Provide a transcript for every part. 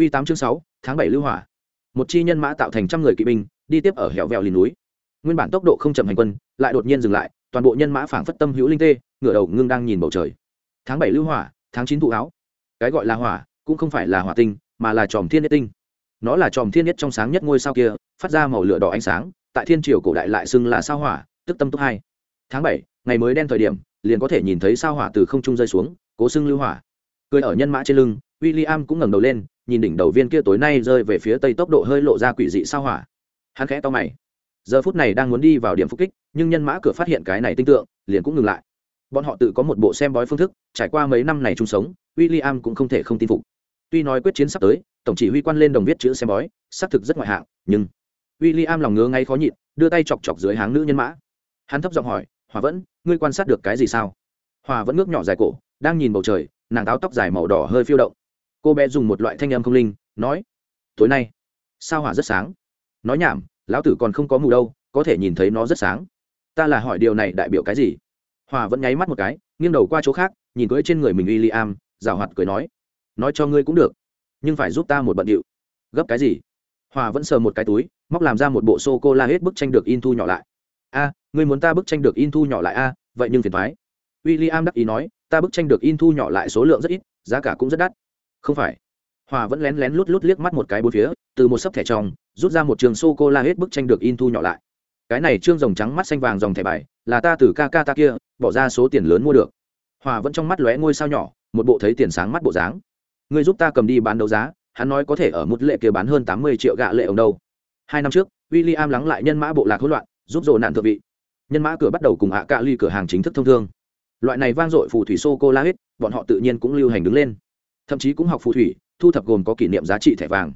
q tám chương sáu, tháng bảy lưu hỏa. Một chi nhân mã tạo thành trăm người kỵ binh, đi tiếp ở hẻo vẹo lìn núi. Nguyên bản tốc độ không chậm hành quân, lại đột nhiên dừng lại, toàn bộ nhân mã phảng phất tâm hữu linh tê, ngửa đầu ngưng đang nhìn bầu trời. Tháng bảy lưu hỏa, tháng chín thụ áo. Cái gọi là hỏa, cũng không phải là hỏa tinh, mà là tròm thiên nhất tinh. Nó là tròm thiên nhất trong sáng nhất ngôi sao kia, phát ra màu lửa đỏ ánh sáng, tại thiên triều cổ đại lại xưng là sao hỏa, tức tâm túc hai. Tháng bảy, ngày mới đen thời điểm, liền có thể nhìn thấy sao hỏa từ không trung rơi xuống, cố xưng lưu hỏa. Cười ở nhân mã trên lưng w i l l i am cũng ngẩng đầu lên nhìn đỉnh đầu viên kia tối nay rơi về phía tây tốc độ hơi lộ ra quỷ dị sao hỏa. Hắn khẽ to mày. Giờ phút này đang muốn đi vào điểm phục kích, nhưng nhân mã cửa phát hiện cái này tinh tượng, liền cũng ngừng lại. Bọn họ tự có một bộ xem bói phương thức, trải qua mấy năm này chung sống w i l l i am cũng không thể không tin phục. Tuy nói quyết chiến sắp tới, tổng chỉ huy quan lên đồng viết chữ xem bói, xác thực rất ngoại hạng, nhưng w i l l i am lòng ngứa ngay khó nhịn, đưa tay chọc chọc dưới háng nữ nhân mã. Hắn thấp giọng hỏi, hòa vẫn, ngươi quan sát được cái gì sao? Hòa vẫn ngước nhỏ dài cổ, đang nhìn bầu trời, nàng táo tóc dài màu đỏ hơi phiêu động cô bé dùng một loại thanh âm không linh, nói, tối nay, sao hỏa rất sáng? Nói nhảm, lão tử còn không có mù đâu, có thể nhìn thấy nó rất sáng. Ta là hỏi điều này đại biểu cái gì? Hòa vẫn nháy mắt một cái, nghiêng đầu qua chỗ khác, nhìn cưỡi trên người mình w i am rào hoạt cười nói nói cho ngươi cũng được, nhưng phải giúp ta một bận điệu. Gấp cái gì? Hòa vẫn sờ một cái túi, móc làm ra một bộ sô cô la hết bức tranh được in thu nhỏ lại. A, ngươi muốn ta bức tranh được in thu nhỏ lại a? Vậy nhưng phiền thoái w i l l i am đắc ý nói, ta bức tranh được in thu nhỏ lại số lượng rất ít, giá cả cũng rất đắt không phải. Hòa vẫn lén lén lút lút liếc mắt một cái bốn phía, từ một sấp thẻ trong rút ra một trường sô cô la hết bức tranh được in thu nhỏ lại. Cái này trương rồng trắng mắt xanh vàng dòng thẻ bài, là ta từ ca ca ta kia, bỏ ra số tiền lớn mua được. Hòa vẫn trong mắt lóe ngôi sao nhỏ, một bộ thấy tiền sáng mắt bộ dáng. Người giúp ta cầm đi bán đấu giá, hắn nói có thể ở một lệ kia bán hơn tám mươi triệu gạ lệ ông đâu. Hai năm trước w i l am lắng lại nhân mã bộ lạc hỗn loạn, giúp rồ nạn thượng vị. Nhân mã cửa bắt đầu cùng hạ cạ ly cửa hàng chính thức thông thương. Loại này vang dội phù thủy sô cô la hết, bọn họ tự nhiên cũng lưu hành đứng lên thậm chí cũng học phù thủy, thu thập gồm có kỷ niệm giá trị thẻ vàng.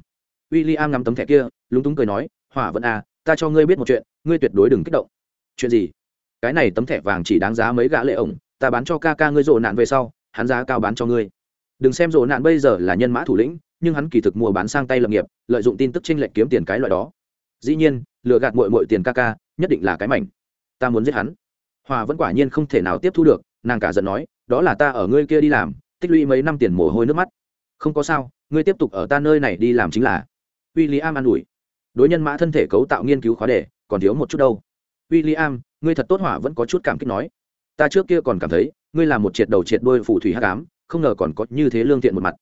W i l l i am ngắm tấm thẻ kia, lúng túng cười nói, hỏa vẫn à ta cho ngươi biết một chuyện, ngươi tuyệt đối đừng kích động. Chuyện gì? Cái này tấm thẻ vàng chỉ đáng giá mấy gã lệ ổng, ta bán cho ca ca ngươi rộ nạn về sau, hắn giá cao bán cho ngươi. Đừng xem rộ nạn bây giờ là nhân mã thủ lĩnh, nhưng hắn kỳ thực mua bán sang tay lập nghiệp, lợi dụng tin tức tranh lệch kiếm tiền cái loại đó. Dĩ nhiên, lừa gạt mội mội tiền ca ca, nhất định là cái mảnh. Ta muốn giết hắn. Hòa vẫn quả nhiên không thể nào tiếp thu được, nàng cả giận nói, đó là ta ở ngươi kia đi làm tích lũy mấy năm tiền mồ hôi nước mắt. Không có sao, ngươi tiếp tục ở ta nơi này đi làm chính là. W i l l i am an ủi. Đối nhân mã thân thể cấu tạo nghiên cứu khóa đề, còn thiếu một chút đâu. W i l l i am ngươi thật tốt hỏa vẫn có chút cảm kích nói. Ta trước kia còn cảm thấy, ngươi là một triệt đầu triệt đôi phù thủy hát cám không ngờ còn có như thế lương thiện một mặt.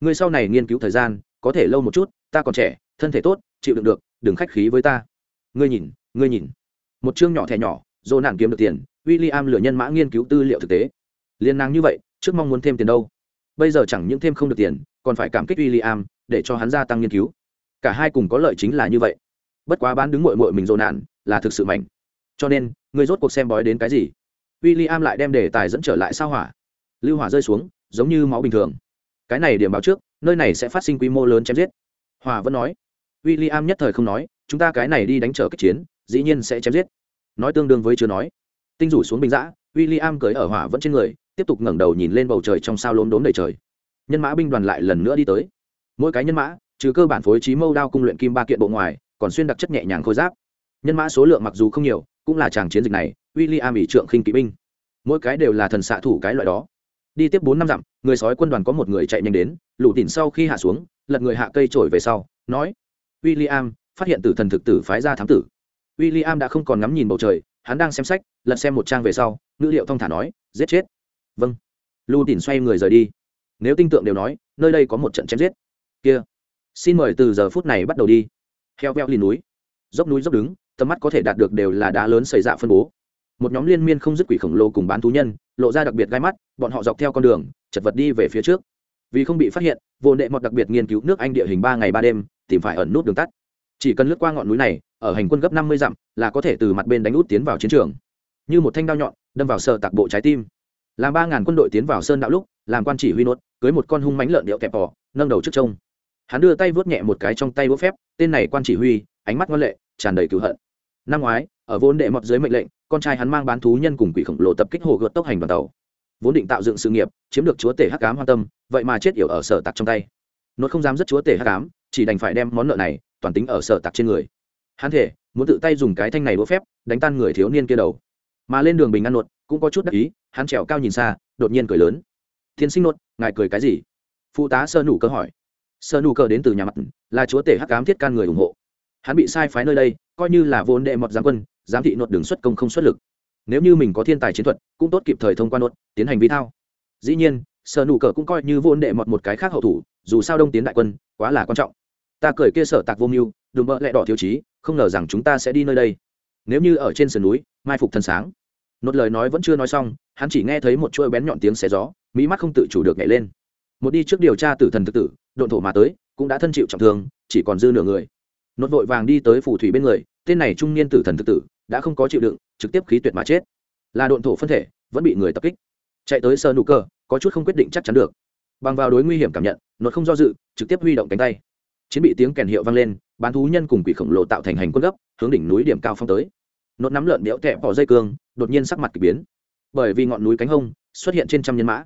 Ngươi sau này nghiên cứu thời gian, có thể lâu một chút, ta còn trẻ, thân thể tốt, chịu đựng được, đừng khách khí với ta. Ngươi nhìn ngươi nhìn. Một chương nhỏ thẻ nhỏ dồ nạn kiếm được tiền w i l l i am lựa nhân mã nghiên cứu tư liệu thực tế. Liên năng như vậy trước mong muốn thêm tiền đâu. Bây giờ chẳng những thêm không được tiền, còn phải cảm kích w i l l i am để cho hắn gia tăng nghiên cứu. Cả hai cùng có lợi chính là như vậy. Bất quá bán đứng mội mội mình rồ nạn, là thực sự mạnh. Cho nên, người rốt cuộc xem bói đến cái gì? W i l l i am lại đem đề tài dẫn trở lại sao hỏa? Lưu hỏa rơi xuống, giống như máu bình thường. Cái này điểm báo trước, nơi này sẽ phát sinh quy mô lớn chém giết. Hòa vẫn nói. W i l l i am nhất thời không nói, chúng ta cái này đi đánh trở kích chiến, dĩ nhiên sẽ chém giết. Nói tương đương với chưa nói. Tinh rủ xuống bình giã w i l l i am cưới ở hỏa vẫn trên người tiếp tục ngẩng đầu nhìn lên bầu trời trong sao lốm đốm đầy trời. Nhân mã binh đoàn lại lần nữa đi tới. Mỗi cái nhân mã, trừ cơ bản phối trí mâu đao cung luyện kim ba kiện bộ ngoài, còn xuyên đặc chất nhẹ nhàng khôi giáp. Nhân mã số lượng mặc dù không nhiều, cũng là tràng chiến dịch này, William ủy l trượng khinh kỵ binh. Mỗi cái đều là thần xạ thủ cái loại đó. Đi tiếp bốn năm dặm, người sói quân đoàn có một người chạy nhanh đến lủ tỉn sau khi hạ xuống, lật người hạ cây trổi về sau, nói, William, phát hiện tử thần thực tử phái ra thám tử. William đã không còn ngắm nhìn bầu trời, hắn đang xem sách, lật xem một trang về sau, ngữ liệu thong thả nói, giết chết vâng. Lưu tỉn xoay người rời đi. Nếu tinh tượng đều nói, nơi đây có một trận chém giết. Kia. Xin mời từ giờ phút này bắt đầu đi. Heo veo lìn núi. Dốc núi dốc đứng, tầm mắt có thể đạt được đều là đá lớn xảy ra phân bố. Một nhóm liên miên không dứt quỷ khổng lồ cùng bán thú nhân, lộ ra đặc biệt gai mắt, bọn họ dọc theo con đường, chật vật đi về phía trước. Vì không bị phát hiện, vô nệ mọt đặc biệt nghiên cứu nước anh địa hình ba ngày ba đêm, tìm phải ẩn nút đường tắt. Chỉ cần lướt qua ngọn núi này, ở hành quân gấp năm mươi dặm, là có thể từ mặt bên đánh út tiến vào chiến trường. Như một thanh đao nhọn, đâm vào sợ tạc bộ trái tim làm ba ngàn quân đội tiến vào sơn đạo lúc làm quan chỉ huy nốt cưới một con hung mánh lợn điệu kẹp bỏ, nâng đầu trước trông. Hắn đưa tay vớt nhẹ một cái trong tay vớt phép tên này quan chỉ huy ánh mắt ngoan lệ tràn đầy cửu hận. Năm ngoái ở vốn đệ mọt dưới mệnh lệnh con trai hắn mang bán thú nhân cùng quỷ khổng lồ tập kích hồ gợt tốc hành đoàn tàu. Vốn định tạo dựng sự nghiệp chiếm được chúa tể hắc cám hoan tâm vậy mà chết yểu ở sở tặc trong tay. Nốt không dám dứt chúa tể hắc cám chỉ đành phải đem món nợ này toàn tính ở sở tặc trên người. Hắn thể muốn tự tay dùng cái thanh này đũa phép đánh tan người thiếu niên kia đầu. Mà lên đường bình ăn nột cũng có chút đắc ý, hắn trèo cao nhìn xa, đột nhiên cười lớn. Thiên sinh nốt, ngài cười cái gì? Phụ tá sơ nủ cơ hỏi. Sơ nụ cơ đến từ nhà mặt, là chúa tể hắc cám thiết can người ủng hộ. Hắn bị sai phái nơi đây, coi như là vốn đệ mọt giám quân, giám thị nốt đường xuất công không xuất lực. Nếu như mình có thiên tài chiến thuật, cũng tốt kịp thời thông qua nốt, tiến hành vi thao. Dĩ nhiên sở nụ cờ cũng coi như vốn đệ mọt một cái khác hậu thủ, dù sao đông tiến đại quân, quá là quan trọng. Ta cười kia sở tạc vô mưu, đùm bỡ lẹ đỏ thiếu chí không ngờ rằng chúng ta sẽ đi nơi đây. Nếu như ở trên sườn núi, mai phục thân sáng nốt lời nói vẫn chưa nói xong, hắn chỉ nghe thấy một chuỗi bén nhọn tiếng xé gió mỹ mắt không tự chủ được nhảy lên. Một đi trước điều tra tử thần thực tử, độn thổ mà tới, cũng đã thân chịu trọng thương, chỉ còn dư nửa người. Nốt vội vàng đi tới phù thủy bên người, tên này trung niên tử thần thực tử, đã không có chịu đựng, trực tiếp khí tuyệt mà chết. Là độn thổ phân thể, vẫn bị người tập kích. Chạy tới sơ nụ cơ, có chút không quyết định chắc chắn được. Bằng vào đối nguy hiểm cảm nhận, nốt không do dự, trực tiếp huy động cánh tay. Chiến bị tiếng kèn hiệu vang lên, bán thú nhân cùng quỷ khổng lồ tạo thành hành quân gấp, hướng đỉnh núi điểm cao phong tới nốt nắm lợn béo tẹp bỏ dây cương, đột nhiên sắc mặt k ỳ biến. Bởi vì ngọn núi cánh hông xuất hiện trên trăm nhân mã.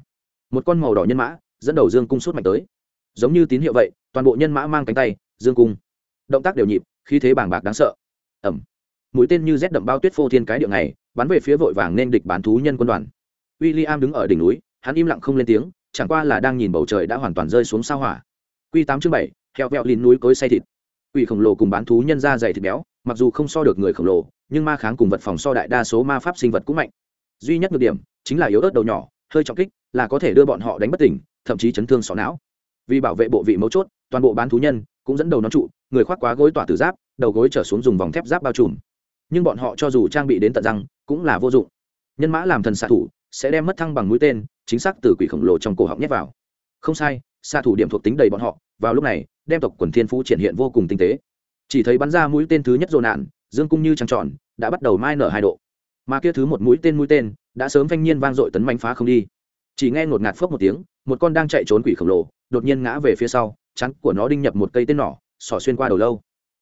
Một con màu đỏ nhân mã dẫn đầu dương cung sút mạnh tới. Giống như tín hiệu vậy, toàn bộ nhân mã mang cánh tay, dương cung. Động tác đều nhịp, khí thế bàng bạc đáng sợ. Ẩm. Mũi tên như rét đậm bao tuyết phô thiên cái điệu này, bắn về phía vội vàng nên địch bán thú nhân quân đoàn. W i l l i am đứng ở đỉnh núi, hắn im lặng không lên tiếng, chẳng qua là đang nhìn bầu trời đã hoàn toàn rơi xuống sao hỏa. Q tám chương bảy, heo vẹo lìn núi cối say thịt. Quỷ khổng lồ cùng bán thú nhân ra dày thịt béo mặc dù không so được người khổng lồ, nhưng ma kháng cùng vật phòng so đại đa số ma pháp sinh vật cũng mạnh. Duy nhất nhược điểm chính là yếu ớt đầu nhỏ, hơi trọng kích là có thể đưa bọn họ đánh bất tỉnh, thậm chí chấn thương sọ não. Vì bảo vệ bộ vị mấu chốt, toàn bộ bán thú nhân cũng dẫn đầu nó trụ, người khoác quá gối tỏa tử giáp, đầu gối trở xuống dùng vòng thép giáp bao trùm. Nhưng bọn họ cho dù trang bị đến tận răng, cũng là vô dụng. Nhân mã làm thần xạ thủ sẽ đem mất thăng bằng mũi tên, chính xác từ quỷ khổng lồ trong cổ họng nhét vào. Không sai, xạ thủ điểm thuộc tính đầy bọn họ, vào lúc này, đem tộc quần thiên phú triển hiện vô cùng tinh tế chỉ thấy bắn ra mũi tên thứ nhất dồn nạn, dương cung như trăng tròn, đã bắt đầu mai nở hai độ. Mà kia thứ một mũi tên mũi tên, đã sớm thanh nhiên vang dội tấn mạnh phá không đi. Chỉ nghe ngột ngạt phước một tiếng, một con đang chạy trốn quỷ khổng lồ, đột nhiên ngã về phía sau chắn của nó đinh nhập một cây tên nỏ sỏ xuyên qua đầu lâu.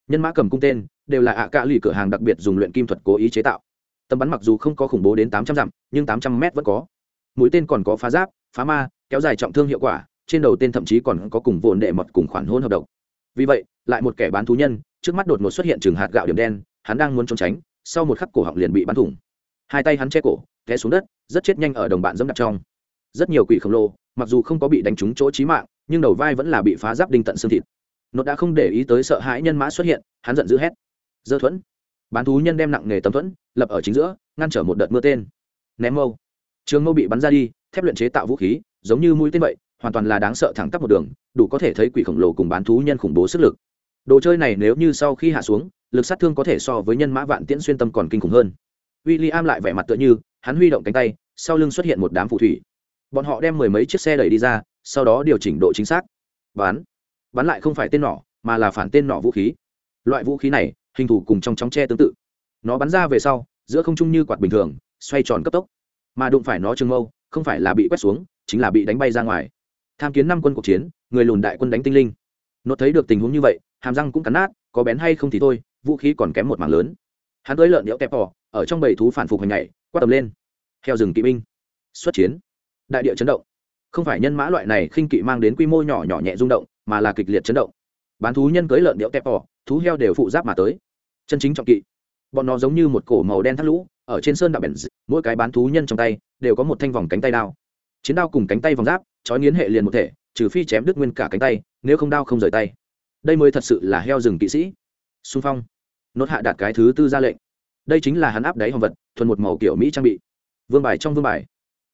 Nhân mã cầm cung tên, đều là ạ à cạ lì cửa hàng đặc biệt dùng luyện kim thuật cố ý chế tạo. Tầm bắn mặc dù không có khủng bố đến tám trăm dặm, nhưng tám trăm m vẫn có. Mũi tên còn có phá giáp, phá ma, kéo dài trọng thương hiệu quả, trên đầu tên thậm chí còn có cùng vồn đệ mật cùng khoản hôn hợp độc vì vậy, lại một kẻ bán thú nhân trước mắt đột ngột xuất hiện trường hạt gạo điểm đen, hắn đang muốn trốn tránh, sau một khắc cổ họng liền bị bắn thủng. Hai tay hắn che cổ, té xuống đất, rất chết nhanh ở đồng bạn dẫm đặt trong. Rất nhiều quỷ khổng lồ, mặc dù không có bị đánh trúng chỗ chí mạng, nhưng đầu vai vẫn là bị phá giáp đinh tận xương thịt. Nốt đã không để ý tới sợ hãi nhân mã xuất hiện, hắn giận dữ hét. Dơ thuẫn. Bán thú nhân đem nặng nghề tấm thuẫn, lập ở chính giữa, ngăn trở một đợt mưa tên. Ném mâu. Trường mâu bị bắn ra đi, thép luyện chế tạo vũ khí, giống như mũi tên vậy, hoàn toàn là đáng sợ thẳng tắp một đường, đủ có thể thấy quỷ khổng lồ cùng bán thú nhân khủng bố sức lực đồ chơi này nếu như sau khi hạ xuống, lực sát thương có thể so với nhân mã vạn tiễn xuyên tâm còn kinh khủng hơn. W i l l i am lại vẻ mặt tựa như, hắn huy động cánh tay, sau lưng xuất hiện một đám phù thủy. Bọn họ đem mười mấy chiếc xe đẩy đi ra, sau đó điều chỉnh độ chính xác. Bắn. Bắn lại không phải tên nỏ, mà là phản tên nỏ vũ khí. Loại vũ khí này, hình thù cùng trong chóng tre tương tự. Nó bắn ra về sau, giữa không trung như quạt bình thường, xoay tròn cấp tốc. Mà đụng phải nó trừng mâu, không phải là bị quét xuống, chính là bị đánh bay ra ngoài. Tham kiến năm quân cuộc chiến, người lùn đại quân đánh tinh linh. Nó thấy được tình huống như vậy hàm răng cũng cắn nát, có bén hay không thì thôi, vũ khí còn kém một mảng lớn. Hắn tới lợn điệu kẹp bỏ ở trong bầy thú phản phục hành ngày quát tầm lên. Theo rừng kỵ binh. Xuất chiến. Đại địa chấn động. Không phải nhân mã loại này khinh kỵ mang đến quy mô nhỏ nhỏ nhẹ rung động, mà là kịch liệt chấn động. Bán thú nhân cưới lợn điệu kẹp bỏ thú heo đều phụ giáp mà tới. Chân chính trọng kỵ. Bọn nó giống như một cổ màu đen thắt lũ, ở trên sơn đạo bèn mỗi cái bán thú nhân trong tay, đều có một thanh vòng cánh tay đao. Chiến đao cùng cánh tay vòng giáp, trói nghiến hệ liền một thể, trừ phi chém đứt nguyên cả cánh tay, nếu không đao không rời tay đây mới thật sự là heo rừng kỵ sĩ. Xung phong. Nốt hạ đạt cái thứ tư ra lệnh. Đây chính là hắn áp đáy hồng vật, thuần một màu kiểu mỹ trang bị. Vương bài trong vương bài.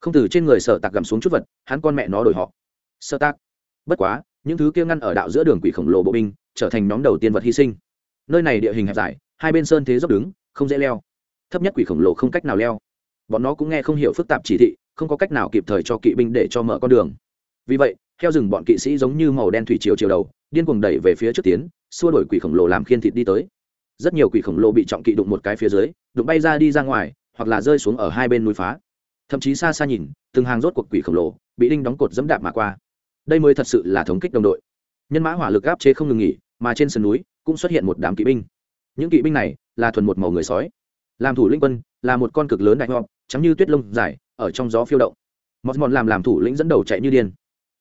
Không từ trên người sở tạc gầm xuống chút vật, hắn con mẹ nó đổi họ. Sơ tác bất quá, những thứ kia ngăn ở đạo giữa đường quỷ khổng lồ bộ binh, trở thành nhóm đầu tiên vật hy sinh. Nơi này địa hình hẹp dài, hai bên sơn thế dốc đứng, không dễ leo. Thấp nhất quỷ khổng lồ không cách nào leo. Bọn nó cũng nghe không hiểu phức tạp chỉ thị, không có cách nào kịp thời cho kỵ binh để cho mở con đường. Vì vậy theo rừng bọn kỵ sĩ giống như màu đen thủy chiều chiều đầu, điên cuồng đẩy về phía trước tiến, xua đổi quỷ khổng lồ làm khiên thịt đi tới. Rất nhiều quỷ khổng lồ bị trọng kỵ đụng một cái phía dưới, đụng bay ra đi ra ngoài, hoặc là rơi xuống ở hai bên núi phá. Thậm chí xa xa nhìn, từng hàng rốt cuộc quỷ khổng lồ bị đinh đóng cột dẫm đạp mà qua. Đây mới thật sự là thống kích đồng đội. Nhân mã hỏa lực áp chế không ngừng nghỉ, mà trên sườn núi cũng xuất hiện một đám kỵ binh. Những kỵ binh này là thuần một màu người sói. Làm thủ lĩnh quân, là một con cực lớn đại ngọc trắng như tuyết lông dài, ở trong gió phiêu động. Mọt mọt làm làm thủ lĩnh dẫn đầu chạy như điên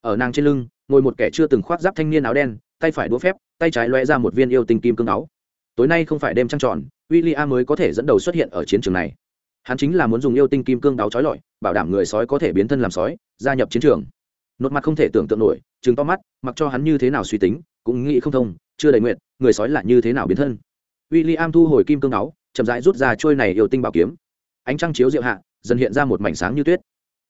ở nàng trên lưng ngồi một kẻ chưa từng khoác giáp thanh niên áo đen tay phải đũa phép tay trái loe ra một viên yêu tinh kim cương áo. Tối nay không phải đêm trăng tròn w i l l i a mới có thể dẫn đầu xuất hiện ở chiến trường này. Hắn chính là muốn dùng yêu tinh kim cương đáo trói lọi bảo đảm người sói có thể biến thân làm sói gia nhập chiến trường. Nốt mặt không thể tưởng tượng nổi chứng to mắt mặc cho hắn như thế nào suy tính cũng nghĩ không thông chưa đầy nguyện người sói là như thế nào biến thân. W i l l i am thu hồi kim cương áo, chậm rãi rút ra trôi này yêu tinh bảo kiếm. Ánh trăng chiếu diệu hạ dần hiện ra một mảnh sáng như tuyết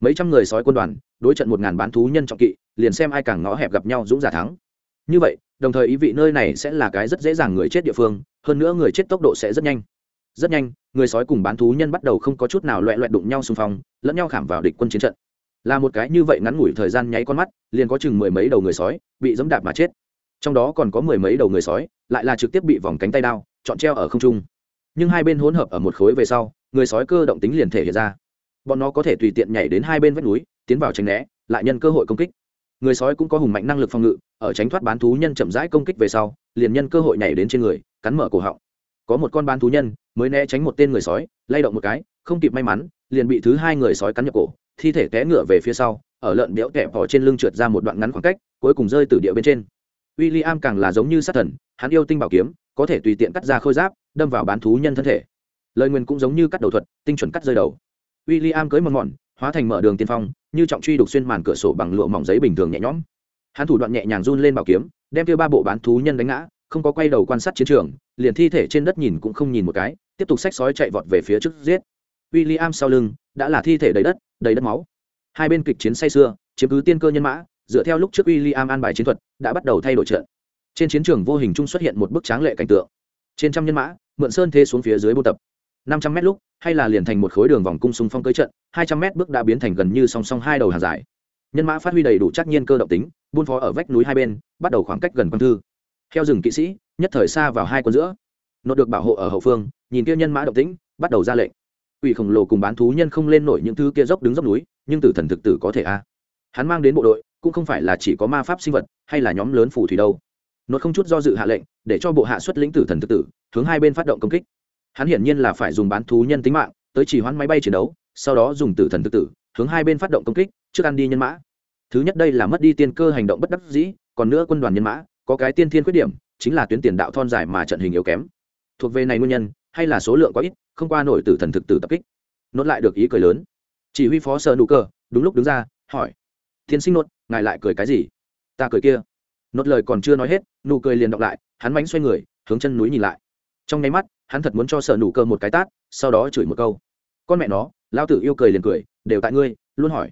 mấy trăm người sói quân đoàn, đối trận một ngàn bán thú nhân trọng kỵ, liền xem ai càng ngõ hẹp gặp nhau dũng giả thắng. Như vậy, đồng thời ý vị nơi này sẽ là cái rất dễ dàng người chết địa phương, hơn nữa người chết tốc độ sẽ rất nhanh. Rất nhanh, người sói cùng bán thú nhân bắt đầu không có chút nào loẹ loẹt đụng nhau xung phong, lẫn nhau khảm vào địch quân chiến trận. Là một cái như vậy ngắn ngủi thời gian nháy con mắt, liền có chừng mười mấy đầu người sói bị dẫm đạp mà chết. Trong đó còn có mười mấy đầu người sói lại là trực tiếp bị vòng cánh tay đao chọn treo ở không trung. Nhưng hai bên hỗn hợp ở một khối về sau, người sói cơ động tính liền thể hiện ra bọn nó có thể tùy tiện nhảy đến hai bên vách núi, tiến vào tránh né, lại nhân cơ hội công kích. Người sói cũng có hùng mạnh năng lực phòng ngự, ở tránh thoát bán thú nhân chậm rãi công kích về sau, liền nhân cơ hội nhảy đến trên người, cắn mở cổ họng. Có một con bán thú nhân, mới né tránh một tên người sói, lay động một cái, không kịp may mắn, liền bị thứ hai người sói cắn nhập cổ, thi thể té ngựa về phía sau, ở lợn béo kẹp bỏ trên lưng trượt ra một đoạn ngắn khoảng cách, cuối cùng rơi từ địa bên trên. W i l l i am càng là giống như sát thần, hắn yêu tinh bảo kiếm, có thể tùy tiện cắt ra khôi giáp, đâm vào bán thú nhân thân thể. Lời nguyên cũng giống như cắt đầu thuật, tinh chuẩn cắt rơi đầu w i l l i am cưới mòn mòn, hóa thành mở đường tiên phong, như trọng truy đục xuyên màn cửa sổ bằng lụa mỏng giấy bình thường nhẹ nhõm. Hắn thủ đoạn nhẹ nhàng run lên bảo kiếm, đem kêu ba bộ bán thú nhân đánh ngã, không có quay đầu quan sát chiến trường, liền thi thể trên đất nhìn cũng không nhìn một cái, tiếp tục xách sói chạy vọt về phía trước giết. W i l l i am sau lưng, đã là thi thể đầy đất đầy đất máu. Hai bên kịch chiến say xưa chiếm cứ tiên cơ nhân mã, dựa theo lúc trước w i l l i am an bài chiến thuật, đã bắt đầu thay đổi trận. Trên chiến trường vô hình chung xuất hiện một bức tráng lệ cảnh tượng. Trên trăm nhân mã, mượn sơn thế xuống phía dưới buôn tập năm trăm mét lúc, hay là liền thành một khối đường vòng cung xung phong cưới trận, hai trăm mét bước đã biến thành gần như song song hai đầu hàng dài. Nhân mã phát huy đầy đủ chắc nhiên cơ động tính, buôn phó ở vách núi hai bên, bắt đầu khoảng cách gần quân thư. Theo rừng kỵ sĩ, nhất thời xa vào hai quân giữa. Nốt được bảo hộ ở hậu phương, nhìn kia nhân mã động tĩnh, bắt đầu ra lệnh. Ủy khổng lồ cùng bán thú nhân không lên nổi những thứ kia dốc đứng dốc núi, nhưng tử thần thực tử có thể a. Hắn mang đến bộ đội, cũng không phải là chỉ có ma pháp sinh vật, hay là nhóm lớn phù thủy đâu. Nốt không chút do dự hạ lệnh, để cho bộ hạ xuất lĩnh tử thần thực tử, hướng hai bên phát động công kích hắn hiển nhiên là phải dùng bán thú nhân tính mạng, tới chỉ hoãn máy bay chiến đấu, sau đó dùng tử thần thực tử, hướng hai bên phát động công kích, trước ăn đi nhân mã. Thứ nhất đây là mất đi tiên cơ hành động bất đắc dĩ, còn nữa quân đoàn nhân mã, có cái tiên thiên khuyết điểm, chính là tuyến tiền đạo thon dài mà trận hình yếu kém. Thuộc về này nguyên nhân, hay là số lượng quá ít, không qua nổi tử thần thực tử tập kích. Nốt lại được ý cười lớn. Chỉ huy phó sợ nụ cơ đúng lúc đứng ra, hỏi. Thiên sinh nốt, ngài lại cười cái gì? Ta cười kia. Nốt lời còn chưa nói hết, nụ cười liền đọc lại, hắn mánh xoay người, hướng chân núi nhìn lại. Trong nháy mắt hắn thật muốn cho sở nụ cơ một cái tát, sau đó chửi một câu. Con mẹ nó lao tử yêu cười liền cười, đều tại ngươi, luôn hỏi.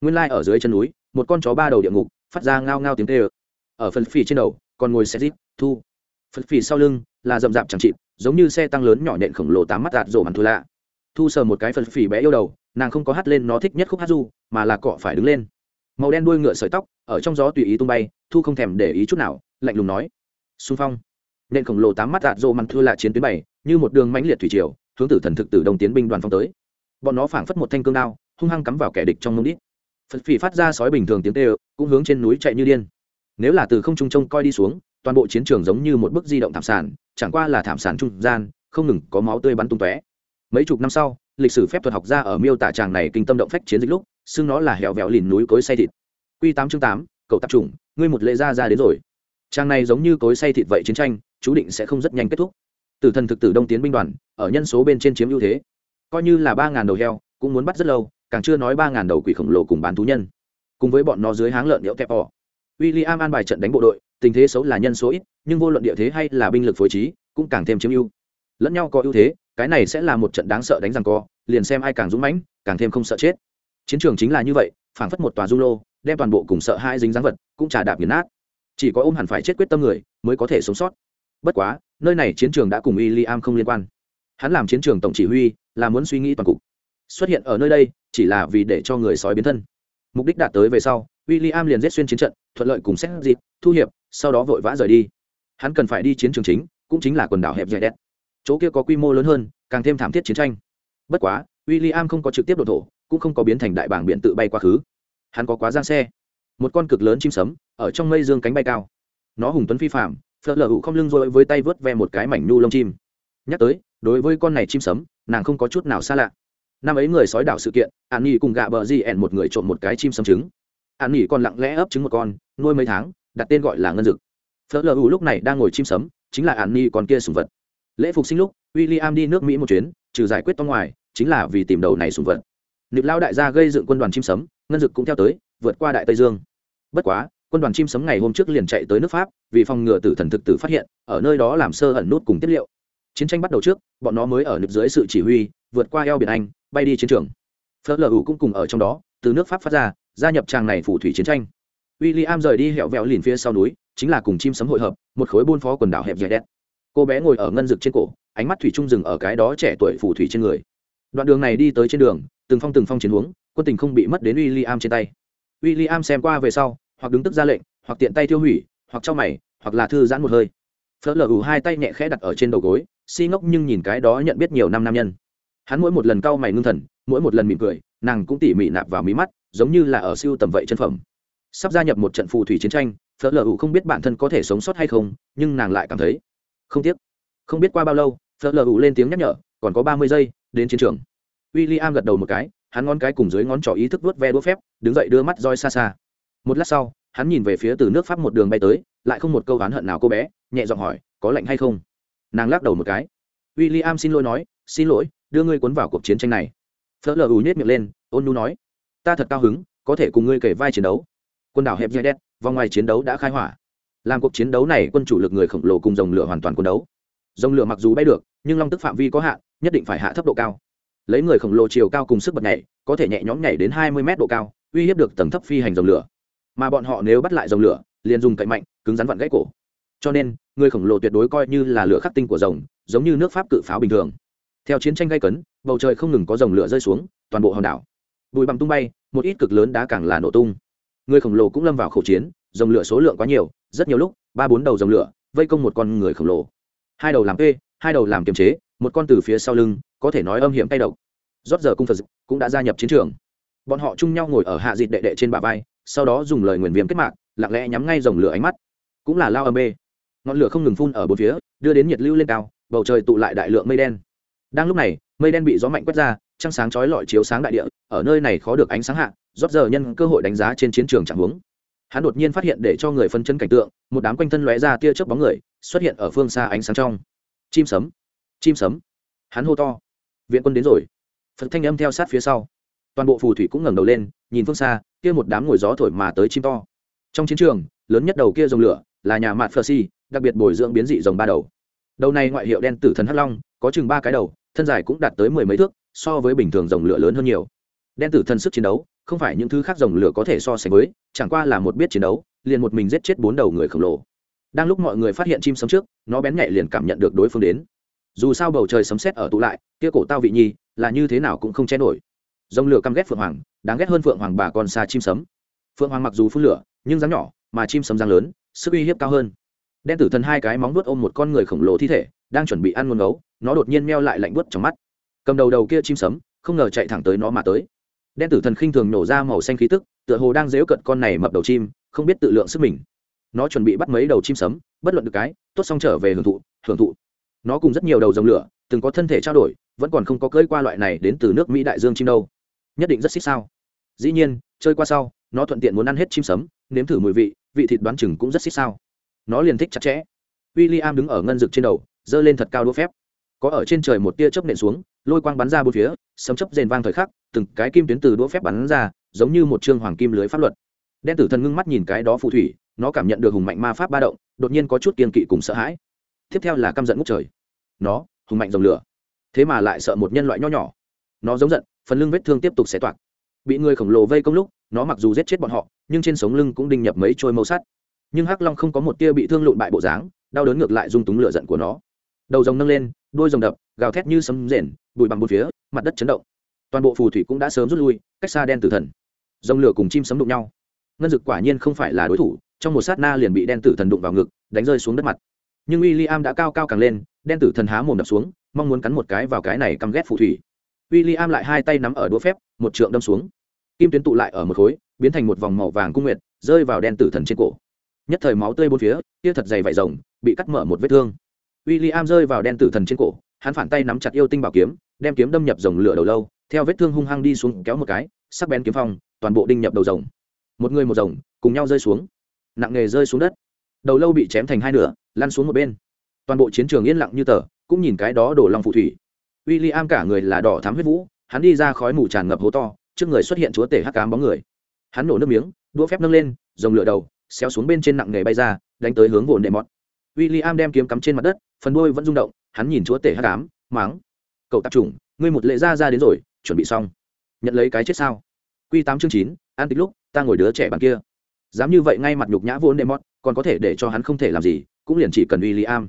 Nguyên lai、like、ở dưới chân núi, một con chó ba đầu địa ngục, phát ra ngao ngao tiếng tê ơ ở phần phì trên đầu, còn ngồi xe zip thu. Phần phì sau lưng, là rậm rạp chẳng chịt, giống như xe tăng lớn nhỏ nện khổng lồ tám mắt đạt rổ màn thù lạ. Thu sờ một cái phần phì bé yêu đầu, nàng không có hát lên nó thích nhất khúc hát du, mà là cọ phải đứng lên. Màu đen đuôi ngựa sợi tóc, ở trong gió tùy ý tung bay, thu không thèm để ý chút nào, lạnh lùng nói. Xung phong. Nện khổng lồ tám mắt đạt rổ màn thù lạ chiến tuyến bảy như một đường mãnh liệt thủy triều, hướng tử thần thực tử đồng tiến binh đoàn phong tới. Bọn nó phảng phất một thanh cương đao, hung hăng cắm vào kẻ địch trong mông đít. Phật phỉ phát ra sói bình thường tiếng tê cũng hướng trên núi chạy như điên. Nếu là từ không trung trông coi đi xuống, toàn bộ chiến trường giống như một bức di động thảm sản chẳng qua là thảm sản trung gian, không ngừng có máu tươi bắn tung tóe. Mấy chục năm sau, lịch sử phép thuật học ra ở miêu tả tràng này kinh tâm động phách chiến dịch lúc, xưng nó là hẻo vẹo lìn núi cối say thịt. Q tám chương tám, cậu tập chủng ngươi một lễ ra ra đến rồi. Trang này giống như cối say thịt vậy chiến tranh, chú định sẽ không rất nhanh kết thúc tử thần thực tử đông tiến binh đoàn, ở nhân số bên trên chiếm ưu thế. Coi như là ba ngàn đầu heo, cũng muốn bắt rất lâu, càng chưa nói ba ngàn đầu quỷ khổng lồ cùng bán thú nhân. Cùng với bọn nó dưới háng lợn điệu kẹp ỏ w i l l i am an bài trận đánh bộ đội, tình thế xấu là nhân số ít, nhưng vô luận địa thế hay là binh lực phối trí, cũng càng thêm chiếm ưu. Lẫn nhau có ưu thế, cái này sẽ là một trận đáng sợ đánh rằng co, liền xem ai càng dũng mãnh, càng thêm không sợ chết. Chiến trường chính là như vậy, phảng phất một tòa dung lô, đem toàn bộ cùng sợ hai dính dáng vật, cũng trà đạp nghiền nát. Chỉ có ôm hẳn phải chết quyết tâm người, mới có thể sống sót bất quá, nơi này chiến trường đã cùng w i l l i am không liên quan. Hắn làm chiến trường tổng chỉ huy, là muốn suy nghĩ toàn cục. Xuất hiện ở nơi đây, chỉ là vì để cho người sói biến thân. Mục đích đạt tới về sau w i l l i am liền giết xuyên chiến trận, thuận lợi cùng xét dịp thu hiệp, sau đó vội vã rời đi. Hắn cần phải đi chiến trường chính, cũng chính là quần đảo hẹp dài đét chỗ kia có quy mô lớn hơn, càng thêm thảm thiết chiến tranh. Bất quá w i l l i am không có trực tiếp đổ thổ, cũng không có biến thành đại bảng biện tự bay quá khứ. Hắn có quá giang xe. Một con cực lớn chim sấm, ở trong mây dương cánh bay cao. Nó hùng tuấn phi phạm phở lờ hụ không lưng rồi với tay vớt ve một cái mảnh nhu lông chim. Nhắc tới, đối với con này chim sấm, nàng không có chút nào xa lạ. Năm ấy người sói đảo sự kiện, an nhi cùng gạ bờ di ẻn một người trộm một cái chim sấm trứng. An nhi còn lặng lẽ ấp trứng một con, nuôi mấy tháng, đặt tên gọi là ngân dực. Phở lờ hụ lúc này đang ngồi chim sấm, chính là an nhi con kia sùng vật. Lễ phục sinh lúc w i l l i am đi nước mỹ một chuyến, trừ giải quyết to ngoài, chính là vì tìm đầu này sùng vật. Nịp lao đại gia gây dựng quân đoàn chim sấm, ngân dực cũng theo tới, vượt qua đại tây dương. Bất quá quân đoàn chim sấm ngày hôm trước liền chạy tới nước pháp, vì phòng ngừa tử thần thực tử phát hiện, ở nơi đó làm sơ ẩn nút cùng tiết liệu. Chiến tranh bắt đầu trước, bọn nó mới ở nước dưới sự chỉ huy, vượt qua eo biển anh, bay đi chiến trường. Phớt lờ ủ cũng cùng ở trong đó, từ nước pháp phát ra, gia nhập tràng này phủ thủy chiến tranh. W i l l i am rời đi hẹo vẹo liền phía sau núi, chính là cùng chim sấm hội hợp, một khối buôn phó quần đảo hẹp dẻ đen. Cô bé ngồi ở ngân rực trên cổ, ánh mắt thủy trung rừng ở cái đó trẻ tuổi phủ thủy trên người. Đoạn đường này đi tới trên đường, từng phong từng phong chiến huống, quân tình không bị mất đến w i l l i am trên tay. W i l l i am xem qua về sau hoặc đứng tức ra lệnh, hoặc tiện tay tiêu hủy, hoặc trong mày, hoặc là thư giãn một hơi. Phớt lờ ủ hai tay nhẹ khẽ đặt ở trên đầu gối, si ngốc nhưng nhìn cái đó nhận biết nhiều năm nam nhân. Hắn mỗi một lần cau mày ngưng thần, mỗi một lần mỉm cười, nàng cũng tỉ mỉ nạp vào mí mắt, giống như là ở siêu tầm vậy chân phẩm. Sắp gia nhập một trận phù thủy chiến tranh, phớt lờ ủ không biết bản thân có thể sống sót hay không, nhưng nàng lại cảm thấy, không tiếc. Không biết qua bao lâu, phớt lờ ủ lên tiếng nhắc nhở, còn có ba mươi giây, đến chiến trường. W i l l i am gật đầu một cái, hắn ngón cái cùng dưới ngón trỏ ý thức vớt ve đũa phép, đứng dậy đưa mắt roi xa xa một lát sau hắn nhìn về phía từ nước pháp một đường bay tới lại không một câu oán hận nào cô bé nhẹ giọng hỏi có lạnh hay không? Nàng lắc đầu một cái. W i l l i am xin lỗi nói xin lỗi đưa ngươi cuốn vào cuộc chiến tranh này. Phớt lờ ù nhét miệng lên ôn nu nói ta thật cao hứng có thể cùng ngươi kể vai chiến đấu. Quân đảo hẹp dây đen, vòng ngoài chiến đấu đã khai hỏa. Làm cuộc chiến đấu này quân chủ lực người khổng lồ cùng dòng lửa hoàn toàn quân đấu. Dòng lửa mặc dù bay được nhưng long tức phạm vi có hạn nhất định phải hạ thấp độ cao. Lấy người khổng lồ chiều cao cùng sức bật nhảy có thể nhẹ nhõm nhảy đến hai mươi mét độ cao uy hiếp được tầng thấp phi hành dòng lửa mà bọn họ nếu bắt lại dòng lửa, liền dùng cậy mạnh, cứng rắn vặn gãy cổ. Cho nên, người khổng lồ tuyệt đối coi như là lửa khắc tinh của rồng, giống như nước pháp cự pháo bình thường. Theo chiến tranh gây cấn, bầu trời không ngừng có dòng lửa rơi xuống, toàn bộ hòn đảo. Bụi bặm tung bay, một ít cực lớn đá càng là nổ tung. Người khổng lồ cũng lâm vào khẩu chiến, dòng lửa số lượng quá nhiều, rất nhiều lúc, ba bốn đầu dòng lửa, vây công một con người khổng lồ. Hai đầu làm p hai đầu làm kiềm chế, một con từ phía sau lưng, có thể nói âm hiểm tay độc. Rót giờ cung phật cũng đã gia nhập chiến trường. Bọn họ chung nhau ngồi ở hạ dịt đệ đệ trên bả vai sau đó dùng lời nguyền viêm kết mạc, lặng lẽ nhắm ngay dòng lửa ánh mắt. Cũng là lao âm bê. Ngọn lửa không ngừng phun ở bốn phía, đưa đến nhiệt lưu lên cao, bầu trời tụ lại đại lượng mây đen. Đang lúc này, mây đen bị gió mạnh quét ra, trăng sáng chói lọi chiếu sáng đại địa, ở nơi này khó được ánh sáng hạ, rót giờ nhân cơ hội đánh giá trên chiến trường chẳng hướng. Hắn đột nhiên phát hiện để cho người phân chân cảnh tượng, một đám quanh thân lóe ra tia chớp bóng người, xuất hiện ở phương xa ánh sáng trong. Chim sấm chim sấm. Hắn hô to. Viện quân đến rồi. Phật thanh âm theo sát phía sau. Toàn bộ phù thủy cũng ngẩng đầu lên, nhìn phương xa kia một đám ngồi gió thổi mà tới chim to. Trong chiến trường, lớn nhất đầu kia dòng lửa là nhà mạt phờ si đặc biệt bồi dưỡng biến dị rồng ba đầu. Đầu này ngoại hiệu đen tử thần hắc long, có chừng ba cái đầu, thân dài cũng đạt tới mười mấy thước, so với bình thường rồng lửa lớn hơn nhiều. Đen tử thần sức chiến đấu, không phải những thứ khác rồng lửa có thể so sánh với, chẳng qua là một biết chiến đấu, liền một mình giết chết bốn đầu người khổng lồ. Đang lúc mọi người phát hiện chim sống trước, nó bén nhạy liền cảm nhận được đối phương đến. Dù sao bầu trời sấm sét ở tụ lại, kia cổ tao vị nhi, là như thế nào cũng không che nổi. Rồng lửa căm ghét phượng hoàng đáng ghét hơn phượng hoàng bà còn xa chim sấm. Phượng hoàng mặc dù phun lửa, nhưng dáng nhỏ, mà chim sấm dáng lớn, sức uy hiếp cao hơn. Đen tử thần hai cái móng vuốt ôm một con người khổng lồ thi thể, đang chuẩn bị ăn ngôn gấu nó đột nhiên meo lại lạnh buốt trong mắt. Cầm đầu đầu kia chim sấm, không ngờ chạy thẳng tới nó mà tới. Đen tử thần khinh thường nổ ra màu xanh khí tức, tựa hồ đang dếu cận con này mập đầu chim, không biết tự lượng sức mình. Nó chuẩn bị bắt mấy đầu chim sấm, bất luận được cái, tốt xong trở về hưởng thụ hưởng thụ. Nó cùng rất nhiều đầu dòng lửa, từng có thân thể trao đổi, vẫn còn không có cưỡi qua loại này đến từ nước mỹ đại dương chim đâu. Nhất định rất xích sao dĩ nhiên, chơi qua sau, nó thuận tiện muốn ăn hết chim sấm, nếm thử mùi vị vị thịt đoán chừng cũng rất xích sao. Nó liền thích chặt chẽ. W i l l i am đứng ở ngân rực trên đầu, giơ lên thật cao đũa phép. Có ở trên trời một tia chớp nện xuống, lôi quang bắn ra bốn phía, sấm chấp rền vang thời khắc, từng cái kim tuyến từ đũa phép bắn ra, giống như một chương hoàng kim lưới pháp luật. Đen tử thần ngưng mắt nhìn cái đó phù thủy, nó cảm nhận được hùng mạnh ma pháp ba động, đột nhiên có chút kiên kỵ cùng sợ hãi. Tiếp theo là căm giận ngút trời. Nó, hùng mạnh dòng lửa. Thế mà lại sợ một nhân loại nho nhỏ. Nó giống giận, phần lưng vết thương tiếp tục xé toạc bị người khổng lồ vây công lúc, nó mặc dù giết chết bọn họ, nhưng trên sống lưng cũng đinh nhập mấy trôi màu sắt. Nhưng hắc long không có một tia bị thương lụn bại bộ dáng, đau đớn ngược lại dung túng lửa giận của nó. Đầu rồng nâng lên, đuôi rồng đập, gào thét như sấm rền, bụi bằng một phía, mặt đất chấn động. Toàn bộ phù thủy cũng đã sớm rút lui, cách xa đen tử thần. Rồng lửa cùng chim sấm đụng nhau. Ngân dực quả nhiên không phải là đối thủ, trong một sát na liền bị đen tử thần đụng vào ngực, đánh rơi xuống đất mặt. Nhưng w i l l i am đã cao cao càng lên, đen tử thần há mồm đập xuống, mong muốn cắn một cái vào cái này căm ghét phù thủy. W i l l i am lại hai tay nắm ở đũa phép một trượng đâm xuống. Kim tuyến tụ lại ở một khối, biến thành một vòng màu vàng cung nguyệt, rơi vào đen tử thần trên cổ. Nhất thời máu tươi bốn phía, tia thật dày vải rồng, bị cắt mở một vết thương. W i l l i am rơi vào đen tử thần trên cổ, hắn phản tay nắm chặt yêu tinh bảo kiếm, đem kiếm đâm nhập rồng lửa đầu lâu, theo vết thương hung hăng đi xuống kéo một cái, sắc bén kiếm phong, toàn bộ đinh nhập đầu rồng. Một người một rồng, cùng nhau rơi xuống. Nặng nghề rơi xuống đất. Đầu lâu bị chém thành hai nửa, lăn xuống một bên. Toàn bộ chiến trường yên lặng như tờ, cũng nhìn cái đó đổ lòng phù thủy. W i l l i am cả người là đỏ thám huyết vũ hắn đi ra khói mù tràn ngập hố to, trước người xuất hiện chúa tể hắc cám bóng người. Hắn nổ nước miếng, đũa phép nâng lên dòng lửa đầu, xéo xuống bên trên nặng nghề bay ra, đánh tới hướng vồn đệ mọt. W i l l i am đem kiếm cắm trên mặt đất, phần đôi vẫn rung động, hắn nhìn chúa tể hắc cám máng cậu tạp chủng, ngươi một lệ ra ra đến rồi, chuẩn bị xong. Nhận lấy cái chết sao? Q tám chương chín an tích lúc, ta ngồi đứa trẻ bàn kia. Dám như vậy ngay mặt nhục nhã vốn đệ mọt, còn có thể để cho hắn không thể làm gì, cũng liền chỉ cần w i l l i am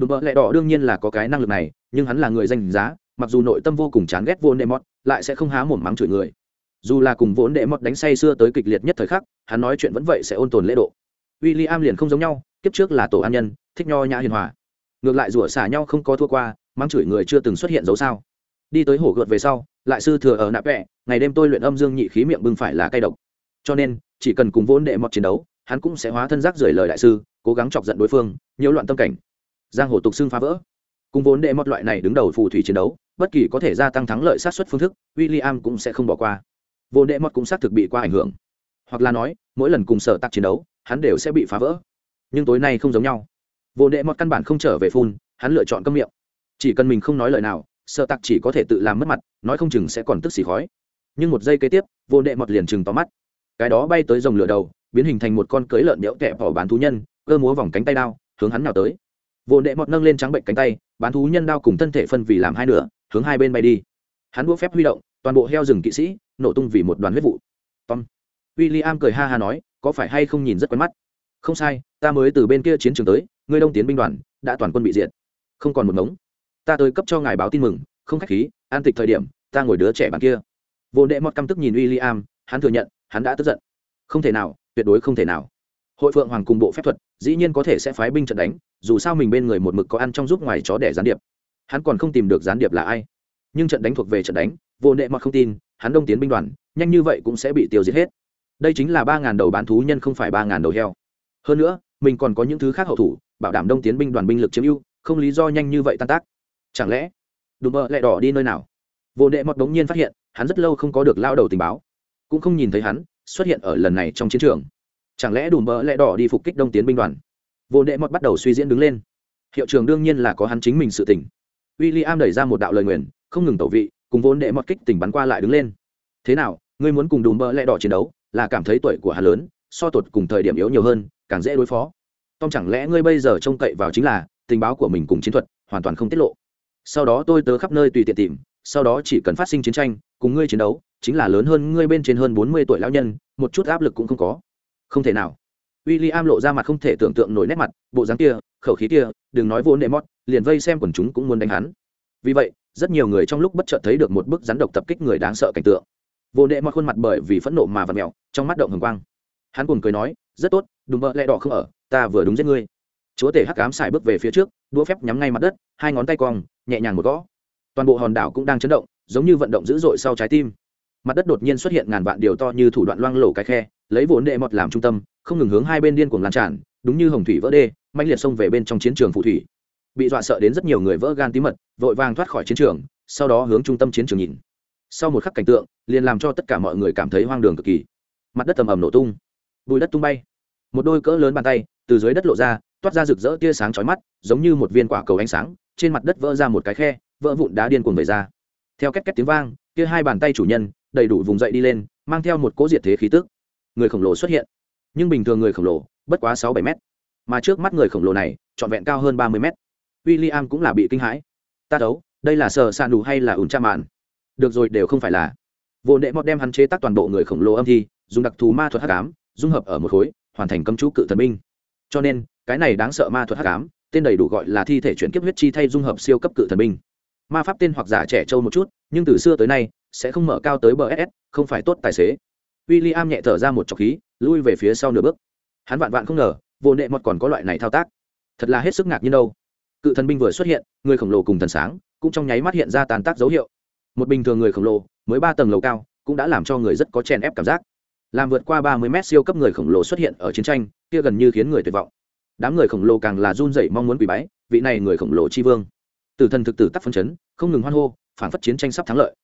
đùm bợ lẹ đỏ đương nhiên là có cái năng lực này, nhưng hắn là người danh giá mặc dù nội tâm vô cùng chán ghét vốn đệ mọt lại sẽ không há mồm mắng chửi người. Dù là cùng vốn đệ mọt đánh say xưa tới kịch liệt nhất thời khắc, hắn nói chuyện vẫn vậy sẽ ôn tồn lễ độ. W i l l i am liền không giống nhau, kiếp trước là tổ an nhân, thích nho nhã hiền hòa. Ngược lại rủa xả nhau không có thua qua, mắng chửi người chưa từng xuất hiện dấu sao. Đi tới hổ gợt về sau, lại sư thừa ở nạp vẹ, ngày đêm tôi luyện âm dương nhị khí miệng bưng phải là cay độc. Cho nên, chỉ cần cùng vốn đệ mọt chiến đấu, hắn cũng sẽ hóa thân giác rời lời đại sư, cố gắng chọc giận đối phương, nhiễu loạn tâm cảnh. Giang hồ tục xưng phá vỡ. Cùng vốn đệ mọt loại này đứng đầu phù thủy chiến đấu bất kỳ có thể gia tăng thắng lợi sát xuất phương thức, William cũng sẽ không bỏ qua. Vô đệ mọt cũng xác thực bị qua ảnh hưởng. Hoặc là nói, mỗi lần cùng sở tạc chiến đấu, hắn đều sẽ bị phá vỡ. Nhưng tối nay không giống nhau. Vô đệ mọt căn bản không trở về phun, hắn lựa chọn câm miệng. Chỉ cần mình không nói lời nào, sở tạc chỉ có thể tự làm mất mặt, nói không chừng sẽ còn tức xì khói. Nhưng một giây kế tiếp, vô đệ mọt liền chừng tóm mắt. Cái đó bay tới dòng lửa đầu, biến hình thành một con cưới lợn đẽo kẹp bỏ bán thú nhân, cơ múa vòng cánh tay đao, hướng hắn nào tới. Vô đệ mọt nâng lên trắng bệnh cánh tay, bán thú nhân đao cùng thân thể phân vì làm hai nửa hướng hai bên bay đi. Hắn đũa phép huy động, toàn bộ heo rừng kỵ sĩ, nổ tung vì một đoàn huyết vụ. Tom. W i l l i am cười ha ha nói, có phải hay không nhìn rất quen mắt? Không sai, ta mới từ bên kia chiến trường tới, ngươi đông tiến binh đoàn, đã toàn quân bị diệt. Không còn một ngống. Ta tới cấp cho ngài báo tin mừng, không k h á c h khí, an tịch thời điểm, ta ngồi đứa trẻ bàn kia. Vô đệ mọt căm tức nhìn w i l l i am hắn thừa nhận, hắn đã tức giận. Không thể nào, tuyệt đối không thể nào. Hội phượng hoàng cùng bộ phép thuật, dĩ nhiên có thể sẽ phái binh trận đánh, dù sao mình bên người một mực có ăn trong giúp ngoài chó đẻ gián điệp hắn còn không tìm được gián điệp là ai. Nhưng trận đánh thuộc về trận đánh, vô nệ mọt không tin, hắn đông tiến binh đoàn, nhanh như vậy cũng sẽ bị tiêu diệt hết. Đây chính là ba ngàn đầu bán thú nhân không phải ba ngàn đầu heo. Hơn nữa, mình còn có những thứ khác hậu thủ, bảo đảm đông tiến binh đoàn binh lực chiếm ưu, không lý do nhanh như vậy tan tác. Chẳng lẽ, đùm bơ lại đỏ đi nơi nào? Vô nệ mọt đống nhiên phát hiện, hắn rất lâu không có được lao đầu tình báo. Cũng không nhìn thấy hắn, xuất hiện ở lần này trong chiến trường. Chẳng lẽ đùm bơ lại đỏ đi phục kích đông tiến binh đoàn? Vô nệ mọt bắt đầu suy diễn đứng lên. Hiệu trường đương nhiên là có hắn chính mình sự tỉnh w i l l i am đẩy ra một đạo lời nguyền, không ngừng tẩu vị, cùng vốn đệ mọt kích tỉnh bắn qua lại đứng lên. Thế nào, ngươi muốn cùng đùm bợ lẹ đỏ chiến đấu, là cảm thấy tuổi của hắn lớn, so tột cùng thời điểm yếu nhiều hơn, càng dễ đối phó. Tom chẳng lẽ ngươi bây giờ trông cậy vào chính là, tình báo của mình cùng chiến thuật, hoàn toàn không tiết lộ. Sau đó tôi tớ khắp nơi tùy tiện tìm, sau đó chỉ cần phát sinh chiến tranh, cùng ngươi chiến đấu, chính là lớn hơn ngươi bên trên hơn bốn mươi tuổi lão nhân, một chút áp lực cũng không có. Không thể nào w i l l i am lộ ra mặt không thể tưởng tượng nổi nét mặt, bộ dáng kia, khẩu khí kia, đừng nói vô nệ mót liền vây xem quần chúng cũng muốn đánh hắn. Vì vậy, rất nhiều người trong lúc bất chợt thấy được một bức rắn độc tập kích người đáng sợ cảnh tượng. Vô nệ mót khuôn mặt bởi vì phẫn nộ mà vật mèo, trong mắt động hồng quang. Hắn cùng cười nói, rất tốt đúng vợ lẽ đỏ không ở, ta vừa đúng giết ngươi. Chúa tể hắc cám xài bước về phía trước, đũa phép nhắm ngay mặt đất, hai ngón tay cong, nhẹ nhàng một gõ. Toàn bộ hòn đảo cũng đang chấn động, giống như vận động dữ dội sau trái tim. Mặt đất đột nhiên xuất hiện ngàn vạn điều to như thủ đoạn loang lổ cái khe lấy vốn đệ mọt làm trung tâm, không ngừng hướng hai bên điên cuồng lan tràn, đúng như hồng thủy vỡ đê mạnh liệt xông về bên trong chiến trường phù thủy. Bị dọa sợ đến rất nhiều người vỡ gan tí mật, vội vàng thoát khỏi chiến trường, sau đó hướng trung tâm chiến trường nhìn. Sau một khắc cảnh tượng, liền làm cho tất cả mọi người cảm thấy hoang đường cực kỳ. Mặt đất tầm ầm nổ tung. Bùi đất tung bay. Một đôi cỡ lớn bàn tay từ dưới đất lộ ra, toát ra rực rỡ tia sáng chói mắt, giống như một viên quả cầu ánh sáng, trên mặt đất vỡ ra một cái khe, vỡ vụn đá điên cuồng về ra. Theo két két tiếng vang, kia hai bàn tay chủ nhân, đầy đủ vùng dậy đi lên, mang theo một cỗ diệt thế khí tức người khổng lồ xuất hiện. Nhưng bình thường người khổng lồ, bất quá sáu bảy mét. Mà trước mắt người khổng lồ này, trọn vẹn cao hơn ba mươi mét. W i l l i am cũng là bị kinh hãi. Ta đấu, đây là sợ sàn đủ hay là ủn cha màn được rồi, đều không phải là. Vô nệ mọt đem hắn chế tác toàn bộ người khổng lồ âm thi, dùng đặc thù ma thuật hắc ám, dung hợp ở một khối, hoàn thành cấm chú cự thần binh. Cho nên, cái này đáng sợ ma thuật hắc ám, tên đầy đủ gọi là thi thể chuyển kiếp huyết chi thay dung hợp siêu cấp cự thần binh. Ma pháp tên hoặc giả trẻ trâu một chút, nhưng từ xưa tới nay, sẽ không mở cao tới bờ ss không phải tốt tài xế w i l l i am nhẹ thở ra một trọc khí, lui về phía sau nửa bước. Hắn vạn vạn không ngờ, vô nệ mọt còn có loại này thao tác. Thật là hết sức ngạc nhiên đâu. Cự thần binh vừa xuất hiện, người khổng lồ cùng thần sáng, cũng trong nháy mắt hiện ra tàn tác dấu hiệu. Một bình thường người khổng lồ, mới ba tầng lầu cao, cũng đã làm cho người rất có chèn ép cảm giác. Làm vượt qua ba mươi mét siêu cấp người khổng lồ xuất hiện ở chiến tranh, kia gần như khiến người tuyệt vọng. Đám người khổng lồ càng là run rẩy mong muốn quỳ bái, vị này người khổng lồ chi vương. Tử thần thực tử tắc phân chấn, không ngừng hoan hô phản phất chiến tranh sắp thắng lợi.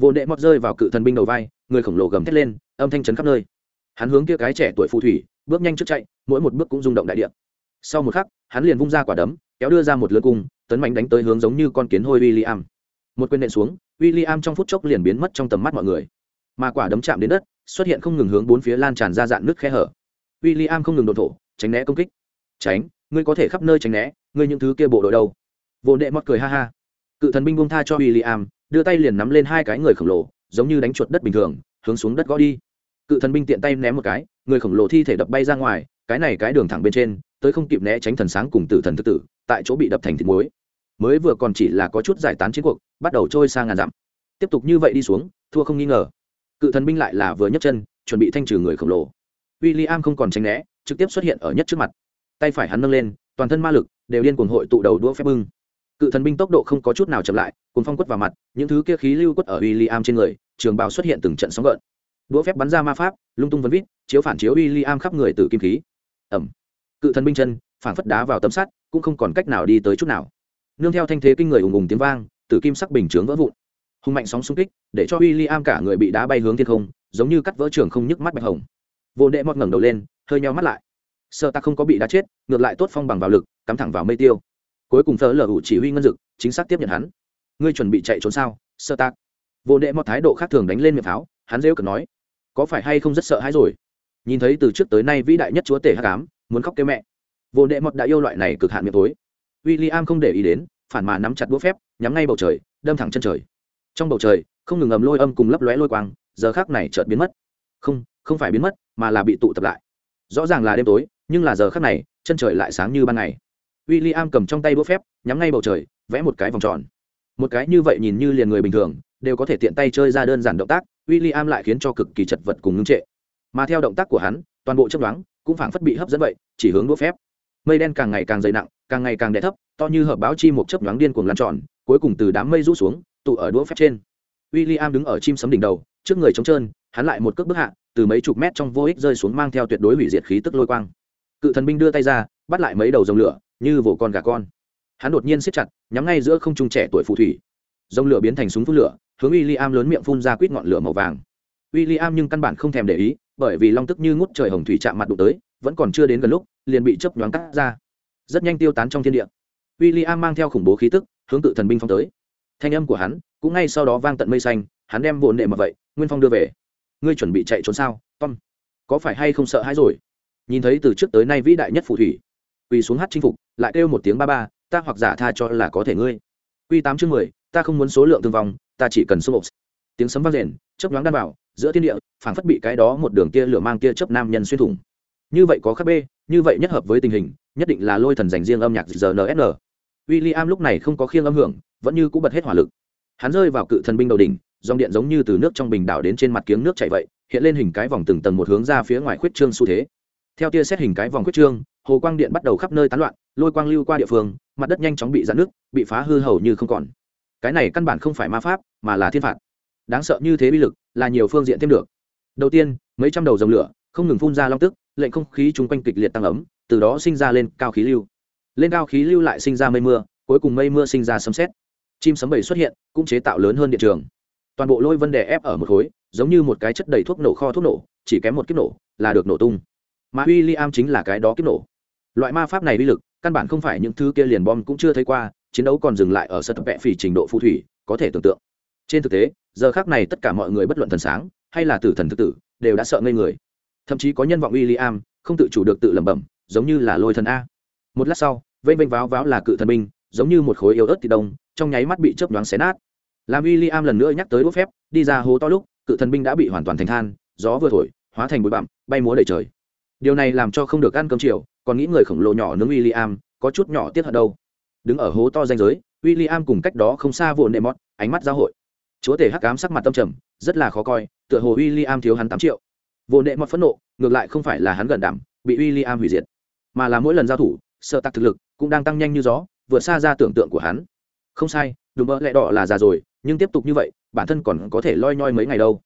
Vô nệ mọt rơi vào cự thần binh đầu vai, người khổng lồ gầm thét lên âm thanh chấn khắp nơi. Hắn hướng kia cái trẻ tuổi phù thủy, bước nhanh trước chạy, mỗi một bước cũng rung động đại địa. Sau một khắc, hắn liền vung ra quả đấm, kéo đưa ra một lưỡi cung, tấn mạnh đánh tới hướng giống như con kiến hôi William. một quyền nện xuống, William trong phút chốc liền biến mất trong tầm mắt mọi người. Mà quả đấm chạm đến đất, xuất hiện không ngừng hướng bốn phía lan tràn ra dạn nước khe hở. W i l l i am không ngừng đột thổ, tránh né công kích. Tránh, ngươi có thể khắp nơi tránh né, ngươi những thứ kia bộ đội đâu? Vô đệ mót cười ha ha. Cự thần binh bông tha cho w i l l i am đưa tay liền nắm lên hai cái người khổng lồ, giống như đánh chuột đất bình thường, hướng xuống đất gõ đi cự thần binh tiện tay ném một cái, người khổng lồ thi thể đập bay ra ngoài, cái này cái đường thẳng bên trên, tới không kịp né tránh thần sáng cùng tử thần thực tử, tại chỗ bị đập thành thịt muối. Mới vừa còn chỉ là có chút giải tán chiến cuộc, bắt đầu trôi sang ngàn dặm. Tiếp tục như vậy đi xuống, thua không nghi ngờ. Cự thần binh lại là vừa nhấc chân, chuẩn bị thanh trừ người khổng lồ. W i l l i am không còn tránh né, trực tiếp xuất hiện ở nhất trước mặt. Tay phải hắn nâng lên, toàn thân ma lực đều điên cuồng hội tụ đầu đũa phép bưng. Cự thần binh tốc độ không có chút nào chậm lại cùng phong quất vào mặt, những thứ kia khí lưu quất ở w i l l i am trên người, trường bào xuất hiện từng trận sóng gợn đũa phép bắn ra ma pháp, lung tung vấn vít, chiếu phản chiếu w i l l i am khắp người từ kim khí. Ẩm. Cự thần binh chân phản phất đá vào tấm sắt, cũng không còn cách nào đi tới chút nào. Nương theo thanh thế kinh người ùng ùng tiếng vang từ kim sắc bình chướng vỡ vụn. Hùng mạnh sóng xung kích, để cho w i l l i am cả người bị đá bay hướng thiên không, giống như cắt vỡ trường không nhức mắt bạch hồng. Vô đệ mọt ngẩng đầu lên, hơi nhau mắt lại. Sợ ta không có bị đá chết, ngược lại tốt phong bằng vào lực, cắm thẳng vào mây tiêu. Cuối cùng thờ lở hủ chỉ huy ngân dực, chính xác tiếp nhận hắn. Ngươi chuẩn bị chạy trốn sao? Sơ tác vô đệ mọt thái độ khác thường đánh lên miệng pháo, hắn rêu cực nói có phải hay không rất sợ hãi rồi? Nhìn thấy từ trước tới nay vĩ đại nhất chúa tể hát cám muốn khóc kêu mẹ. Vô đệ mọt đã yêu loại này cực hạn miệng tối. W i l l i am không để ý đến, phản mà nắm chặt đũa phép, nhắm ngay bầu trời, đâm thẳng chân trời. Trong bầu trời, không ngừng ầm lôi âm cùng lấp lóe lôi quang, giờ khác này chợt biến mất. Không không phải biến mất, mà là bị tụ tập lại. Rõ ràng là đêm tối, nhưng là giờ khác này, chân trời lại sáng như ban ngày. W i l l i am cầm trong tay đũa phép, nhắm ngay bầu trời, vẽ một cái vòng tròn. Một cái như vậy nhìn như liền người bình thường đều có thể tiện tay chơi ra đơn giản động tác, William lại khiến cho cực kỳ chật vật cùng ngưng trệ. Mà theo động tác của hắn, toàn bộ chấp đoán cũng phảng phất bị hấp dẫn vậy, chỉ hướng đũa phép. Mây đen càng ngày càng dày nặng, càng ngày càng đè thấp, to như hợp báo chi một chấp nhoáng điên cuồng lăn tròn, cuối cùng từ đám mây rũ xuống, tụ ở đũa phép trên. William đứng ở chim sấm đỉnh đầu, trước người trống trơn, hắn lại một cước bước hạ, từ mấy chục mét trong vô ích rơi xuống mang theo tuyệt đối hủy diệt khí tức lôi quang. Cự thần binh đưa tay ra, bắt lại mấy đầu dòng lửa, như vồ con gà con. Hắn đột nhiên siết chặt, nhắm ngay giữa không trung trẻ tuổi phù thủy. Dòng lửa biến thành súng phun lửa hướng w i l l i am lớn miệng phun ra quýt ngọn lửa màu vàng. W i l l i am nhưng căn bản không thèm để ý, bởi vì long tức như ngút trời hồng thủy chạm mặt đụng tới, vẫn còn chưa đến gần lúc, liền bị chấp nhoáng cắt ra. Rất nhanh tiêu tán trong thiên địa. W i l l i am mang theo khủng bố khí tức, hướng tự thần binh phong tới. Thanh âm của hắn, cũng ngay sau đó vang tận mây xanh, hắn đem bồn nệ mà vậy, nguyên phong đưa về. Ngươi chuẩn bị chạy trốn sao, tom? Có phải hay không sợ hãi rồi? Nhìn thấy từ trước tới nay vĩ đại nhất phù thủy, quỳ xuống hát chinh phục, lại kêu một tiếng ba ba, ta hoặc giả tha cho là có thể ngươi. Q tám chương mười, ta không muốn số lượng thương vong ta chỉ cần số một tiếng sấm vang rền chớp nhoáng đan vào giữa thiên địa phảng phất bị cái đó một đường kia lửa mang kia chớp nam nhân xuyên thủng. Như vậy có khác bê, như vậy nhất hợp với tình hình nhất định là lôi thần dành riêng âm nhạc rnsn w i lúc này không có khiêng âm hưởng vẫn như cũ bật hết hỏa lực. Hắn rơi vào cự thần binh đầu đỉnh dòng điện giống như từ nước trong bình đảo đến trên mặt kiếng nước chảy vậy hiện lên hình cái vòng từng tầng một hướng ra phía ngoài khuyết trương xu thế. Theo tia xét hình cái vòng khuyết trương hồ quang điện bắt đầu khắp nơi tán loạn lôi quang lưu qua địa phương mặt đất nhanh chóng bị giãn nước bị phá hư hầu như không còn cái này căn bản không phải ma pháp, mà là thiên phạt. Đáng sợ như thế bi lực, là nhiều phương diện thêm được. Đầu tiên, mấy trăm đầu dòng lửa, không ngừng phun ra long tức, lệnh không khí chung quanh kịch liệt tăng ấm, từ đó sinh ra lên cao khí lưu. Lên cao khí lưu lại sinh ra mây mưa, cuối cùng mây mưa sinh ra sấm xét chim sấm bầy xuất hiện, cũng chế tạo lớn hơn điện trường. Toàn bộ lôi vân đè ép ở một khối, giống như một cái chất đầy thuốc nổ kho thuốc nổ, chỉ kém một kiếp nổ, là được nổ tung. Mà w i l l i am chính là cái đó kiếp nổ. Loại ma pháp này uy lực, căn bản không phải những thứ kia liền bom cũng chưa thấy qua chiến đấu còn dừng lại ở sân vẽ phỉ trình độ phù thủy, có thể tưởng tượng. Trên thực tế, giờ khác này tất cả mọi người bất luận thần sáng, hay là tử thần thực tử, đều đã sợ ngây người. Thậm chí có nhân vọng w i l l i am không tự chủ được tự lẩm bẩm, giống như là lôi thần a. Một lát sau, vênh vênh váo váo là cự thần binh, giống như một khối yếu ớt thì đông, trong nháy mắt bị chớp nhoáng xé nát. Làm w i l l i am lần nữa nhắc tới đốt phép, đi ra hố to lúc, cự thần binh đã bị hoàn toàn thành than, gió vừa thổi, hóa thành bụi bặm, bay múa đầy trời. Điều này làm cho không được ăn cơm chiều, còn nghĩ người khổng lồ nhỏ nướng w i l l i am có chút nhỏ tiết hận đâu đứng ở hố to danh giới w i l l i am cùng cách đó không xa vồn nệ mót ánh mắt giao hội. Chúa tể hắc cám sắc mặt tâm trầm, rất là khó coi, tựa hồ w i l l i am thiếu hắn tám triệu. Vồn nệ mót phẫn nộ, ngược lại không phải là hắn gần đảm, bị w i l l i am hủy diệt, mà là mỗi lần giao thủ, sợ tặc thực lực cũng đang tăng nhanh như gió, vượt xa ra tưởng tượng của hắn. Không sai, đùm bỡ lẹ đỏ là già rồi, nhưng tiếp tục như vậy, bản thân còn có thể loi nhoi mấy ngày đâu.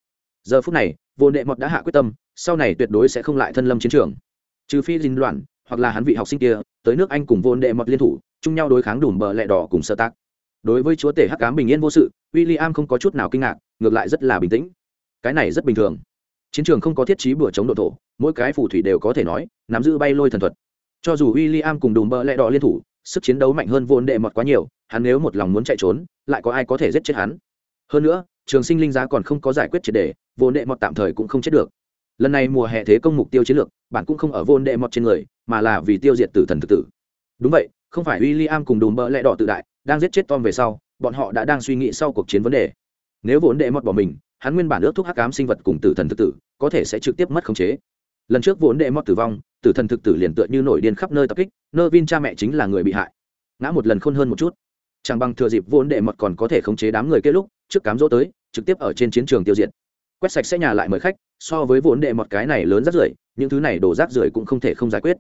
Giờ phút này vô nệ mọt đã hạ quyết tâm, sau này tuyệt đối sẽ không lại thân lâm chiến trường. Trừ phi dinh loạn, hoặc là hắn vị học sinh kia, tới nước anh cùng vô nệ mọt liên thủ chung nhau đối kháng đùm bờ lẹ đỏ cùng sơ tác. Đối với chúa tể hắc cám bình yên vô sự w i l l i am không có chút nào kinh ngạc, ngược lại rất là bình tĩnh. Cái này rất bình thường. Chiến trường không có thiết trí bừa chống độ thổ, mỗi cái phù thủy đều có thể nói, nắm giữ bay lôi thần thuật. Cho dù w i l l i am cùng đùm bờ lẹ đỏ liên thủ, sức chiến đấu mạnh hơn vô đệ mọt quá nhiều, hắn nếu một lòng muốn chạy trốn, lại có ai có thể giết chết hắn? Hơn nữa, trường sinh linh giá còn không có giải quyết triệt đề vô đệ mọt tạm thời cũng không chết được. Lần này mùa hè thế công mục tiêu chiến lược, bạn cũng không ở vô đệ mọt trên người, mà là vì tiêu diệt tử thần thực tử. Đúng vậy không phải w i l l i am cùng đùm bỡ lẹ đỏ tự đại, đang giết chết tom về sau, bọn họ đã đang suy nghĩ sau cuộc chiến vấn đề. Nếu vốn đệ mọt bỏ mình, hắn nguyên bản ước thúc hắc ám sinh vật cùng tử thần thực tử, có thể sẽ trực tiếp mất khống chế. Lần trước vốn đệ mọt tử vong, tử thần thực tử liền tựa như nổi điên khắp nơi tập kích nơ vin cha mẹ chính là người bị hại. Ngã một lần khôn hơn một chút. Chẳng bằng thừa dịp vốn đệ mọt còn có thể khống chế đám người kết lúc, trước cám dỗ tới, trực tiếp ở trên chiến trường tiêu diệt. Quét sạch sẽ nhà lại mời khách, so với vốn đệ mọt cái này lớn rác rưởi, những thứ này đổ rác rưởi cũng không thể không giải quyết.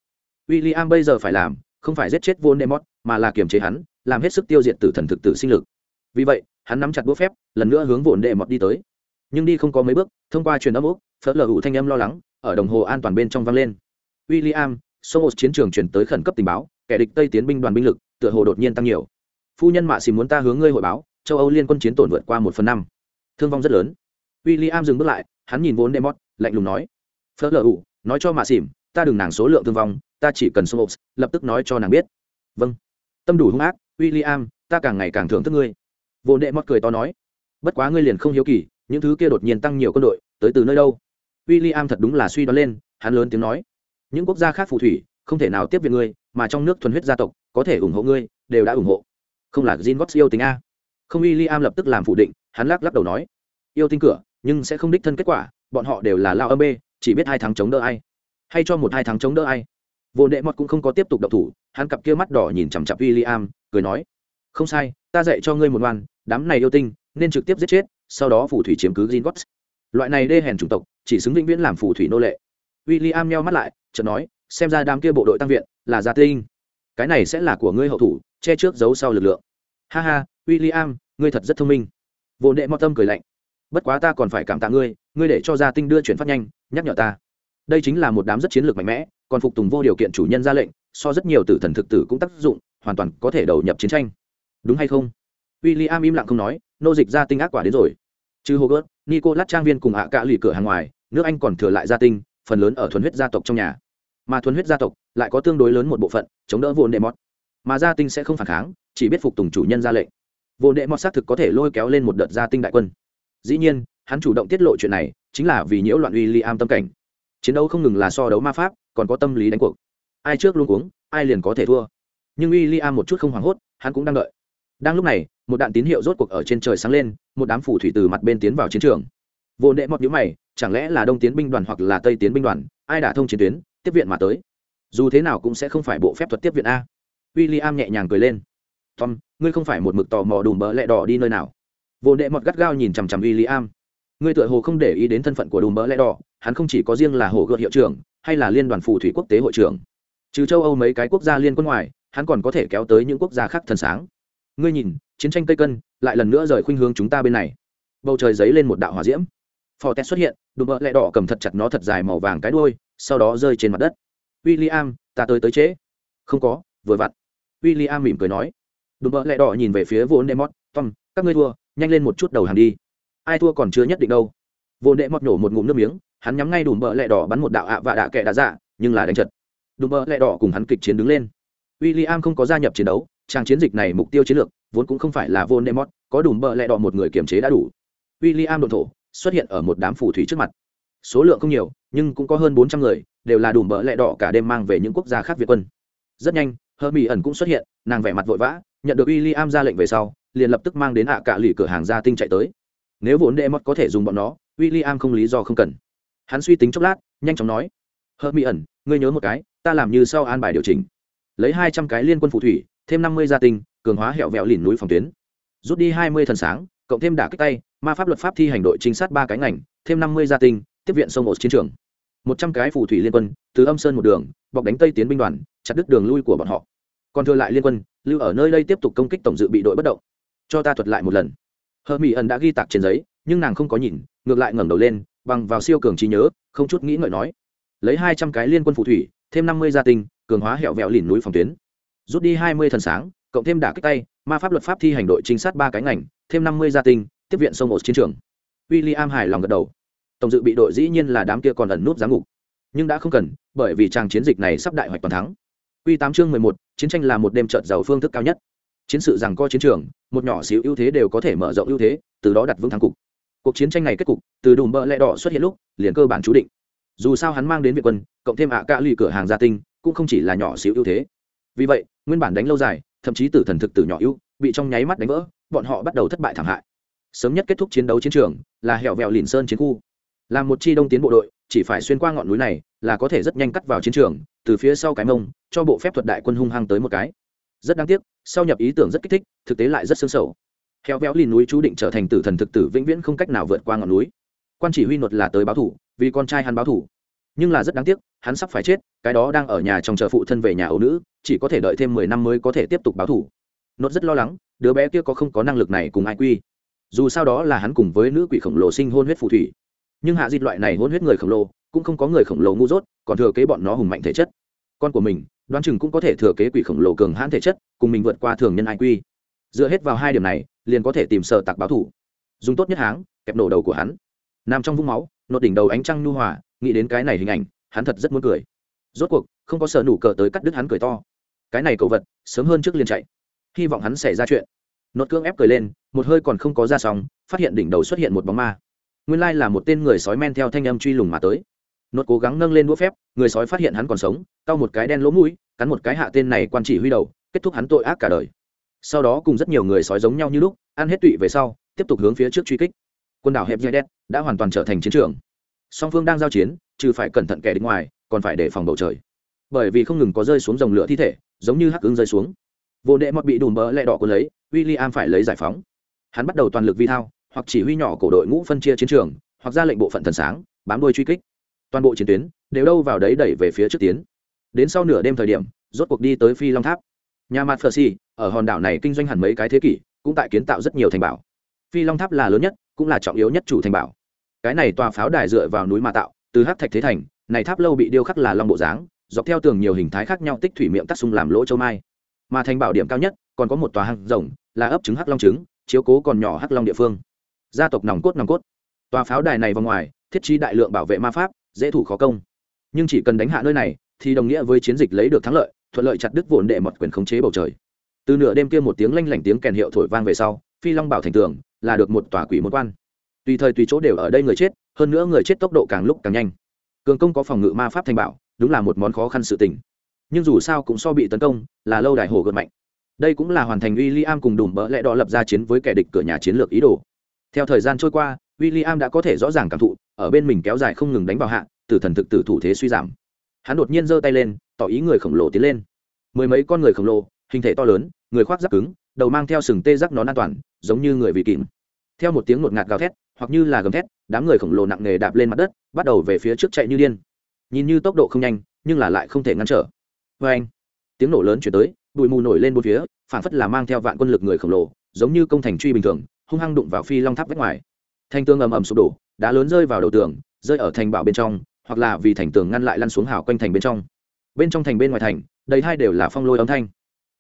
W i l l i am bây giờ phải làm không phải giết chết Voldemort mà là kiềm chế hắn làm hết sức tiêu diệt tử thần thực tử sinh lực. Vì vậy hắn nắm chặt búa phép lần nữa hướng vốn đi tới. Nhưng đi không có mấy bước thông qua truyền âm ốc, phớt lờ hữu thanh âm lo lắng ở đồng hồ an toàn bên trong vang lên. William, i một chiến trường truyền tới khẩn cấp tình báo kẻ địch tây tiến binh đoàn binh lực tựa hồ đột nhiên tăng nhiều. Phu nhân mạ xì muốn ta hướng ngươi hội báo châu âu liên quân chiến tổn vượt qua một phần năm. Thương vong rất lớn. William dừng bước lại hắn nhìn vốn demot lạnh lùng nói. Phớt lờ ủ nói cho mạ xỉm, ta đừng nàng số lượng thương vong ta chỉ cần sông lập tức nói cho nàng biết. Vâng. Tâm đủ hung ác w i l l i am ta càng ngày càng thưởng thức ngươi. Vô đệ mót cười to nói. Bất quá ngươi liền không hiếu kỳ, những thứ kia đột nhiên tăng nhiều quân đội, tới từ nơi đâu? W i l l i am thật đúng là suy đoán lên, hắn lớn tiếng nói. Những quốc gia khác phù thủy, không thể nào tiếp viện ngươi, mà trong nước thuần huyết gia tộc, có thể ủng hộ ngươi, đều đã ủng hộ. Không là gin gót yêu tính a. Không w i l l i am lập tức làm phủ định, hắn lắc lắc đầu nói. Yêu tinh cửa, nhưng sẽ không đích thân kết quả, bọn họ đều là lao âm bê, chỉ biết hai tháng chống đỡ ai. Hay cho một hai tháng chống đỡ ai vô đệ mọt cũng không có tiếp tục động thủ, hắn cặp kia mắt đỏ nhìn chằm chặp w i l l i am cười nói, không sai, ta dạy cho ngươi một ngoan, đám này yêu tinh nên trực tiếp giết chết, sau đó phù thủy chiếm cứ gin gót loại này đê hèn chủng tộc, chỉ xứng vĩnh viễn làm phù thủy nô lệ. W i l l i am nheo mắt lại, chợt nói, xem ra đám kia bộ đội tăng viện là gia tinh. Cái này sẽ là của ngươi hậu thủ, che trước giấu sau lực lượng. Ha ha w i l l i am ngươi thật rất thông minh. Vô đệ mọt tâm cười lạnh, bất quá ta còn phải cảm tạ ngươi ngươi để cho gia tinh đưa chuyển phát nhanh, nhắc nhở ta. Đây chính là một đám rất chiến lược mạnh mẽ còn phục tùng vô điều kiện chủ nhân ra lệnh, so rất nhiều tử thần thực tử cũng tác dụng, hoàn toàn có thể đầu nhập chiến tranh. Đúng hay không? W i l l i am im lặng không nói, nô dịch gia tinh ác quả đến rồi. Chứ hô gớt nico lát trang viên cùng ạ à cạ lì cửa hàng ngoài, nước anh còn thừa lại gia tinh, phần lớn ở thuần huyết gia tộc trong nhà. Mà thuần huyết gia tộc lại có tương đối lớn một bộ phận, chống đỡ vồn đệ mọt mà gia tinh sẽ không phản kháng, chỉ biết phục tùng chủ nhân ra lệnh. Vồn đệ mọt xác thực có thể lôi kéo lên một đợt gia tinh đại quân. Dĩ nhiên, hắn chủ động tiết lộ chuyện này, chính là vì nhiễu loạn uy i am tâm cảnh. Chiến đấu không ngừng là so đấu ma pháp còn có tâm lý đánh cuộc. Ai trước luôn uống ai liền có thể thua. Nhưng uy li am một chút không hoảng hốt, hắn cũng đang đợi. Đang lúc này, một đạn tín hiệu rốt cuộc ở trên trời sáng lên, một đám phủ thủy từ mặt bên tiến vào chiến trường. Vô đệ mọt nhữ mày, chẳng lẽ là đông tiến binh đoàn hoặc là tây tiến binh đoàn, ai đã thông chiến tuyến, tiếp viện mà tới? Dù thế nào cũng sẽ không phải bộ phép thuật tiếp viện a. W i l l i am nhẹ nhàng cười lên. Tom, ngươi không phải một mực tò mò đùm bỡ lẹ đỏ đi nơi nào? Vô đệ mọt gắt gao nhìn chằm chằm w i l l i am ngươi tựa hồ không để ý đến thân phận của đùm bỡ lẹ đỏ, hắn không chỉ có riêng là hồ gợt hiệu trưởng hay là liên đoàn phù thủy quốc tế hội trưởng? Trừ châu âu mấy cái quốc gia liên quân ngoài, hắn còn có thể kéo tới những quốc gia khác thần sáng. Ngươi nhìn, chiến tranh tây cân, lại lần nữa rời khuynh hướng chúng ta bên này. Bầu trời dấy lên một đạo hỏa diễm. Phò tét xuất hiện, đùm bỡ lẹ đỏ cầm thật chặt nó thật dài màu vàng cái đuôi, sau đó rơi trên mặt đất. W i l l i am ta tới tới trễ. Không có, vừa vặn. W i l l i am mỉm cười nói. Đùm bỡ lẹ đỏ nhìn về phía vốn đệ tom, các ngươi thua, nhanh lên một chút đầu hàng đi. Ai thua còn chưa nhất định đâu vô đệ mọt nổ một ngụm nước miếng, hắn nhắm ngay đùm bợ lẹ đỏ bắn một đạo ạ và đạ kẻ đã dạ nhưng là đánh chật. Đùm bợ lẹ đỏ cùng hắn kịch chiến đứng lên. W i l l i am không có gia nhập chiến đấu, trang chiến dịch này mục tiêu chiến lược, vốn cũng không phải là vô nê mọt có đùm bợ lẹ đỏ một người kiềm chế đã đủ. W i l l i am đồn thổ, xuất hiện ở một đám phù thủy trước mặt. Số lượng không nhiều, nhưng cũng có hơn bốn trăm người, đều là đùm bợ lẹ đỏ cả đêm mang về những quốc gia khác việt quân. Rất nhanh hơ mỹ ẩn cũng xuất hiện, nàng vẻ mặt vội vã, nhận được w i l l i am ra lệnh về sau, liền lập tức mang đến hạ cả lì cửa hàng gia tinh chạy tới. Nếu vốn đệ mót có thể dùng bọn nó w i l l i am không lý do không cần. Hắn suy tính chốc lát, nhanh chóng nói hơ mỹ ẩn, ngươi nhớ một cái, ta làm như sau an bài điều chỉnh. Lấy hai trăm cái liên quân phù thủy, thêm năm mươi gia tinh, cường hóa hẹo vẹo lìn núi phòng tuyến. Rút đi hai mươi thần sáng, cộng thêm đả kích tay, ma pháp luật pháp thi hành đội trinh sát ba cái ngành, thêm năm mươi gia tinh, tiếp viện sông một chiến trường. Một trăm cái phù thủy liên quân, từ âm sơn một đường, bọc đánh tây tiến binh đoàn, chặt đứt đường lui của bọn họ. Còn thừa lại liên quân, lưu ở nơi đây tiếp tục công kích tổng dự bị đội bất động. Cho ta thuật lại một lần. Hờ mỹ ẩn đã ghi tạc trên giấy, nhưng nàng không có nhìn ngược lại ngẩng đầu lên, bằng vào siêu cường trí nhớ, không chút nghĩ ngợi nói, lấy hai trăm cái liên quân phù thủy, thêm năm mươi gia tinh, cường hóa hẹo vẹo lìn núi phòng tuyến. Rút đi hai mươi thần sáng, cộng thêm đả kích tay, ma pháp luật pháp thi hành đội trinh sát ba cái ngành, thêm năm mươi gia tinh, tiếp viện sông một chiến trường. W i l l i am hài lòng gật đầu. Tổng dự bị đội dĩ nhiên là đám kia còn ẩn nút giám ngục. Nhưng đã không cần, bởi vì tràng chiến dịch này sắp đại hoạch toàn thắng. Q tám chương mười một, chiến tranh là một đêm trợt giàu phương thức cao nhất. Chiến sự rằng co chiến trường, một nhỏ xíu ưu thế đều có thể mở rộng ưu thế, từ đó đặt vững thắng cục cuộc chiến tranh này kết cục, từ đùm bợ lẹ đỏ xuất hiện lúc, liền cơ bản chú định. Dù sao hắn mang đến việt quân, cộng thêm ạ cạ lì cửa hàng gia tinh, cũng không chỉ là nhỏ xíu ưu thế. Vì vậy, nguyên bản đánh lâu dài, thậm chí tử thần thực tử nhỏ ưu bị trong nháy mắt đánh vỡ, bọn họ bắt đầu thất bại thảm hại. Sớm nhất kết thúc chiến đấu chiến trường, là hẹo vẹo lìn sơn chiến khu. Là một chi đông tiến bộ đội, chỉ phải xuyên qua ngọn núi này, là có thể rất nhanh cắt vào chiến trường, từ phía sau cái mông, cho bộ phép thuật đại quân hung hăng tới một cái. Rất đáng tiếc, sau nhập ý tưởng rất kích thích, thực tế lại rất xương sầu hẹo béo lìn núi chú định trở thành tử thần thực tử vĩnh viễn không cách nào vượt qua ngọn núi. Quan chỉ huy luật là tới báo thủ, vì con trai hắn báo thủ. Nhưng là rất đáng tiếc, hắn sắp phải chết, cái đó đang ở nhà trong chờ phụ thân về nhà ấu nữ, chỉ có thể đợi thêm mười năm mới có thể tiếp tục báo thủ. Nốt rất lo lắng, đứa bé kia có không có năng lực này cùng ai quy. Dù sao đó là hắn cùng với nữ quỷ khổng lồ sinh hôn huyết phù thủy. Nhưng hạ dịch loại này hôn huyết người khổng lồ, cũng không có người khổng lồ ngu dốt, còn thừa kế bọn nó hùng mạnh thể chất. Con của mình, đoán chừng cũng có thể thừa kế quỷ khổng lồ cường hãn thể chất, cùng mình vượt qua thường nhân ai quy. Dựa hết vào hai điểm này liền có thể tìm sở tặc báo thủ. Dùng tốt nhất háng, kẹp nổ đầu của hắn. Nằm trong vũng máu nốt đỉnh đầu ánh trăng nhu hòa, nghĩ đến cái này hình ảnh, hắn thật rất muốn cười. Rốt cuộc, không có sở nủ cờ tới cắt đứt hắn cười to. Cái này cậu vật, sớm hơn trước liền chạy. Hy vọng hắn xảy ra chuyện. Nốt cương ép cười lên, một hơi còn không có ra sóng, phát hiện đỉnh đầu xuất hiện một bóng ma. Nguyên lai là một tên người sói men theo thanh âm truy lùng mà tới. Nốt cố gắng nâng lên đũa phép, người sói phát hiện hắn còn sống, cau một cái đen lỗ mũi, cắn một cái hạ tên này quan chỉ huy đầu, kết thúc hắn tội ác cả đời sau đó cùng rất nhiều người sói giống nhau như lúc, ăn hết tụy về sau, tiếp tục hướng phía trước truy kích. Quần đảo hẹp dây đen đã hoàn toàn trở thành chiến trường. Song phương đang giao chiến, trừ phải cẩn thận kẻ đến ngoài, còn phải đề phòng bầu trời. Bởi vì không ngừng có rơi xuống dòng lửa thi thể, giống như hắc ứng rơi xuống. Vô đệ mọt bị đùm bỡ lẹ đỏ cuốn lấy w i l l i am phải lấy giải phóng. Hắn bắt đầu toàn lực vi thao, hoặc chỉ huy nhỏ cổ đội ngũ phân chia chiến trường, hoặc ra lệnh bộ phận thần sáng, bám đôi truy kích. Toàn bộ chiến tuyến đều đâu vào đấy đẩy về phía trước tiến. Đến sau nửa đêm thời điểm, rốt cuộc đi tới phi long tháp nhà mặt phờ xì, ở hòn đảo này kinh doanh hẳn mấy cái thế kỷ, cũng tại kiến tạo rất nhiều thành bảo. Phi long tháp là lớn nhất, cũng là trọng yếu nhất chủ thành bảo. Cái này tòa pháo đài dựa vào núi mà tạo, từ hắc thạch thế thành, này tháp lâu bị điêu khắc là long bộ dáng, dọc theo tường nhiều hình thái khác nhau tích thủy miệng tắc sung làm lỗ châu mai. Mà thành bảo điểm cao nhất, còn có một tòa hang rồng là ấp trứng hắc long trứng, chiếu cố còn nhỏ hắc long địa phương. Gia tộc nòng cốt nòng cốt. Tòa pháo đài này vào ngoài, thiết trí đại lượng bảo vệ ma pháp, dễ thủ khó công. Nhưng chỉ cần đánh hạ nơi này, thì đồng nghĩa với chiến dịch lấy được thắng lợi thuận lợi chặt đứt vụn đệ mật quyền khống chế bầu trời. Từ nửa đêm kia một tiếng lanh lảnh tiếng kèn hiệu thổi vang về sau, phi long bảo thành tường là được một tòa quỷ môn quan. Tùy thời tùy chỗ đều ở đây người chết, hơn nữa người chết tốc độ càng lúc càng nhanh. Cường công có phòng ngự ma pháp thành bảo, đúng là một món khó khăn sự tình. Nhưng dù sao cũng so bị tấn công, là lâu đài hồ gợt mạnh. Đây cũng là hoàn thành w i l l i am cùng đùm bỡ lẽ đỏ lập ra chiến với kẻ địch cửa nhà chiến lược ý đồ. Theo thời gian trôi qua w i l l i am đã có thể rõ ràng cảm thụ, ở bên mình kéo dài không ngừng đánh vào hạ tử thần thực tử thủ thế suy giảm hắn đột nhiên giơ tay lên, tỏ ý người khổng lồ tiến lên. Mười mấy con người khổng lồ, hình thể to lớn, người khoác giáp cứng, đầu mang theo sừng tê giác nón an toàn, giống như người vị kìm. Theo một tiếng ngột ngạt gào thét, hoặc như là gầm thét, đám người khổng lồ nặng nề đạp lên mặt đất, bắt đầu về phía trước chạy như điên. Nhìn như tốc độ không nhanh, nhưng là lại không thể ngăn trở. Vê anh, tiếng nổ lớn chuyển tới, bụi mù nổi lên bốn phía phản phất là mang theo vạn quân lực người khổng lồ, giống như công thành truy bình thường, hung hăng đụng vào phi long tháp vách ngoài. Thành tường ầm ầm sụp đổ, đá lớn rơi vào đầu tường, rơi ở thành bảo bên trong hoặc là vì thành tường ngăn lại lăn xuống hào quanh thành bên trong. Bên trong thành bên ngoài thành, đầy hai đều là phong lôi âm thanh.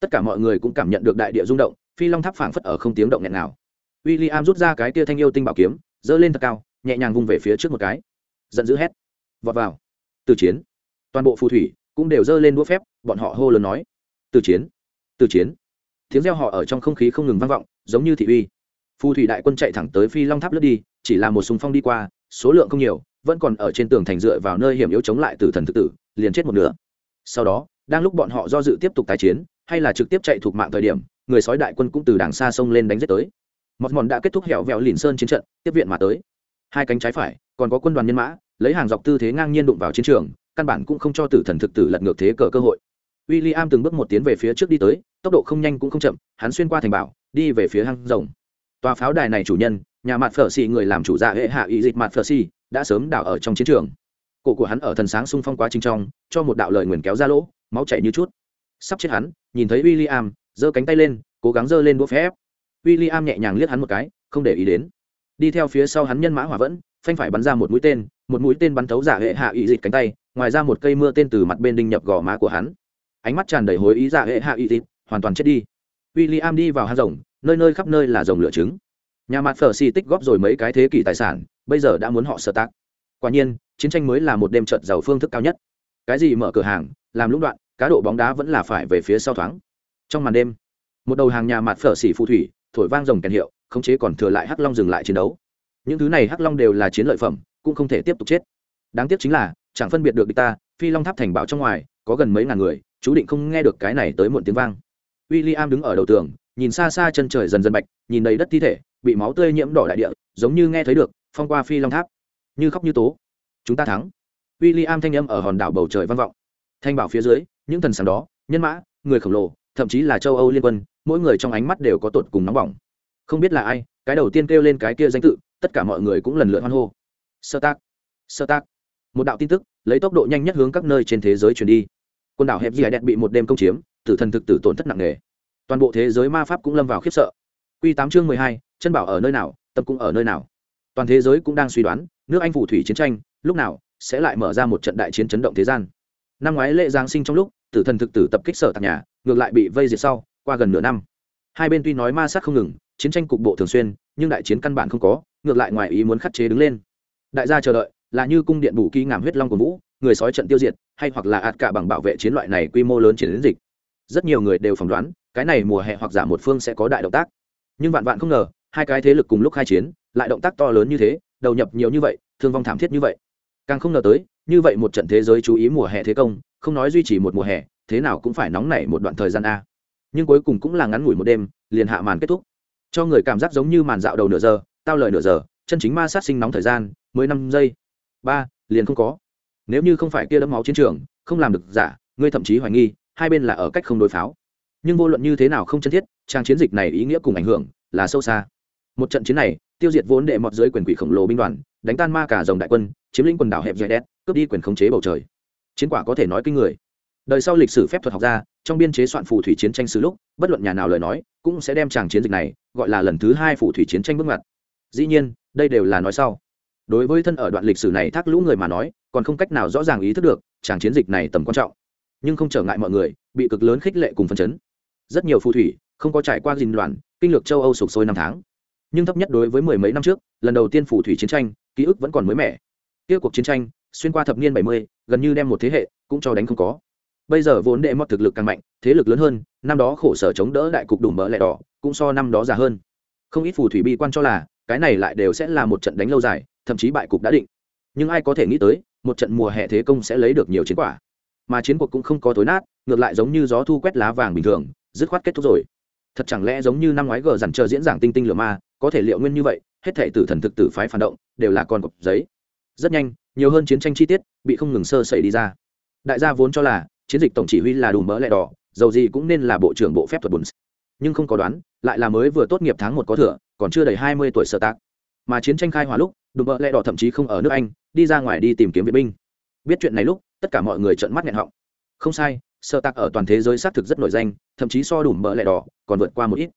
Tất cả mọi người cũng cảm nhận được đại địa rung động, phi long tháp phảng phất ở không tiếng động nghẹn nào w i l l i am rút ra cái tia thanh yêu tinh bảo kiếm, giơ lên thật cao, nhẹ nhàng vung về phía trước một cái. Giận dữ hét. Vọt vào. Từ chiến. Toàn bộ phù thủy cũng đều giơ lên đũa phép, bọn họ hô lớn nói. Từ chiến. Từ chiến. Tiếng reo họ ở trong không khí không ngừng vang vọng, giống như thị uy. Phù thủy đại quân chạy thẳng tới phi long tháp lướt đi, chỉ là một súng phong đi qua, số lượng không nhiều vẫn còn ở trên tường thành dựa vào nơi hiểm yếu chống lại tử thần thực tử, liền chết một nửa. Sau đó, đang lúc bọn họ do dự tiếp tục tái chiến, hay là trực tiếp chạy thuộc mạng thời điểm, người sói đại quân cũng từ đằng xa sông lên đánh giết tới. Mọt mòn đã kết thúc hẻo vẹo lìn sơn chiến trận, tiếp viện mà tới. Hai cánh trái phải, còn có quân đoàn nhân mã, lấy hàng dọc tư thế ngang nhiên đụng vào chiến trường, căn bản cũng không cho tử thần thực tử lật ngược thế cờ cơ hội. W i l l i am từng bước một tiến về phía trước đi tới, tốc độ không nhanh cũng không chậm, hắn xuyên qua thành bảo, đi về phía hang rồng tòa pháo đài này chủ nhân, nhà mặt phở xì, người làm chủ dạ hệ hạ ý dịch mặt phở xì đã sớm đảo ở trong chiến trường. Cổ của hắn ở thần sáng xung phong quá trình trong, cho một đạo lời nguyền kéo ra lỗ, máu chảy như chút. Sắp chết hắn, nhìn thấy w i l l i am giơ cánh tay lên, cố gắng giơ lên đũa phép. W i l l i am nhẹ nhàng liếc hắn một cái, không để ý đến. Đi theo phía sau hắn nhân mã hỏa vẫn, phanh phải bắn ra một mũi tên, một mũi tên bắn thấu giả hệ hạ ý dịt cánh tay, ngoài ra một cây mưa tên từ mặt bên đinh nhập gò má của hắn. Ánh mắt tràn đầy hối ý giả hệ hạ ý dịt hoàn toàn chết đi. W i l l i am đi vào hang rồng, nơi nơi khắp nơi là rồng lửa trứng. Nhà mặt phở xì tích góp rồi mấy cái thế kỷ tài sản bây giờ đã muốn họ sơ tác quả nhiên, chiến tranh mới là một đêm trận giàu phương thức cao nhất. Cái gì mở cửa hàng, làm lũng đoạn, cá độ bóng đá vẫn là phải về phía sau thoáng. Trong màn đêm, một đầu hàng nhà mặt phở xỉ phù thủy, thổi vang rồng kèn hiệu, khống chế còn thừa lại hắc long dừng lại chiến đấu. Những thứ này hắc long đều là chiến lợi phẩm, cũng không thể tiếp tục chết. Đáng tiếc chính là, chẳng phân biệt được địch ta, phi long tháp thành bảo trong ngoài, có gần mấy ngàn người, chú định không nghe được cái này tới muộn tiếng vang. W i l l i am đứng ở đầu tường, nhìn xa xa chân trời dần dần bạch, nhìn đầy đất thi thể, bị máu tươi nhiễm đỏ đại địa, giống như nghe thấy được phong qua phi long tháp. Như khóc như tố. Chúng ta thắng. W i l l i am thanh âm ở hòn đảo bầu trời vang vọng. Thanh bảo phía dưới, những thần sáng đó, nhân mã, người khổng lồ, thậm chí là châu âu liên quân, mỗi người trong ánh mắt đều có tột cùng nóng bỏng. Không biết là ai, cái đầu tiên kêu lên cái kia danh tự, tất cả mọi người cũng lần lượt hoan hô. Sơ tác sơ tác một đạo tin tức, lấy tốc độ nhanh nhất hướng các nơi trên thế giới truyền đi. Quần đảo hẹp dì đẹp bị một đêm công chiếm, tử thần thực tử tổn thất nặng nề. Toàn bộ thế giới ma pháp cũng lâm vào khiếp sợ. Q tám chương mười hai, chân bảo ở nơi nào tập cũng ở nơi nào toàn thế giới cũng đang suy đoán, nước anh phủ thủy chiến tranh, lúc nào sẽ lại mở ra một trận đại chiến chấn động thế gian. Năm ngoái lễ giáng sinh trong lúc, tử thần thực tử tập kích sở tạc nhà, ngược lại bị vây diệt sau, qua gần nửa năm. Hai bên tuy nói ma sát không ngừng, chiến tranh cục bộ thường xuyên, nhưng đại chiến căn bản không có, ngược lại ngoài ý muốn khắt chế đứng lên. Đại gia chờ đợi, là như cung điện bù ký ngảm huyết long của vũ, người sói trận tiêu diệt, hay hoặc là ạt cả bằng bảo vệ chiến loại này quy mô lớn chiến dịch. Rất nhiều người đều phỏng đoán, cái này mùa hè hoặc giả một phương sẽ có đại động tác. Nhưng vạn vạn không ngờ hai cái thế lực cùng lúc khai chiến, lại động tác to lớn như thế, đầu nhập nhiều như vậy, thương vong thảm thiết như vậy. Càng không ngờ tới, như vậy một trận thế giới chú ý mùa hè thế công, không nói duy trì một mùa hè, thế nào cũng phải nóng nảy một đoạn thời gian a. Nhưng cuối cùng cũng là ngắn ngủi một đêm, liền hạ màn kết thúc. Cho người cảm giác giống như màn dạo đầu nửa giờ, tao lời nửa giờ, chân chính ma sát sinh nóng thời gian mới năm giây. Ba, liền không có. Nếu như không phải kia đấm máu chiến trường, không làm được giả, ngươi thậm chí hoài nghi, hai bên là ở cách không đối pháo. Nhưng vô luận như thế nào không chân thiết, trang chiến dịch này ý nghĩa cùng ảnh hưởng là sâu xa một trận chiến này, tiêu diệt vốn đệ mọt dưới quyền quỷ khổng lồ binh đoàn, đánh tan ma cả dòng đại quân, chiếm lĩnh quần đảo hẹp dài đét, cướp đi quyền khống chế bầu trời. Chiến quả có thể nói kinh người. Đời sau lịch sử phép thuật học ra, trong biên chế soạn phù thủy chiến tranh sứ lúc, bất luận nhà nào lời nói, cũng sẽ đem tràng chiến dịch này, gọi là lần thứ hai phù thủy chiến tranh bước ngoặt. Dĩ nhiên, đây đều là nói sau. Đối với thân ở đoạn lịch sử này thác lũ người mà nói, còn không cách nào rõ ràng ý thức được tràng chiến dịch này tầm quan trọng. Nhưng không trở ngại mọi người, bị cực lớn khích lệ cùng phân chấn. Rất nhiều phù thủy, không có trải qua dình loạn kinh lược châu âu sụp sôi năm tháng nhưng thấp nhất đối với mười mấy năm trước, lần đầu tiên phủ thủy chiến tranh, ký ức vẫn còn mới mẻ. Kia cuộc chiến tranh, xuyên qua thập niên bảy mươi, gần như đem một thế hệ cũng cho đánh không có. Bây giờ vốn đệ mọt thực lực càng mạnh, thế lực lớn hơn, năm đó khổ sở chống đỡ đại cục đủ mỡ lẻ đỏ, cũng so năm đó già hơn. Không ít phù thủy bi quan cho là, cái này lại đều sẽ là một trận đánh lâu dài, thậm chí bại cục đã định. Nhưng ai có thể nghĩ tới, một trận mùa hè thế công sẽ lấy được nhiều chiến quả. Mà chiến cuộc cũng không có tối nát, ngược lại giống như gió thu quét lá vàng bình thường, dứt khoát kết thúc rồi. Thật chẳng lẽ giống như năm ngoái gờ dằn chờ diễn giảng tinh tinh lửa ma có thể liệu nguyên như vậy, hết thể tử thần thực tử phái phản động, đều là con cọc giấy. Rất nhanh, nhiều hơn chiến tranh chi tiết bị không ngừng sơ sẩy đi ra. Đại gia vốn cho là chiến dịch tổng chỉ huy là đủ mỡ lẹ đỏ, dầu gì cũng nên là bộ trưởng bộ phép thuật bùn. Nhưng không có đoán, lại là mới vừa tốt nghiệp tháng một có thừa, còn chưa đầy hai mươi tuổi sơ tác mà chiến tranh khai hỏa lúc, đủ mỡ lẹ đỏ thậm chí không ở nước anh, đi ra ngoài đi tìm kiếm viện binh. Biết chuyện này lúc, tất cả mọi người trợn mắt nghẹn họng. Không sai sơ tác ở toàn thế giới xác thực rất nổi danh, thậm chí so đủ mỡ lẹ đỏ còn vượt qua một ít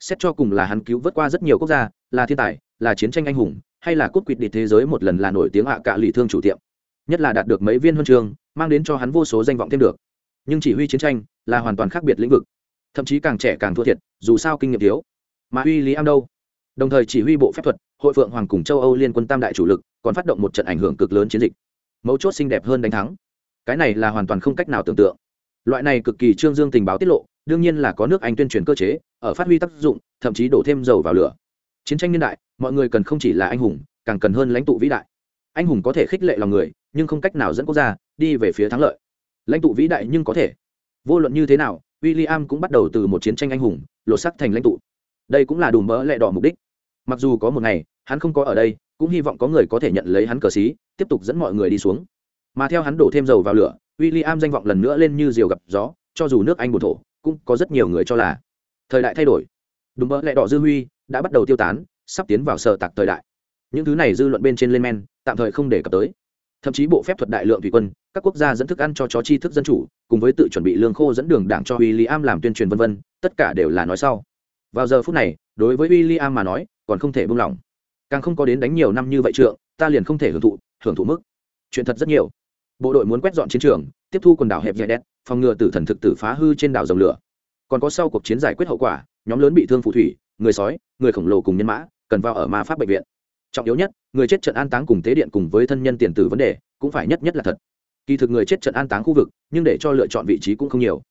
xét cho cùng là hắn cứu vớt qua rất nhiều quốc gia là thiên tài là chiến tranh anh hùng hay là cốt quỵt địch thế giới một lần là nổi tiếng hạ cả lì thương chủ tiệm. Nhất là đạt được mấy viên huân trường, mang đến cho hắn vô số danh vọng thêm được. Nhưng chỉ huy chiến tranh là hoàn toàn khác biệt lĩnh vực. Thậm chí càng trẻ càng thua thiệt dù sao kinh nghiệm thiếu. Mà uy lý am đâu? Đồng thời chỉ huy bộ phép thuật hội phượng hoàng cùng châu âu liên quân tam đại chủ lực còn phát động một trận ảnh hưởng cực lớn chiến dịch. Mấu chốt xinh đẹp hơn đánh thắng. Cái này là hoàn toàn không cách nào tưởng tượng. Loại này cực kỳ trương dương tình báo tiết lộ đương nhiên là có nước anh tuyên truyền cơ chế, ở phát huy tác dụng, thậm chí đổ thêm dầu vào lửa. Chiến tranh niên đại, mọi người cần không chỉ là anh hùng, càng cần hơn lãnh tụ vĩ đại. Anh hùng có thể khích lệ lòng người, nhưng không cách nào dẫn quốc gia đi về phía thắng lợi. Lãnh tụ vĩ đại nhưng có thể. Vô luận như thế nào w i l l i am cũng bắt đầu từ một chiến tranh anh hùng, lột sắc thành lãnh tụ. Đây cũng là đủ mỡ lẹ đỏ mục đích. Mặc dù có một ngày, hắn không có ở đây, cũng hy vọng có người có thể nhận lấy hắn cờ xí, tiếp tục dẫn mọi người đi xuống. Mà theo hắn đổ thêm dầu vào lửa w i l l i am danh vọng lần nữa lên như diều gặp gió, cho dù nước anh bột thổ cũng có rất nhiều người cho là thời đại thay đổi. Đúng mỡ lẹ đỏ dư huy đã bắt đầu tiêu tán, sắp tiến vào sở tạc thời đại. Những thứ này dư luận bên trên lên men, tạm thời không đề cập tới. Thậm chí bộ phép thuật đại lượng thủy quân, các quốc gia dẫn thức ăn cho chó tri thức dân chủ, cùng với tự chuẩn bị lương khô dẫn đường đảng cho w i l l i am làm tuyên truyền v v tất cả đều là nói sau. Vào giờ phút này, đối với w i l l i am mà nói, còn không thể buông lỏng. Càng không có đến đánh nhiều năm như vậy trượng, ta liền không thể hưởng thụ hưởng thụ mức. Chuyện thật rất nhiều. Bộ đội muốn quét dọn chiến trường tiếp thu quần đảo hẹp dài đen, phòng ngừa tử thần thực tử phá hư trên đảo dòng lửa. Còn có sau cuộc chiến giải quyết hậu quả nhóm lớn bị thương phù thủy người sói người khổng lồ cùng nhân mã cần vào ở ma pháp bệnh viện. Trọng yếu nhất người chết trận an táng cùng tế điện cùng với thân nhân tiền tử vấn đề cũng phải nhất nhất là thật. Kỳ thực người chết trận an táng khu vực nhưng để cho lựa chọn vị trí cũng không nhiều.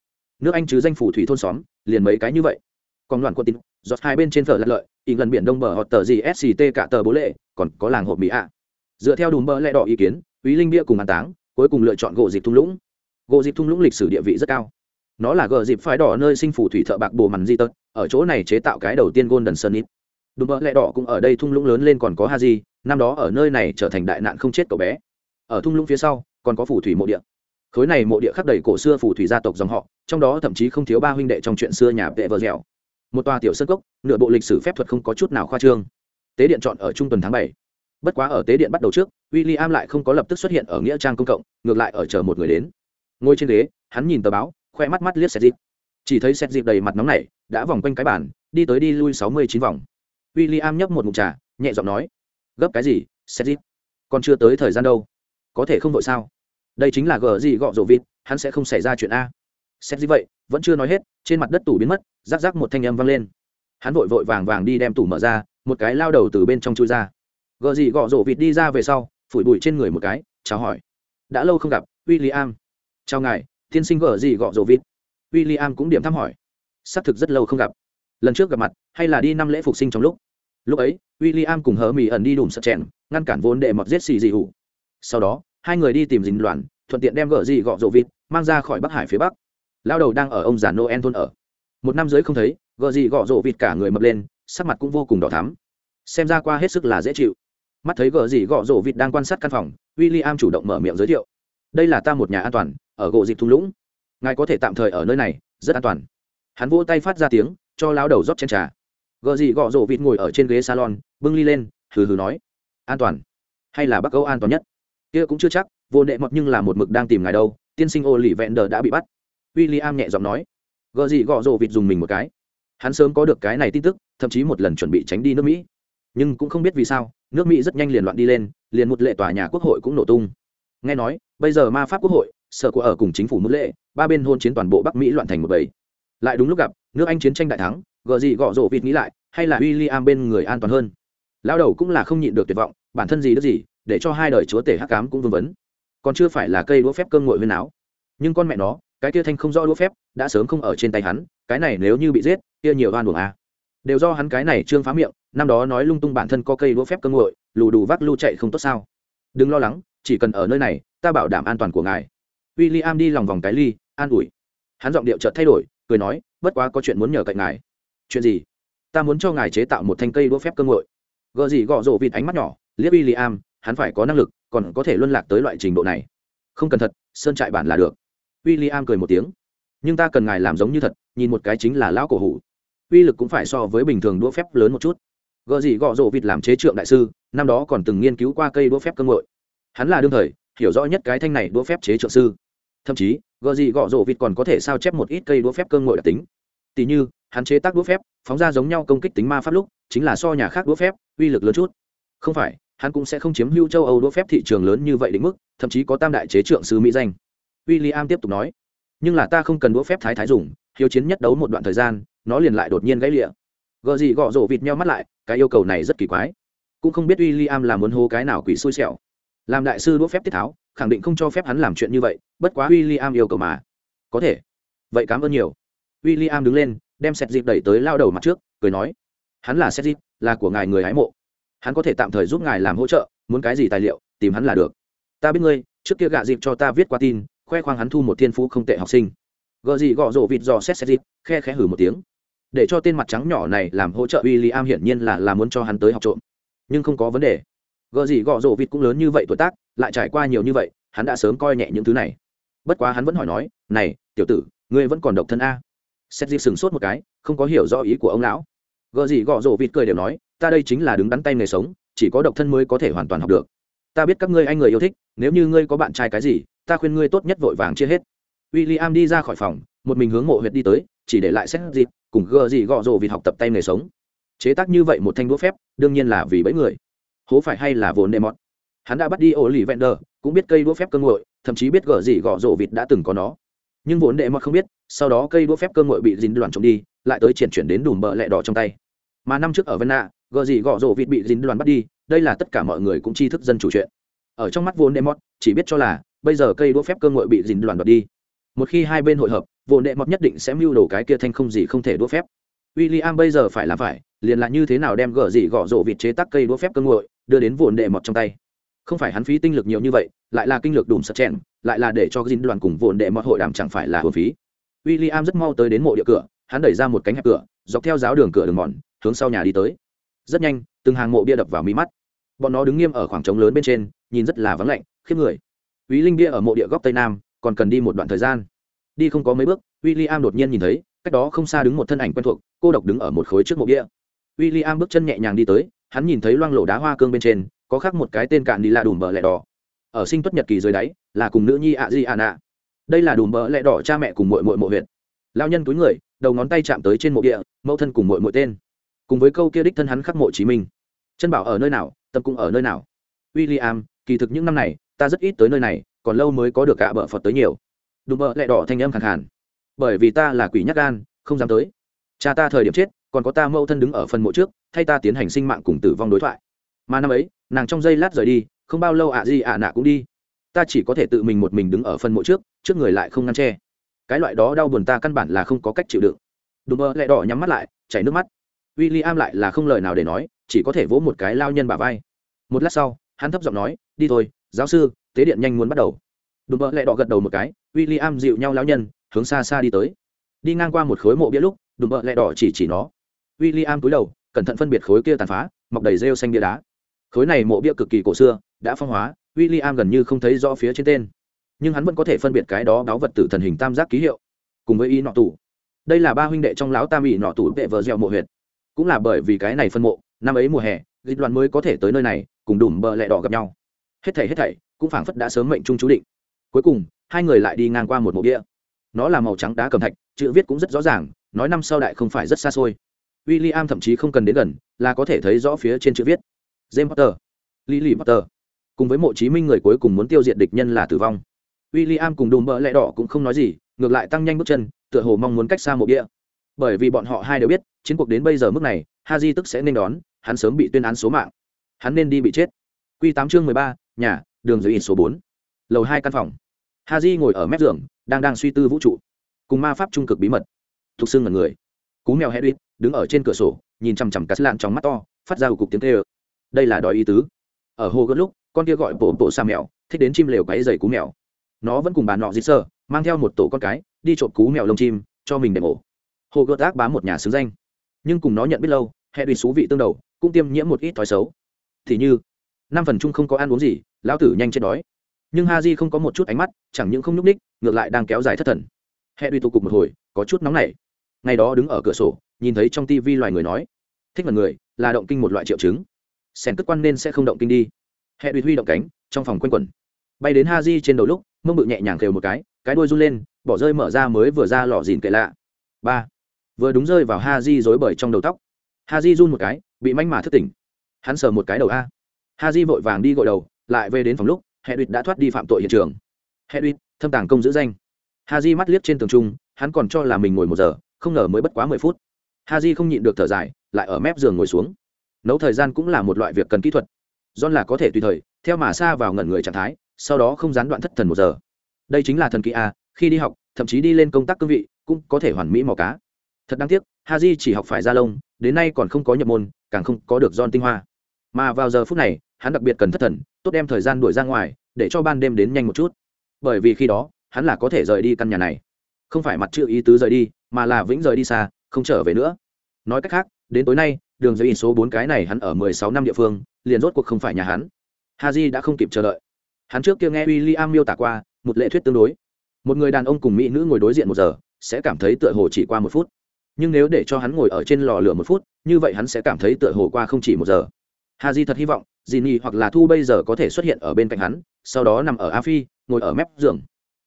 Nước anh chứ danh phủ thủy thôn xóm liền mấy cái như vậy. Còn đoàn quân tín giọt hai bên trên phở lật lợi ý gần biển đông bờ hoặc tờ gì sct cả tờ bố lệ còn có làng hộp mỹ ạ. Dựa theo đùm bờ lệ đỏ ý kiến ý linh bia cùng an táng cuối cùng lựa chọn gỗ dịp thung lũng gỗ dịp thung lũng lịch sử địa vị rất cao. Nó là gờ dịp phái đỏ nơi sinh phủ thủy thợ bạc bồ mằn di tật, ở chỗ này chế tạo cái đầu tiên golden sun ít đùm bờ lẹ đỏ cũng ở đây thung lũng lớn lên còn có ha di năm đó ở nơi này trở thành đại nạn không chết cậu bé. Ở thung lũng phía sau, còn có phủ thủy mộ địa. Khối này mộ địa khắc đầy cổ xưa phủ thủy gia tộc dòng họ, trong đó thậm chí không thiếu ba huynh đệ trong chuyện xưa nhà vệ vợ dẻo. Một tòa tiểu sân cốc, nửa bộ lịch sử phép thuật không có chút nào khoa trương. Tế điện chọn ở trung tuần tháng bảy. Bất quá ở tế điện bắt đầu trước w i l l i am lại không có lập tức xuất hiện ở nghĩa trang công cộng, ngược lại ở chờ một người đến ngồi trên ghế, hắn nhìn tờ báo, khoe mắt mắt liếc xét dịp. Chỉ thấy xét dịp đầy mặt nóng này đã vòng quanh cái bàn, đi tới đi lui sáu mươi chín vòng. W i l l i am nhấp một mục trà, nhẹ giọng nói, gấp cái gì xét dịp? Còn chưa tới thời gian đâu. Có thể không vội sao? Đây chính là gờ gì gọ rộ vịt, hắn sẽ không xảy ra chuyện a. Xét dịp vậy, vẫn chưa nói hết, trên mặt đất tủ biến mất rác rác một thanh âm vang lên. Hắn vội vội vàng vàng đi đem tủ mở ra, một cái lao đầu từ bên trong chui ra. Gờ gì gọ rộ vịt đi ra về sau, phủi bụi trên người một cái, chào hỏi. Đã lâu không gặp w i l l i am chào ngài, tiên sinh gờ gì gọ rộ vịt? W i l l i am cũng điểm thăm hỏi. Xác thực rất lâu không gặp. Lần trước gặp mặt, hay là đi năm lễ phục sinh trong lúc? Lúc ấy w i l l i am cùng hờ mỹ ẩn đi đùm sợ chèn, ngăn cản vốn để mọt giết xì dị hủ. Sau đó, hai người đi tìm dính đoàn thuận tiện đem gờ gì gọ rộ vịt mang ra khỏi bắc hải phía bắc. Lao đầu đang ở ông già noel thôn ở. Một năm dưới không thấy gợ gì gọ rộ vịt cả người mập lên, sắc mặt cũng vô cùng đỏ thắm. Xem ra qua hết sức là dễ chịu. Mắt thấy gợ gì gọ rộ vịt đang quan sát căn phòng w i l l i am chủ động mở miệng giới thiệu. Đây là ta một nhà an toàn ở gỗ dịp thung lũng. Ngài có thể tạm thời ở nơi này, rất an toàn. Hắn vỗ tay phát ra tiếng, cho lao đầu rót chen trà. Gợ dị gọ rổ vịt ngồi ở trên ghế salon, bưng ly lên, hừ hừ nói. An toàn. Hay là bắc âu an toàn nhất? Kia cũng chưa chắc, vô nệ mọt nhưng là một mực đang tìm ngài đâu, tiên sinh ô lì vẹn đờ đã bị bắt. W i l l i am nhẹ giọng nói. Gợ dị gọ rổ vịt dùng mình một cái. Hắn sớm có được cái này tin tức, thậm chí một lần chuẩn bị tránh đi nước mỹ. Nhưng cũng không biết vì sao, nước mỹ rất nhanh liền loạn đi lên, liền một lệ tòa nhà quốc hội cũng nổ tung. Nghe nói, bây giờ ma pháp quốc hội sở của ở cùng chính phủ mức lệ, ba bên hôn chiến toàn bộ bắc mỹ loạn thành một bầy. Lại đúng lúc gặp, nước anh chiến tranh đại thắng, gờ gì gọ rộ vịt nghĩ lại, hay là w i l l i am bên người an toàn hơn. Lao đầu cũng là không nhịn được tuyệt vọng, bản thân gì đó gì, để cho hai đời chúa tể hắc cám cũng vương vấn. Còn chưa phải là cây đũa phép cơm nguội huyên áo nhưng con mẹ nó, cái kia thanh không rõ đũa phép, đã sớm không ở trên tay hắn, cái này nếu như bị giết, kia nhiều oan buồng à. đều do hắn cái này trương phá miệng, năm đó nói lung tung bản thân có cây đũa phép cơm nguội, lù đù vác lu chạy không tốt sao. Đừng lo lắng, chỉ cần ở nơi này, ta bảo đảm an toàn của ngài w i l l i am đi lòng vòng cái ly, an ủi. Hắn giọng điệu chợt thay đổi, cười nói, bất quá có chuyện muốn nhờ cạnh ngài. Chuyện gì? Ta muốn cho ngài chế tạo một thanh cây đũa phép cơ nguội gợ gì gọ rộ vịt ánh mắt nhỏ, liếc w i l l i am hắn phải có năng lực, còn có thể luân lạc tới loại trình độ này. Không cần thật, sơn trại bản là được. W i l l i am cười một tiếng. Nhưng ta cần ngài làm giống như thật, nhìn một cái chính là lão cổ hủ. Uy lực cũng phải so với bình thường đũa phép lớn một chút. Gợ gì gọ rộ vịt làm chế trượng đại sư, năm đó còn từng nghiên cứu qua cây đũa phép cơ ngội. Hắn là đương thời, hiểu rõ nhất cái thanh này đũa phép chế trượng sư thậm chí gợ gì gọ rổ vịt còn có thể sao chép một ít cây đũa phép cơ ngội đặc tính. Tỉ như, hắn chế tác đũa phép, phóng ra giống nhau công kích tính ma pháp lúc, chính là so nhà khác đũa phép, uy lực lớn chút. Không phải, hắn cũng sẽ không chiếm hưu châu âu đũa phép thị trường lớn như vậy định mức, thậm chí có tam đại chế trượng sư mỹ danh. W i l l i am tiếp tục nói, nhưng là ta không cần đũa phép thái thái dùng, hiếu chiến nhất đấu một đoạn thời gian, nó liền lại đột nhiên gãy lịa. Gợ gì gọ rổ vịt nhau mắt lại, cái yêu cầu này rất kỳ quái. Cũng không biết w i l l i am làm muốn hô cái nào quỷ xui xẻo làm đại sư đỗ phép tiết tháo, khẳng định không cho phép hắn làm chuyện như vậy, bất quá w i l l i am yêu cầu mà. Có thể. Vậy cảm ơn nhiều. W i l l i am đứng lên, đem sẹt dịp đẩy tới lao đầu mặt trước, cười nói, hắn là sẹt dịp là của ngài người hái mộ. Hắn có thể tạm thời giúp ngài làm hỗ trợ, muốn cái gì tài liệu, tìm hắn là được. Ta biết ngươi, trước kia gạ dịp cho ta viết qua tin, khoe khoang hắn thu một thiên phú không tệ học sinh. Gợ gì gọ rộ vịt dò xét xét dịp khe khẽ hử một tiếng. Để cho tên mặt trắng nhỏ này làm hỗ trợ w i l l i am hiển nhiên là là muốn cho hắn tới học trộm. Nhưng không có vấn đề gợ gì gọ rổ vịt cũng lớn như vậy tuổi tác, lại trải qua nhiều như vậy, hắn đã sớm coi nhẹ những thứ này. Bất quá hắn vẫn hỏi nói, này, tiểu tử, ngươi vẫn còn độc thân a? Xét dịp sừng sốt một cái, không có hiểu rõ ý của ông lão. Gợ gì gọ rổ vịt cười đều nói, ta đây chính là đứng đắn tay nghề sống, chỉ có độc thân mới có thể hoàn toàn học được. Ta biết các ngươi anh người yêu thích, nếu như ngươi có bạn trai cái gì, ta khuyên ngươi tốt nhất vội vàng chia hết. W i l l i am đi ra khỏi phòng, một mình hướng mộ huyệt đi tới, chỉ để lại xét dịp cùng gờ gì gọ rồ vịt học tập tay nghề sống. Chế tác như vậy một thanh đũa phép, đương nhiên là vì bẫy người hố phải hay là vốn đệ mọt? Hắn đã bắt đi ổ lì vẹn đờ cũng biết cây đũa phép cơ ngội thậm chí biết gở gì gõ rổ vịt đã từng có nó. Nhưng vốn đệ mọt không biết sau đó cây đũa phép cơ ngội bị dính đoàn trộm đi lại tới triển chuyển đến đùm bợ lẹ đỏ trong tay. Mà năm trước ở vân nạ gờ gì gọ rổ vịt bị dính đoàn bắt đi đây là tất cả mọi người cũng tri thức dân chủ chuyện. Ở trong mắt vốn đệ mọt chỉ biết cho là bây giờ cây đũa phép cơ ngội bị dính đoàn đoạt đi. Một khi hai bên hội hợp Vốn đệ mọt nhất định sẽ mưu đồ cái kia thanh không gì không thể đũa phép. William bây giờ phải làm phải, liền là như thế nào đem gở gì gõ rổ vịt chế tác cây đũa phép cơ nguội, đưa đến vụn đệ mọt trong tay. Không phải hắn phí tinh lực nhiều như vậy, lại là kinh lực đùm sật chèn, lại là để cho dính đoàn cùng vụn đệ mọt hội đàm chẳng phải là hồn phí. William rất mau tới đến mộ địa cửa, hắn đẩy ra một cánh hẹp cửa, dọc theo giáo đường cửa đường mòn, hướng sau nhà đi tới. Rất nhanh, từng hàng mộ bia đập vào mí mắt. Bọn nó đứng nghiêm ở khoảng trống lớn bên trên, nhìn rất là vắng lạnh, khiếp người. Úy Linh bia ở mộ địa góc tây nam, còn cần đi một đoạn thời gian. Đi không có mấy bước, William đột nhiên nhìn thấy, cách đó không xa đứng một thân ảnh quen thuộc, cô độc đứng ở một khối trước mộ bia. William bước chân nhẹ nhàng đi tới, hắn nhìn thấy loang lổ đá hoa cương bên trên, có khắc một cái tên cạn đi là đùm bờ lẹ đỏ. Ở sinh tuất nhật kỳ dưới đáy, là cùng nữ nhi ạ Di Anna. Đây là đùm bờ lẹ đỏ cha mẹ cùng muội muội mộ huyện. lao nhân túi người, đầu ngón tay chạm tới trên mộ địa, mẫu thân cùng muội muội tên. Cùng với câu kia đích thân hắn khắc mộ Chí Minh. Chân bảo ở nơi nào, tâm cũng ở nơi nào. William, kỳ thực những năm này, ta rất ít tới nơi này, còn lâu mới có được gạ bờ Phật tới nhiều. Đùm bờ lẹ đỏ thanh âm khẳng hẳn Bởi vì ta là quỷ nhát gan, không dám tới. Cha ta thời điểm chết, còn có ta mẫu thân đứng ở phần mộ trước, thay ta tiến hành sinh mạng cùng tử vong đối thoại. Mà năm ấy, nàng trong giây lát rời đi, không bao lâu ạ à gì ạ nạ cũng đi. Ta chỉ có thể tự mình một mình đứng ở phần mộ trước trước người lại không ngăn che. Cái loại đó đau buồn ta căn bản là không có cách chịu đựng. Đùm mơ lẹ đỏ nhắm mắt lại, chảy nước mắt. W i l l i am lại là không lời nào để nói, chỉ có thể vỗ một cái lao nhân bà vai. Một lát sau, hắn thấp giọng nói, đi thôi, giáo sư, tế điện nhanh muốn bắt đầu. Đùm mơ lẹ đỏ gật đầu một cái w i l l i am dịu nhau lao nhân, hướng xa xa đi tới. Đi ngang qua một khối mộ bia lúc, đùm mơ lẹ đỏ chỉ chỉ nó. William cúi đầu, cẩn thận phân biệt khối kia tàn phá, mọc đầy rêu xanh bia đá. Khối này mộ bia cực kỳ cổ xưa, đã phong hóa, William gần như không thấy rõ phía trên tên, nhưng hắn vẫn có thể phân biệt cái đó đáo vật tử thần hình tam giác ký hiệu, cùng với y nọ tủ. Đây là ba huynh đệ trong lão tam ỷ nọ tủ vệ vợ gieo mộ huyệt. Cũng là bởi vì cái này phân mộ, năm ấy mùa hè, dịch đoàn mới có thể tới nơi này, cùng đùm bờ lẹ đỏ gặp nhau. Hết thảy hết thảy, cũng phảng phất đã sớm mệnh trung chú định. Cuối cùng, hai người lại đi ngang qua một mộ bia. Nó là màu trắng đá cầm thạch, chữ viết cũng rất rõ ràng, nói năm sau đại không phải rất xa xôi William thậm chí không cần đến gần, là có thể thấy rõ phía trên chữ viết. James Potter, Lily Potter. Cùng với mộ chí minh người cuối cùng muốn tiêu diệt địch nhân là tử vong. William cùng Đùm Bỡ lẽ đỏ cũng không nói gì, ngược lại tăng nhanh bước chân, tựa hồ mong muốn cách xa mộ bia. Bởi vì bọn họ hai đều biết, chiến cuộc đến bây giờ mức này, Haji tức sẽ nên đón, hắn sớm bị tuyên án số mạng. Hắn nên đi bị chết. Quy 8 chương 13, nhà, đường dưới số bốn, Lầu hai căn phòng. Haji ngồi ở mép giường, đang đang suy tư vũ trụ, cùng ma pháp trung cực bí mật. Thuộc xưng ngẩn người. Cú mèo Hedwig, đứng ở trên cửa sổ nhìn chằm chằm cắt lạn trong mắt to phát ra cục tiếng tê ơ đây là đòi ý tứ. Ở hồ gớt lúc con kia gọi bộ bộ xa mèo thích đến chim lều cái dày cú mèo. Nó vẫn cùng bà nọ dít sơ mang theo một tổ con cái đi trộm cú mèo lông chim cho mình để mổ. hồ gớt ác bám một nhà xứng danh. Nhưng cùng nó nhận biết lâu hệ đuôi xú vị tương đầu cũng tiêm nhiễm một ít thói xấu. Thì như năm phần chung không có ăn uống gì lão tử nhanh chết đói. Nhưng ha di không có một chút ánh mắt chẳng những không nhúc ních ngược lại đang kéo dài thất thần. Hệ đuôi tụ cục một hồi có chút nóng nảy ngày đó đứng ở cửa sổ, nhìn thấy trong tivi loài người nói, thích mật người, là động kinh một loại triệu chứng. Sèn cất quan nên sẽ không động kinh đi. Hệ bị huy động cánh, trong phòng q u a n quẩn. Bay đến ha di trên đầu lúc, mông bự nhẹ nhàng khều một cái cái đuôi run lên, bỏ rơi mở ra mới vừa ra lò dìn kệ lạ. Ba. Vừa đúng rơi vào ha di dối bời trong đầu tóc. Ha di run một cái, bị manh mà thức tỉnh. Hắn sờ một cái đầu a. Ha di vội vàng đi gội đầu, lại về đến phòng lúc, hệ đuyệt đã thoát đi phạm tội hiện trường. Hệ đuyệt thâm tàng công giữ danh. Ha di mắt liếc trên tường trung, hắn còn cho là mình ngồi một giờ không ngờ mới bất quá mười phút. Ha j không nhịn được thở dài, lại ở mép giường ngồi xuống. Nấu thời gian cũng là một loại việc cần kỹ thuật. John là có thể tùy thời, theo mà xa vào ngẩn người trạng thái, sau đó không gián đoạn thất thần một giờ. Đây chính là thần kỹ a, khi đi học, thậm chí đi lên công tác cương vị, cũng có thể hoàn mỹ mò cá. Thật đáng tiếc ha j chỉ học phải ra lông, đến nay còn không có nhập môn, càng không có được John tinh hoa. Mà vào giờ phút này, hắn đặc biệt cần thất thần, tốt đem thời gian đuổi ra ngoài, để cho ban đêm đến nhanh một chút. Bởi vì khi đó, hắn là có thể rời đi căn nhà này. Không phải mặt chữ ý tứ rời đi mà là vĩnh rời đi xa, không trở về nữa. Nói cách khác, đến tối nay, đường dây in số bốn cái này hắn ở mười sáu năm địa phương, liền rốt cuộc không phải nhà hắn. Haji đã không kịp chờ đợi. Hắn trước kia nghe w i l l i am miêu tả qua, một lệ thuyết tương đối. Một người đàn ông cùng mỹ nữ ngồi đối diện một giờ, sẽ cảm thấy tựa hồ chỉ qua một phút. Nhưng nếu để cho hắn ngồi ở trên lò lửa một phút, như vậy hắn sẽ cảm thấy tựa hồ qua không chỉ một giờ. Haji thật hy vọng dì hoặc là thu bây giờ có thể xuất hiện ở bên cạnh hắn, sau đó nằm ở a phi, ngồi ở mép giường.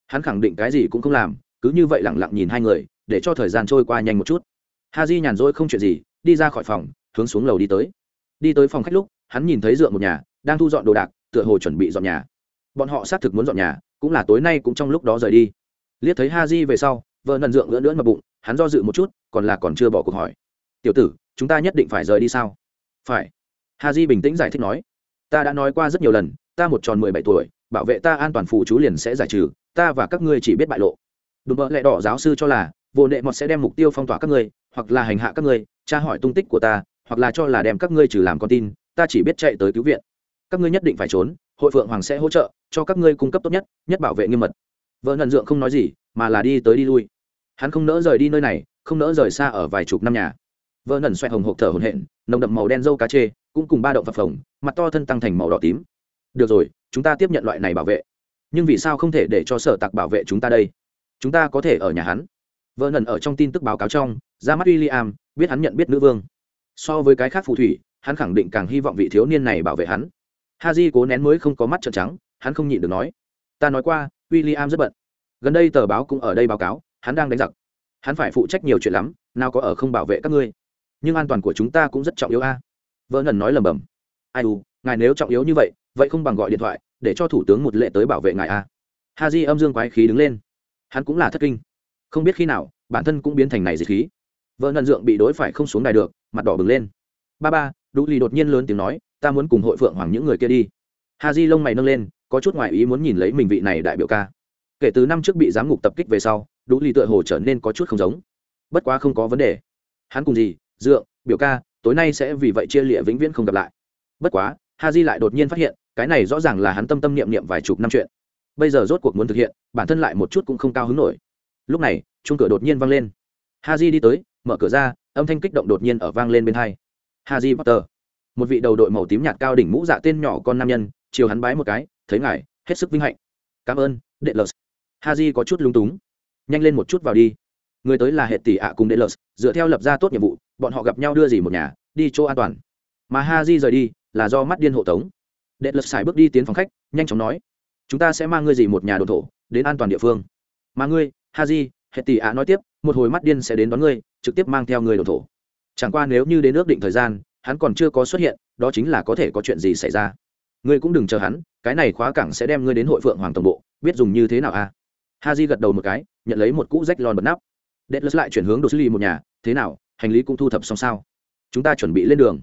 Hắn khẳng định cái gì cũng không làm, cứ như vậy lẳng lặng nhìn hai người để cho thời gian trôi qua nhanh một chút. Ha di nhàn rỗi không chuyện gì, đi ra khỏi phòng, hướng xuống lầu đi tới. Đi tới phòng khách lúc, hắn nhìn thấy dựa một nhà, đang thu dọn đồ đạc, tựa hồ chuẩn bị dọn nhà. Bọn họ xác thực muốn dọn nhà, cũng là tối nay cũng trong lúc đó rời đi. Liếc thấy ha di về sau, vợ nần dượng lưỡn lưỡn mà bụng, hắn do dự một chút, còn là còn chưa bỏ cuộc hỏi. Tiểu tử, chúng ta nhất định phải rời đi sao? Phải. Ha di bình tĩnh giải thích nói. Ta đã nói qua rất nhiều lần, ta một tròn mười bảy tuổi, bảo vệ ta an toàn phụ chú liền sẽ giải trừ, ta và các ngươi chỉ biết bại lộ. Đùm bợ lẹ đỏ giáo sư cho là vô nệ mọt sẽ đem mục tiêu phong tỏa các ngươi, hoặc là hành hạ các ngươi, tra hỏi tung tích của ta, hoặc là cho là đem các ngươi trừ làm con tin, ta chỉ biết chạy tới cứu viện. Các ngươi nhất định phải trốn, hội phượng hoàng sẽ hỗ trợ, cho các ngươi cung cấp tốt nhất nhất bảo vệ nghiêm mật. Vợ nần dượng không nói gì, mà là đi tới đi lui. Hắn không nỡ rời đi nơi này, không nỡ rời xa ở vài chục năm nhà. Vợ nần xoẹt hồng hộp thở hồn hện nồng đậm màu đen dâu cá chê, cũng cùng ba động phập phồng, mặt to thân tăng thành màu đỏ tím. Được rồi, chúng ta tiếp nhận loại này bảo vệ. Nhưng vì sao không thể để cho sở tặc bảo vệ chúng ta đây? Chúng ta có thể ở nhà hắn vợ nần ở trong tin tức báo cáo trong, ra mắt w i l l i am biết hắn nhận biết nữ vương. So với cái khác phù thủy, hắn khẳng định càng hy vọng vị thiếu niên này bảo vệ hắn. Ha j cố nén mới không có mắt trợn trắng, hắn không nhịn được nói. Ta nói qua w i l l i am rất bận. Gần đây tờ báo cũng ở đây báo cáo, hắn đang đánh giặc. Hắn phải phụ trách nhiều chuyện lắm, nào có ở không bảo vệ các ngươi. Nhưng an toàn của chúng ta cũng rất trọng yếu a. Vợ nần nói lầm bầm ai u, ngài nếu trọng yếu như vậy vậy không bằng gọi điện thoại, để cho thủ tướng một lệ tới bảo vệ ngài a. Ha di âm dương quái khí đứng lên. Hắn cũng là thất kinh không biết khi nào, bản thân cũng biến thành này dịch khí. Vợ nần dượng bị đối phải không xuống đài được, mặt đỏ bừng lên. Ba ba đủ lì đột nhiên lớn tiếng nói, ta muốn cùng hội phượng hoàng những người kia đi. Ha di lông mày nâng lên, có chút ngoại ý muốn nhìn lấy mình vị này đại biểu ca. Kể từ năm trước bị giám ngục tập kích về sau đủ lì tựa hồ trở nên có chút không giống. Bất quá không có vấn đề. Hắn cùng gì? Dượng, biểu ca, tối nay sẽ vì vậy chia lịa vĩnh viễn không gặp lại. Bất quá, ha di lại đột nhiên phát hiện, cái này rõ ràng là hắn tâm tâm niệm niệm vài chục năm chuyện. Bây giờ rốt cuộc muốn thực hiện, bản thân lại một chút cũng không cao hứng nổi lúc này chung cửa đột nhiên vang lên. Ha di đi tới, mở cửa ra, âm thanh kích động đột nhiên ở vang lên bên hai. Ha di potter, một vị đầu đội màu tím nhạt cao đỉnh mũ dạ tên nhỏ con nam nhân, chiều hắn bái một cái, thấy ngài, hết sức vinh hạnh. Cảm ơn đệ lờ ha di có chút lung túng. Nhanh lên một chút vào đi. Người tới là hệ tỷ ạ cùng đệ lờ dựa theo lập ra tốt nhiệm vụ, bọn họ gặp nhau đưa gì một nhà, đi chỗ an toàn. Mà ha di rời đi, là do mắt điên hộ tống. Đệ lật xài bước đi tiến phòng khách, nhanh chóng nói, chúng ta sẽ mang ngươi gì một nhà đồ thổ, đến an toàn địa phương. Mà ngươi ha di hệ tỷ ạ nói tiếp, một hồi mắt điên sẽ đến đón ngươi, trực tiếp mang theo người đồ thổ. Chẳng qua nếu như đến ước định thời gian, hắn còn chưa có xuất hiện, đó chính là có thể có chuyện gì xảy ra. Ngươi cũng đừng chờ hắn, cái này khóa cảng sẽ đem ngươi đến hội phượng hoàng tổng bộ, biết dùng như thế nào a à? ha di gật đầu một cái, nhận lấy một cũ rách lon bật nắp. Đệ lật lại chuyển hướng đồ xử lý một nhà, thế nào, hành lý cũng thu thập xong sao? Chúng ta chuẩn bị lên đường.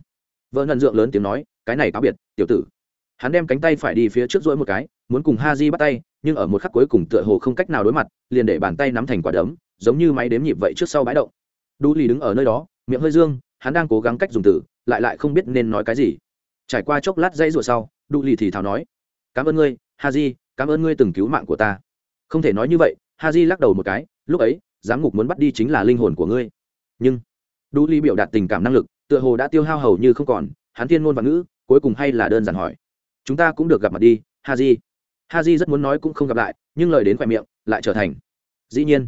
Vợ nần dượng lớn tiếng nói, cái này cáo biệt, tiểu tử. Hắn đem cánh tay phải đi phía trước rỗi một cái, muốn cùng ha di bắt tay nhưng ở một khắc cuối cùng tựa hồ không cách nào đối mặt, liền để bàn tay nắm thành quả đấm, giống như máy đếm nhịp vậy trước sau bãi động. Đu lì đứng ở nơi đó, miệng hơi dương, hắn đang cố gắng cách dùng từ, lại lại không biết nên nói cái gì. Trải qua chốc lát dãy rủa sau, đu lì thì thào nói, cảm ơn ngươi, ha di cảm ơn ngươi từng cứu mạng của ta. Không thể nói như vậy, ha di lắc đầu một cái, lúc ấy, giám ngục muốn bắt đi chính là linh hồn của ngươi. Nhưng, đu lì biểu đạt tình cảm năng lực, tựa hồ đã tiêu hao hầu như không còn, hắn thiên ngôn và ngữ, cuối cùng hay là đơn giản hỏi, chúng ta cũng được gặp mặt đi, ha di ha di rất muốn nói cũng không gặp lại, nhưng lời đến khoe miệng lại trở thành. Dĩ nhiên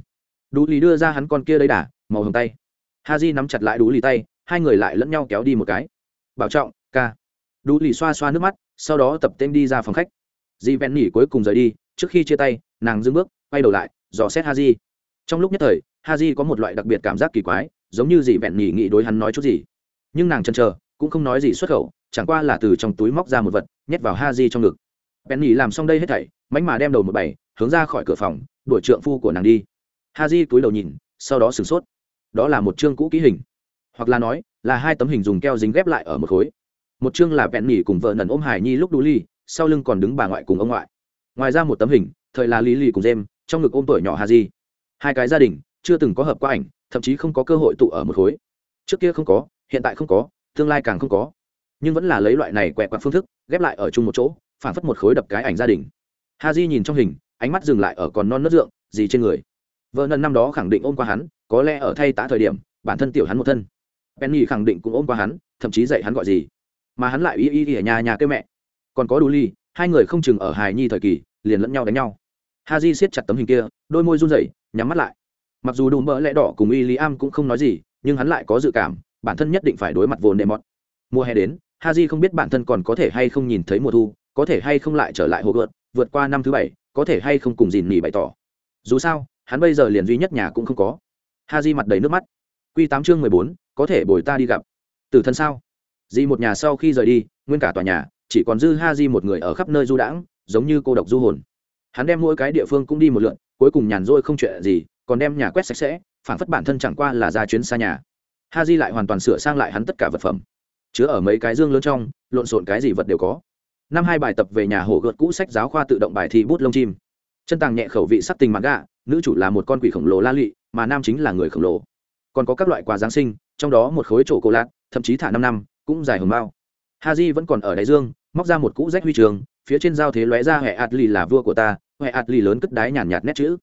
Đủ lì đưa ra hắn con kia đấy đả, màu hồng tay. Ha di nắm chặt lại đủ lì tay, hai người lại lẫn nhau kéo đi một cái. Bảo trọng, ca. Đủ lì xoa xoa nước mắt, sau đó tập tên đi ra phòng khách. Dì vẹn nỉ cuối cùng rời đi, trước khi chia tay, nàng dưng bước, quay đầu lại, dò xét ha di trong lúc nhất thời, ha di có một loại đặc biệt cảm giác kỳ quái, giống như dì vẹn nhỉ nghĩ đối hắn nói chút gì. Nhưng nàng chần chờ, cũng không nói gì xuất khẩu, chẳng qua là từ trong túi móc ra một vật, nhét vào ha di trong ngực penny làm xong đây hết thảy mánh mà đem đầu một bảy hướng ra khỏi cửa phòng, đuổi trượng phu của nàng đi. Ha di túi đầu nhìn, sau đó sửng sốt. Đó là một chương cũ ký hình. Hoặc là nói, là hai tấm hình dùng keo dính ghép lại ở một khối. Một chương là penny cùng vợ nần ôm hải nhi lúc đu ly, sau lưng còn đứng bà ngoại cùng ông ngoại. Ngoài ra một tấm hình, thời là lý lì cùng jem trong ngực ôm tuổi nhỏ ha di hai cái gia đình, chưa từng có hợp qua ảnh, thậm chí không có cơ hội tụ ở một khối. Trước kia không có, hiện tại không có, tương lai càng không có. Nhưng vẫn là lấy loại này quẹt quạt phương thức, ghép lại ở chung một chỗ phản phất một khối đập cái ảnh gia đình. Ha di nhìn trong hình, ánh mắt dừng lại ở còn non nớt dượng, gì trên người. Vợ nần năm đó khẳng định ôm qua hắn, có lẽ ở thay tá thời điểm, bản thân tiểu hắn một thân. Penny khẳng định cũng ôm qua hắn, thậm chí dạy hắn gọi gì. Mà hắn lại y y y ở nhà nhà kêu mẹ. Còn có Đu ly, hai người không chừng ở hài nhi thời kỳ, liền lẫn nhau đánh nhau. Ha di siết chặt tấm hình kia, đôi môi run rẩy, nhắm mắt lại. Mặc dù đùm mỡ lẽ đỏ cùng y lý am cũng không nói gì, nhưng hắn lại có dự cảm, bản thân nhất định phải đối mặt vồn nệ mọt. Mùa hè đến ha di không biết bản thân còn có thể hay không nhìn thấy mùa thu có thể hay không lại trở lại hồ gợt vượt qua năm thứ bảy, có thể hay không cùng dìn nỉ bày tỏ. Dù sao, hắn bây giờ liền duy nhất nhà cũng không có. Ha di mặt đầy nước mắt. Q tám chương mười bốn, có thể bồi ta đi gặp. Tử thân sao? Di một nhà sau khi rời đi, nguyên cả tòa nhà, chỉ còn dư ha di một người ở khắp nơi du đãng, giống như cô độc du hồn. Hắn đem mỗi cái địa phương cũng đi một lượn, cuối cùng nhàn rỗi không chuyện gì, còn đem nhà quét sạch sẽ phản phất bản thân chẳng qua là ra chuyến xa nhà. Ha di lại hoàn toàn sửa sang lại hắn tất cả vật phẩm. Chứa ở mấy cái dương lớn trong, lộn xộn cái gì vật đều có năm hai bài tập về nhà hổ gợt cũ sách giáo khoa tự động bài thi bút lông chim. Chân tàng nhẹ khẩu vị sắc tình mặt gạ, nữ chủ là một con quỷ khổng lồ la lụy mà nam chính là người khổng lồ. Còn có các loại quà giáng sinh, trong đó một khối trổ cổ lạc thậm chí thả năm năm, cũng dài hồng bao. Ha di vẫn còn ở đáy dương, móc ra một cũ rách huy trường, phía trên giao thế lóe ra hệ ạt lì là vua của ta hệ ạt lì lớn cất đái nhàn nhạt nét chữ.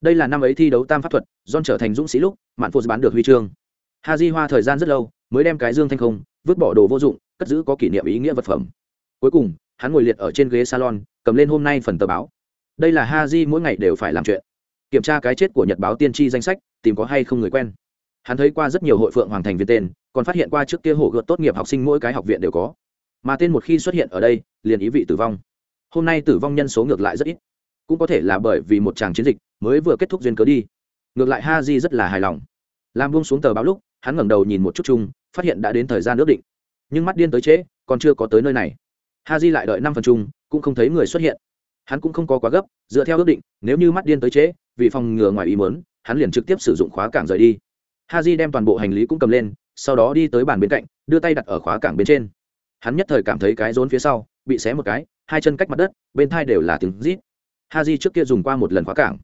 Đây là năm ấy thi đấu tam pháp thuật don trở thành dũng sĩ lúc, mạn phô bán được huy chương. Ha di hoa thời gian rất lâu, mới đem cái dương thanh không, vứt bỏ đồ vô dụng, cất giữ có kỷ niệm ý nghĩa vật phẩm. Cuối cùng hắn ngồi liệt ở trên ghế salon, cầm lên hôm nay phần tờ báo. Đây là ha di mỗi ngày đều phải làm chuyện. Kiểm tra cái chết của nhật báo tiên tri danh sách, tìm có hay không người quen. Hắn thấy qua rất nhiều hội phượng hoàng thành viên tên, còn phát hiện qua trước kia hộ gợt tốt nghiệp học sinh mỗi cái học viện đều có. Mà tên một khi xuất hiện ở đây, liền ý vị tử vong. Hôm nay tử vong nhân số ngược lại rất ít. Cũng có thể là bởi vì một tràng chiến dịch mới vừa kết thúc duyên cớ đi. Ngược lại ha di rất là hài lòng. Làm buông xuống tờ báo lúc, hắn ngẩng đầu nhìn một chút chung, phát hiện đã đến thời gian ước định. Nhưng mắt điên tới trễ, còn chưa có tới nơi này ha di lại đợi năm phần chung, cũng không thấy người xuất hiện. Hắn cũng không có quá gấp, dựa theo ước định, nếu như mắt điên tới trễ, vì phòng ngừa ngoài ý mớn hắn liền trực tiếp sử dụng khóa cảng rời đi. Ha di đem toàn bộ hành lý cũng cầm lên, sau đó đi tới bàn bên cạnh, đưa tay đặt ở khóa cảng bên trên. Hắn nhất thời cảm thấy cái rốn phía sau, bị xé một cái, hai chân cách mặt đất, bên thai đều là tiếng rít. Ha di trước kia dùng qua một lần khóa cảng.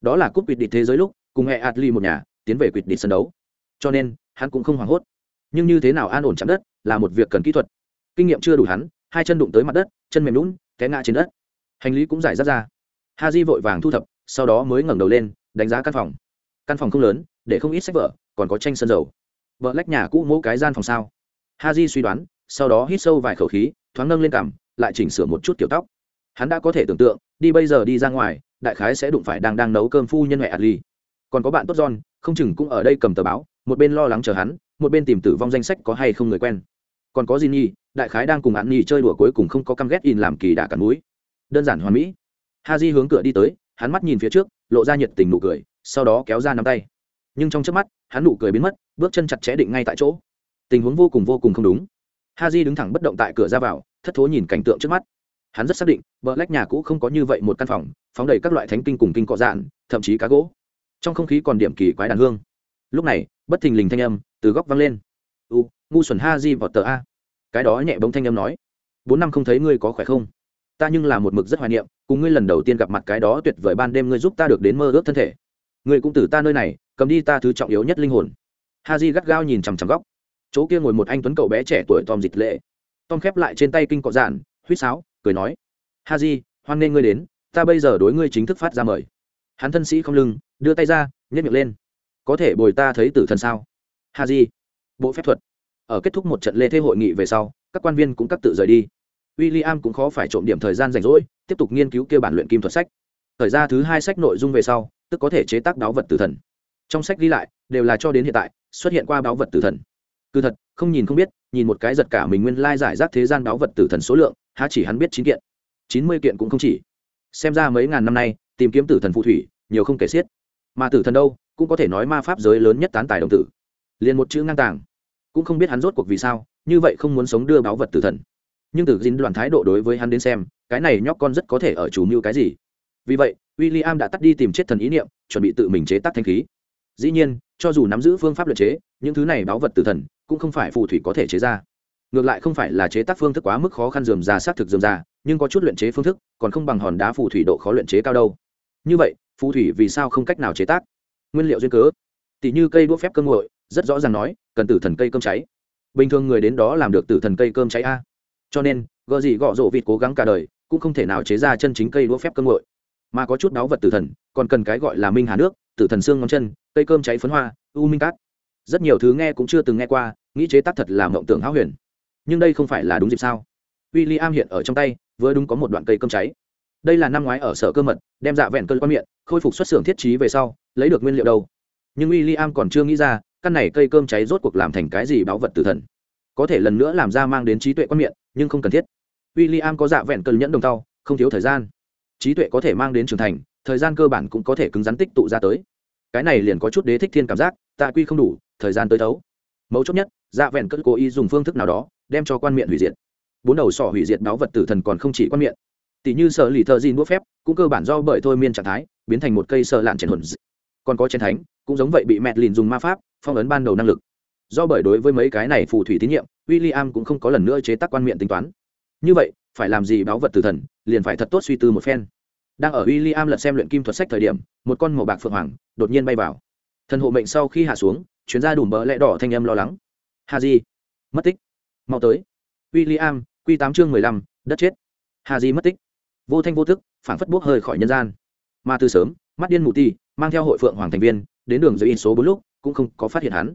Đó là cúp quỵt địch thế giới lúc, cùng hệ adli một nhà, tiến về quỵt địch sân đấu. Cho nên, hắn cũng không hoảng hốt. Nhưng như thế nào an ổn chạm đất, là một việc cần kỹ thuật. Kinh nghiệm chưa đủ hắn hai chân đụng tới mặt đất, chân mềm lún té ngã trên đất. Hành lý cũng giải rác ra. Ha di vội vàng thu thập, sau đó mới ngẩng đầu lên, đánh giá căn phòng. Căn phòng không lớn, để không ít sách vở, còn có tranh sân dầu. Vợ lách nhà cũ mỗ cái gian phòng sao? Ha di suy đoán, sau đó hít sâu vài khẩu khí, thoáng nâng lên cằm, lại chỉnh sửa một chút kiểu tóc. Hắn đã có thể tưởng tượng, đi bây giờ đi ra ngoài, đại khái sẽ đụng phải đang đang nấu cơm phu nhân huệ adli. Còn có bạn tốt john, không chừng cũng ở đây cầm tờ báo, một bên lo lắng chờ hắn, một bên tìm tử vong danh sách có hay không người quen còn có gì nhi đại khái đang cùng hắn nhi chơi đùa cuối cùng không có căm ghét in làm kỳ đả cắn núi. Đơn giản hoàn mỹ. Ha di hướng cửa đi tới, hắn mắt nhìn phía trước, lộ ra nhiệt tình nụ cười, sau đó kéo ra nắm tay. Nhưng trong trước mắt, hắn nụ cười biến mất, bước chân chặt chẽ định ngay tại chỗ. Tình huống vô cùng vô cùng không đúng. Ha di đứng thẳng bất động tại cửa ra vào, thất thố nhìn cảnh tượng trước mắt. Hắn rất xác định vợ lách nhà cũ không có như vậy một căn phòng, phóng đầy các loại thánh kinh cùng kinh cọ dạn, thậm chí cá gỗ. Trong không khí còn điểm kỳ quái đàn hương. Lúc này, bất thình lình thanh âm từ góc vang lên. U ngu xuẩn ha di vọt tờ a. Cái đó nhẹ bóng thanh âm nói. Bốn năm không thấy ngươi có khỏe không? Ta nhưng là một mực rất hoài niệm, cùng ngươi lần đầu tiên gặp mặt cái đó tuyệt vời ban đêm ngươi giúp ta được đến mơ ước thân thể. Ngươi cũng từ ta nơi này, cầm đi ta thứ trọng yếu nhất linh hồn. Ha di gắt gao nhìn chằm chằm góc. Chỗ kia ngồi một anh tuấn cậu bé trẻ tuổi tom dịch lệ. Tom khép lại trên tay kinh cọ dạn huýt sáo, cười nói. Ha di, hoan nghênh ngươi đến, ta bây giờ đối ngươi chính thức phát ra mời. Hắn thân sĩ không lưng, đưa tay ra nhét miệng lên. Có thể bồi ta thấy tử thần sao? Ha di, bộ phép thuật ở kết thúc một trận lê thế hội nghị về sau, các quan viên cũng cắt tự rời đi. W i l l i am cũng khó phải trộm điểm thời gian rảnh rỗi, tiếp tục nghiên cứu kêu bản luyện kim thuật sách. Thời gian thứ hai sách nội dung về sau, tức có thể chế tác báo vật tử thần. Trong sách ghi lại, đều là cho đến hiện tại, xuất hiện qua báo vật tử thần. Cứ thật, không nhìn không biết, nhìn một cái giật cả mình nguyên lai giải rác thế gian báo vật tử thần số lượng, há chỉ hắn biết chín kiện. Chín mươi kiện cũng không chỉ. Xem ra mấy ngàn năm nay, tìm kiếm tử thần phù thủy, nhiều không kể xiết. Mà tử thần đâu, cũng có thể nói ma pháp giới lớn nhất tán tài đồng tử. Liền một chữ ngang tàng cũng không biết hắn rốt cuộc vì sao, như vậy không muốn sống đưa báu vật tử thần. Nhưng từ dính đoàn thái độ đối với hắn đến xem, cái này nhóc con rất có thể ở chủ mưu cái gì. Vì vậy w i l l i am đã tắt đi tìm chết thần ý niệm, chuẩn bị tự mình chế tác thanh khí. Dĩ nhiên, cho dù nắm giữ phương pháp luyện chế, những thứ này báu vật tử thần cũng không phải phù thủy có thể chế ra. Ngược lại không phải là chế tác phương thức quá mức khó khăn dườm già xác thực dườm già, nhưng có chút luyện chế phương thức còn không bằng hòn đá phù thủy độ khó luyện chế cao đâu. Như vậy, phù thủy vì sao không cách nào chế tác? Nguyên liệu duyên cớ. Tỷ như cây đũa phép cơ nguội rất rõ ràng nói, cần tử thần cây cơm cháy. Bình thường người đến đó làm được tử thần cây cơm cháy a. Cho nên gợ gì gọ rộ vịt cố gắng cả đời, cũng không thể nào chế ra chân chính cây đũa phép cơm nguội. Mà có chút đáo vật tử thần, còn cần cái gọi là minh hà nước, tử thần xương ngón chân, cây cơm cháy phấn hoa, u minh cát. Rất nhiều thứ nghe cũng chưa từng nghe qua, nghĩ chế tác thật là mộng tưởng háo huyền. Nhưng đây không phải là đúng dịp sao? W i l l i am hiện ở trong tay, vừa đúng có một đoạn cây cơm cháy. Đây là năm ngoái ở sở cơ mật, đem dạ vẹn cơn quan miệng, khôi phục xuất xưởng thiết trí về sau, lấy được nguyên liệu đâu? Nhưng w i l l i am còn chưa nghĩ ra căn này cây cơm cháy rốt cuộc làm thành cái gì báo vật tử thần? Có thể lần nữa làm ra mang đến trí tuệ quan miệng, nhưng không cần thiết. W i l l i am có dạ vẹn cơn nhẫn đồng tàu không thiếu thời gian. Trí tuệ có thể mang đến trưởng thành, thời gian cơ bản cũng có thể cứng rắn tích tụ ra tới. Cái này liền có chút đế thích thiên cảm giác, tạ quy không đủ, thời gian tới thấu. Mấu chốt nhất dạ vẹn cất cố ý dùng phương thức nào đó, đem cho quan miệng hủy diệt. Bốn đầu sỏ hủy diệt báo vật tử thần còn không chỉ quan miệng. Tỷ như sở lì thợ gì nuốt phép, cũng cơ bản do bởi thôi miên trạng thái, biến thành một cây sợ lạn chèn hồn còn có chén thánh, cũng giống vậy bị mẹt lìn dùng ma pháp phong ấn ban đầu năng lực. Do bởi đối với mấy cái này phù thủy tín nhiệm w i l l i am cũng không có lần nữa chế tác quan miệng tính toán. Như vậy, phải làm gì báo vật tử thần, liền phải thật tốt suy tư một phen. Đang ở w i l l i am lật xem luyện kim thuật sách thời điểm, một con màu bạc phượng hoàng đột nhiên bay vào. Thần hộ mệnh sau khi hạ xuống, chuyến ra đủ bỡ lẽ đỏ thanh âm lo lắng. Hà di. Mất tích. Mau tới. W i l l i am q tám chương mười lăm, đất chết. Hà di mất tích. Vô thanh vô thức phản phất bốc hơi khỏi nhân gian. Mà từ sớm, mắt điên mù ti mang theo hội phượng hoàng thành viên, đến đường dưới in số bốn lúc cũng không có phát hiện hắn.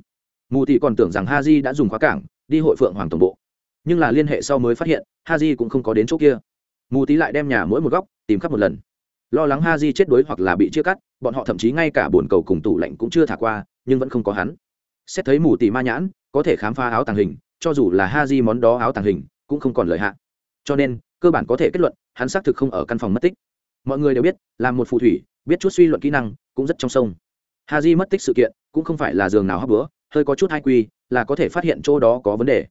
Mù tỷ còn tưởng rằng ha di đã dùng khóa cảng, đi hội phượng hoàng tổng bộ. Nhưng là liên hệ sau mới phát hiện ha di cũng không có đến chỗ kia. Mù tỷ lại đem nhà mỗi một góc tìm khắp một lần. Lo lắng ha di chết đuối hoặc là bị chia cắt, bọn họ thậm chí ngay cả bồn cầu cùng tủ lạnh cũng chưa thả qua, nhưng vẫn không có hắn. Xét thấy mù tỷ ma nhãn, có thể khám phá áo tàng hình, cho dù là ha di món đó áo tàng hình, cũng không còn lợi hạn cho nên, cơ bản có thể kết luận, hắn xác thực không ở căn phòng mất tích. Mọi người đều biết làm một phù thủy, biết chút suy luận kỹ năng, cũng rất trong sông ha di mất tích sự kiện, cũng không phải là giường nào hấp bữa hơi có chút hai quy là có thể phát hiện chỗ đó có vấn đề.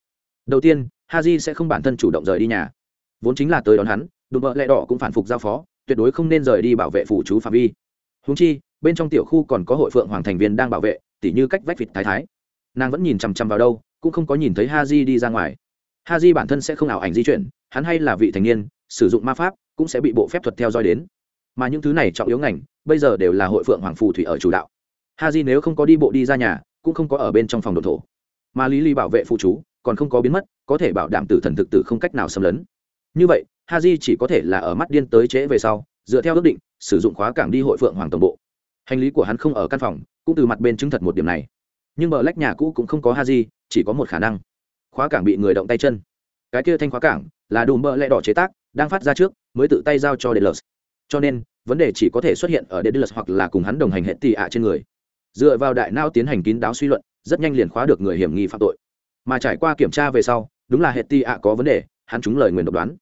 Đầu tiên ha di sẽ không bản thân chủ động rời đi nhà. Vốn chính là tới đón hắn, đùm bợ lẹ đỏ cũng phản phục giao phó, tuyệt đối không nên rời đi bảo vệ phủ chú phạm vi. Húng chi, bên trong tiểu khu còn có hội phượng hoàng thành viên đang bảo vệ, tỉ như cách vách vịt thái thái. Nàng vẫn nhìn chằm chằm vào đâu, cũng không có nhìn thấy ha di đi ra ngoài. Ha di bản thân sẽ không ảo ảnh di chuyển, hắn hay là vị thành niên, sử dụng ma pháp, cũng sẽ bị bộ phép thuật theo dõi đến. Mà những thứ này trọng yếu ngành, bây giờ đều là hội phượng hoàng phù thủy ở chủ đạo ha di nếu không có đi bộ đi ra nhà, cũng không có ở bên trong phòng đồn thổ. Mà lý ly bảo vệ phụ chú, còn không có biến mất, có thể bảo đảm tử thần thực tử không cách nào xâm lấn. Như vậy, ha di chỉ có thể là ở mắt điên tới trễ về sau, dựa theo ước định, sử dụng khóa cảng đi hội phượng hoàng tổng bộ. Hành lý của hắn không ở căn phòng, cũng từ mặt bên chứng thật một điểm này. Nhưng bờ lách nhà cũ cũng không có ha di chỉ có một khả năng. Khóa cảng bị người động tay chân. Cái kia thanh khóa cảng là đùm bờ lẽ đỏ chế tác, đang phát ra trước, mới tự tay giao cho Delos. cho nên, vấn đề chỉ có thể xuất hiện ở Delos hoặc là cùng hắn đồng hành hệ tị ạ trên người dựa vào đại nao tiến hành kín đáo suy luận, rất nhanh liền khóa được người hiểm nghi phạm tội. Mà trải qua kiểm tra về sau, đúng là hệ ti ạ có vấn đề, hắn trúng lời nguyền độc đoán.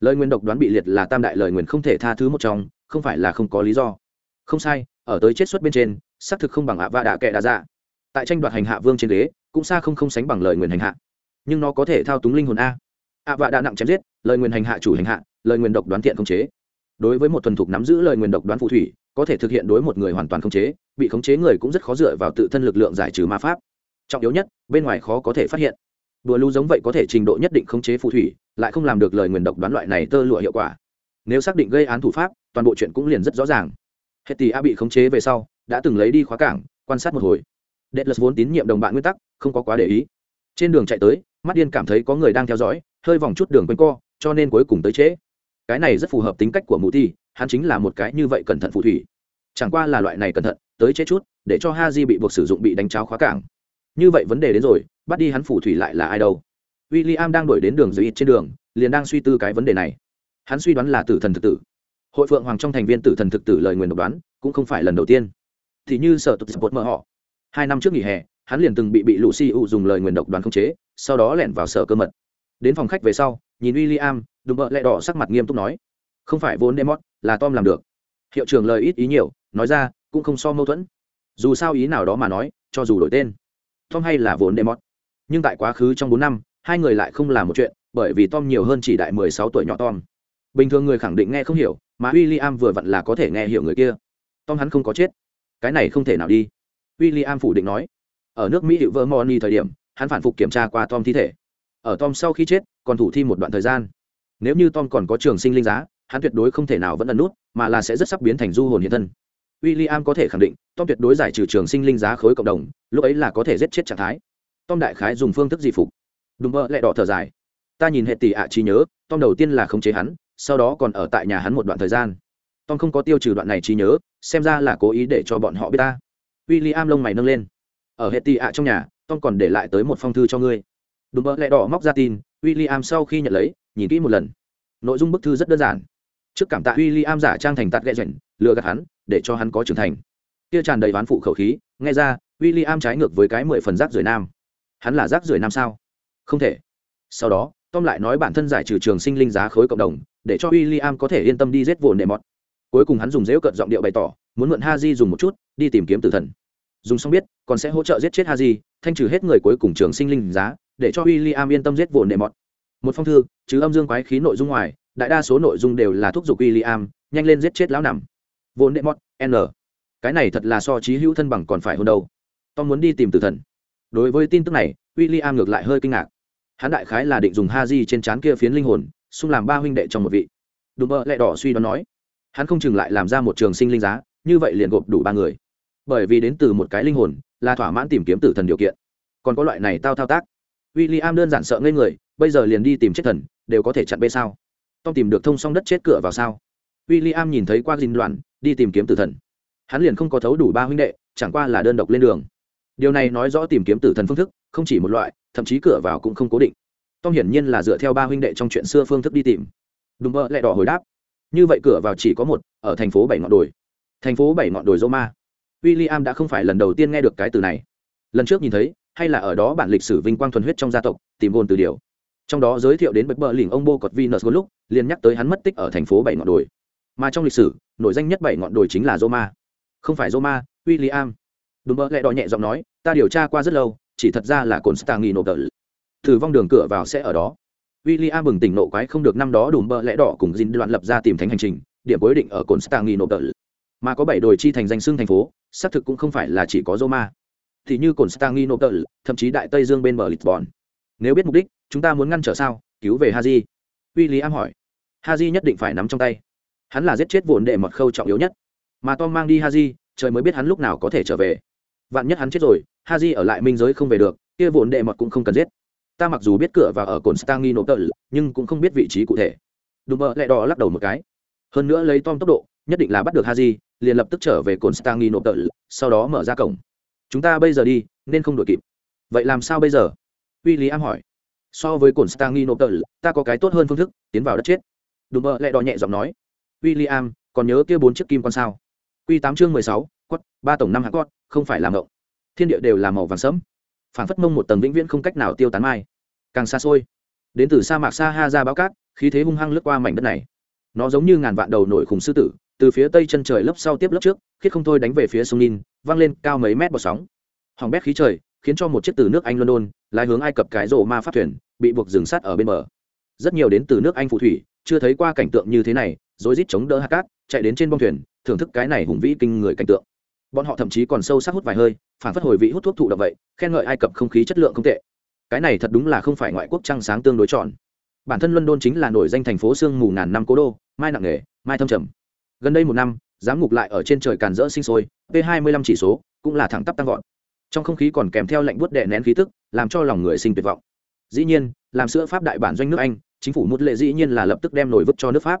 Lời nguyền độc đoán bị liệt là tam đại lời nguyền không thể tha thứ một trong, không phải là không có lý do. Không sai, ở tới chết xuất bên trên, xác thực không bằng ạ và đạ kệ đã dạ. Tại tranh đoạt hành hạ vương trên ghế, cũng xa không không sánh bằng lời nguyền hành hạ. Nhưng nó có thể thao túng linh hồn a. Ạ và đã nặng chém giết, lời nguyền hành hạ chủ hành hạ, lời nguyền độc đoán thiện không chế đối với một thuần thục nắm giữ lời nguyền độc đoán phù thủy, có thể thực hiện đối một người hoàn toàn không chế, bị khống chế người cũng rất khó dựa vào tự thân lực lượng giải trừ ma pháp. Trọng yếu nhất, bên ngoài khó có thể phát hiện. Đùa lưu giống vậy có thể trình độ nhất định khống chế phù thủy, lại không làm được lời nguyền độc đoán loại này tơ lụa hiệu quả. Nếu xác định gây án thủ pháp, toàn bộ chuyện cũng liền rất rõ ràng. Hết tỷ a bị khống chế về sau, đã từng lấy đi khóa cảng, quan sát một hồi. Đệ lật vốn tín nhiệm đồng bạn nguyên tắc, không có quá để ý. Trên đường chạy tới mắt điên cảm thấy có người đang theo dõi, hơi vòng chút đường quanh co, cho nên cuối cùng tới trễ cái này rất phù hợp tính cách của mù ti hắn chính là một cái như vậy cẩn thận phù thủy. Chẳng qua là loại này cẩn thận, tới trễ chút, để cho ha di bị buộc sử dụng bị đánh cháo khóa cảng. Như vậy vấn đề đến rồi, bắt đi hắn phù thủy lại là ai đâu? W i l l i am đang đổi đến đường dưới ít trên đường, liền đang suy tư cái vấn đề này. Hắn suy đoán là tử thần thực tử. Hội phượng hoàng trong thành viên tử thần thực tử lời nguyền độc đoán, cũng không phải lần đầu tiên. Thì như sở tục bột mỡ họ. Hai năm trước nghỉ hè, hắn liền từng bị bị lũ si u dùng lời nguyền độc đoán khống chế, sau đó lẻn vào sở cơ mật. Đến phòng khách về sau nhìn w i l đùm bợ lẹ đỏ sắc mặt nghiêm túc nói, không phải vốn demot là tom làm được. Hiệu trưởng lời ít ý nhiều, nói ra, cũng không so mâu thuẫn. Dù sao ý nào đó mà nói, cho dù đổi tên, tom hay là vốn demot nhưng tại quá khứ trong bốn năm, hai người lại không làm một chuyện, bởi vì tom nhiều hơn chỉ đại mười sáu tuổi nhỏ tom. Bình thường người khẳng định nghe không hiểu, mà w i l vừa vặn là có thể nghe hiểu người kia. Tom hắn không có chết. Cái này không thể nào đi. W i l phủ định nói. Ở nước mỹ hiệu vermont thời điểm, hắn phản phục kiểm tra qua tom thi thể ở tom sau khi chết, còn thủ thi một đoạn thời gian. Nếu như tom còn có trường sinh linh giá, hắn tuyệt đối không thể nào vẫn ẩn nút, mà là sẽ rất sắp biến thành du hồn hiện thân. W i l l i am có thể khẳng định, tom tuyệt đối giải trừ trường sinh linh giá khối cộng đồng, lúc ấy là có thể giết chết trạng thái. Tom đại khái dùng phương thức gì phục? Đùm bơ lại đỏ thở dài. Ta nhìn hệ tỷ ạ trí nhớ, tom đầu tiên là khống chế hắn, sau đó còn ở tại nhà hắn một đoạn thời gian. Tom không có tiêu trừ đoạn này trí nhớ, xem ra là cố ý để cho bọn họ biết ta. W i l l i am lông mày nâng lên. Ở hệ tỷ ạ trong nhà, tom còn để lại tới một phong thư cho ngươi đùm bợ lẹ đỏ móc ra tin w i l l i am sau khi nhận lấy, nhìn kỹ một lần. Nội dung bức thư rất đơn giản. Trước cảm tạ w i l l i am giả trang thành tạt ghẹ rảnh lừa gạt hắn, để cho hắn có trưởng thành. Tia tràn đầy ván phụ khẩu khí, nghe ra w i l l i am trái ngược với cái mười phần rác rưởi nam. Hắn là rác rưởi nam sao? Không thể. Sau đó, tom lại nói bản thân giải trừ trường sinh linh giá khối cộng đồng, để cho w i l l i am có thể yên tâm đi giết vồn nệ mọt. Cuối cùng hắn dùng dễu cận giọng điệu bày tỏ, muốn mượn ha di dùng một chút, đi tìm kiếm tử thần. Dùng xong biết, còn sẽ hỗ trợ giết chết ha di thanh trừ hết người cuối cùng trường sinh linh giá để cho w i l l i am yên tâm giết vồn nệ mọt. Một phong thư chứ âm dương quái khí nội dung ngoài, đại đa số nội dung đều là thúc giục w i l l i am nhanh lên giết chết lão nằm. Vồn nệ mọt, n. Cái này thật là so trí hữu thân bằng còn phải hơn đâu. Tom muốn đi tìm tử thần. Đối với tin tức này w i l l i am ngược lại hơi kinh ngạc. Hắn đại khái là định dùng ha di trên trán kia phiến linh hồn, xung làm ba huynh đệ trong một vị. Đùm bơ lẹ đỏ suy đoán nói. Hắn không chừng lại làm ra một trường sinh linh giá, như vậy liền gộp đủ ba người. Bởi vì đến từ một cái linh hồn, là thỏa mãn tìm kiếm tử thần điều kiện. Còn có loại này tao thao tác w i l l i am đơn giản sợ ngây người, bây giờ liền đi tìm chết thần, đều có thể chặn bê sao? Tom tìm được thông xong đất chết cửa vào sao? W i l l i am nhìn thấy qua dinh đoạn đi tìm kiếm tử thần. Hắn liền không có thấu đủ ba huynh đệ, chẳng qua là đơn độc lên đường. Điều này nói rõ tìm kiếm tử thần phương thức, không chỉ một loại, thậm chí cửa vào cũng không cố định. Tom hiển nhiên là dựa theo ba huynh đệ trong chuyện xưa phương thức đi tìm. Đùm bơ lại đỏ hồi đáp. Như vậy cửa vào chỉ có một, ở thành phố bảy ngọn đồi. Thành phố bảy ngọn đồi roma. W i l l i am đã không phải lần đầu tiên nghe được cái từ này. Lần trước nhìn thấy hay là ở đó bản lịch sử vinh quang thuần huyết trong gia tộc, tìm gôn từ điều. Trong đó giới thiệu đến bậc bờ lỉnh ông bô cọt venus lúc, liền nhắc tới hắn mất tích ở thành phố bảy ngọn đồi. Mà trong lịch sử, nổi danh nhất bảy ngọn đồi chính là roma. Không phải roma, william. Đúng mơ đùm lại đỏ nhẹ giọng nói, ta điều tra qua rất lâu, chỉ thật ra là cồn stang thử vong đường cửa vào sẽ ở đó. William bừng tỉnh nộ quái không được năm đó đùm bờ lẽ đỏ cùng Jin đoạn lập ra tìm thánh hành trình, điểm cuối định ở cồn stang mà có bảy đồi chi thành danh xưng thành phố, xác thực cũng không phải là chỉ có roma thì như cồn stang thậm chí đại tây dương bên bờ lisbon. Nếu biết mục đích, chúng ta muốn ngăn trở sao? Cứu về haji. William am hỏi. Haji nhất định phải nắm trong tay. Hắn là giết chết vụn đệ mật khâu trọng yếu nhất. Mà tom mang đi haji, trời mới biết hắn lúc nào có thể trở về. Vạn nhất hắn chết rồi, haji ở lại minh giới không về được, kia vụn đệ mật cũng không cần giết. Ta mặc dù biết cửa và ở cồn stangi nhưng cũng không biết vị trí cụ thể. Đúng bơ lẹ đỏ lắc đầu một cái. Hơn nữa lấy tom tốc độ, nhất định là bắt được haji, liền lập tức trở về cồn stangi sau đó mở ra cổng chúng ta bây giờ đi, nên không đội kịp. Vậy làm sao bây giờ? W i l l i am hỏi. So với cồn stangi nộp tờ ta có cái tốt hơn phương thức, tiến vào đất chết. Đùm bơ lẹ đò nhẹ giọng nói. W i l l i am còn nhớ kia bốn chiếc kim con sao? Q tám chương mười sáu quất ba tổng năm hạng quất không phải làm ngộng. Thiên địa đều là màu vàng sẫm. Phản phất mông một tầng vĩnh viễn không cách nào tiêu tán mai. Càng xa xôi, đến từ sa mạc sa ha ra báo cát, khí thế hung hăng lướt qua mảnh đất này. Nó giống như ngàn vạn đầu nổi khủng sư tử từ phía tây chân trời lớp sau tiếp lớp trước, khiết không thôi đánh về phía sông nin văng lên cao mấy mét bọt sóng. Hoàng bét khí trời, khiến cho một chiếc từ nước anh london, lái hướng ai cập cái rộ ma phát thuyền, bị buộc dừng sát ở bên bờ. Rất nhiều đến từ nước anh phù thủy, chưa thấy qua cảnh tượng như thế này, rối rít chống đỡ hạt cát, chạy đến trên bông thuyền, thưởng thức cái này hùng vĩ kinh người cảnh tượng. Bọn họ thậm chí còn sâu sắc hút vài hơi, phản phất hồi vị hút thuốc thụ động vậy, khen ngợi ai cập không khí chất lượng không tệ. Cái này thật đúng là không phải ngoại quốc trăng sáng tương đối tròn bản thân london chính là nổi danh thành phố sương mù ngàn năm cố đô, mai nặng nghề, mai thâm trầm gần đây một năm, giám ngục lại ở trên trời càn rỡ sinh sôi, p 25 chỉ số cũng là thẳng tắp tăng vọt. Trong không khí còn kèm theo lệnh buốt đè nén khí tức, làm cho lòng người sinh tuyệt vọng. Dĩ nhiên, làm sữa pháp đại bản doanh nước anh, chính phủ một lệ dĩ nhiên là lập tức đem nổi vứt cho nước pháp.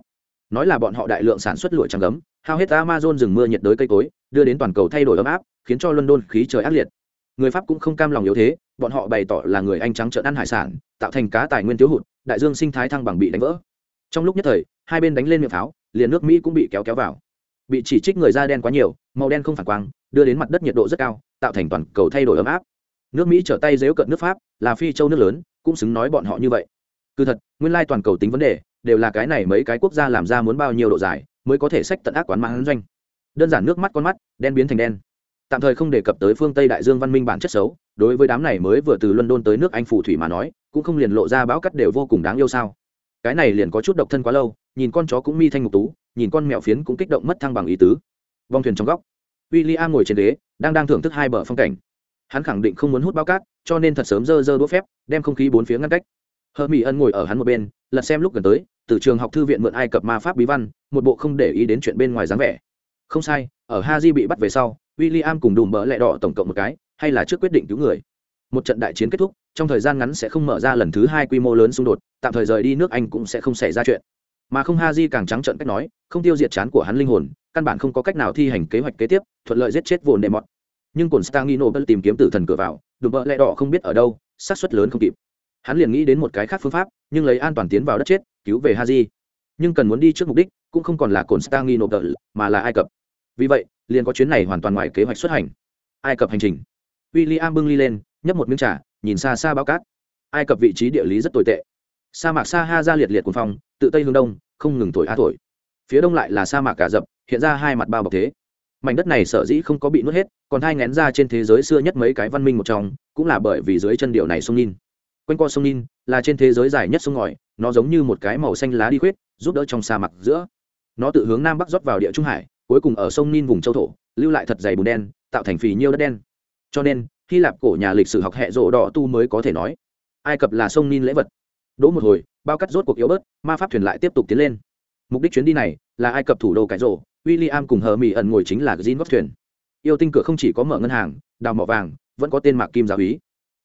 Nói là bọn họ đại lượng sản xuất lụa trắng gấm, hao hết amazon rừng mưa nhiệt đới cây cối, đưa đến toàn cầu thay đổi ấm áp, khiến cho london khí trời ác liệt. Người pháp cũng không cam lòng yếu thế, bọn họ bày tỏ là người anh trắng trợn ăn hải sản, tạo thành cá tài nguyên thiếu hụt, đại dương sinh thái thăng bằng bị đánh vỡ trong lúc nhất thời, hai bên đánh lên miệng pháo, liền nước mỹ cũng bị kéo kéo vào. Bị chỉ trích người da đen quá nhiều, màu đen không phản quang, đưa đến mặt đất nhiệt độ rất cao, tạo thành toàn cầu thay đổi ấm áp. Nước mỹ trở tay dếu cận nước pháp, là phi châu nước lớn, cũng xứng nói bọn họ như vậy. Cứ thật, nguyên lai toàn cầu tính vấn đề, đều là cái này mấy cái quốc gia làm ra muốn bao nhiêu độ dài, mới có thể sách tận ác quán mãn doanh. Đơn giản nước mắt con mắt, đen biến thành đen. Tạm thời không đề cập tới phương tây đại dương văn minh bản chất xấu, đối với đám này mới vừa từ london tới nước anh phù thủy mà nói, cũng không liền lộ ra bão cắt đều vô cùng đáng yêu sao cái này liền có chút độc thân quá lâu, nhìn con chó cũng mi thanh ngục tú, nhìn con mèo phiến cũng kích động mất thăng bằng ý tứ. Vong thuyền trong góc w i l l i am ngồi trên ghế, đang đang thưởng thức hai bờ phong cảnh. Hắn khẳng định không muốn hút bao cát, cho nên thật sớm dơ dơ đũa phép, đem không khí bốn phía ngăn cách. Hờ mỹ ân ngồi ở hắn một bên, lật xem lúc gần tới, từ trường học thư viện mượn ai cập ma pháp bí văn, một bộ không để ý đến chuyện bên ngoài dáng vẻ. Không sai, ở ha di bị bắt về sau w i l l i am cùng đùm bỡ lẹ đỏ tổng cộng một cái, hay là trước quyết định cứu người một trận đại chiến kết thúc, trong thời gian ngắn sẽ không mở ra lần thứ hai quy mô lớn xung đột, tạm thời rời đi nước anh cũng sẽ không xảy ra chuyện. Mà không ha di càng trắng trận cách nói, không tiêu diệt chán của hắn linh hồn, căn bản không có cách nào thi hành kế hoạch kế tiếp, thuận lợi giết chết vồn đệ mọt. Nhưng cồn stangino tìm kiếm tử thần cửa vào, đùm bỡ lẽ đỏ không biết ở đâu sát suất lớn không kịp. Hắn liền nghĩ đến một cái khác phương pháp, nhưng lấy an toàn tiến vào đất chết, cứu về ha di. Nhưng cần muốn đi trước mục đích, cũng không còn là cồn Stagnino mà là ai cập. Vì vậy, liền có chuyến này hoàn toàn ngoài kế hoạch xuất hành. Ai cập hành trình. W i l l i am bưng ly lên nhấp một miếng trà, nhìn xa xa bao cát. Ai cập vị trí địa lý rất tồi tệ. Sa mạc sa ha ra liệt liệt cuồng phong, tự tây hướng đông, không ngừng thổi á thổi. Phía đông lại là sa mạc cả dập, hiện ra hai mặt bao bọc thế. Mảnh đất này sở dĩ không có bị nuốt hết, còn thai ngén ra trên thế giới xưa nhất mấy cái văn minh một trong, cũng là bởi vì dưới chân điều này sông nin. quanh qua sông nin, là trên thế giới dài nhất sông ngòi, nó giống như một cái màu xanh lá đi khuyết, giúp đỡ trong sa mạc giữa. Nó tự hướng nam bắc rót vào địa trung hải, cuối cùng ở sông nin vùng châu thổ, lưu lại thật dày bùn đen, tạo thành phì nhiêu đất đen. Cho nên hy lạp cổ nhà lịch sử học hệ rộ đỏ tu mới có thể nói. Ai cập là sông nin lễ vật. Đỗ một hồi, bao cắt rốt cuộc yếu bớt, ma pháp thuyền lại tiếp tục tiến lên. Mục đích chuyến đi này là ai cập thủ đô cái rộ w i l l i am cùng hờ mỹ ẩn ngồi chính là gin vóc thuyền. Yêu tinh cửa không chỉ có mở ngân hàng, đào mỏ vàng, vẫn có tên mạc kim giáo ý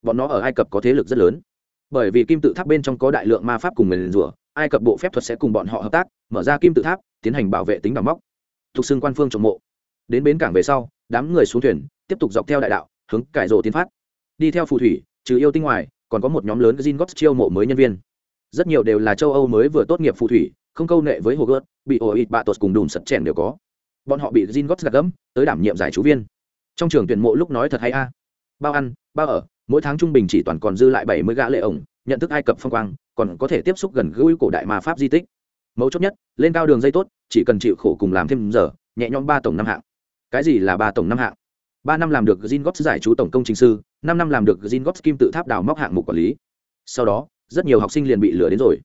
bọn nó ở ai cập có thế lực rất lớn. Bởi vì kim tự tháp bên trong có đại lượng ma pháp cùng người liền rủa, ai cập bộ phép thuật sẽ cùng bọn họ hợp tác, mở ra kim tự tháp, tiến hành bảo vệ tính đào móc. Thuộc xưng quan phương trọng mộ. Đến bến cảng về sau, đám người xuống thuyền, tiếp tục dọc theo đại đạo hướng cải rộ tiến phát. Đi theo phù thủy, trừ yêu tinh ngoài, còn có một nhóm lớn gin gót chiêu mộ mới nhân viên. Rất nhiều đều là châu âu mới vừa tốt nghiệp phù thủy, không câu nệ với hồ gớt bị ổ ịt bạ tột cùng đùm sật chèn đều có. Bọn họ bị gin gót gạt gẫm, tới đảm nhiệm giải chú viên. Trong trường tuyển mộ lúc nói thật hay a. Bao ăn, bao ở, mỗi tháng trung bình chỉ toàn còn dư lại bảy mươi gã lệ ổng, nhận thức ai cập phong quang, còn có thể tiếp xúc gần gũi cổ đại ma pháp di tích. Mấu chốt nhất, lên cao đường dây tốt, chỉ cần chịu khổ cùng làm thêm giờ, nhẹ nhõm ba tổng năm hạng. Cái gì là ba tổng năm hạng? Ba năm làm được gin góp giải chú tổng công trình sư, năm năm làm được gin góp kim tự tháp đào móc hạng mục quản lý. Sau đó, rất nhiều học sinh liền bị lừa đến rồi.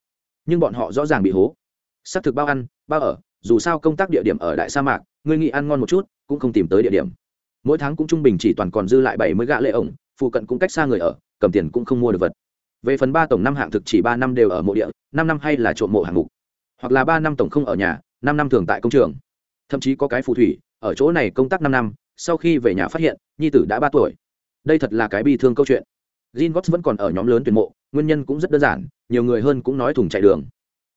Nhưng bọn họ rõ ràng bị hố. Sắp thực bao ăn, bao ở, dù sao công tác địa điểm ở đại sa mạc người nghĩ ăn ngon một chút, cũng không tìm tới địa điểm. Mỗi tháng cũng trung bình chỉ toàn còn dư lại bảy mươi gạ lệ ổng, phụ cận cũng cách xa người ở, cầm tiền cũng không mua được vật. Về phần ba tổng năm hạng thực chỉ ba năm đều ở mộ địa, năm năm hay là trộm mộ hạng mục. Hoặc là ba năm tổng không ở nhà, năm năm thường tại công trường. Thậm chí có cái phù thủy, ở chỗ này công tác năm năm sau khi về nhà phát hiện, nhi tử đã ba tuổi. Đây thật là cái bi thương câu chuyện. Gin gots vẫn còn ở nhóm lớn tuyển mộ, nguyên nhân cũng rất đơn giản, nhiều người hơn cũng nói thùng chạy đường.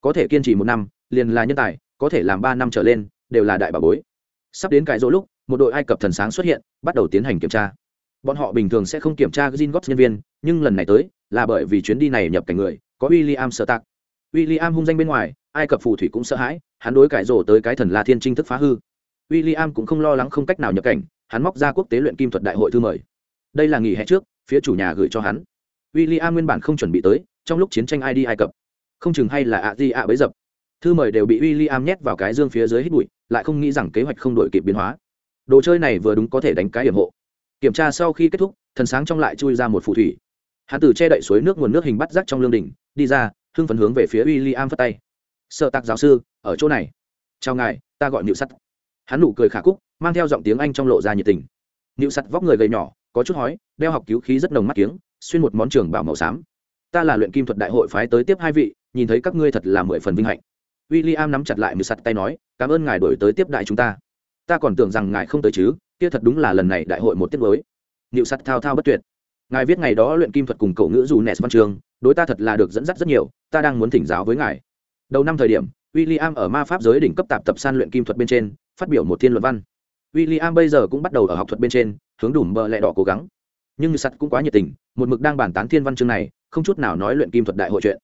Có thể kiên trì một năm, liền là nhân tài, có thể làm ba năm trở lên, đều là đại bà bối. Sắp đến cái rỗ lúc, một đội ai cập thần sáng xuất hiện, bắt đầu tiến hành kiểm tra. Bọn họ bình thường sẽ không kiểm tra gin gots nhân viên, nhưng lần này tới, là bởi vì chuyến đi này nhập cảnh người, có w i l l i am sợ tạc w i l l i am hung danh bên ngoài, ai cập phù thủy cũng sợ hãi, hắn đối cải rổ tới cái thần la thiên trinh thức phá hư w i l l i am cũng không lo lắng không cách nào nhập cảnh, hắn móc ra quốc tế luyện kim thuật đại hội thư mời. Đây là nghỉ hè trước, phía chủ nhà gửi cho hắn. W i l l i am nguyên bản không chuẩn bị tới, trong lúc chiến tranh ai đi ai cập. Không chừng hay là ạ di ạ bấy dập. Thư mời đều bị w i l l i am nhét vào cái dương phía dưới hít bụi, lại không nghĩ rằng kế hoạch không đổi kịp biến hóa. Đồ chơi này vừa đúng có thể đánh cái hiểm hộ. Kiểm tra sau khi kết thúc, thần sáng trong lại chui ra một phù thủy. Hắn từ che đậy suối nước nguồn nước hình bắt rác trong lương đỉnh, đi ra, hưng phấn hướng về phía w i l l i am phất tay. Sợ tạc giáo sư, ở chỗ này. Chào ngài, ta gọi nịu sắt hắn nụ cười khả cúc mang theo giọng tiếng anh trong lộ ra nhiệt tình. Nịu sặt vóc người gầy nhỏ, có chút hói, đeo học cứu khí rất nồng mắt kiếng, xuyên một món trường bảo màu xám. Ta là luyện kim thuật đại hội phái tới tiếp hai vị, nhìn thấy các ngươi thật là mười phần vinh hạnh. W i l l i am nắm chặt lại mười sặt tay nói, cảm ơn ngài đổi tới tiếp đại chúng ta. Ta còn tưởng rằng ngài không tới chứ, kia thật đúng là lần này đại hội một tiết mới. Nịu sắt thao thao bất tuyệt. Ngài viết ngày đó luyện kim thuật cùng cậu ngữ dù nes văn trường, đối ta thật là được dẫn dắt rất nhiều, ta đang muốn thỉnh giáo với ngài. Đầu năm thời điểm w i l l i am ở ma pháp giới đỉnh cấp tạp tập san luyện kim thuật bên trên phát biểu một thiên luận văn. William bây giờ cũng bắt đầu ở học thuật bên trên, hướng đủ bờ lẹ đỏ cố gắng. Nhưng sắt cũng quá nhiệt tình, một mực đang bàn tán thiên văn chương này, không chút nào nói luyện kim thuật đại hội chuyện.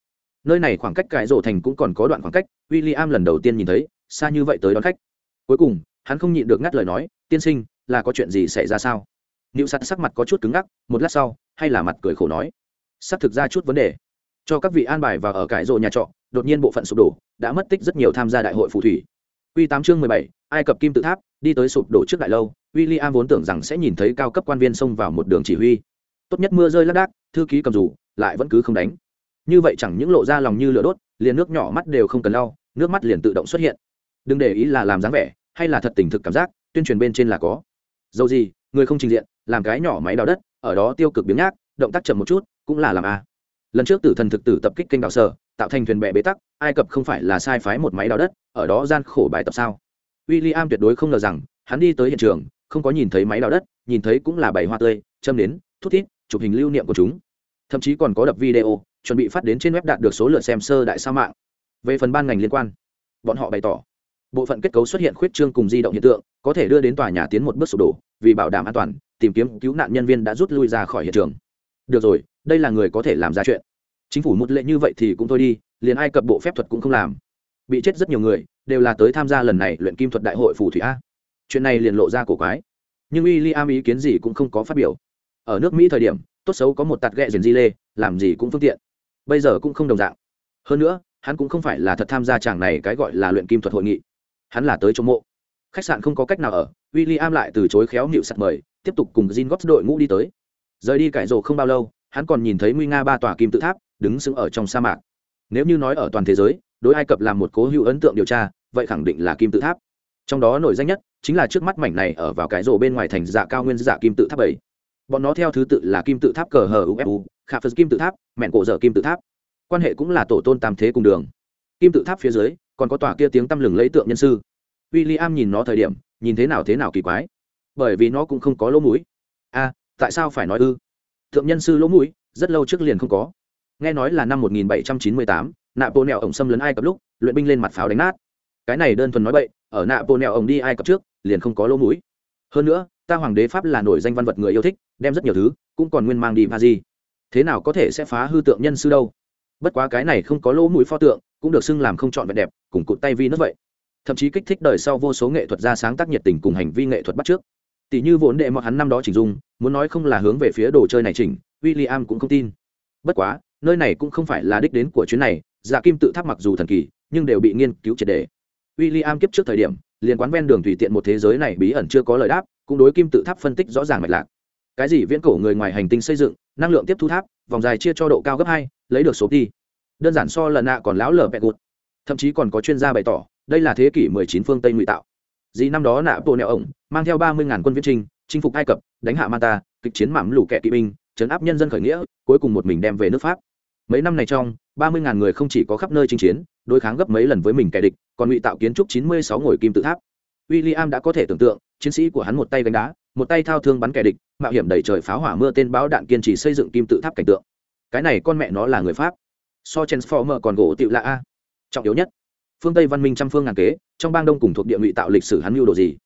Nơi này khoảng cách cải rổ thành cũng còn có đoạn khoảng cách, William lần đầu tiên nhìn thấy, xa như vậy tới đón khách. Cuối cùng, hắn không nhịn được ngắt lời nói, tiên sinh, là có chuyện gì xảy ra sao? Nữu sắt sắc mặt có chút cứng ngắc, một lát sau, hay là mặt cười khổ nói sắp thực ra chút vấn đề. Cho các vị an bài và ở cải rộ nhà trọ, đột nhiên bộ phận sụp đổ, đã mất tích rất nhiều tham gia đại hội phù thủy. Quy tám chương mười bảy ai cập kim tự tháp, đi tới sụp đổ trước đại lâu, William vốn tưởng rằng sẽ nhìn thấy cao cấp quan viên xông vào một đường chỉ huy. Tốt nhất mưa rơi lác đác, thư ký cầm dù, lại vẫn cứ không đánh. Như vậy chẳng những lộ ra lòng như lửa đốt, liền nước nhỏ mắt đều không cần lau, nước mắt liền tự động xuất hiện. Đừng để ý là làm dáng vẻ, hay là thật tình thực cảm giác, tuyên truyền bên trên là có. Dầu gì, người không trình diện, làm cái nhỏ máy đào đất, ở đó tiêu cực biếng nhác, động tác chậm một chút, cũng là làm a lần trước tử thần thực tử tập kích kênh đào sở, tạo thành thuyền bè bế tắc, ai cập không phải là sai phái một máy đào đất, ở đó gian khổ bài tập sao? W i l l i am tuyệt đối không ngờ rằng, hắn đi tới hiện trường, không có nhìn thấy máy đào đất, nhìn thấy cũng là bảy hoa tươi, châm đến thút thít, chụp hình lưu niệm của chúng. Thậm chí còn có đập video, chuẩn bị phát đến trên web đạt được số lượt xem sơ đại sa mạng. Về phần ban ngành liên quan, bọn họ bày tỏ, bộ phận kết cấu xuất hiện khuyết trương cùng di động hiện tượng, có thể đưa đến tòa nhà tiến một bước sụp đổ, vì bảo đảm an toàn, tìm kiếm cứu nạn nhân viên đã rút lui ra khỏi hiện trường. Được rồi, đây là người có thể làm ra chuyện. Chính phủ một lệ như vậy thì cũng thôi đi, liền ai cập bộ phép thuật cũng không làm bị chết rất nhiều người đều là tới tham gia lần này luyện kim thuật đại hội phù thủy a. Chuyện này liền lộ ra cổ quái. Nhưng w i l l i am ý kiến gì cũng không có phát biểu. Ở nước mỹ thời điểm tốt xấu có một tạt ghẹ diền di lê làm gì cũng phương tiện. Bây giờ cũng không đồng dạng. Hơn nữa hắn cũng không phải là thật tham gia chàng này cái gọi là luyện kim thuật hội nghị. Hắn là tới chỗ mộ. Khách sạn không có cách nào ở w i l l i am lại từ chối khéo nịu sạt mời tiếp tục cùng Jin Gops đội ngũ đi tới. Rời đi cải rồ không bao lâu, hắn còn nhìn thấy nguy nga ba tòa kim tự tháp đứng sững ở trong sa mạc. Nếu như nói ở toàn thế giới, đối Ai Cập làm một cố hữu ấn tượng điều tra, vậy khẳng định là kim tự tháp. Trong đó nổi danh nhất chính là trước mắt mảnh này ở vào cái rổ bên ngoài thành dạ cao nguyên dạ kim tự tháp bảy. Bọn nó theo thứ tự là kim tự tháp cờ hờ UFU, Khả Phật kim tự tháp, mẹn cổ dở kim tự tháp. Quan hệ cũng là tổ tôn tam thế cùng đường. Kim tự tháp phía dưới còn có tòa kia tiếng tăm lừng lấy tượng nhân sư. William nhìn nó thời điểm, nhìn thế nào thế nào kỳ quái bởi vì nó cũng không có lỗ mũi a tại sao phải nói ư thượng nhân sư lỗ mũi rất lâu trước liền không có nghe nói là năm 1798, nạ bộ nẹo ổng xâm lấn ai cập lúc, luyện binh lên mặt pháo đánh nát. Cái này đơn thuần nói bậy, ở nạ bộ nẹo ổng đi ai cập trước, liền không có lỗ mũi. Hơn nữa, ta hoàng đế pháp là nổi danh văn vật người yêu thích, đem rất nhiều thứ, cũng còn nguyên mang đi pa di thế nào có thể sẽ phá hư tượng nhân sư đâu? Bất quá cái này không có lỗ mũi pho tượng, cũng được xưng làm không chọn vẹn đẹp, cùng cụt tay vi nứt vậy. Thậm chí kích thích đời sau vô số nghệ thuật gia sáng tác nhiệt tình cùng hành vi nghệ thuật bắt trước. Tỷ như vốn đệ mọt hắn năm đó chỉnh dung, muốn nói không là hướng về phía đồ chơi này chỉnh, William cũng không tin. Bất quá, nơi này cũng không phải là đích đến của chuyến này dạ kim tự tháp mặc dù thần kỳ, nhưng đều bị nghiên cứu triệt đề. William kiếp trước thời điểm, liền quán ven đường tùy tiện một thế giới này bí ẩn chưa có lời đáp, cũng đối kim tự tháp phân tích rõ ràng mạch lạc. Cái gì viễn cổ người ngoài hành tinh xây dựng, năng lượng tiếp thu tháp, vòng dài chia cho độ cao gấp hai, lấy được số đi đơn giản so lần nạ còn láo lở bẹt gụt. Thậm chí còn có chuyên gia bày tỏ, đây là thế kỷ 19 phương tây ngụy tạo. Dì năm đó nạ bộ nẹo ổng, mang theo ba mươi ngàn quân viễn trinh, chinh phục ai cập, đánh hạ manta, kịch chiến mảm lũ kẻ kỵ binh chấn áp nhân dân khởi nghĩa, cuối cùng một mình đem về nước pháp mấy năm này trong, ba mươi ngàn người không chỉ có khắp nơi chinh chiến, đối kháng gấp mấy lần với mình kẻ địch, còn ngụy tạo kiến trúc chín mươi sáu ngồi kim tự tháp. William đã có thể tưởng tượng, chiến sĩ của hắn một tay đánh đá, một tay thao thương bắn kẻ địch, mạo hiểm đẩy trời pháo hỏa mưa tên báo đạn kiên trì xây dựng kim tự tháp cảnh tượng. Cái này con mẹ nó là người pháp. So transformer còn gỗ tựu lạ a. Trọng yếu nhất, phương tây văn minh trăm phương ngàn kế, trong bang đông cùng thuộc địa ngụy tạo lịch sử hắn mưu đồ gì?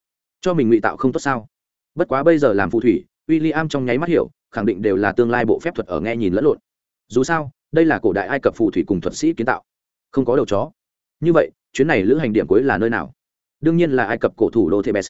Cho mình ngụy tạo không tốt sao? Bất quá bây giờ làm phù thủy w i l l i am trong nháy mắt hiểu, khẳng định đều là tương lai bộ phép thuật ở nghe nhìn lẫn lộn. Dù sao đây là cổ đại ai cập phù thủy cùng thuật sĩ kiến tạo. Không có đầu chó. Như vậy chuyến này lữ hành điểm cuối là nơi nào? Đương nhiên là ai cập cổ thủ đô thebes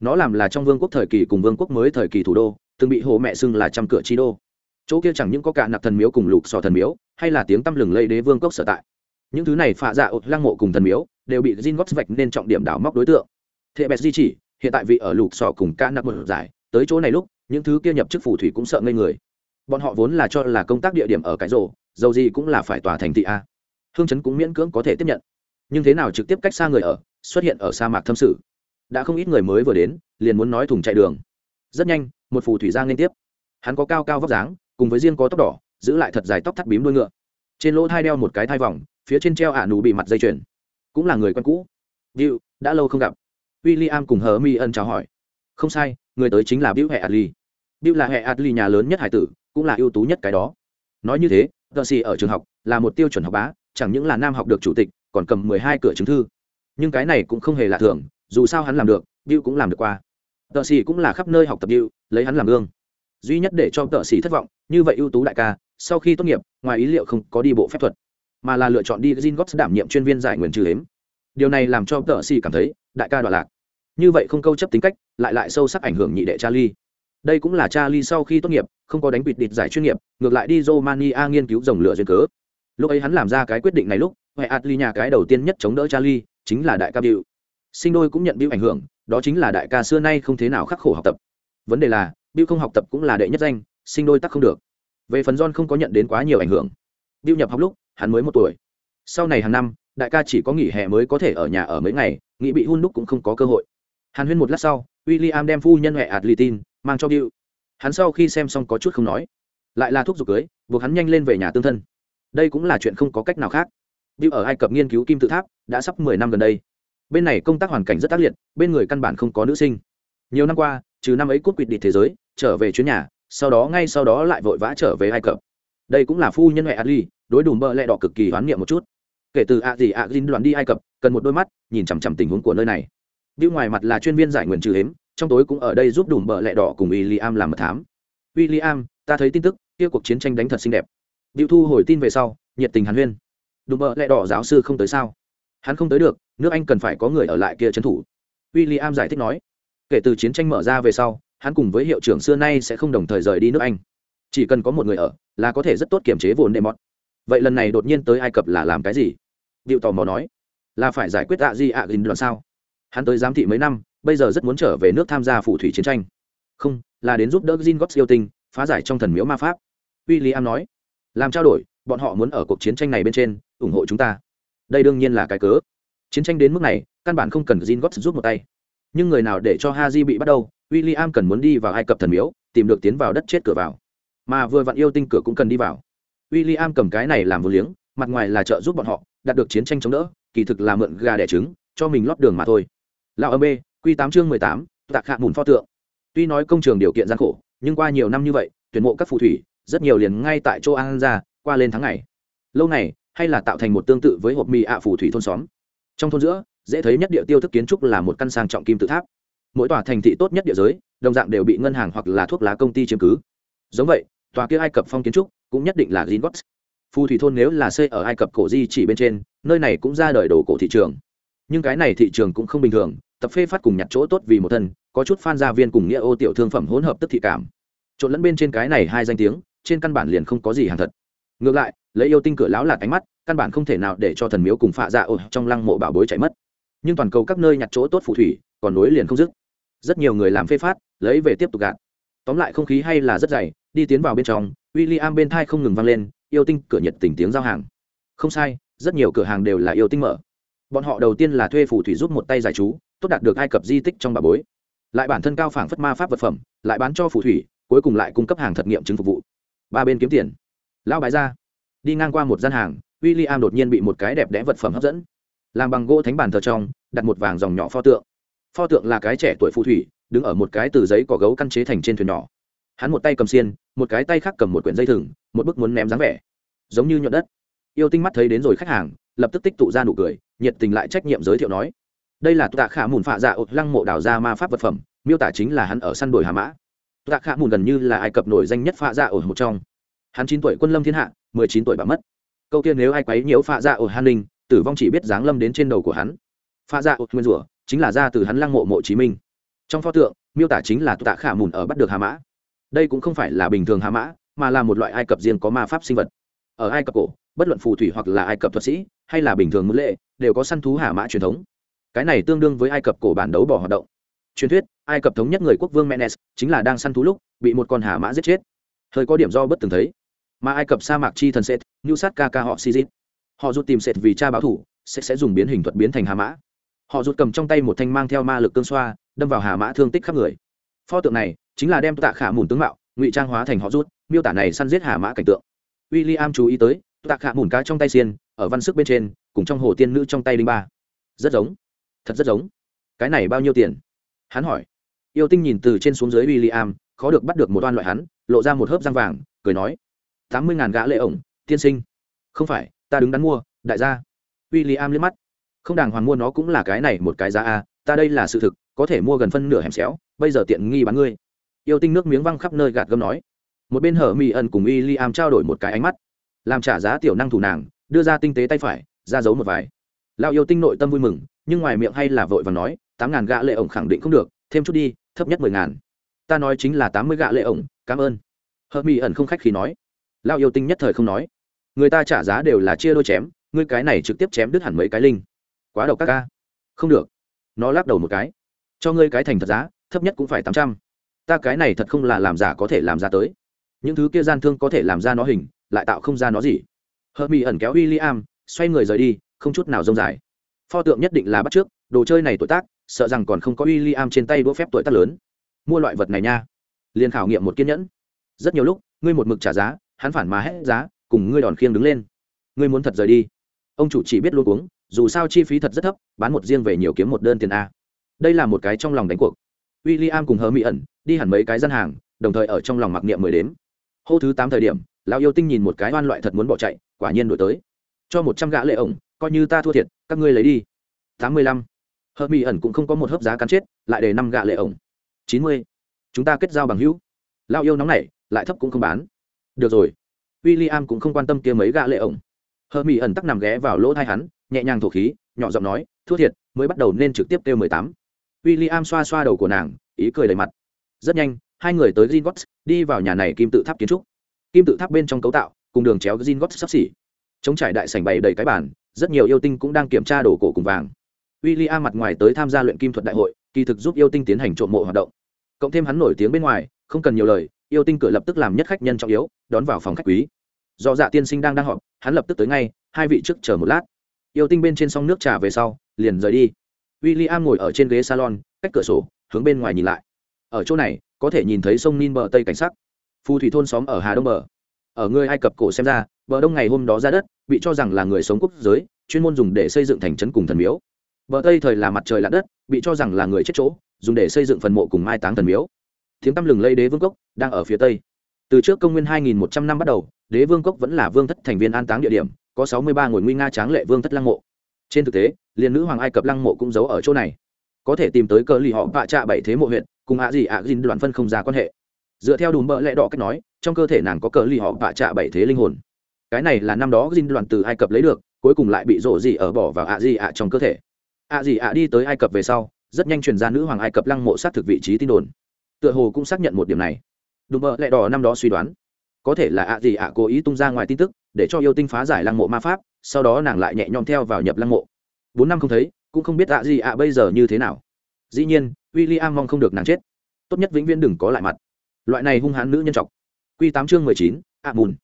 nó làm là trong vương quốc thời kỳ cùng vương quốc mới thời kỳ thủ đô từng bị hồ mẹ xưng là trăm cửa chi đô. Chỗ kia chẳng những có cả nạp thần miếu cùng lục sò thần miếu hay là tiếng tăm lừng lây đế vương cốc sở tại. Những thứ này phạ dạ ột lăng mộ cùng thần miếu đều bị Jin Gots vạch nên trọng điểm đảo móc đối tượng. Thệ bẹt di chỉ, hiện tại vị ở lục sọ cùng ca nạp một giải, tới chỗ này lúc, những thứ kia nhập chức phù thủy cũng sợ ngây người. Bọn họ vốn là cho là công tác địa điểm ở cái rồ, dầu gì cũng là phải tòa thành thị a. Hương chấn cũng miễn cưỡng có thể tiếp nhận. Nhưng thế nào trực tiếp cách xa người ở, xuất hiện ở sa mạc thâm sự. Đã không ít người mới vừa đến, liền muốn nói thùng chạy đường. Rất nhanh, một phù thủy giang liên tiếp. Hắn có cao cao vóc dáng, cùng với riêng có tóc đỏ, giữ lại thật dài tóc thắt bím đuôi ngựa. Trên lỗ thai đeo một cái thai vòng, phía trên treo ả nù bị mặt dây chuyền cũng là người quen cũ Bill, đã lâu không gặp. William cùng hờ mi ân chào hỏi. Không sai, người tới chính là Bill hệ Adli. Bill là hệ Adli nhà lớn nhất hải tử, cũng là ưu tú nhất cái đó. Nói như thế, Darcy ở trường học là một tiêu chuẩn học bá, chẳng những là nam học được chủ tịch, còn cầm mười hai cửa chứng thư. Nhưng cái này cũng không hề lạ thường, dù sao hắn làm được, Bill cũng làm được qua. Darcy cũng là khắp nơi học tập Bill, lấy hắn làm gương. Duy nhất để cho Darcy thất vọng, như vậy ưu tú đại ca, sau khi tốt nghiệp, ngoài ý liệu không có đi bộ phép thuật mà là lựa chọn đi Jin gót đảm nhiệm chuyên viên giải nguyên trừ hếm. Điều này làm cho tờ xì cảm thấy, đại ca đoạn lạc. Như vậy không câu chấp tính cách, lại lại sâu sắc ảnh hưởng nhị đệ Charlie. Đây cũng là Charlie sau khi tốt nghiệp, không có đánh bịt địt giải chuyên nghiệp, ngược lại đi Romania nghiên cứu rồng lửa duyên cớ. Lúc ấy hắn làm ra cái quyết định này lúc, Hoè Atli nhà cái đầu tiên nhất chống đỡ Charlie, chính là đại ca Bill. Sinh đôi cũng nhận Bill ảnh hưởng, đó chính là đại ca xưa nay không thế nào khắc khổ học tập. Vấn đề là, Bill không học tập cũng là đệ nhất danh, sinh đôi tắc không được. Về phần John không có nhận đến quá nhiều ảnh hưởng. Bill nhập học lúc, hắn mới một tuổi sau này hàng năm đại ca chỉ có nghỉ hè mới có thể ở nhà ở mấy ngày nghĩ bị hun đúc cũng không có cơ hội hàn huyên một lát sau w i l l i am đem phu nhân huệ ạt tin mang cho bill. Hắn sau khi xem xong có chút không nói lại là thuốc dục cưới buộc hắn nhanh lên về nhà tương thân. Đây cũng là chuyện không có cách nào khác. Bill ở ai cập nghiên cứu kim tự tháp đã sắp mười năm gần đây. Bên này công tác hoàn cảnh rất tác liệt bên người căn bản không có nữ sinh. Nhiều năm qua trừ năm ấy cút quỵt địch thế giới trở về chuyến nhà sau đó ngay sau đó lại vội vã trở về ai cập. Đây cũng là phu nhân huệ Ali, đối đùm bơ lẹ đỏ cực kỳ hoán niệm một chút. Kể từ ạ gì ạ dinh đoàn đi ai cập cần một đôi mắt nhìn chằm chằm tình huống của nơi này. Bill ngoài mặt là chuyên viên giải nguyện trừ hếm trong tối cũng ở đây giúp đùm bờ lẹ đỏ cùng William làm mật thám. William, ta thấy tin tức, kia cuộc chiến tranh đánh thật xinh đẹp. Bill thu hồi tin về sau, nhiệt tình hàn huyên. Đùm bờ lẹ đỏ giáo sư không tới sao? Hắn không tới được, nước anh cần phải có người ở lại kia trấn thủ. William giải thích nói. Kể từ chiến tranh mở ra về sau, hắn cùng với hiệu trưởng xưa nay sẽ không đồng thời rời đi nước anh. Chỉ cần có một người ở, là có thể rất tốt kiểm chế vốn đệ mọt vậy lần này đột nhiên tới ai cập là làm cái gì? Điệu tò mò nói. Là phải giải quyết ạ gì ạ gìn đoạn sao? Hắn tới giám thị mấy năm bây giờ rất muốn trở về nước tham gia phù thủy chiến tranh. Không, là đến giúp đỡ Jin Gots yêu tinh, phá giải trong thần miếu ma pháp. William nói, làm trao đổi, bọn họ muốn ở cuộc chiến tranh này bên trên, ủng hộ chúng ta. Đây đương nhiên là cái cớ. Chiến tranh đến mức này, căn bản không cần Jin Gots giúp một tay. Nhưng người nào để cho Haji bị bắt đầu, William cần muốn đi vào ai cập thần miếu, tìm được tiến vào đất chết cửa vào. Mà vừa vặn yêu tinh cửa cũng cần đi vào. William cầm cái này làm vô liếng, mặt ngoài là trợ giúp bọn họ, đạt được chiến tranh chống đỡ, kỳ thực là mượn gà đẻ trứng, cho mình lót đường mà thôi. Lão âm b Quy tám chương mười tám tạc hạ mùn pho tượng. Tuy nói công trường điều kiện gian khổ, nhưng qua nhiều năm như vậy, tuyển mộ các phù thủy, rất nhiều liền ngay tại chỗ an ra, qua lên tháng ngày. Lâu này hay là tạo thành một tương tự với hộp mì ạ phù thủy thôn xóm. Trong thôn giữa, dễ thấy nhất địa tiêu thức kiến trúc là một căn sang trọng kim tự tháp. Mỗi tòa thành thị tốt nhất địa giới, đồng dạng đều bị ngân hàng hoặc là thuốc lá công ty chiếm cứ. Giống vậy, tòa kia ai cập phong kiến trúc cũng nhất định là gringotts phù thủy thôn nếu là xây ở ai cập cổ di chỉ bên trên, nơi này cũng ra đời đồ cổ thị trường. Nhưng cái này thị trường cũng không bình thường tập phê phát cùng nhặt chỗ tốt vì một thân, có chút phan gia viên cùng nghĩa ô tiểu thương phẩm hỗn hợp tức thị cảm. Trộn lẫn bên trên cái này hai danh tiếng, trên căn bản liền không có gì hàng thật. Ngược lại, lấy yêu tinh cửa láo là ánh mắt, căn bản không thể nào để cho thần miếu cùng phạ dạ ô trong lăng mộ bảo bối chạy mất. Nhưng toàn cầu các nơi nhặt chỗ tốt phù thủy, còn nối liền không dứt. Rất nhiều người làm phê phát, lấy về tiếp tục gạt. Tóm lại không khí hay là rất dày, đi tiến vào bên trong w i l l i am bên thai không ngừng vang lên, yêu tinh cửa nhiệt tình tiếng giao hàng. Không sai, rất nhiều cửa hàng đều là yêu tinh mở. Bọn họ đầu tiên là thuê phù thủy giúp một tay giải chú tốt đạt được ai cập di tích trong bà bối. Lại bản thân cao phảng phất ma pháp vật phẩm, lại bán cho phù thủy, cuối cùng lại cung cấp hàng thật nghiệm chứng phục vụ. Ba bên kiếm tiền. Lao bái ra. Đi ngang qua một gian hàng w i l l i am đột nhiên bị một cái đẹp đẽ vật phẩm hấp dẫn. Làm bằng gỗ thánh bàn thờ trong, đặt một vàng dòng nhỏ pho tượng. Pho tượng là cái trẻ tuổi phù thủy, đứng ở một cái từ giấy cỏ gấu căn chế thành trên thuyền nhỏ. Hắn một tay cầm xiên, một cái tay khác cầm một quyển dây thừng, một bức muốn ném dáng vẻ. Giống như nhuận đất. Yêu tinh mắt thấy đến rồi khách hàng, lập tức tích tụ ra nụ cười, nhiệt tình lại trách nhiệm giới thiệu nói đây là tạ khả mùn phạ dạ ột lăng mộ đào ra ma pháp vật phẩm, miêu tả chính là hắn ở săn đồi hà mã. Tạ khả mùn gần như là ai cập nổi danh nhất phạ dạ ột một trong. Hắn chín tuổi quân lâm thiên hạ, mười chín tuổi bà mất. Câu tiên nếu ai quấy nhiễu phạ dạ ột han ninh, tử vong chỉ biết giáng lâm đến trên đầu của hắn. Phạ dạ ột nguyên rủa, chính là ra từ hắn lăng mộ mộ chí minh. Trong pho tượng, miêu tả chính là tạ khả mùn ở bắt được hà mã. Đây cũng không phải là bình thường hà mã, mà là một loại ai cập riêng có ma pháp sinh vật. Ở ai cập cổ, bất luận phù thủy hoặc là ai cập thuật sĩ, hay là bình thường mưu lệ, đều có săn thú hà mã truyền thống cái này tương đương với ai cập cổ bản đấu bỏ hoạt động. Truyền thuyết, ai cập thống nhất người quốc vương menes, chính là đang săn thú lúc, bị một con hà mã giết chết. Hơi có điểm do bất từng thấy. Mà ai cập sa mạc chi thần sệt như sát ca ca họ si họ rút tìm sệt vì cha báo thủ, sẽ sẽ dùng biến hình thuật biến thành hà mã. Họ rút cầm trong tay một thanh mang theo ma lực cương xoa, đâm vào hà mã thương tích khắp người. Pho tượng này chính là đem tạ khả mùn tướng mạo, ngụy trang hóa thành họ rút, miêu tả này săn giết hà mã cảnh tượng. W i l l i am chú ý tới, tạ khả mùn cá trong tay xiên, ở văn sức bên trên, cùng trong hồ tiên nữ trong tay đinh ba. Rất giống thật rất giống. Cái này bao nhiêu tiền? Hắn hỏi. Yêu tinh nhìn từ trên xuống dưới w i l l i am khó được bắt được một oan loại hắn, lộ ra một hớp răng vàng, cười nói, tám mươi ngàn gã lệ ổng, tiên sinh. Không phải, ta đứng đắn mua, đại gia. W i l l i am liếc mắt. Không đàng hoàng mua nó cũng là cái này một cái giá a, ta đây là sự thực, có thể mua gần phân nửa hẻm xéo, bây giờ tiện nghi bán ngươi. Yêu tinh nước miếng văng khắp nơi gạt gâm nói. Một bên hở mỹ ẩn cùng w i l l i am trao đổi một cái ánh mắt. Làm trả giá tiểu năng thủ nàng, đưa ra tinh tế tay phải, ra giấu một vài. Lao yêu tinh nội tâm vui mừng nhưng ngoài miệng hay là vội và nói, tám ngàn gạ lệ ổng khẳng định không được, thêm chút đi, thấp nhất mười ngàn. Ta nói chính là tám mươi gạ lệ ổng, cảm ơn. Hợp mỹ ẩn không khách khi nói. Lao yêu tinh nhất thời không nói. Người ta trả giá đều là chia đôi chém, ngươi cái này trực tiếp chém đứt hẳn mấy cái linh. Quá độc các ca. Không được. Nó lắc đầu một cái. Cho ngươi cái thành thật giá, thấp nhất cũng phải tám trăm. Ta cái này thật không là làm giả có thể làm ra tới. Những thứ kia gian thương có thể làm ra nó hình, lại tạo không ra nó gì. Hợp mỹ ẩn kéo w i l l i am xoay người rời đi, không chút nào rông dài pho tượng nhất định là bắt trước, đồ chơi này tuổi tác, sợ rằng còn không có w i l l i am trên tay đũa phép tuổi tác lớn. Mua loại vật này nha. Liền khảo nghiệm một kiên nhẫn. Rất nhiều lúc, ngươi một mực trả giá, hắn phản mà hết giá, cùng ngươi đòn khiêng đứng lên. Ngươi muốn thật rời đi. Ông chủ chỉ biết luôn uống dù sao chi phí thật rất thấp, bán một riêng về nhiều kiếm một đơn tiền a. Đây là một cái trong lòng đánh cuộc. W i l l i am cùng hờ mỹ ẩn, đi hẳn mấy cái gian hàng, đồng thời ở trong lòng mặc niệm mười đếm. Hô thứ tám thời điểm, lão yêu tinh nhìn một cái oan loại thật muốn bỏ chạy, quả nhiên đổi tới. Cho một trăm gã lệ ổng coi như ta thua thiệt, các ngươi lấy đi. Tám mươi lăm. Hợp mỹ ẩn cũng không có một hớp giá cắn chết, lại để năm gạ lệ ổng. Chín mươi. Chúng ta kết giao bằng hữu. Lao yêu nóng này lại thấp cũng không bán. Được rồi. W i l l i am cũng không quan tâm kia mấy gạ lệ ổng. Hờ mỹ ẩn tắc nằm ghé vào lỗ thai hắn, nhẹ nhàng thổ khí, nhỏ giọng nói, thua thiệt, mới bắt đầu nên trực tiếp kêu mười tám. W i l l i am xoa xoa đầu của nàng, ý cười đầy mặt. Rất nhanh, hai người tới gringotts đi vào nhà này kim tự tháp kiến trúc. Kim tự tháp bên trong cấu tạo, cùng đường chéo gringotts sắp xỉ. Chống trải đại sảnh bày đầy cái bàn rất nhiều yêu tinh cũng đang kiểm tra đồ cổ cùng vàng. W i l l i am mặt ngoài tới tham gia luyện kim thuật đại hội, kỳ thực giúp yêu tinh tiến hành trộm mộ hoạt động. Cộng thêm hắn nổi tiếng bên ngoài, không cần nhiều lời, yêu tinh cửa lập tức làm nhất khách nhân trọng yếu, đón vào phòng khách quý. Do dạ tiên sinh đang đang họp, hắn lập tức tới ngay, hai vị trước chờ một lát. Yêu tinh bên trên s nước trà về sau, liền rời đi. W i l l i am ngồi ở trên ghế salon, cách cửa sổ, hướng bên ngoài nhìn lại. Ở chỗ này, có thể nhìn thấy sông nin bờ tây cảnh sắc. Phù thủy thôn xóm ở hà đông bờ ở người ai cập cổ xem ra, bờ đông ngày hôm đó ra đất, bị cho rằng là người sống quốc giới, chuyên môn dùng để xây dựng thành trấn cùng thần miếu. Bờ tây thời là mặt trời lặn đất, bị cho rằng là người chết chỗ, dùng để xây dựng phần mộ cùng mai táng thần miếu. Tiếng tăm lừng lây đế vương cốc đang ở phía tây. Từ trước công nguyên 2.100 năm bắt đầu, đế vương cốc vẫn là vương thất thành viên an táng địa điểm, có 63 ngồi nguy nga tráng lệ vương thất lăng mộ. Trên thực tế, liền nữ hoàng ai cập lăng mộ cũng giấu ở chỗ này. Có thể tìm tới cờ lì họ vạ trạ bảy thế mộ huyện, cùng ạ gì ạ dìn đoạn phân không ra quan hệ. Dựa theo đùm bợ lẽ đỏ cách nói trong cơ thể nàng có cờ lì họ bạ trạ bảy thế linh hồn. Cái này là năm đó dinh đoàn từ ai cập lấy được, cuối cùng lại bị rổ gì ở bỏ vào ạ gì ạ trong cơ thể. Ạ gì ạ đi tới ai cập về sau, rất nhanh truyền ra nữ hoàng ai cập lăng mộ xác thực vị trí tin đồn. Tựa hồ cũng xác nhận một điểm này. Đùm bợ lại đỏ năm đó suy đoán, có thể là ạ gì ạ cố ý tung ra ngoài tin tức, để cho yêu tinh phá giải lăng mộ ma pháp, sau đó nàng lại nhẹ nhõm theo vào nhập lăng mộ. Bốn năm không thấy, cũng không biết ạ gì ạ bây giờ như thế nào. Dĩ nhiên w i l l i am mong không được nàng chết. Tốt nhất vĩnh viễn đừng có lại mặt. Loại này hung hãn nữ nhân trọc q tám chương mười chín ạ mùn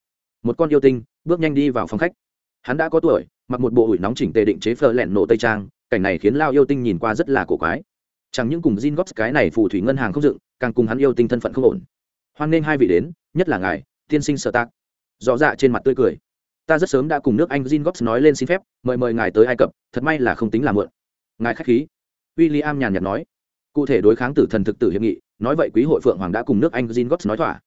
một con yêu tinh bước nhanh đi vào phòng khách hắn đã có tuổi mặc một bộ ủi nóng chỉnh tề định chế phơ lẹn nổ tây trang cảnh này khiến lao yêu tinh nhìn qua rất là cổ quái chẳng những cùng Jin Gops cái này phù thủy ngân hàng không dựng, càng cùng hắn yêu tinh thân phận không ổn. Hoan nên hai vị đến, nhất là ngài, tiên sinh Sở Tạc. Rõ dạ trên mặt tươi cười. Ta rất sớm đã cùng nước Anh Jin Gops nói lên xin phép, mời mời ngài tới Ai Cập, thật may là không tính là muộn. Ngài khách khí. William nhàn nhạt nói. Cụ thể đối kháng tử thần thực tử hiệp nghị, nói vậy quý hội phượng hoàng đã cùng nước Anh Jin Gops nói thỏa.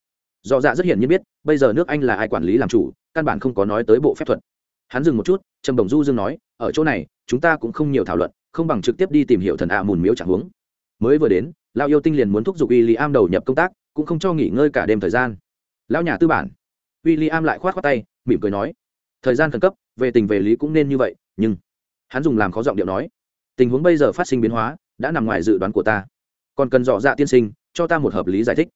Rõ dạ rất hiển nhiên biết, bây giờ nước Anh là ai quản lý làm chủ, căn bản không có nói tới bộ phép thuật. Hắn dừng một chút, trầm đồng du dương nói, ở chỗ này, chúng ta cũng không nhiều thảo luận, không bằng trực tiếp đi tìm hiểu thần a mùn miếu chẳng huống. Mới vừa đến lao yêu tinh liền muốn thúc giục w i l l i am đầu nhập công tác cũng không cho nghỉ ngơi cả đêm thời gian. Lao nhà tư bản. W i l l i am lại k h o á t k tay mỉm cười nói thời gian khẩn cấp về tình về lý cũng nên như vậy nhưng hắn dùng làm khó giọng điệu nói tình huống bây giờ phát sinh biến hóa đã nằm ngoài dự đoán của ta. Còn cần dò dạ tiên sinh cho ta một hợp lý giải thích.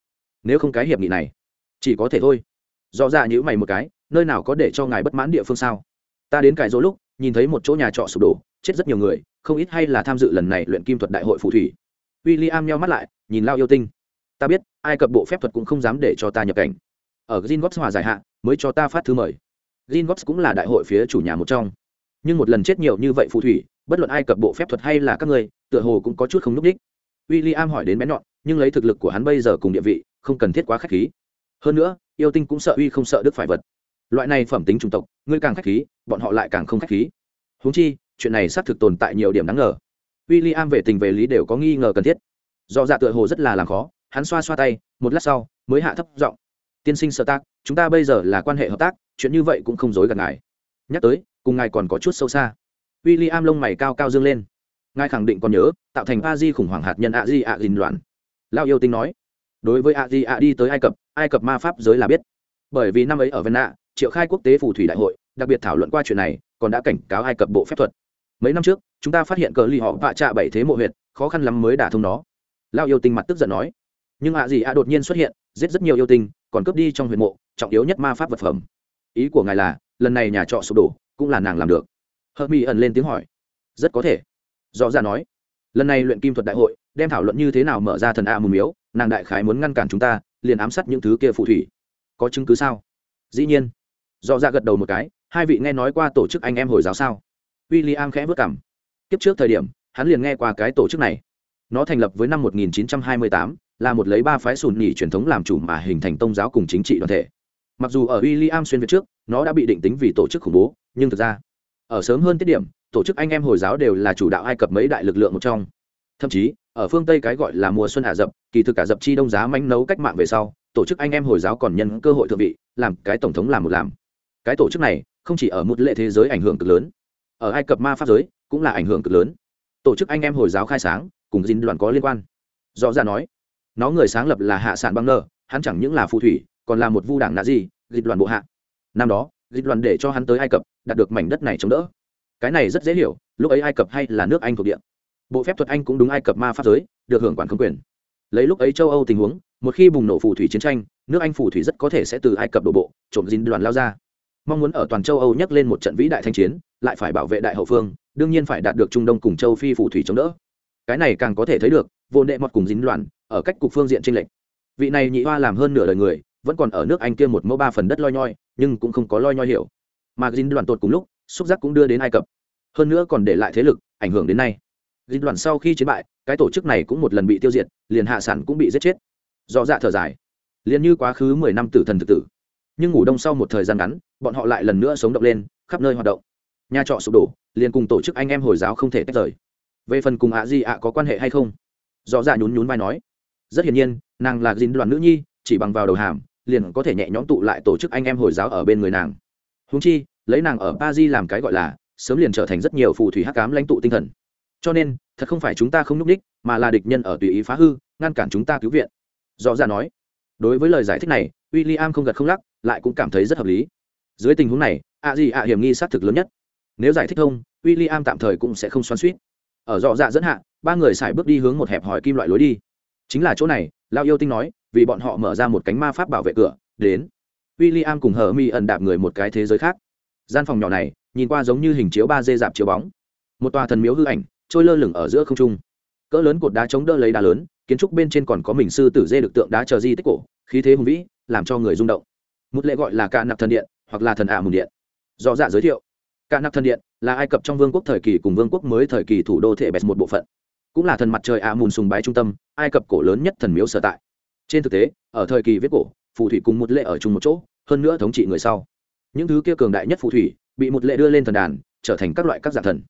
Nếu không cái hiệp nghị này chỉ có thể thôi. Rõ ra nhữ mày một cái, nơi nào có để cho ngài bất mãn địa phương sao? Ta đến cải dỗ lúc, nhìn thấy một chỗ nhà trọ sụp đổ, chết rất nhiều người, không ít hay là tham dự lần này luyện kim thuật đại hội phù thủy. W i l l i am nheo mắt lại, nhìn lao yêu tinh. Ta biết, ai cập bộ phép thuật cũng không dám để cho ta nhập cảnh. Ở gin gops hòa giải hạn mới cho ta phát thư mời. Gin gops cũng là đại hội phía chủ nhà một trong. Nhưng một lần chết nhiều như vậy phù thủy, bất luận ai cập bộ phép thuật hay là các người tựa hồ cũng có chút không n ú c đích w i l l i am hỏi đến bé nhọn, nhưng lấy thực lực của hắn bây giờ cùng địa vị, không cần thiết quá k h á c h khí hơn nữa, yêu tinh cũng sợ uy không sợ đức phải vật. Loại này phẩm tính chủng tộc, ngươi càng k h á c h khí, bọn họ lại càng không k h á c h khí. Húng chi, chuyện này xác thực tồn tại nhiều điểm đáng ngờ. W i l l i am về tình về lý đều có nghi ngờ cần thiết. Do dạ tựa hồ rất là làm khó, hắn xoa xoa tay, một lát sau, mới hạ thấp giọng. Tiên sinh sợ tác, chúng ta bây giờ là quan hệ hợp tác, chuyện như vậy cũng không dối gạt ngài. Nhắc tới, cùng ngài còn có chút sâu xa. W i l l i am lông mày cao cao dương lên. Ngài khẳng định còn nhớ, tạo thành ba di khủng hoảng hạt nhân ạ di ạ dình loạn. Lao yêu tinh nói đối với a di a đi tới ai cập ai cập ma pháp giới là biết. Bởi vì năm ấy ở vân triệu khai quốc tế phù thủy đại hội, đặc biệt thảo luận qua chuyện này, còn đã cảnh cáo ai cập bộ phép thuật. Mấy năm trước, chúng ta phát hiện cờ ly họ vạ trạ bảy thế mộ huyệt, khó khăn lắm mới đả thông nó. Lao yêu tinh mặt tức giận nói. Nhưng ạ gì ạ đột nhiên xuất hiện, giết rất nhiều yêu tinh, còn cướp đi trong huyệt mộ, trọng yếu nhất ma pháp vật phẩm. Ý của ngài là, lần này nhà trọ sụp đổ, cũng là nàng làm được. Hớt mi ẩn lên tiếng hỏi. Rất có thể. Rõ ra nói lần này luyện kim thuật đại hội đem thảo luận như thế nào mở ra thần a mù miếu nàng đại khái muốn ngăn cản chúng ta liền ám sát những thứ kia phù thủy. Có chứng cứ sao? Dĩ nhiên. Do ra dạ gật đầu một cái hai vị nghe nói qua tổ chức anh em hồi giáo sao? W i l l i am khẽ vất cảm kiếp trước thời điểm hắn liền nghe qua cái tổ chức này. Nó thành lập với năm 1928, là một lấy ba phái sùn nhỉ truyền thống làm chủ mà hình thành tôn giáo cùng chính trị đoàn thể. Mặc dù ở w i l l i am xuyên việt trước nó đã bị định tính vì tổ chức khủng bố nhưng thực ra ở sớm hơn tiết điểm tổ chức anh em hồi giáo đều là chủ đạo ai cập mấy đại lực lượng một trong. Thậm chí, ở phương tây cái gọi là mùa xuân ả rập, kỳ thực ả rập chi đông giá manh nấu cách mạng về sau, tổ chức anh em hồi giáo còn nhân cơ hội thượng vị, làm cái tổng thống làm một làm. Cái tổ chức này, không chỉ ở một lệ thế giới ảnh hưởng cực lớn, ở ai cập ma pháp giới cũng là ảnh hưởng cực lớn. Tổ chức anh em hồi giáo khai sáng, cùng dinh đoàn có liên quan. Rõ ra nói, nó người sáng lập là hạ sản băng nơ, hắn chẳng những là phù thủy, còn là một vu đảng nạ gì dịch đoàn bộ hạ. Năm đó dịch đoàn để cho hắn tới ai cập, đạt được mảnh đất này chống đỡ cái này rất dễ hiểu, lúc ấy ai cập hay là nước anh thuộc địa. Bộ phép thuật anh cũng đúng ai cập ma pháp giới, được hưởng quản không quyền. Lấy lúc ấy châu âu tình huống, một khi bùng nổ phù thủy chiến tranh, nước anh phù thủy rất có thể sẽ từ ai cập đổ bộ, trộm dính đoàn lao ra. Mong muốn ở toàn châu âu nhắc lên một trận vĩ đại thanh chiến, lại phải bảo vệ đại hậu phương, đương nhiên phải đạt được trung đông cùng châu phi phù thủy chống đỡ. Cái này càng có thể thấy được, vô nệ mọt cùng dính loạn ở cách cục phương diện tranh lệnh vị này nhị hoa làm hơn nửa đời người, vẫn còn ở nước anh kia một mẫu ba phần đất loi nhoi, nhưng cũng không có loi nhoi hiểu. Mà dính loạn tột cùng lúc xúc giác cũng đưa đến ai cập. Hơn nữa còn để lại thế lực ảnh hưởng đến nay. Dịch đoàn sau khi chiến bại, cái tổ chức này cũng một lần bị tiêu diệt, liền hạ sản cũng bị giết chết. Do dạ thở dài. Liền như quá khứ mười năm tử thần thực tử. Nhưng ngủ đông sau một thời gian ngắn, bọn họ lại lần nữa sống động lên, khắp nơi hoạt động. Nhà trọ sụp đổ, liền cùng tổ chức anh em hồi giáo không thể tách rời. Về phần cùng ạ gì ạ có quan hệ hay không? Rõ dạ nhún nhún vai nói. Rất hiển nhiên, nàng là dính đoàn nữ nhi, chỉ bằng vào đầu hàm, liền có thể nhẹ nhõm tụ lại tổ chức anh em hồi giáo ở bên người nàng. Húng chi lấy nàng ở pa di làm cái gọi là, sớm liền trở thành rất nhiều phù thủy hắc cám lãnh tụ tinh thần. Cho nên, thật không phải chúng ta không n ú c đích, mà là địch nhân ở tùy ý phá hư, ngăn cản chúng ta cứu viện. Rõ ra nói. Đối với lời giải thích này w i l l i am không gật không lắc, lại cũng cảm thấy rất hợp lý. Dưới tình huống này, ạ gì ạ hiểm nghi xác thực lớn nhất. Nếu giải thích thông w i l l i am tạm thời cũng sẽ không xoắn suýt ở dọ dạ dẫn hạ, ba người xài bước đi hướng một hẹp hòi kim loại lối đi. Chính là chỗ này lao yêu tinh nói, vì bọn họ mở ra một cánh ma pháp bảo vệ cửa, đến. W i l l i am cùng hờ mi ẩn đạp người một cái thế giới khác gian phòng nhỏ này, nhìn qua giống như hình chiếu ba d dạp chiếu bóng. Một tòa thần miếu hư ảnh, trôi lơ lửng ở giữa không trung. Cỡ lớn cột đá chống đỡ lấy đá lớn, kiến trúc bên trên còn có mình sư tử dê được tượng đá chờ di tích cổ, khí thế hùng vĩ, làm cho người rung động. Một lệ gọi là cạ nặc thần điện, hoặc là thần ả mùng điện. Do dạ giới thiệu, cạ nặc thần điện là ai cập trong vương quốc thời kỳ cùng vương quốc mới thời kỳ thủ đô thể bẹt một bộ phận. Cũng là thần mặt trời ả mùn sùng bái trung tâm, ai cập cổ lớn nhất thần miếu sở tại. Trên thực tế, ở thời kỳ viết cổ, phù thủy cùng một lệ ở chung một chỗ, hơn nữa thống trị người sau những thứ kia cường đại nhất phù thủy bị một lệ đưa lên thần đàn trở thành các loại các dạng thần.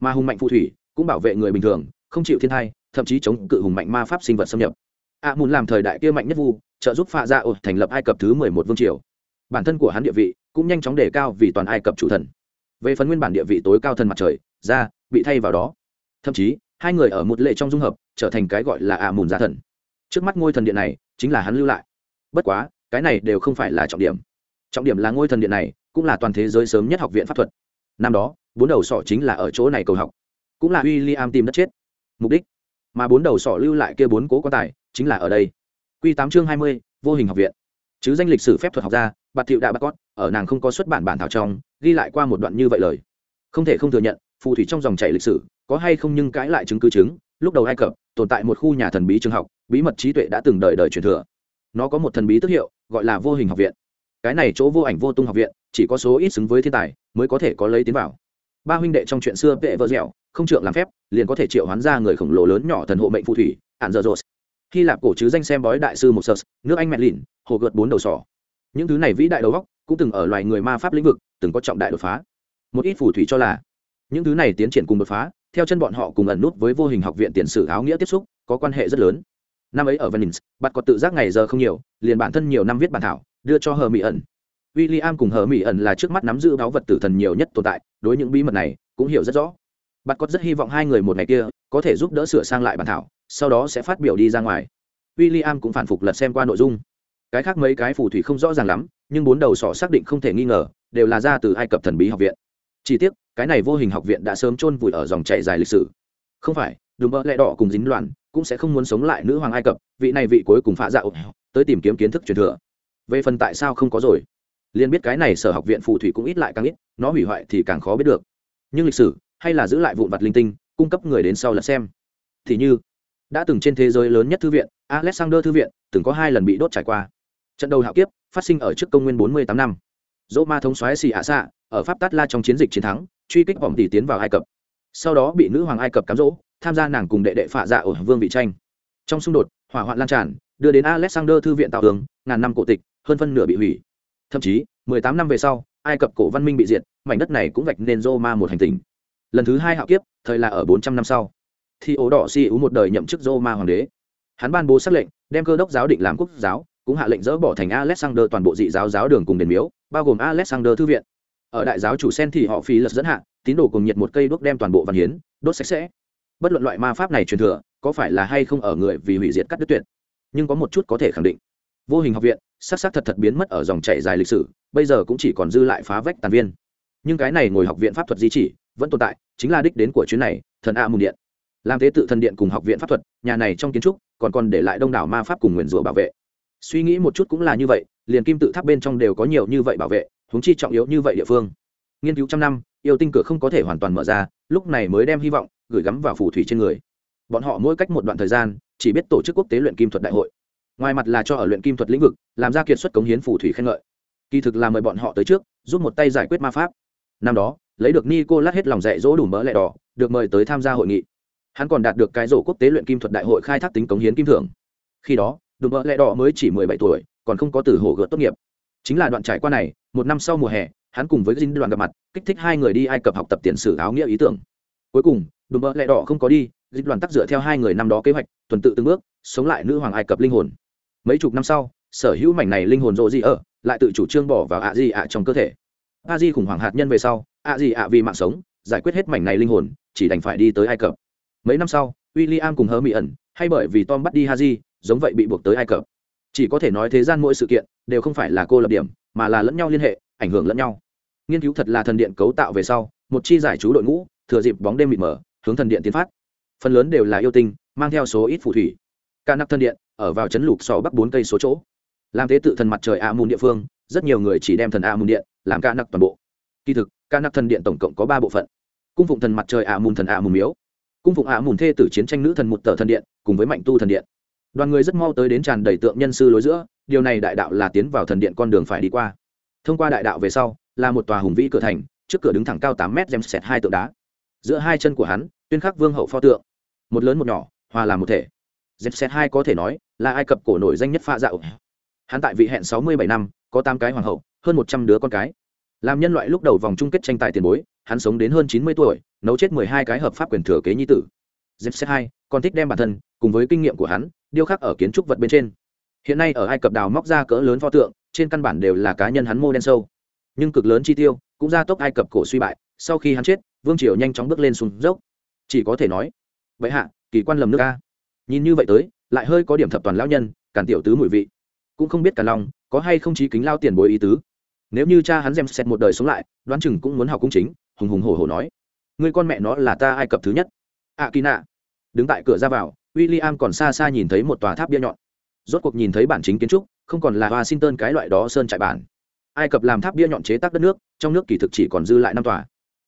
Mà hùng mạnh phù thủy cũng bảo vệ người bình thường không chịu thiên thai thậm chí chống cự hùng mạnh ma pháp sinh vật xâm nhập. A à, mùn làm thời đại kia mạnh nhất vu trợ giúp pha ra ột thành lập ai cập thứ mười một vương triều. Bản thân của hắn địa vị cũng nhanh chóng đề cao vì toàn ai cập chủ thần. Về phần nguyên bản địa vị tối cao thần mặt trời ra bị thay vào đó. Thậm chí hai người ở một lệ trong dung hợp trở thành cái gọi là a à mùn giả thần. Trước mắt ngôi thần điện này chính là hắn lưu lại. Bất quá cái này đều không phải là trọng điểm trọng điểm là ngôi thần điện này cũng là toàn thế giới sớm nhất học viện pháp thuật. Năm đó, bốn đầu sọ chính là ở chỗ này cầu học. Cũng là w i l l i am tìm đất chết. Mục đích? Mà bốn đầu sọ lưu lại kia bốn cố quan tài chính là ở đây. Q tám chương hai mươi, vô hình học viện. Chứ danh lịch sử phép thuật học gia, bạt thiệu đạ bạc cót, ở nàng không có xuất bản bản thảo trong, ghi lại qua một đoạn như vậy lời. Không thể không thừa nhận, phù thủy trong dòng chảy lịch sử, có hay không nhưng cãi lại chứng cứ chứng, lúc đầu ai cập tồn tại một khu nhà thần bí trường học, bí mật trí tuệ đã từng đời đời truyền thừa. Nó có một thần bí tức hiệu, gọi là vô hình học viện cái này chỗ vô ảnh vô tung học viện, chỉ có số ít xứng với thiên tài mới có thể có lấy tiến vào. Ba huynh đệ trong chuyện xưa vệ vợ dẻo, không trượng làm phép, liền có thể triệu hoán ra người khổng lồ lớn nhỏ thần hộ mệnh phù thủy ạn dơ dột. Hy lạp cổ chứ danh xem bói đại sư một sơ nước anh mẹ lìn, hồ gợt bốn đầu sỏ. Những thứ này vĩ đại đầu góc, cũng từng ở loài người ma pháp lĩnh vực, từng có trọng đại đột phá. Một ít phù thủy cho là, những thứ này tiến triển cùng đột phá, theo chân bọn họ cùng ẩn nút với vô hình học viện tiền sử áo nghĩa tiếp xúc, có quan hệ rất lớn. Năm ấy ở venice, bạn có tự giác ngày giờ không nhiều, liền bản thân nhiều năm viết bản thảo đưa cho hờ mỹ ẩn William cùng Hờ Mỹ ẩn là trước mắt nắm giữ báu vật tử thần nhiều nhất tồn tại, đối những bí mật này cũng hiểu rất rõ. bạn có rất hy vọng hai người một ngày kia có thể giúp đỡ sửa sang lại bản thảo, sau đó sẽ phát biểu đi ra ngoài. William cũng phản phục lật xem qua nội dung. Cái khác mấy cái phù thủy không rõ ràng lắm, nhưng bốn đầu sỏ xác định không thể nghi ngờ, đều là ra từ Ai Cập thần bí học viện. Chỉ tiếc, cái này vô hình học viện đã sớm chôn vùi ở dòng chảy dài lịch sử. Không phải, đúng bỡ lẽ đỏ cùng dính loạn, cũng sẽ không muốn sống lại nữ hoàng Ai Cập, vị này vị cuối cùng phá dạo, tới tìm kiếm kiến thức truyền thừa. Về phần tại sao không có rồi? liền biết cái này sở học viện phù thủy cũng ít lại càng ít, nó hủy hoại thì càng khó biết được. Nhưng lịch sử, hay là giữ lại vụn vặt linh tinh, cung cấp người đến sau là xem. Thì như, đã từng trên thế giới lớn nhất thư viện, alexander thư viện, từng có hai lần bị đốt trải qua. Trận đầu hạo kiếp, phát sinh ở trước công nguyên bốn mươi tám năm. Dỗ ma thống xoáy xì hạ xạ, ở pháp tát la trong chiến dịch chiến thắng, truy kích vòng tỷ tiến vào ai cập. Sau đó bị nữ hoàng ai cập cám dỗ, tham gia nàng cùng đệ đệ phạ dạ ở vương vị tranh. Trong xung đột, hỏa hoạn lan tràn, đưa đến alexander thư viện tạo hướng ngàn năm cổ tịch hơn phân nửa bị hủy. Thậm chí 18 năm về sau, ai cập cổ văn minh bị diệt, mảnh đất này cũng vạch nên roma một hành tinh. Lần thứ hai hạo kiếp, thời là ở 400 năm sau. Thì ố đỏ si ú một đời nhậm chức roma hoàng đế. Hắn ban bố xác lệnh, đem cơ đốc giáo định làm quốc giáo, cũng hạ lệnh dỡ bỏ thành alexander toàn bộ dị giáo giáo đường cùng đền miếu, bao gồm alexander thư viện. Ở đại giáo chủ sen thì họ phí lật dẫn hạ, tín đồ cùng nhiệt một cây đuốc đem toàn bộ văn hiến, đốt sạch sẽ. Bất luận loại ma pháp này truyền thừa, có phải là hay không ở người vì hủy diệt cắt đứt tuyệt? Nhưng có một chút có thể khẳng định. Vô hình học viện sắc sắc thật thật biến mất ở dòng chảy dài lịch sử, bây giờ cũng chỉ còn dư lại phá vách tàn viên. Nhưng cái này ngồi học viện pháp thuật di chỉ vẫn tồn tại, chính là đích đến của chuyến này, thần a môn điện. Làm thế tự thần điện cùng học viện pháp thuật, nhà này trong kiến trúc, còn còn để lại đông đảo ma pháp cùng nguyền rủa bảo vệ. Suy nghĩ một chút cũng là như vậy, liền kim tự tháp bên trong đều có nhiều như vậy bảo vệ, huống chi trọng yếu như vậy địa phương. Nghiên cứu trăm năm, yêu tinh cửa không có thể hoàn toàn mở ra, lúc này mới đem hy vọng gửi gắm vào phù thủy trên người. Bọn họ mỗi cách một đoạn thời gian, chỉ biết tổ chức quốc tế luyện kim thuật đại hội ngoài mặt là cho ở luyện kim thuật lĩnh vực, làm ra kiệt xuất cống hiến phù thủy khen ngợi. Kỳ thực là mời bọn họ tới trước, giúp một tay giải quyết ma pháp. Năm đó, lấy được nico lát hết lòng dạy dỗ đủ mỡ lẻ đỏ, được mời tới tham gia hội nghị. Hắn còn đạt được cái rổ quốc tế luyện kim thuật đại hội khai thác tính cống hiến kim thưởng. Khi đó, đủ mỡ lẻ đỏ mới chỉ mười bảy tuổi, còn không có từ hồ gợt tốt nghiệp. Chính là đoạn trải qua này, một năm sau mùa hè, hắn cùng với dinh đoàn gặp mặt, kích thích hai người đi ai cập học tập tiền sử áo nghĩa ý tưởng. Cuối cùng đùm bỡ lẹ đỏ không có đi dịch đoàn tắc dựa theo hai người năm đó kế hoạch, tuần tự từng bước, sống lại nữ hoàng ai cập linh hồn mấy chục năm sau, sở hữu mảnh này linh hồn rộ gì ở, lại tự chủ trương bỏ vào ạ gì ạ trong cơ thể. A di khủng hoảng hạt nhân về sau, ạ gì ạ vì mạng sống, giải quyết hết mảnh này linh hồn, chỉ đành phải đi tới ai cập. Mấy năm sau w i l l i am cùng hơ mỹ ẩn, hay bởi vì tom bắt đi ha di, giống vậy bị buộc tới ai cập. Chỉ có thể nói thế gian mỗi sự kiện, đều không phải là cô lập điểm, mà là lẫn nhau liên hệ, ảnh hưởng lẫn nhau. Nghiên cứu thật là thần điện cấu tạo về sau, một chi giải chú đội ngũ, thừa dịp bóng đêm mịt mờ, hướng thần điện tiến phát. Phần lớn đều là yêu tinh, mang theo số ít phù thủy. Ca nắp thần điện ở vào chấn lục sò bắc bốn cây số chỗ. Làm thế tự thần mặt trời a mùn địa phương, rất nhiều người chỉ đem thần a mùn điện làm ca nặc toàn bộ. Kỳ thực, ca nặc thần điện tổng cộng có ba bộ phận. Cung phụng thần mặt trời a mùn thần a mùn miếu. Cung phụng a mùn thê tử chiến tranh nữ thần một tờ thần điện, cùng với mạnh tu thần điện. Đoàn người rất mau tới đến tràn đầy tượng nhân sư lối giữa, điều này đại đạo là tiến vào thần điện con đường phải đi qua. Thông qua đại đạo về sau, là một tòa hùng vĩ cửa thành, trước cửa đứng thẳng cao tám mét xem xẹt hai tượng đá. Giữa hai chân của hắn, tuyên khắc vương hậu pho tượng. Một lớn một nhỏ, hòa làm một thể. Dèm xét hai có thể nói là ai cập cổ nổi danh nhất pha dạo? Hắn tại vị hẹn sáu mươi bảy năm, có tám cái hoàng hậu, hơn một trăm đứa con cái. Làm nhân loại lúc đầu vòng chung kết tranh tài tiền bối, hắn sống đến hơn chín mươi tuổi, nấu chết mười hai cái hợp pháp quyền thừa kế nhi tử. Dèm xẹt hai, còn thích đem bản thân, cùng với kinh nghiệm của hắn, điêu khắc ở kiến trúc vật bên trên. Hiện nay ở ai cập đào móc ra cỡ lớn pho tượng, trên căn bản đều là cá nhân hắn mô đen sâu. Nhưng cực lớn chi tiêu, cũng ra tốc ai cập cổ suy bại, sau khi hắn chết, vương triều nhanh chóng bước lên xuống dốc. Chỉ có thể nói, vậy hạ, kỳ quan lầm nước ca nhìn như vậy tới lại hơi có điểm thập toàn lão nhân, càn tiểu tứ mùi vị. Cũng không biết cả lòng có hay không chí kính lao tiền bối ý tứ. Nếu như cha hắn xem xét một đời sống lại, đoán chừng cũng muốn học cung chính, hùng hùng hổ hổ nói. Người con mẹ nó là ta ai cập thứ nhất. Ạ kỳ nạ đứng tại cửa ra vào w i l l i am còn xa xa nhìn thấy một tòa tháp bia nhọn. Rốt cuộc nhìn thấy bản chính kiến trúc, không còn là washington cái loại đó sơn trại bản. Ai cập làm tháp bia nhọn chế tác đất nước, trong nước kỳ thực chỉ còn dư lại năm tòa.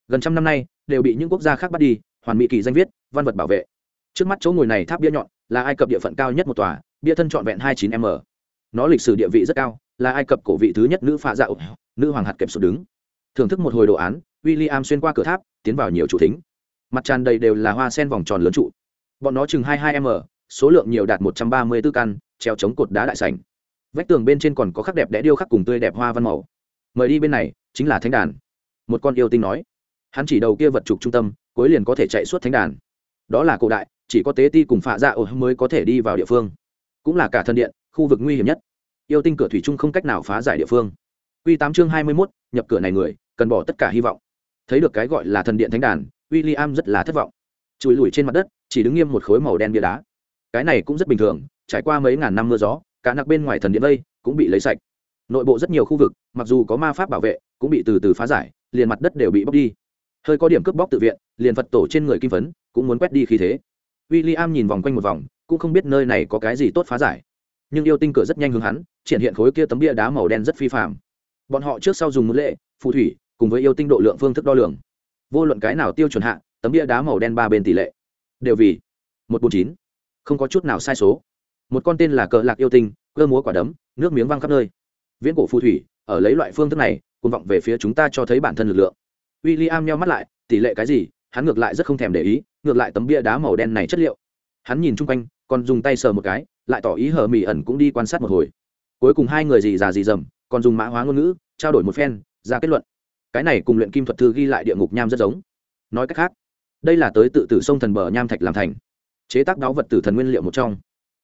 Gần trăm năm nay, đều bị những quốc gia khác bắt đi, hoàn mỹ kỳ danh viết, văn vật bảo vệ. Trước mắt chỗ ngồi này tháp bia nhọn là ai cập địa phận cao nhất một tòa, bia thân trọn vẹn hai chín m. Nó lịch sử địa vị rất cao, là ai cập cổ vị thứ nhất nữ pha dạo nữ hoàng hạt kẹp sụt đứng. Thưởng thức một hồi đồ án w i l l i am xuyên qua cửa tháp, tiến vào nhiều chủ thính. Mặt tràn đầy đều là hoa sen vòng tròn lớn trụ. Bọn nó chừng hai hai m, số lượng nhiều đạt một trăm ba mươi b ố căn, treo chống cột đá đại sành vách tường bên trên còn có khắc đẹp đẽ điêu khắc cùng tươi đẹp hoa văn màu. Mời đi bên này, chính là thánh đàn. Một con yêu tinh nói. Hắn chỉ đầu kia vật trục trung tâm, cuối liền có thể chạy suốt thánh đàn. Đó là cổ đại chỉ có tế ti cùng phạ dạ ổ mới có thể đi vào địa phương. Cũng là cả thân điện, khu vực nguy hiểm nhất. Yêu tinh cửa thủy chung không cách nào phá giải địa phương. Q tám chương hai mươi mốt, nhập cửa này người, cần bỏ tất cả hy vọng. Thấy được cái gọi là thần điện thánh đàn w i l l i am rất là thất vọng. Chùi lùi trên mặt đất, chỉ đứng nghiêm một khối màu đen bia đá. Cái này cũng rất bình thường, trải qua mấy ngàn năm mưa gió, cả nặc bên ngoài thần điện vây cũng bị lấy sạch. Nội bộ rất nhiều khu vực, mặc dù có ma pháp bảo vệ, cũng bị từ từ phá giải, liền mặt đất đều bị bóc đi. Hơi có điểm cướp bóc tự viện, liền phật tổ trên người kim phấn cũng muốn quét đi khi thế w i l l i am nhìn vòng quanh một vòng, cũng không biết nơi này có cái gì tốt phá giải. Nhưng yêu tinh cửa rất nhanh hướng hắn, triển hiện khối kia tấm bia đá màu đen rất phi phạm bọn họ trước sau dùng một lệ, phù thủy, cùng với yêu tinh độ lượng phương thức đo lường. Vô luận cái nào tiêu chuẩn hạ, tấm bia đá màu đen ba bên tỷ lệ đều vì một bốn chín. Không có chút nào sai số. Một con tên là cờ lạc yêu tinh, cơ múa quả đấm, nước miếng văng khắp nơi. Viễn cổ phù thủy, ở lấy loại phương thức này cùng vọng về phía chúng ta cho thấy bản thân lực lượng. W i l l i am nheo mắt lại, tỷ lệ cái gì? Hắn ngược lại rất không thèm để ý, ngược lại tấm bia đá màu đen này chất liệu. Hắn nhìn chung quanh, còn dùng tay sờ một cái, lại tỏ ý hờ mỹ ẩn cũng đi quan sát một hồi. Cuối cùng hai người gì già gì dầm, còn dùng mã hóa ngôn ngữ, trao đổi một phen, ra kết luận. Cái này cùng luyện kim thuật thư ghi lại địa ngục nham rất giống. Nói cách khác, đây là tới tự tử sông thần bờ nham thạch làm thành. Chế tác đáo vật tử thần nguyên liệu một trong.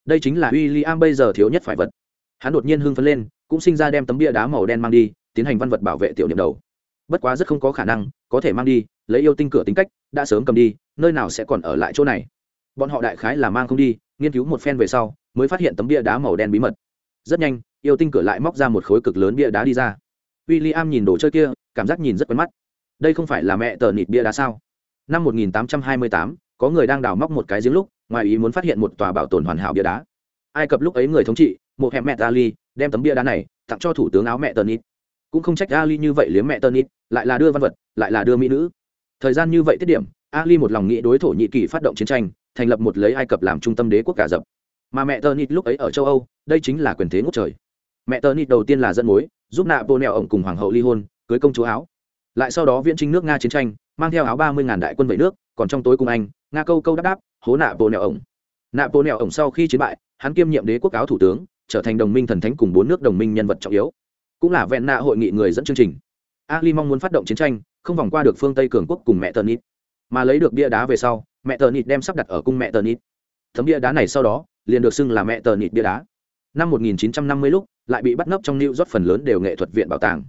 Đây chính là w i l l i am bây giờ thiếu nhất phải vật. Hắn đột nhiên hưng phấn lên, cũng sinh ra đem tấm bia đá màu đen mang đi, tiến hành văn vật bảo vệ tiểu niệm đầu bất quá rất không có khả năng có thể mang đi lấy yêu tinh cửa tính cách đã sớm cầm đi nơi nào sẽ còn ở lại chỗ này. Bọn họ đại khái là mang không đi nghiên cứu một phen về sau mới phát hiện tấm bia đá màu đen bí mật. Rất nhanh yêu tinh cửa lại móc ra một khối cực lớn bia đá đi ra. W i l l i am nhìn đồ chơi kia cảm giác nhìn rất quen mắt. Đây không phải là mẹ tờ nịt bia đá sao? Năm 1828, có người đang đào móc một cái giếng lúc ngoài ý muốn phát hiện một tòa bảo tồn hoàn hảo bia đá. Ai cập lúc ấy người thống trị một hẻm mẹ ali đem tấm bia đá này tặng cho thủ tướng áo mẹ tờ nịt cũng không trách ali như vậy liếm mẹ tờ lại là đưa văn vật, lại là đưa mỹ nữ. Thời gian như vậy tiết điểm, ali một lòng nghĩ đối thổ nhĩ kỳ phát động chiến tranh, thành lập một lấy ai cập làm trung tâm đế quốc cả dập mà mẹ tờ lúc ấy ở châu âu, đây chính là quyền thế ngốc trời. Mẹ tờ đầu tiên là dẫn mối, giúp nạ Vô nẹo ổng cùng hoàng hậu ly hôn, cưới công chúa áo. Lại sau đó viễn trinh nước nga chiến tranh, mang theo áo ba mươi ngàn đại quân về nước, còn trong tối cùng anh, nga câu câu đáp đáp, hố nạ Vô nẹo ổng. Nạ Vô nẹo ổng sau khi chiến bại, hắn kiêm nhiệm đế quốc áo thủ tướng, trở thành đồng minh thần thánh cùng bốn nước đồng minh nhân vật trọng yếu cũng là vẹn nạ hội nghị người dẫn chương trình. Ali mong muốn phát động chiến tranh, không vòng qua được phương tây cường quốc cùng mẹ tờ nít mà lấy được bia đá về sau, mẹ tờ nít đem sắp đặt ở cung mẹ tờ nít thấm bia đá này sau đó, liền được xưng là mẹ tờ nít bia đá. Năm 1950 lúc, lại bị bắt nấp trong New York phần lớn đều nghệ thuật viện bảo tàng.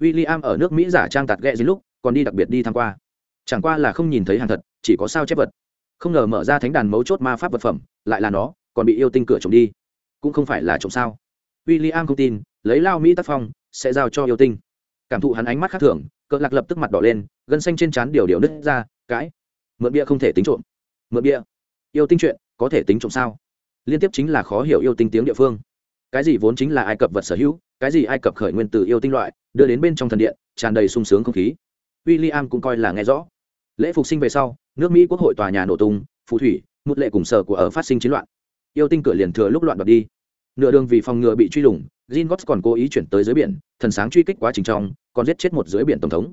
William ở nước Mỹ giả trang tạt ghẹ dưới lúc, còn đi đặc biệt đi tham qua. Chẳng qua là không nhìn thấy hàng thật, chỉ có sao chép vật. Không ngờ mở ra thánh đàn mấu chốt ma pháp vật phẩm, lại là nó, còn bị yêu tinh cửa trộm đi. Cũng không phải là trộm sao. William không tin, lấy lao mỹ tác phong, sẽ giao cho yêu tinh. Cảm thụ hắn ánh mắt khác thường cỡ lạc lập tức mặt đỏ lên, gân xanh trên trán điều điều nứt ra, cãi. Mượn bia không thể tính trộm. Mượn bia. Yêu tinh chuyện, có thể tính trộm sao? Liên tiếp chính là khó hiểu yêu tinh tiếng địa phương. Cái gì vốn chính là ai cập vật sở hữu, cái gì ai cập khởi nguyên từ yêu tinh loại, đưa đến bên trong thần điện, tràn đầy sung sướng không khí. W i l l i am cũng coi là nghe rõ. Lễ phục sinh về sau, nước mỹ quốc hội tòa nhà nổ tung, phù thủy, một lệ cùng sở của ở phát sinh chiến loạn. Yêu tinh cửa liền thừa lúc loạn đoạt đi nửa đường vì phòng ngừa bị truy lùng Jin Gots còn cố ý chuyển tới dưới biển, thần sáng truy kích quá trình trong, còn giết chết một dưới biển tổng thống.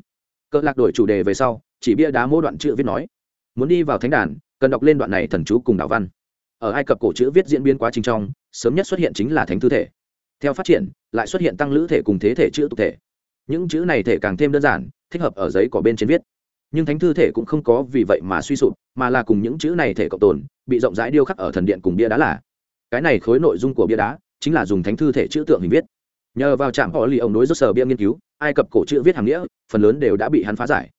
Cỡ lạc đổi chủ đề về sau, chỉ bia đá mô đoạn chữ viết nói, muốn đi vào thánh đàn, cần đọc lên đoạn này thần chú cùng đạo văn. Ở Ai Cập cổ chữ viết diễn biến quá trình trong, sớm nhất xuất hiện chính là thánh thư thể. Theo phát triển, lại xuất hiện tăng lữ thể cùng thế thể chữ tục thể. Những chữ này thể càng thêm đơn giản, thích hợp ở giấy cỏ bên trên viết. Nhưng thánh thư thể cũng không có vì vậy mà suy sụp, mà là cùng những chữ này thể cộng tồn, bị rộng rãi điêu khắc ở thần điện cùng bia đá là. Cái này khối nội dung của bia đá, chính là dùng thánh thư thể chữ tượng hình viết. Nhờ vào trạm họ lì ông đối rốt sở bia nghiên cứu ai cập cổ chữ viết hàng nghĩa phần lớn đều đã bị hắn phá giải.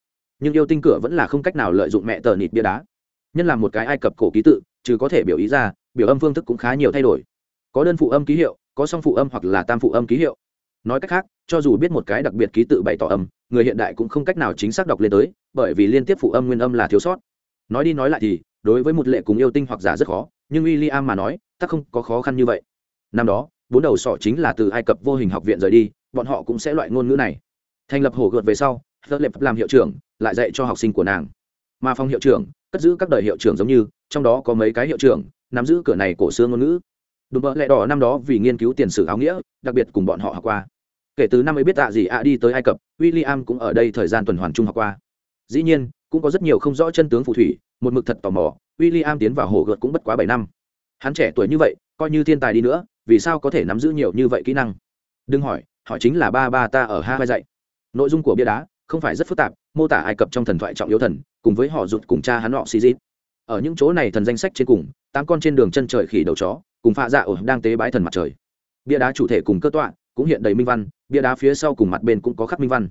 Nhưng yêu tinh cửa vẫn là không cách nào lợi dụng mẹ tờ nịt bia đá. Nhân làm một cái ai cập cổ ký tự chứ có thể biểu ý ra biểu âm phương thức cũng khá nhiều thay đổi. Có đơn phụ âm ký hiệu có song phụ âm hoặc là tam phụ âm ký hiệu. Nói cách khác cho dù biết một cái đặc biệt ký tự bày tỏ âm người hiện đại cũng không cách nào chính xác đọc lên tới bởi vì liên tiếp phụ âm nguyên âm là thiếu sót. Nói đi nói lại thì đối với một lệ cùng yêu tinh hoặc giả rất khó nhưng w i l l i am mà nói, ta không có khó khăn như vậy. Năm đó, bốn đầu sọ chính là từ ai cập vô hình học viện rời đi, bọn họ cũng sẽ loại ngôn ngữ này. Thành lập hồ gợt về sau tớ lệp làm hiệu trưởng, lại dạy cho học sinh của nàng. Mà phòng hiệu trưởng, cất giữ các đời hiệu trưởng giống như, trong đó có mấy cái hiệu trưởng, nắm giữ cửa này cổ xưa ngôn ngữ. Đùm bỡ lẹ đỏ năm đó vì nghiên cứu tiền sử áo nghĩa, đặc biệt cùng bọn họ học qua. Kể từ năm ấy biết tạ gì ạ đi tới ai cập w i l l i am cũng ở đây thời gian tuần hoàn trung học qua. Dĩ nhiên, cũng có rất nhiều không rõ chân tướng phù thủy, một mực thật tò mò William tiến vào hồ gợt cũng bất quá bảy năm. Hắn trẻ tuổi như vậy, coi như thiên tài đi nữa, vì sao có thể nắm giữ nhiều như vậy kỹ năng? Đừng hỏi hỏi chính là ba ba ta ở Hawaii dạy. Nội dung của bia đá không phải rất phức tạp, mô tả ai cập trong thần thoại trọng yếu thần, cùng với họ rụt cùng cha hắn họ Sizit. ở những chỗ này thần danh sách trên cùng, tám con trên đường chân trời khỉ đầu chó, cùng phạ dạ ở đang tế bái thần mặt trời. Bia đá chủ thể cùng cơ tọa cũng hiện đầy minh văn, bia đá phía sau cùng mặt bên cũng có khắc minh văn.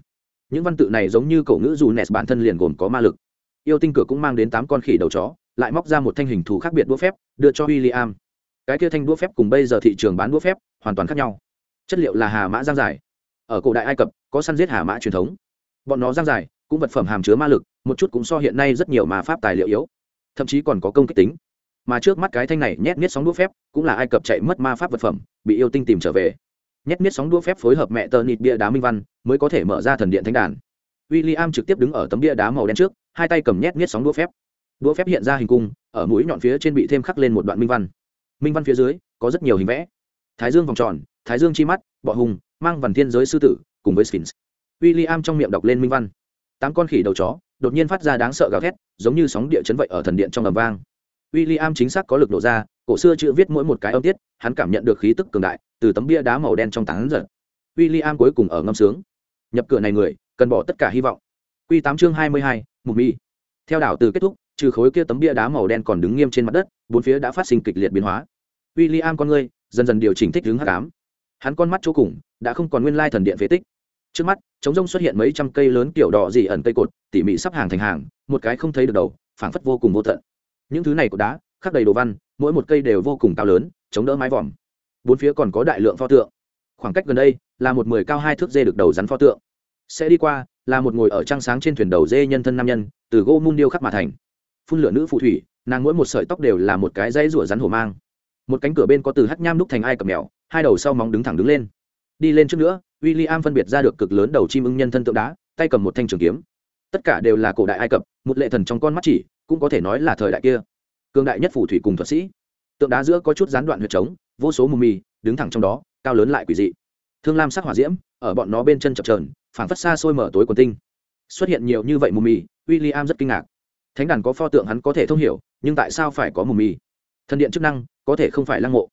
Những văn tự này giống như cậu ngữ dù nes bản thân liền gồm có ma lực. Yêu tinh cửa cũng mang đến tám con khỉ đầu chó lại móc ra một thanh hình thù khác biệt đũa phép, đưa cho w i l l i am cái kia thanh đũa phép cùng bây giờ thị trường bán đũa phép, hoàn toàn khác nhau. Chất liệu là hà mã giang dài ở cổ đại ai cập, có săn giết hà mã truyền thống. Bọn nó giang dài cũng vật phẩm hàm chứa ma lực, một chút cũng so hiện nay rất nhiều mà pháp tài liệu yếu. Thậm chí còn có công kích tính. Mà trước mắt cái thanh này nhét miết sóng đũa phép, cũng là ai cập chạy mất ma pháp vật phẩm, bị yêu tinh tìm trở về. Nhét miết sóng đũa phép phối hợp mẹ tờ nịt bia đá minh văn, mới có thể mở ra thần điện thánh đàn. W i l l i am trực tiếp đứng ở tấm bia đá màu đen trước, hai tay cầm nhét miết sóng đũa phép đũa phép hiện ra hình cung, ở mũi nhọn phía trên bị thêm khắc lên một đoạn minh văn. Minh văn phía dưới, có rất nhiều hình vẽ. Thái dương vòng tròn, thái dương chi mắt, bọ hùng, mang vằn thiên giới sư tử, cùng với sphinx. W i l l i am trong miệng đọc lên minh văn. Tám con khỉ đầu chó, đột nhiên phát ra đáng sợ gào thét, giống như sóng địa chấn vậy ở thần điện trong ầm vang. W i l l i am chính xác có lực nổ ra, cổ xưa chữ viết mỗi một cái âm tiết, hắn cảm nhận được khí tức cường đại, từ tấm bia đá màu đen trong tảng giật. W i l l i am cuối cùng ở ngâm sướng. Nhập cửa này người, cần bỏ tất cả hy vọng. Q tám chương hai mươi hai, mục mi. Theo đảo từ kết thúc trừ khối kia tấm bia đá màu đen còn đứng nghiêm trên mặt đất bốn phía đã phát sinh kịch liệt biến hóa. William con ngươi dần dần điều chỉnh thích hướng hắc ám, hắn con mắt chỗ cùng đã không còn nguyên lai thần điện phế tích. Trước mắt chống rông xuất hiện mấy trăm cây lớn kiểu đỏ dị ẩn cây cột tỉ mỉ sắp hàng thành hàng một cái không thấy được đầu phảng phất vô cùng vô tận. Những thứ này cột đá khắc đầy đồ văn mỗi một cây đều vô cùng cao lớn chống đỡ mái vòm. Bốn phía còn có đại lượng pho tượng. Khoảng cách gần đây là một mười cao hai thước dê được đầu rắn pho tượng. Sẽ đi qua là một ngồi ở trăng sáng trên thuyền đầu dê nhân thân nam nhân từ gỗ mun điêu khắc mà thành phun lửa nữ phù thủy, nàng mỗi một sợi tóc đều là một cái dây rủa rắn hổ mang. Một cánh cửa bên có từ hắc nham đúc thành ai cầm mèo, hai đầu sau móng đứng thẳng đứng lên. Đi lên trước nữa w i l l i am phân biệt ra được cực lớn đầu chim ưng nhân thân tượng đá, tay cầm một thanh trường kiếm. Tất cả đều là cổ đại ai cập, một lệ thần trong con mắt chỉ, cũng có thể nói là thời đại kia. Cương đại nhất phù thủy cùng thuật sĩ. Tượng đá giữa có chút gián đoạn huyệt trống, vô số mù mì, đứng thẳng trong đó, cao lớn lại quỷ dị. Thương lam sắc hỏa diễm, ở bọn nó bên chân chập trờn phảng phất xa xôi mở tối quần tinh. Xuất hiện nhiều như vậy mù mì w i l l i am rất kinh ngạc thánh đàn có pho tượng hắn có thể thông hiểu, nhưng tại sao phải có mù mì thần điện chức năng, có thể không phải lăng mộ.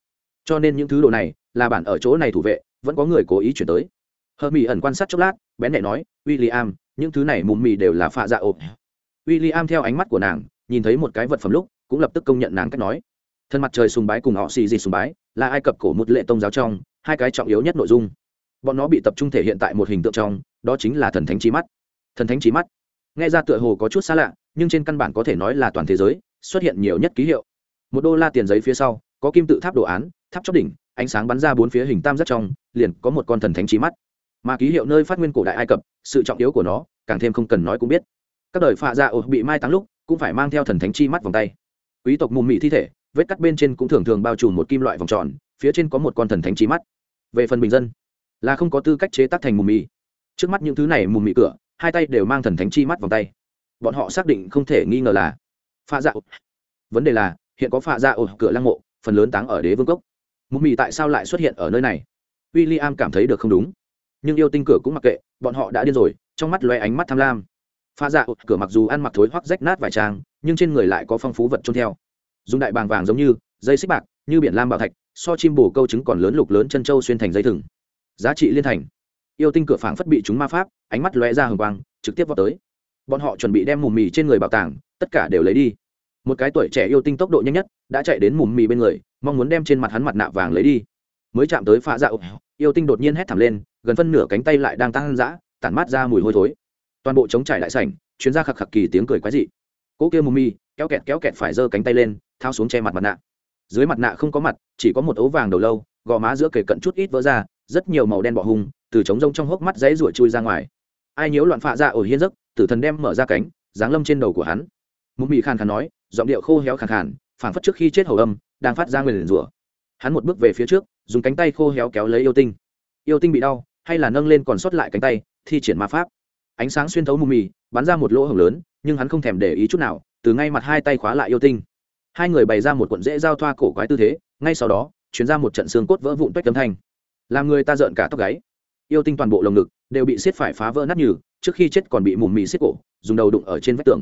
Cho nên những thứ đồ này, là bản ở chỗ này thủ vệ, vẫn có người cố ý chuyển tới. Hờ mỹ ẩn quan sát chốc lát, bén lại nói w i l l i am những thứ này mù mì đều là phạ dạ ộp w i l l i am theo ánh mắt của nàng, nhìn thấy một cái vật phẩm lúc, cũng lập tức công nhận nàng cách nói. Thân mặt trời sùng bái cùng họ xì gì sùng bái, là ai cập cổ một lệ tông giáo trong, hai cái trọng yếu nhất nội dung. Bọn nó bị tập trung thể hiện tại một hình tượng trong, đó chính là thần thánh trí mắt. Thần thánh trí mắt. Nghe ra tựa hồ có chút xa lạ nhưng trên căn bản có thể nói là toàn thế giới, xuất hiện nhiều nhất ký hiệu. Một đô la tiền giấy phía sau, có kim tự tháp đồ án, tháp chóp đỉnh, ánh sáng bắn ra bốn phía hình tam giác trong, liền có một con thần thánh trí mắt. Mà ký hiệu nơi phát nguyên cổ đại ai cập, sự trọng yếu của nó, càng thêm không cần nói cũng biết. Các đời phạ dạ ổ bị mai táng lúc, cũng phải mang theo thần thánh chi mắt vòng tay. Quý tộc mùm mị thi thể, vết cắt bên trên cũng thường thường bao trùm một kim loại vòng tròn, phía trên có một con thần thánh chi mắt. Về phần bình dân, là không có tư cách chế tác thành mùm mị. Trước mắt những thứ này mùm mị cửa, hai tay đều mang thần thánh chi mắt vòng tay bọn họ xác định không thể nghi ngờ là pha dạ vấn đề là, hiện có pha dạ ổ cửa lăng mộ, phần lớn táng ở đế vương cốc. Mùm mị tại sao lại xuất hiện ở nơi này? W i l l i am cảm thấy được không đúng. Nhưng yêu tinh cửa cũng mặc kệ, bọn họ đã điên rồi, trong mắt loe ánh mắt tham lam. Pha dạ cửa mặc dù ăn mặc thối hoắc rách nát vài trang, nhưng trên người lại có phong phú vật trôn theo. Dùng đại bàng vàng giống như, dây xích bạc, như biển lam bảo thạch, so chim bồ câu trứng còn lớn lục lớn chân trâu xuyên thành dây thừng. Giá trị liên thành. Yêu tinh cửa phảng phất bị chúng ma pháp, ánh mắt lóe ra hừng quang, trực tiếp vào tới bọn họ chuẩn bị đem mùm mì trên người bảo tàng, tất cả đều lấy đi. Một cái tuổi trẻ yêu tinh tốc độ nhanh nhất đã chạy đến mùm mì bên người, mong muốn đem trên mặt hắn mặt nạ vàng lấy đi. Mới chạm tới pha dạ yêu tinh đột nhiên hét thảm lên, gần phân nửa cánh tay lại đang tăng dã, tản mát ra mùi hôi thối. Toàn bộ chống trải đại sảnh chuyến ra khạc khạc kỳ tiếng cười quái dị. Cỗ kia mù mi kéo kẹt kéo kẹt phải giơ cánh tay lên, thao xuống che mặt mặt nạ. Dưới mặt nạ không có mặt, chỉ có một ấu vàng đầu lâu, gò má giữa kề cận chút ít vỡ ra, rất nhiều màu đen bọ hung, từ trống rông trong hốc mắt dãy ruổi chui ra ngoài. Ai nhiễu loạn phạ dạ ra ổi hiên giấc tử thần đem mở ra cánh, giáng lâm trên đầu của hắn. Mù mị khàn khàn nói, giọng điệu khô héo khàn khàn phảng phất trước khi chết hầu âm, đang phát ra người liền rủa. Hắn một bước về phía trước, dùng cánh tay khô héo kéo lấy yêu tinh. Yêu tinh bị đau, hay là nâng lên còn sót lại cánh tay, thi triển ma pháp. Ánh sáng xuyên thấu mù mì bắn ra một lỗ hổng lớn, nhưng hắn không thèm để ý chút nào, từ ngay mặt hai tay khóa lại yêu tinh. Hai người bày ra một cuộn dễ giao thoa cổ quái tư thế, ngay sau đó, chuyển ra một trận xương cốt vỡ vụn toách tấm thanh. Làm người ta rợn cả tóc gáy. Yêu tinh toàn bộ lồng ngực đều bị xiết phải phá vỡ nát nhừ trước khi chết còn bị mùm mì xiết cổ, dùng đầu đụng ở trên vách tường.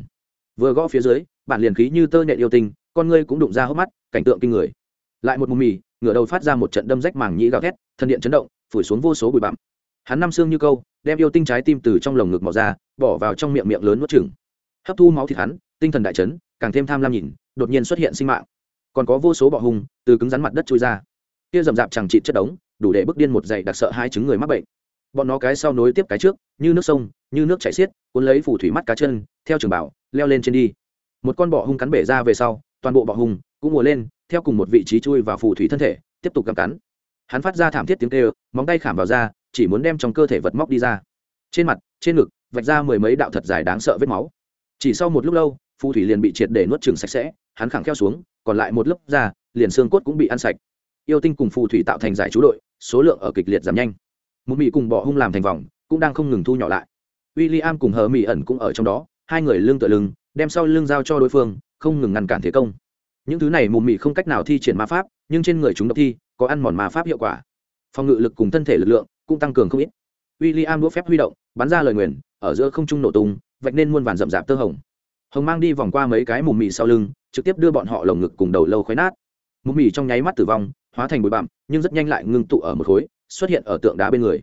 Vừa gõ phía dưới, bản liền khí như tơ nhện yêu tinh, con ngươi cũng đụng ra hốc mắt, cảnh tượng kinh người. Lại một mùm mì ngửa đầu phát ra một trận đâm rách màng nhĩ gào thét, thân điện chấn động, phủi xuống vô số bụi bặm. Hắn năm xương như câu, đem yêu tinh trái tim từ trong lồng ngực mò ra, bỏ vào trong miệng miệng lớn nuốt chừng hấp thu máu thịt hắn, tinh thần đại chấn, càng thêm tham lam nhìn, đột nhiên xuất hiện sinh mạng. Còn có vô số bọ hung, từ cứng rắn mặt đất trôi ra. Kia rậm rạp chẳng trị chất đống, đủ để bước điên một dày đặc sợ hai chứng người mắc bệnh. Bọn nó cái sau nối tiếp cái trước, như nước sông như nước chảy xiết, cuốn lấy phủ thủy mắt cá chân, theo trường bảo, leo lên trên đi. Một con bọ hung cắn bể ra về sau, toàn bộ bọ hung cũng ngồi lên, theo cùng một vị trí chui vào phù thủy thân thể, tiếp tục gặm cắn. Hắn phát ra thảm thiết tiếng kêu, móng tay khảm vào da, chỉ muốn đem trong cơ thể vật móc đi ra. Trên mặt, trên ngực, vạch ra mười mấy đạo thật dài đáng sợ vết máu. Chỉ sau một lúc lâu, phù thủy liền bị triệt để nuốt chừng sạch sẽ, hắn khẳng kheo xuống, còn lại một lớp da, liền xương cốt cũng bị ăn sạch. Yêu tinh cùng phù thủy tạo thành giải chú đội, số lượng ở kịch liệt giảm nhanh. Một mị cùng bỏ hung làm thành vòng, cũng đang không ngừng thu nhỏ lại w i l l i am cùng hờ mỹ ẩn cũng ở trong đó, hai người lưng tựa lưng, đem sau lưng giao cho đối phương, không ngừng ngăn cản thế công. Những thứ này mù mị không cách nào thi triển ma pháp, nhưng trên người chúng độc thi có ăn mòn ma pháp hiệu quả. Phòng ngự lực cùng thân thể lực lượng cũng tăng cường không ít. W i l l i am đũa phép huy động, bắn ra lời nguyền, ở giữa không trung nổ tung, vạch nên muôn vàn rậm rạp tơ hồng. Hồng mang đi vòng qua mấy cái mù mị sau lưng, trực tiếp đưa bọn họ lồng ngực cùng đầu lâu khoái nát. Mù mị trong nháy mắt tử vong, hóa thành bụi bặm, nhưng rất nhanh lại ngưng tụ ở một khối, xuất hiện ở tượng đá bên người.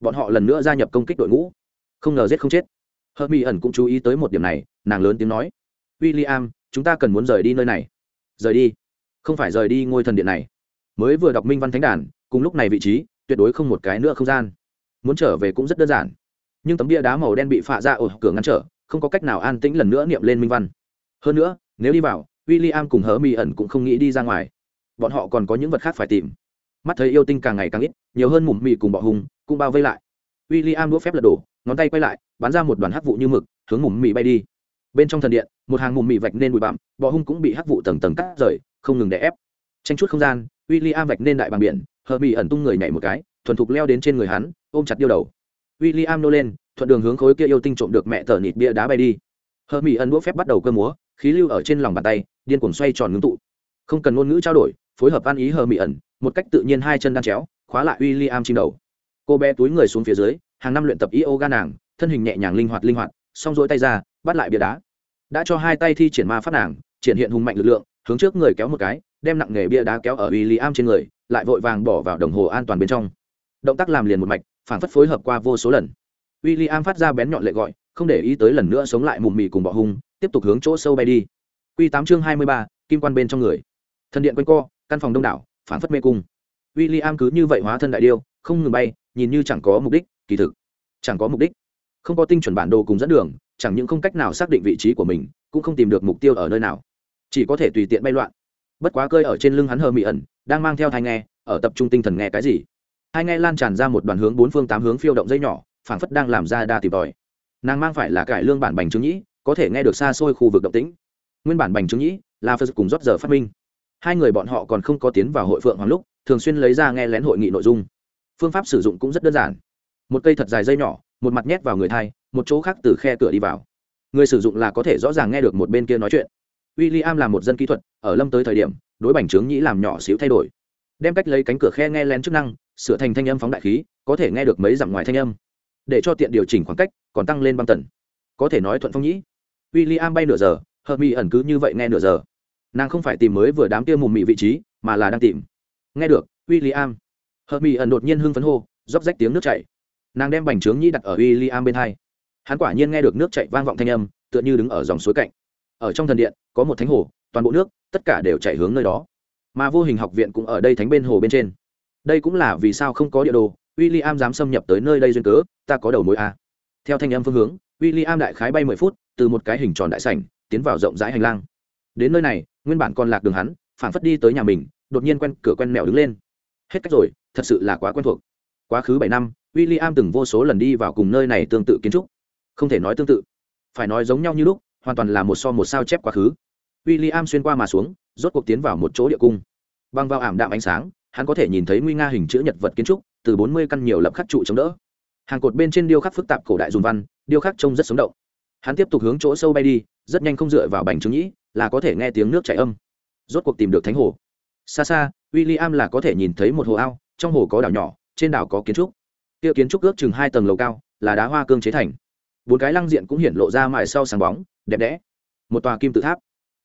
Bọn họ lần nữa gia nhập công kích đội ngũ không ngờ giết không chết. Hờ mỹ ẩn cũng chú ý tới một điểm này, nàng lớn tiếng nói w i l l i am chúng ta cần muốn rời đi nơi này. Rời đi? Không phải rời đi ngôi thần điện này. Mới vừa đọc minh văn thánh đàn, cùng lúc này vị trí, tuyệt đối không một cái nữa không gian. Muốn trở về cũng rất đơn giản. Nhưng tấm bia đá màu đen bị phạ ra ở cửa ngăn trở, không có cách nào an tĩnh lần nữa niệm lên minh văn. Hơn nữa, nếu đi vào w i l l i am cùng hớ mỹ ẩn cũng không nghĩ đi ra ngoài. Bọn họ còn có những vật khác phải tìm. Mắt thấy yêu tinh càng ngày càng ít, nhiều hơn mùm mị cùng bọ hùng cũng bao vây lại. W i l l i am đũa phép lật đổ ngón tay quay lại, bắn ra một đoàn hắc vụ như mực, hướng mùm mị bay đi. Bên trong thần điện, một hàng mùm mị vạch nên bụi bặm, bọ hung cũng bị hắc vụ tầng tầng cắt rời, không ngừng đè ép. Tranh chút không gian w i l l i am vạch nên đại bằng biển hờ mị ẩn tung người nhảy một cái, thuần thục leo đến trên người hắn, ôm chặt điêu đầu. W i l l i am nô lên, thuận đường hướng khối kia yêu tinh trộm được mẹ tờ nịt bia đá bay đi. Hờ mị ẩn đũa phép bắt đầu cơ múa, khí lưu ở trên lòng bàn tay, điên cuồng xoay tròn ngưng tụ. Không cần ngôn ngữ trao đổi, phối hợp ăn ý hờ mị ẩn, một cách tự nhiên hai chân đang chéo, khóa lại w i l l i am chim đầu. Cô bé túi người xuống phía dưới hàng năm luyện tập yoga nàng, thân hình nhẹ nhàng linh hoạt linh hoạt xong rỗi tay ra, bắt lại bia đá. Đã cho hai tay thi triển ma phát nàng, triển hiện hùng mạnh lực lượng, hướng trước người kéo một cái, đem nặng nghề bia đá kéo ở w i l l i am trên người, lại vội vàng bỏ vào đồng hồ an toàn bên trong. Động tác làm liền một mạch, phản phất phối hợp qua vô số lần. W i l l i am phát ra bén nhọn lệ gọi, không để ý tới lần nữa sống lại mùm mì cùng bọ hung, tiếp tục hướng chỗ sâu bay đi. Q tám chương hai mươi ba, kim quan bên trong người. Thần điện quanh co, căn phòng đông đảo, phản phất mê cung. W i l l i am cứ như vậy hóa thân đại điêu, không ngừng bay, nhìn như chẳng có mục đích kỳ thực. Chẳng có mục đích. Không có tinh chuẩn bản đồ cùng dẫn đường, chẳng những không cách nào xác định vị trí của mình, cũng không tìm được mục tiêu ở nơi nào. Chỉ có thể tùy tiện bay loạn. Bất quá cơi ở trên lưng hắn hờ mị ẩn, đang mang theo thai nghe, ở tập trung tinh thần nghe cái gì. Hai nghe lan tràn ra một đoàn hướng bốn phương tám hướng phiêu động dây nhỏ, phảng phất đang làm ra đa tìm tòi. Nàng mang phải là cải lương bản bành trướng nhĩ, có thể nghe được xa xôi khu vực động tĩnh. Nguyên bản bành trướng nhĩ là phật cùng rót giờ phát minh. Hai người bọn họ còn không có tiến vào hội phượng hoàng lúc, thường xuyên lấy ra nghe lén hội nghị nội dung. Phương pháp sử dụng cũng rất đơn giản một cây thật dài dây nhỏ, một mặt nhét vào người thai, một chỗ khác từ khe cửa đi vào. Người sử dụng là có thể rõ ràng nghe được một bên kia nói chuyện. W i l l i am là một dân kỹ thuật, ở lâm tới thời điểm, đối bành trướng nhĩ làm nhỏ xíu thay đổi. Đem cách lấy cánh cửa khe nghe lén chức năng, sửa thành thanh âm phóng đại khí, có thể nghe được mấy dặm ngoài thanh âm. Để cho tiện điều chỉnh khoảng cách, còn tăng lên băng tần. Có thể nói thuận phong nhĩ. W i l l i am bay nửa giờ hờ mi ẩn cứ như vậy nghe nửa giờ. Nàng không phải tìm mới vừa đám kia mù mị vị trí, mà là đang tìm. Nghe được w i l l i am hờ mi ẩn đột nhiên hưng phấn hô róc rách tiếng nước chảy nàng đem bành trướng nhĩ đặt ở w i l l i am bên hai. Hắn quả nhiên nghe được nước chảy vang vọng thanh âm, tựa như đứng ở dòng suối cạnh. Ở trong thần điện, có một thánh hồ, toàn bộ nước, tất cả đều chạy hướng nơi đó. Mà vô hình học viện cũng ở đây thánh bên hồ bên trên. Đây cũng là vì sao không có địa đồ w i l l i am dám xâm nhập tới nơi đây duyên cớ, ta có đầu mối a. Theo thanh âm phương hướng w i l l i am đại khái bay mười phút, từ một cái hình tròn đại sảnh, tiến vào rộng rãi hành lang. Đến nơi này, nguyên bản còn lạc đường hắn phản phất đi tới nhà mình, đột nhiên quen, cửa quen mèo đứng lên. Hết cách rồi, thật sự là quá quen thuộc quá khứ bảy năm w i l l i am từng vô số lần đi vào cùng nơi này tương tự kiến trúc. Không thể nói tương tự. Phải nói giống nhau như lúc, hoàn toàn là một so một sao chép quá khứ. W i l l i am xuyên qua mà xuống, rốt cuộc tiến vào một chỗ địa cung. Băng vào ảm đạm ánh sáng, hắn có thể nhìn thấy nguy nga hình chữ nhật vật kiến trúc, từ bốn mươi căn nhiều lập khắc trụ chống đỡ. Hàng cột bên trên điêu khắc phức tạp cổ đại dùng văn, điêu khắc trông rất sống động. Hắn tiếp tục hướng chỗ sâu bay đi, rất nhanh không dựa vào bành trướng nhĩ, là có thể nghe tiếng nước chảy âm. Rốt cuộc tìm được thánh hồ. Xa xa w i l l i am là có thể nhìn thấy một hồ ao, trong hồ có đảo nhỏ trên đảo có kiến trúc. Kia kiến trúc ước chừng hai tầng lầu cao, là đá hoa cương chế thành. Bốn cái lăng diện cũng hiện lộ ra mài sau sáng bóng, đẹp đẽ. Một tòa kim tự tháp.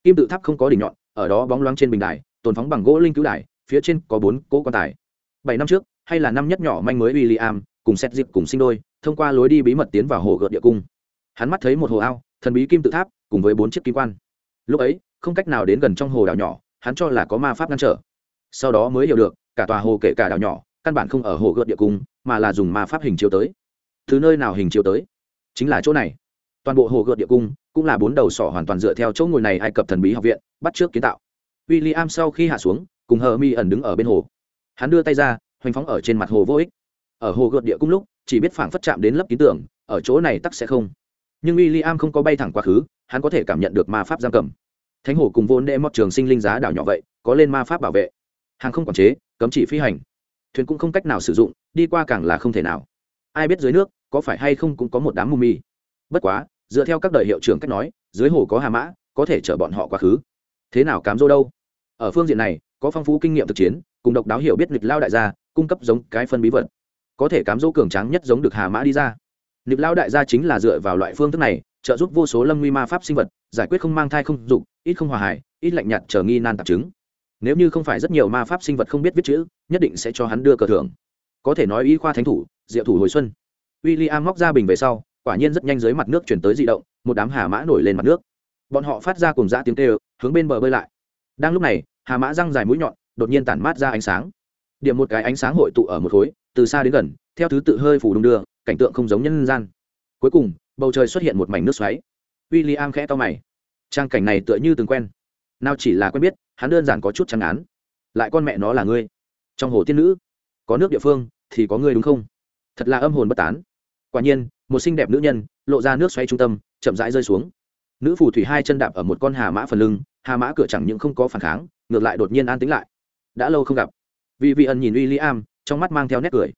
Kim tự tháp không có đỉnh nhọn, ở đó bóng loáng trên bình đài, tồn phóng bằng gỗ linh cứu đài, phía trên có bốn cỗ quan tài. Bảy năm trước, hay là năm nhất nhỏ manh mới w i l l i am cùng xét dịp cùng sinh đôi, thông qua lối đi bí mật tiến vào hồ gợt địa cung. Hắn mắt thấy một hồ ao, thần bí kim tự tháp, cùng với bốn chiếc kim quan. Lúc ấy, không cách nào đến gần trong hồ đảo nhỏ, hắn cho là có ma pháp ngăn trở. Sau đó mới hiểu được, cả tòa hồ kể cả đảo nhỏ căn bản không ở hồ gợt địa cung, mà là dùng ma pháp hình chiếu tới. Từ nơi nào hình chiếu tới? Chính là chỗ này. Toàn bộ hồ gợt địa cung cũng là bốn đầu sỏ hoàn toàn dựa theo chỗ ngồi này ai cập thần bí học viện, bắt trước kiến tạo. W i l l i am sau khi hạ xuống, cùng hờ mi ẩn đứng ở bên hồ. Hắn đưa tay ra, hoành phóng ở trên mặt hồ vô ích. Ở hồ gợt địa cung lúc, chỉ biết phảng phất chạm đến lớp ký tưởng ở chỗ này tắc sẽ không. Nhưng w i l l i am không có bay thẳng quá khứ, hắn có thể cảm nhận được ma pháp giam cầm. Thánh hồ cùng vốn đệ mót trường sinh linh giá đảo nhỏ vậy, có lên ma pháp bảo vệ. Hàng không quản chế, cấm chỉ phi hành thuyền cũng không cách nào sử dụng, đi qua càng là không thể nào. Ai biết dưới nước, có phải hay không cũng có một đám mù mì bất quá, dựa theo các đời hiệu trưởng cách nói, dưới hồ có hà mã, có thể chở bọn họ quá khứ. Thế nào cám dỗ đâu? Ở phương diện này, có phong phú kinh nghiệm thực chiến, cùng độc đáo hiểu biết lịch lao đại gia, cung cấp giống cái phân bí vật. Có thể cám dỗ cường tráng nhất giống được hà mã đi ra. Lịch lao đại gia chính là dựa vào loại phương thức này, trợ giúp vô số lâm nguy ma pháp sinh vật, giải quyết không mang thai không dục, ít không hòa hải ít lạnh nhạt chờ nghi nan tạp chứng nếu như không phải rất nhiều ma pháp sinh vật không biết viết chữ, nhất định sẽ cho hắn đưa cờ thưởng. Có thể nói y khoa thánh thủ, diệu thủ hồi xuân. W i l l i am móc ra bình về sau, quả nhiên rất nhanh dưới mặt nước chuyển tới di động, một đám hà mã nổi lên mặt nước. Bọn họ phát ra cùng dã tiếng kêu, hướng bên bờ bơi lại. Đang lúc này, hà mã răng dài mũi nhọn, đột nhiên tản mát ra ánh sáng. Điểm một cái ánh sáng hội tụ ở một khối, từ xa đến gần, theo thứ tự hơi phủ đung đưa, cảnh tượng không giống nhân gian. Cuối cùng, bầu trời xuất hiện một mảnh nước xoáy. W i l l i am khẽ to mày. Trang cảnh này tựa như từng quen. Nào chỉ là quen biết hắn đơn giản có chút chẳng án. Lại con mẹ nó là ngươi. Trong hồ tiên nữ, có nước địa phương thì có ngươi đúng không? Thật là âm hồn bất tán. Quả nhiên, một xinh đẹp nữ nhân lộ ra nước xoay trung tâm, chậm rãi rơi xuống. Nữ phù thủy hai chân đạp ở một con hà mã phần lưng, hà mã cửa chẳng những không có phản kháng, ngược lại đột nhiên an tĩnh lại. Đã lâu không gặp. Vì vị ẩn nhìn w i l l i am trong mắt mang theo nét cười.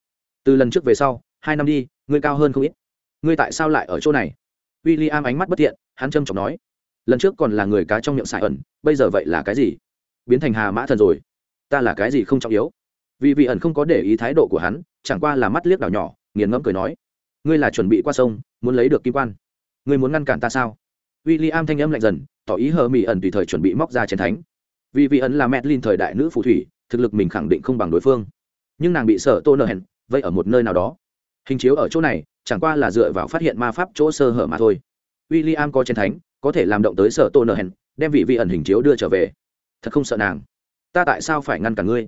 Từ lần trước về sau, hai năm đi, ngươi cao hơn không ít. Ngươi tại sao lại ở chỗ này? W i l l i am ánh mắt bất thiện, hắn trâm trọng nói. Lần trước còn là người cá trong miệng xài ẩn, bây giờ vậy là cái gì? Biến thành hà mã thần rồi. Ta là cái gì không trọng yếu. Vì vị ẩn không có để ý thái độ của hắn, chẳng qua là mắt liếc đảo nhỏ, nghiền ngẫm cười nói. Ngươi là chuẩn bị qua sông, muốn lấy được kim quan. Ngươi muốn ngăn cản ta sao? W i l l i am thanh âm lạnh dần, tỏ ý hờ mỹ ẩn tùy thời chuẩn bị móc ra chiến thánh. Vì vị ẩn là mẹt lin thời đại nữ phù thủy, thực lực mình khẳng định không bằng đối phương. Nhưng nàng bị sợ tô nợ hẹn vậy ở một nơi nào đó. Hình chiếu ở chỗ này, chẳng qua là dựa vào phát hiện ma pháp chỗ sơ hở mà thôi. W i l l i am có chiến thánh, có thể làm động tới sở tô nợ hẹn, đem vị vị ẩn hình chiếu đưa trở về thật không sợ nàng. Ta tại sao phải ngăn cả ngươi?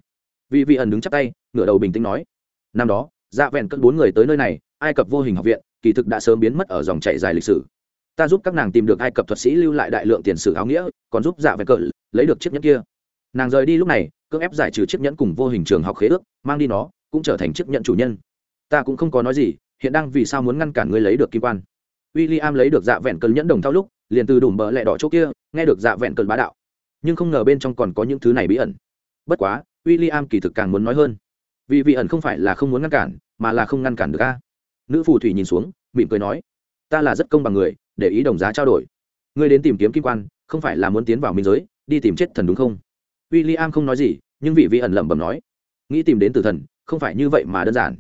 Vị vị ẩn đứng chắp tay, ngửa đầu bình tĩnh nói. Năm đó dạ vẹn cất bốn người tới nơi này, ai cập vô hình học viện, kỳ thực đã sớm biến mất ở dòng chạy dài lịch sử. Ta giúp các nàng tìm được ai cập thuật sĩ lưu lại đại lượng tiền sử áo nghĩa, còn giúp dạ vẹn cỡ lấy được chiếc nhẫn kia. Nàng rời đi lúc này, cưỡng ép giải trừ chiếc nhẫn cùng vô hình trường học khế ước, mang đi nó, cũng trở thành chiếc nhẫn chủ nhân. Ta cũng không có nói gì, hiện đang vì sao muốn ngăn cản ngươi lấy được kim quan? W i l l i am lấy được dạ vẹn cơn nhẫn đồng thao lúc, liền từ đùm bờ lẹ đỏ chỗ kia, nghe được dạ vẹn cơn bá đạo nhưng không ngờ bên trong còn có những thứ này bí ẩn. Bất quá w i l l i am kỳ thực càng muốn nói hơn. Vì vị ẩn không phải là không muốn ngăn cản, mà là không ngăn cản được a. Nữ phù thủy nhìn xuống, mỉm cười nói, ta là rất công bằng người, để ý đồng giá trao đổi. Ngươi đến tìm kiếm kim quan, không phải là muốn tiến vào minh giới, đi tìm chết thần đúng không? W i l l i am không nói gì, nhưng vị vị ẩn lẩm bẩm nói, nghĩ tìm đến tử thần, không phải như vậy mà đơn giản.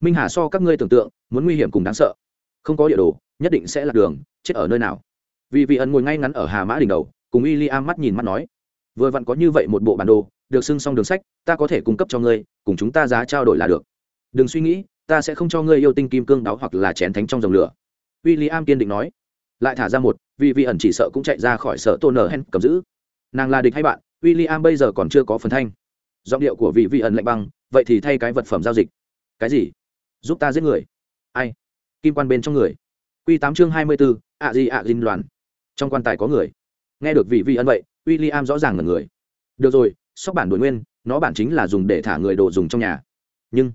Minh hà so các ngươi tưởng tượng, muốn nguy hiểm cùng đáng sợ. Không có địa đồ, nhất định sẽ lạc đường, chết ở nơi nào. Vì vị ẩn ngồi ngay ngắn ở hà mã đỉnh đầu cùng w i l l i am mắt nhìn mắt nói, vừa vặn có như vậy một bộ bản đồ, được xưng xong đường sách, ta có thể cung cấp cho ngươi, cùng chúng ta giá trao đổi là được. Đừng suy nghĩ, ta sẽ không cho ngươi yêu tinh kim cương đáo hoặc là chén thánh trong dòng lửa. W i l l i am kiên định nói. Lại thả ra một, vì vị ẩn chỉ sợ cũng chạy ra khỏi sợ tôn nở hen cầm giữ. Nàng là địch hay bạn w i l l i am bây giờ còn chưa có phần thanh. Giọng điệu của vị vị ẩn lạnh băng, vậy thì thay cái vật phẩm giao dịch. Cái gì? Giúp ta giết người? Ai? Kim quan bên trong người. Q tám chương hai mươi bốn ạ gì ạ dinh loàn trong quan tài có người nghe được vị vị ẩn vậy w i l l i am rõ ràng là người. Được rồi, sóc bản đổi nguyên, nó bản chính là dùng để thả người đồ dùng trong nhà. Nhưng,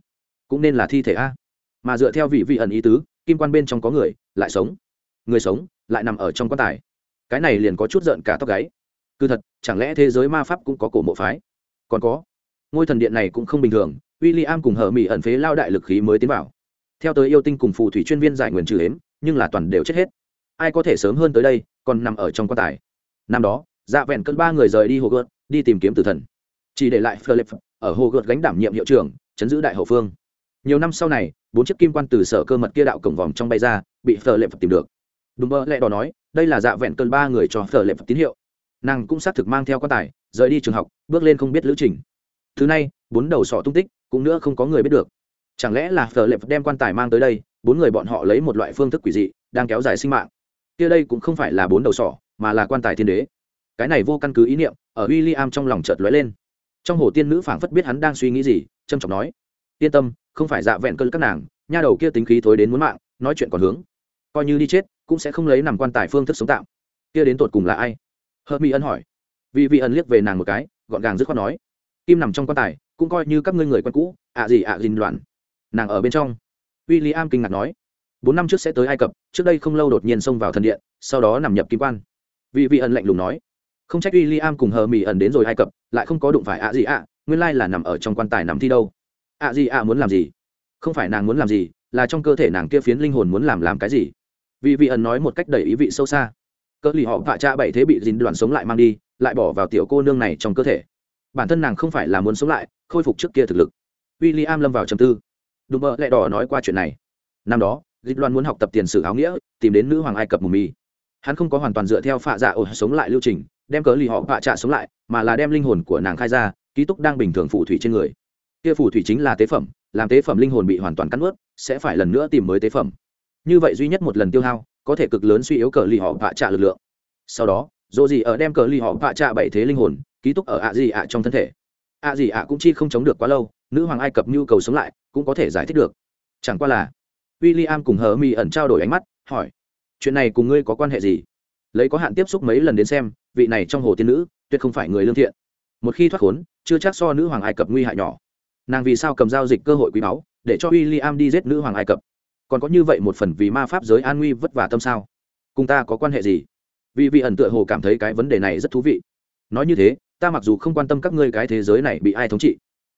cũng nên là thi thể a. Mà dựa theo vị vị ẩn ý tứ, kim quan bên trong có người, lại sống. Người sống, lại nằm ở trong quan tài. Cái này liền có chút giận cả tóc gáy. Cứ thật, chẳng lẽ thế giới ma pháp cũng có cổ mộ phái? Còn có, ngôi thần điện này cũng không bình thường w i l l i am cùng hờ mỹ ẩn phế lao đại lực khí mới tiến vào. Theo tới yêu tinh cùng phù thủy chuyên viên giải nguyền trừ hếm nhưng là toàn đều chết hết. Ai có thể sớm hơn tới đây, còn nằm ở trong quan tài? Năm đó dạ vẹn cơn ba người rời đi hồ gợt, đi tìm kiếm tử thần. Chỉ để lại philip ở hồ gợt gánh đảm nhiệm hiệu trưởng, chấn giữ đại hậu phương. Nhiều năm sau này, bốn chiếc kim quan từ sở cơ mật kia đạo cổng vòng trong bay ra, bị philip tìm được. Đúng mơ lẽ đó nói, đây là dạ vẹn cơn ba người cho philip tín hiệu. Nàng cũng xác thực mang theo quan tài, rời đi trường học, bước lên không biết lữ trình. Thứ này, bốn đầu sọ tung tích, cũng nữa không có người biết được. Chẳng lẽ là phở lệp đem quan tài mang tới đây, bốn người bọn họ lấy một loại phương thức quỷ dị, đang kéo dài sinh mạng. Kia đây cũng không phải là bốn đầu sọ mà là quan tài thiên đế. Cái này vô căn cứ ý niệm ở w i l l i am trong lòng chợt lóe lên. Trong hồ tiên nữ phảng phất biết hắn đang suy nghĩ gì, trầm trọng nói, yên tâm, không phải dạ vẹn cơn các nàng, nha đầu kia tính khí thối đến muốn mạng, nói chuyện còn hướng. Coi như đi chết, cũng sẽ không lấy nằm quan tài phương thức sống tạm. Kia đến tột cùng là ai? Hợp mỹ ân hỏi. Vì vị ân liếc về nàng một cái, gọn gàng dứt khoát nói, kim nằm trong quan tài, cũng coi như các ngươi người quen cũ, ạ gì ạ à dình loạn. Nàng ở bên trong. W i l l i am kinh ngạc nói, bốn năm trước sẽ tới ai cập, trước đây không lâu đột nhiên xông vào thần điện, sau đó nằm nhập kim quan vị vị ẩn lạnh lùng nói, không trách w i l l i am cùng hờ mỹ ẩn đến rồi ai cập, lại không có đụng phải ạ gì ạ, nguyên lai là nằm ở trong quan tài nằm thi đâu. Ạ gì ạ muốn làm gì? Không phải nàng muốn làm gì, là trong cơ thể nàng kia phiến linh hồn muốn làm làm cái gì? Vị vị ẩn nói một cách đầy ý vị sâu xa. Cỡ lì họ vạ cha bảy thế bị dính đoàn sống lại mang đi, lại bỏ vào tiểu cô nương này trong cơ thể. Bản thân nàng không phải là muốn sống lại, khôi phục trước kia thực lực. W i l l i am lâm vào trầm tư. Đùm bợ lẹ đỏ nói qua chuyện này. Năm đó dịch loan muốn học tập tiền sử áo nghĩa, tìm đến nữ hoàng ai cập mù mì hắn không có hoàn toàn dựa theo phạ dạ ổ sống lại lưu trình, đem cớ lì họ phạ trạ sống lại, mà là đem linh hồn của nàng khai ra, ký túc đang bình thường phù thủy trên người. Kia phù thủy chính là tế phẩm, làm tế phẩm linh hồn bị hoàn toàn cắt ướt sẽ phải lần nữa tìm mới tế phẩm. Như vậy duy nhất một lần tiêu hao, có thể cực lớn suy yếu cờ lì họ phạ trạ lực lượng. Sau đó, dỗ gì ở đem cờ lì họ phạ trạ bảy thế linh hồn, ký túc ở ạ gì ạ trong thân thể. Ạ gì ạ cũng chi không chống được quá lâu, nữ hoàng ai cập nhu cầu sống lại, cũng có thể giải thích được. Chẳng qua là w i l l i am cùng hờ mi ẩn trao đổi ánh mắt, hỏi chuyện này cùng ngươi có quan hệ gì? Lấy có hạn tiếp xúc mấy lần đến xem, vị này trong hồ tiên nữ, tuyệt không phải người lương thiện. Một khi thoát khốn, chưa chắc so nữ hoàng ai cập nguy hại nhỏ. Nàng vì sao cầm giao dịch cơ hội quý báu, để cho w i l l i am đi giết nữ hoàng ai cập? Còn có như vậy một phần vì ma pháp giới an nguy vất vả tâm sao? Cùng ta có quan hệ gì? Vì vị ẩn tựa hồ cảm thấy cái vấn đề này rất thú vị. Nói như thế, ta mặc dù không quan tâm các ngươi cái thế giới này bị ai thống trị,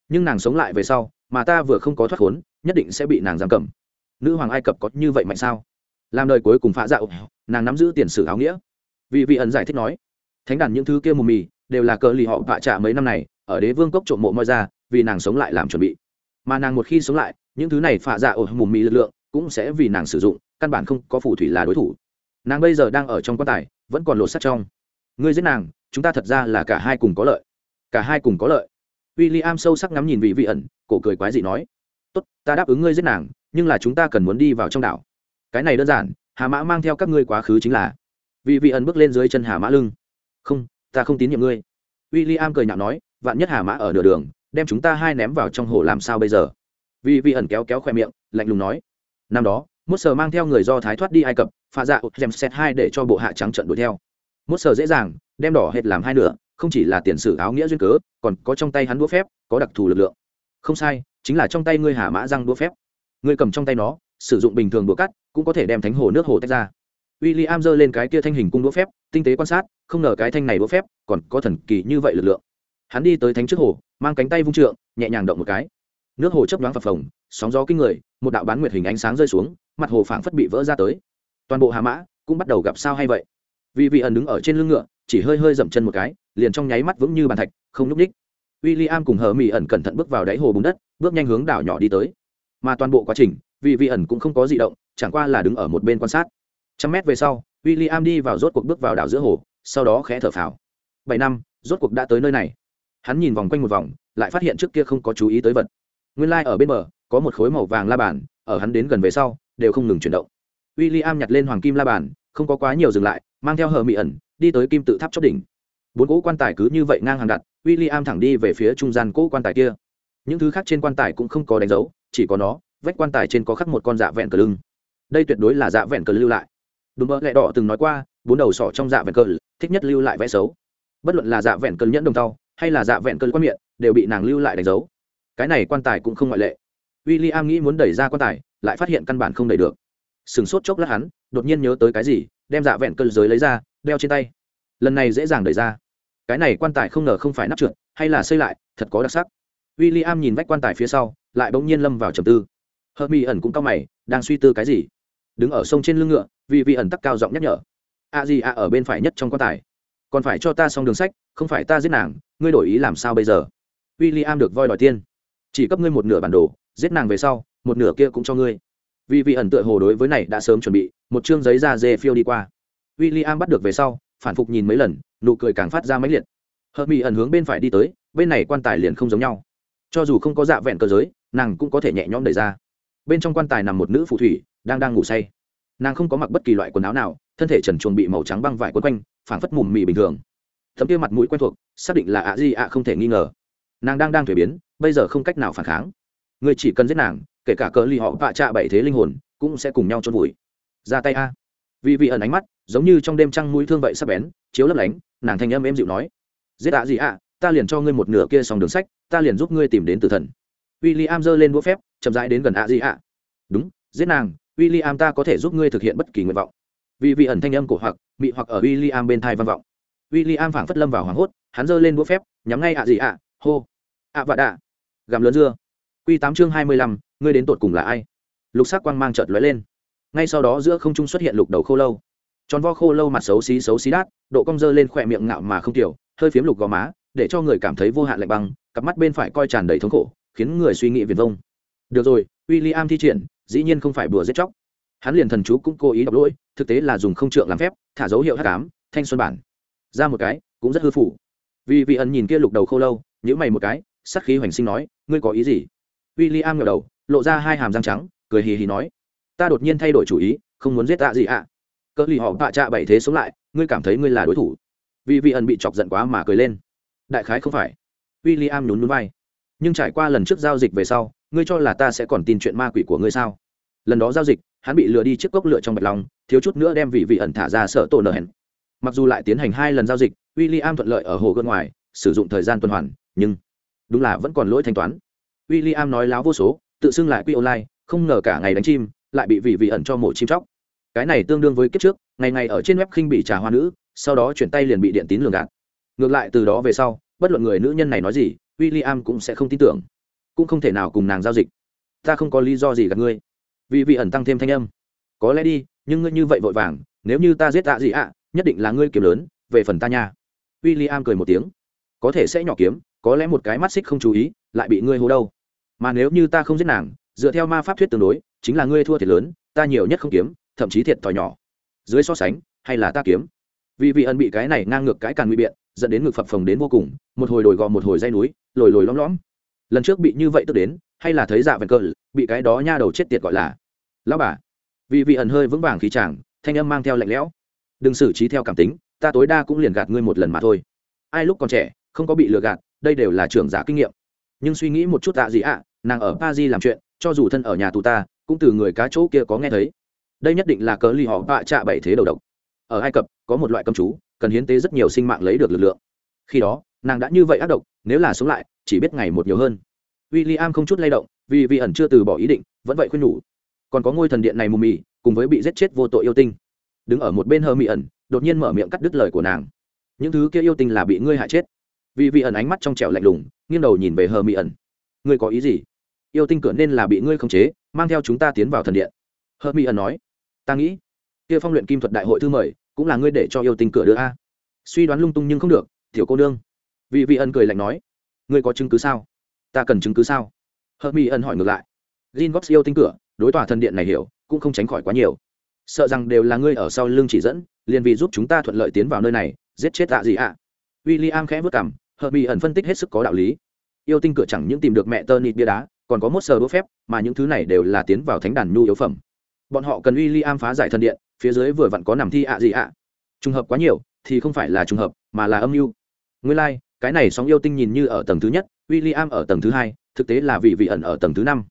nhưng nàng sống lại về sau, mà ta vừa không có thoát khốn, nhất định sẽ bị nàng giam cầm. Nữ hoàng ai cập có như vậy mạnh sao? Làm đời cuối cùng phá dạo nàng nắm giữ tiền sử áo nghĩa. Vị vị ẩn giải thích nói, thánh đàn những thứ kia mù mì đều là cờ lì họ vạ trả mấy năm này, ở đế vương cốc trộm mộ moi ra, vì nàng sống lại làm chuẩn bị. Mà nàng một khi sống lại, những thứ này phạ dạ ổ mù mì lực lượng cũng sẽ vì nàng sử dụng, căn bản không có phù thủy là đối thủ. Nàng bây giờ đang ở trong quan tài, vẫn còn lột sắt trong. Ngươi giết nàng, chúng ta thật ra là cả hai cùng có lợi. Cả hai cùng có lợi. W i l l i am sâu sắc ngắm nhìn vị vị ẩn, cổ cười quái dị nói, tốt, ta đáp ứng ngươi giết nàng, nhưng là chúng ta cần muốn đi vào trong đảo cái này đơn giản, hà mã mang theo các ngươi quá khứ chính là. Vì vị ẩn bước lên dưới chân hà mã lưng. Không, ta không tín nhiệm ngươi. W i l l i am cười nhạo nói, vạn nhất hà mã ở nửa đường, đem chúng ta hai ném vào trong hồ làm sao bây giờ? Vì vị ẩn kéo kéo khoe miệng, lạnh lùng nói. Năm đó, mốt sờ mang theo người do thái thoát đi ai cập pha dạ xem xét hai để cho bộ hạ trắng trận đuổi theo. Mốt sờ dễ dàng, đem đỏ hệt làm hai nửa, không chỉ là tiền sử áo nghĩa duyên cớ, còn có trong tay hắn đũa phép, có đặc thù lực lượng. Không sai, chính là trong tay ngươi hà mã răng đũa phép. Ngươi cầm trong tay nó sử dụng bình thường đũa cắt, cũng có thể đem thánh hồ nước hồ tách ra. W i l l i am giơ lên cái kia thanh hình cung đũa phép, tinh tế quan sát, không ngờ cái thanh này đũa phép còn có thần kỳ như vậy lực lượng. Hắn đi tới thánh trước hồ, mang cánh tay vung trượng, nhẹ nhàng động một cái. Nước hồ chấp đoán phập phồng, sóng gió kinh người, một đạo bán nguyệt hình ánh sáng rơi xuống, mặt hồ phảng phất bị vỡ ra tới. Toàn bộ hà mã cũng bắt đầu gặp sao hay vậy. Vì vị ẩn đứng ở trên lưng ngựa, chỉ hơi hơi dậm chân một cái, liền trong nháy mắt vững như bàn thạch, không nhúc ních w i l l i am cùng hờ mỹ ẩn cẩn thận bước vào đáy hồ bùn đất, bước nhanh hướng đảo nhỏ đi tới. Mà toàn bộ quá trình vì vị ẩn cũng không có di động, chẳng qua là đứng ở một bên quan sát. Trăm mét về sau w i l l i am đi vào rốt cuộc bước vào đảo giữa hồ, sau đó khẽ thở phào. Bảy năm, rốt cuộc đã tới nơi này. Hắn nhìn vòng quanh một vòng, lại phát hiện trước kia không có chú ý tới vật. Nguyên lai、like、ở bên bờ, có một khối màu vàng la bàn, ở hắn đến gần về sau, đều không ngừng chuyển động. W i l l i am nhặt lên hoàng kim la bàn, không có quá nhiều dừng lại, mang theo hờ mị ẩn, đi tới kim tự tháp chót đỉnh. Bốn cỗ quan tài cứ như vậy ngang hàng đặt w i l l i am thẳng đi về phía trung gian cỗ quan tài kia. Những thứ khác trên quan tài cũng không có đánh dấu, chỉ có nó vách quan tài trên có khắc một con dạ vẹn cờ lưng. Đây tuyệt đối là dạ vẹn cờ lưu lại. Đúng mơ lẹ đỏ từng nói qua, bốn đầu sỏ trong dạ vẹn cờ thích nhất lưu lại vẽ xấu. Bất luận là dạ vẹn cờ nhẫn đồng tàu hay là dạ vẹn cờ quan miệng, đều bị nàng lưu lại đánh dấu. Cái này quan tài cũng không ngoại lệ. W i l l i am nghĩ muốn đẩy ra quan tài, lại phát hiện căn bản không đẩy được. Sừng sốt chốc lát hắn, đột nhiên nhớ tới cái gì, đem dạ vẹn cờ giới lấy ra, đeo trên tay. Lần này dễ dàng đẩy ra. Cái này quan tài không ngờ không phải nắp trượt, hay là xây lại, thật có đặc sắc. W i l l i am nhìn vách quan tài phía sau, lại bỗng nhiên lâm vào trầm tư hờ mỹ ẩn cũng cao mày, đang suy tư cái gì? Đứng ở sông trên lưng ngựa, vì vị ẩn tắc cao giọng nhắc nhở. A gì a ở bên phải nhất trong quan tài. Còn phải cho ta xong đường sách, không phải ta giết nàng, ngươi đổi ý làm sao bây giờ? W i l l i am được voi đòi tiên. Chỉ cấp ngươi một nửa bản đồ, giết nàng về sau, một nửa kia cũng cho ngươi. Vì vị ẩn tựa hồ đối với này đã sớm chuẩn bị, một chương giấy da dê phiêu đi qua. W i l l i am bắt được về sau, phản phục nhìn mấy lần, nụ cười càng phát ra máy liệt. Hợp mỹ ẩn hướng bên phải đi tới, bên này quan tài liền không giống nhau. Cho dù không có dạ vẹn cơ giới, nàng cũng có thể nhẹ nhõm đẩy ra bên trong quan tài nằm một nữ phù thủy, đang đang ngủ say. Nàng không có mặc bất kỳ loại quần áo nào, thân thể trần chuồng bị màu trắng băng vải quấn quanh, phảng phất mùm mì bình thường. Thấm kia mặt mũi quen thuộc, xác định là ạ di ạ không thể nghi ngờ. Nàng đang đang thuế biến, bây giờ không cách nào phản kháng. Người chỉ cần giết nàng, kể cả cờ ly họ vạ trạ bảy thế linh hồn, cũng sẽ cùng nhau trôn vùi. Ra tay a. Vì vị ẩn ánh mắt, giống như trong đêm trăng mũi thương vậy sắp bén, chiếu lấp lánh, nàng thanh âm êm dịu nói. Giết ạ gì ạ, ta liền cho ngươi một nửa kia xong đường sách, ta liền giúp ngươi tìm đến tử thần. W i l l i am giơ lên đũa phép chậm rãi đến gần ạ gì ạ. Đúng, giết nàng w i l l i am ta có thể giúp ngươi thực hiện bất kỳ nguyện vọng. Vì vị ẩn thanh âm cổ hoặc, mị hoặc ở w i l l i am bên thai văn vọng. W i l l i am phảng phất lâm vào hoảng hốt, hắn giơ lên đũa phép, nhắm ngay ạ gì ạ, hô. Ạ vạ đạ. Gặm lớn dưa. Q tám chương hai mươi lăm, ngươi đến tột cùng là ai? Lục sắc quang mang trợt lóe lên. Ngay sau đó giữa không trung xuất hiện lục đầu khô lâu. Tròn vo khô lâu mặt xấu xí xấu xí đát, độ cong dơ lên khỏe miệng ngạo mà không tiểu, hơi phiếm lục gò má, để cho người cảm thấy vô hạn lạnh băng, cặp mắt bên phải coi tràn đầy thống khổ, khiến người suy nghĩ viền vông được rồi w i l l i am thi triển, dĩ nhiên không phải bừa giết chóc. Hắn liền thần chú cũng cố ý đọc lỗi, thực tế là dùng không trượng làm phép, thả dấu hiệu h tám thanh xuân bản. Ra một cái, cũng rất hư phủ. Vì vị ẩn nhìn kia lục đầu khô lâu nhữ mày một cái, sắc khí hoành sinh nói, ngươi có ý gì? W i l l i am ngờ đầu, lộ ra hai hàm răng trắng, cười hì hì nói, ta đột nhiên thay đổi chủ ý, không muốn giết tạ gì ạ. À. cỡ lì họ tạ trạ bảy thế sống lại, ngươi cảm thấy ngươi là đối thủ. Vì vị ẩn bị chọc giận quá mà cười lên. Đại khái không phải. W i l l i am nhún núi vai. Nhưng trải qua lần trước giao dịch về sau ngươi cho là ta sẽ còn tin chuyện ma quỷ của ngươi sao? Lần đó giao dịch, hắn bị lừa đi chiếc cốc lựa trong bạch long, thiếu chút nữa đem vị vị ẩn thả ra sợ tổ nở hẹn. Mặc dù lại tiến hành hai lần giao dịch w i l l i am thuận lợi ở hồ gân ngoài, sử dụng thời gian tuần hoàn, nhưng đúng là vẫn còn lỗi thanh toán. W i l l i am nói láo vô số, tự xưng lại quy online, không ngờ cả ngày đánh chim, lại bị vị vị ẩn cho mổ chim chóc. Cái này tương đương với kiếp trước, ngày ngày ở trên web khinh bị trà hoa nữ, sau đó chuyển tay liền bị điện tín lường gạt. Ngược lại từ đó về sau, bất luận người nữ nhân này nói gì w i l l i am cũng sẽ không tin tưởng cũng không thể nào cùng nàng giao dịch. Ta không có lý do gì gặp ngươi. Vì vị ẩn tăng thêm thanh âm. Có lẽ đi, nhưng ngươi như vậy vội vàng, nếu như ta giết tạ gì ạ, nhất định là ngươi kiếm lớn, về phần ta nha. W i l l i am cười một tiếng. Có thể sẽ nhỏ kiếm, có lẽ một cái mắt xích không chú ý, lại bị ngươi hố đâu. Mà nếu như ta không giết nàng, dựa theo ma pháp thuyết tương đối, chính là ngươi thua thiệt lớn, ta nhiều nhất không kiếm, thậm chí thiệt thòi nhỏ. Dưới so sánh, hay là ta kiếm? Vì vị ẩn bị cái này ngang ngược cái càng nguy biện, dẫn đến ngực phập phồng đến vô cùng, một hồi đồi gò một hồi dây núi, lồi lồi lõm lõm lần trước bị như vậy tức đến, hay là thấy dạ vẹn cờ, bị cái đó nha đầu chết tiệt gọi là. Lão bà. Vì vị ẩn hơi vững vàng khí chàng, thanh âm mang theo lạnh lẽo. Đừng xử trí theo cảm tính, ta tối đa cũng liền gạt ngươi một lần mà thôi. Ai lúc còn trẻ, không có bị lừa gạt, đây đều là trưởng giả kinh nghiệm. Nhưng suy nghĩ một chút tạ gì ạ, nàng ở pa di làm chuyện, cho dù thân ở nhà tù ta, cũng từ người cá chỗ kia có nghe thấy. Đây nhất định là cớ ly họ vạ trạ bảy thế đầu độc. Ở ai cập, có một loại cầm chú, cần hiến tế rất nhiều sinh mạng lấy được lực lượng. Khi đó, nàng đã như vậy ác độc, nếu là sống lại chỉ biết ngày một nhiều hơn. W i l l i am không chút lay động vì vị ẩn chưa từ bỏ ý định vẫn vậy khuyên nhủ. Còn có ngôi thần điện này mù mị, cùng với bị giết chết vô tội yêu tinh. Đứng ở một bên hơ mị ẩn đột nhiên mở miệng cắt đứt lời của nàng. Những thứ kia yêu tinh là bị ngươi hại chết. Vì vị ẩn ánh mắt trong trẻo lạnh lùng nghiêng đầu nhìn về hơ mị ẩn. Ngươi có ý gì? Yêu tinh cửa nên là bị ngươi khống chế mang theo chúng ta tiến vào thần điện. Hơ mị ẩn nói. Ta nghĩ kia phong luyện kim thuật đại hội thư mời cũng là ngươi để cho yêu tinh cửa đưa a. Suy đoán lung tung nhưng không được tiểu cô nương. Vị vị ẩn cười lạnh nói ngươi có chứng cứ sao? Ta cần chứng cứ sao? Hợp mỹ ẩn hỏi ngược lại. Gin góp yêu tinh cửa đối tòa thần điện này hiểu cũng không tránh khỏi quá nhiều. Sợ rằng đều là ngươi ở sau lưng chỉ dẫn liền vì giúp chúng ta thuận lợi tiến vào nơi này giết chết tạ gì ạ? À? w i l l i am khẽ vất cảm hợp mỹ ẩn phân tích hết sức có đạo lý. Yêu tinh cửa chẳng những tìm được mẹ tơ nịt bia đá còn có một sờ đỗ phép mà những thứ này đều là tiến vào thánh đàn nhu yếu phẩm. Bọn họ cần w i l l i am phá giải thần điện phía dưới vừa vặn có nằm thi ạ gì ạ. Trùng hợp quá nhiều thì không phải là trùng hợp mà là âm mưu. Nguyên lai、like, cái này sóng yêu tinh nhìn như ở tầng thứ nhất w i l l i am ở tầng thứ hai, thực tế là vị vị ẩn ở tầng thứ năm.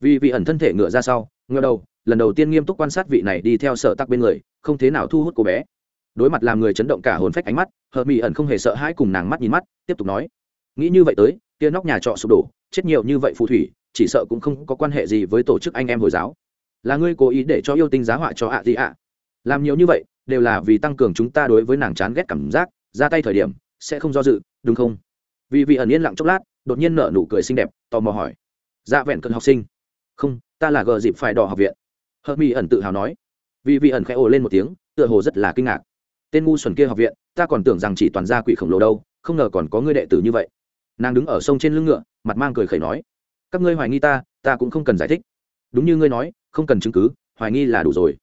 Vì vị ẩn thân thể ngựa ra sau, ngựa đầu, lần đầu tiên nghiêm túc quan sát vị này đi theo sở tắc bên người, không thế nào thu hút cô bé. Đối mặt làm người chấn động cả hồn phách ánh mắt hờ mỹ ẩn không hề sợ hãi cùng nàng mắt nhìn mắt, tiếp tục nói, nghĩ như vậy tới tia nóc nhà trọ sụp đổ, chết nhiều như vậy phù thủy, chỉ sợ cũng không có quan hệ gì với tổ chức anh em hồi giáo. Là ngươi cố ý để cho yêu tinh giá họa cho ạ gì ạ? Làm nhiều như vậy, đều là vì tăng cường chúng ta đối với nàng chán ghét cảm giác, ra tay thời điểm, sẽ không do dự đúng không? Vì vị ẩn yên lặng chốc lát, đột nhiên nở nụ cười xinh đẹp, tò mò hỏi. Dạ vẹn cơn học sinh. Không, ta là gờ dịp phải đỏ học viện. Hờ mỹ ẩn tự hào nói. Vì vị ẩn khẽ ồ lên một tiếng, tựa hồ rất là kinh ngạc. Tên ngu xuẩn kia học viện, ta còn tưởng rằng chỉ toàn gia quỷ khổng lồ đâu, không ngờ còn có ngươi đệ tử như vậy. Nàng đứng ở sông trên lưng ngựa, mặt mang cười khẩy nói. Các ngươi hoài nghi ta ta cũng không cần giải thích. Đúng như ngươi nói, không cần chứng cứ, hoài nghi là đủ rồi.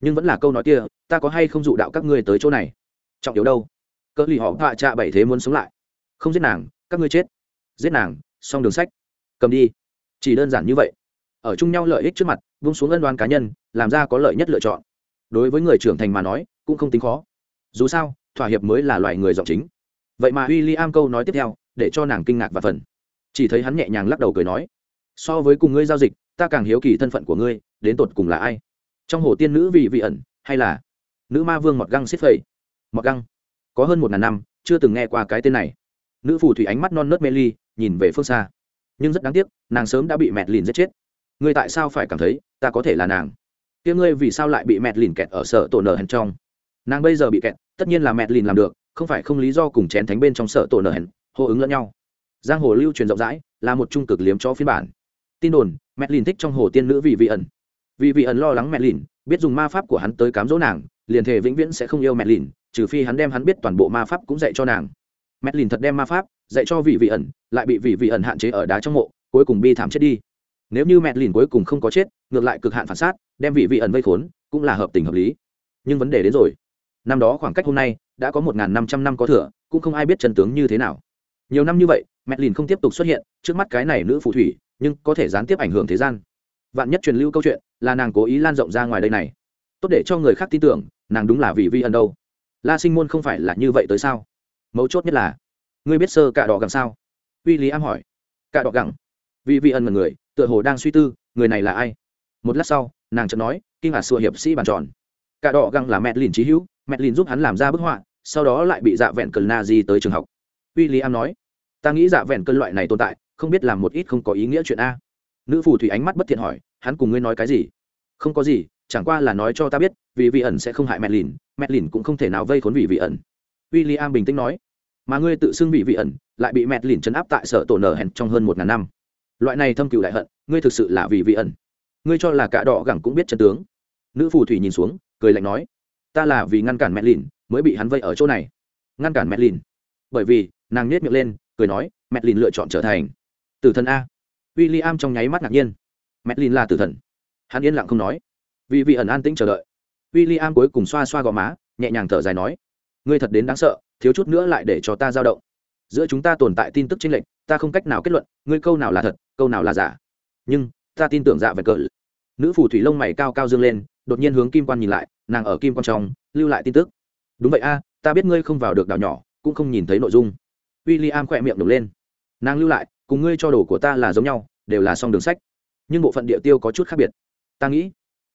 Nhưng vẫn là câu nói kia, ta có hay không dụ đạo các ngươi tới chỗ này? Trọng yếu đâu. Cỡ lì họ hạ trạ bảy thế muốn sống lại không giết nàng, các ngươi chết. Giết nàng, xong đường sách. Cầm đi. Chỉ đơn giản như vậy. Ở chung nhau lợi ích trước mặt vung xuống ân đoan cá nhân, làm ra có lợi nhất lựa chọn. Đối với người trưởng thành mà nói, cũng không tính khó. Dù sao, thỏa hiệp mới là loại người giọng chính. Vậy mà w i l l i am câu nói tiếp theo, để cho nàng kinh ngạc và phần. Chỉ thấy hắn nhẹ nhàng lắc đầu cười nói, so với cùng ngươi giao dịch, ta càng hiếu kỳ thân phận của ngươi, đến tột cùng là ai? Trong hồ tiên nữ vị vị ẩn, hay là nữ ma vương mọt găng xích phầy mọt găng, có hơn một ngàn năm, chưa từng nghe qua cái tên này nữ phù thủy ánh mắt non nớt mê ly, nhìn về phương xa. Nhưng rất đáng tiếc, nàng sớm đã bị mẹt lìn giết chết. Ngươi tại sao phải cảm thấy ta có thể là nàng? Tiếng ngươi vì sao lại bị mẹt lìn kẹt ở sở tổ nở hèn trong? Nàng bây giờ bị kẹt, tất nhiên là mẹt lìn làm được, không phải không lý do cùng chén thánh bên trong sở tổ nở hèn hô ứng lẫn nhau. Giang hồ lưu truyền rộng rãi, là một trung cực liếm cho phiên bản. Tin đồn, mẹt lìn thích trong hồ tiên nữ vì vị ẩn. Vì vị ẩn lo lắng mẹt lìn, biết dùng ma pháp của hắn tới cám dỗ nàng, liền thể vĩnh viễn sẽ không yêu mẹt lìn, trừ phi hắn đem hắn biết toàn bộ ma pháp cũng dạy cho nàng mẹt lìn thật đem ma pháp dạy cho vị vị ẩn, lại bị vị vị ẩn hạn chế ở đá trong mộ, cuối cùng bi thảm chết đi. Nếu như mẹt lìn cuối cùng không có chết, ngược lại cực hạn phản sát, đem vị vị ẩn vây khốn, cũng là hợp tình hợp lý. Nhưng vấn đề đến rồi. Năm đó khoảng cách hôm nay đã có một năm trăm năm có thừa, cũng không ai biết chân tướng như thế nào. Nhiều năm như vậy mẹt lìn không tiếp tục xuất hiện trước mắt cái này nữ phù thủy, nhưng có thể gián tiếp ảnh hưởng thế gian. Vạn nhất truyền lưu câu chuyện, là nàng cố ý lan rộng ra ngoài đây này. Tốt để cho người khác tin tưởng, nàng đúng là vị vi ẩn đâu. La sinh môn không phải là như vậy tới sao? Mấu chốt nhất là, ngươi biết sơ cả đỏ gẳng sao? Uy lý am hỏi. Cả đỏ gẳng? Vị vi ẩn mật người, tựa hồ đang suy tư, người này là ai? Một lát sau, nàng chợt nói, kinh ngạc xua hiệp sĩ bàn tròn. Cả đỏ găng là mẹ lìn trí hữu mẹ lìn giúp hắn làm ra bức họa, sau đó lại bị dạ vẹn cơn na di tới trường học. W i l l i am nói, ta nghĩ dạ vẹn cơn loại này tồn tại, không biết làm một ít không có ý nghĩa chuyện a. Nữ phù thủy ánh mắt bất thiện hỏi, hắn cùng ngươi nói cái gì? Không có gì, chẳng qua là nói cho ta biết vì vị ẩn sẽ không hại mẹ lìn mẹ lìn cũng không thể nào vây khốn vị vị ẩn w i l l i am bình tĩnh nói, mà ngươi tự xưng vị vị ẩn, lại bị mẹ lìn chấn áp tại sở tổ nở hẹn trong hơn một ngàn năm. Loại này thâm cựu đại hận, ngươi thực sự là vì vị ẩn. Ngươi cho là cả đỏ gẳng cũng biết chân tướng. Nữ phù thủy nhìn xuống, cười lạnh nói, ta là vì ngăn cản mẹ lìn mới bị hắn vây ở chỗ này. Ngăn cản mẹ lìn bởi vì, nàng nhét miệng lên, cười nói mẹ lìn lựa chọn trở thành tử thần a. W i l l i am trong nháy mắt ngạc nhiên. Mẹ lìn là tử thần? Hắn yên lặng không nói. Vì vị ẩn an tĩnh chờ đợi. William am cuối cùng xoa xoa gò má, nhẹ nhàng thở dài nói ngươi thật đến đáng sợ, thiếu chút nữa lại để cho ta dao động. Giữa chúng ta tồn tại tin tức chênh lệch, ta không cách nào kết luận, ngươi câu nào là thật, câu nào là giả. Nhưng, ta tin tưởng dạ vẹn cờ. Nữ phù thủy lông mày cao cao dương lên, đột nhiên hướng kim quan nhìn lại, nàng ở kim quan trong, lưu lại tin tức. Đúng vậy a, ta biết ngươi không vào được đảo nhỏ, cũng không nhìn thấy nội dung. W i l l i am khỏe miệng đục lên. Nàng lưu lại, cùng ngươi cho đồ của ta là giống nhau, đều là song đường sách. Nhưng bộ phận địa tiêu có chút khác biệt. Ta nghĩ,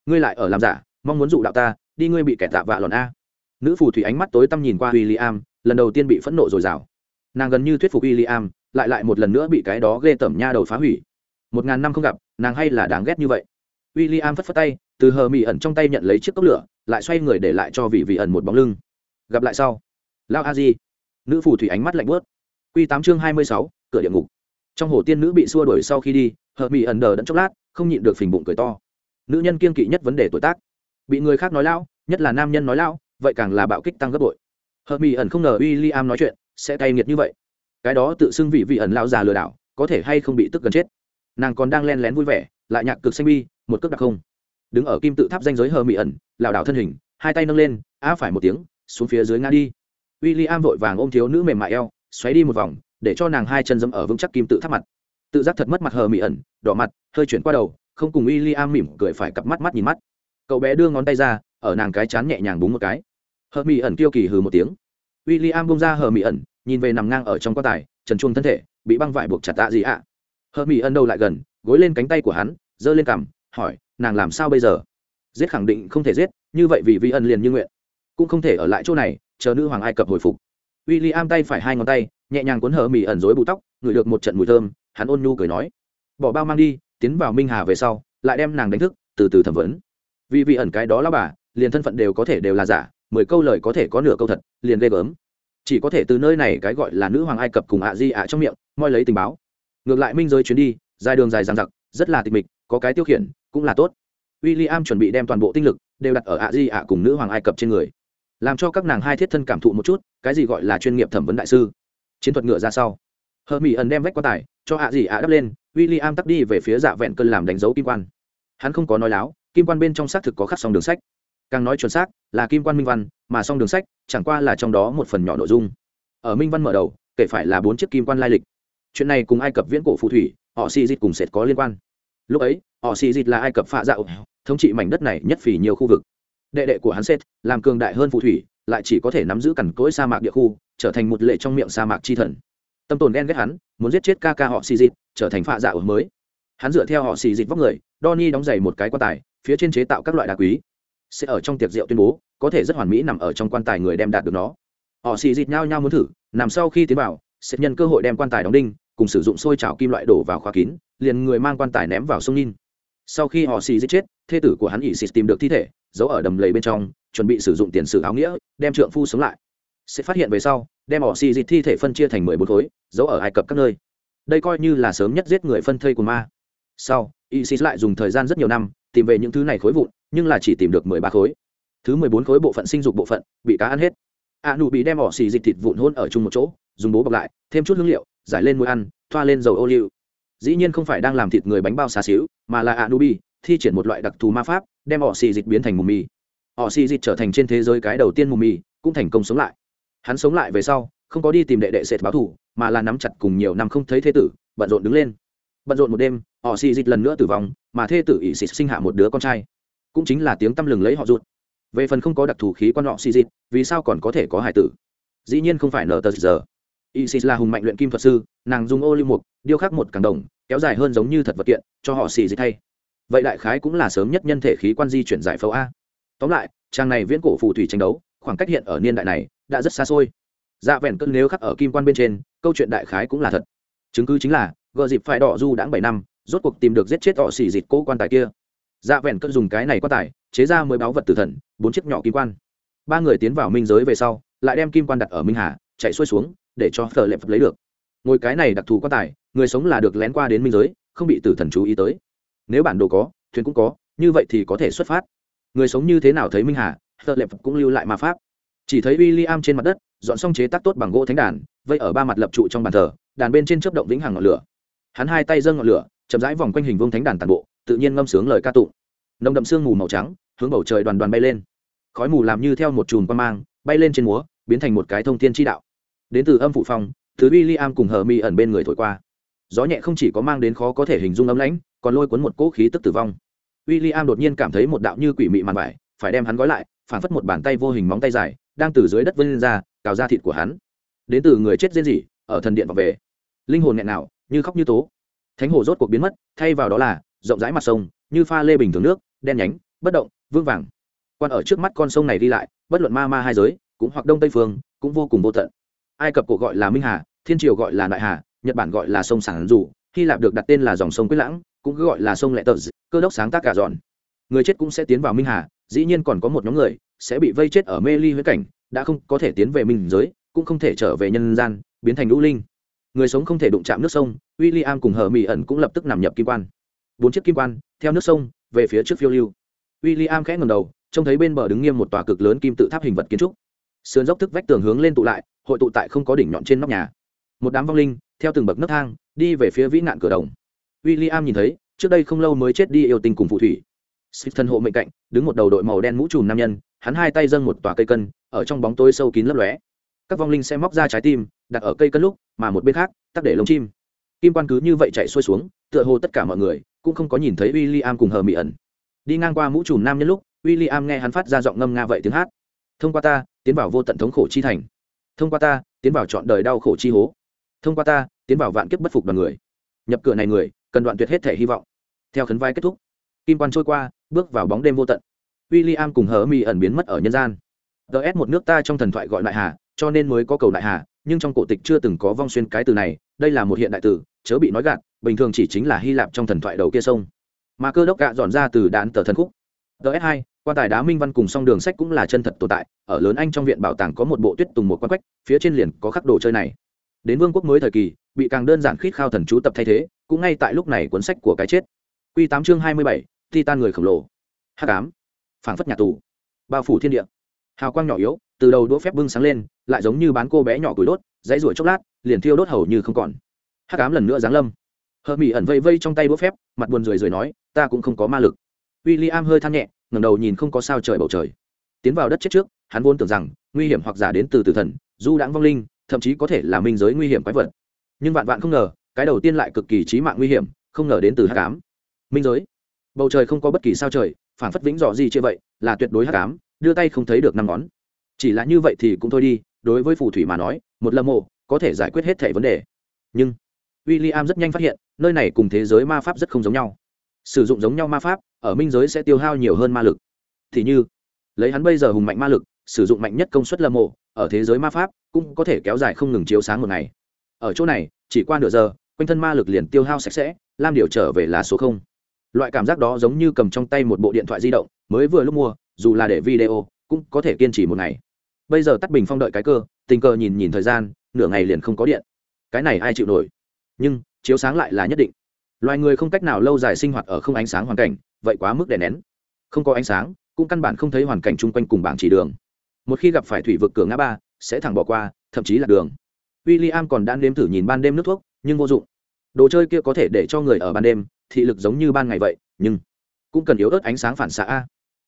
ngươi lại ở làm giả, mong muốn dụ đạo ta, đi ngươi bị kẻ tạ vạ lòn a nữ phù thủy ánh mắt tối tăm nhìn qua w i l l i am lần đầu tiên bị phẫn nộ dồi dào nàng gần như thuyết phục w i l l i am lại lại một lần nữa bị cái đó ghê tởm nha đầu phá hủy. Một ngàn năm không gặp, nàng hay là đáng ghét như vậy. W i l l i am phất phất tay, từ hờ mỹ ẩn trong tay nhận lấy chiếc cốc lửa, lại xoay người để lại cho vị vị ẩn một bóng lưng. Gặp lại sau. Lao a di. Nữ phù thủy ánh mắt lạnh bớt q tám chương hai mươi sáu, cửa địa ngục. Trong hồ tiên nữ bị xua đuổi sau khi đi, hờ mỹ ẩn đờ đẫn chốc lát, không nhịn được phình bụng cười to. Nữ nhân kiên kỵ nhất vấn đề tuổi tác. Bị người khác nói lao, nhất là nam nhân nói lao vậy càng là bạo kích tăng gấp bội. Hờ mỹ ẩn không ngờ w i l l i am nói chuyện, sẽ cay nghiệt như vậy. Cái đó tự xưng vị vị ẩn lao già lừa đảo, có thể hay không bị tức gần chết. Nàng còn đang len lén vui vẻ, lại nhạc cực xanh bi, một cước đặc không. Đứng ở kim tự tháp danh giới hờ mỹ ẩn, lảo đảo thân hình, hai tay nâng lên, á phải một tiếng, xuống phía dưới ngã đi. W i l l i am vội vàng ôm thiếu nữ mềm mại eo, xoáy đi một vòng, để cho nàng hai chân dẫm ở vững chắc kim tự tháp mặt. Tự giác thật mất mặt hờ mỹ ẩn, đỏ mặt, hơi chuyển qua đầu, không cùng w i l l i am mỉm cười phải cặp mắt mắt nhìn mắt. Cậu bé đưa ngón tay ra ở nàng cái chán nhẹ nhàng búng một cái. Hờ mỹ ẩn kêu kỳ hừ một tiếng. W i l l i am bông ra hờ mỹ ẩn, nhìn về nằm ngang ở trong quan tài, trần chuông thân thể, bị băng vải buộc chặt tạ gì ạ? À? hờ mỹ ẩn đâu lại gần, gối lên cánh tay của hắn, giơ lên cằm, hỏi, nàng làm sao bây giờ? Giết khẳng định không thể giết, như vậy vì vi ân liền như nguyện. Cũng không thể ở lại chỗ này, chờ nữ hoàng ai cập hồi phục. W i l l i am tay phải hai ngón tay, nhẹ nhàng cuốn hờ mỹ ẩn dối bù tóc, ngửi được một trận mùi thơm, hắn ôn nhu cười nói, bỏ bao mang đi, tiến vào minh hà về sau, lại đem nàng đánh thức, từ từ thẩm vấn. Vì vị ẩn cái đó lao bà liền thân phận đều có thể đều là giả, mười câu lời có thể có nửa câu thật, liền ghê gớm. Chỉ có thể từ nơi này cái gọi là nữ hoàng ai cập cùng ạ di ạ trong miệng, moi lấy tình báo. Ngược lại minh giới chuyến đi, dài đường dài dằng dặc, rất là tịch mịch, có cái tiêu khiển, cũng là tốt. W i l l i am chuẩn bị đem toàn bộ tinh lực đều đặt ở ạ di ạ cùng nữ hoàng ai cập trên người, làm cho các nàng hai thiết thân cảm thụ một chút, cái gì gọi là chuyên nghiệp thẩm vấn đại sư. Chiến thuật ngựa ra sau, hờ mỹ ẩn đem vách quan tài cho ạ gì ạ đắp lên w i l l i am tắt đi về phía dạ vẹn cân làm đánh dấu kim quan. Hắn không có nói láo, kim quan bên trong xác thực có khắc song đường sách càng nói chuẩn xác, là kim quan minh văn, mà song đường sách, chẳng qua là trong đó một phần nhỏ nội dung. Ở minh văn mở đầu, kể phải là bốn chiếc kim quan lai lịch. Chuyện này cùng ai cập viễn cổ phù thủy, họ si dịt cùng sệt có liên quan. Lúc ấy, họ xì dịt là ai cập phạ dạo thống trị mảnh đất này nhất phỉ nhiều khu vực. Đệ đệ của hắn sệt, làm cường đại hơn phù thủy, lại chỉ có thể nắm giữ cằn cỗi sa mạc địa khu, trở thành một lệ trong miệng sa mạc chi thần. Tâm tồn ghen ghét hắn, muốn giết chết ca ca họ xì dịt, trở thành phạ dạo mới. Hắn dựa theo họ xì dịt vóc người Donny đóng giày một cái quan tài, phía trên chế tạo các loại đá quý sẽ ở trong tiệc rượu tuyên bố có thể rất hoàn mỹ nằm ở trong quan tài người đem đạt được nó họ xì dịt nhau nhau muốn thử nằm sau khi tiến vào sẽ nhân cơ hội đem quan tài đóng đinh cùng sử dụng xôi chảo kim loại đổ vào khóa kín liền người mang quan tài ném vào sông Nin. Sau khi họ xì dịt chết, thê tử của hắn ỉ xịt tìm được thi thể, giấu ở đầm lầy bên trong, chuẩn bị sử dụng tiền sử áo nghĩa, đem trượng phu sống lại. Sẽ phát hiện về sau, đem họ xì dịt thi thể phân chia thành mười bốn khối, giấu ở Ai Cập các nơi. Đây coi như là sớm nhất giết người phân thây của ma. Sau, Isis lại dùng thời gian rất nhiều năm tìm về những thứ này khối vụn, nhưng là chỉ tìm được mười ba khối. Thứ mười bốn khối bộ phận sinh dục bộ phận bị cá ăn hết. A nụ bị đem bỏ xì dịch thịt vụn hôn ở chung một chỗ, dùng bố bọc lại, thêm chút hương liệu, giải lên mùi ăn, thoa lên dầu ô liu dĩ nhiên không phải đang làm thịt người bánh bao xà xíu mà là anubi thi triển một loại đặc thù ma pháp đem bỏ xì dịch biến thành mù mì họ xì dịch trở thành trên thế giới cái đầu tiên mù mì cũng thành công sống lại hắn sống lại về sau không có đi tìm đệ đệ sệt báo thù mà là nắm chặt cùng nhiều năm không thấy thế tử bận rộn đứng lên bận rộn một đêm họ xì dịch lần nữa tử vong mà thê tử ỷ xịt sinh hạ một đứa con trai. Cũng chính là tiếng tăm lừng lấy họ ruột về phần không có đặc thù khí quan họ xì dịch vì sao còn có thể có hải tử? Dĩ nhiên không phải nở tờ giờ. Isis là hùng mạnh luyện kim thuật sư, nàng dùng ô lưu mục, điêu khắc một càng đồng, kéo dài hơn giống như thật vật kiện, cho họ xì dịch thay. Vậy đại khái cũng là sớm nhất nhân thể khí quan di chuyển giải phẫu a. Tóm lại trang này viễn cổ phù thủy tranh đấu, khoảng cách hiện ở niên đại này, đã rất xa xôi. Dạ vẹn cân nếu khắc ở kim quan bên trên, câu chuyện đại khái cũng là thật. Chứng cứ chính là gợ dịp phải đỏ du đãng bảy năm rốt cuộc tìm được giết chết họ xì dịt cố quan tài kia. Dạ vẹn cất dùng cái này quan tài, chế ra mới báo vật tử thần, bốn chiếc nhỏ kim quan. Ba người tiến vào minh giới về sau, lại đem kim quan đặt ở minh hà, chạy xuôi xuống, để cho thợ lệ phật lấy được. Ngồi cái này đặc thù quan tài, người sống là được lén qua đến minh giới, không bị tử thần chú ý tới. Nếu bản đồ có, thuyền cũng có, như vậy thì có thể xuất phát. Người sống như thế nào thấy minh hà thợ lệ phật cũng lưu lại ma pháp. Chỉ thấy w i l l i am trên mặt đất, dọn xong chế tác tốt bằng gỗ thánh đàn, vây ở ba mặt lập trụ trong bàn thờ, đàn bên trên chớp động vĩnh hằng ngọn lửa. Hắn hai tay dâng ngọn lửa chậm rãi vòng quanh hình vương thánh đàn tàn bộ tự nhiên ngâm sướng lời ca tụng. Nồng đậm sương mù màu trắng hướng bầu trời đoàn đoàn bay lên. Khói mù làm như theo một chùm quan mang bay lên trên múa biến thành một cái thông thiên chi đạo. Đến từ âm phụ phong thứ w i am cùng hờ mi ẩn bên người thổi qua. Gió nhẹ không chỉ có mang đến khó có thể hình dung ấm lãnh còn lôi cuốn một cỗ khí tức tử vong. W i l l i am đột nhiên cảm thấy một đạo như quỷ mị màn vải phải đem hắn gói lại phản phất một bàn tay vô hình móng tay dài đang từ dưới đất vươn lên ra cào ra thịt của hắn. Đến từ người chết rên gì, ở thần điện bảo về. Linh hồn nghẹn nào như khóc như tố thánh hồ rốt cuộc biến mất, thay vào đó là rộng rãi mặt sông, như pha lê bình thường nước, đen nhánh, bất động vương vàng. Quan ở trước mắt con sông này đi lại, bất luận ma ma hai giới, cũng hoặc đông tây phương, cũng vô cùng vô tận. Ai cập cổ gọi là minh hà, thiên triều gọi là đại hà, nhật bản gọi là sông sản dù, hy lạp được đặt tên là dòng sông quyết lãng, cũng gọi là sông lệ tờ cơ đốc sáng tác cả dọn. Người chết cũng sẽ tiến vào minh hà, dĩ nhiên còn có một nhóm người sẽ bị vây chết ở mê ly huyết cảnh, đã không có thể tiến về minh giới, cũng không thể trở về nhân gian, biến thành lũ linh người sống không thể đụng chạm nước sông w i l l i am cùng hờ mỹ ẩn cũng lập tức nằm nhập kim quan. Bốn chiếc kim quan, theo nước sông, về phía trước phiêu lưu. W i l l i am khẽ ngầm đầu, trông thấy bên bờ đứng nghiêm một tòa cực lớn kim tự tháp hình vật kiến trúc. Sườn dốc thức vách tường hướng lên tụ lại, hội tụ tại không có đỉnh nhọn trên nóc nhà. Một đám vong linh, theo từng bậc nấc thang, đi về phía vĩ nạn cửa đồng. W i l l i am nhìn thấy, trước đây không lâu mới chết đi yêu tình cùng phù thủy. Sith thân hộ mệnh cạnh, đứng một đầu đội màu đen mũ trùm nam nhân, hắn hai tay dâng một tòa cây cân, ở trong bóng tối sâu kín lấp lóe các vong linh sẽ móc ra trái tim, đặt ở cây cân lúc, mà một bên khác, tắc để lông chim. Kim quan cứ như vậy chạy xuôi xuống, tựa hồ tất cả mọi người cũng không có nhìn thấy w i l l i am cùng hờ mỹ ẩn. Đi ngang qua mũ trùm nam nhân lúc w i l l i am nghe hắn phát ra giọng ngâm nga vậy tiếng hát. Thông qua ta, tiến vào vô tận thống khổ chi thành. Thông qua ta, tiến vào trọn đời đau khổ chi hố. Thông qua ta, tiến vào vạn kiếp bất phục đoàn người. Nhập cửa này người, cần đoạn tuyệt hết thể hy vọng. Theo khấn vai kết thúc, kim quan trôi qua, bước vào bóng đêm vô tận. W i l l i am cùng hờ mỹ ẩn biến mất ở nhân gian. Ts một nước ta trong thần thoại gọi lại hà cho nên mới có cầu đại hà, nhưng trong cổ tịch chưa từng có vong xuyên cái từ này, đây là một hiện đại tử chớ bị nói gạt, bình thường chỉ chính là hy lạp trong thần thoại đầu kia sông. Mà cơ đốc gạ dọn ra từ đạn tờ thần khúc. Ts hai, quan tài đá minh văn cùng song đường sách cũng là chân thật tồn tại, ở lớn anh trong viện bảo tàng có một bộ tuyết tùng một quan quách, phía trên liền có khắc đồ chơi này. Đến vương quốc mới thời kỳ, bị càng đơn giản khít khao thần chú tập thay thế, cũng ngay tại lúc này cuốn sách của cái chết. Q tám chương hai mươi bảy, titan người khổng lồ. Hắc ám. Phảng phất nhà tù. Bao phủ thiên địa hào quang nhỏ yếu, từ đầu đũa phép bưng sáng lên, lại giống như bán cô bé nhỏ củi đốt, dãy ruổi chốc lát, liền thiêu đốt hầu như không còn. Hắc ám lần nữa giáng lâm. Hờ mỹ ẩn vây vây trong tay đũa phép, mặt buồn rười rười nói, ta cũng không có ma lực. W i l l i am hơi than nhẹ, ngẩng đầu nhìn không có sao trời bầu trời. Tiến vào đất chết trước, hắn vốn tưởng rằng, nguy hiểm hoặc giả đến từ tử thần, du đãng vong linh, thậm chí có thể là minh giới nguy hiểm quái vật. Nhưng vạn vạn không ngờ, cái đầu tiên lại cực kỳ trí mạng nguy hiểm, không ngờ đến từ hắc ám. Minh giới. Bầu trời không có bất kỳ sao trời phản phất vĩnh dọ gì chưa vậy, là tuyệt đối hắc ám đưa tay không thấy được năm ngón. Chỉ là như vậy thì cũng thôi đi, đối với phù thủy mà nói, một lâm mộ, có thể giải quyết hết thẻ vấn đề. Nhưng w i l l i am rất nhanh phát hiện, nơi này cùng thế giới ma pháp rất không giống nhau. Sử dụng giống nhau ma pháp, ở minh giới sẽ tiêu hao nhiều hơn ma lực. Thì như, lấy hắn bây giờ hùng mạnh ma lực, sử dụng mạnh nhất công suất lâm mộ, ở thế giới ma pháp cũng có thể kéo dài không ngừng chiếu sáng một ngày. Ở chỗ này, chỉ qua nửa giờ, quanh thân ma lực liền tiêu hao sạch sẽ, lam điều trở về là số không. Loại cảm giác đó giống như cầm trong tay một bộ điện thoại di động, mới vừa lúc mua dù là để video, cũng có thể kiên trì một ngày. Bây giờ tắt bình phong đợi cái cơ, tình cờ nhìn nhìn thời gian, nửa ngày liền không có điện. Cái này ai chịu nổi? Nhưng, chiếu sáng lại là nhất định. Loài người không cách nào lâu dài sinh hoạt ở không ánh sáng hoàn cảnh, vậy quá mức đè nén. Không có ánh sáng, cũng căn bản không thấy hoàn cảnh chung quanh cùng bảng chỉ đường. Một khi gặp phải thủy vực cửa ngã ba, sẽ thẳng bỏ qua, thậm chí là đường. W i l l i am còn đã nếm thử nhìn ban đêm nước thuốc, nhưng vô dụng. Đồ chơi kia có thể để cho người ở ban đêm, thị lực giống như ban ngày vậy, nhưng cũng cần yếu ớt ánh sáng phản xạ a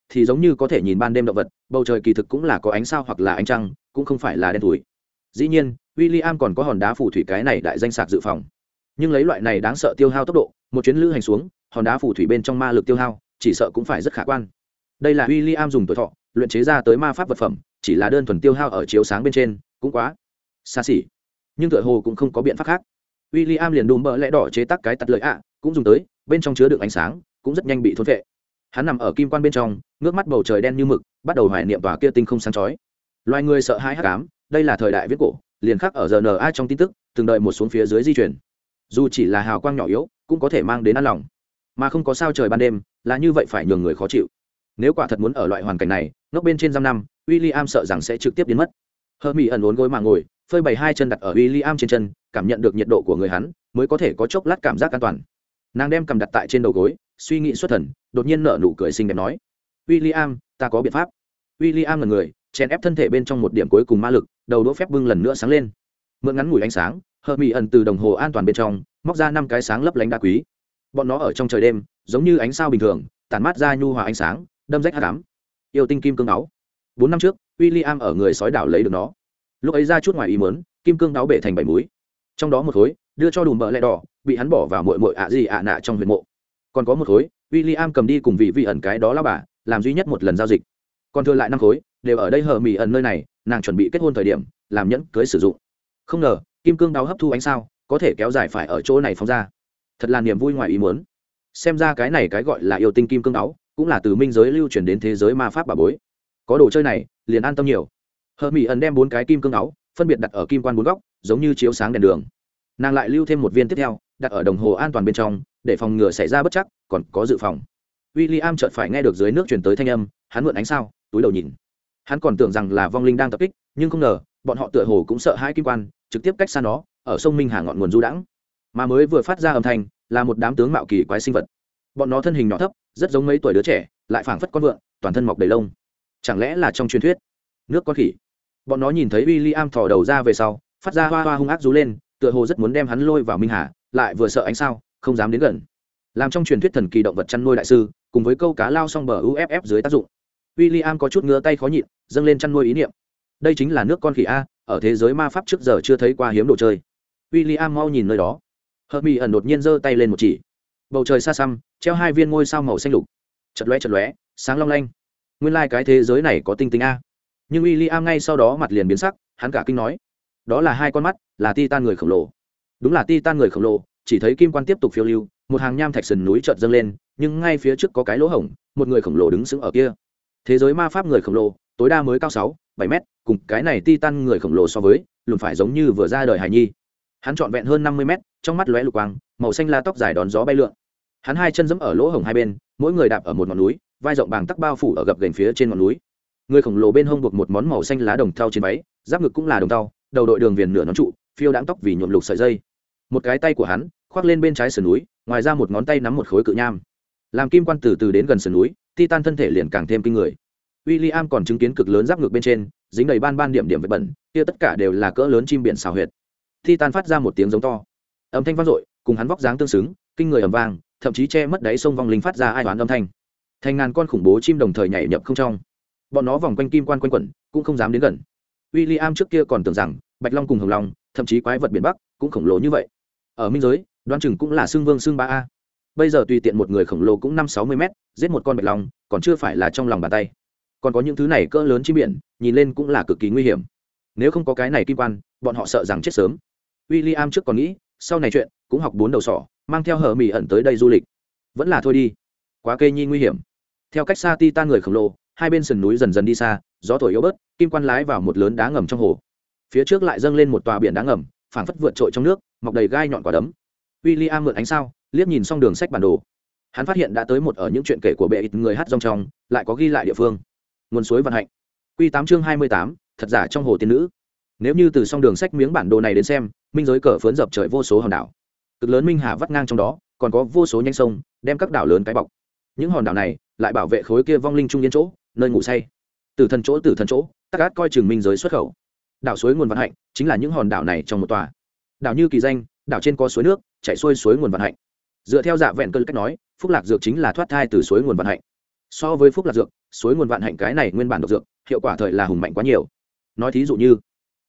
thì giống như có thể nhìn ban đêm động vật, bầu trời kỳ thực cũng là có ánh sao hoặc là ánh trăng, cũng không phải là đen thủi. Dĩ nhiên w i l l i am còn có hòn đá phù thủy cái này đại danh sạc dự phòng. Nhưng lấy loại này đáng sợ tiêu hao tốc độ, một chuyến lữ hành xuống, hòn đá phù thủy bên trong ma lực tiêu hao, chỉ sợ cũng phải rất khả quan. Đây là w i l l i am dùng tuổi thọ, luyện chế ra tới ma pháp vật phẩm, chỉ là đơn thuần tiêu hao ở chiếu sáng bên trên, cũng quá xa xỉ. Nhưng tựa hồ cũng không có biện pháp khác. W i l l i am liền đùm bỡ lẽ đỏ chế tắc cái tắt lợi ạ, cũng dùng tới, bên trong chứa được ánh sáng, cũng rất nhanh bị thốn vệ hắn nằm ở kim quan bên trong, ngước mắt bầu trời đen như mực, bắt đầu hoài niệm tòa kia tinh không sáng chói. Loài người sợ hãi hắc ám, đây là thời đại viết cổ, liền khắc ở rna trong tin tức, từng đợi một xuống phía dưới di chuyển. Dù chỉ là hào quang nhỏ yếu, cũng có thể mang đến ăn lòng. Mà không có sao trời ban đêm, là như vậy phải nhường người khó chịu. Nếu quả thật muốn ở loại hoàn cảnh này, ngốc bên trên giam năm w i l l i am sợ rằng sẽ trực tiếp biến mất. Hơ mỹ ẩn ốn gối mà ngồi, phơi bày hai chân đặt ở w i l l i am trên chân, cảm nhận được nhiệt độ của người hắn, mới có thể có chốc lát cảm giác an toàn. Nàng đem cầm đặt tại trên đầu gối, suy nghĩ xuất thần đột nhiên nở nụ cười xinh đẹp nói w i l l i am ta có biện pháp. W i l l i am là người, chèn ép thân thể bên trong một điểm cuối cùng ma lực, đầu đỗ phép bưng lần nữa sáng lên. Mượn ngắn ngủi ánh sáng hờ mỹ ẩn từ đồng hồ an toàn bên trong, móc ra năm cái sáng lấp lánh đá quý. Bọn nó ở trong trời đêm, giống như ánh sao bình thường, tản mát ra nhu hòa ánh sáng, đâm rách hát ám. Yêu tinh kim cương áo. Bốn năm trước w i l l i am ở người sói đảo lấy được nó. Lúc ấy ra chút ngoài ý mớn kim cương áo bể thành bảy múi. Trong đó một khối, đưa cho đùm bợ lẹ đỏ, bị hắn bỏ vào mội mội ạ gì ạ nạ trong huyệt mộ. Còn có một khối w i l l i am cầm đi cùng vị vị ẩn cái đó lao bà, làm duy nhất một lần giao dịch. Còn thừa lại năm khối, đều ở đây hờ mỹ ẩn nơi này, nàng chuẩn bị kết hôn thời điểm, làm nhẫn cưới sử dụng. Không ngờ, kim cương đau hấp thu ánh sao, có thể kéo dài phải ở chỗ này phóng ra. Thật là niềm vui ngoài ý muốn. Xem ra cái này cái gọi là yêu tinh kim cương đau cũng là từ minh giới lưu truyền đến thế giới ma pháp bà bối. Có đồ chơi này, liền an tâm nhiều. Hờ mỹ ẩn đem bốn cái kim cương đau phân biệt đặt ở kim quan bốn góc, giống như chiếu sáng đèn đường. Nàng lại lưu thêm một viên tiếp theo, đặt ở đồng hồ an toàn bên trong để phòng ngừa xảy ra bất chắc, còn có dự phòng. W i l l i am chợt phải nghe được dưới nước chuyển tới thanh âm, hắn mượn ánh sao, túi đầu nhìn. Hắn còn tưởng rằng là vong linh đang tập kích, nhưng không ngờ, bọn họ tựa hồ cũng sợ hai kim quan, trực tiếp cách xa nó, ở sông minh hà ngọn nguồn du đãng. Mà mới vừa phát ra âm thanh, là một đám tướng mạo kỳ quái sinh vật. Bọn nó thân hình nhỏ thấp, rất giống mấy tuổi đứa trẻ, lại phảng phất con vượn, toàn thân mọc đầy lông. Chẳng lẽ là trong truyền thuyết? Nước con khỉ. Bọn nó nhìn thấy w i l l i am thò đầu ra về sau, phát ra hoa hoa hung ác rú lên, tựa hồ rất muốn đem hắn lôi vào minh hà, lại vừa sợ ánh sao không dám đến gần. Làm trong truyền thuyết thần kỳ động vật chăn nuôi đại sư, cùng với câu cá lao song bờ uff dưới tác dụng. W i l l i am có chút ngứa tay khó nhịn, dâng lên chăn nuôi ý niệm. Đây chính là nước con khỉ a, ở thế giới ma pháp trước giờ chưa thấy qua hiếm đồ chơi. W i l l i am mau nhìn nơi đó. Hợp mỹ ẩn đột nhiên giơ tay lên một chỉ. Bầu trời xa xăm, treo hai viên ngôi sao màu xanh lục. Chật lóe chật lóe, sáng long lanh. Nguyên lai、like、cái thế giới này có tinh tinh a. Nhưng w i l l i am ngay sau đó mặt liền biến sắc, hắn cả kinh nói. Đó là hai con mắt, là ti tan người khổng lồ. Đúng là ti tan người khổng lồ chỉ thấy kim quan tiếp tục phiêu lưu, một hàng nham thạch sườn núi chợt dâng lên, nhưng ngay phía trước có cái lỗ hổng, một người khổng lồ đứng sững ở kia. Thế giới ma pháp người khổng lồ, tối đa mới cao sáu, bảy mét, cùng cái này ti tan người khổng lồ so với, lùn phải giống như vừa ra đời hải nhi. Hắn trọn vẹn hơn năm mươi mét, trong mắt lóe lục quang, màu xanh la tóc dài đón gió bay lượn. Hắn hai chân dẫm ở lỗ hổng hai bên, mỗi người đạp ở một ngọn núi, vai rộng bằng tắc bao phủ ở gập gành phía trên ngọn núi. Người khổng lồ bên hông buộc một món màu xanh lá đồng thau trên váy, giáp ngực cũng là đồng thau, đầu đội đường viền nửa nón trụ, phiêu đáng tóc vì nhuộm lục sợi dây. Một cái tay của hắn khoác lên bên trái sườn núi, ngoài ra một ngón tay nắm một khối cự nham. Làm kim quan từ từ đến gần sườn núi, titan thân thể liền càng thêm kinh người. W i l l i am còn chứng kiến cực lớn giáp ngược bên trên, dính đầy ban ban điểm điểm vật bẩn, kia tất cả đều là cỡ lớn chim biển xào huyệt. Titan phát ra một tiếng giống to. Âm thanh vang dội, cùng hắn vóc dáng tương xứng, kinh người ầm vang, thậm chí che mất đáy sông vong linh phát ra ai toán âm thanh. Thành ngàn con khủng bố chim đồng thời nhảy nhập không trong. Bọn nó vòng quanh kim quan quanh quẩn, cũng không dám đến gần. W i l l i am trước kia còn tưởng rằng, bạch long cùng hồng long, thậm chí quái vật biển bắc, cũng khổng lồ như vậy. Ở minh giới đoan chừng cũng là xương vương xương ba a. Bây giờ tùy tiện một người khổng lồ cũng năm sáu mươi mét, giết một con bạch long, còn chưa phải là trong lòng bàn tay. Còn có những thứ này cỡ lớn trên biển, nhìn lên cũng là cực kỳ nguy hiểm. Nếu không có cái này kim quan, bọn họ sợ rằng chết sớm. W i l l i am trước còn nghĩ, sau này chuyện, cũng học bốn đầu sỏ, mang theo hở mỹ ẩn tới đây du lịch. Vẫn là thôi đi. Quá kê nhi nguy hiểm. Theo cách xa ti tan người khổng lồ, hai bên sườn núi dần dần đi xa, gió thổi yếu bớt, kim quan lái vào một lớn đá ngầm trong hồ. Phía trước lại dâng lên một tòa biển đá ngầm, phảng phất vượt trội trong nước, mọc đầy gai nhọn quả đấm w i l l i am mượn ánh sao, liếc nhìn xong đường sách bản đồ. Hắn phát hiện đã tới một ở những chuyện kể của bệ ít người hát rong trong, lại có ghi lại địa phương. Nguồn suối vận hạnh. Q tám chương hai mươi tám, thật giả trong hồ tiên nữ. Nếu như từ song đường sách miếng bản đồ này đến xem, minh giới cờ phớn dập trời vô số hòn đảo. Cực lớn minh hà vắt ngang trong đó, còn có vô số nhanh sông, đem các đảo lớn cái bọc. Những hòn đảo này lại bảo vệ khối kia vong linh trung yên chỗ, nơi ngủ say. Từ thần chỗ từ thần chỗ, tắc át coi chừng minh giới xuất khẩu. Đảo suối nguồn vận hạnh chính là những hòn đảo này trong một tòa. Đảo như kỳ danh đảo trên có suối nước, chảy xuôi suối nguồn vận hạnh. Dựa theo dạ vẹn cơn cách nói, phúc lạc dược chính là thoát thai từ suối nguồn vận hạnh. So với phúc lạc dược, suối nguồn vạn hạnh cái này nguyên bản độc dược, hiệu quả thời là hùng mạnh quá nhiều. Nói thí dụ như,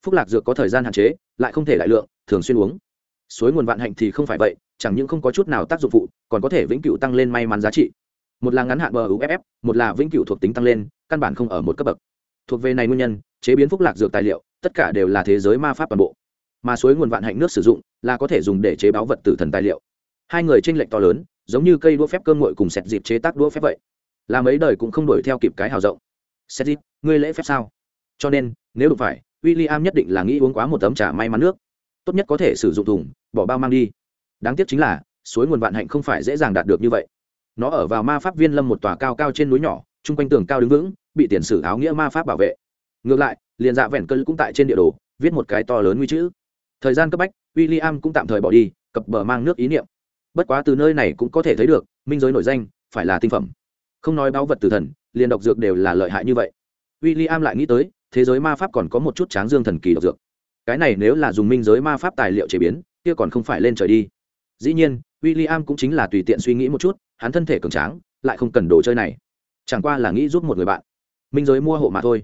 phúc lạc dược có thời gian hạn chế, lại không thể đại lượng, thường xuyên uống. Suối nguồn vạn hạnh thì không phải vậy, chẳng những không có chút nào tác dụng phụ, còn có thể vĩnh cửu tăng lên may mắn giá trị. Một là ngắn hạn bờ uff một là vĩnh cửu thuộc tính tăng lên, căn bản không ở một cấp bậc. Thuộc về này nguyên nhân, chế biến phúc lạc dược tài liệu, tất cả đều là thế giới ma pháp toàn bộ mà suối nguồn vạn hạnh nước sử dụng là có thể dùng để chế báo vật tử thần tài liệu. Hai người tranh lệch to lớn, giống như cây đũa phép cơm nguội cùng sẹt dịp chế tác đũa phép vậy. Là mấy đời cũng không đuổi theo kịp cái hào rộng. Sẹt dịp, ngươi lễ phép sao? Cho nên, nếu đụng phải w i l l i am nhất định là nghĩ uống quá một tấm trà may mắn nước. Tốt nhất có thể sử dụng thùng, bỏ bao mang đi. Đáng tiếc chính là, suối nguồn vạn hạnh không phải dễ dàng đạt được như vậy. Nó ở vào ma pháp viên lâm một tòa cao cao trên núi nhỏ, chung quanh tường cao đứng vững, bị tiền sử áo nghĩa ma pháp bảo vệ. Ngược lại, liền dạ vẹn cơn cũng tại trên địa đồ, viết một cái to lớn nguy chữ thời gian cấp bách w i l l i am cũng tạm thời bỏ đi, cập bờ mang nước ý niệm. Bất quá từ nơi này cũng có thể thấy được, minh giới nổi danh, phải là tinh phẩm. Không nói báu vật tử thần, liền độc dược đều là lợi hại như vậy. W i l l i am lại nghĩ tới, thế giới ma pháp còn có một chút tráng dương thần kỳ độc dược. Cái này nếu là dùng minh giới ma pháp tài liệu chế biến, kia còn không phải lên trời đi. Dĩ nhiên w i l l i am cũng chính là tùy tiện suy nghĩ một chút, hắn thân thể cường tráng, lại không cần đồ chơi này. Chẳng qua là nghĩ giúp một người bạn. Minh giới mua hộ mà thôi.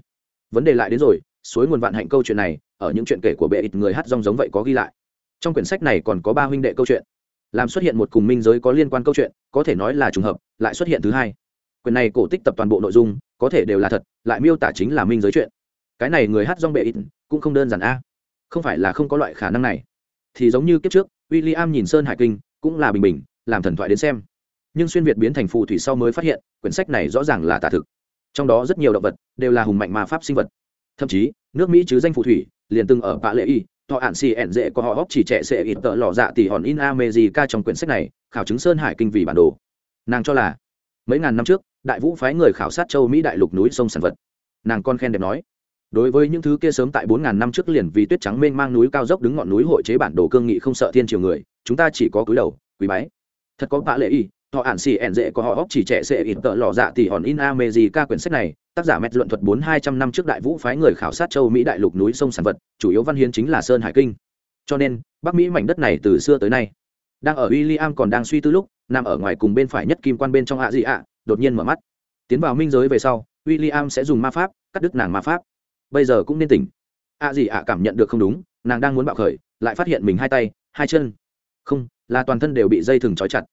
Vấn đề lại đến rồi, suối nguồn vạn hạnh câu chuyện này ở những chuyện kể của bệ ít người hát rong giống vậy có ghi lại. Trong quyển sách này còn có ba huynh đệ câu chuyện. Làm xuất hiện một cùng minh giới có liên quan câu chuyện, có thể nói là trùng hợp, lại xuất hiện thứ hai. Quyển này cổ tích tập toàn bộ nội dung, có thể đều là thật, lại miêu tả chính là minh giới chuyện. Cái này người hát rong bệ ít cũng không đơn giản a. Không phải là không có loại khả năng này. Thì giống như kiếp trước w i l l i am nhìn sơn hải kinh, cũng là bình bình, làm thần thoại đến xem. Nhưng xuyên việt biến thành phù thủy sau mới phát hiện, quyển sách này rõ ràng là tả thực. Trong đó rất nhiều động vật đều là hùng mạnh ma pháp sinh vật thậm chí, nước mỹ chứ danh phù thủy, liền từng ở bạ lệ y thọ ạn xì ẹn dễ có họ hóc chỉ trẻ sẽ ít tợ lò dạ tỉ hòn in a mê gì ca trong quyển sách này, khảo chứng sơn hải kinh vì bản đồ. Nàng cho là, mấy ngàn năm trước, đại vũ phái người khảo sát châu mỹ đại lục núi sông sản vật. Nàng con khen đẹp nói, đối với những thứ kia sớm tại bốn ngàn năm trước liền vì tuyết trắng mênh mang núi cao dốc đứng ngọn núi hội chế bản đồ cương nghị không sợ thiên triều người, chúng ta chỉ có cúi đầu, quý bái. Thật có bạ lệ y thọ ản xì ẻn dễ có họ hóc chỉ trẻ sẽ ít tợ lò dạ tỉ hòn in a mê gì ca quyển sách này tác giả mẹt luận thuật bốn hai trăm năm trước đại vũ phái người khảo sát châu mỹ đại lục núi sông sản vật, chủ yếu văn hiến chính là sơn hải kinh. Cho nên, bắc mỹ mảnh đất này từ xưa tới nay, đang ở w i l l i am còn đang suy tư lúc, nằm ở ngoài cùng bên phải nhất kim quan bên trong ạ gì ạ, đột nhiên mở mắt. Tiến vào minh giới về sau w i l l i am sẽ dùng ma pháp, cắt đứt nàng ma pháp. Bây giờ cũng nên tỉnh. ạ gì ạ cảm nhận được không đúng, nàng đang muốn bạo khởi, lại phát hiện mình hai tay, hai chân. Không, là toàn thân đều bị dây thừng trói chặt.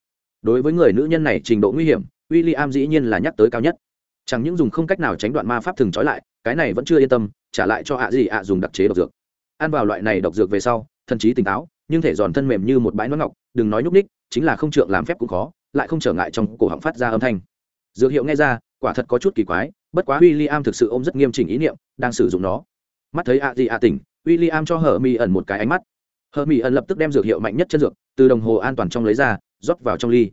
Đối với người nữ nhân này trình độ nguy hiểm w i l l i am dĩ nhiên là nhắc tới cao nhất chẳng những dùng không cách nào tránh đoạn ma pháp thừng trói lại, cái này vẫn chưa yên tâm, trả lại cho ạ gì ạ dùng đặc chế độc dược. Ăn vào loại này độc dược về sau, thần trí tỉnh táo, nhưng thể giòn thân mềm như một bãi nón ngọc, đừng nói nhúc ních chính là không trượng làm phép cũng khó, lại không trở ngại trong cổ họng phát ra âm thanh. Dược hiệu nghe ra, quả thật có chút kỳ quái, bất quá w i l l i am thực sự ôm rất nghiêm chỉnh ý niệm, đang sử dụng nó. Mắt thấy ạ gì ạ tỉnh w i l l i am cho hờ mi ẩn một cái ánh mắt. Hờ mi ẩn lập tức đem dược hiệu mạnh nhất chân dược, từ đồng hồ an toàn trong lấy ra, rót vào trong ly.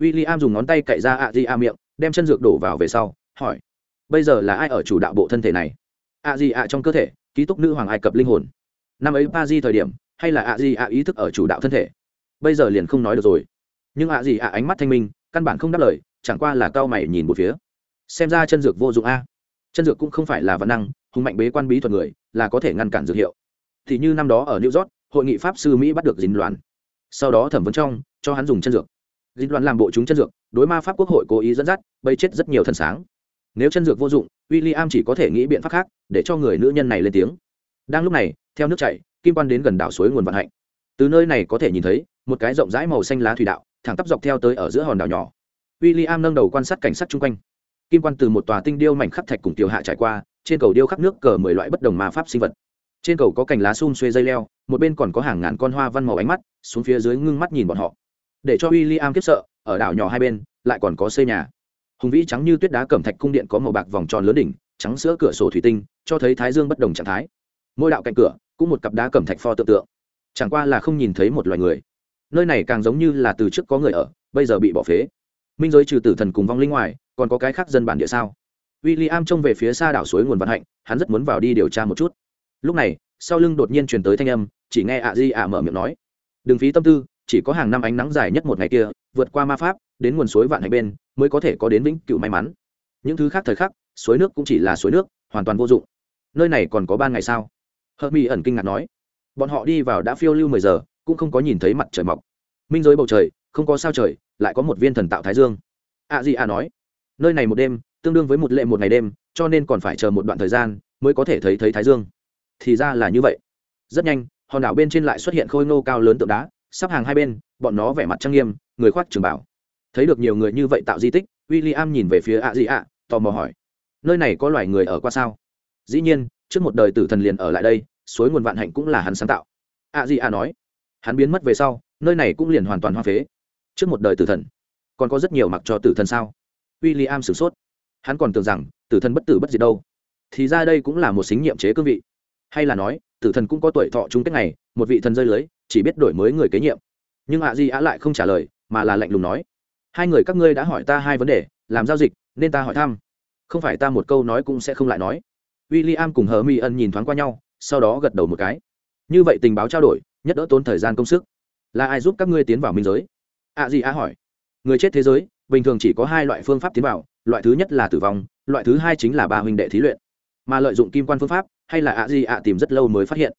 W i l l i am dùng ngón tay cậy ra ạ gì ạ miệng, đem chân dược đổ vào về sau hỏi, bây giờ là ai ở chủ đạo bộ thân thể này? Ạ gì ạ trong cơ thể, ký túc nữ hoàng ai cập linh hồn. Năm ấy pa di thời điểm, hay là ạ gì ạ ý thức ở chủ đạo thân thể? Bây giờ liền không nói được rồi. Nhưng ạ gì ạ ánh mắt thanh minh, căn bản không đáp lời, chẳng qua là cao mày nhìn một phía. Xem ra chân dược vô dụng a. Chân dược cũng không phải là văn năng, hùng mạnh bế quan bí thuật người, là có thể ngăn cản dược hiệu. Thì như năm đó ở new york, hội nghị pháp sư mỹ bắt được dính loạn sau đó thẩm vấn trong, cho hắn dùng chân dược. Dính loạn làm bộ chúng chân dược, đối ma pháp quốc hội cố ý dẫn dắt bây chết rất nhiều thần sáng nếu chân dược vô dụng w i l l i am chỉ có thể nghĩ biện pháp khác, để cho người nữ nhân này lên tiếng. Đang lúc này, theo nước chảy, kim quan đến gần đảo suối nguồn vận hạnh. Từ nơi này có thể nhìn thấy, một cái rộng rãi màu xanh lá thủy đạo, thẳng tắp dọc theo tới ở giữa hòn đảo nhỏ. W i l l i am nâng đầu quan sát cảnh sát chung quanh. Kim quan từ một tòa tinh điêu mảnh khắc thạch cùng tiểu hạ trải qua, trên cầu điêu khắc nước cờ mười loại bất đồng ma pháp sinh vật. Trên cầu có cành lá xun xuê dây leo, một bên còn có hàng ngàn con hoa văn màu ánh mắt, xuống phía dưới ngưng mắt nhìn bọn họ. Để cho w i l l i am kiếp sợ, ở đảo nhỏ hai bên, lại còn có xây nhà hùng vĩ trắng như tuyết đá cẩm thạch cung điện có màu bạc vòng tròn lớn đỉnh, trắng sữa cửa sổ thủy tinh, cho thấy thái dương bất đồng trạng thái. Mỗi đạo cạnh cửa cũng một cặp đá cẩm thạch pho tự tượng. Chẳng qua là không nhìn thấy một loài người. Nơi này càng giống như là từ trước có người ở, bây giờ bị bỏ phế. Minh giới trừ tử thần cùng vong linh ngoài, còn có cái khác dân bản địa sao? W i l l i am trông về phía xa đảo suối nguồn vận hạnh, hắn rất muốn vào đi điều tra một chút. Lúc này, sau lưng đột nhiên truyền tới thanh âm, chỉ nghe ạ di ạ mở miệng nói. Đừng phí tâm tư, chỉ có hàng năm ánh nắng dài nhất một ngày kia, vượt qua ma pháp, đến nguồn suối vạn hạnh bên mới có thể có đến vĩnh cựu may mắn. Những thứ khác thời khắc, suối nước cũng chỉ là suối nước, hoàn toàn vô dụng. Nơi này còn có ban ngày sao? Hợp mỹ ẩn kinh ngạc nói. Bọn họ đi vào đã phiêu lưu mười giờ, cũng không có nhìn thấy mặt trời mọc. Minh giới bầu trời, không có sao trời, lại có một viên thần tạo thái dương. A di a nói. Nơi này một đêm, tương đương với một lệ một ngày đêm, cho nên còn phải chờ một đoạn thời gian mới có thể thấy thấy thái dương. Thì ra là như vậy. Rất nhanh, hòn đảo bên trên lại xuất hiện khôi ngô cao lớn tượng đá, sắp hàng hai bên, bọn nó vẻ mặt trang nghiêm, người khoác trường bảo thấy được nhiều người như vậy tạo di tích w i l l i am nhìn về phía ạ gì ạ, tò mò hỏi, nơi này có loài người ở qua sao? Dĩ nhiên, trước một đời tử thần liền ở lại đây, suối nguồn vạn hạnh cũng là hắn sáng tạo. ạ gì ạ nói, hắn biến mất về sau, nơi này cũng liền hoàn toàn hoa phế. Trước một đời tử thần, còn có rất nhiều mặc cho tử thần sao? W i l l i am sửng sốt. Hắn còn tưởng rằng, tử thần bất tử bất diệt đâu. Thì ra đây cũng là một xính nhiệm chế cương vị. Hay là nói, tử thần cũng có tuổi thọ chung kết này một vị thần rơi lưới, chỉ biết đổi mới người kế nhiệm. Nhưng ạ di ạ lại không trả lời, mà là lạnh lùng nói hai người các ngươi đã hỏi ta hai vấn đề, làm giao dịch, nên ta hỏi thăm. Không phải ta một câu nói cũng sẽ không lại nói. W i l l i am cùng hờ mi ân nhìn thoáng qua nhau, sau đó gật đầu một cái. Như vậy tình báo trao đổi, nhất đỡ tốn thời gian công sức. Là ai giúp các ngươi tiến vào minh giới? Ạ gì ạ hỏi. Người chết thế giới, bình thường chỉ có hai loại phương pháp tiến vào, loại thứ nhất là tử vong, loại thứ hai chính là ba huynh đệ thí luyện. Mà lợi dụng kim quan phương pháp, hay là ạ gì ạ tìm rất lâu mới phát hiện.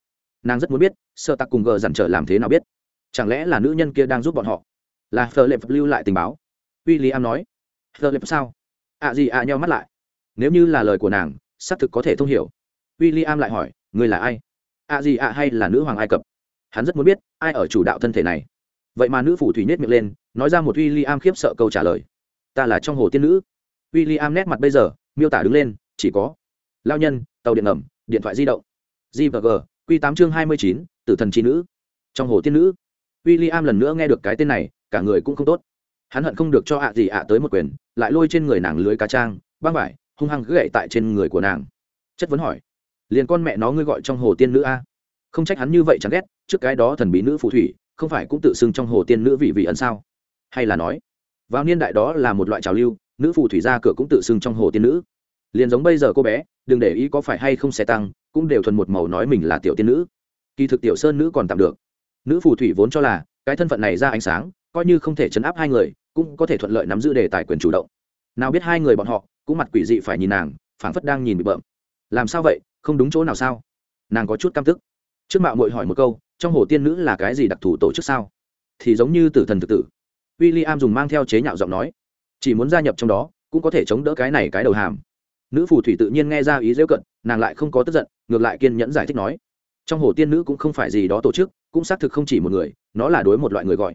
Nàng rất muốn biết, sơ tặc cùng gờ dằn trở làm thế nào biết? Chẳng lẽ là nữ nhân kia đang giúp bọn họ? Là phờ lệp lưu lại tình báo w i l l i am nói. Giờ lệp sao? Ạ gì ạ nhau mắt lại. Nếu như là lời của nàng, xác thực có thể thông hiểu. W i l l i am lại hỏi người là ai? Ạ gì ạ hay là nữ hoàng ai cập? Hắn rất muốn biết, ai ở chủ đạo thân thể này. Vậy mà nữ phủ thủy nết miệng lên, nói ra một w i l l i am khiếp sợ câu trả lời. Ta là trong hồ tiên nữ. W i l l i am nét mặt bây giờ, miêu tả đứng lên, chỉ có lao nhân, tàu điện ngầm, điện thoại di động. G g q tám chương hai mươi chín, tử thần tri nữ. Trong hồ tiên nữ w i l l i am lần nữa nghe được cái tên này, cả người cũng không tốt hắn hận không được cho ạ gì ạ tới một quyền, lại lôi trên người nàng lưới cá trang, băng vải, hung hăng gậy tại trên người của nàng. Chất vấn hỏi, liền con mẹ nó ngươi gọi trong hồ tiên nữ a? Không trách hắn như vậy chẳng ghét, trước cái đó thần bí nữ phù thủy, không phải cũng tự xưng trong hồ tiên nữ vị vị ẩn sao? Hay là nói, vào niên đại đó là một loại trào lưu, nữ phù thủy ra cửa cũng tự xưng trong hồ tiên nữ. Liền giống bây giờ cô bé, đừng để ý có phải hay không xe tăng, cũng đều thuần một màu nói mình là tiểu tiên nữ. Kỳ thực tiểu sơn nữ còn tạm được. Nữ phù thủy vốn cho là, cái thân phận này ra ánh sáng, coi như không thể chấn áp hai người cũng có thể thuận lợi nắm giữ đề tài quyền chủ động. Nào biết hai người bọn họ cũng mặt quỷ dị phải nhìn nàng, phảng phất đang nhìn bị bợm. Làm sao vậy? Không đúng chỗ nào sao? Nàng có chút căm tức. Trước mạo mội hỏi một câu, trong hồ tiên nữ là cái gì đặc thù tổ chức sao? Thì giống như tử thần thực tử. W i l l i am dùng mang theo chế nhạo giọng nói. Chỉ muốn gia nhập trong đó, cũng có thể chống đỡ cái này cái đầu hàm. Nữ phù thủy tự nhiên nghe ra ý dễ cận, nàng lại không có tức giận, ngược lại kiên nhẫn giải thích nói. Trong hồ tiên nữ cũng không phải gì đó tổ chức, cũng xác thực không chỉ một người, nó là đối một loại người gọi.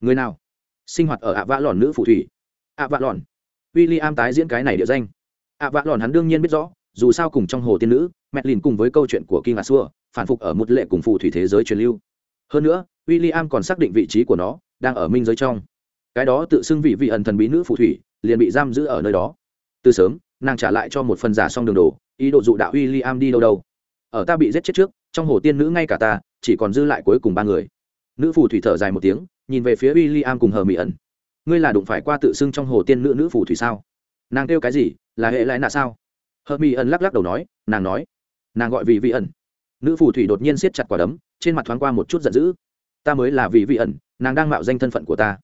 Người nào? Sinh hoạt ở ạ vạ lòn nữ phù thủy ạ vạ lòn w i l l i am tái diễn cái này địa danh ạ vạ lòn hắn đương nhiên biết rõ dù sao cùng trong hồ tiên nữ mẹ lìn cùng với câu chuyện của King xua phản phục ở một lệ cùng phù thủy thế giới truyền lưu. Hơn nữa, William còn xác định vị trí của nó đang ở minh giới trong. Cái đó tự xưng vị vị ẩn thần bí nữ phù thủy, liền bị giam giữ ở nơi đó. Từ sớm, nàng trả lại cho một phần giả xong đường đồ, ý đồ dụ đạo William đi đâu đâu. Ở ta bị giết chết trước, trong hồ tiên nữ ngay cả ta, chỉ còn dư lại cuối cùng ba người. Nữ phù thủy thở dài một tiếng, nhìn về phía William cùng hờ mị ẩn. Ngươi là đụng phải qua tự xưng trong hồ tiên nữ nữ phù thủy sao? Nàng kêu cái gì? Là hệ lại nạ sao? Hờ mị ẩn lắc lắc đầu nói, nàng nói, nàng gọi vì vị ẩn nữ phù thủy đột nhiên siết chặt quả đấm trên mặt thoáng qua một chút giận dữ ta mới là vì vị ẩn nàng đang mạo danh thân phận của ta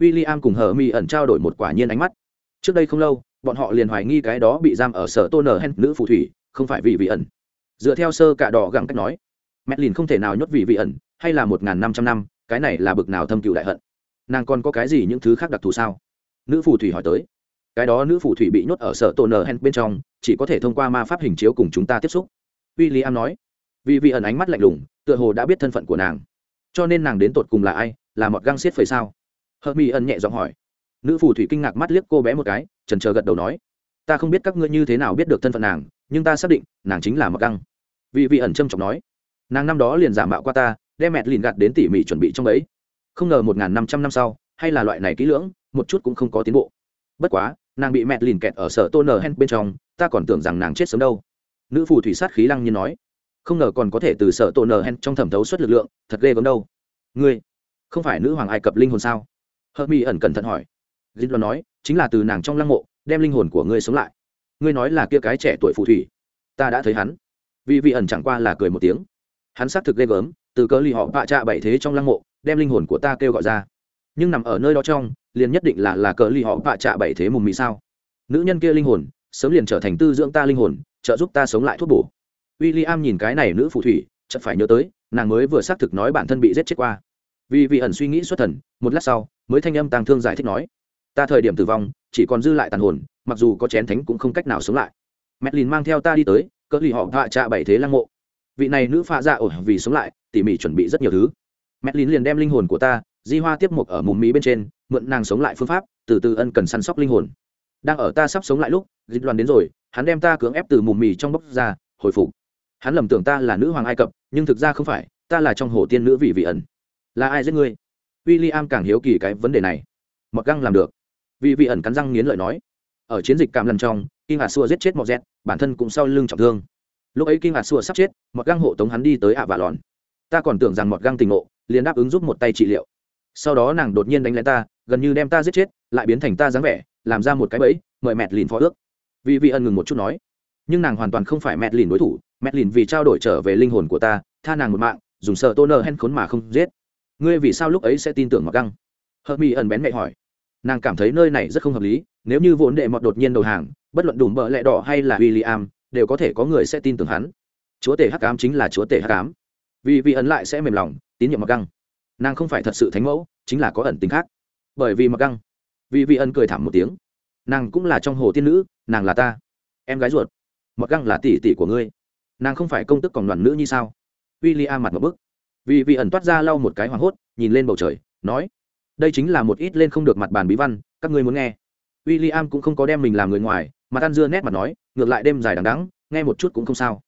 w i l l i am cùng hờ mỹ ẩn trao đổi một quả nhiên ánh mắt trước đây không lâu bọn họ liền hoài nghi cái đó bị giam ở sở tôn nở hen nữ phù thủy không phải vì vị ẩn dựa theo sơ cạ đỏ gẳng cách nói mẹ lìn không thể nào nhốt vì vị ẩn hay là một n g h n năm trăm năm cái này là bực nào thâm cựu đại hận? Nàng còn có cái gì những thứ khác đặc thù sao? Nữ phù thủy hỏi tới. Cái đó nữ phù thủy bị nhốt ở sở tôn nờ hen bên trong, chỉ có thể thông qua ma pháp hình chiếu cùng chúng ta tiếp xúc. W i l l i am nói. Vì vị ẩn ánh mắt lạnh lùng, tựa hồ đã biết thân phận của nàng. Cho nên nàng đến tột cùng là ai? Là một găng xiết phẩy sao? Hờ mỹ ẩn nhẹ giọng hỏi. Nữ phù thủy kinh ngạc mắt liếc cô bé một cái trần chờ gật đầu nói. Ta không biết các ngươi như thế nào biết được thân phận nàng, nhưng ta xác định, nàng chính là một găng. Vị vị ẩn trâm trọng nói. Nàng năm đó liền giả mạo qua ta đem mẹt lìn gạt đến tỉ mỉ chuẩn bị trong ấy không ngờ một n g h n năm trăm năm sau, hay là loại này kỹ lưỡng, một chút cũng không có tiến bộ. Bất quá, nàng bị mẹt lìn kẹt ở sở tôn nờ hen bên trong, ta còn tưởng rằng nàng chết sớm đâu. Nữ phù thủy sát khí lăng như nói. Không ngờ còn có thể từ sở tôn nờ hen trong thẩm thấu suất lực lượng, thật ghê gớm đâu. Ngươi, không phải nữ hoàng ai cập linh hồn sao? Hớt mi ẩn cẩn thận hỏi. Dinh lo nói, chính là từ nàng trong lăng mộ, đem linh hồn của ngươi sống lại. Ngươi nói là kia cái trẻ tuổi phù thủy. Ta đã thấy hắn. Vì vị ẩn chẳng qua là cười một tiếng. Hắn xác thực ghê gớm từ cớ lì họ bạ trạ bảy thế trong lăng mộ, đem linh hồn của ta kêu gọi ra. Nhưng nằm ở nơi đó trong, liền nhất định là là cớ lì họ bạ trạ bảy thế mùng mị sao? Nữ nhân kia linh hồn, sớm liền trở thành tư dưỡng ta linh hồn, trợ giúp ta sống lại thuốc bổ. W i l l i am nhìn cái này nữ phù thủy, chợt phải nhớ tới, nàng mới vừa xác thực nói bản thân bị giết chết qua. Vì vị ẩn suy nghĩ xuất thần, một lát sau, mới thanh âm tàng thương giải thích nói, ta thời điểm tử vong, chỉ còn dư lại tàn hồn, mặc dù có chén thánh cũng không cách nào sống lại. Mẹ lìn mang theo ta đi tới, cỡ lì họ vạ trạ bảy thế lăng mộ vị này nữ pha dạ ổ vì sống lại, tỉ mỉ chuẩn bị rất nhiều thứ. Mẹ lín liền đem linh hồn của ta, di hoa tiếp mục ở mùng mỹ bên trên, mượn nàng sống lại phương pháp, từ từ ân cần săn sóc linh hồn. Đang ở ta sắp sống lại lúc, dịch đoàn đến rồi, hắn đem ta cưỡng ép từ mùng mì trong bốc ra, hồi phục. Hắn lầm tưởng ta là nữ hoàng ai cập, nhưng thực ra không phải, ta là trong hồ tiên nữ vị vị ẩn. Là ai giết ngươi? W i l l i am càng hiếu kỳ cái vấn đề này. Mặc găng làm được. Vị vị ẩn cắn răng nghiến lợi nói. Ở chiến dịch cảm lần trong khi ngà xua giết chết mọt z bản thân cũng sau lưng trọng thương lúc ấy kinh hạt xua sắp chết, mọt găng hộ tống hắn đi tới ạ và lòn ta còn tưởng rằng mọt găng tình ngộ, liền đáp ứng giúp một tay trị liệu. Sau đó nàng đột nhiên đánh lén ta, gần như đem ta giết chết, lại biến thành ta dáng vẻ, làm ra một cái bẫy, mời mẹt lìn phó ước. Vì vị ẩn ngừng một chút nói. Nhưng nàng hoàn toàn không phải mẹt lìn đối thủ, mẹt lìn vì trao đổi trở về linh hồn của ta, tha nàng một mạng, dùng sợ tô nơ hen khốn mà không giết. Ngươi vì sao lúc ấy sẽ tin tưởng mặc găng? Hợp mỹ ẩn bén mẹ hỏi. Nàng cảm thấy nơi này rất không hợp lý, nếu như vốn đệ mọt đột nhiên đầu hàng, bất luận đùm bợ lẹ đỏ hay là w i l l i am đều có thể có người sẽ tin tưởng hắn. Chúa tể hắc ám chính là chúa tể hắc ám. Vì vị ẩn lại sẽ mềm lòng, tín nhiệm mặc găng. Nàng không phải thật sự thánh mẫu, chính là có ẩn tính khác. Bởi vì mặc găng, vì vị ẩn cười thảm một tiếng. Nàng cũng là trong hồ tiên nữ, nàng là ta. Em gái ruột, mặc găng là tỷ tỷ của ngươi. Nàng không phải công tức còn đoàn nữ như sao? W i l l i am mặt một bức. Vì vị ẩn toát ra lau một cái hoảng hốt, nhìn lên bầu trời, nói, đây chính là một ít lên không được mặt bàn bí văn, các ngươi muốn nghe. W i l l i am cũng không có đem mình làm người ngoài mà ăn dưa nét mặt nói ngược lại đêm dài đằng đắng nghe một chút cũng không sao.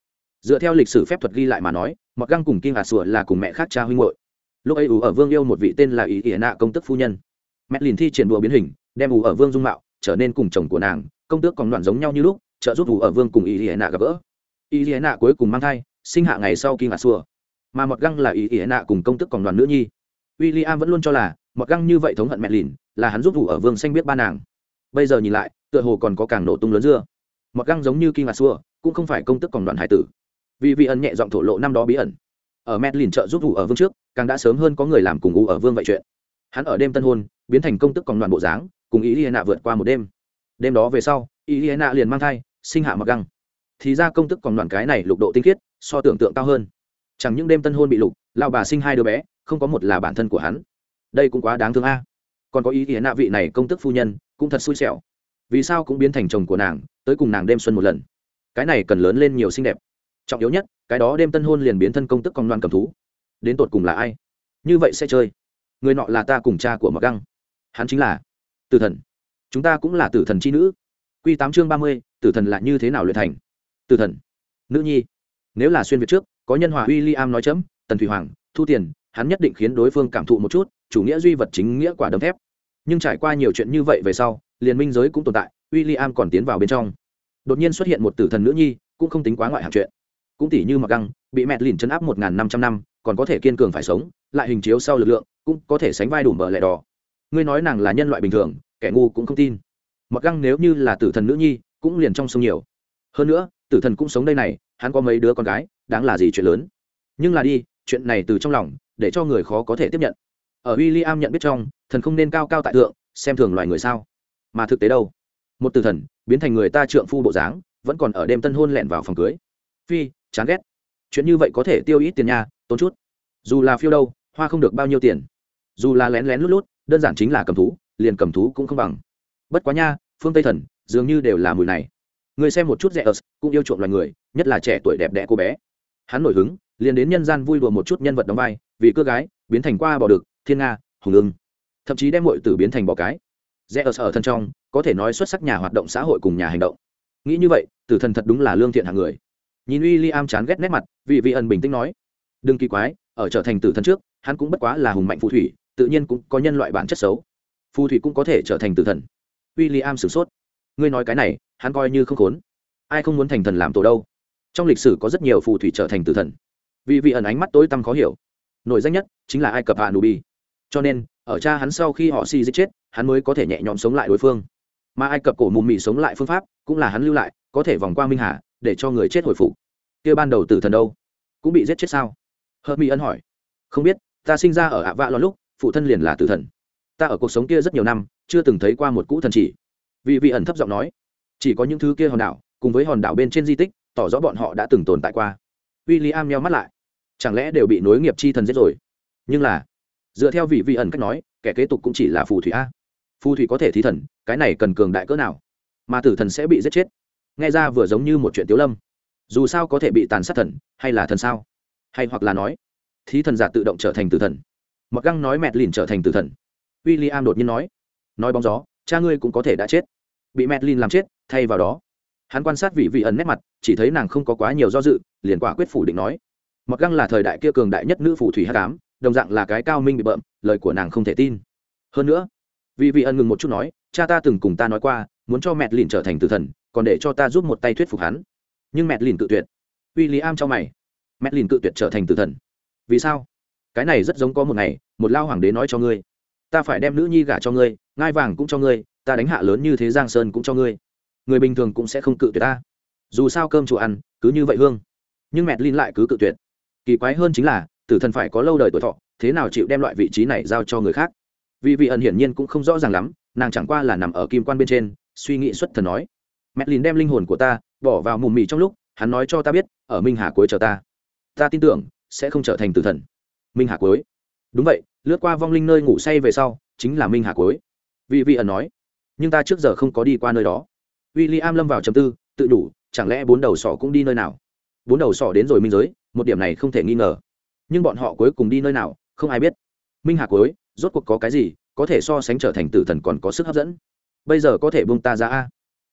Dựa theo lịch sử phép thuật ghi lại mà nói, mặc găng cùng kim hà sủa là cùng mẹ khác cha huynh hội lúc ấy ủ ở vương yêu một vị tên là ý ỉa nạ công tức phu nhân. Mẹ lìn thi triển đùa biến hình, đem ủ ở vương dung mạo, trở nên cùng chồng của nàng, công tước còn loạn giống nhau như lúc, trợ giúp ủ ở vương cùng ý ỉa nạ gặp gỡ. Ý ỉa nạ cuối cùng mang thai, sinh hạ ngày sau kim hà sủa. Mà mọt găng là ý ỉa nạ cùng công tức còn đoàn nữ nhi. W i l l i am vẫn luôn cho là mọt găng như vậy thống hận mẹ lìn là hắn giúp ủ ở vương xanh biết ba nàng. Bây giờ nhìn lại, tựa hồ còn có càng nổ tung lớn dưa mọt găng giống như kim ngạc xua, cũng không phải công tức còn đoàn hải tử. Vì vị ẩn nhẹ giọng thổ lộ năm đó bí ẩn. Ở Medlin lìn trợ giúp ủ ở vương trước, càng đã sớm hơn có người làm cùng ủ ở vương vậy chuyện. Hắn ở đêm tân hôn, biến thành công tức còn đoàn bộ dáng, cùng ý liên nạ vượt qua một đêm. Đêm đó về sau, ý liên nạ liền mang thai, sinh hạ mặc găng. Thì ra công tức còn đoàn cái này lục độ tinh khiết, so tưởng tượng cao hơn. Chẳng những đêm tân hôn bị lục lao bà sinh hai đứa bé, không có một là bản thân của hắn. Đây cũng quá đáng thương a. Còn có ý nghĩa nạ vị này công tức phu nhân, cũng thật xui xẻo vì sao cũng biến thành chồng của nàng, tới cùng nàng đêm xuân một lần. Cái này cần lớn lên nhiều xinh đẹp. Trọng yếu nhất, cái đó đêm tân hôn liền biến thân công tức con loan cầm thú. Đến tột cùng là ai? Như vậy sẽ chơi. Người nọ là ta cùng cha của mặc găng. Hắn chính là tử thần. Chúng ta cũng là tử thần c h i nữ. Q tám chương ba mươi, tử thần là như thế nào luyện thành? Tử thần. Nữ nhi. Nếu là xuyên việt trước, có nhân hòa w i l l i am nói chấm, tần thủy hoàng, thu tiền, hắn nhất định khiến đối phương cảm thụ một chút, chủ nghĩa duy vật chính nghĩa quả đấm thép. Nhưng trải qua nhiều chuyện như vậy về sau liền minh giới cũng tồn tại w i l l i am còn tiến vào bên trong. Đột nhiên xuất hiện một tử thần nữ nhi, cũng không tính quá ngoại hạng chuyện. Cũng tỷ như mặc găng, bị mẹ lìn chấn áp một năm trăm năm, còn có thể kiên cường phải sống, lại hình chiếu sau lực lượng, cũng có thể sánh vai đủ mở lẻ đỏ. Ngươi nói nàng là nhân loại bình thường, kẻ ngu cũng không tin. Mặc găng nếu như là tử thần nữ nhi, cũng liền trong sông nhiều. Hơn nữa, tử thần cũng sống đây này, hắn có mấy đứa con gái, đáng là gì chuyện lớn. Nhưng là đi, chuyện này từ trong lòng, để cho người khó có thể tiếp nhận. Ở w i l l i am nhận biết trong, thần không nên cao cao tại thượng, xem thường loài người sao? Mà thực tế đâu? Một tử thần, biến thành người ta trượng phu bộ dáng, vẫn còn ở đêm tân hôn lẹn vào phòng cưới. Phi, chán ghét. Chuyện như vậy có thể tiêu ít tiền nha, tốn chút. Dù là phiêu đâu, hoa không được bao nhiêu tiền. Dù là lén lén lút lút, đơn giản chính là cầm thú, liền cầm thú cũng không bằng. Bất quá nha, phương tây thần, dường như đều là mùi này. Người xem một chút rẻ ớt, cũng yêu chuộng loài người, nhất là trẻ tuổi đẹp đẽ cô bé. Hắn nổi hứng, liền đến nhân gian vui đùa một chút nhân vật đóng vai, vì cưa gái, biến thành qua bò được thiên nga, hùng ưng. Thậm chí đem mọi tử biến thành bò cái rẽ ở sở thân trong, có thể nói xuất sắc nhà hoạt động xã hội cùng nhà hành động. Nghĩ như vậy, tử thần thật đúng là lương thiện hạng người. Nhìn w i am chán ghét nét mặt, vị vị ẩn bình tĩnh nói, đừng kỳ quái, ở trở thành tử thần trước, hắn cũng bất quá là hùng mạnh phù thủy, tự nhiên cũng có nhân loại bản chất xấu. Phù thủy cũng có thể trở thành tử thần. W i l l i am sửng sốt. Ngươi nói cái này, hắn coi như không khốn. Ai không muốn thành thần làm tổ đâu? Trong lịch sử có rất nhiều phù thủy trở thành tử thần. Vì vị ẩn ánh mắt tối tăm khó hiểu. Nổi danh nhất chính là ai cập hạ nubi cho nên, ở cha hắn sau khi họ si giết chết hắn mới có thể nhẹ nhõm sống lại đối phương. Mà ai cập cổ mù mị sống lại phương pháp cũng là hắn lưu lại, có thể vòng qua minh hà, để cho người chết hồi phục. Kia ban đầu tử thần đâu? Cũng bị giết chết sao? Hợp mỹ ân hỏi. Không biết, ta sinh ra ở ạ vạ lo lúc, phụ thân liền là tử thần. Ta ở cuộc sống kia rất nhiều năm, chưa từng thấy qua một cũ thần chỉ. Vì vị ẩn thấp giọng nói. Chỉ có những thứ kia hòn đảo, cùng với hòn đảo bên trên di tích, tỏ rõ bọn họ đã từng tồn tại qua. W i l l i am nheo mắt lại. Chẳng lẽ đều bị nối nghiệp chi thần giết rồi? Nhưng là, dựa theo vị vị ẩn cách nói, kẻ kế tục cũng chỉ là phù thủy a phù thủy có thể thí thần, cái này cần cường đại cỡ nào? Mà tử thần sẽ bị giết chết. Nghe ra vừa giống như một chuyện tiếu lâm. Dù sao có thể bị tàn sát thần, hay là thần sao? Hay hoặc là nói, thí thần giả tự động trở thành tử thần. Mặc găng nói mẹt lìn trở thành tử thần. W i l l i am đột nhiên nói nói bóng gió, cha ngươi cũng có thể đã chết. Bị mẹt lìn làm chết, thay vào đó, hắn quan sát vị vị ẩn nét mặt, chỉ thấy nàng không có quá nhiều do dự, liền quả quyết phủ định nói, mặc găng là thời đại kia cường đại nhất nữ phù thủy h tám đồng dạng là cái cao minh bị bợm, lời của nàng không thể tin. Hơn nữa vì vị ân ngừng một chút nói, cha ta từng cùng ta nói qua, muốn cho mẹ lìn trở thành tử thần, còn để cho ta giúp một tay thuyết phục hắn. Nhưng mẹ lìn tự tuyệt. W i l l i am cho mày. Mẹ lìn tự tuyệt trở thành tử thần. Vì sao? Cái này rất giống có một ngày, một lao hoàng đế nói cho ngươi, ta phải đem nữ nhi gả cho ngươi, ngai vàng cũng cho ngươi, ta đánh hạ lớn như thế giang sơn cũng cho ngươi. Người bình thường cũng sẽ không cự tuyệt ta. Dù sao cơm chủ ăn, cứ như vậy hương. Nhưng mẹ lìn lại cứ cự tuyệt. Kỳ quái hơn chính là, tử thần phải có lâu đời tuổi thọ, thế nào chịu đem loại vị trí này giao cho người khác? Vì vị ẩn hiển nhiên cũng không rõ ràng lắm, nàng chẳng qua là nằm ở kim quan bên trên, suy nghĩ xuất thần nói, mẹ lìn đem linh hồn của ta bỏ vào mùm mì trong lúc, hắn nói cho ta biết, ở minh hà cuối chờ ta. Ta tin tưởng, sẽ không trở thành tử thần. Minh hà cuối. Đúng vậy, lướt qua vong linh nơi ngủ say về sau, chính là minh hà cuối. Vị vị ẩn nói, nhưng ta trước giờ không có đi qua nơi đó. W i l l i am lâm vào chầm tư, tự đủ, chẳng lẽ bốn đầu sỏ cũng đi nơi nào? Bốn đầu sỏ đến rồi minh giới, một điểm này không thể nghi ngờ. Nhưng bọn họ cuối cùng đi nơi nào, không ai biết. Minh hà cuối rốt cuộc có cái gì, có thể so sánh trở thành tử thần còn có sức hấp dẫn. Bây giờ có thể buông ta ra a.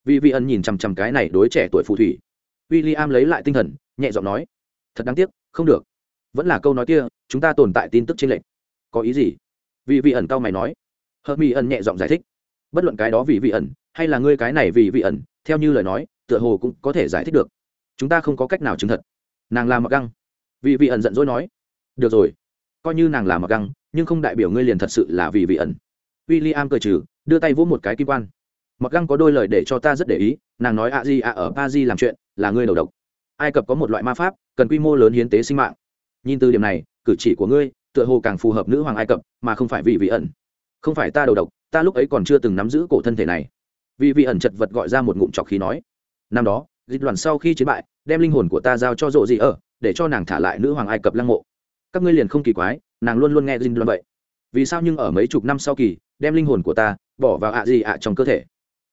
Vì vị ẩn nhìn chằm chằm cái này đối trẻ tuổi phù thủy. W i l l i am lấy lại tinh thần, nhẹ giọng nói, thật đáng tiếc, không được. Vẫn là câu nói kia, chúng ta tồn tại tin tức trên lệnh có ý gì? Vì vị ẩn cao mày nói. Hờ mỹ ẩn nhẹ giọng giải thích. Bất luận cái đó vì vị ẩn, hay là ngươi cái này vì vị ẩn, theo như lời nói, tựa hồ cũng có thể giải thích được. Chúng ta không có cách nào chứng thật. Nàng làm mặc găng. Vì vị ẩn giận dỗi nói. Được rồi. Coi như nàng làm mặc găng nhưng không đại biểu ngươi liền thật sự là vì vị ẩn. W i l l i am cười trừ, đưa tay vỗ một cái kim quan. Mặc găng có đôi lời để cho ta rất để ý, nàng nói a di a ở pa di làm chuyện, là ngươi đầu độc. Ai cập có một loại ma pháp, cần quy mô lớn hiến tế sinh mạng. Nhìn từ điểm này, cử chỉ của ngươi, tựa hồ càng phù hợp nữ hoàng ai cập, mà không phải vì vị ẩn. Không phải ta đầu độc, ta lúc ấy còn chưa từng nắm giữ cổ thân thể này. Vị vị ẩn chật vật gọi ra một ngụm trọc khí nói. Năm đó, dịch đoàn sau khi chiến bại, đem linh hồn của ta giao cho rộ gì ở, để cho nàng thả lại nữ hoàng ai cập lăng mộ. Các ngươi liền không kỳ quái nàng luôn luôn nghe dinh loan vậy. Vì sao nhưng ở mấy chục năm sau kỳ, đem linh hồn của ta bỏ vào ạ gì ạ trong cơ thể?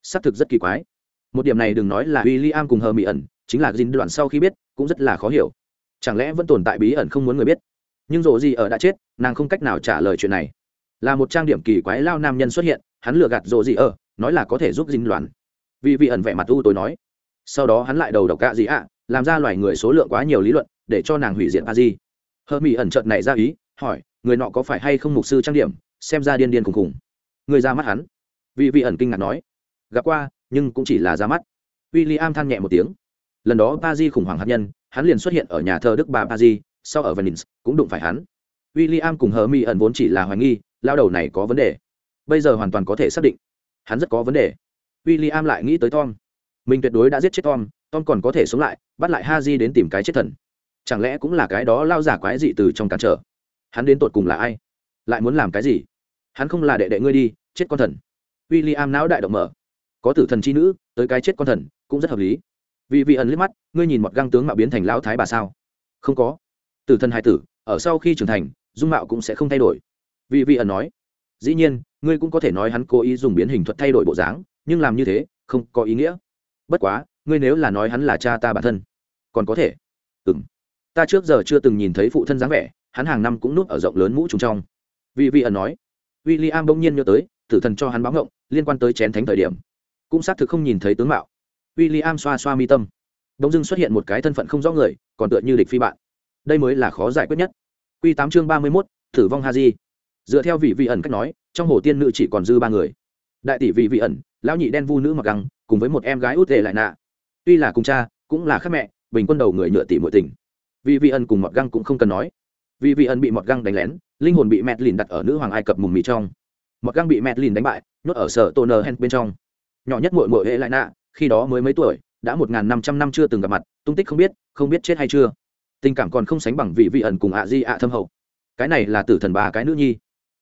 Xác thực rất kỳ quái. Một điểm này đừng nói là w i l l i am cùng hờ mỹ ẩn, chính là dinh đoạn sau khi biết, cũng rất là khó hiểu. Chẳng lẽ vẫn tồn tại bí ẩn không muốn người biết? Nhưng rộ gì ở đã chết, nàng không cách nào trả lời chuyện này. Là một trang điểm kỳ quái lao nam nhân xuất hiện, hắn lừa gạt rộ gì ở, nói là có thể giúp dinh loạn vì vị ẩn vẻ mặt u tối nói. Sau đó hắn lại đầu độc ạ gì ạ, làm ra loài người số lượng quá nhiều lý luận, để cho nàng hủy diệt a di. Hờ mỹ ẩn trợt này ra ý hỏi, người nọ có phải hay không mục sư trang điểm, xem ra điên điên khùng khùng. Người ra mắt hắn. Vị vị ẩn kinh ngạc nói. Gặp qua, nhưng cũng chỉ là ra mắt. W i l l i am than nhẹ một tiếng. Lần đó ba di khủng hoảng hạt nhân, hắn liền xuất hiện ở nhà thờ đức bà ba di sau ở venice, cũng đụng phải hắn. W i l l i am cùng hờ mi ẩn vốn chỉ là hoài nghi, lao đầu này có vấn đề. Bây giờ hoàn toàn có thể xác định. Hắn rất có vấn đề. W i l l i am lại nghĩ tới tom. Mình tuyệt đối đã giết chết tom tom còn có thể sống lại, bắt lại ha di đến tìm cái chết thần. Chẳng lẽ cũng là cái đó lao giả quái dị từ trong cản trở? Hắn đến tột cùng là ai? Lại muốn làm cái gì? Hắn không là đệ đệ ngươi đi, chết con thần. W i l l i am não đại động mở. Có tử thần c h i nữ, tới cái chết con thần, cũng rất hợp lý. Vì vị ẩn liếc mắt, ngươi nhìn một găng tướng mạo biến thành lão thái bà sao? Không có. Tử thần hai tử, ở sau khi trưởng thành, dung mạo cũng sẽ không thay đổi. Vì vị ẩn nói, dĩ nhiên, ngươi cũng có thể nói hắn cố ý dùng biến hình thuật thay đổi bộ dáng, nhưng làm như thế, không có ý nghĩa. Bất quá, ngươi nếu là nói hắn là cha ta bản thân, còn có thể. Ừng ta trước giờ chưa từng nhìn thấy phụ thân dáng vẻ hắn hàng năm cũng núp ở rộng lớn mũ trùng trong. Vị vị ẩn nói w i l l i am bỗng nhiên nhớ tới, tử thần cho hắn báo ngộng, liên quan tới chén thánh thời điểm. Cũng xác thực không nhìn thấy tướng mạo. W i l l i am xoa xoa mi tâm. Đông dưng xuất hiện một cái thân phận không rõ người, còn tựa như địch phi bạn. Đây mới là khó giải quyết nhất. Q tám chương ba mươi mốt, tử vong ha di. Dựa theo vị vị ẩn cách nói, trong hồ tiên nữ chỉ còn dư ba người. Đại tỷ vị vị ẩn, lão nhị đen vu nữ mặc găng, cùng với một em gái út tệ lại nạ. Tuy là cùng cha, cũng là khác mẹ, bình quân đầu người nhựa tỷ muội tình. Vị vị ẩn cùng mọt găng cũng không cần nói vì vị ẩn bị mọt găng đánh lén, linh hồn bị mẹt lìn đặt ở nữ hoàng ai cập mùng mì trong. Mọt găng bị mẹt lìn đánh bại, nhốt ở sở tôn nơ hen bên trong. Nhỏ nhất mội mội hệ lại nạ, khi đó mới mấy tuổi, đã một n năm trăm năm chưa từng gặp mặt, tung tích không biết không biết chết hay chưa. Tình cảm còn không sánh bằng vị vị ẩn cùng ạ di ạ thâm hậu. Cái này là tử thần bà cái nữ nhi.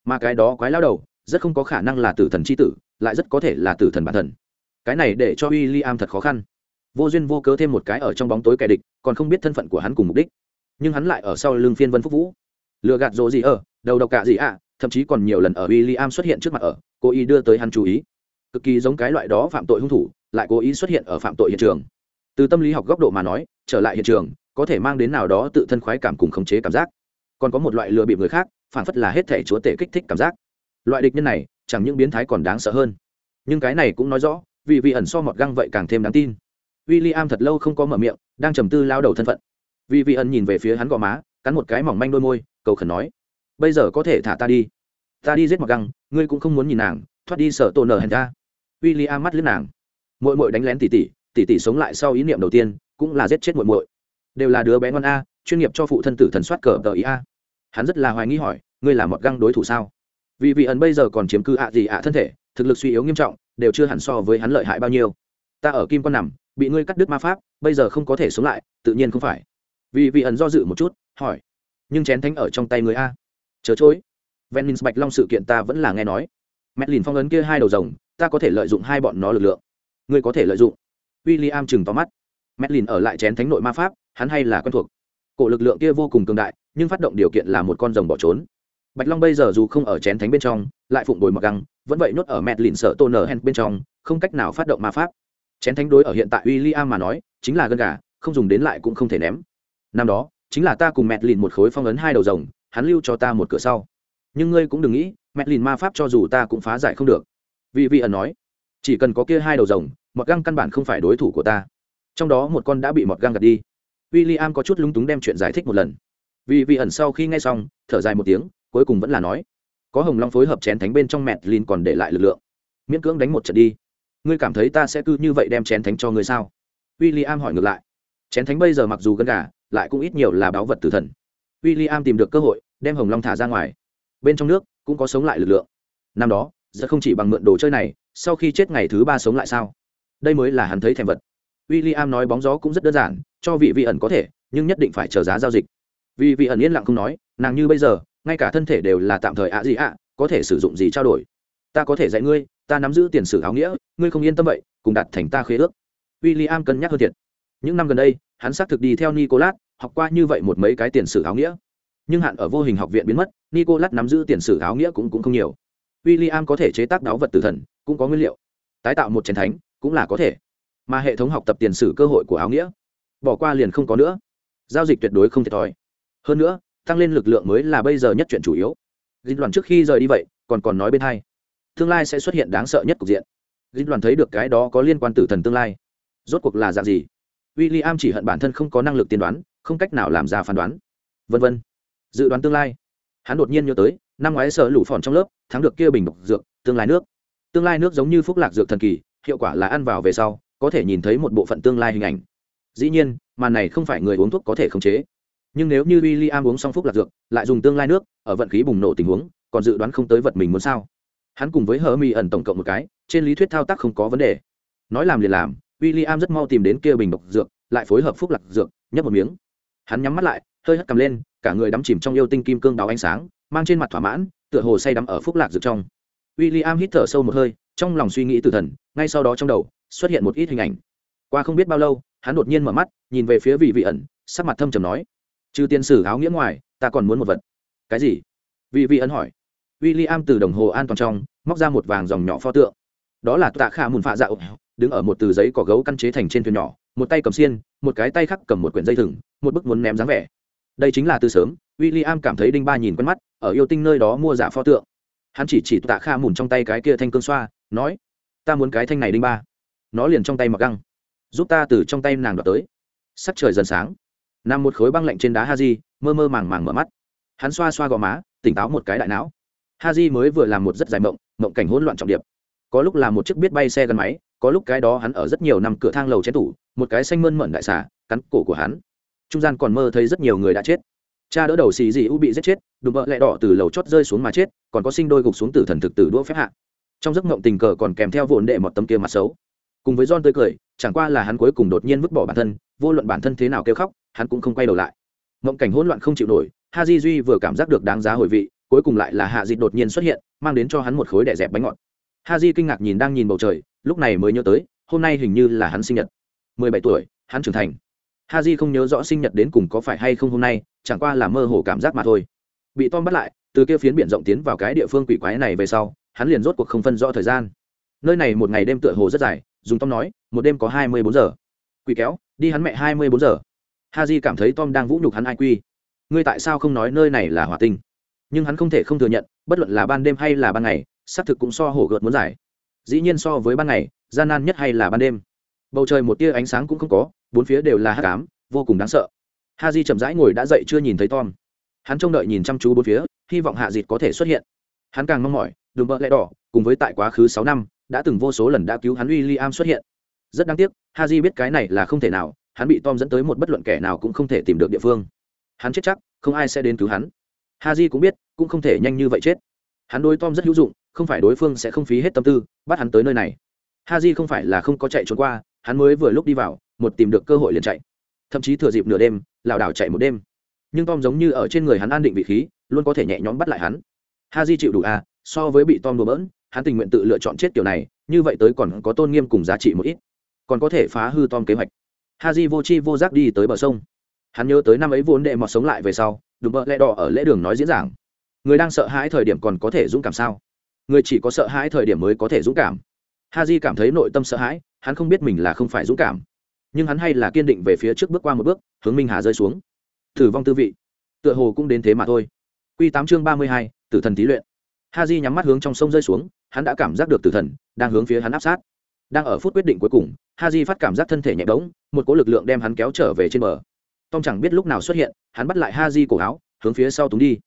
Mà cái đó quái lao đầu, rất không có khả năng là tử thần c h i tử, lại rất có thể là tử thần bản thần. Cái này để cho w i l l i am thật khó khăn. Vô duyên vô cớ thêm một cái ở trong bóng tối kẻ địch, còn không biết thân phận của hắn cùng mục đích nhưng hắn lại ở sau lưng phiên vân phúc vũ. Lừa gạt rỗ gì ở, đầu độc cả gì ạ, thậm chí còn nhiều lần ở w i l l i am xuất hiện trước mặt ở, cố ý đưa tới hắn chú ý. Cực kỳ giống cái loại đó phạm tội hung thủ, lại cố ý xuất hiện ở phạm tội hiện trường. Từ tâm lý học góc độ mà nói, trở lại hiện trường, có thể mang đến nào đó tự thân khoái cảm cùng khống chế cảm giác. Còn có một loại lừa bịp người khác, phản phất là hết thể chúa tể kích thích cảm giác. Loại địch nhân này, chẳng những biến thái còn đáng sợ hơn. Nhưng cái này cũng nói rõ, vì vị ẩn so mọt găng vậy càng thêm đáng tin. W i l l i am thật lâu không có mở miệng, đang trầm tư lao đầu thân phận vì vị ẩn nhìn về phía hắn gò má, cắn một cái mỏng manh đôi môi, cầu khẩn nói, bây giờ có thể thả ta đi. Ta đi giết mặc găng, ngươi cũng không muốn nhìn nàng, thoát đi sợ tổ nở hèn ta w i l l i am mắt lướt nàng. Mội mội đánh lén tỉ tỉ tỉ tỉ sống lại sau ý niệm đầu tiên cũng là giết chết mội mội đều là đứa bé ngon a, chuyên nghiệp cho phụ thân tử thần soát cờ tờ ý a. Hắn rất là hoài nghi hỏi, ngươi là mọt găng đối thủ sao? Vì vị ẩn bây giờ còn chiếm cư ạ gì ạ thân thể, thực lực suy yếu nghiêm trọng, đều chưa hẳn so với hắn lợi hại bao nhiêu. Ta ở kim quan nằm, bị ngươi cắt đứt ma pháp, bây giờ không có thể sống lại, tự nhiên không phải vì vị ẩn do dự một chút, hỏi, nhưng chén thánh ở trong tay người a? Chớ chối. Venin bạch long sự kiện ta vẫn là nghe nói. Mẹ lìn phong ấn kia hai đầu rồng, ta có thể lợi dụng hai bọn nó lực lượng. Ngươi có thể lợi dụng. W i l l i am chừng tóm mắt. Mẹ lìn ở lại chén thánh nội ma pháp, hắn hay là quen thuộc. Cổ lực lượng kia vô cùng cường đại, nhưng phát động điều kiện là một con rồng bỏ trốn. Bạch long bây giờ dù không ở chén thánh bên trong, lại phụng bồi mặc găng, vẫn vậy nhốt ở mẹ lìn sợ tôn nở hen bên trong, không cách nào phát động ma pháp. Chén thánh đối ở hiện tại w i l l i am mà nói, chính là gân gà, không dùng đến lại cũng không thể ném năm đó, chính là ta cùng mẹt lìn một khối phong ấn hai đầu rồng, hắn lưu cho ta một cửa sau. Nhưng ngươi cũng đừng nghĩ, mẹ lìn ma pháp cho dù ta cũng phá giải không được. Vì vị ẩn nói, chỉ cần có kia hai đầu rồng, mọt găng căn bản không phải đối thủ của ta. Trong đó một con đã bị mọt găng gạt đi. W i l l i am có chút lúng túng đem chuyện giải thích một lần. Vì vị ẩn sau khi nghe xong, thở dài một tiếng, cuối cùng vẫn là nói, có hồng long phối hợp chén thánh bên trong mẹt lìn còn để lại lực lượng. Miễn cưỡng đánh một trận đi. Ngươi cảm thấy ta sẽ cứ như vậy đem chén thánh cho ngươi sao? W i l l i am hỏi ngược lại. Chén thánh bây giờ mặc dù gân gà lại cũng ít nhiều là báu vật tử thần. W i l l i am tìm được cơ hội, đem hồng long thả ra ngoài. Bên trong nước, cũng có sống lại lực lượng. Năm đó, giờ không chỉ bằng mượn đồ chơi này, sau khi chết ngày thứ ba sống lại sao? Đây mới là hắn thấy thèm vật. W i l l i am nói bóng gió cũng rất đơn giản, cho vị vị ẩn có thể, nhưng nhất định phải chờ giá giao dịch. Vì vị ẩn yên lặng không nói, nàng như bây giờ, ngay cả thân thể đều là tạm thời ạ gì ạ, có thể sử dụng gì trao đổi. Ta có thể dạy ngươi, ta nắm giữ tiền sử áo nghĩa, ngươi không yên tâm vậy, cùng đặt thành ta khế ước. W i l l i am cân nhắc hơn thiệt những năm gần đây hắn xác thực đi theo nicolas học qua như vậy một mấy cái tiền sử áo nghĩa. Nhưng hạn ở vô hình học viện biến mất nicolas nắm giữ tiền sử áo nghĩa cũng, cũng không nhiều. W i l l i am có thể chế tác đáo vật tử thần cũng có nguyên liệu. Tái tạo một chén thánh cũng là có thể. Mà hệ thống học tập tiền sử cơ hội của áo nghĩa bỏ qua liền không có nữa. Giao dịch tuyệt đối không thiệt thòi. Hơn nữa tăng lên lực lượng mới là bây giờ nhất chuyện chủ yếu. Dịch đoàn trước khi rời đi vậy còn còn nói bên hai. Tương lai sẽ xuất hiện đáng sợ nhất cục diện. Dịch đoàn thấy được cái đó có liên quan tử thần tương lai. Rốt cuộc là dạng gì? W i l l i am chỉ hận bản thân không có năng lực tiên đoán, không cách nào làm ra phán đoán. Vân vân. Dự đoán tương lai. Hắn đột nhiên nhớ tới, năm ngoái sợ lủ phòn trong lớp, thắng được kia bình độc dược, tương lai nước. Tương lai nước giống như phúc lạc dược thần kỳ, hiệu quả là ăn vào về sau, có thể nhìn thấy một bộ phận tương lai hình ảnh. Dĩ nhiên, màn này không phải người uống thuốc có thể khống chế. Nhưng nếu như w i l l i am uống xong phúc lạc dược, lại dùng tương lai nước, ở vận khí bùng nổ tình huống, còn dự đoán không tới vật mình muốn sao? Hắn cùng với hờ mi ẩn tổng cộng một cái, trên lý thuyết thao tác không có vấn đề. Nói làm liền làm w i l l i am rất mau tìm đến kia bình độc dược, lại phối hợp phúc lạc dược, nhấp một miếng. Hắn nhắm mắt lại, hơi hất cầm lên, cả người đắm chìm trong yêu tinh kim cương đào ánh sáng, mang trên mặt thỏa mãn, tựa hồ say đắm ở phúc lạc dược trong. W i l l i am hít thở sâu một hơi, trong lòng suy nghĩ từ thần, ngay sau đó trong đầu, xuất hiện một ít hình ảnh. Qua không biết bao lâu, hắn đột nhiên mở mắt, nhìn về phía vị vị ẩn, sắc mặt thâm trầm nói trừ tiền sử áo nghĩa ngoài, ta còn muốn một vật. Cái gì? Vị vị ẩn hỏi. W i l l i am từ đồng hồ an toàn trong, móc ra một vàng dòng nhỏ pho tượng. Đó là tạ khả mùn phạ dạo đứng ở một từ giấy cỏ gấu căn chế thành trên thuyền nhỏ, một tay cầm xiên, một cái tay khác cầm một quyển dây thừng, một bức muốn ném dáng vẻ. Đây chính là từ sớm w i l l i am cảm thấy đinh ba nhìn quen mắt, ở yêu tinh nơi đó mua giả pho tượng. Hắn chỉ chỉ tạ kha mùn trong tay cái kia thanh cương xoa, nói, ta muốn cái thanh này đinh ba. Nó liền trong tay mặc găng, giúp ta từ trong tay nàng đoạt tới. Sắc trời dần sáng. Nằm một khối băng lạnh trên đá ha di mơ mơ màng màng mở mắt. Hắn xoa xoa gò má, tỉnh táo một cái đại não. Ha di mới vừa làm một rất dài mộng mộng cảnh hỗn loạn trọng điệp. Có lúc là một chiếc biết bay xe gắn máy có lúc cái đó hắn ở rất nhiều năm cửa thang lầu chén tủ, một cái xanh mơn mận đại xà, cắn cổ của hắn. Trung gian còn mơ thấy rất nhiều người đã chết. Cha đỡ đầu xì dị u bị giết chết đụng vợ lẹ đỏ từ lầu chót rơi xuống mà chết, còn có sinh đôi gục xuống từ thần thực tử đũa phép hạ. Trong giấc mộng tình cờ còn kèm theo vồn đệ một tấm kia mặt xấu. Cùng với don tươi cười, chẳng qua là hắn cuối cùng đột nhiên vứt bỏ bản thân, vô luận bản thân thế nào kêu khóc, hắn cũng không quay đầu lại. Mộng cảnh hỗn loạn không chịu nổi, ha di duy vừa cảm giác được đáng giá hồi vị, cuối cùng lại là hạ dịt đột nhiên xuất hiện, mang đến cho hắn một khối đẻ dẹp bánh ngọt. Ha di kinh ngạc nhìn đang nhìn bầu trời lúc này mới nhớ tới, hôm nay hình như là hắn sinh nhật. Mười bảy tuổi, hắn trưởng thành. Ha di không nhớ rõ sinh nhật đến cùng có phải hay không hôm nay, chẳng qua là mơ hồ cảm giác mà thôi. Bị tom bắt lại, từ kia phiến biển rộng tiến vào cái địa phương quỷ quái này về sau, hắn liền rốt cuộc không phân rõ thời gian. Nơi này một ngày đêm tựa hồ rất dài, dùng tom nói, một đêm có hai mươi bốn giờ. Quỷ kéo, đi hắn mẹ hai mươi bốn giờ. Ha j cảm thấy tom đang vũ nhục hắn ai quy ngươi tại sao không nói nơi này là hỏa tinh? Nhưng hắn không thể không thừa nhận, bất luận là ban đêm hay là ban ngày, xác thực cũng so hổ gợt muốn giải dĩ nhiên so với ban ngày, gian nan nhất hay là ban đêm. Bầu trời một tia ánh sáng cũng không có, bốn phía đều là hát cám vô cùng đáng sợ. Ha di chậm rãi ngồi đã dậy chưa nhìn thấy tom. Hắn trông đợi nhìn chăm chú bốn phía, hy vọng hạ dịt có thể xuất hiện. Hắn càng mong mỏi đùm bợ lẽ đỏ, cùng với tại quá khứ sáu năm, đã từng vô số lần đã cứu hắn w i l l i am xuất hiện. Rất đáng tiếc ha di biết cái này là không thể nào, hắn bị tom dẫn tới một bất luận kẻ nào cũng không thể tìm được địa phương. Hắn chết chắc, không ai sẽ đến cứu hắn. Ha di cũng biết, cũng không thể nhanh như vậy chết. Hắn đối tom rất hữu dụng không phải đối phương sẽ không phí hết tâm tư, bắt hắn tới nơi này. Ha j không phải là không có chạy trốn qua, hắn mới vừa lúc đi vào, một tìm được cơ hội liền chạy. Thậm chí thừa dịp nửa đêm, lảo đảo chạy một đêm. Nhưng tom giống như ở trên người hắn an định vị khí, luôn có thể nhẹ nhõm bắt lại hắn. Ha di chịu đủ à so với bị tom đùa bỡn, hắn tình nguyện tự lựa chọn chết kiểu này, như vậy tới còn có tôn nghiêm cùng giá trị một ít. Còn có thể phá hư tom kế hoạch. Ha di vô chi vô giác đi tới bờ sông. Hắn nhớ tới năm ấy vốn đệ mọt sống lại về sau, đùm bợ lẹ đỏ ở lễ đường nói diễn giảng. Người đang sợ hãi thời điểm còn có thể dũng cảm sao? Người chỉ có sợ hãi thời điểm mới có thể dũng cảm. Ha di cảm thấy nội tâm sợ hãi, hắn không biết mình là không phải dũng cảm. Nhưng hắn hay là kiên định về phía trước bước qua một bước, hướng minh hà rơi xuống. Thử vong tư vị. Tựa hồ cũng đến thế mà thôi. Q tám chương ba mươi hai, tử thần tý luyện. Ha di nhắm mắt hướng trong sông rơi xuống, hắn đã cảm giác được tử thần đang hướng phía hắn áp sát. Đang ở phút quyết định cuối cùng ha di phát cảm giác thân thể nhẹ bỗng, một cỗ lực lượng đem hắn kéo trở về trên bờ. Tom chẳng biết lúc nào xuất hiện, hắn bắt lại ha di cổ áo, hướng phía sau túng đi.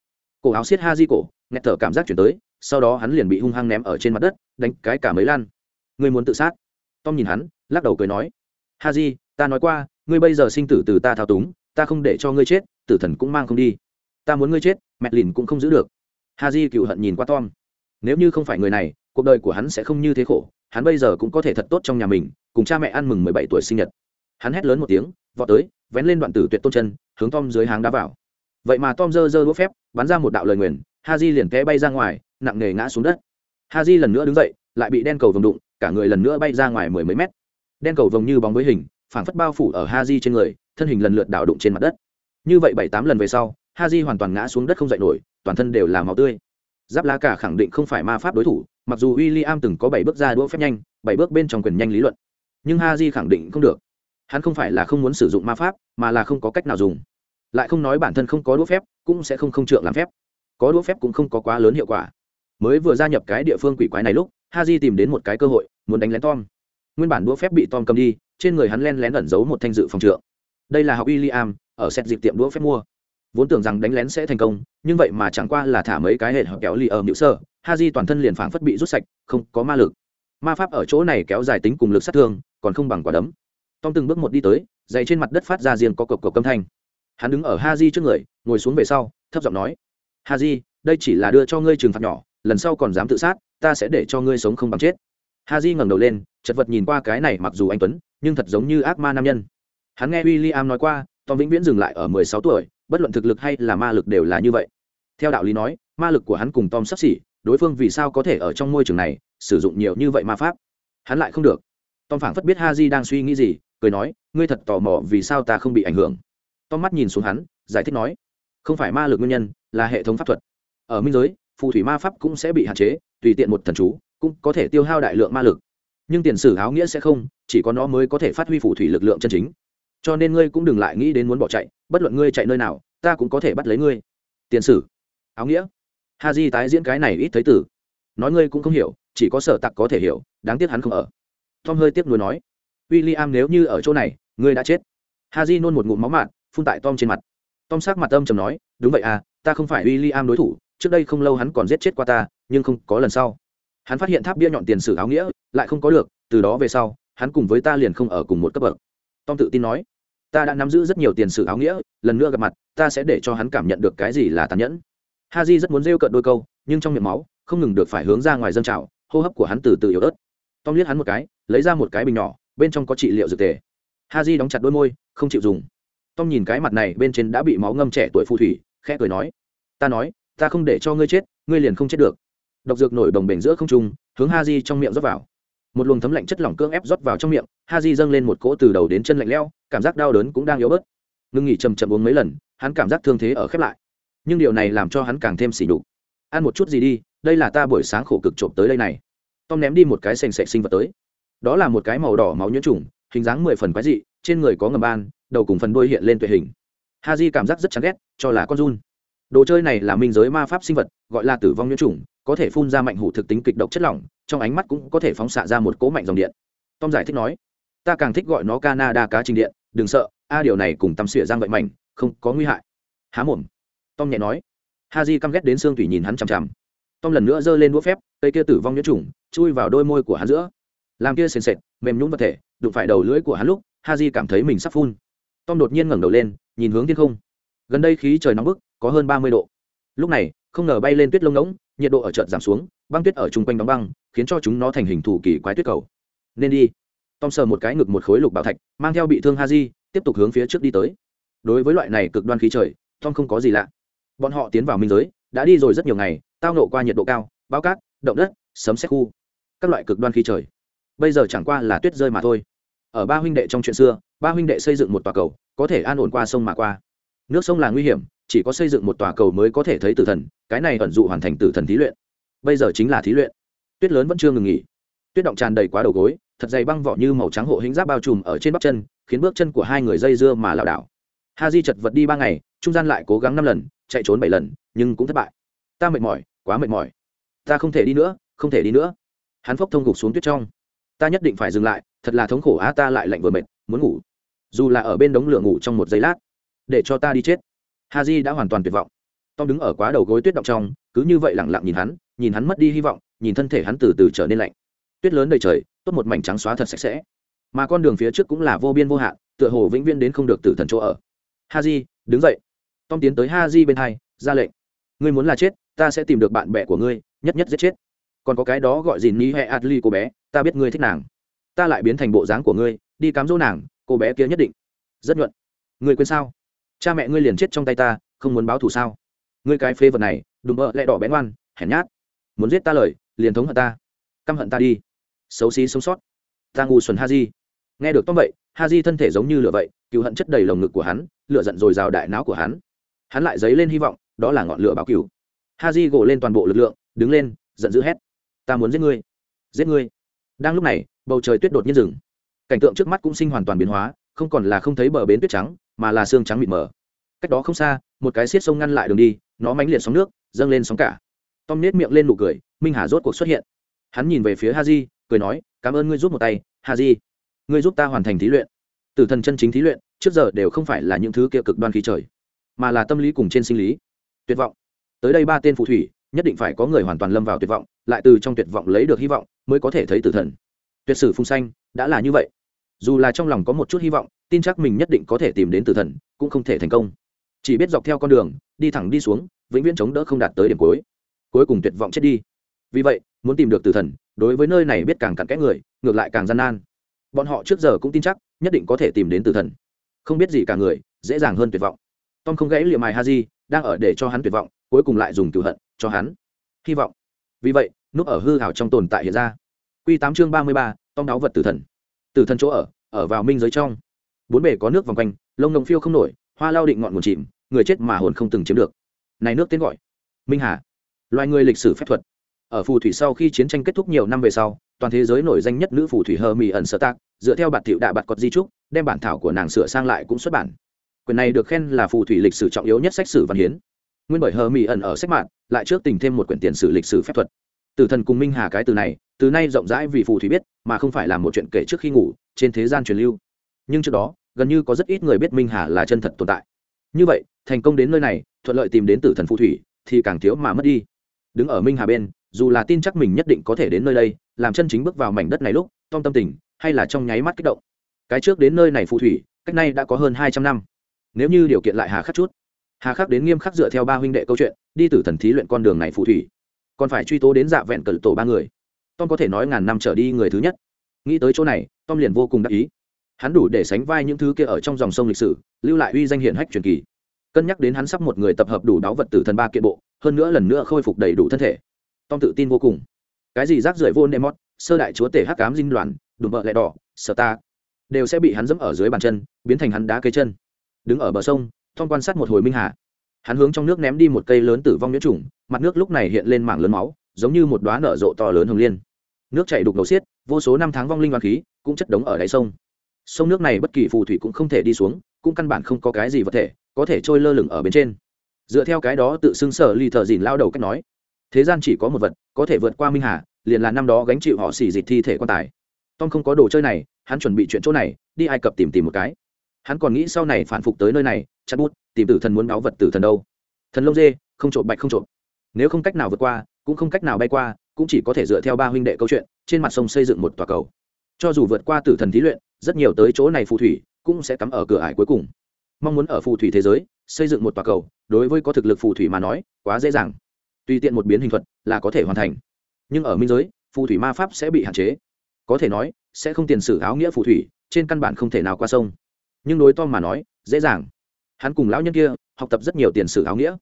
Cổ áo xiết ha di cổ, nghẹt thở cảm giác chuyển tới sau đó hắn liền bị hung hăng ném ở trên mặt đất, đánh cái cả mấy lan. Ngươi muốn tự sát? Tom nhìn hắn, lắc đầu cười nói, ha di, ta nói qua, ngươi bây giờ sinh tử từ ta thao túng, ta không để cho ngươi chết, tử thần cũng mang không đi. Ta muốn ngươi chết, mẹ lìn cũng không giữ được. Ha di cựu hận nhìn qua tom, nếu như không phải người này, cuộc đời của hắn sẽ không như thế khổ, hắn bây giờ cũng có thể thật tốt trong nhà mình, cùng cha mẹ ăn mừng mười bảy tuổi sinh nhật. Hắn hét lớn một tiếng, vọt tới, vén lên đoạn tử tuyệt tôn chân, hướng tom dưới háng đá vào. Vậy mà tom giơ giơ đũa phép, bắn ra một đạo lời nguyền, ha di liền té bay ra ngoài nặng nề ngã xuống đất. Ha di lần nữa đứng dậy, lại bị đen cầu vồng đụng, cả người lần nữa bay ra ngoài mười mấy mét. Đen cầu vồng như bóng với hình, phảng phất bao phủ ở ha di trên người, thân hình lần lượt đảo đụng trên mặt đất. Như vậy bảy tám lần về sau ha di hoàn toàn ngã xuống đất không dậy nổi, toàn thân đều là máu tươi. Giáp lá cả khẳng định không phải ma pháp đối thủ, mặc dù w i l l i am từng có bảy bước ra đũa phép nhanh, bảy bước bên trong quyền nhanh lý luận. Nhưng ha di khẳng định không được. Hắn không phải là không muốn sử dụng ma pháp, mà là không có cách nào dùng. Lại không nói bản thân không có đũa phép, cũng sẽ không không trượng làm phép. Có đũa phép cũng không có quá lớn hiệu quả mới vừa gia nhập cái địa phương quỷ quái này lúc ha di tìm đến một cái cơ hội, muốn đánh lén tom. Nguyên bản đũa phép bị tom cầm đi, trên người hắn len lén ẩn giấu một thanh dự phòng trượng. Đây là học William, ở xét dịp tiệm đũa phép mua. Vốn tưởng rằng đánh lén sẽ thành công, nhưng vậy mà chẳng qua là thả mấy cái hệ hợp kéo lì ở nữ sơ ha di toàn thân liền phảng phất bị rút sạch, không có ma lực. Ma pháp ở chỗ này kéo dài tính cùng lực sát thương, còn không bằng quả đấm. Tom từng bước một đi tới dày trên mặt đất phát ra riêng có cộc cộc âm thanh. Hắn đứng ở ha di trước người, ngồi xuống về sau, thấp giọng nói ha di đây chỉ là đưa cho ngươi trừng phạt nhỏ lần sau còn dám tự sát, ta sẽ để cho ngươi sống không bằng chết. Ha di ngẩng đầu lên, chật vật nhìn qua cái này mặc dù anh tuấn, nhưng thật giống như ác ma nam nhân. Hắn nghe w i l l i am nói qua, tom vĩnh viễn dừng lại ở mười sáu tuổi, bất luận thực lực hay là ma lực đều là như vậy. Theo đạo lý nói, ma lực của hắn cùng tom sắp xỉ, đối phương vì sao có thể ở trong môi trường này, sử dụng nhiều như vậy ma pháp? Hắn lại không được. Tom phảng phất biết ha di đang suy nghĩ gì, cười nói, ngươi thật tò mò vì sao ta không bị ảnh hưởng. Tom mắt nhìn xuống hắn, giải thích nói, không phải ma lực nguyên nhân, là hệ thống pháp thuật. Ở minh giới phù thủy ma pháp cũng sẽ bị hạn chế, tùy tiện một thần chú cũng có thể tiêu hao đại lượng ma lực. Nhưng tiền sử áo nghĩa sẽ không, chỉ có nó mới có thể phát huy phù thủy lực lượng chân chính. Cho nên ngươi cũng đừng lại nghĩ đến muốn bỏ chạy, bất luận ngươi chạy nơi nào, ta cũng có thể bắt lấy ngươi. Tiền sử áo nghĩa. Ha di tái diễn cái này ít thấy tử. Nói ngươi cũng không hiểu, chỉ có sở tặc có thể hiểu, đáng tiếc hắn không ở. Tom hơi tiếc nuối nói. W i l l i am nếu như ở chỗ này, ngươi đã chết. Ha di nôn một ngụm máu mạn, phun tại tom trên mặt. Tom sắc mặt âm chầm nói, đúng vậy à ta không phải w i l l i am đối thủ trước đây không lâu hắn còn giết chết qua ta, nhưng không có lần sau. Hắn phát hiện tháp bia nhọn tiền sử áo nghĩa, lại không có được, từ đó về sau, hắn cùng với ta liền không ở cùng một cấp bậc. Tom tự tin nói, ta đã nắm giữ rất nhiều tiền sử áo nghĩa, lần nữa gặp mặt, ta sẽ để cho hắn cảm nhận được cái gì là tàn nhẫn. Ha j rất muốn rêu cận đôi câu, nhưng trong miệng máu, không ngừng được phải hướng ra ngoài dân trào, hô hấp của hắn từ từ yếu ớt. Tom liếc hắn một cái, lấy ra một cái bình nhỏ, bên trong có trị liệu dược tề. Ha j đóng chặt đôi môi, không chịu dùng. Tom nhìn cái mặt này bên trên đã bị máu ngâm trẻ tuổi phù thủy, khẽ cười nói, ta nói ta không để cho ngươi chết, ngươi liền không chết được. Độc dược nổi đồng bể giữa không trung, hướng ha di trong miệng rót vào. Một luồng thấm lạnh chất lỏng cưỡng ép rót vào trong miệng ha di dâng lên một cỗ từ đầu đến chân lạnh leo cảm giác đau đớn cũng đang yếu bớt. Ngưng nghỉ chầm chậm uống mấy lần, hắn cảm giác thương thế ở khép lại. Nhưng điều này làm cho hắn càng thêm xỉ đục ăn một chút gì đi, đây là ta buổi sáng khổ cực trộm tới đây này. Tom ném đi một cái sành sạch sinh vật tới. Đó là một cái màu đỏ máu nhiễm trùng, hình dáng mười phần quái dị, trên người có ngầm ban, đầu cùng phần đuôi hiện lên tuệ hình. Ha di cảm giác rất chán ghét, cho là con run đồ chơi này là minh giới ma pháp sinh vật, gọi là tử vong nhiễm trùng có thể phun ra mạnh hủ thực tính kịch độc chất lỏng, trong ánh mắt cũng có thể phóng xạ ra một cỗ mạnh dòng điện. Tom giải thích nói, ta càng thích gọi nó canada cá trình điện, đừng sợ, a điều này cùng tắm xỉa giang vậy mạnh không có nguy hại. Há mồm. Tom nhẹ nói. Ha di căm ghét đến xương thủy nhìn hắn chằm chằm. Tom lần nữa giơ lên đũa phép, cây kia tử vong nhiễm trùng chui vào đôi môi của hắn giữa. Làm kia sền sệt, mềm nhún vật thể, đụng phải đầu lưỡi của hắn lúc ha di cảm thấy mình sắp phun. Tom đột nhiên ngẩng đầu lên, nhìn hướng thiên không. Gần đây khí trời nóng bức có hơn ba mươi độ. Lúc này, không ngờ bay lên tuyết lông ngỗng, nhiệt độ ở chợt giảm xuống, băng tuyết ở chung quanh đóng băng, khiến cho chúng nó thành hình thủ kỳ quái tuyết cầu. Nên đi. Tom sờ một cái ngực một khối lục bảo thạch, mang theo bị thương ha di tiếp tục hướng phía trước đi tới. Đối với loại này cực đoan khí trời, tom không có gì lạ. Bọn họ tiến vào minh giới, đã đi rồi rất nhiều ngày, tao nộ qua nhiệt độ cao, bao cát, động đất, sấm xét khu. Các loại cực đoan khí trời. Bây giờ chẳng qua là tuyết rơi mà thôi. Ở ba huynh đệ trong chuyện xưa, ba huynh đệ xây dựng một tòa cầu, có thể an ổn qua sông mà qua. Nước sông là nguy hiểm chỉ có xây dựng một tòa cầu mới có thể thấy tử thần, cái này ẩn dụ hoàn thành tử thần thí luyện. Bây giờ chính là thí luyện. Tuyết lớn vẫn chưa ngừng nghỉ. Tuyết động tràn đầy quá đầu gối, thật dày băng vỏ như màu trắng hộ hình giáp bao trùm ở trên bắp chân, khiến bước chân của hai người dây dưa mà lảo đảo. Ha di chật vật đi ba ngày, trung gian lại cố gắng năm lần, chạy trốn bảy lần, nhưng cũng thất bại. Ta mệt mỏi, quá mệt mỏi. Ta không thể đi nữa, không thể đi nữa. Hắn phốc thông gục xuống tuyết trong. Ta nhất định phải dừng lại, thật là thống khổ á, ta lại lạnh vừa mệt, muốn ngủ. Dù là ở bên đống lửa ngủ trong một giây lát, để cho ta đi chết ha j đã hoàn toàn tuyệt vọng. Tom đứng ở quá đầu gối tuyết động trong, cứ như vậy lẳng lặng nhìn hắn nhìn hắn mất đi hy vọng, nhìn thân thể hắn từ từ trở nên lạnh. Tuyết lớn đầy trời, tốt một mảnh trắng xóa thật sạch sẽ. Mà con đường phía trước cũng là vô biên vô hạn, tựa hồ vĩnh viễn đến không được tử thần chỗ ở. Ha j đứng dậy. Tom tiến tới ha j bên hai, ra lệnh. Ngươi muốn là chết, ta sẽ tìm được bạn bè của ngươi, nhất nhất giết chết. Còn có cái đó gọi gì ni hẹ adli cô bé, ta biết ngươi thích nàng. Ta lại biến thành bộ dáng của ngươi, đi cám dỗ nàng, cô bé kia nhất định. Rất nhuận. Ngươi quên sao? Cha mẹ ngươi liền chết trong tay ta, không muốn báo thù sao? Ngươi cái phê vật này, đùm bợ lẹ đỏ bén ngoan, hèn nhát. Muốn giết ta lời, liền thống hận ta. Căm hận ta đi. Xấu xí sống sót. Ta ngu xuẩn ha di nghe được tóm vậy ha di thân thể giống như lửa vậy cựu hận chất đầy lồng ngực của hắn, lửa giận dồi dào đại não của hắn. Hắn lại dấy lên hy vọng, đó là ngọn lửa báo cựu. ha di gộ lên toàn bộ lực lượng, đứng lên, giận dữ hét. Ta muốn giết ngươi. Giết ngươi. Đang lúc này, bầu trời tuyết đột nhiên rừng cảnh tượng trước mắt cũng sinh hoàn toàn biến hóa, không còn là không thấy bờ bến tuyết trắng mà là xương trắng mịt mờ. Cách đó không xa, một cái xiết sông ngăn lại đường đi, nó mánh liệt sóng nước, dâng lên sóng cả. Tom nết miệng lên nụ cười, minh hà rốt cuộc xuất hiện. Hắn nhìn về phía ha di cười nói, cảm ơn ngươi giúp một tay ha di ngươi giúp ta hoàn thành thí luyện. Tử thần chân chính thí luyện, trước giờ đều không phải là những thứ kia cực đoan khí trời, mà là tâm lý cùng trên sinh lý. Tuyệt vọng. Tới đây ba tên phù thủy, nhất định phải có người hoàn toàn lâm vào tuyệt vọng, lại từ trong tuyệt vọng lấy được hy vọng mới có thể thấy tử thần. Tuyệt sử phung xanh đã là như vậy dù là trong lòng có một chút hy vọng, tin chắc mình nhất định có thể tìm đến tử thần, cũng không thể thành công. Chỉ biết dọc theo con đường, đi thẳng đi xuống, vĩnh viễn chống đỡ không đạt tới điểm cuối. Cuối cùng tuyệt vọng chết đi. Vì vậy, muốn tìm được tử thần, đối với nơi này biết càng cặn kẽ người, ngược lại càng gian nan. Bọn họ trước giờ cũng tin chắc, nhất định có thể tìm đến tử thần. Không biết gì cả người, dễ dàng hơn tuyệt vọng. Tom không gãy liệm mài haji, đang ở để cho hắn tuyệt vọng, cuối cùng lại dùng cựu hận cho hắn. Hy vọng. Vì vậy, núp ở hư hảo trong tồn tại hiện ra. Q tám chương ba mươi ba, tom đáo vật tử thần từ thân chỗ ở ở vào minh giới trong. Bốn bể có nước vòng quanh, lông nồng phiêu không nổi, hoa lao định ngọn nguồn chìm, người chết mà hồn không từng chiếm được. Này nước tên gọi, minh hà. Loài người lịch sử phép thuật. Ở phù thủy sau khi chiến tranh kết thúc nhiều năm về sau, toàn thế giới nổi danh nhất nữ phù thủy hờ mỹ ẩn sơ tác dựa theo bản thiệu đạ bạt cọt di trúc, đem bản thảo của nàng sửa sang lại cũng xuất bản. Quyền này được khen là phù thủy lịch sử trọng yếu nhất sách sử văn hiến. Nguyên bởi hờ mỹ ẩn ở sách mạng lại trước tình thêm một quyển tiền sử lịch sử phép thuật. Tử thần cùng minh hà cái từ này từ nay rộng rãi vì phù thủy biết, mà không phải là một chuyện kể trước khi ngủ, trên thế gian truyền lưu. Nhưng trước đó, gần như có rất ít người biết minh hà là chân thật tồn tại. Như vậy, thành công đến nơi này, thuận lợi tìm đến tử thần phù thủy, thì càng thiếu mà mất đi. Đứng ở minh hà bên, dù là tin chắc mình nhất định có thể đến nơi đây, làm chân chính bước vào mảnh đất này lúc, tom tâm tình, hay là trong nháy mắt kích động. Cái trước đến nơi này phù thủy, cách nay đã có hơn hai trăm năm. Nếu như điều kiện lại hà khắc chút. Hà khắc đến nghiêm khắc dựa theo ba huynh đệ câu chuyện, đi Tử thần thí luyện con đường này phù thủy. Còn phải truy tố đến dạ vẹn cờ tổ ba người tom có thể nói ngàn năm trở đi người thứ nhất. Nghĩ tới chỗ này, tom liền vô cùng đắc ý. Hắn đủ để sánh vai những thứ kia ở trong dòng sông lịch sử, lưu lại uy danh hiển hách truyền kỳ. Cân nhắc đến hắn sắp một người tập hợp đủ đáo vật tử thần ba kiện bộ, hơn nữa lần nữa khôi phục đầy đủ thân thể. Tom tự tin vô cùng. Cái gì rác rưởi vô nệm mót, sơ đại chúa tể hắc cám dinh đoàn, đùm bợ lẹ đỏ sợ ta, đều sẽ bị hắn dẫm ở dưới bàn chân, biến thành hắn đá cây chân. Đứng ở bờ sông, tom quan sát một hồi minh hà. Hắn hướng trong nước ném đi một cây lớn tử vong nhiễm trùng, mặt nước lúc này hiện lên mảng lớn máu giống như một đóa nở rộ to lớn hồng liên. Nước chảy đục ngầu xiết, vô số năm tháng vong linh oan khí cũng chất đống ở đáy sông. Sông nước này bất kỳ phù thủy cũng không thể đi xuống, cũng căn bản không có cái gì vật thể có thể trôi lơ lửng ở bên trên. Dựa theo cái đó tự xưng sở lì thợ dìn lao đầu cách nói, thế gian chỉ có một vật, có thể vượt qua minh hà, liền là năm đó gánh chịu họ xỉ dịch thi thể quan tài. Tom không có đồ chơi này, hắn chuẩn bị chuyện chỗ này, đi ai cập tìm tìm một cái. Hắn còn nghĩ sau này phản phục tới nơi này, chặt bút, tìm tử thần muốn báo vật tử thần đâu. Thần lông dê, không trộm bạch không trộm. Nếu không cách nào vượt qua cũng không cách nào bay qua, cũng chỉ có thể dựa theo ba huynh đệ câu chuyện, trên mặt sông xây dựng một tòa cầu. Cho dù vượt qua tử thần thí luyện, rất nhiều tới chỗ này phù thủy cũng sẽ cắm ở cửa ải cuối cùng. Mong muốn ở phù thủy thế giới, xây dựng một tòa cầu, đối với có thực lực phù thủy mà nói, quá dễ dàng. Tùy tiện một biến hình thuật là có thể hoàn thành. Nhưng ở minh giới, phù thủy ma pháp sẽ bị hạn chế. Có thể nói, sẽ không tiền sử áo nghĩa phù thủy, trên căn bản không thể nào qua sông. Nhưng đối tom mà nói, dễ dàng. Hắn cùng lão nhân kia học tập rất nhiều tiền sử áo nghĩa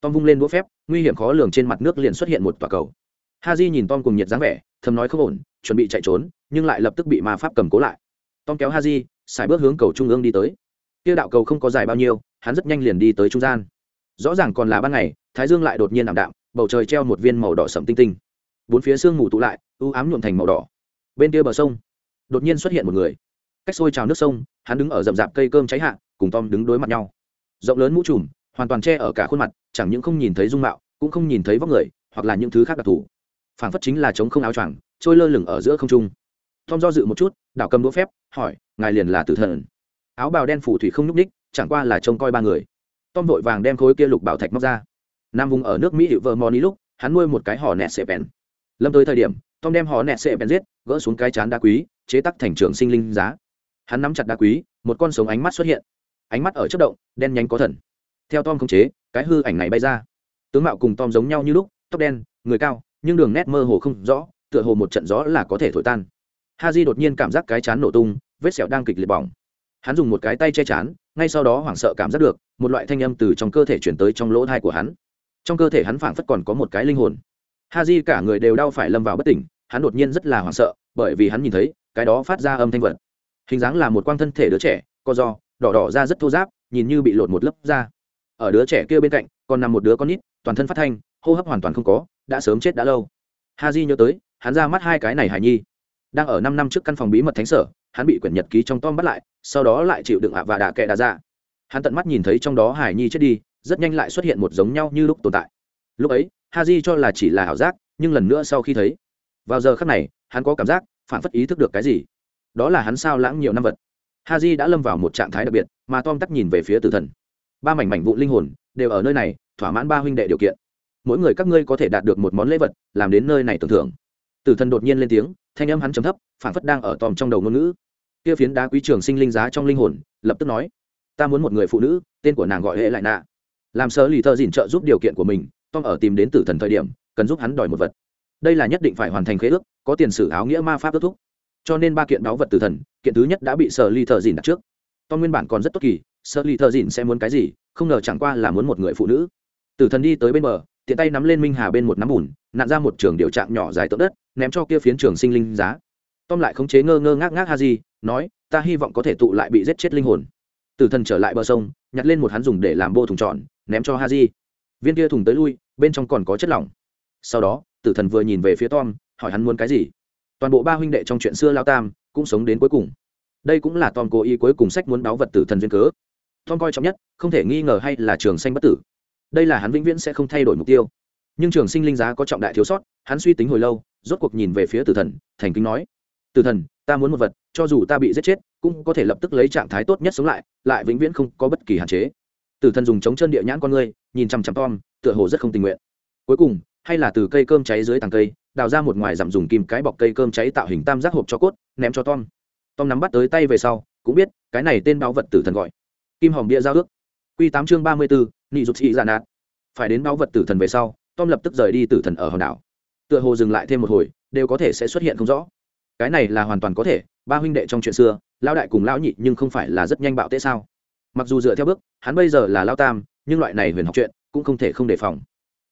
tom vung lên đũa phép, nguy hiểm khó lường trên mặt nước liền xuất hiện một tòa cầu. Ha j nhìn tom cùng nhiệt dáng vẻ, thầm nói không ổn, chuẩn bị chạy trốn, nhưng lại lập tức bị ma pháp cầm cố lại. Tom kéo ha j xài bước hướng cầu trung ương đi tới. Kia đạo cầu không có dài bao nhiêu, hắn rất nhanh liền đi tới trung gian. Rõ ràng còn là ban ngày, thái dương lại đột nhiên ảm đạm, bầu trời treo một viên màu đỏ sậm tinh tinh. Bốn phía sương mù tụ lại, u ám nhuộm thành màu đỏ. Bên kia bờ sông, đột nhiên xuất hiện một người. Cách xôi trào nước sông, hắn đứng ở rậm rạp cây cơm cháy hạ, cùng tom đứng đối mặt nhau. Rộng lớn mũ trùm, hoàn toàn che ở cả khuôn mặt chẳng những không nhìn thấy dung mạo, cũng không nhìn thấy vóc người, hoặc là những thứ khác đặc thù. Phảng phất chính là chống không áo choàng, trôi lơ lửng ở giữa không trung. Tom do dự một chút, đảo cầm đũa phép, hỏi, ngài liền là tử thần? Áo bào đen phủ thủy không nhúc ních chẳng qua là trông coi ba người. Tom vội vàng đem khối kia lục bảo thạch móc ra. Nam vùng ở nước mỹ hiệu vợ moni lúc, hắn nuôi một cái hò nẹt sệ bèn. Lâm tới thời điểm, tom đem hò nẹt sệ bèn giết, gỡ xuống cái chán đá quý, chế tắc thành trường sinh linh giá. Hắn nắm chặt đá quý, một con sống ánh mắt xuất hiện. Ánh mắt ở chất động, đen nhánh có thần. Theo tom khống chế cái hư ảnh này bay ra. Tướng mạo cùng tom giống nhau như lúc, tóc đen, người cao, nhưng đường nét mơ hồ không rõ, tựa hồ một trận gió là có thể thổi tan. Ha di đột nhiên cảm giác cái chán nổ tung, vết sẹo đang kịch liệt bỏng. Hắn dùng một cái tay che chán, ngay sau đó hoảng sợ cảm giác được, một loại thanh âm từ trong cơ thể chuyển tới trong lỗ thai của hắn. Trong cơ thể hắn phảng phất còn có một cái linh hồn. Ha di cả người đều đau phải lâm vào bất tỉnh, hắn đột nhiên rất là hoảng sợ, bởi vì hắn nhìn thấy, cái đó phát ra âm thanh vật. Hình dáng là một quang thân thể đứa trẻ, co do, đỏ đỏ ra rất thô giáp, nhìn như bị lột một lớp da ở đứa trẻ kia bên cạnh, còn nằm một đứa con nít, toàn thân phát thanh, hô hấp hoàn toàn không có, đã sớm chết đã lâu. Ha di nhớ tới, hắn ra mắt hai cái này hải nhi. Đang ở năm năm trước căn phòng bí mật thánh sở, hắn bị quyển nhật ký trong tom bắt lại, sau đó lại chịu đựng ạ và đà kệ đà ra dạ. hắn tận mắt nhìn thấy trong đó hải nhi chết đi, rất nhanh lại xuất hiện một giống nhau như lúc tồn tại. Lúc ấy, ha di cho là chỉ là ảo giác, nhưng lần nữa sau khi thấy, vào giờ khắc này, hắn có cảm giác, phản phất ý thức được cái gì. Đó là hắn sao lãng nhiều năm vật. Ha di đã lâm vào một trạng thái đặc biệt, mà tom tắt nhìn về phía tử thần ba mảnh mảnh vụ linh hồn đều ở nơi này, thỏa mãn ba huynh đệ điều kiện. Mỗi người các ngươi có thể đạt được một món lễ vật, làm đến nơi này tưởng thưởng. Tử thần đột nhiên lên tiếng, thanh âm hắn chấm thấp phản phất đang ở tòm trong đầu ngôn ngữ. Kia phiến đá quý trường sinh linh giá trong linh hồn, lập tức nói, ta muốn một người phụ nữ, tên của nàng gọi hệ lại nạ. Làm sơ lì thợ dìn trợ giúp điều kiện của mình, tom ở tìm đến tử thần thời điểm, cần giúp hắn đòi một vật. Đây là nhất định phải hoàn thành khế ước, có tiền sử áo nghĩa ma pháp kết thúc. Cho nên ba kiện báu vật tử thần, kiện thứ nhất đã bị sở ly thợ dìn đặt trước. Tom nguyên bản còn rất tốt kỳ Sợ lì thợ dịn sẽ muốn cái gì, không ngờ chẳng qua là muốn một người phụ nữ. Tử thần đi tới bên bờ, tiện tay nắm lên minh hà bên một nắm bùn nạn ra một trường điều trạng nhỏ dài tượng đất, ném cho kia phiến trường sinh linh giá. Tom lại khống chế ngơ ngơ ngác ngác ha di nói, ta hy vọng có thể tụ lại bị giết chết linh hồn. Tử thần trở lại bờ sông, nhặt lên một hắn dùng để làm bô thùng tròn, ném cho ha di viên kia thùng tới lui, bên trong còn có chất lỏng. Sau đó, tử thần vừa nhìn về phía tom, hỏi hắn muốn cái gì. Toàn bộ ba huynh đệ trong chuyện xưa lao tam cũng sống đến cuối cùng. Đây cũng là tom cố ý cuối cùng sách muốn đáo vật tử thần duyên cớ tom coi trọng nhất, không thể nghi ngờ hay là trường sanh bất tử. Đây là hắn vĩnh viễn sẽ không thay đổi mục tiêu. Nhưng trường sinh linh giá có trọng đại thiếu sót, hắn suy tính hồi lâu, rốt cuộc nhìn về phía tử thần, thành kính nói, tử thần, ta muốn một vật, cho dù ta bị giết chết, cũng có thể lập tức lấy trạng thái tốt nhất sống lại lại vĩnh viễn không có bất kỳ hạn chế. Tử thần dùng chống chân địa nhãn con ngươi, nhìn chằm chằm tom, tựa hồ rất không tình nguyện. Cuối cùng, hay là từ cây cơm cháy dưới tàng cây, đào ra một ngoài dặm dùng kim cái bọc cây cơm cháy tạo hình tam giác hộp cho cốt, ném cho tom. Tom nắm bắt tới tay về sau, cũng biết, cái này tên báo vật tử thần gọi kim Hồng bia giao ước. Q tám chương ba mươi bốn, nị dục sĩ dạ nạt. Phải đến báo vật tử thần về sau, tom lập tức rời đi tử thần ở hòn đảo. Tựa hồ dừng lại thêm một hồi, đều có thể sẽ xuất hiện không rõ. Cái này là hoàn toàn có thể, ba huynh đệ trong chuyện xưa lao đại cùng lão nhị nhưng không phải là rất nhanh bạo tế sao? Mặc dù dựa theo bước, hắn bây giờ là lao tam, nhưng loại này huyền học chuyện, cũng không thể không đề phòng.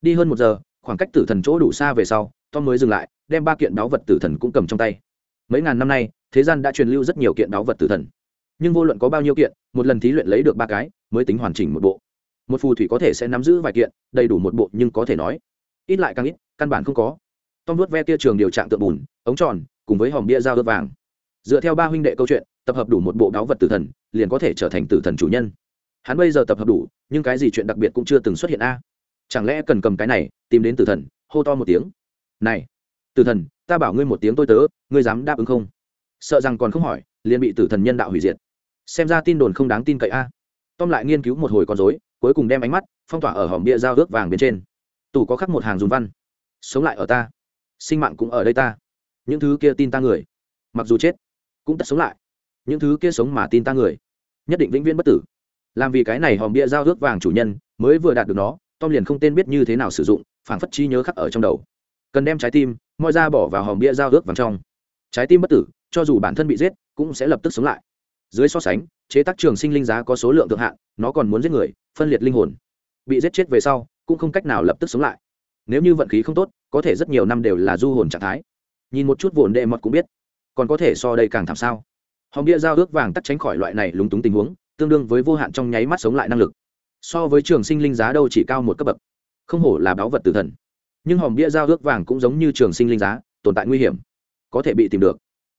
Đi hơn một giờ, khoảng cách tử thần chỗ đủ xa về sau, tom mới dừng lại, đem ba kiện báu vật tử thần cũng cầm trong tay. Mấy ngàn năm nay, thế gian đã truyền lưu rất nhiều kiện báu vật tử thần. Nhưng vô luận có bao nhiêu kiện một lần thí luyện lấy được ba cái, mới tính hoàn chỉnh một bộ. Một phù thủy có thể sẽ nắm giữ vài kiện, đầy đủ một bộ nhưng có thể nói, ít lại càng ít, căn bản không có. Tom vuốt ve tia trường điều trạng tượng bùn, ống tròn, cùng với hòm bia dao ướp vàng. Dựa theo ba huynh đệ câu chuyện, tập hợp đủ một bộ đáo vật tử thần, liền có thể trở thành tử thần chủ nhân. Hắn bây giờ tập hợp đủ, nhưng cái gì chuyện đặc biệt cũng chưa từng xuất hiện a. Chẳng lẽ cần cầm cái này, tìm đến tử thần, hô to một tiếng. Này, tử thần, ta bảo ngươi một tiếng tôi tớ, ngươi dám đáp ứng không? Sợ rằng còn không hỏi, liền bị tử thần nhân đạo hủy diệt xem ra tin đồn không đáng tin cậy a. Tom lại nghiên cứu một hồi con dối cuối cùng đem ánh mắt phong tỏa ở hòm bia dao ước vàng bên trên. Tủ có khắc một hàng dùng văn. Sống lại ở ta. Sinh mạng cũng ở đây ta. Những thứ kia tin ta người. Mặc dù chết, cũng tất sống lại. Những thứ kia sống mà tin ta người. Nhất định vĩnh viễn bất tử. Làm vì cái này hòm bia giao ước vàng chủ nhân mới vừa đạt được nó, tom liền không tên biết như thế nào sử dụng, phảng phất trí nhớ khắc ở trong đầu. Cần đem trái tim, moi ra bỏ vào hòm bia giao ước vàng trong. Trái tim bất tử, cho dù bản thân bị giết, cũng sẽ lập tức sống lại dưới so sánh, chế tác trường sinh linh giá có số lượng thượng hạn, nó còn muốn giết người, phân liệt linh hồn. Bị giết chết về sau, cũng không cách nào lập tức sống lại. Nếu như vận khí không tốt, có thể rất nhiều năm đều là du hồn trạng thái. Nhìn một chút vồn đệ mọt cũng biết, còn có thể so đây càng thảm sao. Hòm bia giao ước vàng tắt tránh khỏi loại này lúng túng tình huống, tương đương với vô hạn trong nháy mắt sống lại năng lực. So với trường sinh linh giá đâu chỉ cao một cấp bậc. Không hổ là báu vật tử thần. Nhưng hòm bia giao ước vàng cũng giống như trường sinh linh giá, tồn tại nguy hiểm. Có thể bị tìm được.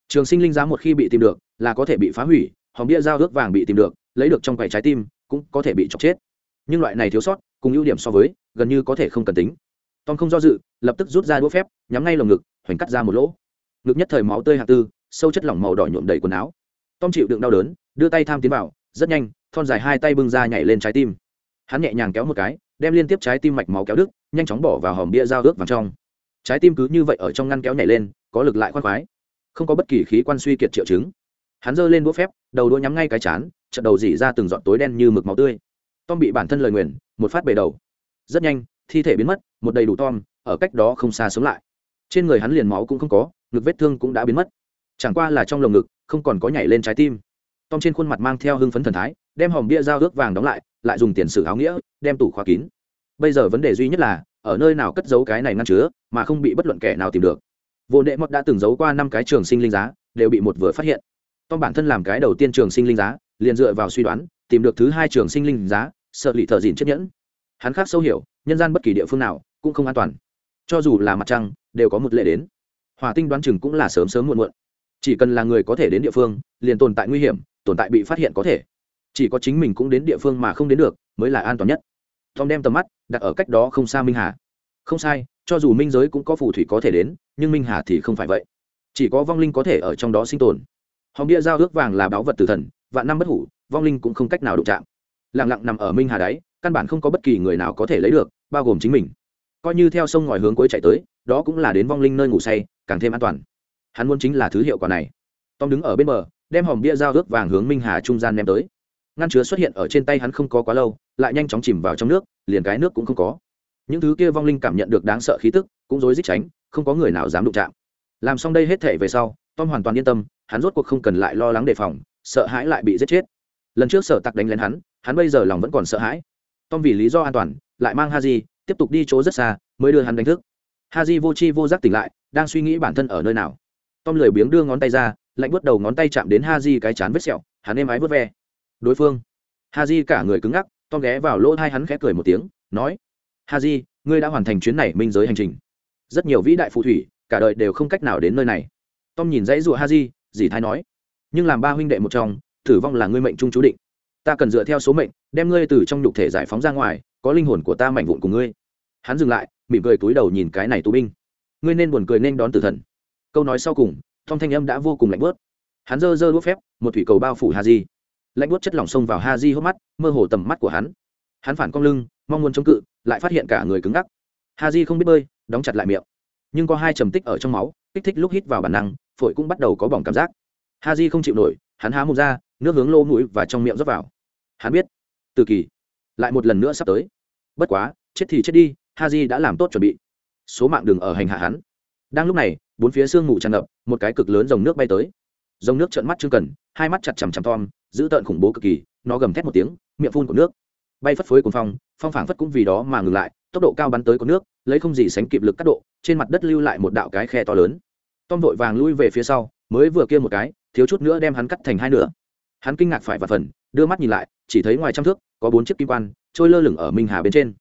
Trường sinh linh giá một khi bị tìm được, là có thể bị phá hủy hòm bia giao ước vàng bị tìm được, lấy được trong quầy trái tim, cũng có thể bị chọc chết. Nhưng loại này thiếu sót, cùng ưu điểm so với, gần như có thể không cần tính. Tom không do dự, lập tức rút ra đũa phép, nhắm ngay lồng ngực, hoành cắt ra một lỗ. Ngực nhất thời máu tươi hạt tư, sâu chất lỏng màu đỏ nhuộm đầy quần áo. Tom chịu đựng đau đớn, đưa tay tham tiến vào, rất nhanh, thon dài hai tay bưng ra nhảy lên trái tim. Hắn nhẹ nhàng kéo một cái, đem liên tiếp trái tim mạch máu kéo đứt, nhanh chóng bỏ vào hòm bia dao ước vào trong. Trái tim cứ như vậy ở trong ngăn kéo nhảy lên, có lực lại khoan khoái, không có bất kỳ khí quan suy kiệt triệu chứng hắn giơ lên đũa phép, đầu đũa nhắm ngay cái chán chợt đầu dỉ ra từng giọt tối đen như mực máu tươi. Tom bị bản thân lời nguyền, một phát bể đầu. Rất nhanh, thi thể biến mất, một đầy đủ tom, ở cách đó không xa sống lại. Trên người hắn liền máu cũng không có, ngực vết thương cũng đã biến mất. Chẳng qua là trong lồng ngực, không còn có nhảy lên trái tim. Tom trên khuôn mặt mang theo hưng phấn thần thái, đem hòm bia dao ước vàng đóng lại lại dùng tiền sử áo nghĩa, đem tủ khóa kín. Bây giờ vấn đề duy nhất là, ở nơi nào cất giấu cái này ngăn chứa, mà không bị bất luận kẻ nào tìm được. Vô nệ mọt đã từng giấu qua năm cái trường sinh linh giá, đều bị một vừa phát hiện tom bản thân làm cái đầu tiên trường sinh linh giá, liền dựa vào suy đoán, tìm được thứ hai trường sinh linh giá, sợ lì thợ dịn chiếc nhẫn. Hắn khác sâu hiểu, nhân gian bất kỳ địa phương nào cũng không an toàn. Cho dù là mặt trăng, đều có một lệ đến. Hòa tinh đoán chừng cũng là sớm sớm muộn muộn. Chỉ cần là người có thể đến địa phương, liền tồn tại nguy hiểm, tồn tại bị phát hiện có thể. Chỉ có chính mình cũng đến địa phương mà không đến được, mới là an toàn nhất. Tom đem tầm mắt đặt ở cách đó không xa minh hà. Không sai, cho dù minh giới cũng có phù thủy có thể đến, nhưng minh hà thì không phải vậy. Chỉ có vong linh có thể ở trong đó sinh tồn hòm bia giao ước vàng là báu vật tử thần, vạn năm bất hủ, vong linh cũng không cách nào đụng chạm. Lặng lặng nằm ở minh hà đáy, căn bản không có bất kỳ người nào có thể lấy được, bao gồm chính mình. Coi như theo sông ngòi hướng cuối chạy tới, đó cũng là đến vong linh nơi ngủ say, càng thêm an toàn. Hắn muốn chính là thứ hiệu quả này. Tom đứng ở bên bờ, đem hòm bia giao ước vàng hướng minh hà trung gian ném tới. Ngăn chứa xuất hiện ở trên tay hắn không có quá lâu, lại nhanh chóng chìm vào trong nước, liền cái nước cũng không có. Những thứ kia vong linh cảm nhận được đáng sợ khí tức, cũng rối rít tránh, không có người nào dám đụng chạm. Làm xong đây hết thể về sau, tom hoàn toàn yên tâm hắn rốt cuộc không cần lại lo lắng đề phòng, sợ hãi lại bị giết chết. Lần trước sở tặc đánh lén hắn hắn bây giờ lòng vẫn còn sợ hãi. Tom vì lý do an toàn, lại mang ha di tiếp tục đi chỗ rất xa, mới đưa hắn đánh thức. Ha di vô chi vô giác tỉnh lại, đang suy nghĩ bản thân ở nơi nào. Tom lười biếng đưa ngón tay ra, lạnh bớt đầu ngón tay chạm đến ha di cái chán vết sẹo, hắn êm ái vớt ve. Đối phương. Ha di cả người cứng ngắc, tom ghé vào lỗ hai hắn khẽ cười một tiếng, nói ha di ngươi đã hoàn thành chuyến này minh giới hành trình. Rất nhiều vĩ đại phù thủy, cả đời đều không cách nào đến nơi này. Tom nhìn dãy rụa ha di dì thái nói. Nhưng làm ba huynh đệ một trong, tử vong là ngươi mệnh trung chú định. Ta cần dựa theo số mệnh, đem ngươi từ trong nhục thể giải phóng ra ngoài, có linh hồn của ta mảnh vụn cùng ngươi. Hắn dừng lại, mỉm cười túi đầu nhìn cái này tù binh. Ngươi nên buồn cười nên đón tử thần. Câu nói sau cùng thong thanh âm đã vô cùng lạnh bớt hắn dơ dơ đốt phép, một thủy cầu bao phủ ha di lạnh bớt chất lỏng xông vào ha di hốc mắt, mơ hồ tầm mắt của hắn. Hắn phản cong lưng, mong muốn chống cự, lại phát hiện cả người cứng ngắc. Ha di không biết bơi, đóng chặt lại miệng. Nhưng có hai trầm tích ở trong máu, kích thích lúc hít vào bản năng phổi cũng bắt đầu có bỏng cảm giác. Ha di không chịu nổi, hắn há mồm ra, nước hướng lô mũi và trong miệng rót vào. Hắn biết, từ kỳ, lại một lần nữa sắp tới. Bất quá, chết thì chết đi ha di đã làm tốt chuẩn bị. Số mạng đường ở hành hạ hắn. Đang lúc này, bốn phía sương mù tràn ngập, một cái cực lớn dòng nước bay tới. Dòng nước trợn mắt trương cần, hai mắt chặt chằm chằm tom, giữ tợn khủng bố cực kỳ, nó gầm thét một tiếng, miệng phun của nước. Bay phất phới cuồng phong phong phảng phất cũng vì đó mà ngừng lại, tốc độ cao bắn tới có nước, lấy không gì sánh kịp lực cắt độ, trên mặt đất lưu lại một đạo cái khe to lớn tom vội vàng lui về phía sau, mới vừa kia một cái, thiếu chút nữa đem hắn cắt thành hai nửa. Hắn kinh ngạc phải và phần, đưa mắt nhìn lại, chỉ thấy ngoài trăm thước, có bốn chiếc kim quan, trôi lơ lửng ở minh hà bên trên.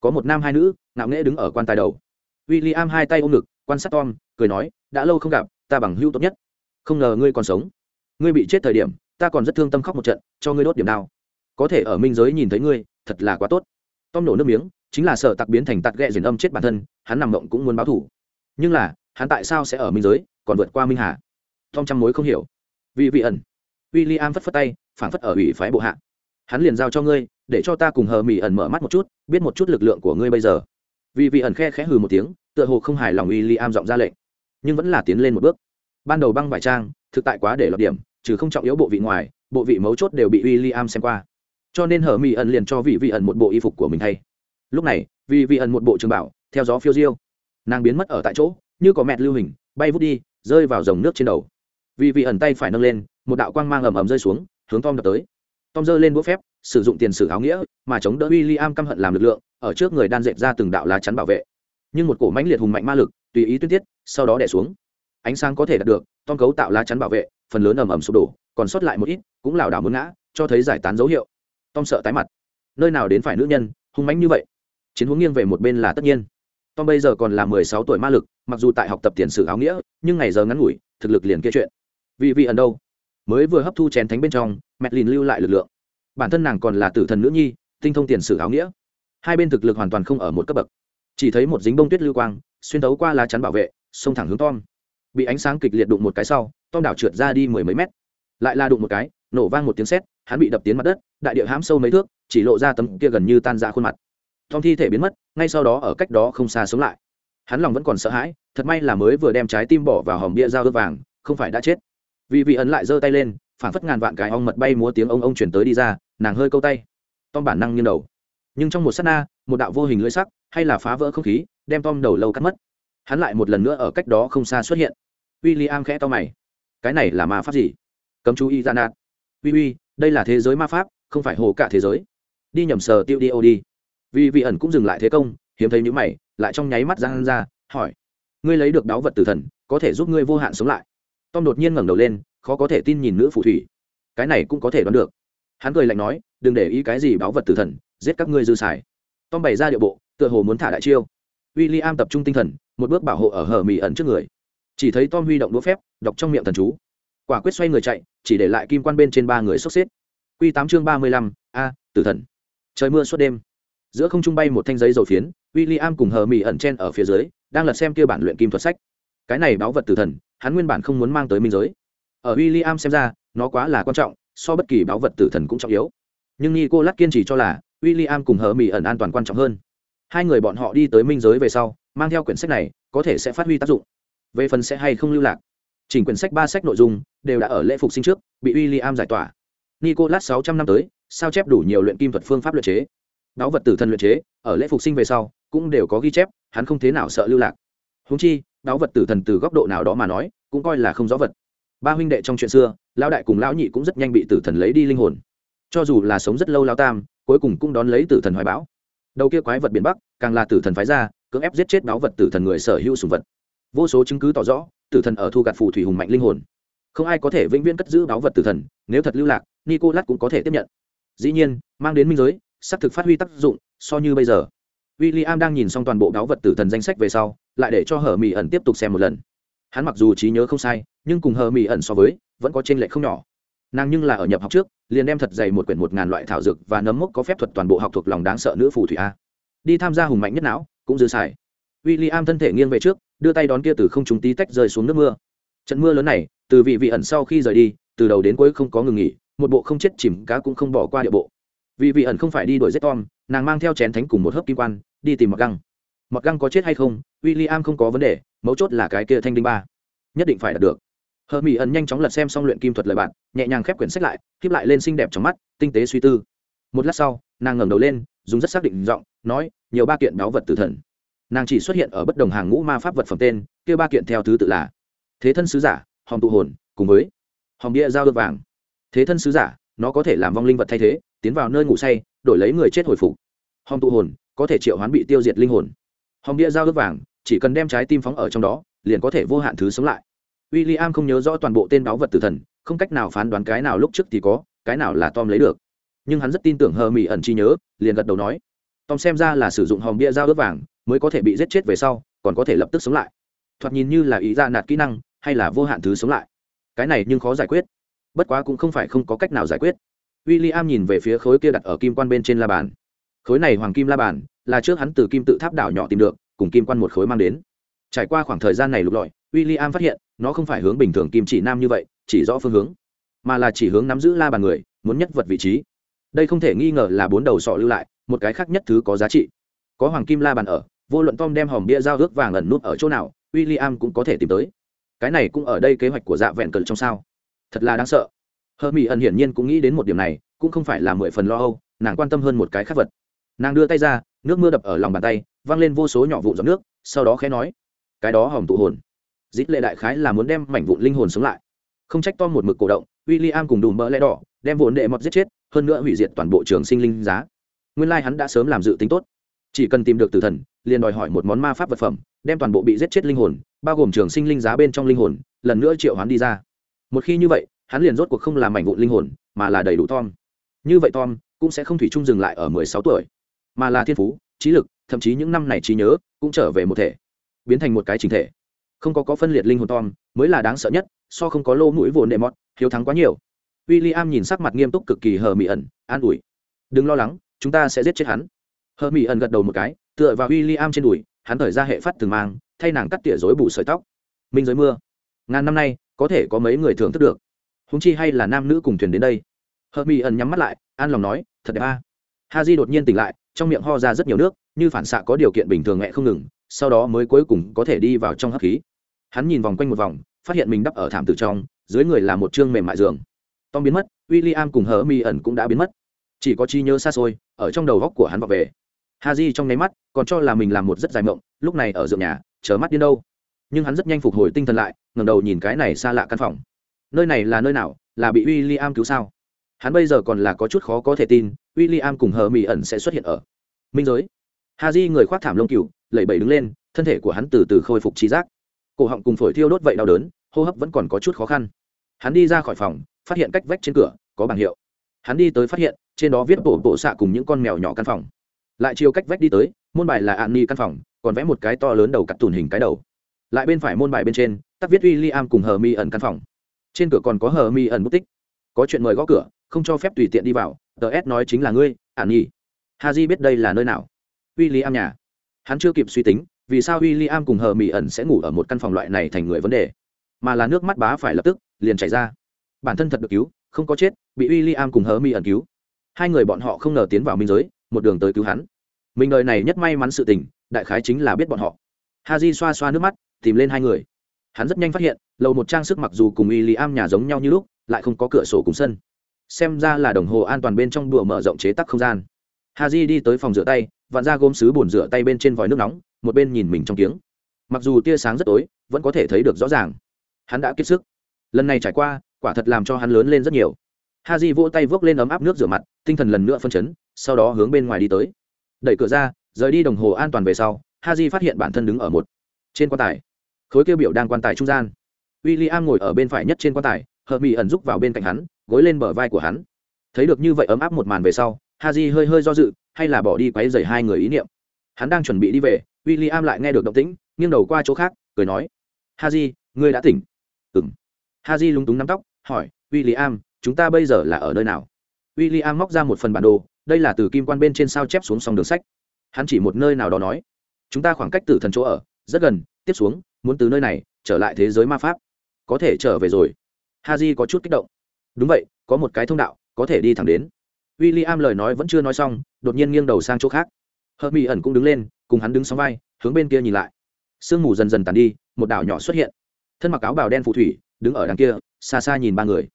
Có một nam hai nữ, ngạo nghễ đứng ở quan tài đầu. W i l l i am hai tay ôm ngực, quan sát tom, cười nói, đã lâu không gặp, ta bằng hữu tốt nhất. Không ngờ ngươi còn sống. Ngươi bị chết thời điểm, ta còn rất thương tâm khóc một trận, cho ngươi đốt điểm nào có thể ở minh giới nhìn thấy ngươi, thật là quá tốt. Tom nổ nước miếng, chính là sợ tặc biến thành tặc ghẹ diền âm chết bản thân, hắn nằm mộng cũng muốn báo thủ nhưng là hắn tại sao sẽ ở minh giới, còn vượt qua minh hà? Tom trăm mối không hiểu. Vì vị ẩn. W i l l i am phất phất tay phản phất ở ủy phái bộ hạ. Hắn liền giao cho ngươi, để cho ta cùng hờ mỹ ẩn mở mắt một chút, biết một chút lực lượng của ngươi bây giờ. Vì vị ẩn khe khẽ hừ một tiếng, tựa hồ không hài lòng w i l l i am giọng ra lệnh. Nhưng vẫn là tiến lên một bước. Ban đầu băng vải trang, thực tại quá để lọt điểm, trừ không trọng yếu bộ vị ngoài, bộ vị mấu chốt đều bị w i l l i am xem qua. Cho nên hờ mỹ ẩn liền cho vị vị ẩn một bộ y phục của mình thay. Lúc này vì vị ẩn một bộ trường bảo, theo gió phiêu diêu. Nàng biến mất ở tại chỗ như có mẹt lưu hình, bay vút đi, rơi vào dòng nước trên đầu. Vì vị ẩn tay phải nâng lên, một đạo quang mang ầm ầm rơi xuống, hướng tom đập tới. Tom giơ lên búa phép, sử dụng tiền sử áo nghĩa, mà chống đỡ w i l l i am căm hận làm lực lượng, ở trước người đan dệt ra từng đạo lá chắn bảo vệ. Nhưng một cổ mãnh liệt hùng mạnh ma lực, tùy ý tuyết tiết, sau đó đẻ xuống. Ánh sáng có thể đạt được, tom cấu tạo lá chắn bảo vệ, phần lớn ầm ầm sụp đổ, còn sót lại một ít, cũng lảo đảo muốn ngã, cho thấy giải tán dấu hiệu. Tom sợ tái mặt. Nơi nào đến phải nữ nhân, hung mãnh như vậy? Chiến hướng nghiêng về một bên là tất nhiên tom bây giờ còn là mười sáu tuổi ma lực, mặc dù tại học tập tiền sử áo nghĩa, nhưng ngày giờ ngắn ngủi, thực lực liền kia chuyện. Vì vị ẩn đâu? Mới vừa hấp thu chén thánh bên trong, mẹ lìn lưu lại lực lượng. Bản thân nàng còn là tử thần nữ nhi, tinh thông tiền sử áo nghĩa. Hai bên thực lực hoàn toàn không ở một cấp bậc. Chỉ thấy một dính bông tuyết lưu quang, xuyên tấu qua lá chắn bảo vệ, xông thẳng hướng tom. Bị ánh sáng kịch liệt đụng một cái sau, tom đảo trượt ra đi mười mấy mét. Lại la đụng một cái, nổ vang một tiếng sét, hắn bị đập tiến mặt đất, đại địa hãm sâu mấy thước, chỉ lộ ra tấm kia gần như tan ra khuôn mặt tom thi thể biến mất, ngay sau đó ở cách đó không xa sống lại. Hắn lòng vẫn còn sợ hãi, thật may là mới vừa đem trái tim bỏ vào hòm bia dao ướp vàng, không phải đã chết. Vì vị ấn lại giơ tay lên phản phất ngàn vạn cái ong mật bay múa tiếng ông ông chuyển tới đi ra, nàng hơi câu tay. Tom bản năng nghiêng đầu. Nhưng trong một s á t na, một đạo vô hình lưỡi sắc, hay là phá vỡ không khí, đem tom đầu lâu cắt mất. Hắn lại một lần nữa ở cách đó không xa xuất hiện. W i l l i am khẽ to mày. Cái này là ma pháp gì? Cấm chú y gian nạt. Uy uy, đây là thế giới ma pháp, không phải hồ cả thế giới. Đi nhầm sờ tiêu đi ô đi vì vị ẩn cũng dừng lại thế công, hiếm thấy những mày, lại trong nháy mắt giang ra, hỏi, ngươi lấy được đáo vật tử thần, có thể giúp ngươi vô hạn sống lại? Tom đột nhiên ngẩng đầu lên, khó có thể tin nhìn nữ phù thủy. Cái này cũng có thể đoán được. Hắn cười lạnh nói, đừng để ý cái gì báo vật tử thần, giết các ngươi dư xài. Tom bày ra địa bộ, tựa hồ muốn thả đại chiêu. W i l l i am tập trung tinh thần, một bước bảo hộ ở hở mỹ ẩn trước người. Chỉ thấy tom huy động đũa phép, đọc trong miệng thần chú. Quả quyết xoay người chạy, chỉ để lại kim quan bên trên ba người sốc xếp. Q tám chương ba mươi lăm, a, tử thần. Trời mưa suốt đêm giữa không trung bay một thanh giấy dầu phiến w i l l i am cùng hờ mỹ ẩn chen ở phía dưới, đang lật xem kia bản luyện kim thuật sách. Cái này báo vật tử thần, hắn nguyên bản không muốn mang tới minh giới. Ở w i l l i am xem ra, nó quá là quan trọng, so bất kỳ báo vật tử thần cũng trọng yếu. Nhưng nico lắc kiên trì cho là w i l l i am cùng hờ mỹ ẩn an toàn quan trọng hơn. Hai người bọn họ đi tới minh giới về sau, mang theo quyển sách này, có thể sẽ phát huy tác dụng. Về phần sẽ hay không lưu lạc, chỉnh quyển sách ba sách nội dung, đều đã ở lễ phục sinh trước, bị w i l l i am giải tỏa. Nicolas sáu trăm năm tới, sao chép đủ nhiều luyện kim thuật phương pháp luyện chế? Đáo vật tử thần luyện chế, ở lễ phục sinh về sau, cũng đều có ghi chép, hắn không thế nào sợ lưu lạc. Húng chi đáo vật tử thần từ góc độ nào đó mà nói, cũng coi là không rõ vật. Ba huynh đệ trong chuyện xưa, lão đại cùng lão nhị cũng rất nhanh bị tử thần lấy đi linh hồn. Cho dù là sống rất lâu lao tam, cuối cùng cũng đón lấy tử thần hoài bão. Đầu kia quái vật biển bắc, càng là tử thần phái ra, cưỡng ép giết chết đáo vật tử thần người sở hữu sùng vật. Vô số chứng cứ tỏ rõ, tử thần ở thu gạt phù thủy hùng mạnh linh hồn. Không ai có thể vĩnh viễn cất giữ đáo vật tử thần, nếu thật lưu lạc, nicolas cũng có thể tiếp nhận. Dĩ nhiên, mang đến minh giới xác thực phát huy tác dụng, so như bây giờ. W i l l i am đang nhìn xong toàn bộ đáo vật tử thần danh sách về sau, lại để cho hờ mỹ ẩn tiếp tục xem một lần. Hắn mặc dù trí nhớ không sai, nhưng cùng hờ mỹ ẩn so với, vẫn có t r ê n lệch không nhỏ. Nàng nhưng là ở nhập học trước, liền đem thật dày một quyển một ngàn loại thảo dược và nấm mốc có phép thuật toàn bộ học thuộc lòng đáng sợ nữ phù thủy a. Đi tham gia hùng mạnh nhất não, cũng dư xài. W i l l i am thân thể nghiêng về trước, đưa tay đón kia từ không t tí tách rơi xuống nước mưa. Trận mưa lớn này, từ vị vị ẩn sau khi rời đi, từ đầu đến cuối không có ngừng nghỉ, một bộ không chết chìm cá cũng không bỏ qua địa bộ vì vị ẩn không phải đi đuổi giết tom, nàng mang theo chén thánh cùng một hớp kim quan, đi tìm mặc găng. Mặc găng có chết hay không w i l l i am không có vấn đề, mấu chốt là cái kia thanh đinh ba. Nhất định phải đạt được. Hờ mỹ ẩn nhanh chóng lật xem xong luyện kim thuật lời bạn, nhẹ nhàng khép quyển sách lại, khiếp lại lên xinh đẹp trong mắt, tinh tế suy tư. Một lát sau, nàng ngẩng đầu lên, dùng rất xác định giọng, nói, nhiều ba kiện báu vật tử thần. Nàng chỉ xuất hiện ở bất đồng hàng ngũ ma pháp vật phẩm tên, kia ba kiện theo thứ tự là thế thân sứ giả, hòm tụ hồn, cùng với hòm bia giao ước vàng. Thế thân sứ giả, nó có thể làm vong linh vật thay thế tiến vào nơi ngủ say, đổi lấy người chết hồi phục. Hòm tụ hồn, có thể triệu hoán bị tiêu diệt linh hồn. Hòm bia giao ước vàng, chỉ cần đem trái tim phóng ở trong đó, liền có thể vô hạn thứ sống lại. W i l l i am không nhớ rõ toàn bộ tên báu vật tử thần, không cách nào phán đoán cái nào lúc trước thì có, cái nào là tom lấy được. Nhưng hắn rất tin tưởng hờ mỹ ẩn chi nhớ, liền gật đầu nói. Tom xem ra là sử dụng hòm bia dao ướp vàng, mới có thể bị giết chết về sau, còn có thể lập tức sống lại. Thoạt nhìn như là ý ra nạt kỹ năng, hay là vô hạn thứ sống lại. Cái này nhưng khó giải quyết. Bất quá cũng không phải không có cách nào giải quyết w i l l i am nhìn về phía khối kia đặt ở kim quan bên trên la bàn. Khối này hoàng kim la bàn là trước hắn từ kim tự tháp đảo nhỏ tìm được, cùng kim quan một khối mang đến. Trải qua khoảng thời gian này lục lọi w i l l i am phát hiện, nó không phải hướng bình thường kim chỉ nam như vậy, chỉ rõ phương hướng, mà là chỉ hướng nắm giữ la bàn người, muốn nhất vật vị trí. Đây không thể nghi ngờ là bốn đầu sọ lưu lại, một cái khác nhất thứ có giá trị. Có hoàng kim la bàn ở, vô luận tom đem hòm bia giao ước vàng ẩn nút ở chỗ nào w i l l i am cũng có thể tìm tới. Cái này cũng ở đây kế hoạch của dạ vẹn cờ trong sao. Thật là đáng sợ hờ mỹ ẩn hiển nhiên cũng nghĩ đến một điểm này, cũng không phải là mười phần lo âu, nàng quan tâm hơn một cái khác vật. Nàng đưa tay ra, nước mưa đập ở lòng bàn tay, văng lên vô số nhỏ vụn giọt nước, sau đó khẽ nói, cái đó hỏng tụ hồn. Dít lệ đại khái là muốn đem mảnh vụn linh hồn sống lại. Không trách tom một mực cổ động w i l l i am cùng đùm mỡ lẽ đỏ, đem vụn đệ mọt giết chết, hơn nữa hủy diệt toàn bộ trường sinh linh giá. Nguyên lai、like、hắn đã sớm làm dự tính tốt. Chỉ cần tìm được tử thần, liền đòi hỏi một món ma pháp vật phẩm, đem toàn bộ bị giết chết linh hồn, bao gồm trường sinh linh giá bên trong linh hồn, lần nữa triệu hắn đi ra. Một khi như vậy hắn liền rốt cuộc không làm mảnh vụn linh hồn, mà là đầy đủ tom. Như vậy tom cũng sẽ không thủy chung dừng lại ở mười sáu tuổi, mà là thiên phú, trí lực, thậm chí những năm này trí nhớ cũng trở về một thể, biến thành một cái chính thể. Không có có phân liệt linh hồn tom mới là đáng sợ nhất, so không có lô mũi vồn nệ mọt, hiếu thắng quá nhiều. W i l l i am nhìn sắc mặt nghiêm túc cực kỳ hờ mỹ ẩn, an ủi. Đừng lo lắng, chúng ta sẽ giết chết hắn. Hờ mỹ ẩn gật đầu một cái, tựa vào w i l l i am trên đùi, hắn thời ra hệ phát thường mang, thay nàng cắt tỉa rối bù sợi tóc. Minh giới mưa, ngàn năm nay có thể có mấy người thưởng thức được? Húng chi hay là nam nữ cùng thuyền đến đây? Hờ mỹ ẩn nhắm mắt lại, an lòng nói, thật đẹp a. Ha di đột nhiên tỉnh lại, trong miệng ho ra rất nhiều nước, như phản xạ có điều kiện bình thường mẹ không ngừng, sau đó mới cuối cùng có thể đi vào trong hấp khí. Hắn nhìn vòng quanh một vòng, phát hiện mình đắp ở thảm tử trong, dưới người là một chương mềm mại giường. Tom biến mất w i l l i am cùng hờ mi ẩn cũng đã biến mất. Chỉ có chi nhớ xa xôi, ở trong đầu góc của hắn vào về. Ha di trong nháy mắt, còn cho là mình làm một rất dài mộng, lúc này ở giường nhà, chờ mắt đi đâu. Nhưng hắn rất nhanh phục hồi tinh thần lại, ngẩng đầu nhìn cái này xa lạ căn phòng nơi này là nơi nào, là bị w i l l i am cứu sao? Hắn bây giờ còn là có chút khó có thể tin w i l l i am cùng hờ mỹ ẩn sẽ xuất hiện ở minh giới. Ha di người khoác thảm lông cừu, lẩy bẩy đứng lên, thân thể của hắn từ từ khôi phục trí giác. Cổ họng cùng phổi thiêu đốt vậy đau đớn, hô hấp vẫn còn có chút khó khăn. Hắn đi ra khỏi phòng, phát hiện cách vách trên cửa có bảng hiệu. Hắn đi tới phát hiện, trên đó viết bộ bộ xạ cùng những con mèo nhỏ căn phòng. Lại chiều cách vách đi tới, môn bài là an ni căn phòng, còn vẽ một cái to lớn đầu cắt tùn hình cái đầu. Lại bên phải môn bài bên trên, tắt viết w i l l i am cùng hờ mi ẩn căn phòng trên cửa còn có hờ mi ẩn bút tích. Có chuyện mời gõ cửa, không cho phép tùy tiện đi vào. Tờ s nói chính là ngươi ạn nhi. Ha di biết đây là nơi nào? W i l l i am nhà. Hắn chưa kịp suy tính, vì sao w i l l i am cùng hờ mỹ ẩn sẽ ngủ ở một căn phòng loại này thành người vấn đề? Mà là nước mắt bá phải lập tức, liền chảy ra. Bản thân thật được cứu, không có chết, bị w i l l i am cùng hờ mỹ ẩn cứu. Hai người bọn họ không ngờ tiến vào minh giới, một đường tới cứu hắn. Mình đời này nhất may mắn sự tình, đại khái chính là biết bọn họ. Ha di xoa xoa nước mắt, tìm lên hai người. Hắn rất nhanh phát hiện lầu một trang sức mặc dù cùng y lý am nhà giống nhau như lúc, lại không có cửa sổ cùng sân. Xem ra là đồng hồ an toàn bên trong đùa mở rộng chế tắc không gian. Hà di đi tới phòng rửa tay, vặn ra gôm xứ bồn rửa tay bên trên vòi nước nóng, một bên nhìn mình trong tiếng mặc dù tia sáng rất tối, vẫn có thể thấy được rõ ràng. Hắn đã kiệt sức. Lần này trải qua, quả thật làm cho hắn lớn lên rất nhiều. Ha j vỗ tay vốc lên ấm áp nước rửa mặt, tinh thần lần nữa phân chấn, sau đó hướng bên ngoài đi tới. Đẩy cửa ra, rời đi đồng hồ an toàn về sau ha j phát hiện bản thân đứng ở một, trên quan tài. Khối kêu biểu đang quan tài trung gian w i l l i am ngồi ở bên phải nhất trên quan tài, hợp mỹ ẩn rúc vào bên cạnh hắn, gối lên bờ vai của hắn. Thấy được như vậy ấm áp một màn về sau ha j hơi hơi do dự, hay là bỏ đi quáy dày hai người ý niệm. Hắn đang chuẩn bị đi về w i l l i am lại nghe được động tĩnh, nghiêng đầu qua chỗ khác, cười nói ha j ngươi đã tỉnh. Ừng ha j lúng túng nắm tóc, hỏi w i l l i am chúng ta bây giờ là ở nơi nào? W i l l i am móc ra một phần bản đồ, đây là từ kim quan bên trên sao chép xuống sòng đường sách. Hắn chỉ một nơi nào đó nói, chúng ta khoảng cách tử thần chỗ ở, rất gần, tiếp xuống, muốn từ nơi này trở lại thế giới ma pháp có thể trở về rồi. Ha j có chút kích động. Đúng vậy, có một cái thông đạo, có thể đi thẳng đến. W i l l i am lời nói vẫn chưa nói xong, đột nhiên nghiêng đầu sang chỗ khác. Hợp mỹ ẩn cũng đứng lên, cùng hắn đứng sóng vai, hướng bên kia nhìn lại. Sương mù dần dần tàn đi, một đảo nhỏ xuất hiện. Thân mặc áo bào đen phù thủy, đứng ở đằng kia, xa xa nhìn ba người.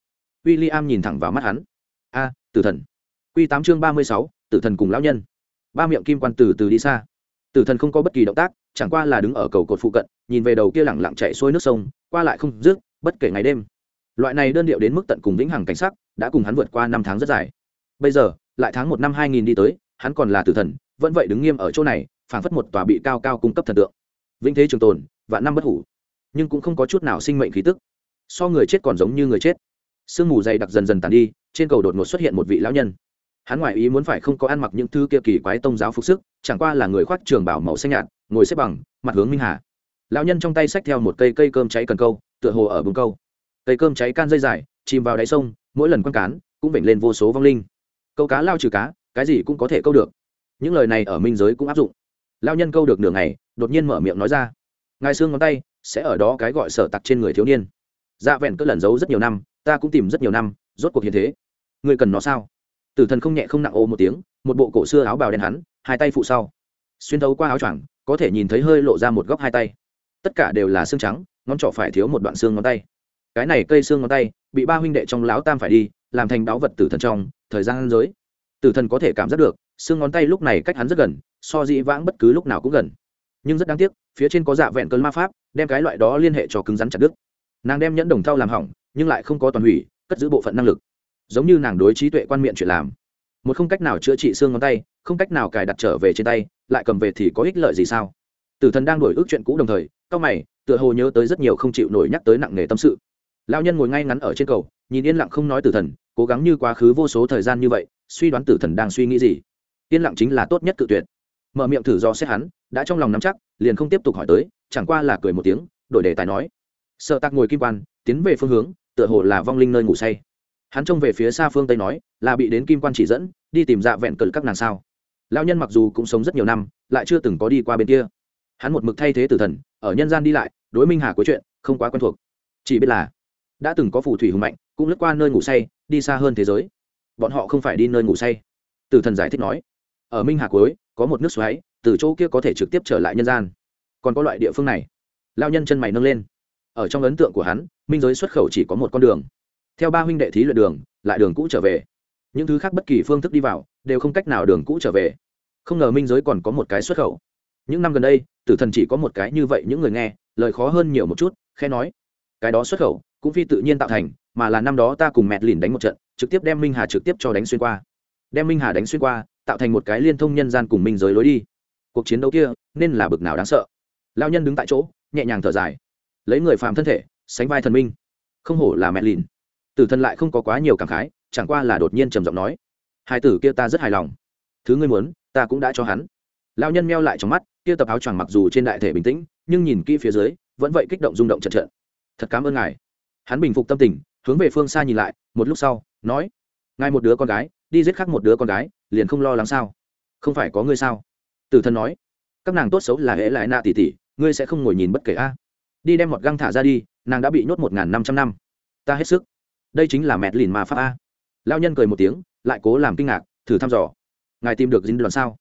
W i l l i am nhìn thẳng vào mắt hắn. A, tử thần. Q tám chương ba mươi sáu, tử thần cùng lão nhân. Ba miệng kim quan từ từ đi xa. Tử thần không có bất kỳ động tác, chẳng qua là đứng ở cầu cột phụ cận, nhìn về đầu kia lẳng lặng chạy xuôi nước sông qua lại không dứt, bất kể ngày đêm. Loại này đơn điệu đến mức tận cùng vĩnh hằng cảnh sắc, đã cùng hắn vượt qua năm tháng rất dài. Bây giờ, lại tháng một năm hai nghìn đi tới, hắn còn là tử thần, vẫn vậy đứng nghiêm ở chỗ này, phảng phất một tòa bị cao cao cung cấp thần tượng. Vĩnh thế trường tồn và năm bất hủ. Nhưng cũng không có chút nào sinh mệnh khí tức. So người chết còn giống như người chết. Sương mù dày đặc dần dần tàn đi, trên cầu đột ngột xuất hiện một vị lão nhân. Hắn ngoại ý muốn phải không có ăn mặc những thứ kia kỳ quái tông giáo phục sức, chẳng qua là người khoác trường bảo màu xanh nhạt, ngồi xếp bằng, mặt hướng minh hà lão nhân trong tay xách theo một cây cây cơm cháy cần câu, tựa hồ ở bùng câu. Cây cơm cháy can dây dài, chìm vào đáy sông, mỗi lần quăng cán, cũng vểnh lên vô số vong linh. Câu cá lao trừ cá, cái gì cũng có thể câu được. Những lời này ở minh giới cũng áp dụng. Lao nhân câu được nửa ngày, đột nhiên mở miệng nói ra. Ngài xương ngón tay, sẽ ở đó cái gọi sở tặc trên người thiếu niên. Dạ vẹn cứ lẩn giấu rất nhiều năm, ta cũng tìm rất nhiều năm, rốt cuộc hiện thế. Người cần nó sao? Tử thần không nhẹ không nặng ô một tiếng, một bộ cổ xưa áo bào đen hắn, hai tay phụ sau. Xuyên thấu qua áo choàng, có thể nhìn thấy hơi lộ ra một góc hai tay tất cả đều là xương trắng, ngón trỏ phải thiếu một đoạn xương ngón tay. Cái này cây xương ngón tay, bị ba huynh đệ trong lão tam phải đi, làm thành đáo vật tử thần trong, thời gian giới. Tử thần có thể cảm giác được, xương ngón tay lúc này cách hắn rất gần, so dĩ vãng bất cứ lúc nào cũng gần. Nhưng rất đáng tiếc, phía trên có dạ vẹn cơn ma pháp, đem cái loại đó liên hệ cho cứng rắn chặt đứt. Nàng đem nhẫn đồng thau làm hỏng, nhưng lại không có toàn hủy, cất giữ bộ phận năng lực. Giống như nàng đối trí tuệ quan miệng chuyện làm. Một không cách nào chữa trị xương ngón tay, không cách nào cài đặt trở về trên tay, lại cầm về thì có ích lợi gì sao? Tử thần đang đổi ước chuyện cũ đồng thời cao mày, tựa hồ nhớ tới rất nhiều không chịu nổi nhắc tới nặng nề tâm sự. Lao nhân ngồi ngay ngắn ở trên cầu, nhìn yên lặng không nói tử thần, cố gắng như quá khứ vô số thời gian như vậy, suy đoán tử thần đang suy nghĩ gì. Yên lặng chính là tốt nhất cự tuyệt. Mở miệng thử do xét hắn, đã trong lòng nắm chắc, liền không tiếp tục hỏi tới, chẳng qua là cười một tiếng, đổi đề tài nói. Sợ tạc ngồi kim quan, tiến về phương hướng, tựa hồ là vong linh nơi ngủ say. Hắn trông về phía xa phương tây nói, là bị đến kim quan chỉ dẫn, đi tìm dạ vẹn cờ các nàng sao. Lao nhân mặc dù cũng sống rất nhiều năm, lại chưa từng có đi qua bên kia hắn một mực thay thế tử thần, ở nhân gian đi lại, đối minh hà cuối chuyện, không quá quen thuộc. Chỉ biết là, đã từng có phù thủy hùng mạnh, cũng lướt qua nơi ngủ say, đi xa hơn thế giới. Bọn họ không phải đi nơi ngủ say. Tử thần giải thích nói, ở minh hà cuối, có một nước xoáy, từ chỗ kia có thể trực tiếp trở lại nhân gian. Còn có loại địa phương này. Lao nhân chân mày nâng lên. Ở trong ấn tượng của hắn, minh giới xuất khẩu chỉ có một con đường. Theo ba huynh đệ thí luyện đường, lại đường cũ trở về. Những thứ khác bất kỳ phương thức đi vào, đều không cách nào đường cũ trở về. Không ngờ minh giới còn có một cái xuất khẩu những năm gần đây, tử thần chỉ có một cái như vậy những người nghe, lời khó hơn nhiều một chút khe nói. Cái đó xuất khẩu, cũng phi tự nhiên tạo thành, mà là năm đó ta cùng Mẹ lìn đánh một trận, trực tiếp đem minh hà trực tiếp cho đánh xuyên qua. Đem minh hà đánh xuyên qua, tạo thành một cái liên thông nhân gian cùng minh giới lối đi. Cuộc chiến đấu kia, nên là bực nào đáng sợ. Lao nhân đứng tại chỗ, nhẹ nhàng thở dài. Lấy người phàm thân thể, sánh vai thần minh. Không hổ là mẹ lìn tử thần lại không có quá nhiều cảm khái, chẳng qua là đột nhiên trầm giọng nói. Hai tử kia ta rất hài lòng. Thứ ngươi muốn, ta cũng đã cho hắn lao nhân meo lại trong mắt, kia tập áo choàng mặc dù trên đại thể bình tĩnh, nhưng nhìn kỹ phía dưới, vẫn vậy kích động rung động chật trận. Thật cảm ơn ngài. Hắn bình phục tâm tình, hướng về phương xa nhìn lại, một lúc sau, nói, ngài một đứa con gái, đi giết khác một đứa con gái, liền không lo lắng sao? Không phải có ngươi sao? Tử thần nói, các nàng tốt xấu là hễ lại nạ tỉ tỉ, ngươi sẽ không ngồi nhìn bất kể a. Đi đem một găng thả ra đi, nàng đã bị nhốt một n g h n năm trăm năm. Ta hết sức. Đây chính là mẹt lìn mà pháp a. Lao nhân cười một tiếng, lại cố làm kinh ngạc, thử thăm dò. Ngài tìm được dính đoàn sao?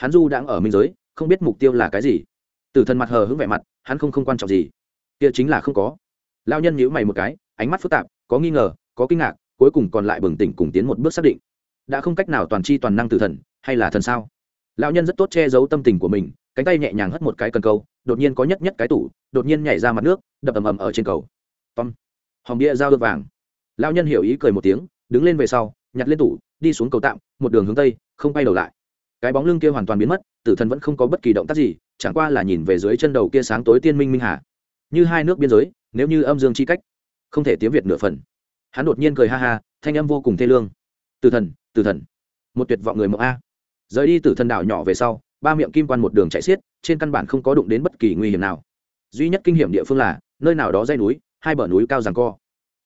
Hắn du đang ở minh giới, không biết mục tiêu là cái gì. Tử thần mặt hờ hững vẻ mặt, hắn không không quan trọng gì. Kia chính là không có. Lao nhân nhíu mày một cái, ánh mắt phức tạp, có nghi ngờ, có kinh ngạc, cuối cùng còn lại bừng tỉnh cùng tiến một bước xác định. Đã không cách nào toàn c h i toàn năng tử thần, hay là thần sao? Lao nhân rất tốt che giấu tâm tình của mình, cánh tay nhẹ nhàng hất một cái cần câu, đột nhiên có nhất nhất cái tủ, đột nhiên nhảy ra mặt nước, đập ầm ầm ở trên cầu. Tom. Hòm bia dao ước vàng. Lao nhân hiểu ý cười một tiếng, đứng lên về sau, nhặt lên tủ, đi xuống cầu tạm, một đường hướng tây, không bay đầu lại cái bóng lưng kia hoàn toàn biến mất, tử thần vẫn không có bất kỳ động tác gì, chẳng qua là nhìn về dưới chân đầu kia sáng tối tiên minh minh hà. Như hai nước biên giới, nếu như âm dương chi cách, không thể tiếng việt nửa phần. Hắn đột nhiên cười ha ha, thanh âm vô cùng thê lương. Tử thần tử thần. Một tuyệt vọng người mộng a. Rời đi tử thần đảo nhỏ về sau, ba miệng kim quan một đường chạy xiết, trên căn bản không có đụng đến bất kỳ nguy hiểm nào. Duy nhất kinh hiểm địa phương là, nơi nào đó dây núi, hai bờ núi cao ràng co.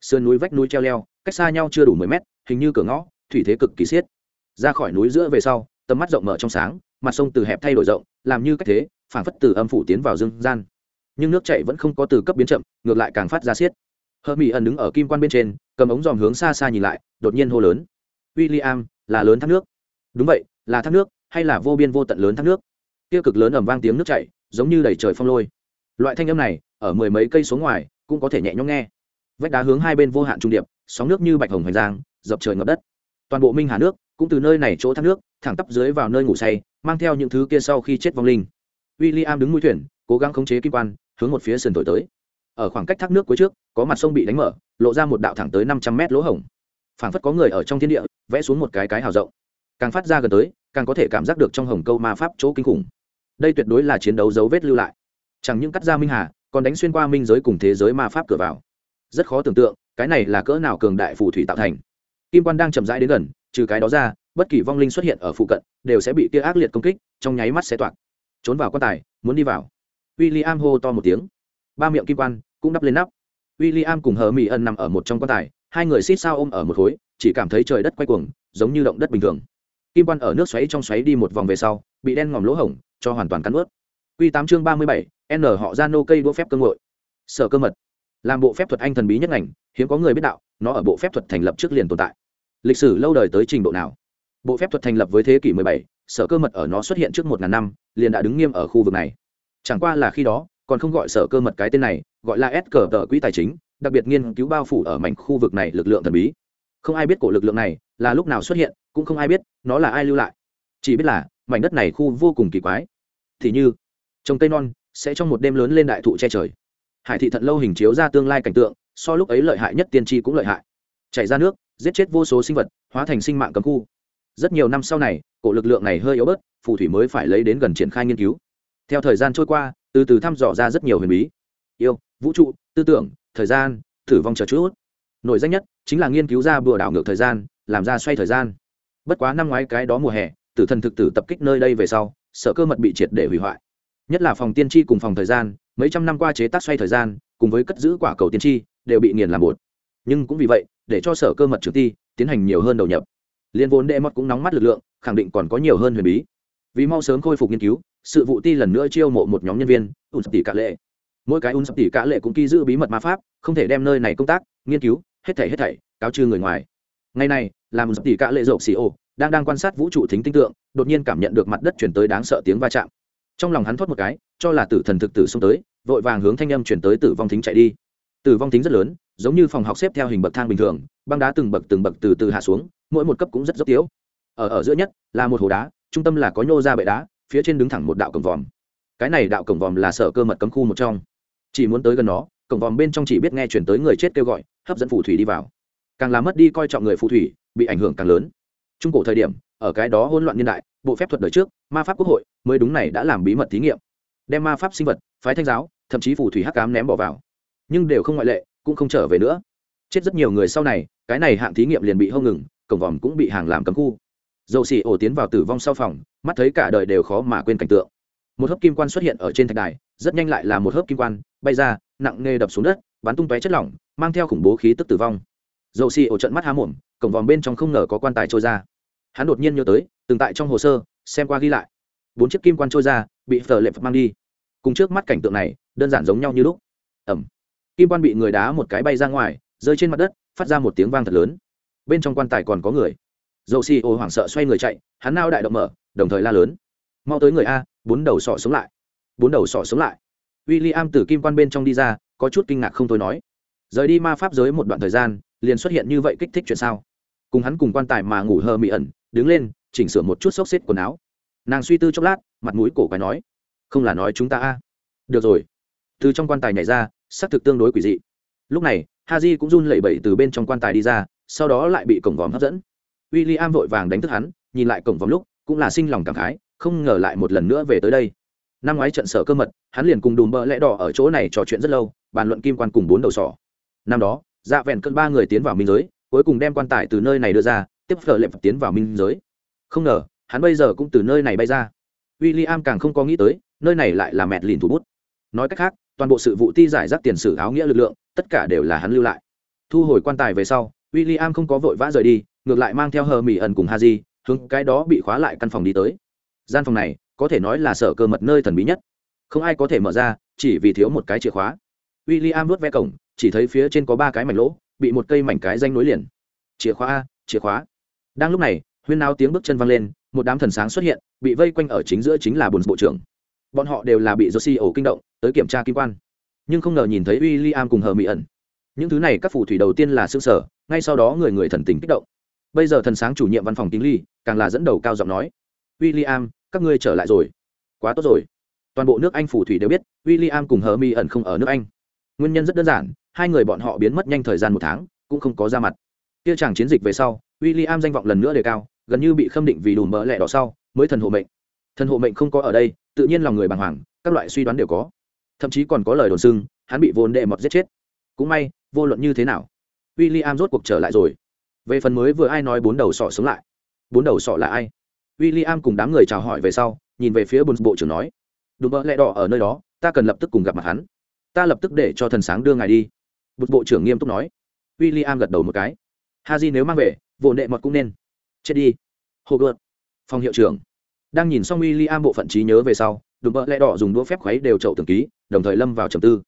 Sườn núi vách núi treo leo, cách xa nhau chưa đủ mười mét, hình như cửa ngõ, thủy thế cực kỳ xiết. Ra khỏi núi giữa về sau tầm mắt rộng mở trong sáng, mặt sông từ hẹp thay đổi rộng, làm như cách thế, phảng phất từ âm phủ tiến vào dương gian. Nhưng nước chảy vẫn không có từ cấp biến chậm, ngược lại càng phát ra xiết. Hơ mỹ ẩn đứng ở kim quan bên trên, cầm ống dòm hướng xa xa nhìn lại, đột nhiên hô lớn. W i l l i am là lớn thác nước. Đúng vậy, là thác nước, hay là vô biên vô tận lớn thác nước? Tiêu cực lớn ẩm vang tiếng nước chảy, giống như đầy trời phong lôi. Loại thanh âm này, ở mười mấy cây số ngoài, cũng có thể nhẹ nhõm nghe. Vách đá hướng hai bên vô hạn trung điệp, sóng nước như bạch hồng hoành giang, dập trời ngập đất. Toàn bộ minh hà nước, cũng từ nơi này chỗ thác nước thẳng tắp dưới vào nơi ngủ say, mang theo những thứ kia sau khi chết vong linh. W i l l i am đứng mũi thuyền, cố gắng khống chế kim quan, hướng một phía sườn thổi tới. Ở khoảng cách thác nước cuối trước, có mặt sông bị đánh mở, lộ ra một đạo thẳng tới năm trăm mét lỗ hổng. Phảng phất có người ở trong thiên địa, vẽ xuống một cái cái hào rộng. Càng phát ra gần tới, càng có thể cảm giác được trong hồng câu ma pháp chỗ kinh khủng. Đây tuyệt đối là chiến đấu dấu vết lưu lại. Chẳng những cắt ra minh hà, còn đánh xuyên qua minh giới cùng thế giới ma pháp cửa vào. Rất khó tưởng tượng, cái này là cỡ nào cường đại phù thủy tạo thành. Kim quan đang chậm rãi đến gần trừ cái đó ra, bất kỳ vong linh xuất hiện ở phụ cận, đều sẽ bị tia ác liệt công kích, trong nháy mắt sẽ toạc. Trốn vào quan tài, muốn đi vào. W i l l i am hô to một tiếng. Ba miệng kim quan cũng đắp lên nắp. W i l l i am cùng hờ mỹ ân nằm ở một trong quan tài, hai người xít sao ôm ở một khối, chỉ cảm thấy trời đất quay cuồng, giống như động đất bình thường. Kim quan ở nước xoáy trong xoáy đi một vòng về sau, bị đen ngòm lỗ hổng, cho hoàn toàn cắn ướt q tám chương ba mươi bảy, n họ ra nô cây đũa phép cơ ngội. Sở cơ mật. Làm bộ phép thuật anh thần bí nhất ngành, hiếm có người biết đạo, nó ở bộ phép thuật thành lập trước liền tồn tại lịch sử lâu đời tới trình độ nào? Bộ phép thuật thành lập với thế kỷ 17, sở cơ mật ở nó xuất hiện trước một ngàn năm liền đã đứng nghiêm ở khu vực này. Chẳng qua là khi đó còn không gọi sở cơ mật cái tên này gọi là s cờ tờ quỹ tài chính đặc biệt nghiên cứu bao phủ ở mảnh khu vực này lực lượng thần bí. Không ai biết cổ lực lượng này là lúc nào xuất hiện cũng không ai biết nó là ai lưu lại. Chỉ biết là mảnh đất này khu vô cùng kỳ quái. Thì như trồng cây non sẽ trong một đêm lớn lên đại thụ che trời. Hải thị thận lâu hình chiếu ra tương lai cảnh tượng so lúc ấy lợi hại nhất tiên tri cũng lợi hại chảy ra nước, giết chết vô số sinh vật, hóa thành sinh mạng cấm khu. Rất nhiều năm sau này, cổ lực lượng này hơi yếu bớt, phù thủy mới phải lấy đến gần triển khai nghiên cứu. Theo thời gian trôi qua, từ từ thăm dò ra rất nhiều huyền bí. Yêu, vũ trụ, tư tưởng, thời gian, thử vong chờ chút. Nổi danh nhất chính là nghiên cứu ra bừa đảo ngược thời gian, làm ra xoay thời gian. Bất quá năm ngoái cái đó mùa hè, tử thần thực tử tập kích nơi đây về sau, sợ cơ mật bị triệt để hủy hoại. Nhất là phòng tiên tri cùng phòng thời gian, mấy trăm năm qua chế tác xoay thời gian, cùng với cất giữ quả cầu tiên tri, đều bị nghiền làm bột. Nhưng cũng vì vậy để cho sở cơ mật trưởng ti tiến hành nhiều hơn đầu nhập. Liên vốn đệ mọt cũng nóng mắt lực lượng, khẳng định còn có nhiều hơn huyền bí. Vì mau sớm khôi phục nghiên cứu, sự vụ ti lần nữa chiêu mộ một nhóm nhân viên ùn sập tỷ cả lệ. Mỗi cái ùn sập tỷ cả lệ cũng ghi giữ bí mật ma pháp, không thể đem nơi này công tác, nghiên cứu, hết thảy hết thảy, cáo trừ người ngoài. Ngày này, làm ùn sập tỷ cả lệ rộng xì ô đang đang quan sát vũ trụ thính tinh tượng, đột nhiên cảm nhận được mặt đất chuyển tới đáng sợ tiếng va chạm. Trong lòng hắn thoát một cái, cho là tử thần thực tử xông tới, vội vàng hướng thanh âm chuyển tới tử vong thính chạy đi tử vong tính rất lớn, giống như phòng học xếp theo hình bậc thang bình thường, băng đá từng bậc từng bậc từ từ hạ xuống, mỗi một cấp cũng rất dốc tiếu. Ở ở giữa nhất là một hồ đá, trung tâm là có nhô ra bệ đá, phía trên đứng thẳng một đạo cổng vòm. Cái này đạo cổng vòm là sở cơ mật cấm khu một trong. Chỉ muốn tới gần nó, cổng vòm bên trong chỉ biết nghe chuyển tới người chết kêu gọi, hấp dẫn phù thủy đi vào. Càng làm mất đi coi trọng người phù thủy, bị ảnh hưởng càng lớn. Trung cổ thời điểm, ở cái đó hỗn loạn niên đại, bộ phép thuật đời trước, ma pháp quốc hội, mới đúng này đã làm bí mật thí nghiệm. Đem ma pháp sinh vật, phái thanh giáo, thậm chí phù thủy hắc cám ném bỏ vào nhưng đều không ngoại lệ, cũng không trở về nữa. Chết rất nhiều người sau này, cái này hạng thí nghiệm liền bị hông ngừng, cổng vòm cũng bị hàng làm cấm khu. Dầu xì ổ tiến vào tử vong sau phòng, mắt thấy cả đời đều khó mà quên cảnh tượng. Một hớp kim quan xuất hiện ở trên thạch đài, rất nhanh lại là một hớp kim quan, bay ra, nặng nề đập xuống đất, bắn tung tóe chất lỏng, mang theo khủng bố khí tức tử vong. Dầu xì ổ trận mắt há mồm, cổng vòm bên trong không ngờ có quan tài trôi ra. Hắn đột nhiên nhớ tới, từng tại trong hồ sơ, xem qua ghi lại. Bốn chiếc kim quan trôi ra, bị phở lệ mang đi. Cùng trước mắt cảnh tượng này, đơn giản giống nhau như lúc. Ẩm kim quan bị người đá một cái bay ra ngoài, rơi trên mặt đất, phát ra một tiếng vang thật lớn. Bên trong quan tài còn có người. Dầu xì ô hoảng sợ xoay người chạy, hắn nao đại động mở, đồng thời la lớn. Mau tới người a, bốn đầu sọ sống lại. Bốn đầu sọ sống lại. W i l l i am từ kim quan bên trong đi ra, có chút kinh ngạc không thôi nói. Rời đi ma pháp giới một đoạn thời gian, liền xuất hiện như vậy kích thích chuyện sao? Cùng hắn cùng quan tài mà ngủ hờ mị ẩn, đứng lên, chỉnh sửa một chút xốc xếp quần áo. Nàng suy tư chốc lát, mặt mũi cổ quái nói. Không là nói chúng ta a. Được rồi. Từ trong quan tài nhảy ra xác thực tương đối quỷ dị. Lúc này ha j cũng run lẩy bẩy từ bên trong quan tài đi ra, sau đó lại bị cổng vòm hấp dẫn. W i l l i am vội vàng đánh thức hắn, nhìn lại cổng vòm lúc, cũng là sinh lòng cảm khái, không ngờ lại một lần nữa về tới đây. Năm ngoái trận sở cơ mật, hắn liền cùng đùm bỡ lẽ đỏ ở chỗ này trò chuyện rất lâu, bàn luận kim quan cùng bốn đầu sỏ. Năm đó dạ vẹn cơn ba người tiến vào minh giới, cuối cùng đem quan tài từ nơi này đưa ra, tiếp phở lệ tiến vào minh giới. Không ngờ, hắn bây giờ cũng từ nơi này bay ra. W i l l i am càng không có nghĩ tới, nơi này lại là mẹt lìn thủ bút nói cách khác, toàn bộ sự vụ ti giải rác tiền sử áo nghĩa lực lượng, tất cả đều là hắn lưu lại. Thu hồi quan tài về sau w i l l i am không có vội vã rời đi, ngược lại mang theo hờ mỹ ẩn cùng ha di hướng cái đó bị khóa lại căn phòng đi tới. Gian phòng này, có thể nói là sở cơ mật nơi thần bí nhất. Không ai có thể mở ra, chỉ vì thiếu một cái chìa khóa. W i l l i am vớt ve cổng, chỉ thấy phía trên có ba cái mảnh lỗ, bị một cây mảnh cái danh nối liền. Chìa khóa a, chìa khóa. Đang lúc này, huyên nao tiếng bước chân văng lên, một đám thần sáng xuất hiện, bị vây quanh ở chính giữa chính là bồn bộ trưởng bọn họ đều là bị josie ổ kinh động, tới kiểm tra kim quan. Nhưng không ngờ nhìn thấy w i l l i am cùng hờ mỹ ẩn những thứ này các phù thủy đầu tiên là xương sở, ngay sau đó người người thần tình kích động. Bây giờ thần sáng chủ nhiệm văn phòng kính ly càng là dẫn đầu cao giọng nói w i l l i am các ngươi trở lại rồi. Quá tốt rồi. Toàn bộ nước anh phù thủy đều biết w i l l i am cùng hờ mỹ ẩn không ở nước anh. Nguyên nhân rất đơn giản, hai người bọn họ biến mất nhanh thời gian một tháng, cũng không có ra mặt. Kia chàng chiến dịch về sau w i l l i am danh vọng lần nữa đề cao, gần như bị khâm định vì đủ mỡ lẻ đỏ sau, mới thần hộ mệnh. Thần hộ mệnh không có ở đây tự nhiên lòng người bàng hoàng, các loại suy đoán đều có. Thậm chí còn có lời đồn xưng, hắn bị vốn đệ mọt giết chết. Cũng may, vô luận như thế nào w i l l i am rốt cuộc trở lại rồi. Về phần mới vừa ai nói bốn đầu sọ sống lại. Bốn đầu sọ là ai? W i l l i am cùng đám người chào hỏi về sau, nhìn về phía bồn bộ trưởng nói, đùm bỡ lẹ đỏ ở nơi đó, ta cần lập tức cùng gặp mặt hắn. Ta lập tức để cho thần sáng đưa ngài đi. Bột bộ trưởng nghiêm túc nói. W i l l i am gật đầu một cái. Ha j nếu mang về vồn đệ mọt cũng nên. Chết đi. Hồ gợt phòng hiệu trưởng đang nhìn xong w i l l i am bộ phận trí nhớ về sau, đùm bợ lẹ đỏ dùng đũa phép khuấy đều trậu tưởng ký, đồng thời lâm vào trầm tư.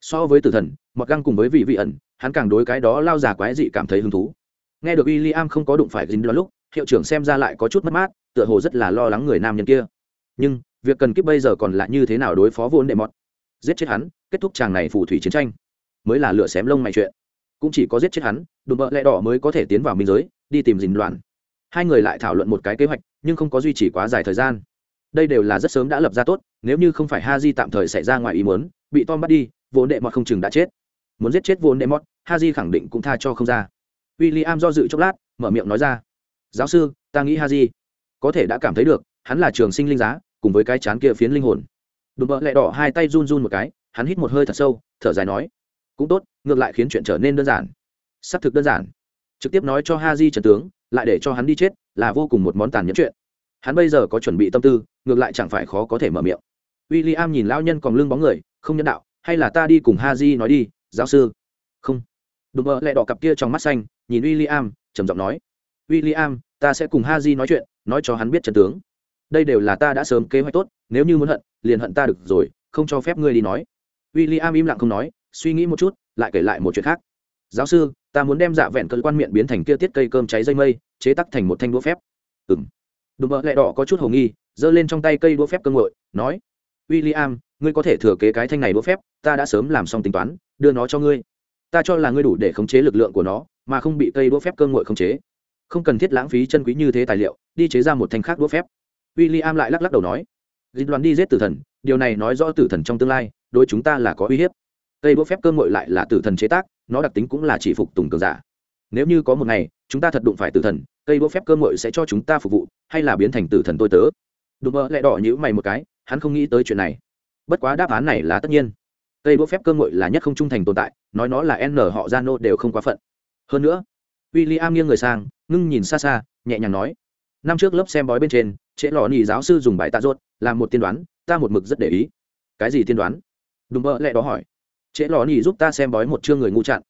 So với tử thần, mặc găng cùng với vị vị ẩn, hắn càng đối cái đó lao già quái dị cảm thấy hứng thú. Nghe được w i l l i am không có đụng phải dính đó lúc, hiệu trưởng xem ra lại có chút mất mát, tựa hồ rất là lo lắng người nam nhân kia. Nhưng, việc cần kíp bây giờ còn lại như thế nào đối phó vốn đệ mọt? Giết chết hắn, kết thúc chàng này phù thủy chiến tranh. Mới là lửa xém lông mày chuyện. Cũng chỉ có giết chết hắn, đùm bợ lẹ đỏ mới có thể tiến vào biên giới, đi tìm dính loạn hai người lại thảo luận một cái kế hoạch, nhưng không có duy trì quá dài thời gian. Đây đều là rất sớm đã lập ra tốt, nếu như không phải ha di tạm thời xảy ra ngoài ý muốn, bị tom bắt đi, vốn đệ mọt không chừng đã chết. Muốn giết chết vốn đệ mọt ha di khẳng định cũng tha cho không ra. W i l l i am do dự chốc lát, mở miệng nói ra, giáo sư, ta nghĩ ha di có thể đã cảm thấy được, hắn là trường sinh linh giá, cùng với cái chán kia phiến linh hồn. Đùm bợ lẹ đỏ hai tay run run một cái, hắn hít một hơi thật sâu, thở dài nói, cũng tốt, ngược lại khiến chuyện trở nên đơn giản. Xác thực đơn giản. Trực tiếp nói cho ha di trần tướng lại để cho hắn đi chết là vô cùng một món tàn nhẫn chuyện. Hắn bây giờ có chuẩn bị tâm tư, ngược lại chẳng phải khó có thể mở miệng. W i l l i am nhìn lao nhân còn lưng bóng người, không nhân đạo, hay là ta đi cùng ha di nói đi, giáo sư? Không. Đùm mơ lại đỏ cặp kia trong mắt xanh, nhìn w i l l i am trầm giọng nói w i l l i am ta sẽ cùng ha di nói chuyện, nói cho hắn biết trần tướng. Đây đều là ta đã sớm kế hoạch tốt, nếu như muốn hận, liền hận ta được rồi, không cho phép ngươi đi nói. W i l l i am im lặng không nói, suy nghĩ một chút, lại kể lại một chuyện khác. Giáo sư ta muốn đem dạ vẹn cơ quan miệng biến thành kia tiết cây cơm cháy dây mây, chế tắc thành một thanh đũa phép. Ừ m đùm bợ lẹ đỏ có chút hồ nghi, giơ lên trong tay cây đũa phép cơ ngội, nói w i l l i am ngươi có thể thừa kế cái thanh này đũa phép, ta đã sớm làm xong tính toán, đưa nó cho ngươi. Ta cho là ngươi đủ để khống chế lực lượng của nó, mà không bị cây đũa phép cơ ngội khống chế. Không cần thiết lãng phí chân quý như thế tài liệu, đi chế ra một thanh khác đũa phép. W i l l i am lại lắc lắc đầu nói, dịch đoàn đi giết tử thần, điều này nói rõ tử thần trong tương lai, đối chúng ta là có uy hiếp cây đũa phép cơ ngội lại là tử thần chế tác, nó đặc tính cũng là chỉ phục tùng cường giả. Nếu như có một ngày, chúng ta thật đụng phải tử thần, cây đũa phép cơ ngội sẽ cho chúng ta phục vụ, hay là biến thành tử thần tôi tớ? Đúng mơ lại đỏ nhữ mày một cái, hắn không nghĩ tới chuyện này. Bất quá đáp án này là tất nhiên. Cây đũa phép cơ ngội là nhất không trung thành tồn tại, nói nó là n, họ gia nô đều không quá phận. Hơn nữa w i l l i am nghiêng người sang, ngưng nhìn xa xa, nhẹ nhàng nói, năm trước lớp xem bói bên trên, trễ lò nhì giáo sư dùng bài tạ rốt làm một tiên đoán, ta một mực rất để ý. Cái gì tiên đoán? Đùm bơ lẹ đó hỏi trễ lò nhì giúp ta xem bói một chương người ngu chặn.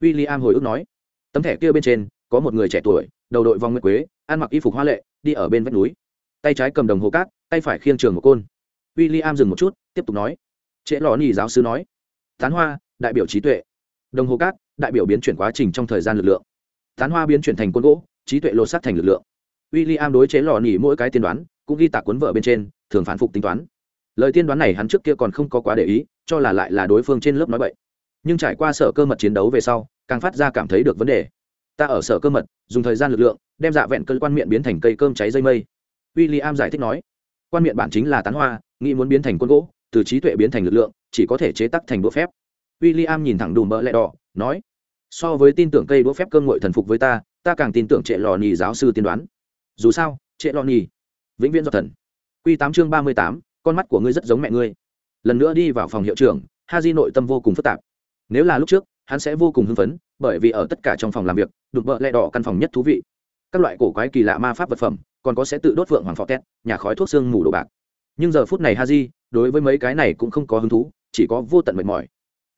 W i l l i am hồi ức nói. Tấm thẻ kia bên trên, có một người trẻ tuổi, đầu đội vòng nguyệt quế, ăn mặc y phục hoa lệ, đi ở bên vách núi. Tay trái cầm đồng hồ cát, tay phải khiêng trường một côn. W i l l i am dừng một chút, tiếp tục nói. Trễ lò nhì giáo sư nói. Tán hoa, đại biểu trí tuệ. Đồng hồ cát, đại biểu biến chuyển quá trình trong thời gian lực lượng. Tán hoa biến chuyển thành côn gỗ, trí tuệ lột xác thành lực lượng. W i l l i am đối chế lò nỉ mỗi cái tiên đoán, cũng ghi tạc cuốn vợ bên trên, thường phản phục tính toán lời tiên đoán này hắn trước kia còn không có quá để ý, cho là lại là đối phương trên lớp nói vậy nhưng trải qua sở cơ mật chiến đấu về sau, càng phát ra cảm thấy được vấn đề. Ta ở sở cơ mật, dùng thời gian lực lượng, đem dạ vẹn cơ quan miệng biến thành cây cơm cháy dây mây. W i l l i am giải thích nói, quan miệng bản chính là tán hoa, nghĩ muốn biến thành quân gỗ, từ trí tuệ biến thành lực lượng, chỉ có thể chế tắc thành đũa phép. W i l l i am nhìn thẳng đùm mỡ lẹ đỏ, nói, so với tin tưởng cây đũa phép cơm ngội thần phục với ta ta càng tin tưởng trệ lò nhì giáo sư tiên đoán. Dù sao, trệ lò nhì vĩnh viễn do thần. Q tám chương ba mươi tám con mắt của ngươi rất giống mẹ ngươi. Lần nữa đi vào phòng hiệu trưởng ha di nội tâm vô cùng phức tạp. Nếu là lúc trước, hắn sẽ vô cùng hưng phấn, bởi vì ở tất cả trong phòng làm việc đục vợ lẹ đỏ căn phòng nhất thú vị. Các loại cổ quái kỳ lạ ma pháp vật phẩm, còn có sẽ tự đốt vượng hoàng phò tét, nhà khói thuốc xương mù đồ bạc. Nhưng giờ phút này ha di đối với mấy cái này cũng không có hứng thú, chỉ có vô tận mệt mỏi.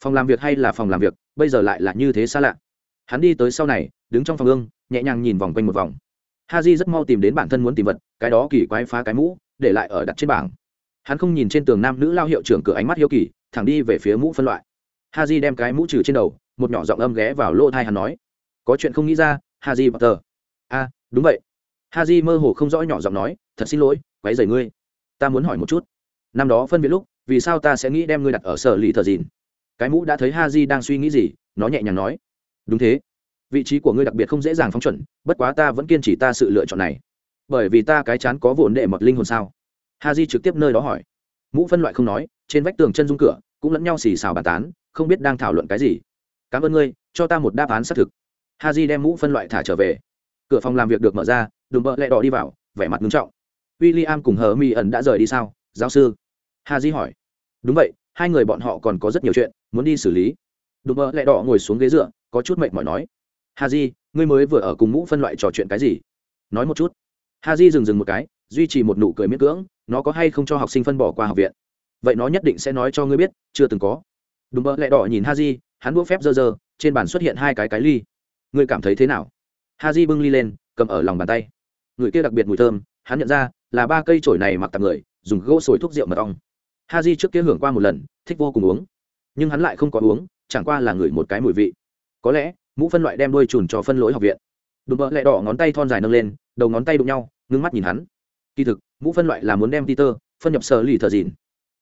Phòng làm việc hay là phòng làm việc, bây giờ lại là như thế xa lạ. Hắn đi tới sau này, đứng trong phòng ương, nhẹ nhàng nhìn vòng quanh một vòng. Ha j rất mau tìm đến bản thân muốn tìm vật, cái đó kỳ quái phá cái mũ, để lại ở đặt trên bảng hắn không nhìn trên tường nam nữ lao hiệu trưởng cửa ánh mắt hiếu kỳ, thẳng đi về phía mũ phân loại. Ha j đem cái mũ trừ trên đầu, một nhỏ giọng âm ghé vào lỗ thai hắn nói. Có chuyện không nghĩ ra ha j tờ a, đúng vậy. Ha j mơ hồ không rõ nhỏ giọng nói, thật xin lỗi, quấy rầy ngươi. Ta muốn hỏi một chút. Năm đó phân biệt lúc, vì sao ta sẽ nghĩ đem ngươi đặt ở sở lì thờ dìn? Cái mũ đã thấy ha j đang suy nghĩ gì? Nó nhẹ nhàng nói. Đúng thế. Vị trí của ngươi đặc biệt không dễ dàng phóng chuẩn, bất quá ta vẫn kiên trì ta sự lựa chọn này. Bởi vì ta cái chán có vốn đệ mật linh hồn sao ha di trực tiếp nơi đó hỏi. Mũ phân loại không nói, trên vách tường chân dung cửa cũng lẫn nhau xì xào bàn tán, không biết đang thảo luận cái gì. Cảm ơn ngươi, cho ta một đáp án xác thực. Ha di đem mũ phân loại thả trở về. Cửa phòng làm việc được mở ra, đùm bợ lẹ đỏ đi vào, vẻ mặt nghiêm trọng. W i l l i am cùng hờ mi ẩn đã rời đi sao? Giáo sư. Ha di hỏi. Đúng vậy, hai người bọn họ còn có rất nhiều chuyện muốn đi xử lý. Đùm bợ lẹ đỏ ngồi xuống ghế dựa, có chút mệt mỏi nói. Ha di ngươi mới vừa ở cùng mũ phân loại trò chuyện cái gì? Nói một chút. Ha di dừng dừng một cái duy trì một nụ cười miễn cưỡng, nó có hay không cho học sinh phân bỏ qua học viện? Vậy nó nhất định sẽ nói cho ngươi biết, chưa từng có. Đùm mơ lẹ đỏ nhìn ha di hắn buộc phép dơ dơ, trên bàn xuất hiện hai cái cái ly. Ngươi cảm thấy thế nào? Ha di bưng ly lên, cầm ở lòng bàn tay. Người kia đặc biệt mùi thơm, hắn nhận ra là ba cây chổi này mặc tặng người, dùng gỗ sồi thuốc rượu mật ong. Ha di trước kia hưởng qua một lần, thích vô cùng uống. Nhưng hắn lại không có uống, chẳng qua là ngửi một cái mùi vị. Có lẽ, mũ phân loại đem đôi chùn cho phân lỗi học viện. Đùm bợ lẹ đỏ ngón tay thon dài nâng lên, đầu ngón tay đụng nhau, ngưng mắt nhìn hắn kỳ thực, mũ phân loại là muốn đem peter phân nhập sở lì thờ dìn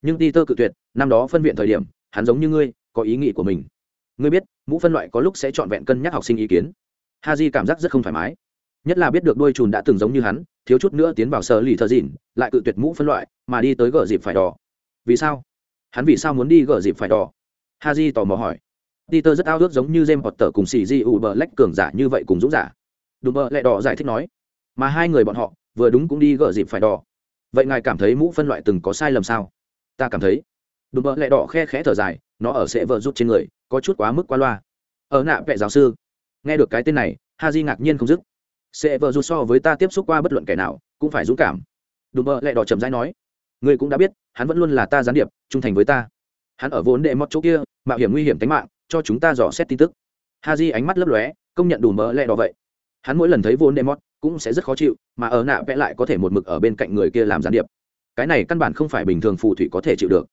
nhưng peter cự tuyệt, năm đó phân viện thời điểm, hắn giống như ngươi, có ý nghĩ của mình. Ngươi biết, mũ phân loại có lúc sẽ trọn vẹn cân nhắc học sinh ý kiến. Ha j cảm giác rất không thoải mái. Nhất là biết được đôi chùn đã từng giống như hắn, thiếu chút nữa tiến vào sở lì thờ dìn lại cự tuyệt mũ phân loại, mà đi tới gờ dịp phải đỏ. Vì sao? Hắn vì sao muốn đi gờ dịp phải đỏ? Ha j tò mò hỏi. Peter rất ao ước giống như James Potter cùng CGU Black cường giả như vậy cùng dũng giả. Đúng bờ lẹ đỏ giải thích nói. Mà hai người bọn họ vừa đúng cũng đi gỡ dịp phải đỏ. Vậy ngài cảm thấy mũ phân loại từng có sai lầm sao? Ta cảm thấy. Đúng bờ lẹ đỏ khe khẽ thở dài, nó ở sẽ vợ rút trên người, có chút quá mức quá loa. Ở nạ vệ giáo sư. Nghe được cái tên này, Haji ngạc nhiên không dứt. Sẽ vợ rút so với ta tiếp xúc qua bất luận kẻ nào, cũng phải dũng cảm. Đúng bờ lẹ đỏ chậm rãi nói. Ngươi cũng đã biết, hắn vẫn luôn là ta gián điệp, trung thành với ta. Hắn ở vốn đệ mót chỗ kia, mạo hiểm nguy hiểm tính mạng, cho chúng ta dò xét tin tức ha di ánh mắt lấp lóe công nhận đủ mỡ lẹ đỏ vậy hắn mỗi lần thấy vốn đệ mót cũng sẽ rất khó chịu, mà ở nạ vẽ lại có thể một mực ở bên cạnh người kia làm gián điệp. Cái này căn bản không phải bình thường phù thủy có thể chịu được.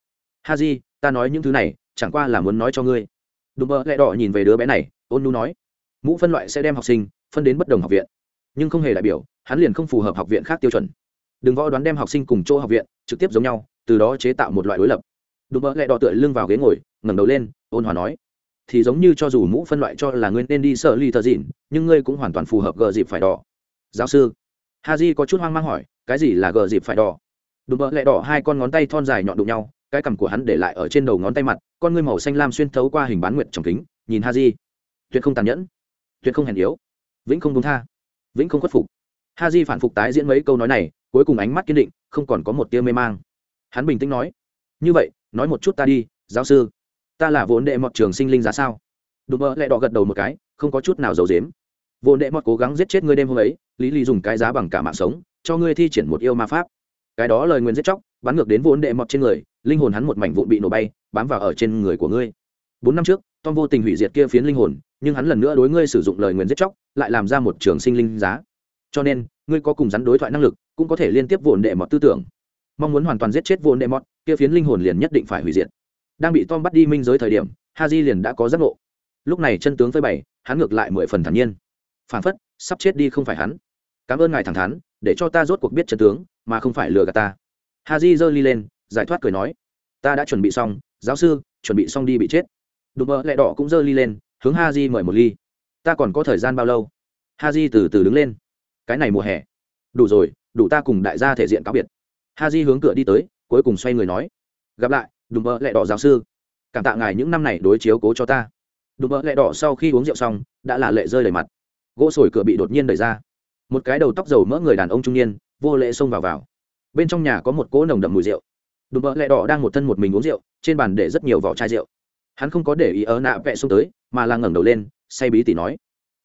Ha di ta nói những thứ này, chẳng qua là muốn nói cho ngươi. Đùm bơ lẹ đỏ nhìn về đứa bé này, ôn nu nói. Mũ phân loại sẽ đem học sinh phân đến bất đồng học viện. Nhưng không hề đại biểu, hắn liền không phù hợp học viện khác tiêu chuẩn. Đừng võ đoán đem học sinh cùng chỗ học viện trực tiếp giống nhau, từ đó chế tạo một loại đối lập. Đùm bơ lẹ đỏ tựa lưng vào ghế ngồi, ngẩng đầu lên, ôn hòa nói. Thì giống như cho dù mũ phân loại cho là ngươi nên đi sợ ly thờ dịn, nhưng ngươi cũng hoàn toàn phù hợp gờ dịp phải đỏ giáo sư. Ha di có chút hoang mang hỏi, cái gì là gờ dịp phải đỏ? Đùm bợ lẹ đỏ hai con ngón tay thon dài nhọn đụng nhau, cái cằm của hắn để lại ở trên đầu ngón tay mặt, con ngươi màu xanh lam xuyên thấu qua hình bán nguyện trồng kính, nhìn ha di tuyệt không tàn nhẫn, tuyệt không hèn yếu, vĩnh không đúng tha, vĩnh không khuất phục. Ha di phản phục tái diễn mấy câu nói này, cuối cùng ánh mắt kiên định, không còn có một tia mê mang. Hắn bình tĩnh nói, như vậy, nói một chút ta đi, giáo sư. Ta là vốn đệ mọt trường sinh linh giá sao? Đùm bợ lẹ đỏ gật đầu một cái, không có chút nào giấu dếm Vô đệ mọt cố gắng giết chết ngươi đêm hôm ấy, lý lý dùng cái giá bằng cả mạng sống, cho ngươi thi triển một yêu ma pháp. Cái đó lời nguyền giết chóc, bắn ngược đến vốn đệ mọt trên người, linh hồn hắn một mảnh vụn bị nổ bay, bám vào ở trên người của ngươi. Bốn năm trước, tom vô tình hủy diệt kia phiến linh hồn, nhưng hắn lần nữa đối ngươi sử dụng lời nguyền giết chóc, lại làm ra một trường sinh linh giá. Cho nên, ngươi có cùng rắn đối thoại năng lực, cũng có thể liên tiếp vồn đệ mọt tư tưởng. Mong muốn hoàn toàn giết chết vồn đệ mọt, kia phiến linh hồn liền nhất định phải hủy diệt. Đang bị tom bắt đi minh giới thời điểm ha di liền đã có giác ngộ. Lúc này chân tướng phơi bày, hắn ngược lại mười phần thản nhiên phản phất, sắp chết đi không phải hắn. Cảm ơn ngài thẳng thắn, để cho ta rốt cuộc biết chân tướng, mà không phải lừa gạt ta. Ha di giơ ly lên, giải thoát cười nói. Ta đã chuẩn bị xong, giáo sư, chuẩn bị xong đi bị chết. Đùm mỡ lẹ đỏ cũng giơ ly lên, hướng ha di mời một ly. Ta còn có thời gian bao lâu? Ha di từ từ đứng lên. Cái này mùa hè. Đủ rồi, đủ ta cùng đại gia thể diện cáo biệt. Ha di hướng cửa đi tới, cuối cùng xoay người nói. Gặp lại đùm mỡ lẹ đỏ giáo sư. Cảm tạ ngài những năm này đối chiếu cố cho ta. Đùm mỡ lẹ đỏ sau khi uống rượu xong, đã là lệ rơi đầy mặt gỗ sồi cửa bị đột nhiên đẩy ra. Một cái đầu tóc dầu mỡ người đàn ông trung niên, vô lệ xông vào vào. Bên trong nhà có một cỗ nồng đậm mùi rượu. Đùm bợ lẹ đỏ đang một thân một mình uống rượu, trên bàn để rất nhiều vỏ chai rượu. Hắn không có để ý ớ nạ vẹ xuống tới, mà là ngẩng đầu lên, say bí tỉ nói,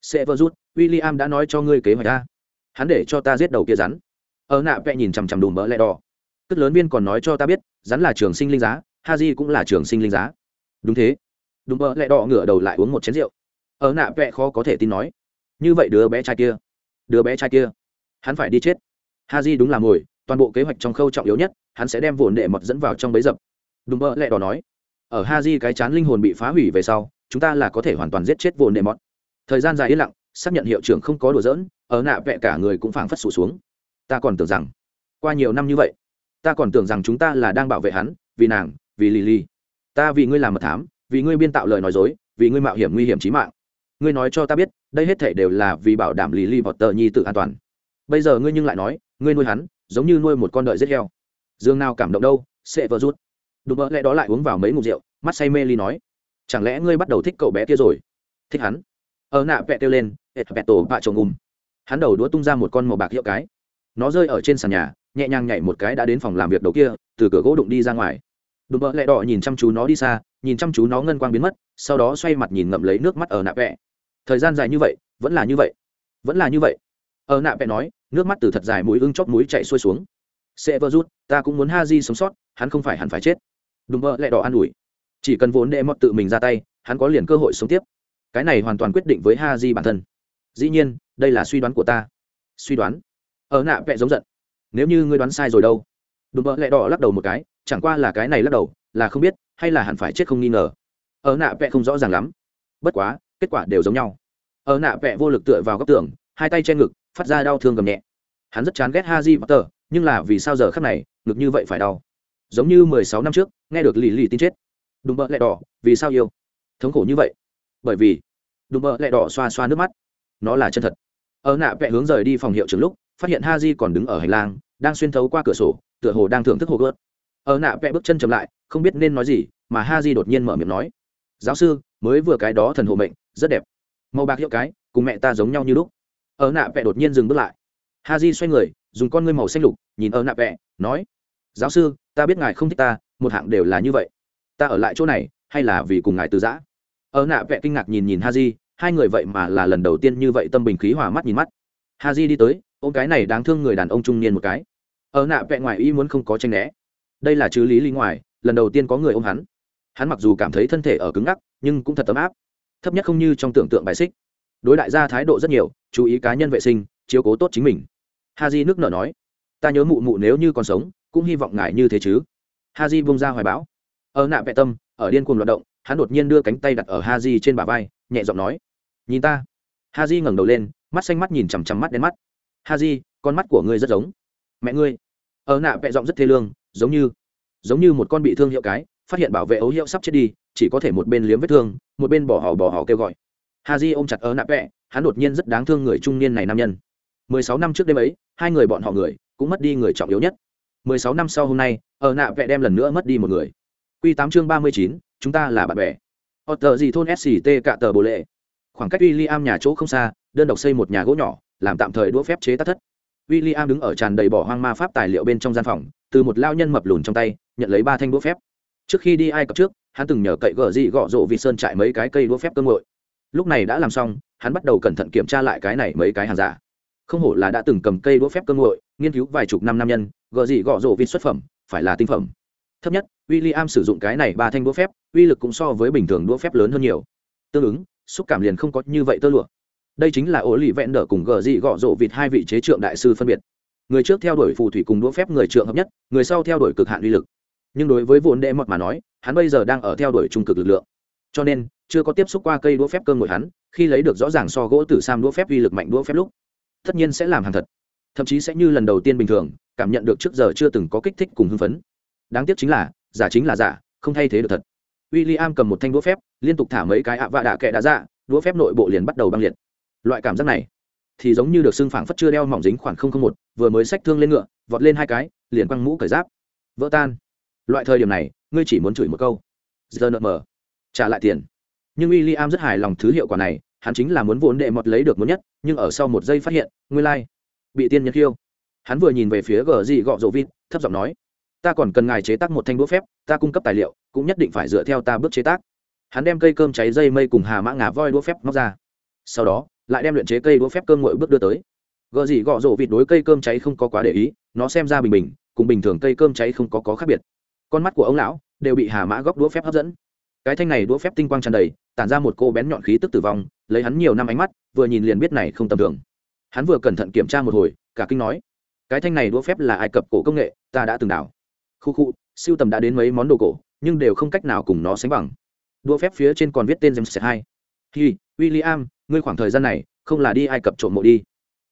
sẽ vơ rút w i l l i am đã nói cho ngươi kế hoạch ta hắn để cho ta giết đầu kia rắn. Ớ nạ vẹ nhìn chằm chằm đùm bợ lẹ đỏ. Cất lớn viên còn nói cho ta biết, rắn là trường sinh linh giá ha di cũng là trường sinh linh giá. Đúng thế. Đùm bợ lẹ đỏ ngửa đầu lại uống một chén rượu. Ớ nạ vẹ khó có thể tin nói như vậy đứa bé trai kia, đứa bé trai kia, hắn phải đi chết. Ha di đúng là ngồi toàn bộ kế hoạch trong khâu trọng yếu nhất, hắn sẽ đem vồn đệ mật dẫn vào trong bấy dập. Đúng mơ lẹ đỏ nói, ở ha di cái chán linh hồn bị phá hủy về sau, chúng ta là có thể hoàn toàn giết chết vồn đệ mọt. Thời gian dài yên lặng, xác nhận hiệu trưởng không có đùa giỡn, ở nạ vẹ cả người cũng phảng phất sụt xuống. Ta còn tưởng rằng, qua nhiều năm như vậy, ta còn tưởng rằng chúng ta là đang bảo vệ hắn, vì nàng, vì lì lì ta vì ngươi làm mật thám, vì ngươi biên tạo lời nói dối, vì ngươi mạo hiểm nguy hiểm trí mạng. Ngươi nói cho ta biết đây hết thể đều là vì bảo đảm lì lì vọt tờ nhi tự an toàn. Bây giờ ngươi nhưng lại nói, ngươi nuôi hắn, giống như nuôi một con đợi giết heo. Dương nào cảm động đâu, sẽ vỡ rút. Đùm bỡ lẽ đó lại uống vào mấy ngục rượu, mắt say mê ly nói, chẳng lẽ ngươi bắt đầu thích cậu bé kia rồi? Thích hắn? Ở nạ vẹ kêu lên ệt vẹt tổ, vạ chồng ùm hắn đầu đũa tung ra một con màu bạc hiệu cái. Nó rơi ở trên sàn nhà, nhẹ nhàng nhảy một cái đã đến phòng làm việc đầu kia, từ cửa gỗ đụng đi ra ngoài. Đùm bỡ lẽ đỏ nhìn chăm chú nó đi xa, nhìn chăm chú nó ngân quang biến mất, sau đó xoay mặt nhìn ngậm lấy nước mắt ở nạ vẹ thời gian dài như vậy, vẫn là như vậy, vẫn là như vậy. Ở nạ vẽ nói, nước mắt từ thật dài mũi ưng chóp mũi chạy xuôi xuống. Sẽ vơ rút, ta cũng muốn ha di sống sót, hắn không phải hẳn phải chết. Đùm vợ lại đỏ an ủi. Chỉ cần vốn đệ mọt tự mình ra tay, hắn có liền cơ hội sống tiếp. Cái này hoàn toàn quyết định với ha di bản thân. Dĩ nhiên, đây là suy đoán của ta. Suy đoán. Ở nạ vẹ giống giận. Nếu như ngươi đoán sai rồi đâu? Đùm vợ lại đỏ lắc đầu một cái, chẳng qua là cái này lắc đầu, là không biết, hay là hẳn phải chết không nghi ngờ. Ở nạ vẹ không rõ ràng lắm. Bất quá kết quả đều giống nhau. Ở nạ vẹ vô lực tựa vào góc tường, hai tay che ngực, phát ra đau thương gầm nhẹ. Hắn rất chán ghét ha di potter, nhưng là vì sao giờ khắc này, ngực như vậy phải đau? Giống như mười sáu năm trước, nghe được lì lì tin chết. Đùm bợ lẹ đỏ, vì sao yêu? Thống khổ như vậy. Bởi vì, đùm bợ lẹ đỏ xoa xoa nước mắt. Nó là chân thật. Ở nạ vẽ hướng rời đi phòng hiệu trưởng lúc, phát hiện ha di còn đứng ở hành lang, đang xuyên thấu qua cửa sổ, tựa hồ đang thưởng thức hồ gớt ở nạ vẽ bước chân chậm lại, không biết nên nói gì, mà ha di đột nhiên mở miệng nói, giáo sư mới vừa cái đó thần hộ mệnh, rất đẹp. Màu bạc hiệu cái, cùng mẹ ta giống nhau như lúc. Ở nạ vẽ đột nhiên dừng bước lại. Ha di xoay người, dùng con ngươi màu xanh lục, nhìn ở nạ vẽ nói, giáo sư, ta biết ngài không thích ta, một hạng đều là như vậy. Ta ở lại chỗ này, hay là vì cùng ngài từ giã? Ở nạ vẽ kinh ngạc nhìn nhìn ha di hai người vậy mà là lần đầu tiên như vậy tâm bình khí hòa mắt nhìn mắt. Ha di đi tới ôm cái này đáng thương người đàn ông trung niên một cái. Ở nạ vẽ ngoài ý muốn không có tranh né. Đây là chứ lý lý ngoài, lần đầu tiên có người ôm hắn. Hắn mặc dù cảm thấy thân thể ở cứng ngắc nhưng cũng thật ấm áp. Thấp nhất không như trong tưởng tượng bài xích. Đối đại gia thái độ rất nhiều, chú ý cá nhân vệ sinh, chiếu cố tốt chính mình. Ha di nước nở nói, ta nhớ mụ mụ nếu như còn sống, cũng hy vọng ngài như thế chứ. Ha di bông ra hoài bão. Ở nạ vẹ tâm, ở điên cuồng loạt động, hắn đột nhiên đưa cánh tay đặt ở ha di trên bả vai, nhẹ giọng nói, nhìn ta. Ha di ngẩng đầu lên, mắt xanh mắt nhìn chằm chằm mắt đen mắt. Ha di con mắt của ngươi rất giống. Mẹ ngươi. Ở nạ vẹ giọng rất thê lương, giống như giống như một con bị thương hiệu cái, phát hiện bảo vệ ấu hiệu sắp chết đi chỉ có thể một bên liếm vết thương, một bên bỏ họ bỏ họ kêu gọi. Ha di ôm chặt ở nạp vẹ, hắn đột nhiên rất đáng thương người trung niên này nam nhân. Mười sáu năm trước đêm ấy, hai người bọn họ người cũng mất đi người trọng yếu nhất. Mười sáu năm sau hôm nay, ở nạ vẹ đem lần nữa mất đi một người. Q tám chương ba mươi chín, chúng ta là bạn bè. Họ tờ gì thôn sct cạ tờ bồ lệ. Khoảng cách w i l l i am nhà chỗ không xa, đơn độc xây một nhà gỗ nhỏ, làm tạm thời đũa phép chế tác thất. W i l l i am đứng ở tràn đầy bỏ hoang ma pháp tài liệu bên trong gian phòng, từ một lao nhân mập lùn trong tay, nhận lấy ba thanh đũa phép. Trước khi đi ai cập trước hắn từng nhờ cậy gờ dị gọ rộ vị sơn trại mấy cái cây đũa phép cơ ngội lúc này đã làm xong, hắn bắt đầu cẩn thận kiểm tra lại cái này mấy cái hàng giả. Không hổ là đã từng cầm cây đũa phép cơ ngội nghiên cứu vài chục năm nam nhân, gờ dị gọ rộ vị xuất phẩm, phải là tinh phẩm. Thấp nhất, William sử dụng cái này ba thanh đũa phép, uy lực cũng so với bình thường đũa phép lớn hơn nhiều. Tương ứng, xúc cảm liền không có như vậy tơ lụa. Đây chính là ổ lì vẹn đỡ cùng gờ dị gọ rộ vịt hai vị chế trượng đại sư phân biệt. Người trước theo đuổi phù thủy cùng đũa phép người trượng hợp nhất, người sau theo đuổi cực hạn uy lực. Nhưng đối với vốn đệ mọt mà nói hắn bây giờ đang ở theo đuổi trung cực lực lượng. Cho nên, chưa có tiếp xúc qua cây đũa phép cơm ngồi hắn, khi lấy được rõ ràng so gỗ từ sam đũa phép uy lực mạnh đũa phép lúc, tất nhiên sẽ làm hàng thật. Thậm chí sẽ như lần đầu tiên bình thường, cảm nhận được trước giờ chưa từng có kích thích cùng hưng phấn. Đáng tiếc chính là, giả chính là giả, không thay thế được thật. W i l l i am cầm một thanh đũa phép, liên tục thả mấy cái ạ vạ đạ kệ đã ra, đũa phép nội bộ liền bắt đầu băng liệt. Loại cảm giác này, thì giống như được xưng phảng phất chưa đeo mỏng dính khoảng không không một, vừa mới xách thương lên ngựa, vọt lên hai cái, liền quăng mũ cởi giáp. Vỡ tan. Loại thời điểm này ngươi chỉ muốn chửi một câu. Giờ nợ mờ. Trả lại tiền. Nhưng w i l l i am rất hài lòng thứ hiệu quả này hắn chính là muốn vốn đệ mọt lấy được muốn nhất nhưng ở sau một giây phát hiện ngươi lai、like. bị tiên nhân khiêu. Hắn vừa nhìn về phía gờ dị gọ rộ vịt thấp giọng nói ta còn cần ngài chế tác một thanh đũa phép ta cung cấp tài liệu cũng nhất định phải dựa theo ta bước chế tác. Hắn đem cây cơm cháy dây mây cùng hà mã ngà voi đũa phép móc ra. Sau đó lại đem luyện chế cây đũa phép cơm ngội bước đưa tới. Gợ gì gọ rổ vịt đối cây cơm cháy không có quá để ý nó xem ra bình bình cùng bình thường cây cơm cháy không có, có khác biệt con mắt của ông lão đều bị hà mã góc đũa phép hấp dẫn. Cái thanh này đũa phép tinh quang tràn đầy, tản ra một cô bén nhọn khí tức tử vong, lấy hắn nhiều năm ánh mắt, vừa nhìn liền biết này không tầm thường. Hắn vừa cẩn thận kiểm tra một hồi, cả kinh nói, cái thanh này đũa phép là ai cập cổ công nghệ, ta đã từng đảo. Khu khu, siêu tầm đã đến mấy món đồ cổ, nhưng đều không cách nào cùng nó sánh bằng. Đũa phép phía trên còn viết tên james hai. Hi, william, ngươi khoảng thời gian này, không là đi ai cập trộm mộ đi.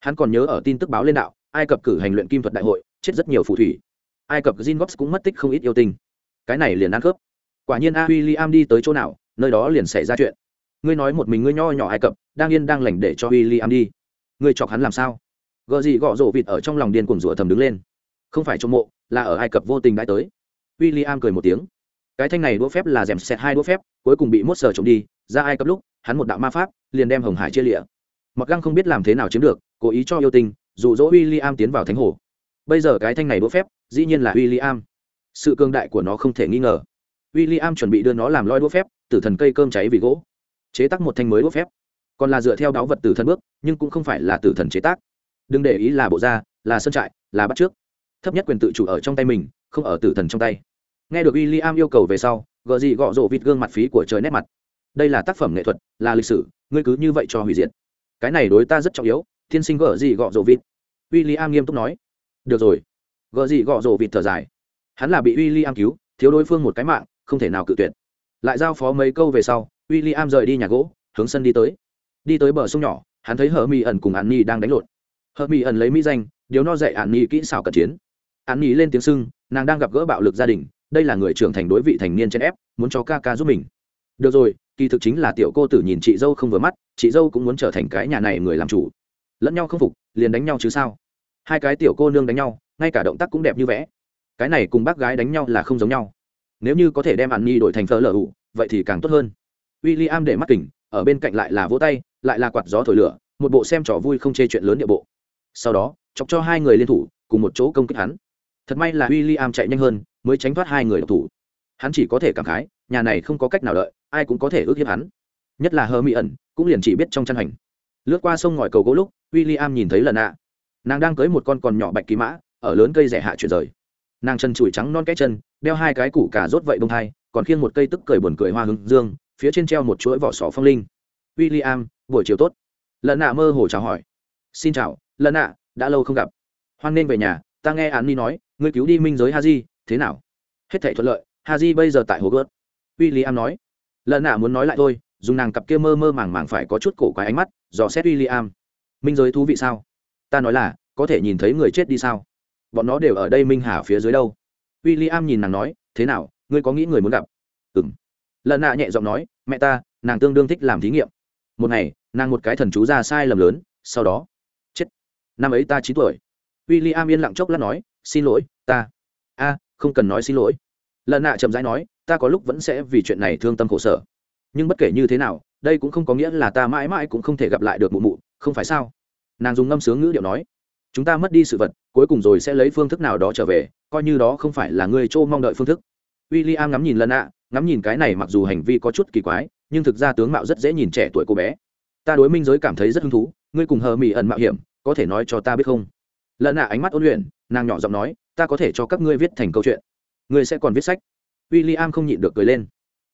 Hắn còn nhớ ở tin tức báo lên đạo, ai cập cử hành luyện kim thuật đại hội, chết rất nhiều phù thủy ai cập gin cũng mất tích không ít yêu tình, cái này liền ăn khớp. Quả nhiên a william đi tới chỗ nào nơi đó liền xảy ra chuyện. Ngươi nói một mình ngươi nho nhỏ ai cập đang yên đang lành để cho william đi. Ngươi chọc hắn làm sao? Gợ gì gõ rổ vịt ở trong lòng điên cuồng rủa thầm đứng lên. Không phải trong mộ là ở ai cập vô tình đã tới. W i l l i am cười một tiếng. Cái thanh này đũa phép là rèm xẹt hai đũa phép cuối cùng bị mốt sờ trộm đi. Ra ai cập lúc hắn một đạo ma pháp liền đem hồng hải chia lịa. Mặc găng không biết làm thế nào chiếm được cố ý cho yêu tình dụ dỗ w i l l i am tiến vào thánh hồ. Bây giờ cái thanh này đũa phép dĩ nhiên là w i l l i am sự cương đại của nó không thể nghi ngờ. W i l l i am chuẩn bị đưa nó làm loi đũa phép, tử thần cây cơm cháy vì gỗ. Chế tác một thanh mới đũa phép. Còn là dựa theo đáo vật tử thần bước, nhưng cũng không phải là tử thần chế tác. Đừng để ý là bộ da, là sân trại, là bắt trước. Thấp nhất quyền tự chủ ở trong tay mình, không ở tử thần trong tay. Nghe được w i l l i am yêu cầu về sau gợ gì gọ rộ vịt gương mặt phí của trời nét mặt. Đây là tác phẩm nghệ thuật, là lịch sử, ngươi cứ như vậy cho hủy diệt. Cái này đối ta rất trọng yếu, Thiên sinh gợ gì gọ rộ vịt. W i l l i am nghiêm túc nói. Được rồi gợ gì gọ rổ vịt thở dài. Hắn là bị w i l l i am cứu, thiếu đối phương một cái mạng, không thể nào cự tuyệt. Lại giao phó mấy câu về sau w i l l i am rời đi nhà gỗ, hướng sân đi tới. Đi tới bờ sông nhỏ, hắn thấy hờ mỹ ẩn cùng an nhi đang đánh lộn. Hờ mỹ ẩn lấy mỹ danh, điều no dạy an nhi kỹ xảo cận chiến. An nhi lên tiếng sưng, nàng đang gặp gỡ bạo lực gia đình, đây là người trưởng thành đối vị thành niên trên ép, muốn cho ca ca giúp mình. Được rồi, kỳ thực chính là tiểu cô tử nhìn chị dâu không vừa mắt, chị dâu cũng muốn trở thành cái nhà này người làm chủ. Lẫn nhau không phục, liền đánh nhau chứ sao? Hai cái tiểu cô nương đánh nhau ngay cả động tác cũng đẹp như vẽ. Cái này cùng bác gái đánh nhau là không giống nhau. Nếu như có thể đem ăn nhi đổi thành thờ lở ủ vậy thì càng tốt hơn. W i l l i am để mắt kỉnh, ở bên cạnh lại là vỗ tay, lại là quạt gió thổi lửa, một bộ xem trò vui không chê chuyện lớn địa bộ. Sau đó, chọc cho hai người liên thủ, cùng một chỗ công kích hắn. Thật may là w i l l i am chạy nhanh hơn, mới tránh thoát hai người độc thủ. Hắn chỉ có thể cảm khái, nhà này không có cách nào đợi, ai cũng có thể ước hiếp hắn. Nhất là hơ mỹ ẩn, cũng liền chỉ biết trong chăn hành lướt qua sông ngòi cầu gỗ lúc w i l l i am nhìn thấy lần ạ nàng đang cưới một con còn nhỏ bạch ký mã ở lớn cây rẻ hạ chuyển rời. Nàng chân chùi trắng non cái chân, đeo hai cái củ cà rốt vậy bông thai, còn khiêng một cây tức cười buồn cười hoa hướng dương, phía trên treo một chuỗi vỏ sò phong linh. W i l l i am buổi chiều tốt. Lần nạ mơ hồ chào hỏi. Xin chào lần ạ đã lâu không gặp. Hoan nên về nhà, ta nghe án ni nói, ngươi cứu đi minh giới ha di thế nào? Hết thể thuận lợi ha di bây giờ tại hồ gớt w i l l i am nói. Lần ạ muốn nói lại thôi, dùng nàng cặp kia mơ mơ màng màng phải có chút cổ quái ánh mắt, dò xét w i l l i am minh giới thú vị sao? Ta nói là, có thể nhìn thấy người chết đi sao? Bọn nó đều ở đây minh hà phía dưới đâu. W i l l i am nhìn nàng nói, thế nào, ngươi có nghĩ người muốn gặp? Ừ m lần nạ nhẹ giọng nói, mẹ ta, nàng tương đương thích làm thí nghiệm. Một ngày, nàng một cái thần chú ra sai lầm lớn, sau đó, chết, năm ấy ta chín tuổi. W i l l i am yên lặng chốc lát nói, xin lỗi, ta, a, không cần nói xin lỗi. Lần nạ chậm rãi nói, ta có lúc vẫn sẽ vì chuyện này thương tâm khổ sở. Nhưng bất kể như thế nào, đây cũng không có nghĩa là ta mãi mãi cũng không thể gặp lại được mụ mụ, không phải sao? Nàng dùng ngâm sướng ngữ điệu nói chúng ta mất đi sự vật, cuối cùng rồi sẽ lấy phương thức nào đó trở về, coi như đó không phải là người châu mong đợi phương thức. W i l l i am ngắm nhìn lần ạ ngắm nhìn cái này mặc dù hành vi có chút kỳ quái, nhưng thực ra tướng mạo rất dễ nhìn trẻ tuổi cô bé. Ta đối minh giới cảm thấy rất hứng thú, ngươi cùng hờ mỹ ẩn mạo hiểm, có thể nói cho ta biết không? Lần ạ ánh mắt ôn luyện, nàng nhỏ giọng nói, ta có thể cho các ngươi viết thành câu chuyện. Ngươi sẽ còn viết sách. W i l l i am không nhịn được cười lên.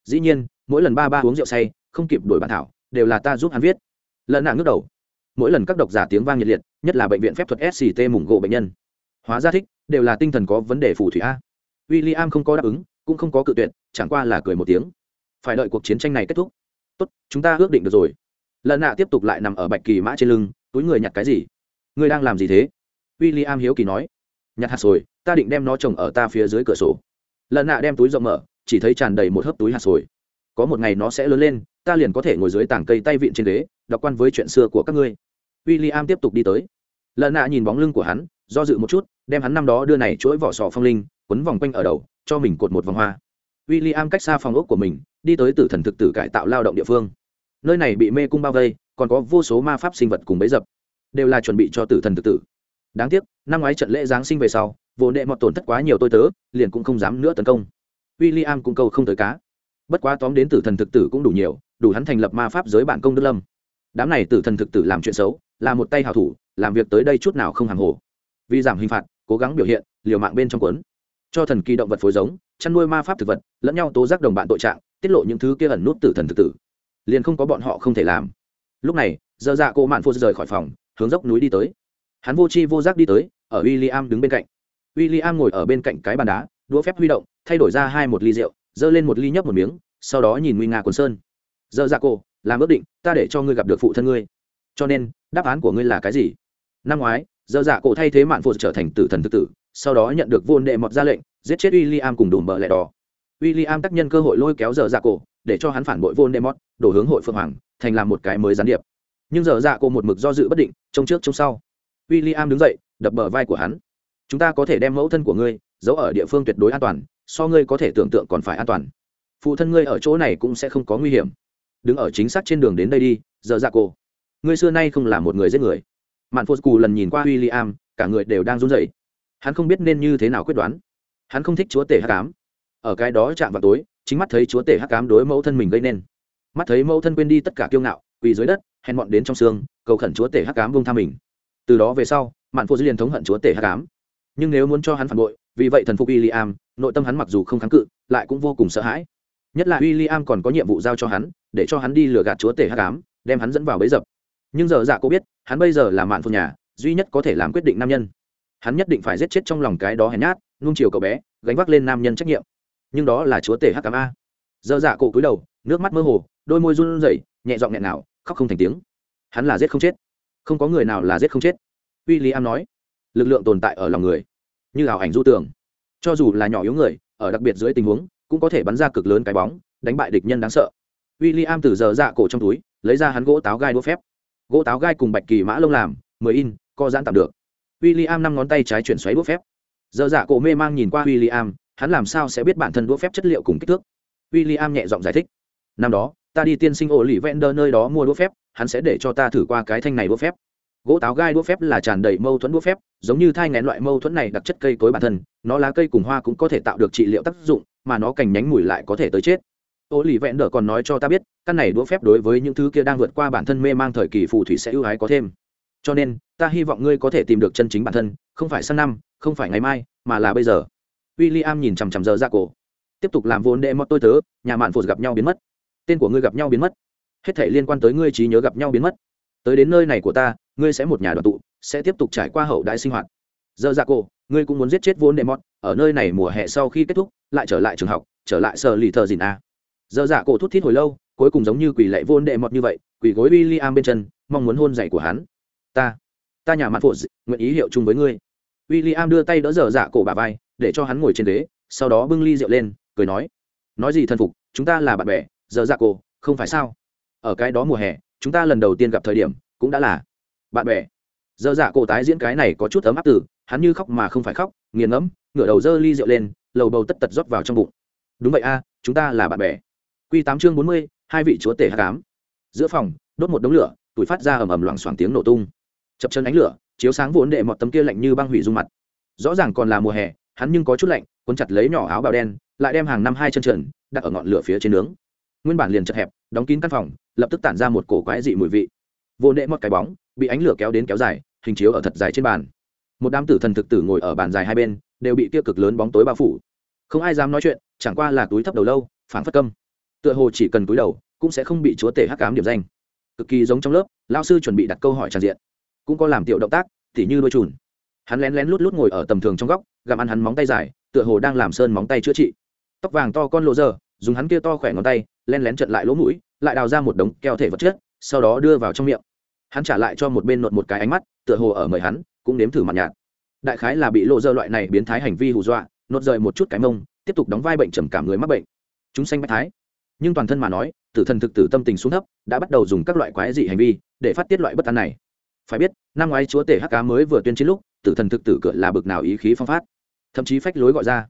Dĩ nhiên, mỗi lần ba ba uống rượu say, không kịp đổi bản thảo, đều là ta giúp hắn viết. Lần ạ ngước đầu mỗi lần các độc giả tiếng vang nhiệt liệt, nhất là bệnh viện phép thuật sct mủng gỗ bệnh nhân. Hóa ra thích, đều là tinh thần có vấn đề phù thủy a. W i l l i am không có đáp ứng, cũng không có cự tuyệt, chẳng qua là cười một tiếng. Phải đợi cuộc chiến tranh này kết thúc. Tốt, chúng ta ước định được rồi. Lần nạ tiếp tục lại nằm ở bạch kỳ mã trên lưng, túi người nhặt cái gì? Ngươi đang làm gì thế? W i l l i am hiếu kỳ nói. Nhặt hạt sồi, ta định đem nó trồng ở ta phía dưới cửa sổ. Lần nạ đem túi rộng mở, chỉ thấy tràn đầy một hớp túi hạt sồi. Có một ngày nó sẽ lớn lên, ta liền có thể ngồi dưới tảng cây tay vịn trên ghế, đọc quan với chuyện xưa của các ngươi w i l l i am tiếp tục đi tới. Lợn nạ nhìn bóng lưng của hắn, do dự một chút, đem hắn năm đó đưa này chuỗi vỏ sò phong linh, quấn vòng quanh ở đầu, cho mình cột một vòng hoa. w i l l i am cách xa phòng ốc của mình, đi tới tử thần thực tử cải tạo lao động địa phương. Nơi này bị mê cung bao vây, còn có vô số ma pháp sinh vật cùng bấy dập, đều là chuẩn bị cho tử thần thực tử. Đáng tiếc, năm ngoái trận lễ giáng sinh về sau vốn nệ mọt tổn thất quá nhiều tôi tớ, liền cũng không dám nữa tấn công. w i l l i am cũng câu không tới cá. Bất quá tóm đến tử thần thực tử cũng đủ nhiều, đủ hắn thành lập ma pháp giới bản công đức lâm đám này tử thần thực tử làm chuyện xấu là một tay hào thủ làm việc tới đây chút nào không hàng hồ. Vì giảm hình phạt cố gắng biểu hiện liều mạng bên trong cuốn, cho thần kỳ động vật phối giống chăn nuôi ma pháp thực vật lẫn nhau tố giác đồng bạn tội trạng tiết lộ những thứ kia ẩn nút tử thần thực tử. Liền không có bọn họ không thể làm. Lúc này dơ dạ cô mạn phô rời khỏi phòng hướng dốc núi đi tới. Hắn vô chi vô giác đi tới ở w i l l i am đứng bên cạnh. W i l l i am ngồi ở bên cạnh cái bàn đá đũa phép huy động thay đổi ra hai một ly rượu giơ lên một ly nhấp một miếng sau đó nhìn nguy nga quần sơn. Dơ dạ cô làm ước định, ta để cho ngươi gặp được phụ thân ngươi. Cho nên, đáp án của ngươi là cái gì? Năm ngoái, dơ dạ cổ thay thế mạn phụ trở thành tử thần thực tử, sau đó nhận được vô đệ mọt ra lệnh, giết chết w i l l i am cùng đùm bờ lẹ đỏ. W i l l i am tác nhân cơ hội lôi kéo dở dạ cổ, để cho hắn phản bội vô đệ mọt, đổ hướng hội phượng hoàng, thành làm một cái mới gián điệp. Nhưng dở dạ cổ một mực do dự bất định, trông trước trông sau. W i l l i am đứng dậy, đập bờ vai của hắn. Chúng ta có thể đem mẫu thân của ngươi, giấu ở địa phương tuyệt đối an toàn, so ngươi có thể tưởng tượng còn phải an toàn. Phụ thân ngươi ở chỗ này cũng sẽ không có nguy hiểm đứng ở chính xác trên đường đến đây đi Giờ dạ ra cô, ngươi xưa nay không là một người giết người. Mạn phô cù lần nhìn qua w i l l i am cả người đều đang run rẩy. Hắn không biết nên như thế nào quyết đoán. Hắn không thích chúa tể hắc cám ở cái đó chạm vào tối chính mắt thấy chúa tể hắc cám đối mẫu thân mình gây nên. Mắt thấy mẫu thân quên đi tất cả kiêu ngạo quỳ dưới đất hèn mọn đến trong xương cầu khẩn chúa tể hắc cám bông tha mình. Từ đó về sau mạn phô dư liền thống hận chúa tể hắc cám nhưng nếu muốn cho hắn phản bội vì vậy thần phục w i am nội tâm hắn mặc dù không kháng cự lại cũng vô cùng sợ hãi. Nhất là w i l l i am còn có nhiệm vụ giao cho hắn để cho hắn đi lừa gạt chúa tể hắc ám, đem hắn dẫn vào bấy dập. Nhưng giờ dạ cô biết, hắn bây giờ là mạn phụ nhà, duy nhất có thể làm quyết định nam nhân. Hắn nhất định phải giết chết trong lòng cái đó hèn nhát nung chiều cậu bé, gánh vác lên nam nhân trách nhiệm. Nhưng đó là chúa tể hắc cám a. Giờ dạ cổ cúi đầu, nước mắt mơ hồ, đôi môi run rẩy, nhẹ giọng nghẹn nào khóc không thành tiếng. Hắn là giết không chết. Không có người nào là giết không chết. W i l l i am nói, lực lượng tồn tại ở lòng người, như ảo ảnh du tường. Cho dù là nhỏ yếu người, ở đặc biệt dưới tình huống, cũng có thể bắn ra cực lớn cái bóng, đánh bại địch nhân đáng sợ w i l l i am từ giờ dạ cổ trong túi, lấy ra hắn gỗ táo gai đũa phép. Gỗ táo gai cùng bạch kỳ mã lông làm, mười in, co giãn tạm được. W i l l i am năm ngón tay trái chuyển xoáy đũa phép. Giờ dạ cổ mê mang nhìn qua w i l l i am hắn làm sao sẽ biết bản thân đũa phép chất liệu cùng kích thước? W i l l i am nhẹ giọng giải thích. Năm đó, ta đi tiên sinh ổ lì vender nơi đó mua đũa phép, hắn sẽ để cho ta thử qua cái thanh này đũa phép. Gỗ táo gai đũa phép là tràn đầy mâu thuẫn đũa phép, giống như thai ngén loại mâu thuẫn này đặc chất cây cối bản thân, nó lá cây cùng hoa cũng có thể tạo được trị liệu tác dụng, mà nó cành nhánh mùi lại có thể tới chết ô lì vẹn đỡ còn nói cho ta biết, căn này đũa phép đối với những thứ kia đang vượt qua bản thân mê mang thời kỳ phù thủy sẽ ưu ái có thêm. Cho nên, ta hy vọng ngươi có thể tìm được chân chính bản thân, không phải sang năm, không phải ngày mai, mà là bây giờ. W i l l i am nhìn chằm chằm giờ ra cổ. Tiếp tục làm vốn đệ mọt tôi tớ, nhà mạn phụt gặp nhau biến mất. Tên của ngươi gặp nhau biến mất. Hết thể liên quan tới ngươi trí nhớ gặp nhau biến mất. Tới đến nơi này của ta, ngươi sẽ một nhà đoàn tụ, sẽ tiếp tục trải qua hậu đại sinh hoạt. Giờ ra cổ, ngươi cũng muốn giết chết vốn đệ mọt, ở nơi này mùa hè sau khi kết thúc, lại trở lại trường học, trở lại sở lì thờ dìn a giờ dạ cổ thút thít hồi lâu, cuối cùng giống như quỷ lệ vốn đệ mọt như vậy, quỷ gối William bên chân, mong muốn hôn dạy của hắn. Ta ta nhà mặt phụ nguyện ý hiệu chung với ngươi. William đưa tay đỡ dở dạ cổ bà vai, để cho hắn ngồi trên ghế, sau đó bưng ly rượu lên, cười nói. Nói gì thân phục, chúng ta là bạn bè dở dạ cổ, không phải sao? Ở cái đó mùa hè, chúng ta lần đầu tiên gặp thời điểm, cũng đã là bạn bè. Dở dạ cổ tái diễn cái này có chút ấm áp từ, hắn như khóc mà không phải khóc, nghiền ngẫm, ngửa đầu dơ ly rượu lên, lầu bầu tất tật rót vào trong bụng. Đúng vậy a, chúng ta là bạn bè. Quy tám chương bốn mươi, hai vị chúa tể hắc ám. giữa phòng, đốt một đống lửa, tủi phát ra ầm ầm loảng xoảng tiếng nổ tung. Chập chân ánh lửa, chiếu sáng vốn đệ một tấm kia lạnh như băng hủy dung mặt. Rõ ràng còn là mùa hè, hắn nhưng có chút lạnh, cuốn chặt lấy nhỏ áo bào đen, lại đem hàng năm hai chân trần, đặt ở ngọn lửa phía trên nướng. Nguyên bản liền chật hẹp, đóng kín căn phòng, lập tức tản ra một cổ quái dị mùi vị. Vô đệ một cái bóng, bị ánh lửa kéo đến kéo dài, hình chiếu ở thật dài trên bàn. Một đám tử thần thực tử ngồi ở bàn dài hai bên, đều bị kia cực lớn bóng tối bao phủ. Không ai dám nói chuyện, chẳng qua là túi thấp đầu lâu phản phất câm tựa hồ chỉ cần cúi đầu, cũng sẽ không bị chúa tể hắc cám điểm danh. Cực kỳ giống trong lớp lao sư chuẩn bị đặt câu hỏi tràn diện. Cũng có làm tiểu động tác, tỉ như đôi trùn hắn lén lén lút lút ngồi ở tầm thường trong góc, gặm ăn hắn móng tay dài, tựa hồ đang làm sơn móng tay chữa trị. Tóc vàng to con lộ dơ dùng hắn kia to khỏe ngón tay len lén trận lại lỗ mũi, lại đào ra một đống keo thể vật chất, sau đó đưa vào trong miệng. Hắn trả lại cho một bên nột một cái ánh mắt, tựa hồ ở mời hắn, cũng nếm thử mặt nhạt. Đại khái là bị lộ dơ loại này biến thái hành vi hù dọa nốt rời một chút cái mông, tiếp tục đóng vai bệnh trầm cảm người mắc bệnh. Chúng sanh bách thái nhưng toàn thân mà nói, tử thần thực tử tâm tình xuống thấp, đã bắt đầu dùng các loại quái dị hành vi để phát tiết loại bất an này. Phải biết, năm ngoái chúa tể hắc cá mới vừa tuyên chiến lúc, tử thần thực tử cựa là bực nào ý khí phong phát. Thậm chí phách lối gọi ra.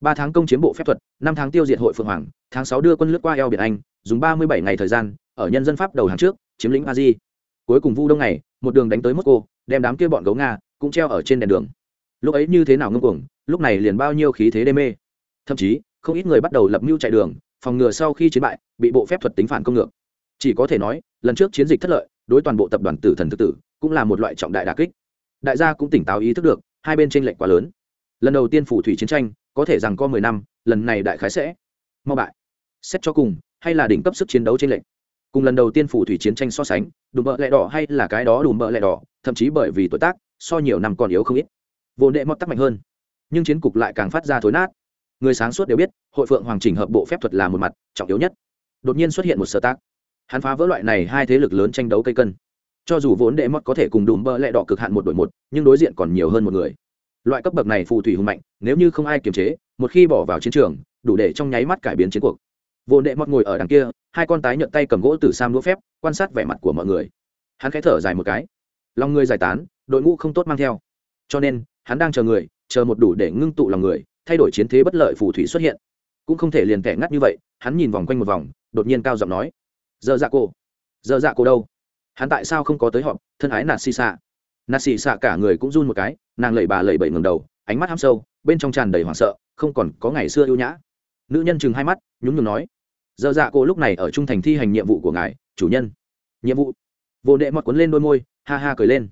Ba tháng công chiếm bộ phép thuật, năm tháng tiêu diệt hội phượng hoàng, tháng sáu đưa quân lướt qua eo biển anh, dùng ba mươi bảy ngày thời gian, ở nhân dân pháp đầu hàng trước, chiếm lĩnh a di. Cuối cùng vu đông này một đường đánh tới mosco đem đám kia bọn gấu nga cũng treo ở trên đèn đường. Lúc ấy như thế nào ngưng cuồng, lúc này liền bao nhiêu khí thế đê mê. Thậm chí, không ít người bắt đầu lập mưu chạy đường phòng ngừa sau khi chiến bại, bị bộ phép thuật tính phản công ngược. Chỉ có thể nói, lần trước chiến dịch thất lợi, đối toàn bộ tập đoàn tử thần thực tử, cũng là một loại trọng đại đà kích. Đại gia cũng tỉnh táo ý thức được, hai bên tranh lệch quá lớn. Lần đầu tiên phủ thủy chiến tranh, có thể rằng có mười năm, lần này đại khái sẽ mau bại. Xét cho cùng, hay là đỉnh cấp sức chiến đấu tranh lệch. Cùng lần đầu tiên phủ thủy chiến tranh so sánh, đùm bợ lẹ đỏ hay là cái đó đùm bợ lẹ đỏ, thậm chí bởi vì tuổi tác, so nhiều năm còn yếu không ít. Vô nệ mọt tắc mạnh hơn, nhưng chiến cục lại càng phát ra thối nát người sáng suốt đều biết, hội phượng hoàng chỉnh hợp bộ phép thuật là một mặt, trọng yếu nhất. Đột nhiên xuất hiện một sơ tác. Hắn phá vỡ loại này hai thế lực lớn tranh đấu cây cân. Cho dù vốn đệ mất có thể cùng đùm bơ lẹ đỏ cực hạn một đội một, nhưng đối diện còn nhiều hơn một người. Loại cấp bậc này phù thủy hùng mạnh, nếu như không ai kiềm chế, một khi bỏ vào chiến trường, đủ để trong nháy mắt cải biến chiến cuộc. Vô đệ mót ngồi ở đằng kia, hai con tái nhận tay cầm gỗ từ sam đũa phép, quan sát vẻ mặt của mọi người. Hắn khẽ thở dài một cái. Lòng người giải tán, đội ngũ không tốt mang theo. Cho nên, hắn đang chờ người, chờ một đủ để ngưng tụ lòng người thay đổi chiến thế bất lợi phù thủy xuất hiện. Cũng không thể liền kẻ ngắt như vậy, hắn nhìn vòng quanh một vòng, đột nhiên cao giọng nói, giờ dạ cô, giờ dạ cô đâu? Hắn tại sao không có tới họp, thân ái nạt xì xạ nạt xì xạ cả người cũng run một cái, nàng lẩy bà lẩy bẩy ngầm đầu, ánh mắt ham sâu, bên trong tràn đầy hoảng sợ, không còn có ngày xưa ưu nhã. Nữ nhân chừng hai mắt, nhún nhường nói, giờ dạ cô lúc này ở trung thành thi hành nhiệm vụ của ngài, chủ nhân. Nhiệm vụ? Vô đệ mọt cuốn lên đôi môi, ha ha cười lên.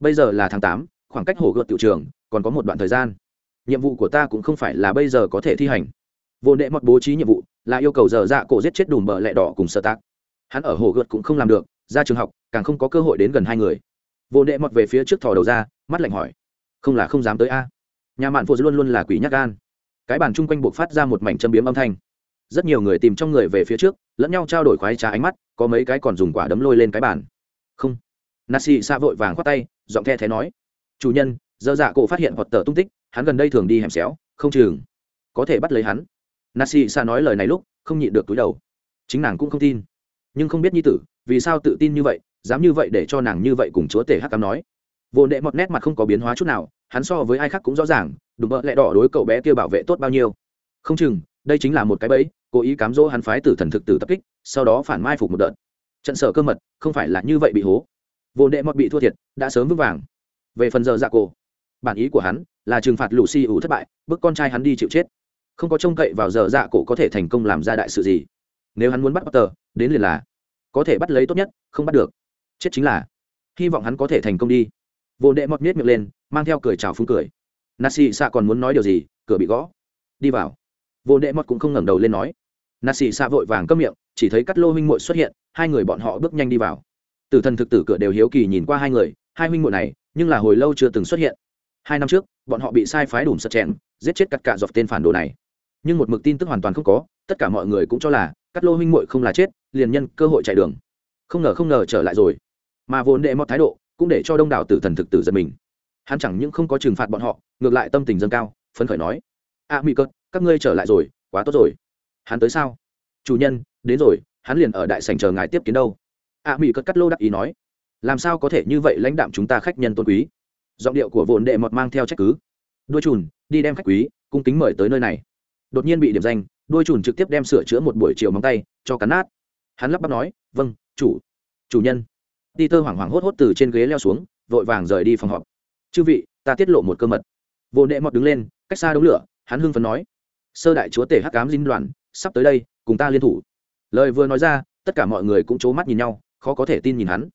Bây giờ là tháng tám, khoảng cách hồ gợt tiểu trường, còn có một đoạn thời gian nhiệm vụ của ta cũng không phải là bây giờ có thể thi hành. Vô đệ mọt bố trí nhiệm vụ là yêu cầu giờ dạ cổ giết chết đùm bờ lẹ đỏ cùng sơ tác hắn ở hồ gợt cũng không làm được, ra trường học, càng không có cơ hội đến gần hai người. Vô đệ mọt về phía trước thò đầu ra, mắt lạnh hỏi, không là không dám tới a? Nhà mạn phụ luôn luôn là quỷ nhắc gan. Cái bàn chung quanh buộc phát ra một mảnh châm biếm âm thanh. Rất nhiều người tìm trong người về phía trước, lẫn nhau trao đổi khoái trá ánh mắt, có mấy cái còn dùng quả đấm lôi lên cái bàn. Không. Nasi xa vội vàng khoát tay, giọng the thế nói, chủ nhân dơ dạ cổ phát hiện hoặc tờ tung tích hắn gần đây thường đi hẻm xéo, không chừng có thể bắt lấy hắn. Nasi xa nói lời này lúc, không nhịn được túi đầu. Chính nàng cũng không tin. Nhưng không biết nhi tử, vì sao tự tin như vậy, dám như vậy để cho nàng như vậy cùng chúa tể hắc cám nói. Vô đệ mọt nét mặt không có biến hóa chút nào, hắn so với ai khác cũng rõ ràng, đùm bợ lẽ đỏ đối cậu bé kia bảo vệ tốt bao nhiêu. Không chừng, đây chính là một cái bẫy, cố ý cám dỗ hắn phái tử thần thực tử tập kích, sau đó phản mai phục một đợt. Trận sở cơ mật, không phải là như vậy bị hố. Vô đệ mọt bị thua thiệt, đã sớm vững vàng. Về phần giờ dạ cổ, bản ý của hắn là trừng phạt lũ xì ủ thất bại, bức con trai hắn đi chịu chết. Không có trông cậy vào giờ dạ cổ có thể thành công làm ra đại sự gì. Nếu hắn muốn bắt potter, đến liền là, có thể bắt lấy tốt nhất, không bắt được. Chết chính là, hy vọng hắn có thể thành công đi. Vô đệ mọt miết miệng lên, mang theo cười chào phúng cười. Nasi xạ còn muốn nói điều gì, cửa bị gõ. Đi vào. Vô đệ mọt cũng không ngẩng đầu lên nói. Nasi xạ vội vàng cấm miệng, chỉ thấy cắt lô huynh muội xuất hiện, hai người bọn họ bước nhanh đi vào. Tử thần thực tử cửa đều hiếu kỳ nhìn qua hai người, hai huynh muội này, nhưng là hồi lâu chưa từng xuất hiện hai năm trước bọn họ bị sai phái đủ sật chèn giết chết cắt cả dọc tên phản đồ này. Nhưng một mực tin tức hoàn toàn không có tất cả mọi người cũng cho là cắt lô huynh muội không là chết liền nhân cơ hội chạy đường. Không ngờ không ngờ trở lại rồi. Mà vốn đệ mọt thái độ cũng để cho đông đảo tử thần thực tử giật mình. Hắn chẳng những không có trừng phạt bọn họ ngược lại tâm tình dâng cao phấn khởi nói a à, mỹ cất các ngươi trở lại rồi quá tốt rồi. Hắn tới sao? Chủ nhân đến rồi hắn liền ở đại sảnh chờ ngài tiếp kiến đâu. A à, mỹ cất cắt lô đắc ý nói làm sao có thể như vậy lãnh đạm chúng ta khách nhân tôn quý? Giọng điệu của vồn đệ mọt mang theo trách cứ. Đuôi chùn, đi đem khách quý, cung kính mời tới nơi này. Đột nhiên bị điểm danh, đuôi chùn trực tiếp đem sửa chữa một buổi chiều móng tay, cho cắn nát. Hắn lắp bắp nói vâng chủ chủ nhân. Đi tơ hoảng hoảng hốt hốt từ trên ghế leo xuống, vội vàng rời đi phòng họp. Chư vị, ta tiết lộ một cơ mật. Vô đệ mọt đứng lên, cách xa đống lửa, hắn hưng phấn nói, sơ đại chúa tể hắc cám dinh đoàn, sắp tới đây, cùng ta liên thủ. Lời vừa nói ra, tất cả mọi người cũng c mắt nhìn nhau, khó có thể tin nhìn hắn.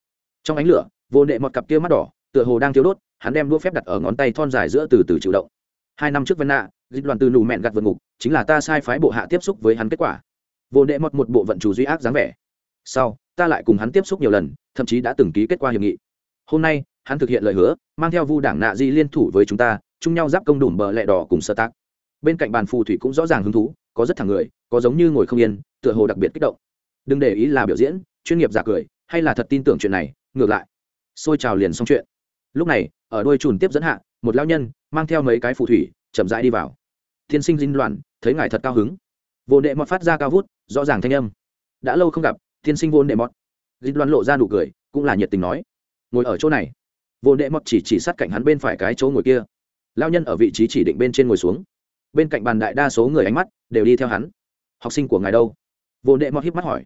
Trong ánh lửa vô đệ mọt cặp kia mắt đỏ, tựa hồ đang thiếu đốt hắn đem đũa phép đặt ở ngón tay thon dài giữa từ từ chịu động. Hai năm trước vân nạ dịch đoàn từ nù mẹn gặt vượt ngục, chính là ta sai phái bộ hạ tiếp xúc với hắn kết quả. Vô đệ mọt một bộ vận chủ duy ác dáng vẻ. Sau, ta lại cùng hắn tiếp xúc nhiều lần, thậm chí đã từng ký kết quả hiệp nghị. Hôm nay, hắn thực hiện lời hứa, mang theo vu đảng nạ di liên thủ với chúng ta, chung nhau giáp công đủm bờ lẹ đỏ cùng sơ tác. Bên cạnh bàn phù thủy cũng rõ ràng hứng thú, có rất thẳng người, có giống như ngồi không yên, tựa hồ đặc biệt kích động. Đừng để ý là biểu diễn, chuyên nghiệp giả cười, hay là thật tin tưởng chuyện này, ngược lại. Xôi trào liền xong chuyện lúc này, ở đôi chùn tiếp dẫn hạ, một lao nhân, mang theo mấy cái phù thủy, chậm rãi đi vào. Thiên sinh dinh loạn, thấy ngài thật cao hứng. Vô đệ mọt phát ra cao vút, rõ ràng thanh âm. Đã lâu không gặp, thiên sinh vô đệ mọt. Dinh loạn lộ ra nụ cười, cũng là nhiệt tình nói. Ngồi ở chỗ này. Vô đệ mọt chỉ chỉ sát cạnh hắn bên phải cái chỗ ngồi kia. Lao nhân ở vị trí chỉ định bên trên ngồi xuống. Bên cạnh bàn đại đa số người ánh mắt, đều đi theo hắn. Học sinh của ngài đâu? Vô đệ mọt híp mắt hỏi.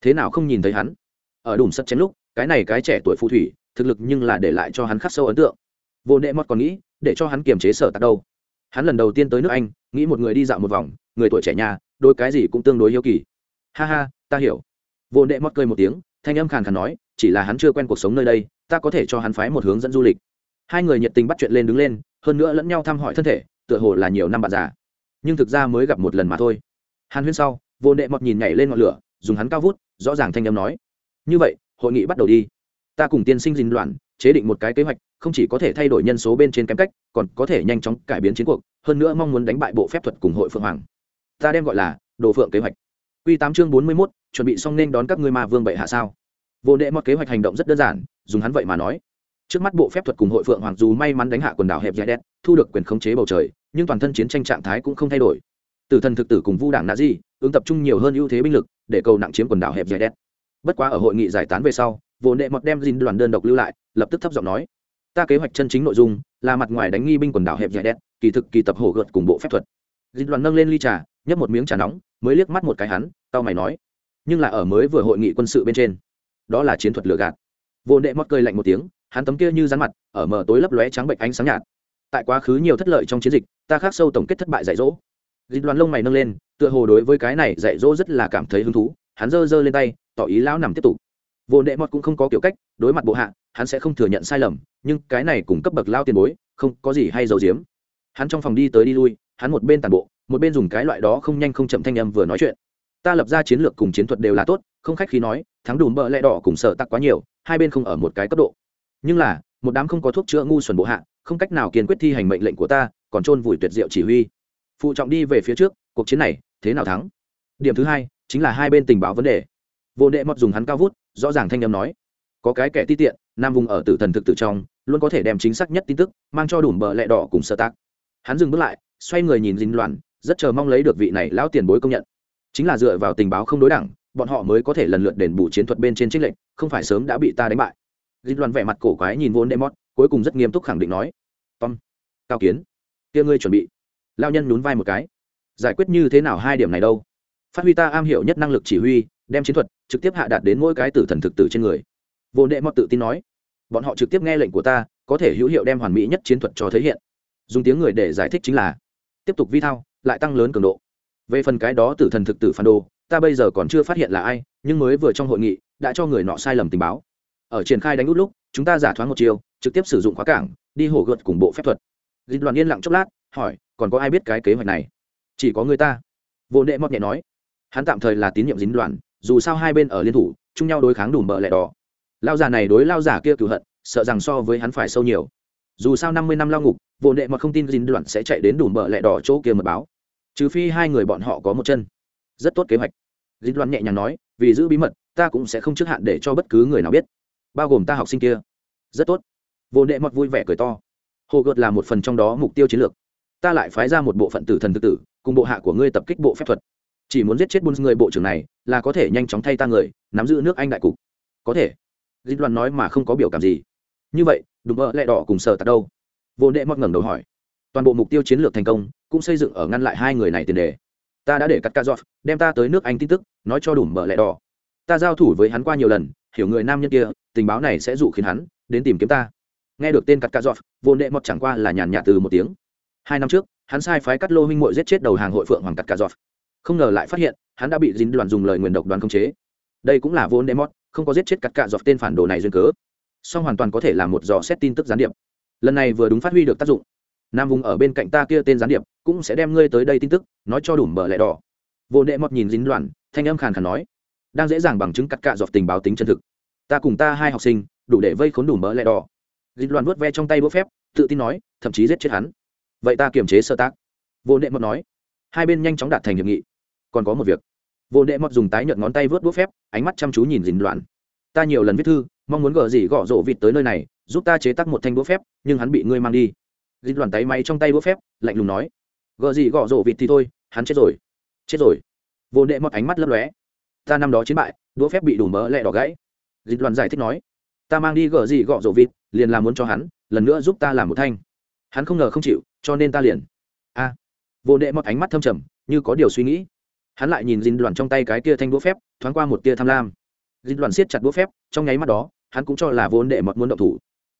Thế nào không nhìn thấy hắn? Ở đùm sắt chén lúc cái này cái trẻ tuổi phù thủy, thực lực nhưng là để lại cho hắn khắc sâu ấn tượng. Vô đệ mọt còn nghĩ, để cho hắn kiềm chế sở tạc đâu. Hắn lần đầu tiên tới nước anh, nghĩ một người đi dạo một vòng, người tuổi trẻ nhà, đôi cái gì cũng tương đối yêu kỳ. Ha ha, ta hiểu. Vô đệ mọt cười một tiếng, thanh âm khàn khàn nói, chỉ là hắn chưa quen cuộc sống nơi đây, ta có thể cho hắn phái một hướng dẫn du lịch. Hai người nhiệt tình bắt chuyện lên đứng lên, hơn nữa lẫn nhau thăm hỏi thân thể, tựa hồ là nhiều năm bạn già. Nhưng thực ra mới gặp một lần mà thôi. Hàn huyên sau, vô đệ mọt nhìn nhảy lên ngọn lửa, dùng hắn cao vút, rõ ràng thanh âm nói. Như vậy hội nghị bắt đầu đi. Ta cùng tiên sinh dinh loạn chế định một cái kế hoạch, không chỉ có thể thay đổi nhân số bên trên kém cách, còn có thể nhanh chóng cải biến chiến cuộc, hơn nữa mong muốn đánh bại bộ phép thuật cùng hội phượng hoàng. Ta đem gọi là đồ phượng kế hoạch. Q tám chương bốn mươi mốt, chuẩn bị xong nên đón các ngươi ma vương bệ hạ sao? Vô đệ một kế hoạch hành động rất đơn giản, dùng hắn vậy mà nói. Trước mắt bộ phép thuật cùng hội phượng hoàng dù may mắn đánh hạ quần đảo hẹp dài đen, thu được quyền khống chế bầu trời, nhưng toàn thân chiến tranh trạng thái cũng không thay đổi. Tử thần thực tử cùng vu đảng nạ di ứng tập trung nhiều hơn ưu thế binh lực để cầu nặng chiếm quần đảo hẹp dài đen bất quá ở hội nghị giải tán về sau, vô đệ mọt đem dìn đoàn đơn độc lưu lại, lập tức thấp giọng nói, ta kế hoạch chân chính nội dung là mặt ngoài đánh nghi binh quần đảo hẹp dài đen kỳ thực kỳ tập hổ gợt cùng bộ phép thuật. Dìn đoàn nâng lên ly trà, nhấp một miếng trà nóng, mới liếc mắt một cái hắn tao mày nói, nhưng là ở mới vừa hội nghị quân sự bên trên, đó là chiến thuật lừa gạt. Vô đệ mọt cười lạnh một tiếng, hắn tấm kia như rắn mặt, ở mờ tối lấp lóe trắng bệnh ánh sáng nhạt. Tại quá khứ nhiều thất lợi trong chiến dịch, ta khác sâu tổng kết thất bại dạy dỗ. Dịch đoàn lông mày nâng lên, tựa hồ đối với cái này dạy dỗ rất là cảm thấy hứng thú, hắn giơ giơ lên tay tỏ ý lão nằm tiếp tục. Vô đệ mọt cũng không có kiểu cách, đối mặt bộ hạ, hắn sẽ không thừa nhận sai lầm, nhưng cái này cùng cấp bậc lao tiền bối, không có gì hay giấu giếm. Hắn trong phòng đi tới đi lui, hắn một bên tàn bộ, một bên dùng cái loại đó không nhanh không chậm thanh âm vừa nói chuyện. Ta lập ra chiến lược cùng chiến thuật đều là tốt, không khách khí nói, thắng đùm bợ lẽ đỏ cùng sợ tặc quá nhiều, hai bên không ở một cái cấp độ. Nhưng là, một đám không có thuốc chữa ngu xuẩn bộ hạ, không cách nào kiên quyết thi hành mệnh lệnh của ta, còn trôn vùi tuyệt diệu chỉ huy. Phụ trọng đi về phía trước, cuộc chiến này, thế nào thắng? Điểm thứ hai, chính là hai bên tình báo vấn đề vô đệ mọt dùng hắn cao vút rõ ràng thanh â m nói có cái kẻ ti tiện nam vùng ở tử thần thực tử trong luôn có thể đem chính xác nhất tin tức mang cho đủ bờ lẹ đỏ cùng sơ tác. Hắn dừng bước lại xoay người nhìn dính loạn rất chờ mong lấy được vị này lão tiền bối công nhận. Chính là dựa vào tình báo không đối đẳng bọn họ mới có thể lần lượt đền bù chiến thuật bên trên trích lệnh không phải sớm đã bị ta đánh bại. Dịch loạn vẻ mặt cổ quái nhìn vốn mót, cuối cùng rất nghiêm túc khẳng định nói tom cao kiến kia ngươi chuẩn bị. Lao nhân nhún vai một cái giải quyết như thế nào hai điểm này đâu? Phát huy ta am hiểu nhất năng lực chỉ huy đem chiến thuật trực tiếp hạ đạt đến mỗi cái tử thần thực tử trên người. Vô đệ mọt tự tin nói, bọn họ trực tiếp nghe lệnh của ta, có thể hữu hiệu đem hoàn mỹ nhất chiến thuật cho thể hiện. Dùng tiếng người để giải thích chính là, tiếp tục vi thao, lại tăng lớn cường độ. Về phần cái đó tử thần thực tử phản đồ, ta bây giờ còn chưa phát hiện là ai, nhưng mới vừa trong hội nghị, đã cho người nọ sai lầm tình báo. Ở triển khai đánh út lúc, chúng ta giả thoáng một chiều, trực tiếp sử dụng khóa cảng, đi hổ gợt cùng bộ phép thuật. Dịch đoàn yên lặng chốc lát, hỏi, còn có ai biết cái kế hoạch này? Chỉ có người ta. Vô đệ mọt nhẹ nói, hắn tạm thời là tín nhiệm dính đoàn dù sao hai bên ở liên thủ, chung nhau đối kháng đủ bợ lẹ đỏ. Lao già này đối lao giả kia cựu hận, sợ rằng so với hắn phải sâu nhiều. Dù sao năm mươi năm lao ngục, vô nệ mà không tin dính đoạn sẽ chạy đến đủ bợ lẹ đỏ chỗ kia mật báo. Trừ phi hai người bọn họ có một chân. Rất tốt kế hoạch. Dính đoạn nhẹ nhàng nói, vì giữ bí mật, ta cũng sẽ không trước hạn để cho bất cứ người nào biết. Bao gồm ta học sinh kia. Rất tốt. Vô nệ mọt vui vẻ cười to. Hồ gợt là một phần trong đó mục tiêu chiến lược. Ta lại phái ra một bộ phận tử thần tự tử, cùng bộ hạ của ngươi tập kích bộ phép thuật chỉ muốn giết chết bốn người bộ trưởng này, là có thể nhanh chóng thay ta người, nắm giữ nước anh đại cục. Có thể. Dịch đoàn nói mà không có biểu cảm gì. Như vậy đúng vợ lẹ đỏ cùng sợ tạt đâu? Vô đệ mọt ngẩng đầu hỏi. Toàn bộ mục tiêu chiến lược thành công, cũng xây dựng ở ngăn lại hai người này tiền đề. Ta đã để cắt ca dọt đem ta tới nước anh tin tức, nói cho đủ mở lẹ đỏ. Ta giao thủ với hắn qua nhiều lần, hiểu người nam nhân kia, tình báo này sẽ dụ khiến hắn đến tìm kiếm ta. Nghe được tên cắt ca dọt vô đệ mọt chẳng qua là nhàn nhạt từ một tiếng. Hai năm trước, hắn sai phái cắt lô huynh muội giết chết đầu hàng hội phượng hoàng cắt ca dọt không ngờ lại phát hiện, hắn đã bị dính đoàn dùng lời nguyền độc đoàn khống chế. Đây cũng là vô nệ mọt không có giết chết cắt cạ dọc tên phản đồ này duyên cớ. Song hoàn toàn có thể là một dò xét tin tức gián điệp. Lần này vừa đúng phát huy được tác dụng. Nam vùng ở bên cạnh ta kia tên gián điệp, cũng sẽ đem ngươi tới đây tin tức, nói cho đủ mở lẻ đỏ. Vô đệ mọt nhìn dính đoàn, thanh âm khàn khàn nói. Đang dễ dàng bằng chứng cắt cạ dọc tình báo tính chân thực. Ta cùng ta hai học sinh, đủ để vây khốn đủ mỡ lẻ đỏ. Dính đoàn vớt ve trong tay búa phép, tự tin nói, thậm chí giết chết hắn. Vậy ta kiềm chế sơ tác. Vô đệ mọt nói. Hai bên nhanh chóng đạt thành hiệp nghị còn có một việc. Vô đệ mọt dùng tái nhợt ngón tay vớt búa phép ánh mắt chăm chú nhìn dình loạn. Ta nhiều lần viết thư mong muốn gỡ gì gõ rộ vịt tới nơi này giúp ta chế tác một thanh búa phép nhưng hắn bị ngươi mang đi. Dình loạn tay máy trong tay búa phép lạnh lùng nói. Gỡ gì gõ rộ vịt thì thôi hắn chết rồi. Chết rồi. Vô đệ mọt ánh mắt lấp lóe. Ta năm đó chiến bại đũa phép bị đủ mỡ lẹ đỏ gãy. Dịch đoàn giải thích nói. Ta mang đi gỡ gì gọ rổ vịt liền làm muốn cho hắn lần nữa giúp ta làm một thanh. Hắn không ngờ không chịu cho nên ta liền. A. À, vô đệ mọt ánh mắt thâm trầm như có điều suy nghĩ hắn lại nhìn dinh đoàn trong tay cái kia thanh đũa phép, thoáng qua một tia tham lam. Dinh đoàn siết chặt đũa phép, trong nháy mắt đó, hắn cũng cho là vô đệ mọt muốn động thủ.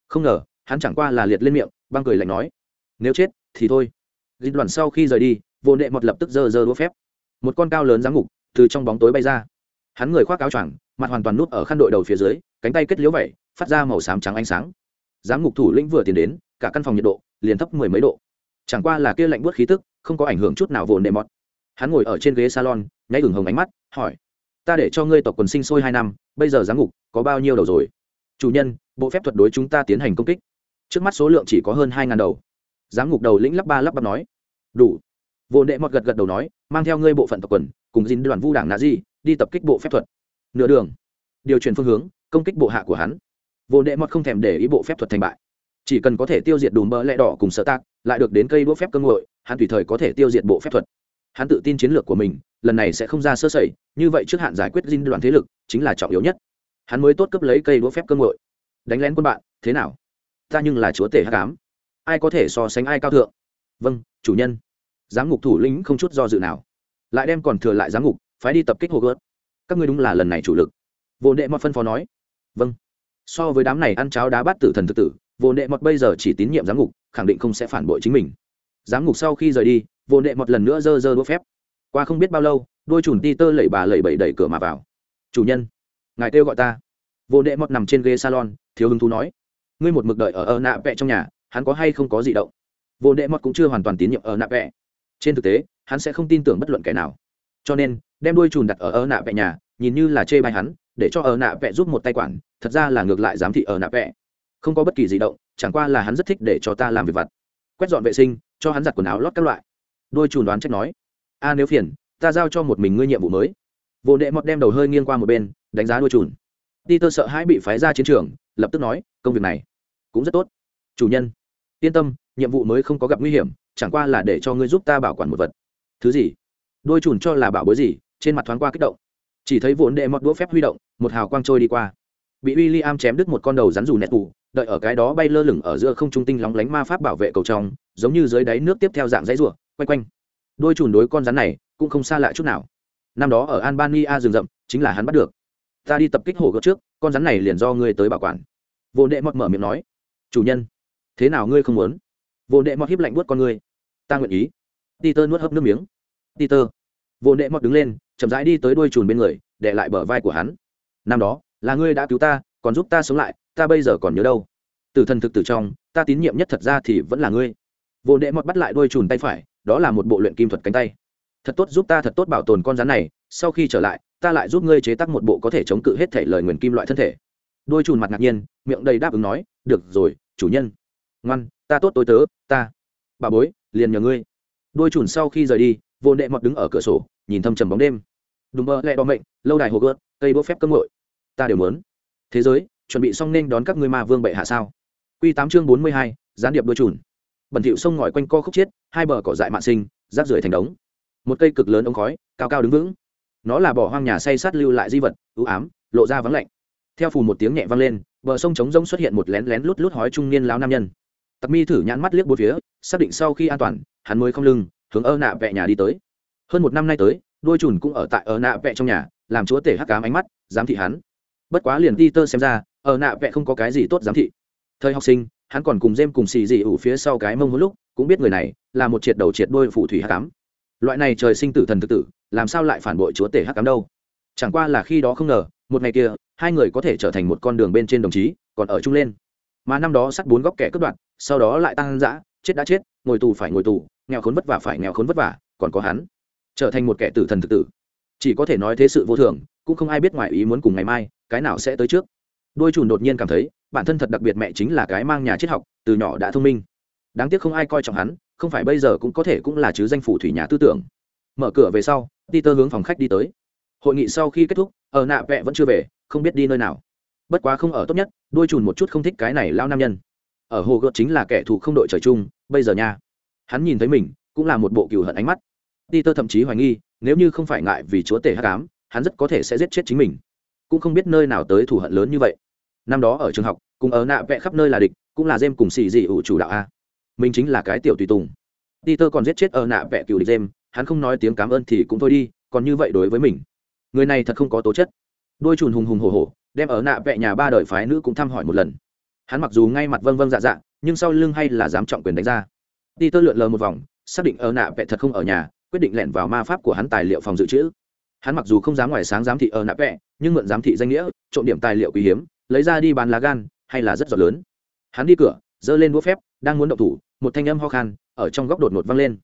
Không ngờ, hắn chẳng qua là liệt lên miệng, băng cười lạnh nói, nếu chết, thì thôi. Dinh đoàn sau khi rời đi vô đệ mọt lập tức giơ giơ đũa phép. Một con cao lớn giáng ngục, từ trong bóng tối bay ra. Hắn người khoác áo choàng, mặt hoàn toàn nút ở khăn đội đầu phía dưới, cánh tay kết liễu vẩy phát ra màu xám trắng ánh sáng. Giám ngục thủ lĩnh vừa tiến đến, cả căn phòng nhiệt độ liền thấp mười mấy độ. Chẳng qua là kia lạnh buốt khí tức, không có ảnh hưởng chút nào vồn đệ mọt hắn ngồi ở trên ghế salon, nháy ửng hồng ánh mắt, hỏi, ta để cho ngươi tộc quần sinh sôi hai năm, bây giờ giám ngục, có bao nhiêu đầu rồi? Chủ nhân, bộ phép thuật đối chúng ta tiến hành công kích. Trước mắt số lượng chỉ có hơn hai ngàn đầu. Giám ngục đầu lĩnh lắp ba lắp bắp nói, đủ. Vô nệ mọt gật gật đầu nói, mang theo ngươi bộ phận tộc quần, cùng dính đoàn vu đảng nạ di, đi tập kích bộ phép thuật. Nửa đường, điều chuyển phương hướng, công kích bộ hạ của hắn. Vô nệ mọt không thèm để ý bộ phép thuật thành bại. Chỉ cần có thể tiêu diệt đùm bỡ lẹ đỏ cùng sợ tác lại được đến cây đũa phép cơ ngội, hắn tùy thời có thể tiêu diệt bộ phép thuật hắn tự tin chiến lược của mình, lần này sẽ không ra sơ sẩy, như vậy trước hạn giải quyết dinh đoàn thế lực chính là trọng yếu nhất. Hắn mới tốt cấp lấy cây đũa phép cơ ngội đánh lén quân bạn, thế nào? Ta nhưng là chúa tể hát cám ai có thể so sánh ai cao thượng? Vâng chủ nhân. Giám ngục thủ lĩnh không chút do dự nào. Lại đem còn thừa lại giám ngục, phái đi tập kích hồ gớt các ngươi đúng là lần này chủ lực. Vô nệ mọt phân phó nói. Vâng. So với đám này ăn cháo đá bát tử thần thực tử, vô nệ mọt bây giờ chỉ tín nhiệm giám ngục, khẳng định không sẽ phản bội chính mình. Giám ngục sau khi rời đi vô nệ một lần nữa dơ dơ đũa phép. Qua không biết bao lâu, đôi chùn ti tơ lẩy bà lẩy bẩy đẩy cửa mà vào. Chủ nhân, ngài kêu gọi ta. Vô nệ mọt nằm trên ghế salon, thiếu hứng thú nói. Ngươi một mực đợi ở ở nạ vẹ trong nhà, hắn có hay không có gì động? Vô nệ mọt cũng chưa hoàn toàn tín nhiệm ở nạ vẹ trên thực tế, hắn sẽ không tin tưởng bất luận kẻ nào. Cho nên, đem đôi chùn đặt ở ở nạ vẹ nhà, nhìn như là chê bai hắn, để cho ở nạ vẹ giúp một tay quản, thật ra là ngược lại giám thị ở nạ vẹ không có bất kỳ gì động, chẳng qua là hắn rất thích để cho ta làm việc vặt. Quét dọn vệ sinh, cho hắn giặt quần áo lót các loại đôi chùn đoán trách nói, a, nếu phiền, ta giao cho một mình ngươi nhiệm vụ mới. Vô đệ mọt đem đầu hơi nghiêng qua một bên, đánh giá đôi chùn. Ti tơ sợ hãi bị phái ra chiến trường, lập tức nói, công việc này cũng rất tốt. Chủ nhân, yên tâm, nhiệm vụ mới không có gặp nguy hiểm, chẳng qua là để cho ngươi giúp ta bảo quản một vật. Thứ gì? Đôi chùn cho là bảo bối gì, trên mặt thoáng qua kích động. Chỉ thấy vốn đệ mọt đũa phép huy động, một hào quang trôi đi qua. Bị w i l l i am chém đứt một con đầu rắn rủ nẹt tù, đợi ở cái đó bay lơ lửng ở giữa không trung tinh lóng lánh ma pháp bảo vệ cầu trong, giống như dưới đáy nước tiếp theo dạng dãy ruộng quay quanh. Đôi chùn đối con rắn này cũng không xa lạ chút nào. Năm đó ở albania rừng rậm, chính là hắn bắt được. Ta đi tập kích hồ gợt trước, con rắn này liền do ngươi tới bảo quản. Vô đệ mọt mở miệng nói. Chủ nhân, thế nào ngươi không muốn? Vô đệ mọt hiếp lạnh buốt con ngươi. Ta nguyện ý. Peter nuốt hấp nước miếng. Peter. Vô đệ mọt đứng lên, chậm rãi đi tới đuôi chùn bên người, để lại bờ vai của hắn. Năm đó, là ngươi đã cứu ta, còn giúp ta sống lại, ta bây giờ còn nhớ đâu? Từ thần thực tử trong, ta tín nhiệm nhất thật ra thì vẫn là ngươi. Vô đệ mọt bắt lại đuôi chùn tay phải đó là một bộ luyện kim thuật cánh tay. Thật tốt giúp ta thật tốt bảo tồn con rắn này, sau khi trở lại, ta lại giúp ngươi chế tác một bộ có thể chống cự hết thể lời nguyền kim loại thân thể. Đôi chùn mặt ngạc nhiên, miệng đầy đáp ứng nói, được rồi, chủ nhân. Ngoan, ta tốt tôi tớ, ta. Bà bối, liền nhờ ngươi. Đôi chùn sau khi rời đi, vô đệ mọt đứng ở cửa sổ, nhìn thâm trầm bóng đêm. Đùm bơ lẹ bò mệnh, lâu đài hồ gợt, cây bốc phép cơm ngội. Ta đều muốn. Thế giới, chuẩn bị xong nên đón các ngươi ma vương bệ hạ sao? Q tám chương bốn mươi hai, gián điệp đôi chùn bẩn thịu sông ngòi quanh co khúc chiết, hai bờ cỏ dại mạn sinh, rác rưởi thành đống. Một cây cực lớn ống khói, cao cao đứng vững. Nó là bỏ hoang nhà say sát lưu lại di vật, ưu ám, lộ ra vắng lạnh. Theo phù một tiếng nhẹ vang lên, bờ sông trống rỗng xuất hiện một lén lén lút lút hói trung niên lão nam nhân. Tặc mi thử nhãn mắt liếc bốn phía, xác định sau khi an toàn, hắn mới không lưng, hướng ơ nạ vẹ nhà đi tới. Hơn một năm nay tới đôi chùn cũng ở tại ơ nạ vẹ trong nhà, làm chúa tể hắc cám ánh mắt, giám thị hắn. Bất quá liền ti tơ xem ra, ơ nạ vẹ không có cái gì tốt giám thị thời học sinh, hắn còn cùng dêm cùng xì dị ủ phía sau cái mông một lúc, cũng biết người này là một triệt đầu triệt đôi phù thủy hắc cám loại này trời sinh tử thần thực tử, làm sao lại phản bội chúa tể hắc cám đâu? Chẳng qua là khi đó không ngờ, một ngày kia, hai người có thể trở thành một con đường bên trên đồng chí, còn ở chung lên. Mà năm đó sắt bốn góc kẻ cướp đoạt, sau đó lại tăng dã, chết đã chết, ngồi tù phải ngồi tù, nghèo khốn vất vả phải nghèo khốn vất vả, còn có hắn trở thành một kẻ tử thần thực tử. Chỉ có thể nói thế sự vô thường, cũng không ai biết ngoài ý muốn cùng ngày mai, cái nào sẽ tới trước. Đôi chùn đột nhiên cảm thấy bản thân thật đặc biệt mẹ chính là cái mang nhà triết học, từ nhỏ đã thông minh. Đáng tiếc không ai coi trọng hắn, không phải bây giờ cũng có thể cũng là chứ danh phủ thủy nhà tư tưởng. Mở cửa về sau đi tơ hướng phòng khách đi tới. Hội nghị sau khi kết thúc, ở nạ vẹ vẫn chưa về, không biết đi nơi nào. Bất quá không ở tốt nhất đôi chùn một chút không thích cái này lao nam nhân. Ở hồ gợt chính là kẻ thù không đội trời chung, bây giờ nha. Hắn nhìn thấy mình, cũng là một bộ cừu hận ánh mắt. Peter thậm chí hoài nghi, nếu như không phải ngại vì chúa tể hắc ám, hắn rất có thể sẽ giết chết chính mình. Cũng không biết nơi nào tới thù hận lớn như vậy năm đó ở trường học cùng ở nạ vẽ khắp nơi là địch cũng là dêm cùng xì dị ủ chủ đạo a. Mình chính là cái tiểu tùy tùng. Peter còn giết chết ở nạ vẽ cựu địch dêm, hắn không nói tiếng cảm ơn thì cũng thôi đi còn như vậy đối với mình. Người này thật không có tố chất. Đôi chùn hùng hùng hổ hổ đem ở nạ vẽ nhà ba đời phái nữ cũng thăm hỏi một lần. Hắn mặc dù ngay mặt vâng vâng dạ dạ nhưng sau lưng hay là dám trọng quyền đánh ra. Ti tơ lượn lờ một vòng xác định ở nạ vẽ thật không ở nhà quyết định lẻn vào ma pháp của hắn tài liệu phòng dự trữ. Hắn mặc dù không dám ngoài sáng giám thị ở nạ vẽ nhưng mượn giám thị danh nghĩa trộm điểm tài liệu quý hiếm lấy ra đi bán lá gan, hay là rất giọt lớn. Hắn đi cửa, giơ lên đũa phép, đang muốn động thủ, một thanh âm ho khan, ở trong góc đột ngột văng lên.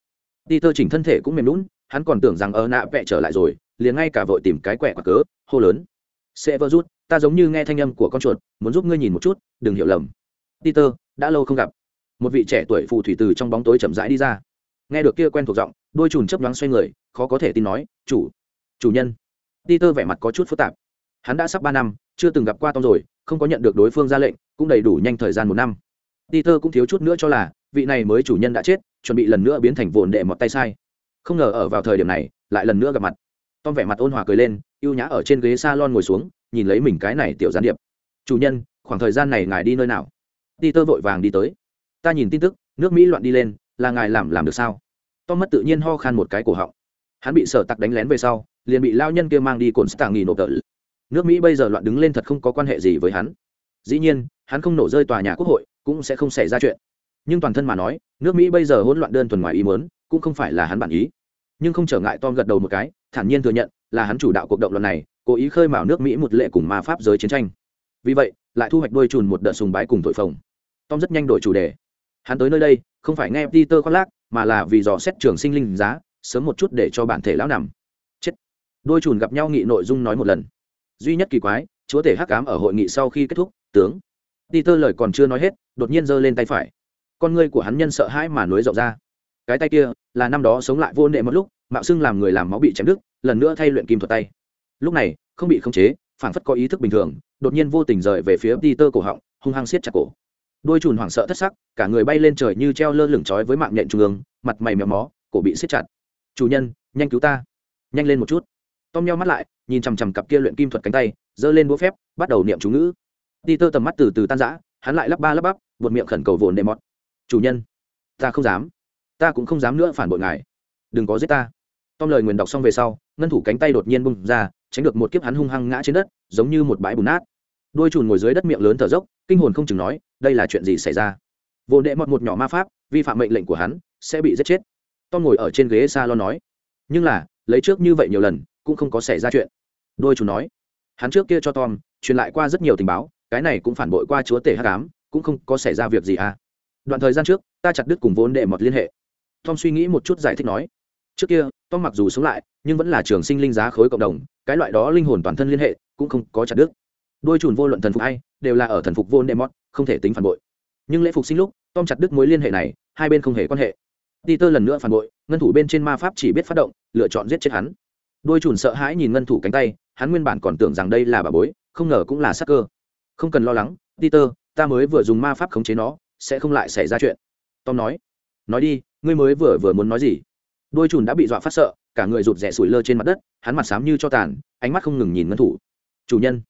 Đi tơ chỉnh thân thể cũng mềm lún hắn còn tưởng rằng ở nạ vẽ trở lại rồi, liền ngay cả vội tìm cái quẻ quả cớ, hô lớn. Sẽ vỡ rút, ta giống như nghe thanh âm của con chuột, muốn giúp ngươi nhìn một chút, đừng hiểu lầm. Peter, đã lâu không gặp. Một vị trẻ tuổi phù thủy từ trong bóng tối chậm rãi đi ra. Nghe được kia quen thuộc giọng, đôi chùn chấp đoán xoay người, khó có thể tin nói, chủ chủ nhân. Peter vẻ mặt có chút phức tạp. Hắn đã sắp ba năm, chưa từng gặp qua tom rồi không có nhận được đối phương ra lệnh, cũng đầy đủ nhanh thời gian một năm. Peter cũng thiếu chút nữa cho là, vị này mới chủ nhân đã chết, chuẩn bị lần nữa biến thành vồn đệ một tay sai. Không ngờ ở vào thời điểm này, lại lần nữa gặp mặt. Tom vẻ mặt ôn hòa cười lên, ưu nhã ở trên ghế s a lon ngồi xuống, nhìn lấy mình cái này tiểu gián điệp. Chủ nhân, khoảng thời gian này ngài đi nơi nào? Đi tơ vội vàng đi tới. Ta nhìn tin tức, nước mỹ loạn đi lên, là ngài làm làm được sao? Tom mất tự nhiên ho khan một cái cổ họng. Hắn bị sở tặc đánh lén về sau, liền bị lao nhân kia mang đi cồn stạng nghỉ nộp tợ nước mỹ bây giờ loạn đứng lên thật không có quan hệ gì với hắn. Dĩ nhiên, hắn không nổ rơi tòa nhà quốc hội, cũng sẽ không xảy ra chuyện. Nhưng toàn thân mà nói, nước mỹ bây giờ hỗn loạn đơn thuần ngoài ý mớn cũng không phải là hắn bản ý. Nhưng không trở ngại tom gật đầu một cái, thản nhiên thừa nhận là hắn chủ đạo cuộc động lần này, cố ý khơi mào nước mỹ một lệ cùng ma pháp giới chiến tranh. Vì vậy, lại thu hoạch đôi chùn một đợt sùng bái cùng tội phồng. Tom rất nhanh đổi chủ đề. Hắn tới nơi đây, không phải nghe peter khoác lác, mà là vì dò xét trường sinh linh giá, sớm một chút để cho bản thể lão nằm. Chết. Đôi chùn gặp nhau nghị nội dung nói một lần duy nhất kỳ quái, chúa thể hắc cám ở hội nghị sau khi kết thúc, tướng. Peter lời còn chưa nói hết, đột nhiên giơ lên tay phải. Con ngươi của hắn nhân sợ hãi mà nối rộng ra. Cái tay kia, là năm đó sống lại vô nệ một lúc, mạo xưng làm người làm máu bị chém đứt, lần nữa thay luyện kim thuật tay. Lúc này, không bị khống chế phản phất có ý thức bình thường, đột nhiên vô tình rời về phía peter cổ họng, hung hăng siết chặt cổ. Đôi chùn hoảng sợ thất sắc, cả người bay lên trời như treo lơ lửng trói với mạng nhện trung ương, mặt mày mèo mó, cổ bị siết chặt. Chủ nhân, nhanh cứu ta. Nhanh lên một chút tom nhau mắt lại, nhìn chằm chằm cặp kia luyện kim thuật cánh tay, giơ lên búa phép, bắt đầu niệm chú ngữ. Tơ tầm mắt từ từ tan rã, hắn lại lắp ba lắp bắp vượt miệng khẩn cầu vồn đệ mọt. Chủ nhân, ta không dám. Ta cũng không dám nữa phản bội ngài. Đừng có giết ta. Tom lời nguyền đọc xong về sau, ngân thủ cánh tay đột nhiên bung ra, tránh được một kiếp hắn hung hăng ngã trên đất, giống như một bãi bùn nát. Đôi chùn ngồi dưới đất miệng lớn thở dốc, kinh hồn không chừng nói, đây là chuyện gì xảy ra? Vô đệ mọt một nhỏ ma pháp, vi phạm mệnh lệnh của hắn, sẽ bị giết chết. Tom ngồi ở trên ghế s a lo nói, nhưng là, lấy trước như vậy nhiều lần cũng không có xảy ra chuyện. Đôi chủ nói, hắn trước kia cho tom, truyền lại qua rất nhiều tình báo, cái này cũng phản bội qua chúa tể h tám cũng không có xảy ra việc gì à. Đoạn thời gian trước, ta chặt đứt cùng vốn đệ mọt liên hệ. Tom suy nghĩ một chút giải thích nói, trước kia, tom mặc dù sống lại, nhưng vẫn là trường sinh linh giá khối cộng đồng, cái loại đó linh hồn toàn thân liên hệ, cũng không có chặt đứt. Đôi chùn vô luận thần phục hay đều là ở thần phục vô demot không thể tính phản bội. Nhưng lễ phục sinh lúc, tom chặt đứt mối liên hệ này, hai bên không hề quan hệ. Peter lần nữa phản bội, ngân thủ bên trên ma pháp chỉ biết phát động, lựa chọn giết chết hắn đôi chùn sợ hãi nhìn ngân thủ cánh tay, hắn nguyên bản còn tưởng rằng đây là bà bối, không ngờ cũng là sắc cơ. Không cần lo lắng, peter, ta mới vừa dùng ma pháp khống chế nó, sẽ không lại xảy ra chuyện. Tom nói nói đi, ngươi mới vừa vừa muốn nói gì? Đôi chùn đã bị dọa phát sợ, cả người rụt rè sủi lơ trên mặt đất, hắn mặt xám như cho tàn, ánh mắt không ngừng nhìn ngân thủ. Chủ nhân,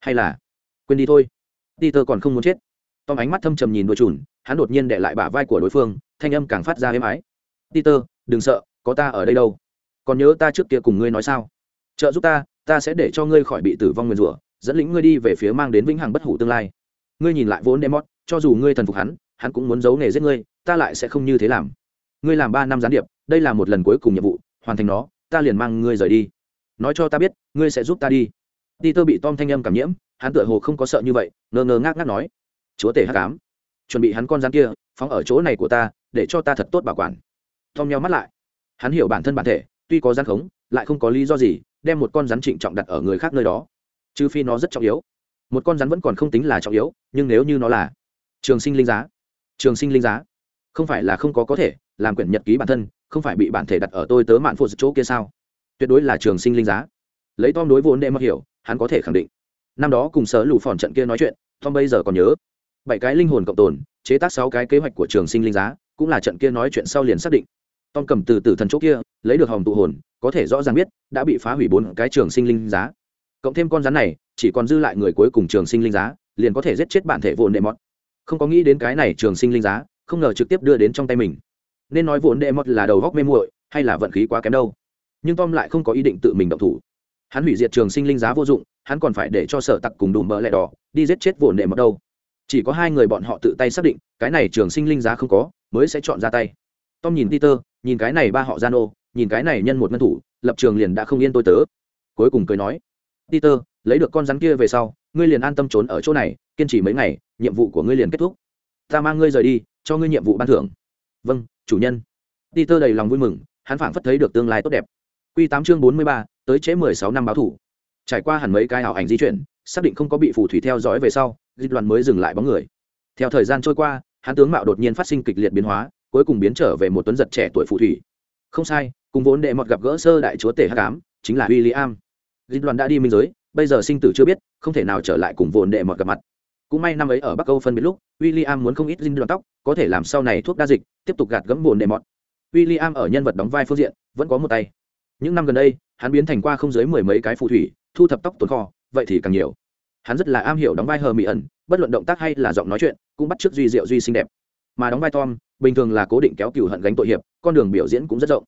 hay là quên đi thôi, peter còn không muốn chết. Tom ánh mắt thâm trầm nhìn đôi chùn, hắn đột nhiên để lại bả vai của đối phương, thanh âm càng phát ra êm ái. Peter, đừng sợ, có ta ở đây đâu còn nhớ ta trước kia cùng ngươi nói sao? Trợ giúp ta ta sẽ để cho ngươi khỏi bị tử vong nguyền rủa, dẫn lĩnh ngươi đi về phía mang đến vĩnh hằng bất hủ tương lai. Ngươi nhìn lại vốn demot cho dù ngươi thần phục hắn hắn cũng muốn giấu nghề giết ngươi, ta lại sẽ không như thế làm. Ngươi làm ba năm gián điệp, đây là một lần cuối cùng nhiệm vụ, hoàn thành nó, ta liền mang ngươi rời đi. Nói cho ta biết, ngươi sẽ giúp ta đi. Đi tơ bị tom thanh âm cảm nhiễm, hắn tựa hồ không có sợ như vậy, ngơ ngơ ngác ngác nói, chúa tể hát cám chuẩn bị hắn con rắn kia, phóng ở chỗ này của ta, để cho ta thật tốt bảo quản. Tom nhau mắt lại. Hắn hiểu bản thân bản thể tuy có rắn khống, lại không có lý do gì đem một con rắn trịnh trọng đặt ở người khác nơi đó. Trừ phi nó rất trọng yếu. Một con rắn vẫn còn không tính là trọng yếu, nhưng nếu như nó là trường sinh linh giá, trường sinh linh giá, không phải là không có có thể làm quyển nhật ký bản thân, không phải bị bản thể đặt ở tôi tớ mạn phụ chỗ kia sao? Tuyệt đối là trường sinh linh giá. Lấy tom đối vốn đệ mặc hiểu, hắn có thể khẳng định. Năm đó cùng sở lũ phòn trận kia nói chuyện, tom bây giờ còn nhớ. Bảy cái linh hồn cộng tồn, chế tác sáu cái kế hoạch của trường sinh linh giá, cũng là trận kia nói chuyện sau liền xác định tom cầm từ từ thần chỗ kia, lấy được hòm tụ hồn, có thể rõ ràng biết, đã bị phá hủy bốn cái trường sinh linh giá. Cộng thêm con rắn này, chỉ còn dư lại người cuối cùng trường sinh linh giá, liền có thể giết chết bản thể vồn đệ mọt. Không có nghĩ đến cái này trường sinh linh giá, không ngờ trực tiếp đưa đến trong tay mình. Nên nói vồn đệ mọt là đầu góc mê muội, hay là vận khí quá kém đâu. Nhưng tom lại không có ý định tự mình động thủ. Hắn hủy diệt trường sinh linh giá vô dụng, hắn còn phải để cho sở tặc cùng đùm bỡ lẹ đỏ đi giết chết vồn đệ mọt đâu. Chỉ có hai người bọn họ tự tay xác định, cái này trường sinh linh giá không có, mới sẽ chọn ra tay. Tom nhìn peter nhìn cái này ba họ gian ô nhìn cái này nhân một ngân thủ, lập trường liền đã không yên tôi tớ. Cuối cùng cười nói, peter, lấy được con rắn kia về sau, ngươi liền an tâm trốn ở chỗ này, kiên trì mấy ngày, nhiệm vụ của ngươi liền kết thúc. Ta mang ngươi rời đi, cho ngươi nhiệm vụ ban thưởng. Vâng chủ nhân. Peter đầy lòng vui mừng, hắn phảng phất thấy được tương lai tốt đẹp. Q tám chương bốn mươi ba, tới chế mười sáu năm báo thủ. Trải qua hẳn mấy cái ảo ảnh di chuyển, xác định không có bị phù thủy theo dõi về sau, dịch đoàn mới dừng lại bóng người. Theo thời gian trôi qua, hắn tướng mạo đột nhiên phát sinh kịch liệt biến hóa cuối cùng biến trở về một tuấn giật trẻ tuổi phù thủy. Không sai, cùng vốn đệ mọt gặp gỡ sơ đại chúa tể hắc ám, chính là w i l l i am dịch đoàn đã đi minh giới, bây giờ sinh tử chưa biết, không thể nào trở lại cùng vốn đệ mọt gặp mặt. Cũng may năm ấy ở bắc âu phân biệt lúc w i l l i am muốn không ít dinh đoàn tóc, có thể làm sau này thuốc đa dịch, tiếp tục gạt gẫm vốn đệ mọt. W i l l i am ở nhân vật đóng vai phương diện, vẫn có một tay. Những năm gần đây, hắn biến thành qua không dưới mười mấy cái phù thủy, thu thập tóc tồn kho, vậy thì càng nhiều. Hắn rất là am hiểu đóng vai hờ mỹ ẩn bất luận động tác hay là giọng nói chuyện, cũng bắt t r ư ớ c duy diệu duy xinh đẹp. Mà đóng vai tom bình thường là cố định kéo cừu hận gánh tội hiệp, con đường biểu diễn cũng rất rộng.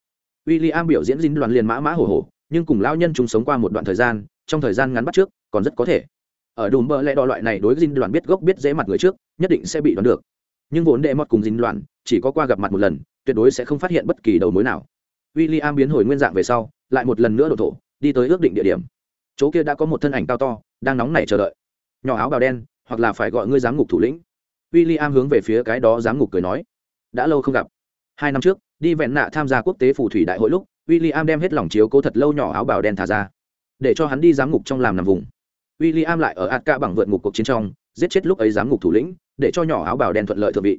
William biểu diễn dính đoàn liền mã mã hổ hổ nhưng cùng lão nhân chúng sống qua một đoạn thời gian, trong thời gian ngắn bắt trước, còn rất có thể. Ở đùm bơ lẽ đo loại này đối dính đoàn biết gốc biết dễ mặt người trước, nhất định sẽ bị đoán được. Nhưng vốn đệ mọt cùng dính đoàn chỉ có qua gặp mặt một lần, tuyệt đối sẽ không phát hiện bất kỳ đầu mối nào. William biến hồi nguyên dạng về sau, lại một lần nữa đổ thổ, đi tới ước định địa điểm. Chỗ kia đã có một thân ảnh cao to, đang nóng nảy chờ đợi. Nhỏ áo bào đen, hoặc là phải gọi ngươi giám ngục thủ lĩnh. William hướng về phía cái đó giám ngục cười nói đã lâu không gặp. Hai năm trước, đi vẹn nạ tham gia quốc tế phù thủy đại hội lúc w i l l i am đem hết lòng chiếu cố thật lâu nhỏ áo bào đen thả ra, để cho hắn đi giám ngục trong làm nằm vùng. W i l l i am lại ở ạt ca bằng vượt ngục cuộc chiến trong, giết chết lúc ấy giám ngục thủ lĩnh, để cho nhỏ áo bào đen thuận lợi thượng vị.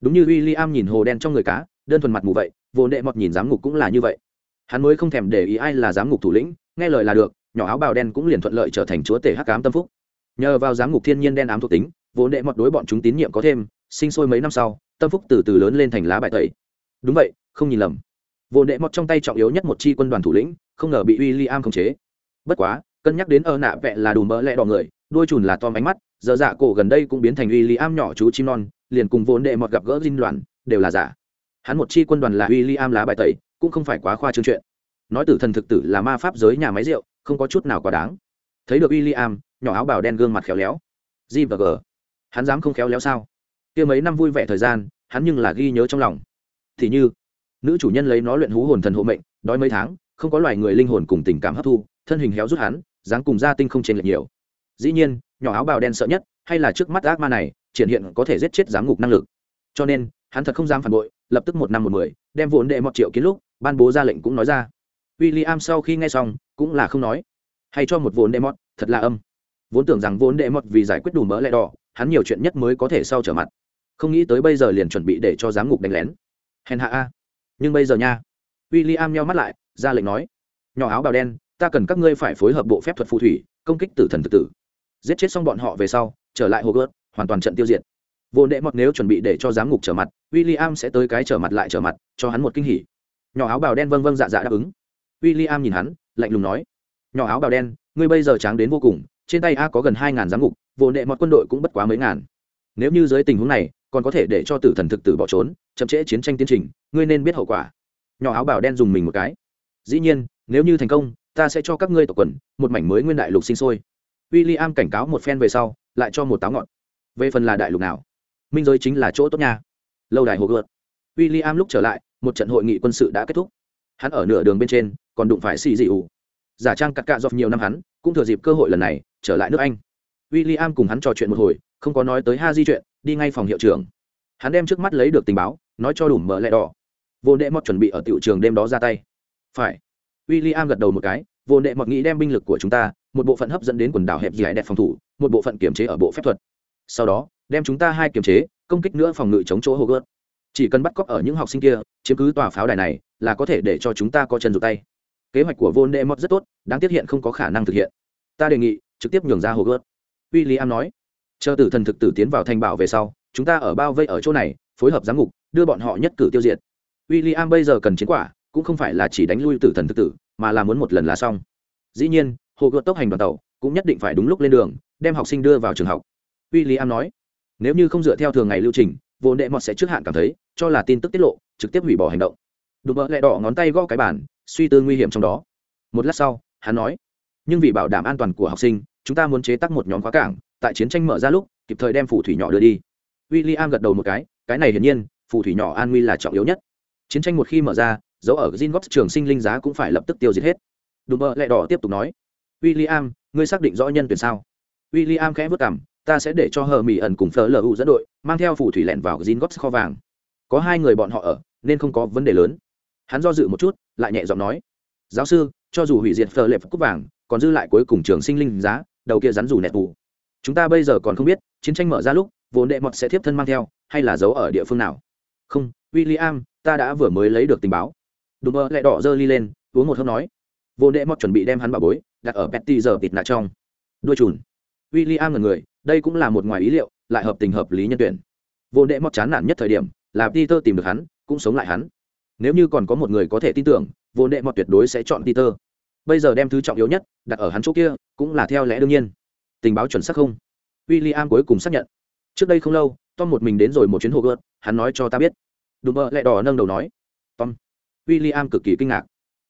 Đúng như w i l l i am nhìn hồ đen trong người cá, đơn thuần mặt mù vậy, vô nệ mọt nhìn giám ngục cũng là như vậy. Hắn mới không thèm để ý ai là giám ngục thủ lĩnh, nghe lời là được, nhỏ áo bào đen cũng liền thuận lợi trở thành chúa tể hắc cám tâm phúc. Nhờ vào giám ngục thiên nhiên đen ám thuộc tính vốn đệ mọt đối bọn chúng tín nhiệm có thêm, sinh sôi mấy năm sau tâm phúc từ từ lớn lên thành lá bài tẩy. Đúng vậy, không nhìn lầm. Vô đệ mọt trong tay trọng yếu nhất một chi quân đoàn thủ lĩnh, không ngờ bị w i l l i am khống chế. Bất quá, cân nhắc đến ơ nạ vẹ là đủ mỡ lẹ đỏ người đôi chùn là tom ánh mắt, giờ dạ cổ gần đây cũng biến thành w i l l i am nhỏ chú chim non, liền cùng vô đệ mọt gặp gỡ dinh đoàn đều là giả. Hắn một chi quân đoàn là w i l l i am lá bài tẩy, cũng không phải quá khoa trương chuyện. Nói tử thần thực tử là ma pháp giới nhà máy rượu, không có chút nào quá đáng. Thấy được w i l l i am nhỏ áo bào đen gương mặt khéo léo. G và g. Hắn dám không khéo léo sao? Kia mấy năm vui vẻ thời gian, hắn nhưng là ghi nhớ trong lòng. Thì như, nữ chủ nhân lấy nó luyện hú hồn thần hộ mệnh, đói mấy tháng, không có loài người linh hồn cùng tình cảm hấp thu, thân hình héo rút hắn, dáng cùng gia tinh không trên lệch nhiều. Dĩ nhiên, nhỏ áo bào đen sợ nhất, hay là trước mắt ác ma này, triển hiện có thể giết chết giám ngục năng lực. Cho nên, hắn thật không dám phản bội, lập tức một năm một mười, đem vốn đệ một triệu kiến lúc, ban bố ra lệnh cũng nói ra. W i l l i am sau khi nghe xong, cũng là không nói. Hay cho một vốn đệ mọt thật là âm. Vốn tưởng rằng vốn đệ mọt vì giải quyết đủ mỡ lẹ đỏ, hắn nhiều chuyện nhất mới có thể sau trở mặt không nghĩ tới bây giờ liền chuẩn bị để cho giám ngục đánh lén. Hèn hạ a. Nhưng bây giờ nha. W i l l i am nhau mắt lại, ra lệnh nói, nhỏ áo bào đen, ta cần các ngươi phải phối hợp bộ phép thuật phù thủy, công kích tử thần tự tử. Giết chết xong bọn họ về sau, trở lại hồ gớt hoàn toàn trận tiêu diệt. Vô đệ mọt nếu chuẩn bị để cho giám ngục trở mặt w i l l i am sẽ tới cái trở mặt lại trở mặt, cho hắn một kinh hỉ. Nhỏ áo bào đen vâng vâng dạ dạ đáp ứng. W i l l i am nhìn hắn, lạnh lùng nói, nhỏ áo bào đen, ngươi bây giờ tráng đến vô cùng, trên tay a có gần hai ngàn giám ngục, vô đệ mọt quân đội cũng bất quá mấy ngàn. Nếu như dưới tình huống này còn có thể để cho tử thần thực tử bỏ trốn, chậm trễ chiến tranh tiến trình, ngươi nên biết hậu quả. Nhỏ áo bào đen dùng mình một cái. Dĩ nhiên, nếu như thành công, ta sẽ cho các ngươi tộc quần, một mảnh mới nguyên đại lục sinh sôi. W i l l i am cảnh cáo một phen về sau, lại cho một táo ngọn. Về phần là đại lục nào? Minh giới chính là chỗ tốt nha. Lâu đài hồ gợt. W i l l i am lúc trở lại, một trận hội nghị quân sự đã kết thúc. Hắn ở nửa đường bên trên, còn đụng phải xì dị ủ. Giả trang cắt cạ dọc nhiều năm hắn, cũng thừa dịp cơ hội lần này, trở lại nước anh. W i l l i am cùng hắn trò chuyện một hồi, không có nói tới ha di chuyện đi ngay phòng hiệu trưởng. Hắn đem trước mắt lấy được tình báo, nói cho đủ mở lẹ đỏ. Vô đệ mọt chuẩn bị ở tiểu trường đêm đó ra tay. Phải. W i l l i am gật đầu một cái, vô đệ mọt nghĩ đem binh lực của chúng ta, một bộ phận hấp dẫn đến quần đảo hẹp dài đẹp phòng thủ, một bộ phận kiểm chế ở bộ phép thuật. Sau đó, đem chúng ta hai kiểm chế, công kích nữa phòng ngự chống chỗ hồ gớt chỉ cần bắt cóc ở những học sinh kia, chiếm cứ tòa pháo đài này, là có thể để cho chúng ta có chân rụt tay. Kế hoạch của vô đệ mọt rất tốt, đáng tiếc hiện không có khả năng thực hiện. Ta đề nghị, trực tiếp nhường ra hồ gớt w i l l i am nói chờ tử thần thực tử tiến vào thành bảo về sau, chúng ta ở bao vây ở chỗ này, phối hợp giám ngục, đưa bọn họ nhất cử tiêu diệt. W i l l i am bây giờ cần chiến quả, cũng không phải là chỉ đánh lui tử thần thực tử, mà là muốn một lần là xong. Dĩ nhiên, hồ gợt tốc hành đoàn tàu cũng nhất định phải đúng lúc lên đường, đem học sinh đưa vào trường học. W i l l i am nói, nếu như không dựa theo thường ngày lưu trình, vô đệ mọt sẽ trước hạn cảm thấy, cho là tin tức tiết lộ, trực tiếp hủy bỏ hành động. Đùm bợ lẹ đỏ ngón tay gõ cái bản suy tư nguy hiểm trong đó. Một lát sau, hắn nói, nhưng vì bảo đảm an toàn của học sinh, chúng ta muốn chế tắc một nhóm khóa cảng tại chiến tranh mở ra lúc, kịp thời đem phù thủy nhỏ đưa đi. W i l l i am gật đầu một cái cái này hiển nhiên, phù thủy nhỏ an nguy là trọng yếu nhất. Chiến tranh một khi mở ra, dấu ở gin góp trường sinh linh giá cũng phải lập tức tiêu diệt hết. Đùm bơ lẹ đỏ tiếp tục nói w i l l i am ngươi xác định rõ nhân tuyển sao? W i l l i am khẽ vất cảm ta sẽ để cho hờ mỹ ẩn cùng phở lu dẫn đội, mang theo phù thủy lẹn vào gin góp kho vàng. Có hai người bọn họ ở, nên không có vấn đề lớn. Hắn do dự một chút, lại nhẹ giọng nói, giáo sư, cho dù hủy diệt phở lệp cúc vàng, còn dư lại cuối cùng trường sinh linh giá, đầu kia rắn rủ nẹt tù chúng ta bây giờ còn không biết, chiến tranh mở ra lúc, vốn đệ mọt sẽ tiếp thân mang theo, hay là giấu ở địa phương nào? Không w i l l i am ta đã vừa mới lấy được tình báo. Đùm mơ lại đỏ dơ ly lên, uống một hớp nói. Vốn đệ mọt chuẩn bị đem hắn bảo bối, đặt ở petty giờ bịt nạ trong. Đuôi chùn. W i l l i am là người, đây cũng là một ngoài ý liệu, lại hợp tình hợp lý nhân tuyển. Vốn đệ mọt chán nản nhất thời điểm, là peter tìm được hắn, cũng sống lại hắn. Nếu như còn có một người có thể tin tưởng, vốn đệ mọt tuyệt đối sẽ chọn peter. Bây giờ đem thứ trọng yếu nhất đặt ở hắn chỗ kia, cũng là theo lẽ đương nhiên tình báo chuẩn xác không? W i l l i am cuối cùng xác nhận. Trước đây không lâu, tom một mình đến rồi một chuyến hồ gợt hắn nói cho ta biết. Đùm bơ lại đỏ nâng đầu nói. Tom. W i l l i am cực kỳ kinh ngạc.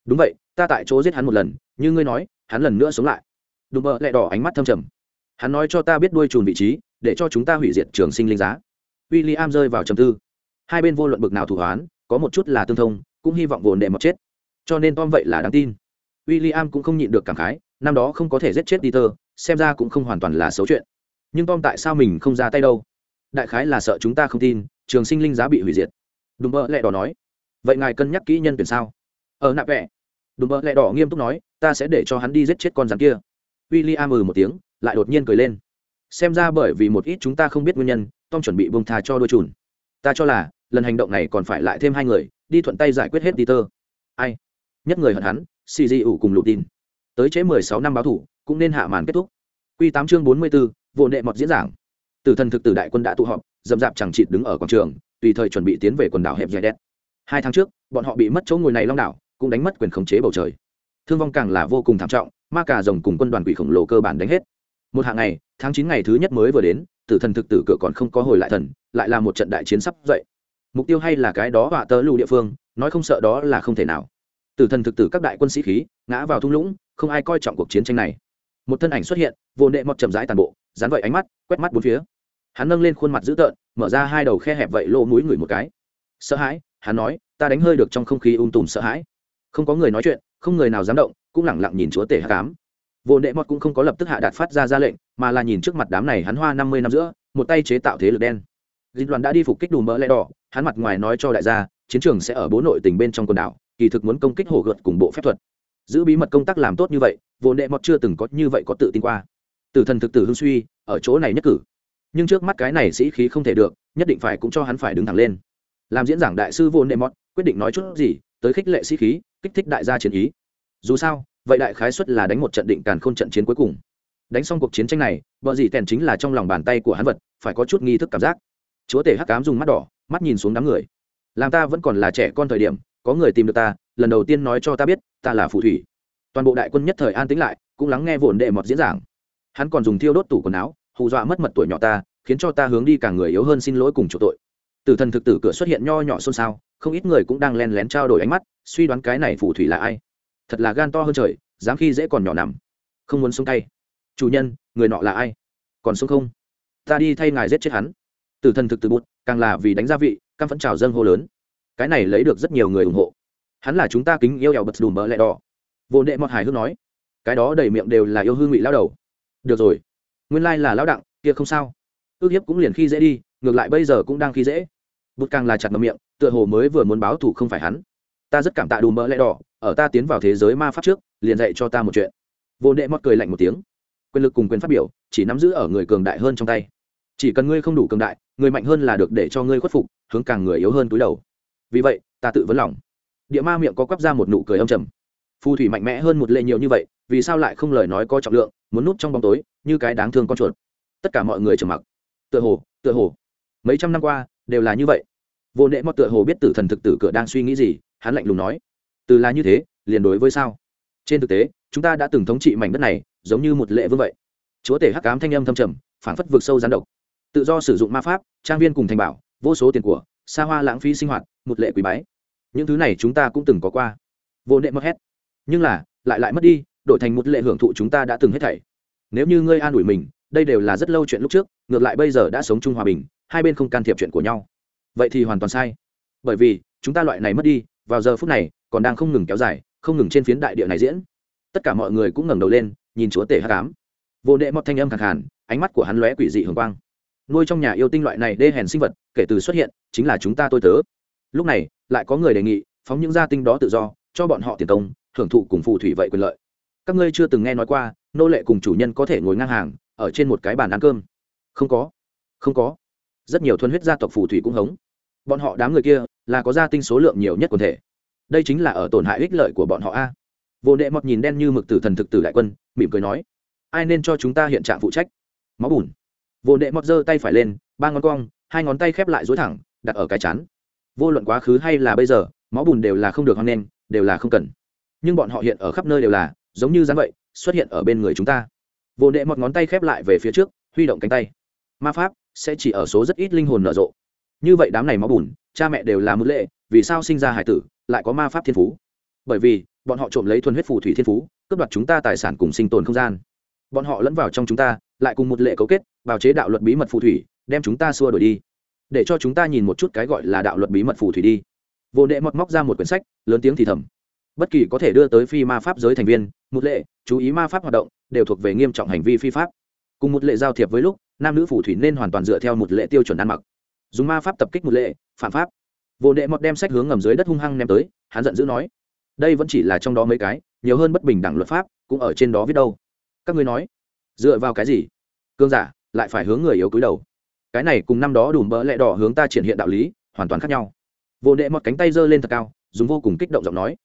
Đúng vậy, ta tại chỗ giết hắn một lần, như ngươi nói, hắn lần nữa sống lại. Đùm bơ lại đỏ ánh mắt thâm trầm. Hắn nói cho ta biết đuôi trùn vị trí, để cho chúng ta hủy diệt trường sinh linh giá. W i l l i am rơi vào trầm tư. Hai bên vô luận bực nào thủ hoán, có một chút là tương thông, cũng hy vọng vồn đệ mọc chết. Cho nên tom vậy là đáng tin. W i l l i am cũng không nhịn được cảm khái, năm đó không có thể giết chết peter xem ra cũng không hoàn toàn là xấu chuyện. Nhưng tom tại sao mình không ra tay đâu? Đại khái là sợ chúng ta không tin, trường sinh linh giá bị hủy diệt. Đùm bơ lẹ đỏ nói. Vậy ngài cân nhắc kỹ nhân tuyển sao? Ở nạp vẹ. Đùm bơ lẹ đỏ nghiêm túc nói, ta sẽ để cho hắn đi giết chết con rắn kia. W i l l i am ừ một tiếng, lại đột nhiên cười lên. Xem ra bởi vì một ít chúng ta không biết nguyên nhân, tom chuẩn bị bông thà cho đôi chùn. Ta cho là, lần hành động này còn phải lại thêm hai người, đi thuận tay giải quyết hết peter. Ai? Nhất người hận hắn xì di ủ cùng lụt tin tới chế mười sáu năm báo thủ cũng nên hạ màn kết thúc. Q tám chương bốn mươi bốn, vô nệ mọt diễn giảng. Tử thần thực tử đại quân đã tụ họp dầm dạp chẳng chịt đứng ở quảng trường tùy thời chuẩn bị tiến về quần đảo hẹp dài đen. Hai tháng trước bọn họ bị mất chỗ ngồi này long đảo cũng đánh mất quyền khống chế bầu trời. Thương vong càng là vô cùng thảm trọng ma cà rồng cùng quân đoàn quỷ khổng lồ cơ bản đánh hết. Một hạng ngày tháng chín ngày thứ nhất mới vừa đến tử thần thực tử cửa còn không có hồi lại thần lại là một trận đại chiến sắp dậy. Mục tiêu hay là cái đó họa tớ lưu địa phương nói không sợ đó là không thể nào. Tử thần thực tử các đại quân sĩ khí ngã vào thung lũng không ai coi trọng cuộc chiến tranh này một thân ảnh xuất hiện, vô nệ mọt chậm rãi tàn bộ, dán vậy ánh mắt, quét mắt bốn phía. Hắn nâng lên khuôn mặt dữ tợn, mở ra hai đầu khe hẹp vậy lỗ mũi người một cái. Sợ hãi, hắn nói, ta đánh hơi được trong không khí ung tùm sợ hãi. Không có người nói chuyện, không người nào dám động, cũng lẳng lặng nhìn chúa tể hạ cám vô nệ mọt cũng không có lập tức hạ đạt phát ra ra lệnh, mà là nhìn trước mặt đám này hắn hoa năm mươi năm giữa, một tay chế tạo thế lực đen. Dịch đoàn đã đi phục kích đùm mỡ lẽ đỏ, hắn mặt ngoài nói cho đại gia, chiến trường sẽ ở bố nội tình bên trong quần đảo, kỳ thực muốn công kích hổ gợt cùng bộ phép thuật giữ bí mật công tác làm tốt như vậy, vốn đệ mọt chưa từng có như vậy có tự tin qua. Tử thần thực tử hưng suy, ở chỗ này nhất cử. Nhưng trước mắt cái này sĩ khí không thể được, nhất định phải cũng cho hắn phải đứng thẳng lên. Làm diễn giảng đại sư vốn đệ mọt, quyết định nói chút gì, tới khích lệ sĩ khí, kích thích đại gia chiến ý. Dù sao, vậy đại khái xuất là đánh một trận định càn k h ô n trận chiến cuối cùng. Đánh xong cuộc chiến tranh này vợ gì tèn chính là trong lòng bàn tay của hắn vật, phải có chút nghi thức cảm giác. Chúa tể hắc cám dùng mắt đỏ, mắt nhìn xuống đám người. Làm ta vẫn còn là trẻ con thời điểm, có người tìm được ta lần đầu tiên nói cho ta biết, ta là phù thủy. Toàn bộ đại quân nhất thời an tĩnh lại, cũng lắng nghe vồn đệ mọt diễn giảng. Hắn còn dùng thiêu đốt tủ quần áo, hù dọa mất mật tuổi nhỏ ta, khiến cho ta hướng đi cả người yếu hơn xin lỗi cùng chủ tội. Tử thần thực tử cửa xuất hiện nho nhỏ xôn xao, không ít người cũng đang len lén trao đổi ánh mắt, suy đoán cái này phù thủy là ai. Thật là gan to hơn trời, dám khi dễ còn nhỏ nằm. Không muốn xuống tay. Chủ nhân, người nọ là ai? Còn xuống không? Ta đi thay ngài giết chết hắn. Tử thần thực tử bút càng là vì đánh gia vị, căm phẫn trào dâng hô lớn. Cái này lấy được rất nhiều người ủng hộ hắn là chúng ta kính yêu eo bật đùm bỡ lẹ đỏ. Vô đệ mọt hài hước nói, cái đó đầy miệng đều là yêu hư ngụy lao đầu. Được rồi, nguyên lai là lao đặng, kia không sao. Ước hiếp cũng liền khi dễ đi, ngược lại bây giờ cũng đang khi dễ. Bút càng là chặt ngậm miệng, tựa hồ mới vừa muốn báo thù không phải hắn. Ta rất cảm tạ đùm mỡ lẹ đỏ, ở ta tiến vào thế giới ma pháp trước, liền dạy cho ta một chuyện. Vô đệ mọt cười lạnh một tiếng. Quyền lực cùng quyền phát biểu, chỉ nắm giữ ở người cường đại hơn trong tay. Chỉ cần ngươi không đủ cường đại, người mạnh hơn là được để cho ngươi khuất phục, hướng càng người yếu hơn túi đầu. Vì vậy, ta tự vấn lòng địa ma miệng có quắp ra một nụ cười âm trầm. Phù thủy mạnh mẽ hơn một lệ nhiều như vậy, vì sao lại không lời nói có trọng lượng, muốn núp trong bóng tối, như cái đáng thương con chuột? Tất cả mọi người trầm mặc. Tựa hồ tựa hồ. Mấy trăm năm qua, đều là như vậy. Vô nệ mọt tựa hồ biết tử thần thực tử cửa đang suy nghĩ gì, hắn lạnh lùng nói. Từ là như thế, liền đối với sao? Trên thực tế, chúng ta đã từng thống trị mảnh đất này, giống như một lệ vương vậy. Chúa tể hắc cám thanh âm thâm trầm phản phất vực sâu gián độc. Tự do sử dụng ma pháp, trang viên cùng thành bảo, vô số tiền của, xa hoa lãng phí sinh hoạt, một lệ quý bái những thứ này chúng ta cũng từng có qua. Vô nệ mất hết nhưng là, lại lại mất đi, đổi thành một lệ hưởng thụ chúng ta đã từng hết thảy. Nếu như ngươi an ủi mình, đây đều là rất lâu chuyện lúc trước, ngược lại bây giờ đã sống chung hòa bình, hai bên không can thiệp chuyện của nhau. Vậy thì hoàn toàn sai. Bởi vì, chúng ta loại này mất đi, vào giờ phút này, còn đang không ngừng kéo dài, không ngừng trên phiến đại địa này diễn. Tất cả mọi người cũng ngẩng đầu lên, nhìn chúa tể hát cám vô đệ mọt thanh âm khẳng hẳn ánh mắt của hắn lóe quỷ dị hường quang. Nuôi trong nhà yêu tinh loại này đê hèn sinh vật, kể từ xuất hiện, chính là chúng ta tôi tớ lúc này, lại có người đề nghị, phóng những gia tinh đó tự do, cho bọn họ tiền công, hưởng thụ cùng phù thủy vậy quyền lợi. Các ngươi chưa từng nghe nói qua, nô lệ cùng chủ nhân có thể ngồi ngang hàng, ở trên một cái bàn ăn cơm. Không có. Không có. Rất nhiều thuần huyết gia tộc phù thủy cũng hống. Bọn họ đám người kia, là có gia tinh số lượng nhiều nhất quần thể. Đây chính là ở tổn hại ích lợi của bọn họ a. Vô đệ mọt nhìn đen như mực tử thần thực tử đại quân, mỉm cười nói, ai nên cho chúng ta hiện trạng phụ trách? Máu bùn. Vô đệ mọt giơ tay phải lên, ba ngón cong, hai ngón tay khép lại dối thẳng, đặt ở cái chán vô luận quá khứ hay là bây giờ, máu bùn đều là không được hoan nghênh đều là không cần. Nhưng bọn họ hiện ở khắp nơi đều là, giống như dáng vậy, xuất hiện ở bên người chúng ta. Vô đệ một ngón tay khép lại về phía trước, huy động cánh tay. Ma pháp sẽ chỉ ở số rất ít linh hồn nở rộ. Như vậy đám này máu bùn, cha mẹ đều là mưu lệ, vì sao sinh ra hải tử, lại có ma pháp thiên phú? Bởi vì, bọn họ trộm lấy thuần huyết phù thủy thiên phú, cướp đoạt chúng ta tài sản cùng sinh tồn không gian. Bọn họ lẫn vào trong chúng ta, lại cùng một lệ cấu kết, bào chế đạo luật bí mật phù thủy, đem chúng ta xua đổi đi để cho chúng ta nhìn một chút cái gọi là đạo luật bí mật phù thủy đi. Vô đệ mọt móc ra một quyển sách, lớn tiếng thì thầm. Bất kỳ có thể đưa tới phi ma pháp giới thành viên, một lệ, chú ý ma pháp hoạt động, đều thuộc về nghiêm trọng hành vi phi pháp. Cùng một lệ giao thiệp với lúc, nam nữ phù thủy nên hoàn toàn dựa theo một lệ tiêu chuẩn ăn mặc. Dùng ma pháp tập kích một lệ, phạm pháp. Vô đệ mọt đem sách hướng ngầm dưới đất hung hăng ném tới, hắn giận dữ nói, đây vẫn chỉ là trong đó mấy cái, nhiều hơn bất bình đẳng luật pháp, cũng ở trên đó viết đâu. Các ngươi nói, dựa vào cái gì? Cương giả, lại phải hướng người yếu cúi đầu cái này cùng năm đó đủ bỡ lẹ đỏ hướng ta triển hiện đạo lý hoàn toàn khác nhau. Vô đệ mọt cánh tay giơ lên thật cao, dùng vô cùng kích động giọng nói.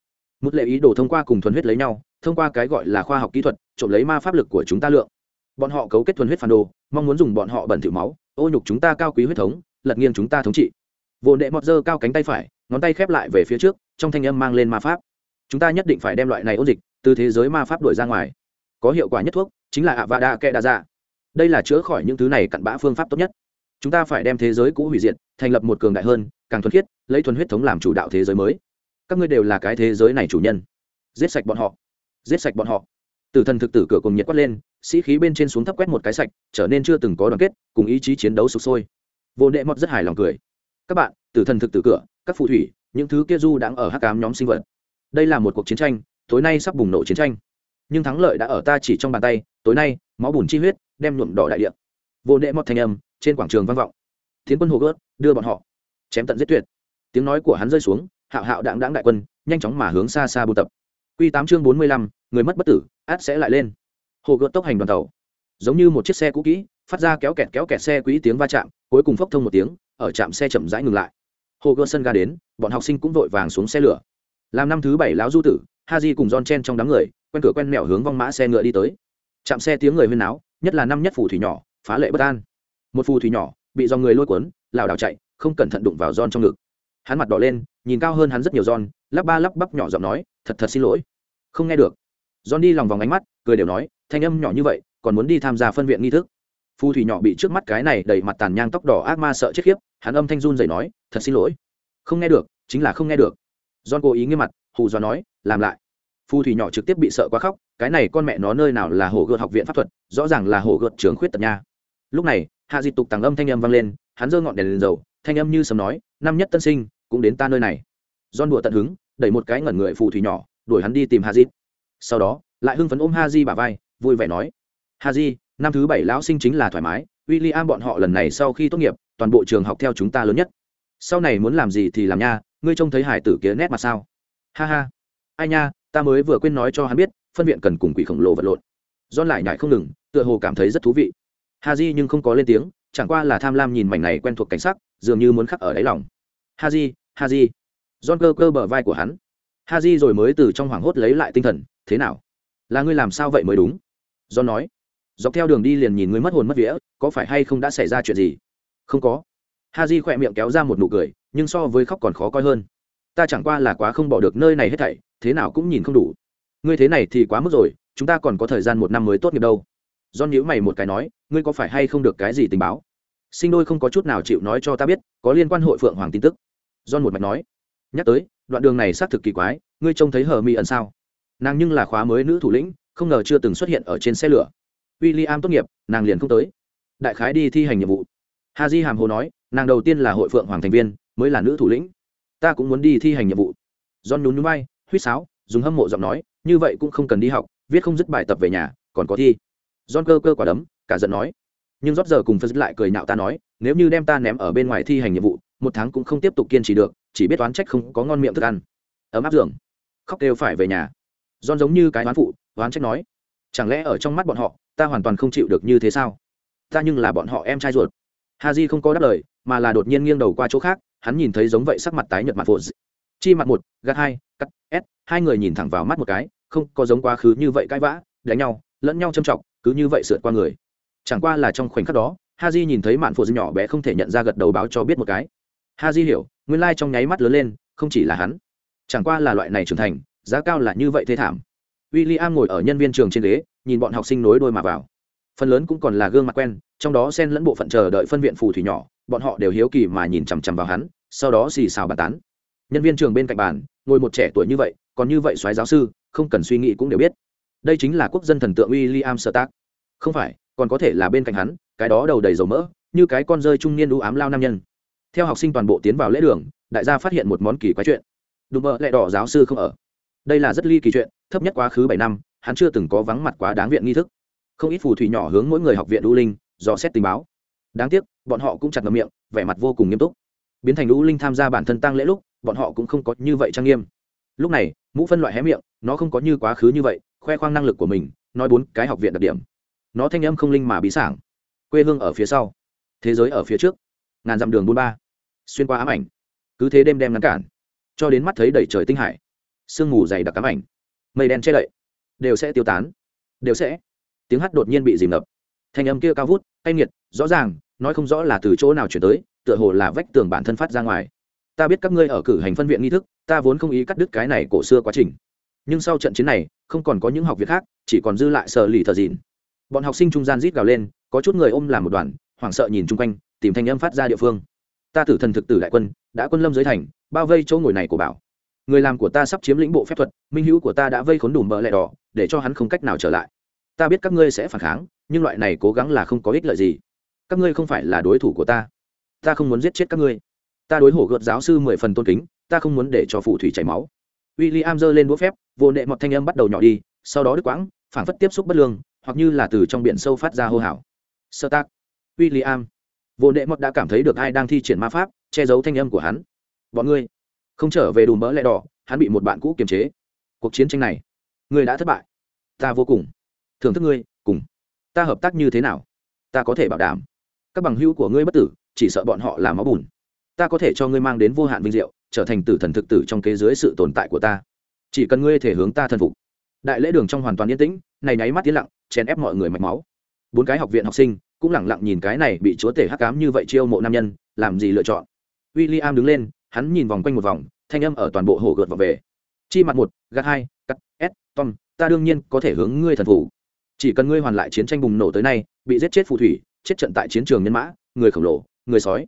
Một lệ ý đồ thông qua cùng thuần huyết lấy nhau, thông qua cái gọi là khoa học kỹ thuật, trộm lấy ma pháp lực của chúng ta lượng. Bọn họ cấu kết thuần huyết phản đồ, mong muốn dùng bọn họ bẩn thỉu máu, ô nhục chúng ta cao quý huyết thống, lật nghiêng chúng ta thống trị. Vô đệ mọt giơ cao cánh tay phải, ngón tay khép lại về phía trước, trong thanh âm mang lên ma pháp. Chúng ta nhất định phải đem loại này ôn dịch từ thế giới ma pháp đuổi ra ngoài. Có hiệu quả nhất thuốc chính là ạ vạ đa kệ đa dạ đây là chữa khỏi những thứ này cặn bã phương pháp tốt nhất chúng ta phải đem thế giới cũ hủy diệt, thành lập một cường đại hơn, càng thuần khiết, lấy thuần huyết thống làm chủ đạo thế giới mới. Các ngươi đều là cái thế giới này chủ nhân. Giết sạch bọn họ. Giết sạch bọn họ. Tử thần thực tử cửa cùng nhiệt quát lên, sĩ khí bên trên xuống thấp quét một cái sạch, trở nên chưa từng có đoàn kết, cùng ý chí chiến đấu sụp sôi. Vô đệ mọt rất hài lòng cười. Các bạn, tử thần thực tử cửa, các phù thủy, những thứ kia du đang ở hắc cám nhóm sinh vật. Đây là một cuộc chiến tranh, tối nay sắp bùng nổ chiến tranh. Nhưng thắng lợi đã ở ta chỉ trong bàn tay, tối nay, máu bùn chi huyết, đem nhuộm đỏ đại địa. Vô đệ mọt thanh âm trên quảng trường vang vọng. Tiến quân hồ gớt, đưa bọn họ, chém tận giết tuyệt. Tiếng nói của hắn rơi xuống, hạo hạo đảng đáng đại quân, nhanh chóng mà hướng xa xa buôn tập. Q tám chương bốn mươi lăm, người mất bất tử át sẽ lại lên. Hồ gợt tốc hành đoàn tàu. Giống như một chiếc xe cũ kỹ, phát ra kéo kẹt kéo kẹt xe quỹ tiếng va chạm, cuối cùng phốc thông một tiếng, ở trạm xe chậm rãi ngừng lại. Hồ gươm sân ga đến, bọn học sinh cũng vội vàng xuống xe lửa. Làm năm thứ bảy lão du tử, ha di cùng don chen trong đám người, quen cửa quen mẹo hướng vong mã xe ngựa đi tới. Chạm xe tiếng người huyên náo, nhất là năm nhất phủ thủy nhỏ, phá lệ bất an một phù thủy nhỏ, bị do người lôi cuốn, lảo đảo chạy, không cẩn thận đụng vào giòn trong ngực. Hắn mặt đỏ lên, nhìn cao hơn hắn rất nhiều giòn lắp ba lắp bắp nhỏ giọng nói, thật thật xin lỗi. Không nghe được. Giòn đi lòng vòng ánh mắt, cười đều nói, thanh âm nhỏ như vậy, còn muốn đi tham gia phân viện nghi thức? Phù thủy nhỏ bị trước mắt cái này đầy mặt tàn nhang tóc đỏ ác ma sợ chết khiếp, hắn âm thanh run dậy nói, thật xin lỗi. Không nghe được, chính là không nghe được. John cố ý nghiêm mặt, hù do nói, làm lại. Phù thủy nhỏ trực tiếp bị sợ quá khóc, cái này con mẹ nó nơi nào là hồ gợt học viện pháp thuật, rõ ràng là hồ gợt trường khuyết tật nha lúc này, hạ dịch tục tàng âm thanh âm vang lên, hắn giơ ngọn đèn lên dầu, thanh âm như sầm nói, năm nhất tân sinh, cũng đến ta nơi này. Don đùa tận hứng, đẩy một cái ngẩn người phù thủy nhỏ, đuổi hắn đi tìm ha dít sau đó, lại hưng phấn ôm ha di bả vai, vui vẻ nói ha di, năm thứ bảy lão sinh chính là thoải mái w i l l i am bọn họ lần này sau khi tốt nghiệp, toàn bộ trường học theo chúng ta lớn nhất. Sau này muốn làm gì thì làm nha, ngươi trông thấy hải tử kia nét mặt sao? Ha ha. Ai nha, ta mới vừa quên nói cho hắn biết, phân viện cần cùng quỷ khổng lồ vật lộn. Don lại nhải không ngừng, tựa hồ cảm thấy rất thú vị ha di nhưng không có lên tiếng, chẳng qua là tham lam nhìn mảnh này quen thuộc cảnh sắc, dường như muốn khắc ở đáy lòng. Ha di ha di john cơ cơ bờ vai của hắn. Ha di rồi mới từ trong hoảng hốt lấy lại tinh thần, thế nào? Là ngươi làm sao vậy mới đúng? John nói. Dọc theo đường đi liền nhìn ngươi mất hồn mất vía, có phải hay không đã xảy ra chuyện gì? Không có. Ha di khỏe miệng kéo ra một nụ cười, nhưng so với khóc còn khó coi hơn. Ta chẳng qua là quá không bỏ được nơi này hết thảy, thế nào cũng nhìn không đủ. Ngươi thế này thì quá mức rồi, chúng ta còn có thời gian một năm mới tốt nghiệp đâu do nhữ mày một cái nói, ngươi có phải hay không được cái gì tình báo? Sinh đôi không có chút nào chịu nói cho ta biết, có liên quan hội phượng hoàng tin tức. John một mạch nói, nhắc tới, đoạn đường này xác thực kỳ quái, ngươi trông thấy hờ mi ẩn sao? Nàng nhưng là khóa mới nữ thủ lĩnh, không ngờ chưa từng xuất hiện ở trên xe lửa. W i l l i am tốt nghiệp, nàng liền không tới. Đại khái đi thi hành nhiệm vụ. Ha di hàm hồ nói, nàng đầu tiên là hội phượng hoàng thành viên, mới là nữ thủ lĩnh. Ta cũng muốn đi thi hành nhiệm vụ. John nhún núi bay huýt sáo, dùng hâm mộ giọng nói, như vậy cũng không cần đi học, viết không dứt bài tập về nhà, còn có thi john cơ cơ quả đấm, cả giận nói. Nhưng rót giờ cùng phật lại cười nhạo ta nói, nếu như đem ta ném ở bên ngoài thi hành nhiệm vụ, một tháng cũng không tiếp tục kiên trì được, chỉ biết oán trách không có ngon miệng thức ăn. Ấm áp giường. Khóc đều phải về nhà. John giống như cái oán phụ, oán trách nói. Chẳng lẽ ở trong mắt bọn họ, ta hoàn toàn không chịu được như thế sao? Ta nhưng là bọn họ em trai ruột. Haji không có đáp lời, mà là đột nhiên nghiêng đầu qua chỗ khác, hắn nhìn thấy giống vậy sắc mặt tái nhợt mặt phụ chi mặt một, gạt hai, cắt s hai người nhìn thẳng vào mắt một cái, không có giống quá khứ như vậy cãi vã, đánh nhau, lẫn nhau châm trọng cứ như vậy sượt qua người. Chẳng qua là trong khoảnh khắc đó ha j nhìn thấy mạn phụ nhỏ bé không thể nhận ra gật đầu báo cho biết một cái. Ha j hiểu, nguyên lai trong nháy mắt lớn lên, không chỉ là hắn. Chẳng qua là loại này trưởng thành, giá cao là như vậy thế thảm. W i l l i am ngồi ở nhân viên trường trên ghế, nhìn bọn học sinh nối đôi mà vào. Phần lớn cũng còn là gương mặt quen, trong đó xen lẫn bộ phận chờ đợi phân viện phù thủy nhỏ, bọn họ đều hiếu kỳ mà nhìn chằm chằm vào hắn, sau đó xì xào bàn tán. Nhân viên trường bên cạnh bàn, ngồi một trẻ tuổi như vậy, còn như vậy soái giáo sư, không cần suy nghĩ cũng đều biết đây chính là quốc dân thần tượng William Stark. không phải, còn có thể là bên cạnh hắn, cái đó đầu đầy dầu mỡ, như cái con rơi trung niên u ám lao nam nhân. Theo học sinh toàn bộ tiến vào lễ đường, đại gia phát hiện một món kỳ quái chuyện. Đúng mơ lẹ đỏ giáo sư không ở. Đây là rất ly kỳ chuyện, thấp nhất quá khứ bảy năm, hắn chưa từng có vắng mặt quá đáng viện nghi thức. Không ít phù thủy nhỏ hướng mỗi người học viện U linh, dò xét tình báo. Đáng tiếc, bọn họ cũng chặt ngậm miệng, vẻ mặt vô cùng nghiêm túc. Biến thành U linh tham gia bản thân tang lễ lúc, bọn họ cũng không có như vậy trang nghiêm. Lúc này, mũ phân loại hé miệng, nó không có như quá khứ như vậy khoe khoang năng lực của mình, nói bốn cái học viện đặc điểm. Nó thanh âm không linh mà bí sảng. Quê hương ở phía sau. Thế giới ở phía trước. Ngàn dặm đường buôn ba. Xuyên qua ám ảnh. Cứ thế đêm đem ngăn cản. Cho đến mắt thấy đầy trời tinh hải. Sương mù dày đặc ám ảnh. Mây đen che đậy. Đều sẽ tiêu tán. Đều sẽ. Tiếng hát đột nhiên bị dìm ngập. Thanh âm kia cao vút, cay nghiệt, rõ ràng, nói không rõ là từ chỗ nào chuyển tới, tựa hồ là vách tường bản thân phát ra ngoài. Ta biết các ngươi ở cử hành phân viện nghi thức, ta vốn không ý cắt đứt cái này cổ xưa quá trình nhưng sau trận chiến này, không còn có những học viện khác, chỉ còn dư lại sợ lì thờ dìn. Bọn học sinh trung gian rít gào lên, có chút người ôm làm một đoàn, hoảng sợ nhìn chung quanh, tìm thanh âm phát ra địa phương. Ta tử thần thực tử đại quân, đã quân lâm dưới thành, bao vây chỗ ngồi này của bảo. Người làm của ta sắp chiếm lĩnh bộ phép thuật, minh hữu của ta đã vây khốn đủ bờ lẹ đỏ, để cho hắn không cách nào trở lại. Ta biết các ngươi sẽ phản kháng, nhưng loại này cố gắng là không có ích lợi gì. Các ngươi không phải là đối thủ của ta. Ta không muốn giết chết các ngươi. Ta đối hổ gợt giáo sư mười phần tôn kính, ta không muốn để cho phù thủy chảy máu. W i l l i am giơ lên đũa phép vô nệ mọt thanh âm bắt đầu nhỏ đi, sau đó đứt quãng phản phất tiếp xúc bất lương, hoặc như là từ trong biển sâu phát ra hô hào. Sơ tác. W i l l i am vô nệ mọt đã cảm thấy được ai đang thi triển ma pháp, che giấu thanh âm của hắn. Bọn ngươi. Không trở về đùm mỡ lẹ đỏ, hắn bị một bạn cũ kiềm chế. Cuộc chiến tranh này. Ngươi đã thất bại. Ta vô cùng. Thưởng thức ngươi, cùng. Ta hợp tác như thế nào? Ta có thể bảo đảm. Các bằng hữu của ngươi bất tử, chỉ sợ bọn họ là máu bùn. Ta có thể cho ngươi mang đến vô hạn vinh diệu, trở thành tử thần thực tử trong kế dưới sự tồn tại của ta chỉ cần ngươi thể hướng ta thần phục. Đại lễ đường trong hoàn toàn yên tĩnh, này nháy mắt tiến lặng, chèn ép mọi người mạch máu. Bốn cái học viện học sinh cũng lẳng lặng nhìn cái này bị chúa tể hắc cám như vậy chiêu mộ nam nhân, làm gì lựa chọn. W i l l i am đứng lên, hắn nhìn vòng quanh một vòng, thanh âm ở toàn bộ hồ gợt vào về. Chi mặt một, gạt hai, cắt s tom, ta đương nhiên có thể hướng ngươi thần phủ chỉ cần ngươi hoàn lại chiến tranh bùng nổ tới nay, bị giết chết phù thủy, chết trận tại chiến trường nhân mã, người khổng lồ, người sói.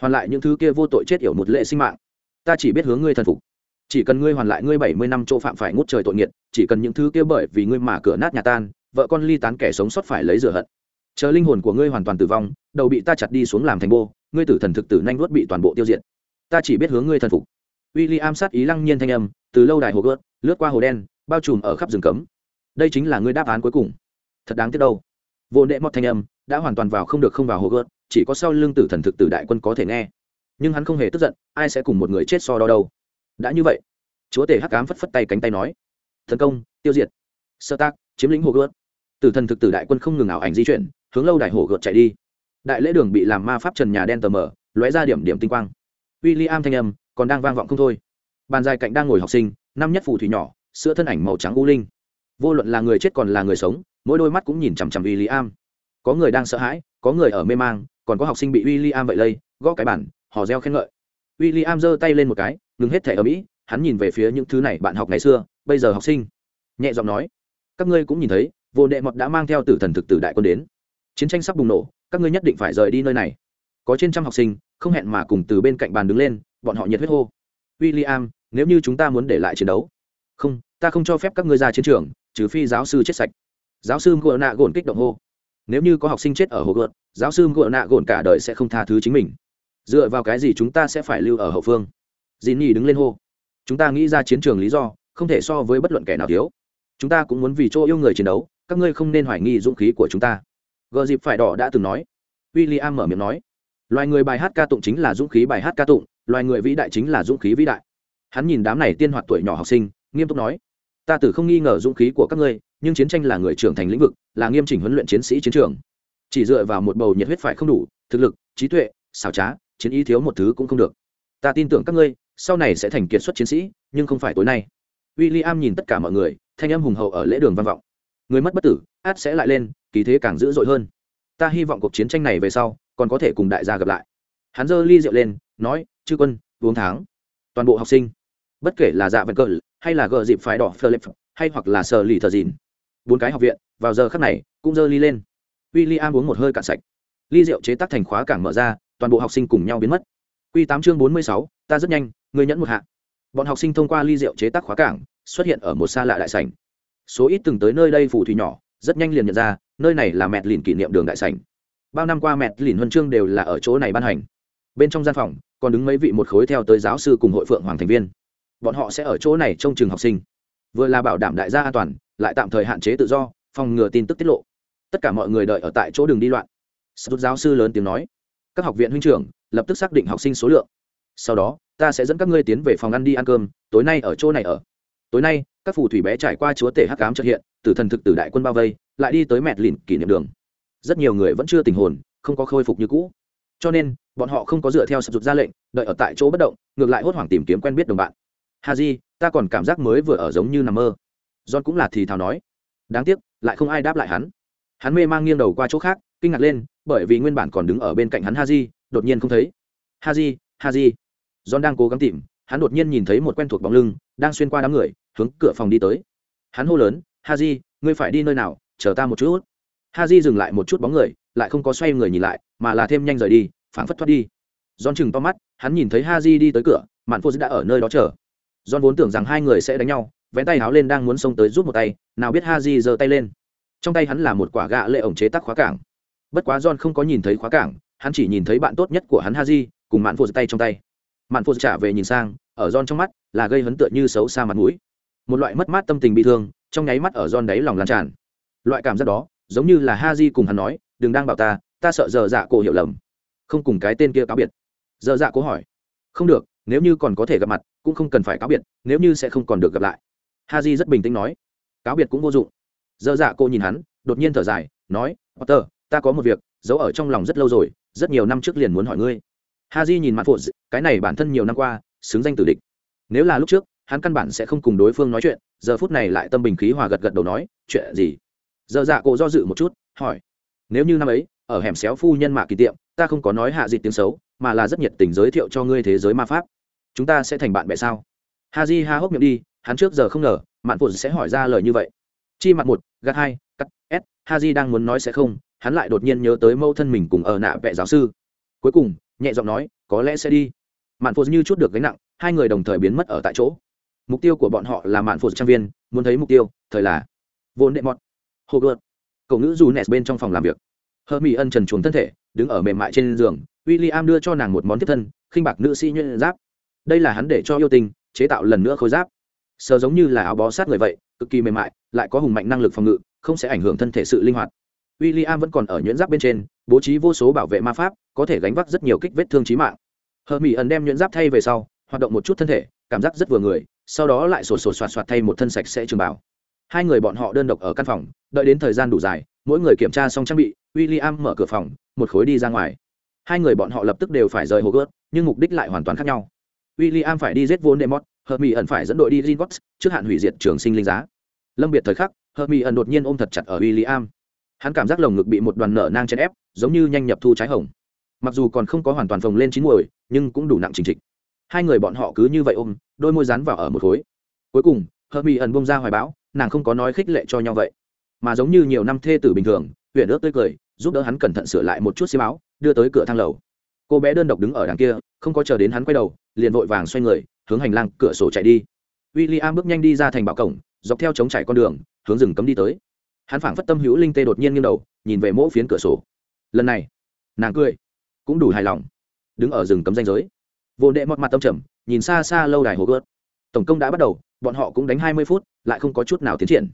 Hoàn lại những thứ kia vô tội chết yểu một lệ sinh mạng. Ta chỉ biết hướng ngươi thần phục chỉ cần ngươi hoàn lại ngươi bảy mươi năm chỗ phạm phải ngút trời tội nghiệt, chỉ cần những thứ kia bởi vì ngươi mà cửa nát nhà tan, vợ con ly tán kẻ sống sót phải lấy rửa hận. Chờ linh hồn của ngươi hoàn toàn tử vong, đầu bị ta chặt đi xuống làm thành bô, ngươi tử thần thực tử nhanh nuốt bị toàn bộ tiêu diệt. Ta chỉ biết hướng ngươi thần phục. W i l l i am sát ý lăng nhiên thanh âm, từ lâu đài hồ gớt lướt qua hồ đen, bao trùm ở khắp rừng cấm. Đây chính là ngươi đáp án cuối cùng. Thật đáng tiếc đâu. Vô nệ mọt thanh âm, đã hoàn toàn vào không được không vào hồ gớt chỉ có sau lưng tử thần thực tử đại quân có thể nghe. Nhưng hắn không hề tức giận, ai sẽ cùng một người chết so đo đâu đã như vậy chúa tể hắc cám phất phất tay cánh tay nói thần công tiêu diệt. Sơ tác chiếm lĩnh hồ gươm, tử thần thực tử đại quân không ngừng ảo ảnh di chuyển hướng lâu đại hồ gợt chạy đi. Đại lễ đường bị làm ma pháp trần nhà đen tờ mờ lóe ra điểm điểm tinh quang. W i l l i am thanh âm còn đang vang vọng không thôi. Bàn dài cạnh đang ngồi học sinh năm nhất phù thủy nhỏ sữa thân ảnh màu trắng u linh. Vô luận là người chết còn là người sống mỗi đôi mắt cũng nhìn chằm chằm w i l l i am có người đang sợ hãi có người ở mê mang còn có học sinh bị w i l l i am vậy lây gõ cái bản hò reo khen ngợi. W i l l i am giơ tay lên một cái ngừng hết thẻ ở mỹ, hắn nhìn về phía những thứ này bạn học ngày xưa, bây giờ học sinh. Nhẹ giọng nói, các ngươi cũng nhìn thấy, vô đệ mọt đã mang theo tử thần thực tử đại quân đến. Chiến tranh sắp bùng nổ, các ngươi nhất định phải rời đi nơi này. Có trên trăm học sinh, không hẹn mà cùng từ bên cạnh bàn đứng lên, bọn họ nhiệt huyết hô. W i l l i am nếu như chúng ta muốn để lại chiến đấu. Không, ta không cho phép các ngươi ra chiến trường, trừ phi giáo sư chết sạch. Giáo sư ngựa nạ gồn kích động hô. Nếu như có học sinh chết ở hồ gợt giáo sư ngựa nạ gồn cả đời sẽ không tha thứ chính mình. Dựa vào cái gì chúng ta sẽ phải lưu ở hậu phương? Dì nhi đứng lên hô. Chúng ta nghĩ ra chiến trường lý do, không thể so với bất luận kẻ nào thiếu. Chúng ta cũng muốn vì chỗ yêu người chiến đấu, các ngươi không nên hoài nghi dũng khí của chúng ta. Gờ dịp phải đỏ đã từng nói. W i l l i am mở miệng nói. Loài người bài hát ca tụng chính là dũng khí bài hát ca tụng, loài người vĩ đại chính là dũng khí vĩ đại. Hắn nhìn đám này tiên hoạt tuổi nhỏ học sinh, nghiêm túc nói. Ta tử không nghi ngờ dũng khí của các ngươi, nhưng chiến tranh là người trưởng thành lĩnh vực, là nghiêm chỉnh huấn luyện chiến sĩ chiến trường. Chỉ dựa vào một bầu nhiệt huyết phải không đủ, thực lực, trí tuệ, xảo trá, chiến ý thiếu một thứ cũng không được. Ta tin tưởng các ngươi sau này sẽ thành kiệt xuất chiến sĩ, nhưng không phải tối nay. W i l l i am nhìn tất cả mọi người, thanh âm hùng hậu ở lễ đường văn vọng. Người mất bất tử, át sẽ lại lên, kỳ thế càng dữ dội hơn. Ta hy vọng cuộc chiến tranh này về sau, còn có thể cùng đại gia gặp lại. Hắn giơ ly rượu lên, nói, chư quân, uống tháng. Toàn bộ học sinh, bất kể là dạ vật cờ, hay là gờ dịp phái đỏ philip hay hoặc là sờ lì thờ dìn, bốn cái học viện, vào giờ khắc này, cũng giơ ly lên. W i l l i am uống một hơi cạn sạch. Ly rượu chế tác thành khóa cảng mở ra, toàn bộ học sinh cùng nhau biến mất. Q tám chương bốn mươi sáu, ta rất nhanh người nhẫn một hạ bọn học sinh thông qua ly rượu chế tác khóa cảng, xuất hiện ở một xa lạ đại sảnh. Số ít từng tới nơi đây phù thủy nhỏ, rất nhanh liền nhận ra, nơi này là mẹt lìn kỷ niệm đường đại sảnh. Bao năm qua mẹt lìn huân chương đều là ở chỗ này ban hành. Bên trong gian phòng, còn đứng mấy vị một khối theo tới giáo sư cùng hội phượng hoàng thành viên. Bọn họ sẽ ở chỗ này trong trường học sinh. Vừa là bảo đảm đại gia an toàn, lại tạm thời hạn chế tự do, phòng ngừa tin tức tiết lộ. Tất cả mọi người đợi ở tại chỗ đường đi loạn. Sút giáo sư lớn tiếng nói. Các học viện huynh trưởng lập tức xác định học sinh số lượng sau đó, ta sẽ dẫn các ngươi tiến về phòng ăn đi ăn cơm, tối nay ở chỗ này ở. Tối nay, các phù thủy bé trải qua chúa tể hắc cám trợ hiện từ thần thực tử đại quân bao vây, lại đi tới mẹt lìn kỷ niệm đường. Rất nhiều người vẫn chưa tình hồn, không có khôi phục như cũ. Cho nên, bọn họ không có dựa theo sập rụt ra lệnh, đợi ở tại chỗ bất động, ngược lại hốt hoảng tìm kiếm quen biết đồng bạn. Hà di, ta còn cảm giác mới vừa ở giống như nằm mơ. John cũng là thì thào nói. Đáng tiếc, lại không ai đáp lại hắn. Hắn mê mang nghiêng đầu qua chỗ khác, kinh ngạc lên, bởi vì nguyên bản còn đứng ở bên cạnh hắn ha di, đột nhiên không thấy. Ha di ha di john đang cố gắng tìm hắn đột nhiên nhìn thấy một quen thuộc bóng lưng đang xuyên qua đám người hướng cửa phòng đi tới hắn hô lớn Haji, ngươi phải đi nơi nào chờ ta một chút Haji dừng lại một chút bóng người lại không có xoay người nhìn lại mà là thêm nhanh rời đi phảng phất thoát đi John chừng to mắt, hắn nhìn thấy Haji đi tới cửa, Mạn Phu đã ở nơi đó chờ. John vốn tưởng rằng hai người sẽ đánh nhau, vén tay háo lên đang muốn xông tới giúp một tay, nào biết Haji giơ tay lên. Trong tay hắn là một quả gạ lệ ổng chế tác khóa cảng. Bất quá John không có nhìn thấy khóa cảng, hắn chỉ nhìn thấy bạn tốt nhất của hắn Haji, cùng Mạn Phu tay trong tay. Mạn phụ trả về nhìn sang, ở John trong mắt là gây hấn tựa như xấu xa mặt mũi. Một loại mất mát tâm tình bị thương, trong nháy mắt ở John đáy lòng lan tràn. Loại cảm giác đó, giống như là ha di cùng hắn nói, đừng đang bảo ta, ta sợ giờ dạ cổ hiểu lầm. Không cùng cái tên kia cáo biệt Giờ dạ cố hỏi không được nếu như còn có thể gặp mặt cũng không cần phải cáo biệt nếu như sẽ không còn được gặp lại ha di rất bình tĩnh nói cáo biệt cũng vô dụng Giờ dạ cô nhìn hắn đột nhiên thở dài nói potter ta có một việc giấu ở trong lòng rất lâu rồi rất nhiều năm trước liền muốn hỏi ngươi ha di nhìn mặt phụ cái này bản thân nhiều năm qua, xứng danh tử địch. Nếu là lúc trước, hắn căn bản sẽ không cùng đối phương nói chuyện, giờ phút này lại tâm bình khí hòa gật gật đầu nói, chuyện gì? Giờ dạ cổ do dự một chút, hỏi, nếu như năm ấy, ở hẻm xéo phu nhân mạ kỳ tiệm, ta không có nói hạ dịt tiếng xấu, mà là rất nhiệt tình giới thiệu cho ngươi thế giới ma pháp, chúng ta sẽ thành bạn bè sao? Ha di ha hốc miệng đi, hắn trước giờ không ngờ mạn phụ sẽ hỏi ra lời như vậy. Chi mặt một, gạt hai, cắt, s ha di đang muốn nói sẽ không, hắn lại đột nhiên nhớ tới mâu thân mình cùng ở nạ vệ giáo sư. Cuối cùng nhẹ giọng nói, có lẽ sẽ đi. Mạn phụ như chút được gánh nặng, hai người đồng thời biến mất ở tại chỗ. Mục tiêu của bọn họ là mạn phụ trang viên, muốn thấy mục tiêu, thời là vốn đệ mọt hồ gợt cậu ngữ dù nes bên trong phòng làm việc. Hơ mỹ ân trần chuồng thân thể, đứng ở mềm mại trên giường w i l l i am đưa cho nàng một món tiếp thân, khinh bạc nữ sĩ nhuyễn giáp. Đây là hắn để cho yêu tình, chế tạo lần nữa khối giáp. Sờ giống như là áo bó sát người vậy, cực kỳ mềm mại, lại có hùng mạnh năng lực phòng ngự, không sẽ ảnh hưởng thân thể sự linh hoạt w i l l i am vẫn còn ở nhuyễn giáp bên trên, bố trí vô số bảo vệ ma pháp, có thể gánh vác rất nhiều kích vết thương trí mạng. Hờ mỹ ẩn đem nhuyễn giáp thay về sau, hoạt động một chút thân thể, cảm giác rất vừa người, sau đó lại sổ sổ soạt soạt thay một thân sạch sẽ trường bảo hai người bọn họ đơn độc ở căn phòng, đợi đến thời gian đủ dài, mỗi người kiểm tra xong trang bị w i l l i am mở cửa phòng, một khối đi ra ngoài. Hai người bọn họ lập tức đều phải rời hồ gớt nhưng mục đích lại hoàn toàn khác nhau. W i l l i am phải đi giết vốn demot hợp mỹ ẩn phải dẫn đội đi ringots trước hạn hủy diệt trường sinh linh giá. Lâm biệt thời khắc hợp mỹ ẩn đột nhiên ôm thật chặt ở w i l l i am hắn cảm giác lồng ngực bị một đoàn nở nang chèn ép giống như nhanh nhập thu trái hồng. Mặc dù còn không có hoàn toàn phồng lên chín muồi, nhưng cũng đủ nặng trình trịch. Hai người bọn họ cứ như vậy ôm đôi môi rán vào ở một khối. Cuối cùng hợp mỹ ẩn bông ra hoài bão nàng không có nói khích lệ cho nhau vậy. Mà giống như nhiều năm thê tử bình thường huyện ước tươi cười giúp đỡ hắn cẩn thận sửa lại một chút xi báo đưa tới cửa thang lầu. Cô bé đơn độc đứng ở đằng kia không có chờ đến hắn quay đầu liền vội vàng xoay người hướng hành lang cửa sổ chạy đi. W i l l i am bước nhanh đi ra thành bảo cổng dọc theo chống chạy con đường hướng rừng cấm đi tới hắn phảng phất tâm hữu linh tê đột nhiên nghiêng đầu, nhìn về mỗ phiến cửa sổ. Lần này, nàng cười, cũng đủ hài lòng, đứng ở rừng cấm danh giới. Vô đệ mọt mặt tâm trầm, nhìn xa xa lâu đài hồ gớt tổng công đã bắt đầu, bọn họ cũng đánh hai mươi phút, lại không có chút nào tiến triển.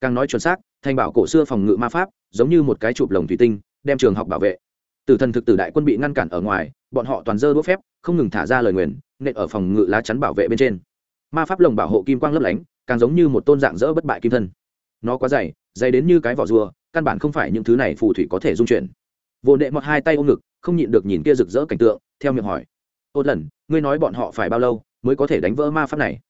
Càng nói chuẩn xác thành bảo cổ xưa phòng ngự ma pháp, giống như một cái chụp lồng thủy tinh, đem trường học bảo vệ. Tử thần thực tử đại quân bị ngăn cản ở ngoài, bọn họ toàn dơ đũa phép, không ngừng thả ra lời nguyền, nện ở phòng ngự lá chắn bảo vệ bên trên. Ma pháp lồng bảo hộ kim quang lấp lánh, càng giống như một tôn dạng dỡ bất bại kim thân. Nó quá dày dày đến như cái vỏ rùa, căn bản không phải những thứ này phù thủy có thể dung chuyển. Vô nệ mọt hai tay ôm ngực, không nhịn được nhìn kia rực rỡ cảnh tượng, theo miệng hỏi, ô lần ngươi nói bọn họ phải bao lâu mới có thể đánh vỡ ma pháp này?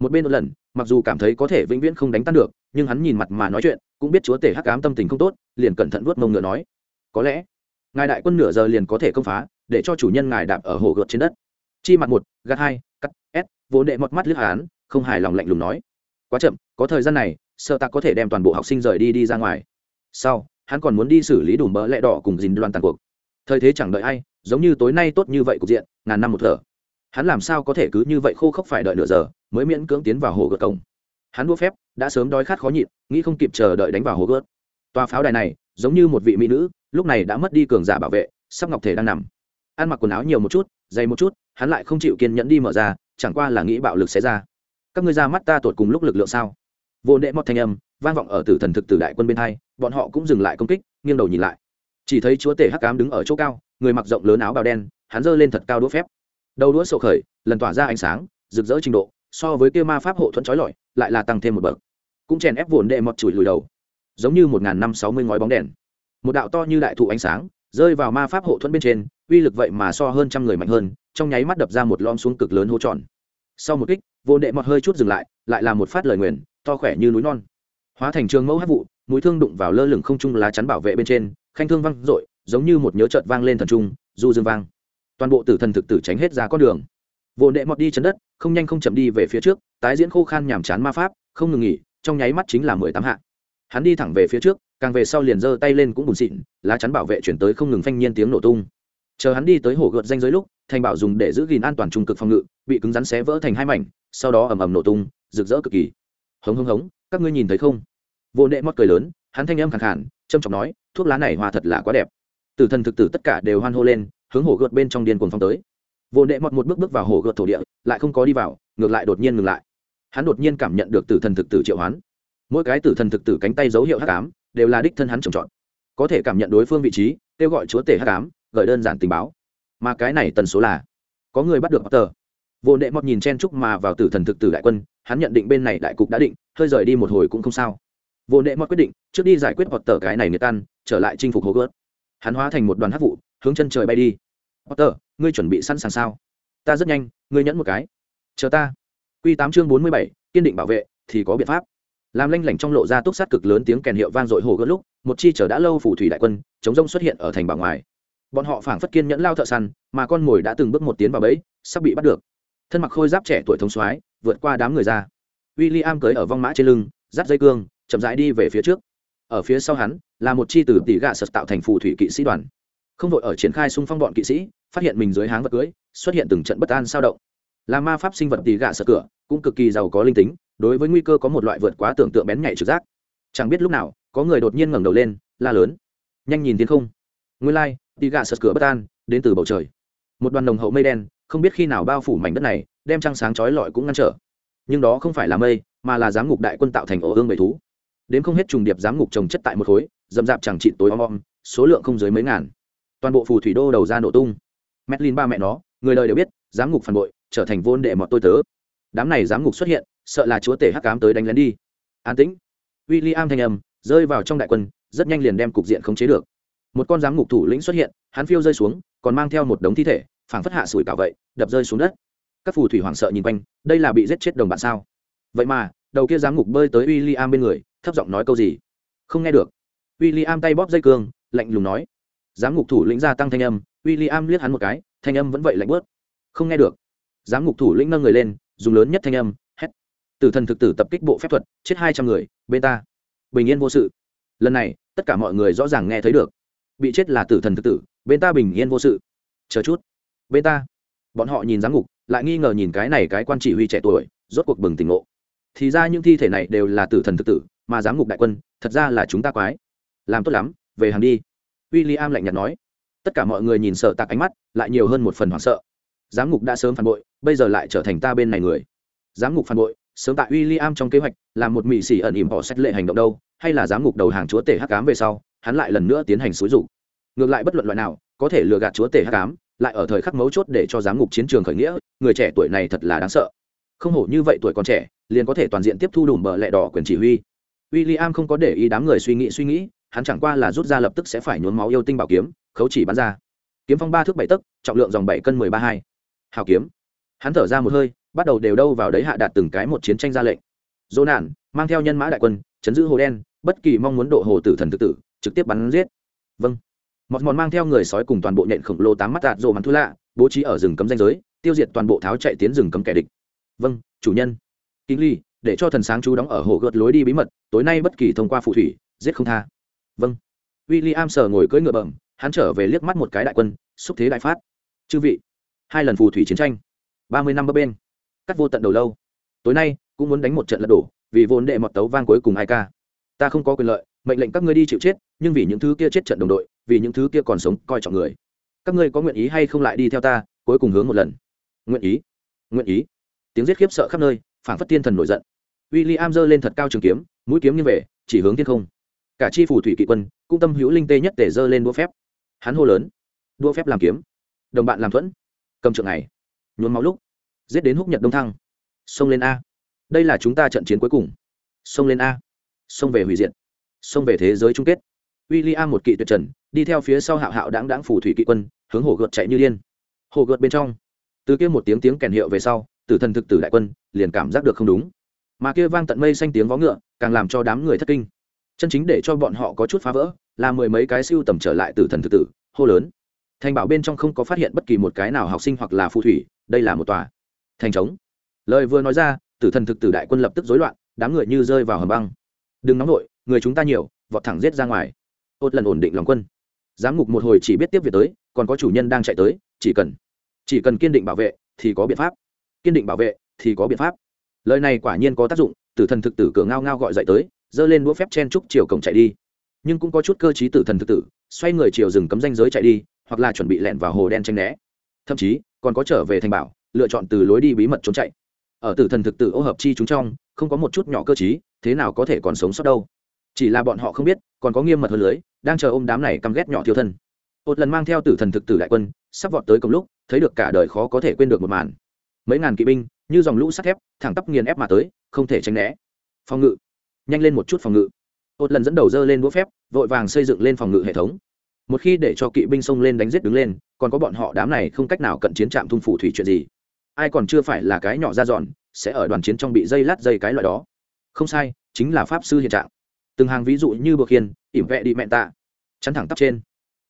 Một bên một lần mặc dù cảm thấy có thể vĩnh viễn không đánh tan được, nhưng hắn nhìn mặt mà nói chuyện, cũng biết chúa tể hắc ám tâm tình không tốt, liền cẩn thận vuốt mông ngựa nói, có lẽ ngài đại quân nửa giờ liền có thể công phá, để cho chủ nhân ngài đạp ở hồ gợt trên đất. Chi mặt một, gạt hai, cắt s vốn đệ mọt mắt liếc hán không hài lòng lạnh lùng nói quá chậm, có thời gian này, sợ ta có thể đem toàn bộ học sinh rời đi đi ra ngoài. Sau, hắn còn muốn đi xử lý đủ mỡ lẹ đỏ cùng dìn đoàn tàn cuộc. Thời thế chẳng đợi ai, giống như tối nay tốt như vậy cục diện, ngàn năm một thở. Hắn làm sao có thể cứ như vậy khô khốc phải đợi nửa giờ, mới miễn cưỡng tiến vào hồ gợt cổng. Hắn đua phép, đã sớm đói khát khó nhịn, nghĩ không kịp chờ đợi đánh vào hồ gợt. Tòa pháo đài này, giống như một vị mỹ nữ, lúc này đã mất đi cường giả bảo vệ, sắp ngọc thể đang nằm. Ăn mặc quần áo nhiều một chút, dày một chút, hắn lại không chịu kiên nhẫn đi mở ra, chẳng qua là nghĩ bạo lực sẽ ra các ngươi ra mắt ta tột cùng lúc lực lượng sao? Vô nệ mọt thanh âm, vang vọng ở tử thần thực tử đại quân bên hai, bọn họ cũng dừng lại công kích, nghiêng đầu nhìn lại. Chỉ thấy chúa tể hắc cám đứng ở chỗ cao, người mặc rộng lớn áo bào đen, hắn giơ lên thật cao đũa phép. Đầu đũa sổ khởi, lần tỏa ra ánh sáng, rực rỡ trình độ, so với kia ma pháp hộ thuẫn trói lọi, lại là tăng thêm một bậc. Cũng chèn ép vồn đệ mọt chùi lùi đầu. Giống như một ngàn năm sáu mươi ngói bóng đèn. Một đạo to như đại thụ ánh sáng, rơi vào ma pháp hộ thuẫn bên trên, uy lực vậy mà so hơn trăm người mạnh hơn, trong nháy mắt đập ra một lom xuống cực lớn hố tròn. Sau một kích vô đệ mọt hơi chút dừng lại lại là một phát lời nguyền, to khỏe như núi non. Hóa thành trường mẫu hát vụ, mũi thương đụng vào lơ lửng không trung lá chắn bảo vệ bên trên, khanh thương văng r giống như một nhớ trợt vang lên thần trung, du dương vang. Toàn bộ tử thần thực tử tránh hết ra con đường. Vô đệ mọt đi chấn đất, không nhanh không chậm đi về phía trước, tái diễn khô khan nhàm chán ma pháp, không ngừng nghỉ, trong nháy mắt chính là mười tám hạ. Hắn đi thẳng về phía trước, càng về sau liền giơ tay lên cũng bùn xịn, lá chắn bảo vệ chuyển tới không ngừng phanh nhiên tiếng nổ tung. Chờ hắn đi tới hồ gợt danh giới lúc, thành bảo dùng để giữ gìn an toàn trung cực phòng ngự, bị cứng rắn xé vỡ thành hai mảnh sau đó ầm ầm nổ tung, rực rỡ cực kỳ. Hống hống hống, các ngươi nhìn thấy không? Vô nệ mót cười lớn, hắn thanh âm khẳng khản trâm trọng nói, thuốc lá này hoa thật là quá đẹp. Tử thần thực tử tất cả đều hoan hô lên, hướng hồ gợt bên trong điên cuồng phong tới. Vô nệ mót một bước bước vào hồ gợt thổ địa, lại không có đi vào, ngược lại đột nhiên ngừng lại. Hắn đột nhiên cảm nhận được tử thần thực tử triệu hoán. Mỗi cái tử thần thực tử cánh tay dấu hiệu hắc ám, đều là đích thân hắn trồng trọt. Có thể cảm nhận đối phương vị trí, kêu gọi chúa tể hắc ám gợi đơn giản tình báo. Mà cái này tần số là, có người bắt được tờ vô nệ mọt nhìn chen chúc mà vào tử thần thực tử đại quân, hắn nhận định bên này đại cục đã định, hơi rời đi một hồi cũng không sao. Vô nệ mọt quyết định, trước đi giải quyết potter cái này nghiệt tan, trở lại chinh phục hồ gớt hắn hóa thành một đoàn hát vụ, hướng chân trời bay đi. Potter, ngươi chuẩn bị sẵn sàng sao? Ta rất nhanh, ngươi nhẫn một cái. Chờ ta. Q tám chương bốn mươi bảy, kiên định bảo vệ, thì có biện pháp. Làm lanh lảnh trong lộ ra túc sát cực lớn tiếng kèn hiệu vang dội hồ gớt lúc, một chi chở đã lâu phủ thủy đại quân, chống rông xuất hiện ở thành bảo ngoài. Bọn họ phảng phất kiên nhẫn lao thợ săn, mà con mồi đã từng bước một tiến vào bẫy, sắp bị bắt được thân mặc khôi giáp trẻ tuổi thống soái vượt qua đám người ra. W i l l i am cưới ở vong mã trên lưng dắt dây cương chậm rãi đi về phía trước. Ở phía sau hắn là một chi từ tỷ gạ sật tạo thành phù thủy kỵ sĩ đoàn. Không vội ở triển khai xung phong bọn kỵ sĩ phát hiện mình dưới háng vật cưới xuất hiện từng trận bất an sao động. Là ma pháp sinh vật tỷ gạ sật cửa cũng cực kỳ giàu có linh tính đối với nguy cơ có một loại vượt quá tưởng tượng bén nhạy trực giác. Chẳng biết lúc nào có người đột nhiên ngẩng đầu lên la lớn. Nhanh nhìn thiên không. Nguyên lai、like, tỷ gạ sật cửa bất an đến từ bầu trời. Một đoàn nồng hậu mây đen không biết khi nào bao phủ mảnh đất này, đem trăng sáng chói lọi cũng ngăn trở. Nhưng đó không phải là mây, mà là giám ngục đại quân tạo thành ổ ương bầy thú. Đến không hết trùng điệp giám ngục trồng chất tại một khối dầm dạp chẳng trị tối om om, số lượng không dưới mấy ngàn. Toàn bộ phù thủy đô đầu ra nổ tung. Medlin ba mẹ nó, người đời đều biết, giám ngục phản bội, trở thành vôn đệ mọt tôi tớ. Đám này giám ngục xuất hiện, sợ là chúa tể hắc cám tới đánh lén đi. An tĩnh. William thanh âm, rơi vào trong đại quân, rất nhanh liền đem cục diện khống chế được. Một con giám ngục thủ lĩnh xuất hiện, hắn phiêu rơi xuống, còn mang theo một đống thi thể phảng phất hạ sủi cả vậy, đập rơi xuống đất. Các phù thủy hoảng sợ nhìn quanh, đây là bị giết chết đồng bạn sao? Vậy mà, đầu kia giám ngục bơi tới w i l l i am bên người, thấp giọng nói câu gì? Không nghe được. W i l l i am tay bóp dây cương, lạnh lùng nói. Giám ngục thủ lĩnh gia tăng thanh âm w i l l i am liếc hắn một cái, thanh âm vẫn vậy lạnh bớt không nghe được. Giám ngục thủ lĩnh nâng người lên, dùng lớn nhất thanh âm, hét. Tử thần thực tử tập kích bộ phép thuật, chết hai trăm người, bên ta. Bình yên vô sự. Lần này, tất cả mọi người rõ ràng nghe thấy được. Bị chết là tử thần thực tử, bên ta bình yên vô sự. Chờ chút bên ta. Bọn họ nhìn giám ngục, lại nghi ngờ nhìn cái này cái quan chỉ huy trẻ tuổi, rốt cuộc bừng tỉnh ngộ. Thì ra những thi thể này đều là tử thần thực tử, mà giám ngục đại quân, thật ra là chúng ta quái. Làm tốt lắm, về hàng đi. W i l l i am lạnh nhạt nói. Tất cả mọi người nhìn sợ tạc ánh mắt, lại nhiều hơn một phần hoảng sợ. Giám ngục đã sớm phản bội, bây giờ lại trở thành ta bên này người. Giám ngục phản bội, sớm tại w i l l i am trong kế hoạch, làm một mị xỉ ẩn ỉm bỏ xét lệ hành động đâu, hay là giám ngục đầu hàng chúa tể hắc cám về sau, hắn lại lần nữa tiến hành xúi rục ngược lại bất luận loại nào, có thể lừa gạt chúa tể hắc cám lại ở thời khắc mấu chốt để cho giám ngục chiến trường khởi nghĩa, người trẻ tuổi này thật là đáng sợ. Không hổ như vậy tuổi còn trẻ, liền có thể toàn diện tiếp thu đủ bờ lẹ đỏ quyền chỉ huy. W i l l i am không có để ý đám người suy nghĩ suy nghĩ, hắn chẳng qua là rút ra lập tức sẽ phải nhuốm máu yêu tinh bảo kiếm, khấu chỉ bắn ra. Kiếm phong ba thước bảy tấc, trọng lượng dòng bảy cân mười ba hai. Hào kiếm. Hắn thở ra một hơi, bắt đầu đều đâu vào đấy hạ đạt từng cái một chiến tranh ra lệnh. Dỗ nạn, mang theo nhân mã đại quân, chấn giữ hồ đen, bất kỳ mong muốn độ hồ tử thần tự tử, trực tiếp bắn giết. Vâng mọt mòn mang theo người sói cùng toàn bộ nhện khổng lồ tám mắt tạt rộ mắn thu lạ, bố trí ở rừng cấm danh giới, tiêu diệt toàn bộ tháo chạy tiến rừng cấm kẻ địch. Vâng chủ nhân. Kinh ly, để cho thần sáng chú đóng ở hồ gợt lối đi bí mật, tối nay bất kỳ thông qua phù thủy, giết không tha. Vâng. W i l l i am sờ ngồi cưỡi ngựa bẩm, hắn trở về liếc mắt một cái đại quân, xúc thế đại phát. Chư vị, hai lần phù thủy chiến tranh, ba mươi năm bấp bên cắt vô tận đầu lâu. Tối nay, cũng muốn đánh một trận lật đổ, vì vốn đệ mọt tấu vang cuối cùng hai ca. Ta không có quyền lợi, mệnh lệnh các ngươi đi chịu chết, nhưng vì những thứ kia chết trận đồng đội vì những thứ kia còn sống coi trọng người. Các ngươi có nguyện ý hay không lại đi theo ta, cuối cùng hướng một lần? Nguyện ý. Nguyện ý. Tiếng giết khiếp sợ khắp nơi phản phất tiên thần nổi giận. W i l l i am giơ lên thật cao trường kiếm, mũi kiếm như về, chỉ hướng thiên không. Cả chi phủ thủy kỵ quân cung tâm hữu linh tê nhất để giơ lên đũa phép. Hắn hô lớn, đũa phép làm kiếm. Đồng bạn làm thuẫn. Cầm trượng này. Nhuốm máu lúc. Giết đến húc nhật đông thăng. Xông lên a. Đây là chúng ta trận chiến cuối cùng. Xông lên a. Xông về hủy diệt. Xông về thế giới chung kết. W i l l i am một kỵ tuyệt trần đi theo phía sau hạo hạo đáng đáng phủ thủy kỵ quân, hướng hồ gợt chạy như điên. Hồ gợt bên trong, từ kia một tiếng tiếng kèn hiệu về sau, tử thần thực tử đại quân liền cảm giác được không đúng. Mà kia vang tận mây xanh tiếng vó ngựa càng làm cho đám người thất kinh. Chân chính để cho bọn họ có chút phá vỡ là mười mấy cái siêu tầm trở lại tử thần thực tử, hô lớn. Thành bảo bên trong không có phát hiện bất kỳ một cái nào học sinh hoặc là phù thủy, đây là một tòa. Thành trống. Lời vừa nói ra, tử thần thực tử đại quân lập tức rối loạn, đám người như rơi vào hầm băng. Đừng nóng nổi người chúng ta nhiều, vọt thẳng giết ra ngoài. Ốt lần ổn định lòng quân giám ngục một hồi chỉ biết tiếp việc tới, còn có chủ nhân đang chạy tới, chỉ cần chỉ cần kiên định bảo vệ thì có biện pháp. Kiên định bảo vệ thì có biện pháp. Lời này quả nhiên có tác dụng, tử thần thực tử cửa ngao ngao gọi dậy tới, giơ lên đũa phép chen trúc chiều cổng chạy đi. Nhưng cũng có chút cơ chí tử thần thực tử, xoay người chiều rừng cấm danh giới chạy đi, hoặc là chuẩn bị lẹn vào hồ đen tranh né. Thậm chí, còn có trở về thành bảo, lựa chọn từ lối đi bí mật trốn chạy. Ở tử thần thực tử ô hợp chi chúng trong, không có một chút nhỏ cơ chí thế nào có thể còn sống sót đâu? Chỉ là bọn họ không biết, còn có nghiêm mật hơn lưới, đang chờ ôm đám này căm ghét nhỏ thiêu thân. Một lần mang theo tử thần thực tử đại quân, sắp vọt tới cùng lúc, thấy được cả đời khó có thể quên được một màn. Mấy ngàn kỵ binh, như dòng lũ sắt thép, thẳng tắp nghiền ép mà tới, không thể tránh né. Phòng ngự. Nhanh lên một chút phòng ngự. Một lần dẫn đầu dơ lên đũa phép, vội vàng xây dựng lên phòng ngự hệ thống. Một khi để cho kỵ binh xông lên đánh giết đứng lên, còn có bọn họ đám này không cách nào cận chiến trạm thung phủ thủy chuyện gì? Ai còn chưa phải là cái nhỏ ra dọn, sẽ ở đoàn chiến trong bị dây lát dây cái loại đó. Không sai, chính là pháp sư hiện trạng từng hàng ví dụ như bậc hiền ỉm vẹ đi mẹ tạ chắn thẳng tắp trên.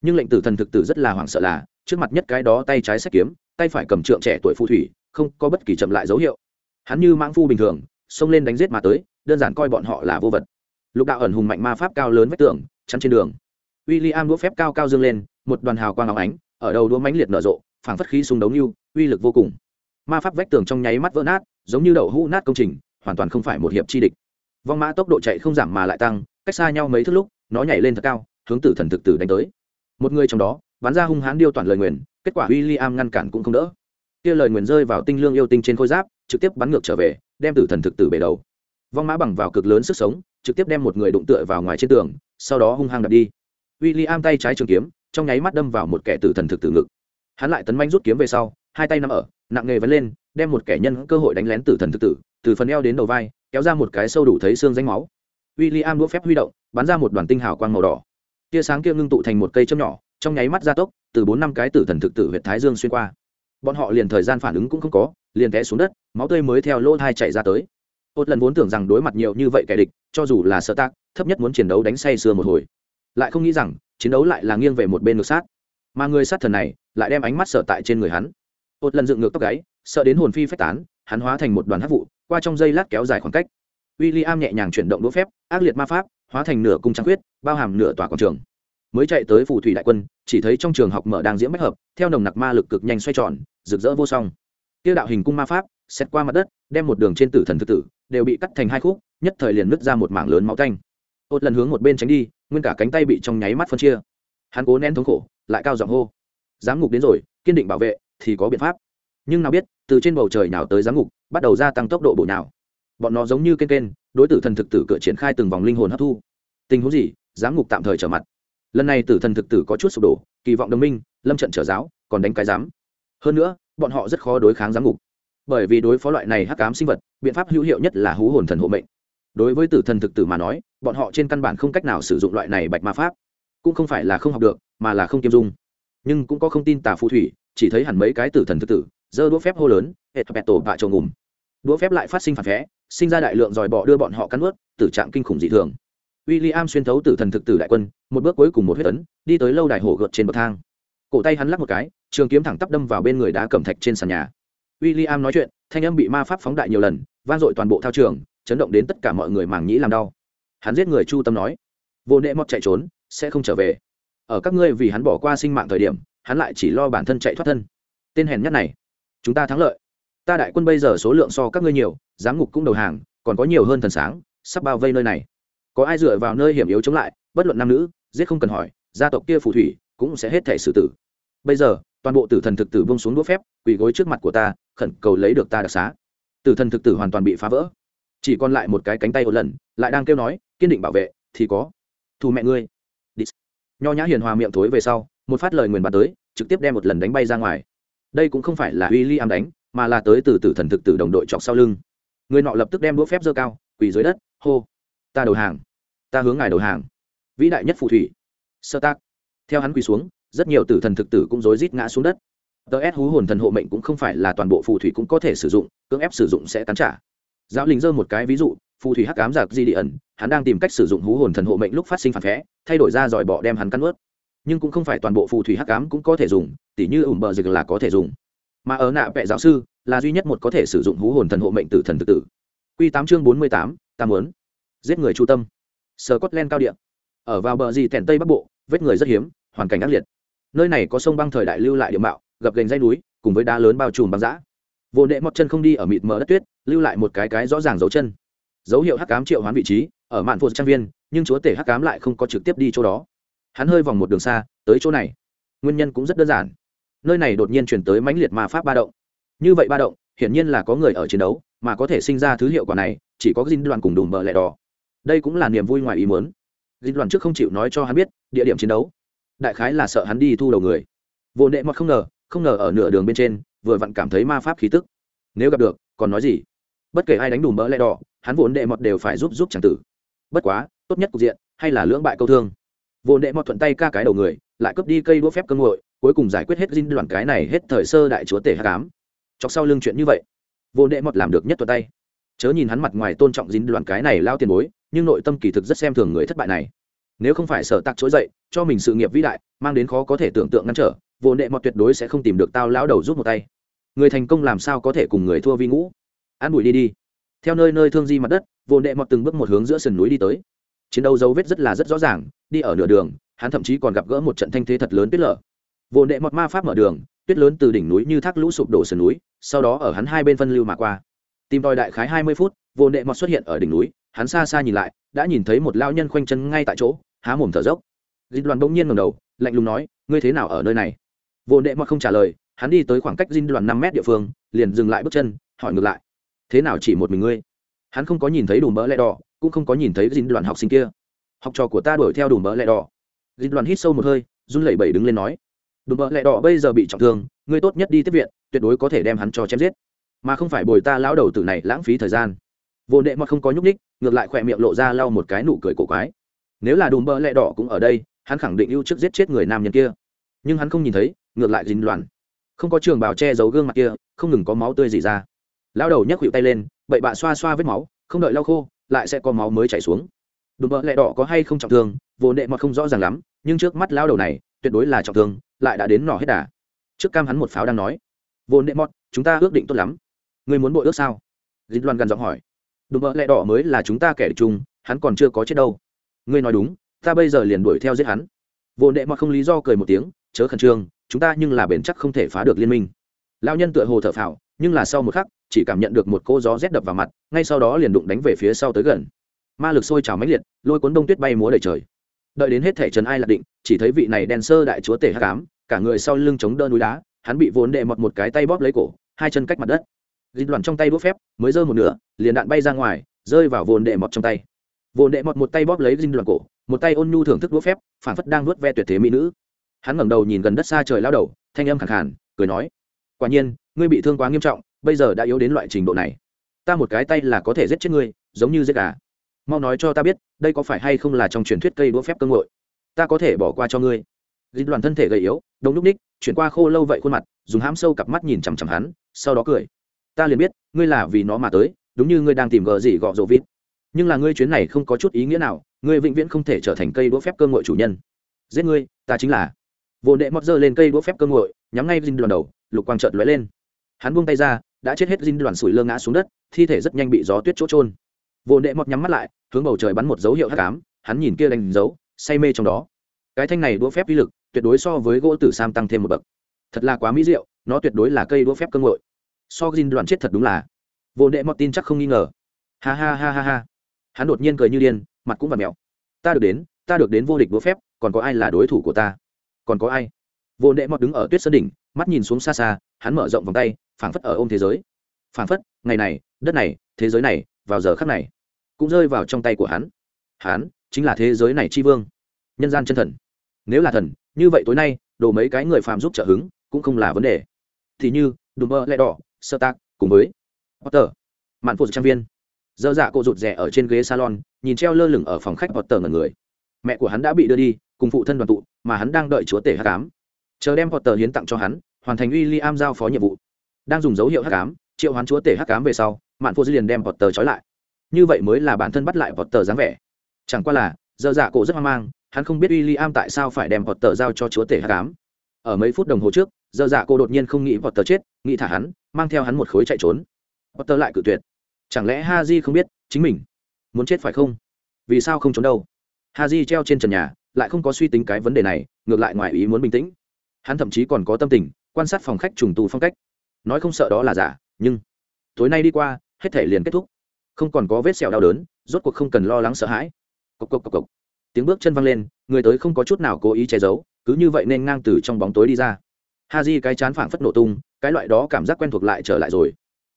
Nhưng lệnh tử thần thực tử rất là hoảng sợ là, trước mặt nhất cái đó tay trái sách kiếm, tay phải cầm trượng trẻ tuổi phù thủy, không có bất kỳ chậm lại dấu hiệu. Hắn như mãng phu bình thường, xông lên đánh giết mà tới, đơn giản coi bọn họ là vô vật. Lục đạo ẩn hùng mạnh ma pháp cao lớn vách tường, chắn trên đường. W i l l i am đũa phép cao cao dương lên, một đoàn hào quang áo ánh, ở đầu đũa mãnh liệt nở rộ, phảng phất khí súng đấu như uy lực vô cùng. Ma pháp vách tường trong nháy mắt vỡ nát, giống như đậu hũ nát công trình, hoàn toàn không phải một hiệp chi địch vong mã tốc độ chạy không giảm mà lại tăng, cách xa nhau mấy thước lúc, nó nhảy lên thật cao, hướng tử thần thực tử đánh tới. Một người trong đó, bắn ra hung hãn điêu toàn lời nguyền, kết quả w i l l i am ngăn cản cũng không đỡ. Kia lời nguyền rơi vào tinh lương yêu tinh trên khôi giáp, trực tiếp bắn ngược trở về, đem tử thần thực tử bể đầu. Vong mã bằng vào cực lớn sức sống, trực tiếp đem một người đụng tựa vào ngoài trên tường, sau đó hung hăng đập đi. W i l l i am tay trái trường kiếm, trong nháy mắt đâm vào một kẻ tử thần thực tử ngực. Hắn lại tấn manh rút kiếm về sau, hai tay nằm ở, nặng nghề vấn lên, đem một kẻ nhân cơ hội đánh lén tử thần thực tử, từ phần eo đến đầu vai kéo ra một cái sâu đủ thấy xương danh máu. W i l l i am đũa phép huy động, bắn ra một đoàn tinh hào quang màu đỏ. Tia sáng kia ngưng tụ thành một cây châm nhỏ, trong nháy mắt gia tốc, từ bốn năm cái tử thần thực tử huyện thái dương xuyên qua. Bọn họ liền thời gian phản ứng cũng không có, liền té xuống đất, máu tươi mới theo lỗ thai chạy ra tới. Một lần vốn tưởng rằng đối mặt nhiều như vậy kẻ địch, cho dù là sợ tác thấp nhất muốn chiến đấu đánh say sưa một hồi. Lại không nghĩ rằng, chiến đấu lại là nghiêng về một bên ngược sát. Mà người sát thần này, lại đem ánh mắt sợ tại trên người hắn. Một lần dựng ngược tóc gáy, sợ đến hồn phi phách tán, hắn hóa thành một đoàn hát vụ qua trong dây lát kéo dài khoảng cách. W i l l i am nhẹ nhàng chuyển động đũa phép ác liệt ma pháp hóa thành nửa cung trăng quyết, bao hàm nửa tòa quảng trường. Mới chạy tới phù thủy đại quân chỉ thấy trong trường học mở đang diễn bách hợp theo nồng nặc ma lực cực nhanh xoay tròn rực rỡ vô song. Tiêu đạo hình cung ma pháp xét qua mặt đất đem một đường trên tử thần thực tử đều bị cắt thành hai khúc nhất thời liền nứt ra một mảng lớn máu tanh. Ốt lần hướng một bên tránh đi nguyên cả cánh tay bị trong nháy mắt phân chia. Hắn cố nén thống khổ lại cao giọng hô. Giám ngục đến rồi kiên định bảo vệ thì có biện pháp nhưng nào biết, từ trên bầu trời nào tới giám ngục, bắt đầu gia tăng tốc độ bổ nào bọn nó giống như kênh kênh đối tử thần thực tử cửa triển khai từng vòng linh hồn hấp thu. Tình huống gì? Giám ngục tạm thời trở mặt. Lần này tử thần thực tử có chút sụp đổ, kỳ vọng đồng minh, lâm trận trở giáo, còn đánh cái giám. Hơn nữa, bọn họ rất khó đối kháng giám ngục. Bởi vì đối phó loại này hắc cám sinh vật, biện pháp hữu hiệu nhất là hú hồn thần hộ mệnh. Đối với tử thần thực tử mà nói, bọn họ trên căn bản không cách nào sử dụng loại này bạch ma pháp. Cũng không phải là không học được, mà là không kiêm dung. Nhưng cũng có không tin tà phù thủy, chỉ thấy hẳn mấy cái tử thần thực tử giơ đũa phép hô lớn, hệ thập tổ bạ trồng ngùm. Đũa phép lại phát sinh phản phé sinh ra đại lượng dòi bọ đưa bọn họ cắn ướt tử trạng kinh khủng dị thường. W i l l i am xuyên thấu tử thần thực tử đại quân, một bước cuối cùng một huyết tấn đi tới lâu đài hổ gợt trên bậc thang. Cổ tay hắn lắc một cái, trường kiếm thẳng tắp đâm vào bên người đá cẩm thạch trên sàn nhà. W i l l i am nói chuyện, thanh âm bị ma pháp phóng đại nhiều lần, vang dội toàn bộ thao trường, chấn động đến tất cả mọi người màng nhĩ làm đau. Hắn giết người chu tâm nói, vô nệ mọt chạy trốn, sẽ không trở về. Ở các ngươi vì hắn bỏ qua sinh mạng thời điểm, hắn lại chỉ lo bản thân chạy thoát thân. Tên hèn nhất này chúng ta thắng lợi. Ta đại quân bây giờ số lượng so các ngươi nhiều, giám ngục cũng đầu hàng, còn có nhiều hơn thần sáng, sắp bao vây nơi này. Có ai dựa vào nơi hiểm yếu chống lại, bất luận nam nữ, giết không cần hỏi, gia tộc kia phù thủy, cũng sẽ hết thể xử tử. Bây giờ, toàn bộ tử thần thực tử bông xuống đũa phép, quỳ gối trước mặt của ta, khẩn cầu lấy được ta đặc xá. Tử thần thực tử hoàn toàn bị phá vỡ. Chỉ còn lại một cái cánh tay một lần, lại đang kêu nói, kiên định bảo vệ, thì có. Thù mẹ ngươi. Nho nhã hiền hòa miệng thối về sau, một phát lời nguyền bắn tới, trực tiếp đem một lần đánh bay ra ngoài đây cũng không phải là w i am đánh, mà là tới từ tử thần thực tử đồng đội chọc sau lưng. Người nọ lập tức đem đũa phép dơ cao, quỳ dưới đất, hô, ta đầu hàng, ta hướng ngài đầu hàng. Vĩ đại nhất phù thủy, sơ tác theo hắn quỳ xuống, rất nhiều tử thần thực tử cũng rối rít ngã xuống đất. Tờ s hú hồn thần hộ mệnh cũng không phải là toàn bộ phù thủy cũng có thể sử dụng, cưỡng ép sử dụng sẽ cắn trả. Giáo linh dơ một cái ví dụ, phù thủy hắc ám giặc di địa ẩn, hắn đang tìm cách sử dụng hú hồn thần hộ mệnh lúc phát sinh phản phé thay đổi ra dòi bỏ đem hắn cắn ướt nhưng cũng không phải toàn bộ phù thủy hắc ám cũng có thể dùng tỉ như ủng bờ dịch là có thể dùng. Mà ở nạ vệ giáo sư là duy nhất một có thể sử dụng hú hồn thần hộ mệnh tử thần tự tử. Q tám chương bốn mươi tám tam muốn giết người chu tâm. Sờ cốt len cao điện ở vào bờ gì tèn tây bắc bộ, vết người rất hiếm, hoàn cảnh ác liệt. Nơi này có sông băng thời đại lưu lại địa mạo, gập gành dây núi, cùng với đá lớn bao trùm băng giã vô nệ mọt chân không đi ở mịt mờ đất tuyết, lưu lại một cái cái rõ ràng dấu chân. Dấu hiệu hắc cám triệu hoán vị trí, ở mạn phô trang viên, nhưng chúa tể hắc cám lại không có trực tiếp đi chỗ đó. Hắn hơi vòng một đường xa, tới chỗ này. Nguyên nhân cũng rất đơn giản nơi này đột nhiên chuyển tới mãnh liệt ma pháp ba động. Như vậy ba động, hiển nhiên là có người ở chiến đấu, mà có thể sinh ra thứ hiệu quả này, chỉ có dinh đoàn cùng đùm bờ lẹ đỏ. Đây cũng là niềm vui ngoài ý muốn. Dinh đoàn trước không chịu nói cho hắn biết địa điểm chiến đấu. Đại khái là sợ hắn đi thu đầu người. Vô nệ mọt không ngờ không ngờ ở nửa đường bên trên, vừa vặn cảm thấy ma pháp khí tức. Nếu gặp được, còn nói gì? Bất kể ai đánh đùm bỡ lẹ đỏ, hắn vốn đệ mọt đều phải giúp giúp c tử. Bất quá, tốt nhất cục diện, hay là lưỡng bại câu thương. Vô đệ mọt thuận tay ca cái đầu người, lại cướp đi cây đũa phép cơ ngội cuối cùng giải quyết hết dinh đoàn cái này hết thời sơ đại chúa tể hạ cám chọc sau lưng chuyện như vậy, vô đệ mọt làm được nhất thuận tay. Chớ nhìn hắn mặt ngoài tôn trọng dính đoàn cái này lao tiền bối, nhưng nội tâm kỳ thực rất xem thường người thất bại này. Nếu không phải sở tạc trỗi dậy, cho mình sự nghiệp vĩ đại, mang đến khó có thể tưởng tượng ngăn trở, vô đệ mọt tuyệt đối sẽ không tìm được tao lão đầu giúp một tay. Người thành công làm sao có thể cùng người thua vi ngũ? An bụi đi đi. Theo nơi nơi thương di mặt đất, vô đệ mọt từng bước một hướng giữa sườn núi đi tới. Chiến đấu dấu vết rất là rất rõ ràng, đi ở nửa đường, hắn thậm chí còn gặp gỡ một trận thanh thế thật lớn tuyết lở vô đệ mọt ma pháp mở đường, tuyết lớn từ đỉnh núi như thác lũ sụp đổ sườn núi, sau đó ở hắn hai bên phân lưu mà qua. Tìm tòi đại khái hai mươi phút, vô đệ mọt xuất hiện ở đỉnh núi, hắn xa xa nhìn lại, đã nhìn thấy một lao nhân khoanh chân ngay tại chỗ, há mồm thở dốc. Dịch đoàn bỗng nhiên ngầm đầu, lạnh lùng nói, ngươi thế nào ở nơi này? Vô đệ mọt không trả lời, hắn đi tới khoảng cách dinh đoàn năm mét địa phương, liền dừng lại bước chân, hỏi ngược lại, thế nào chỉ một mình ngươi? Hắn không có nhìn thấy đủ mỡ lẹ đỏ, cũng không có nhìn thấy dinh đoàn học sinh kia. Học trò của ta đuổi theo đủ mỡ lẹ đỏ. Dinh đoàn hít sâu một hơi, run lẩy bẩy đứng lên nói đùm bợ lẹ đỏ bây giờ bị trọng thương, ngươi tốt nhất đi tiếp viện, tuyệt đối có thể đem hắn cho chém giết. Mà không phải bồi ta lão đầu tử này lãng phí thời gian. Vô nệ mọt không có nhúc ních ngược lại khỏe miệng lộ ra lau một cái nụ cười cổ quái. Nếu là đùm bơ lẹ đỏ cũng ở đây, hắn khẳng định ưu trước giết chết người nam nhân kia. Nhưng hắn không nhìn thấy, ngược lại dính loạn. Không có trường bào che giấu gương mặt kia, không ngừng có máu tươi gì ra. Lao đầu nhấc hữu tay lên, bậy bạ xoa xoa vết máu, không đợi lau khô, lại sẽ có máu mới chảy xuống. Đùm bơ lẹ đỏ có hay không trọng thương, vô nệ mọt không rõ ràng lắm, nhưng trước mắt lao đầu này, tuyệt đối là trọng thương lại đã đến nỏ hết đà. Trước cam hắn một pháo đang nói, vô nệ mọt, chúng ta ước định tốt lắm. Ngươi muốn bội ước sao? Dịch loan gần giọng hỏi. Đùm bợ lẹ đỏ mới là chúng ta kẻ địch chung, hắn còn chưa có chết đâu. Ngươi nói đúng, ta bây giờ liền đuổi theo giết hắn. Vô nệ mọt không lý do cười một tiếng, chớ khẩn trương, chúng ta nhưng là bền chắc không thể phá được liên minh. Lao nhân tựa hồ thở phào, nhưng là sau một khắc, chỉ cảm nhận được một cô gió rét đập vào mặt, ngay sau đó liền đụng đánh về phía sau tới gần. Ma lực sôi trào mãnh liệt, lôi cuốn đông tuyết bay múa đầy trời đợi đến hết thể trần ai lạc định, chỉ thấy vị này đen sơ đại chúa tể hát cám cả người sau lưng chống đỡ núi đá, hắn bị vốn đệ mọt một cái tay bóp lấy cổ, hai chân cách mặt đất. Dịch đoàn trong tay đũa phép, mới rơi một nửa, liền đạn bay ra ngoài, rơi vào vồn đệ mọt trong tay. Vồn đệ mọt một tay bóp lấy dinh đoàn cổ, một tay ôn nhu thưởng thức đũa phép phản phất đang nuốt ve tuyệt thế mỹ nữ. Hắn ngẩng đầu nhìn gần đất xa trời lao đầu, thanh âm khẳng khàn, cười nói, quả nhiên, ngươi bị thương quá nghiêm trọng, bây giờ đã yếu đến loại trình độ này. Ta một cái tay là có thể giết chết ngươi, giống như giết gà mau nói cho ta biết, đây có phải hay không là trong truyền thuyết cây đũa phép cơ ngội ta có thể bỏ qua cho ngươi. Dịch đoàn thân thể gầy yếu đông lúc ních, chuyển qua khô lâu vậy khuôn mặt, dùng hãm sâu cặp mắt nhìn chằm chằm hắn, sau đó cười. Ta liền biết, ngươi là vì nó mà tới, đúng như ngươi đang tìm gờ gì gọ rộ vít nhưng là ngươi chuyến này không có chút ý nghĩa nào, ngươi vĩnh viễn không thể trở thành cây đũa phép cơ ngội chủ nhân. Giết ngươi, ta chính là. Vô đệ mọt dơ lên cây đũa phép cơ ngội nhắm ngay dinh đoàn đầu, lục quang trợt lóe lên. Hắn buông tay ra, đã chết hết dinh đoàn sủi lơ ngã xuống đất, thi thể rất nhanh bị gió tuyết chỗ trôn vô đệ mọt nhắm mắt lại hướng bầu trời bắn một dấu hiệu hắc ám, hắn nhìn kia đánh dấu, say mê trong đó. Cái thanh này đũa phép uy lực, tuyệt đối so với gỗ tử sam tăng thêm một bậc. Thật là quá mỹ diệu, nó tuyệt đối là cây đũa phép cơ ngội so gin đoàn chết thật đúng là. Vô đệ mọt tin chắc không nghi ngờ. Ha ha ha ha ha. Hắn đột nhiên cười như điên, mặt cũng vặt mẹo ta được đến, ta được đến vô địch đũa phép, còn có ai là đối thủ của ta? Còn có ai? Vô đệ mọt đứng ở tuyết sơn đỉnh, mắt nhìn xuống xa xa, hắn mở rộng vòng tay, phảng phất ở ôm thế giới. Phảng phất, ngày này, đất này, thế giới này, vào giờ khắc này cũng rơi vào trong tay của hắn. Hắn chính là thế giới này tri vương, nhân gian chân thần. Nếu là thần, như vậy tối nay đổ mấy cái người phàm giúp trợ hứng cũng không là vấn đề. Thì như, đùm mơ lẹ đỏ, sơ tạc, cùng với potter, mạn phụ trang viên. Dơ dạ cô rụt rè ở trên ghế salon, nhìn treo lơ lửng ở phòng khách potter ngần người. Mẹ của hắn đã bị đưa đi, cùng phụ thân đoàn tụ, mà hắn đang đợi chúa tể hát cám chờ đem potter hiến tặng cho hắn, hoàn thành uy li am giao phó nhiệm vụ. Đang dùng dấu hiệu hát cám triệu hoán chúa tể hát cám về sau, mạn phụ liền đem potter trói lại như vậy mới là bản thân bắt lại vọt tờ dáng vẻ. Chẳng qua là, giờ dạ cổ rất hoang mang, hắn không biết w i l l i am tại sao phải đem vọt tờ giao cho chúa tể hát cám. Ở mấy phút đồng hồ trước, giờ dạ cô đột nhiên không nghĩ vọt tờ chết, nghĩ thả hắn, mang theo hắn một khối chạy trốn. Vọt tờ lại cự tuyệt. Chẳng lẽ ha j không biết chính mình muốn chết phải không? Vì sao không trốn đâu? Ha j treo trên trần nhà, lại không có suy tính cái vấn đề này, ngược lại ngoài ý muốn bình tĩnh. Hắn thậm chí còn có tâm tình, quan sát phòng khách trùng tù phong cách. Nói không sợ đó là giả, nhưng tối nay đi qua, hết thể liền kết thúc không còn có vết sẹo đau đớn, rốt cuộc không cần lo lắng sợ hãi. Cộc cộc cộc cộc. Tiếng bước chân văng lên, người tới không có chút nào cố ý che giấu, cứ như vậy nên ngang từ trong bóng tối đi ra. Ha di cái chán phảng phất nổ tung, cái loại đó cảm giác quen thuộc lại trở lại rồi.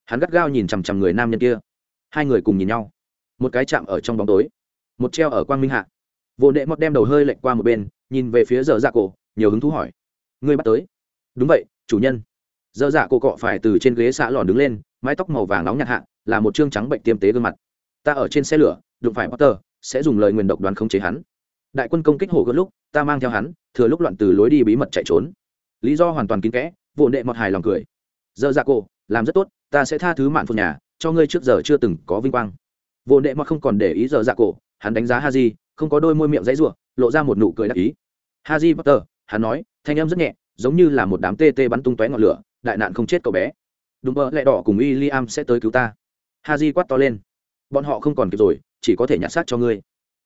Hắn gắt gao nhìn chằm chằm người nam nhân kia. Hai người cùng nhìn nhau. Một cái chạm ở trong bóng tối, một treo ở quang minh hạ. Vô nệ mọt đem đầu hơi lệch qua một bên, nhìn về phía giờ dạ cổ, nhiều hứng thú hỏi. Ngươi bắt tới? Đúng vậy, chủ nhân. Giờ dạ cổ cọ phải từ trên ghế xạ lòn đứng lên mái tóc màu vàng nóng nhạt hạ, là một chương trắng bệnh tiêm tế gương mặt. Ta ở trên xe lửa, đụng phải potter, sẽ dùng lời nguyền độc đoán khống chế hắn. Đại quân công kích hồ gớt lúc, ta mang theo hắn, thừa lúc loạn từ lối đi bí mật chạy trốn. Lý do hoàn toàn kín kẽ, vô nệ mọt hài lòng cười. Dơ ra cô làm rất tốt, ta sẽ tha thứ mạn phụ nhà, cho ngươi trước giờ chưa từng có vinh quang. Vô nệ mọt không còn để ý dơ dạ cổ, hắn đánh giá ha di không có đôi môi miệng dãy ruộng lộ ra một nụ cười đắc ý. Ha di potter, hắn nói, thanh em rất nhẹ, giống như là một đám tê tê bắn tung tóe ngọn lửa, đại nạn không chết cậu bé đúng mơ lẹ đỏ cùng w i l l i am sẽ tới cứu ta. Ha di quát to lên. Bọn họ không còn kịp rồi, chỉ có thể nhặt xác cho ngươi.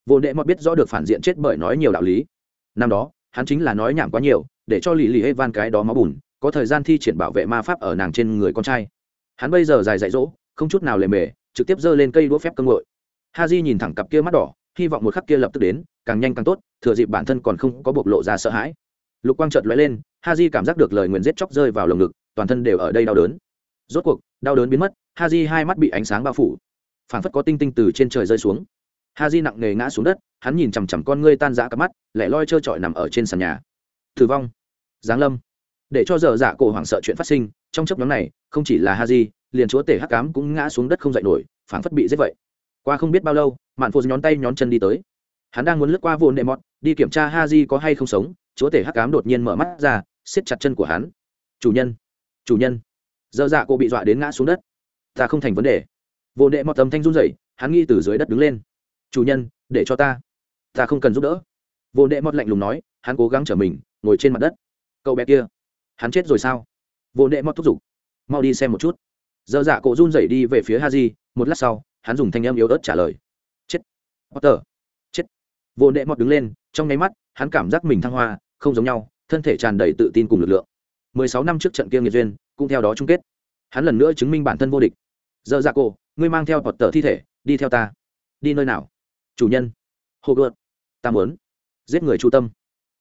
Vô đệ mọt biết rõ được phản diện chết bởi nói nhiều đạo lý. Năm đó, hắn chính là nói nhảm quá nhiều, để cho lì lì hê van cái đó máu bùn, có thời gian thi triển bảo vệ ma pháp ở nàng trên người con trai. Hắn bây giờ dài dạy dỗ, không chút nào lề mề, trực tiếp giơ lên cây đũa phép cơm ngội ha di nhìn thẳng cặp kia mắt đỏ, hy vọng một khắc kia lập tức đến, càng nhanh càng tốt, thừa dịp bản thân còn không có bộc lộ ra sợ hãi. Lục quang trợt lóe lên, ha di cảm giác được lời nguyền giết chóc rơi vào lồng ngực, toàn thân đều ở đây đau đớn rốt cuộc, đau đớn biến mất ha di hai mắt bị ánh sáng bao phủ. Phảng phất có tinh tinh từ trên trời rơi xuống. Ha di nặng nề ngã xuống đất, hắn nhìn chằm chằm con ngươi tan rã cặp mắt, lẻ loi trơ trọi nằm ở trên sàn nhà. Thử vong. Giáng lâm. Để cho giờ dạ cổ hoảng sợ chuyện phát sinh, trong chấp nhóm này, không chỉ là ha di liền chúa tể hắc cám cũng ngã xuống đất không dậy nổi, phảng phất bị giết vậy. Qua không biết bao lâu, mạn phụ nhón tay nhón chân đi tới. Hắn đang muốn lướt qua vô nệ mọt, đi kiểm tra ha di có hay không sống, chúa tể hắc cám đột nhiên mở mắt ra, siết chặt chân của hắn. Chủ nhân chủ nhân dơ dạ cô bị dọa đến ngã xuống đất. Ta không thành vấn đề. Vô đệ mọt tầm thanh run rẩy, hắn nghi từ dưới đất đứng lên. Chủ nhân, để cho ta. Ta không cần giúp đỡ. Vô đệ mọt lạnh lùng nói, hắn cố gắng trở mình, ngồi trên mặt đất. Cậu bé kia, hắn chết rồi sao? Vô đệ mọt thúc giục. Mau đi xem một chút. Dơ dạ cô run rẩy đi về phía ha di một lát sau, hắn dùng thanh âm yếu ớt trả lời. Chết. Potter. Chết. Vô đệ mọt đứng lên, trong nháy mắt, hắn cảm giác mình thăng hoa, không giống nhau, thân thể tràn đầy tự tin cùng lực lượng. Mười sáu năm trước trận kia nghiệt duyên cũng theo đó chung kết. Hắn lần nữa chứng minh bản thân vô địch. Giờ dạ ra cô ngươi mang theo bọt tờ thi thể, đi theo ta. Đi nơi nào? Chủ nhân. Hồ gợt ta muốn giết người chu tâm.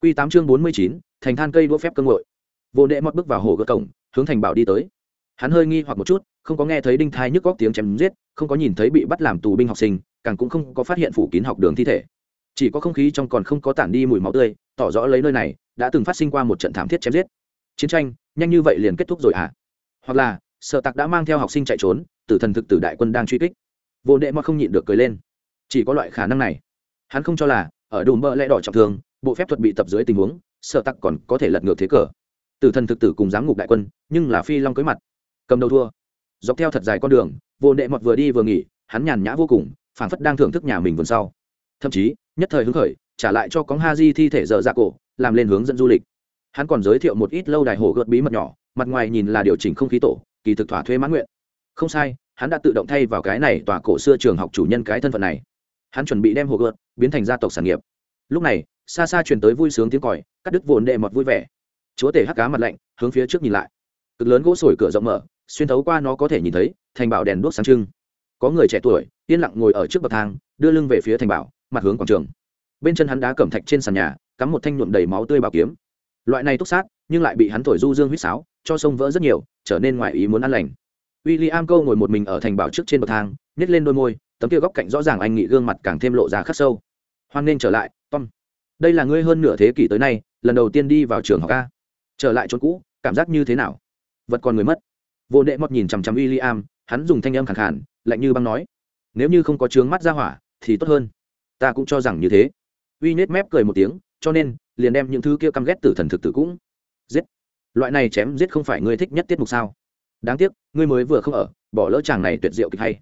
Q tám chương bốn mươi chín, thành than cây đũa phép cơ ngội. Vô đệ mọt bước vào hồ gợt cổng, hướng thành bảo đi tới. Hắn hơi nghi hoặc một chút, không có nghe thấy đinh thai nhức góc tiếng chém giết, không có nhìn thấy bị bắt làm tù binh học sinh, càng cũng không có phát hiện phủ kín học đường thi thể. Chỉ có không khí trong còn không có tản đi mùi máu tươi, tỏ rõ lấy nơi này, đã từng phát sinh qua một trận thảm thiết chém giết chiến tranh, nhanh như vậy liền kết thúc rồi à? Hoặc là sợ tặc đã mang theo học sinh chạy trốn, tử thần thực tử đại quân đang truy kích. Vô đệ mà không nhịn được cười lên. Chỉ có loại khả năng này. Hắn không cho là, ở đùm bơ lẽ đỏ trọng thương, bộ phép thuật bị tập dưới tình huống sợ tặc còn có thể lật ngược thế cờ. Tử thần thực tử cùng giám ngục đại quân, nhưng là phi long cưới mặt. Cầm đầu thua. Dọc theo thật dài con đường, vô đệ mọt vừa đi vừa nghỉ, hắn nhàn nhã vô cùng, phảng phất đang thưởng thức nhà mình vườn sau. Thậm chí, nhất thời hứng khởi, trả lại cho cóng ha di thi thể dở dạ cổ, làm lên hướng dẫn du lịch hắn còn giới thiệu một ít lâu đài hồ gợt bí mật nhỏ, mặt ngoài nhìn là điều chỉnh không khí tổ, kỳ thực thỏa thuê mãn nguyện. Không sai, hắn đã tự động thay vào cái này tòa cổ xưa trường học chủ nhân cái thân phận này. Hắn chuẩn bị đem hồ gợt biến thành gia tộc sản nghiệp. Lúc này, xa xa truyền tới vui sướng tiếng còi, cắt đứt vồn đệ mọt vui vẻ. Chúa tể hắc cá mặt lạnh, hướng phía trước nhìn lại. Cực lớn gỗ sồi cửa rộng mở, xuyên thấu qua nó có thể nhìn thấy, thành bảo đèn đuốc sáng trưng. Có người trẻ tuổi, yên lặng ngồi ở trước bậc thang, đưa lưng về phía thành bảo, mặt hướng quảng trường. Bên chân hắn đá cẩm thạch trên sàn nhà, cắm một thanh nhuộm đầy máu tươi bảo kiếm loại này túc sát, nhưng lại bị hắn thổi du dương huýt sáo, cho sông vỡ rất nhiều, trở nên ngoài ý muốn ăn lành. W i l l i am câu ngồi một mình ở thành bảo trước trên bậc thang nhét lên đôi môi, tấm kia góc cạnh rõ ràng anh nghị gương mặt càng thêm lộ ra khắc sâu. Hoan nên trở lại, tom. Đây là ngươi hơn nửa thế kỷ tới nay, lần đầu tiên đi vào trường học a. Trở lại chỗ cũ, cảm giác như thế nào? Vật còn người mất. Vô đệ mọt nhìn chằm chằm w i l l i am hắn dùng thanh âm khẳng khản lạnh như băng nói. Nếu như không có trướng mắt ra hỏa, thì tốt hơn. Ta cũng cho rằng như thế. Uy nết mép cười một tiếng, cho nên liền đem những thứ kia căm ghét tử thần thực tử cũng giết. Loại này chém giết không phải ngươi thích nhất tiết mục sao? Đáng tiếc, ngươi mới vừa không ở, bỏ lỡ chàng này tuyệt diệu kịch hay.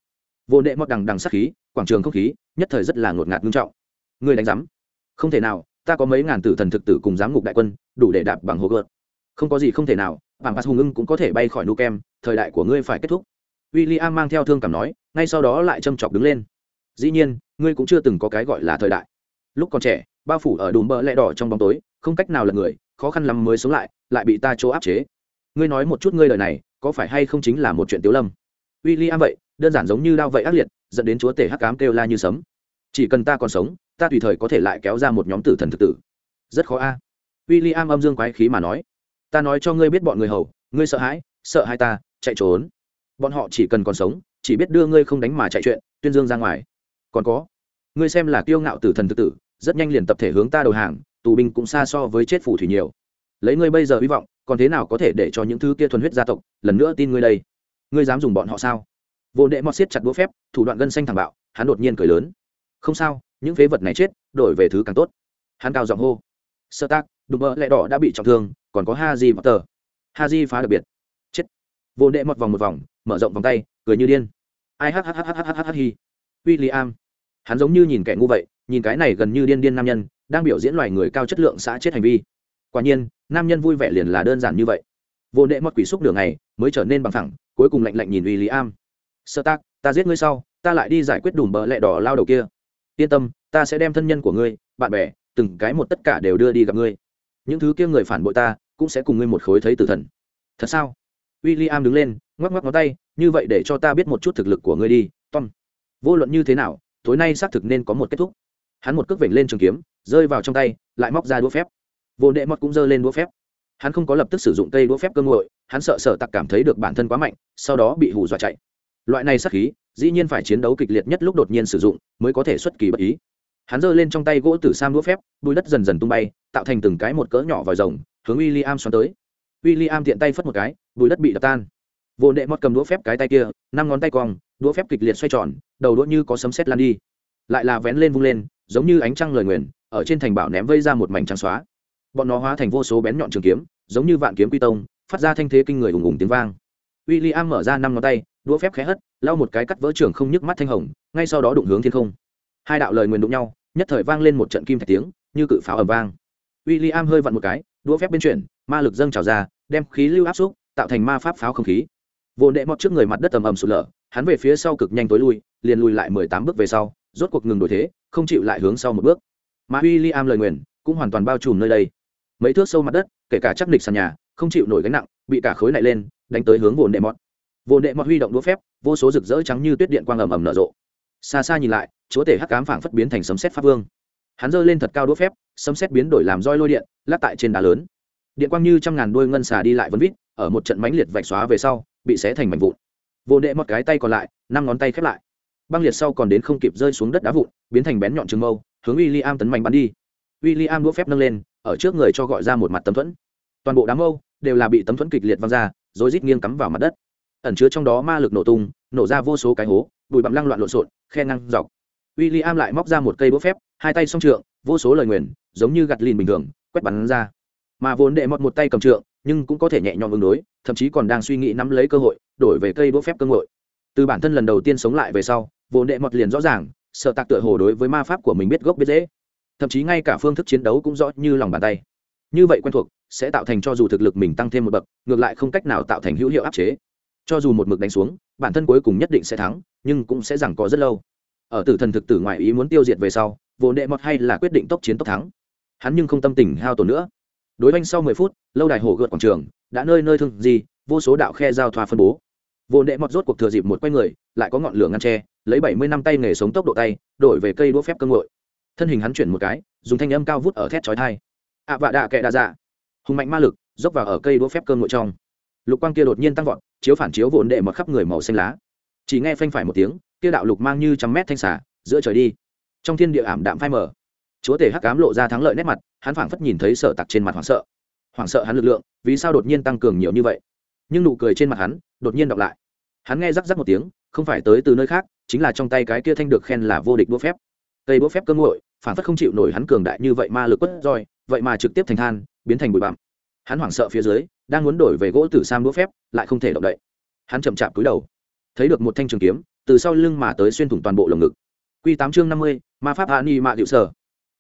Vô đệ mọt đằng đằng sắc khí, quảng trường không khí, nhất thời rất là ngột ngạt nghiêm trọng. Ngươi đánh giám. Không thể nào, ta có mấy ngàn tử thần thực tử cùng giám ngục đại quân, đủ để đạp bằng hồ gợt. Không có gì không thể nào bằng pass hùng ưng cũng có thể bay khỏi nu kem, thời đại của ngươi phải kết thúc. W i l l i am mang theo thương cảm nói, ngay sau đó lại châm chọc đứng lên. Dĩ nhiên, ngươi cũng chưa từng có cái gọi là thời đại lúc còn trẻ, bao phủ ở đùm bờ lẹ đỏ trong bóng tối, không cách nào là người, khó khăn lắm mới sống lại lại bị ta chỗ áp chế. Ngươi nói một chút ngươi lời này, có phải hay không chính là một chuyện tiếu lâm? W i l l i am vậy, đơn giản giống như đao vậy ác liệt, dẫn đến chúa tể hắc cám kêu la như sấm. Chỉ cần ta còn sống, ta tùy thời có thể lại kéo ra một nhóm tử thần thực tử. Rất khó a. W i l l i am âm dương quái khí mà nói. Ta nói cho ngươi biết bọn người hầu, ngươi sợ hãi, sợ hai ta, chạy trốn. Bọn họ chỉ cần còn sống, chỉ biết đưa ngươi không đánh mà chạy chuyện, tuyên dương ra ngoài. Còn có ngươi xem là kiêu ngạo tử thần thực tử, rất nhanh liền tập thể hướng ta đầu hàng, tù binh cũng xa so với chết phủ thủy nhiều. Lấy ngươi bây giờ hy vọng, còn thế nào có thể để cho những thứ kia thuần huyết gia tộc, lần nữa tin ngươi đây? Ngươi dám dùng bọn họ sao? Vô đệ mọt siết chặt đũa phép, thủ đoạn gân xanh thẳng bạo, hắn đột nhiên cười lớn. Không sao, những phế vật này chết, đổi về thứ càng tốt. Hắn cao giọng hô. Sơ tác, đùm mỡ lẹ đỏ đã bị trọng thương, còn có ha di potter ha di phá đặc biệt. Chết. Vô đệ mọt vòng một vòng, mở rộng vòng tay, cười như điên. Ai hắc hắc hắc hắc hắc hắc hi. William hắn giống như nhìn kẻ ngu vậy, nhìn cái này gần như điên điên nam nhân, đang biểu diễn loài người cao chất lượng xã chết hành vi. Quả nhiên, nam nhân vui vẻ liền là đơn giản như vậy. Vô nệ mất quỷ xúc đường này mới trở nên bằng thẳng cuối cùng lạnh lạnh nhìn William. Sơ tác ta giết ngươi sau, ta lại đi giải quyết đùm bờ lẹ đỏ lao đầu kia. Yên tâm, ta sẽ đem thân nhân của ngươi, bạn bè, từng cái một tất cả đều đưa đi gặp ngươi. Những thứ kia người phản bội ta, cũng sẽ cùng ngươi một khối thấy tử thần. Thật sao? W i l l i am đứng lên, ngoắc ngoắc ngón tay, như vậy để cho ta biết một chút thực lực của ngươi đi, tom. Vô luận như thế nào tối nay xác thực nên có một kết thúc. Hắn một cước vểnh lên trường kiếm, rơi vào trong tay, lại móc ra đũa phép. Vô đệ mọt cũng giơ lên đũa phép. Hắn không có lập tức sử dụng cây đũa phép cơ ngội hắn sợ sợ tặc cảm thấy được bản thân quá mạnh, sau đó bị hù dọa chạy. Loại này sắc khí, dĩ nhiên phải chiến đấu kịch liệt nhất lúc đột nhiên sử dụng, mới có thể xuất kỳ bất ý. Hắn giơ lên trong tay gỗ tử sam đũa phép bùi đất dần dần tung bay, tạo thành từng cái một cỡ nhỏ vòi rồng, hướng w i l l i am xoắn tới. W i l l i am tiện tay phất một cái bùi đất bị đập tan. Vô đệ mọt cầm đũa phép cái tay kia, năm ngón tay cong đũa phép kịch liệt xoay tròn, đầu đũa như có sấm sét lan đi. Lại là vén lên vung lên, giống như ánh trăng lời nguyền, ở trên thành bảo ném vây ra một mảnh trắng xóa. Bọn nó hóa thành vô số bén nhọn trường kiếm, giống như vạn kiếm quy tông, phát ra thanh thế kinh người ùng ùng tiếng vang. W i l l i am mở ra năm ngón tay, đũa phép khé hất, lau một cái cắt vỡ trường không nhức mắt thanh hồng, ngay sau đó đụng hướng thiên không. Hai đạo lời nguyền đụng nhau, nhất thời vang lên một trận kim thạch tiếng, như cự pháo ầm vang. W i l l i am hơi vặn một cái, đũa phép bên chuyển, ma lực dâng trào ra, đem khí lưu áp xúc, tạo thành ma pháp pháo không khí. Vô đệ mọt trước người mặt đất ầm ầm sụt lở hắn về phía sau cực nhanh tối lui, liền lùi lại mười tám bước về sau, rốt cuộc ngừng đổi thế, không chịu lại hướng sau một bước. Mà w i l l i am lời nguyền cũng hoàn toàn bao trùm nơi đây. Mấy thước sâu mặt đất, kể cả chắc nịch sàn nhà, không chịu nổi gánh nặng, bị cả khối này lên, đánh tới hướng vồn đệ mọt. Vồn đệ mọt huy động đũa phép, vô số rực rỡ trắng như tuyết điện quang ầm ầm nở rộ. Xa xa nhìn lại, chúa tể hắc cám phảng phất biến thành sấm xét pháp vương. Hắn giơ lên thật cao đũa phép, sấm xét biến đổi làm roi lôi điện lát tại trên đá lớn. Điện quang như trăm ngàn đuôi ngân xà đi lại vân vít, ở một trận mãnh liệt vạch xóa về sau, bị xé thành mảnh vụn vô đệ một cái tay còn lại, năm ngón tay khép lại. Băng liệt sau còn đến không kịp rơi xuống đất đá vụn, biến thành bén nhọn trứng mâu, hướng w i l l i am tấn mạnh bắn đi. W i l l i am đũa phép nâng lên, ở trước người cho gọi ra một mặt tấm thuẫn. Toàn bộ đám mâu đều là bị tấm thuẫn kịch liệt văng ra, rồi rít nghiêng cắm vào mặt đất. Ẩn chứa trong đó ma lực nổ tung, nổ ra vô số cái hố, bụi bặm lăng loạn lộn xộn, khe ngăn dọc. W i l l i am lại móc ra một cây đũa phép, hai tay song trượng, vô số lời nguyền, giống như gặt lìn bình thường, quét bắn ra. Mà vốn đệ mọt một tay cầm trượng nhưng cũng có thể nhẹ nhõm ứng đối, thậm chí còn đang suy nghĩ nắm lấy cơ hội, đổi về cây đũa phép cơ hội từ bản thân lần đầu tiên sống lại về sau, vốn đệ mọt liền rõ ràng, sợ tạc tựa hồ đối với ma pháp của mình biết gốc biết dễ thậm chí ngay cả phương thức chiến đấu cũng rõ như lòng bàn tay. Như vậy quen thuộc, sẽ tạo thành cho dù thực lực mình tăng thêm một bậc, ngược lại không cách nào tạo thành hữu hiệu áp chế. Cho dù một mực đánh xuống, bản thân cuối cùng nhất định sẽ thắng, nhưng cũng sẽ rằng có rất lâu. Ở tử thần thực tử ngoại ý muốn tiêu diệt về sau, vốn đệ mọt hay là quyết định tốc chiến tốc thắng. Hắn nhưng không tâm tình hao tổn nữa đối oanh sau mười phút, lâu đài hồ gợt quảng trường, đã nơi nơi thương gì, vô số đạo khe giao thoa phân bố. Vô đệ mọt rốt cuộc thừa dịp một quay người, lại có ngọn lửa ngăn tre lấy bảy mươi năm tay nghề sống tốc độ tay, đổi về cây đũa phép cơ ngội. Thân hình hắn chuyển một cái, dùng thanh âm cao vút ở thét chói thai ạ vạ đạ kệ đa dạ. Hùng mạnh ma lực, dốc vào ở cây đũa phép cơ ngội trong. Lục quang kia đột nhiên tăng vọt, chiếu phản chiếu vồn đệ mọt khắp người màu xanh lá. Chỉ nghe phanh phải một tiếng, kia đạo lục mang như trăm mét thanh xả giữa trời đi. Trong thiên địa ảm đạm phai mờ chúa tể hắc cám lộ ra thắng lợi nét mặt, hắn phảng phất nhìn thấy sợ tặc trên mặt hoảng sợ. Hoảng sợ hắn lực lượng, vì sao đột nhiên tăng cường nhiều như vậy? Nhưng nụ cười trên mặt hắn, đột nhiên đọc lại. Hắn nghe rắc rắc một tiếng, không phải tới từ nơi khác, chính là trong tay cái kia thanh được khen là vô địch đũa phép. Cây đũa phép cơ ngội phản phất không chịu nổi hắn cường đại như vậy ma lực quất roi, vậy mà trực tiếp thành than, biến thành bụi bặm. Hắn hoảng sợ phía dưới, đang muốn đổi về gỗ tử sam đũa phép, lại không thể động đậy. Hắn chậm chạp cúi đầu, thấy được một thanh trường kiếm, từ sau lưng mà tới xuyên thủng toàn bộ lồng ngực. Q tám chương năm mươi, ma pháp hạ ni mạ hiệu sở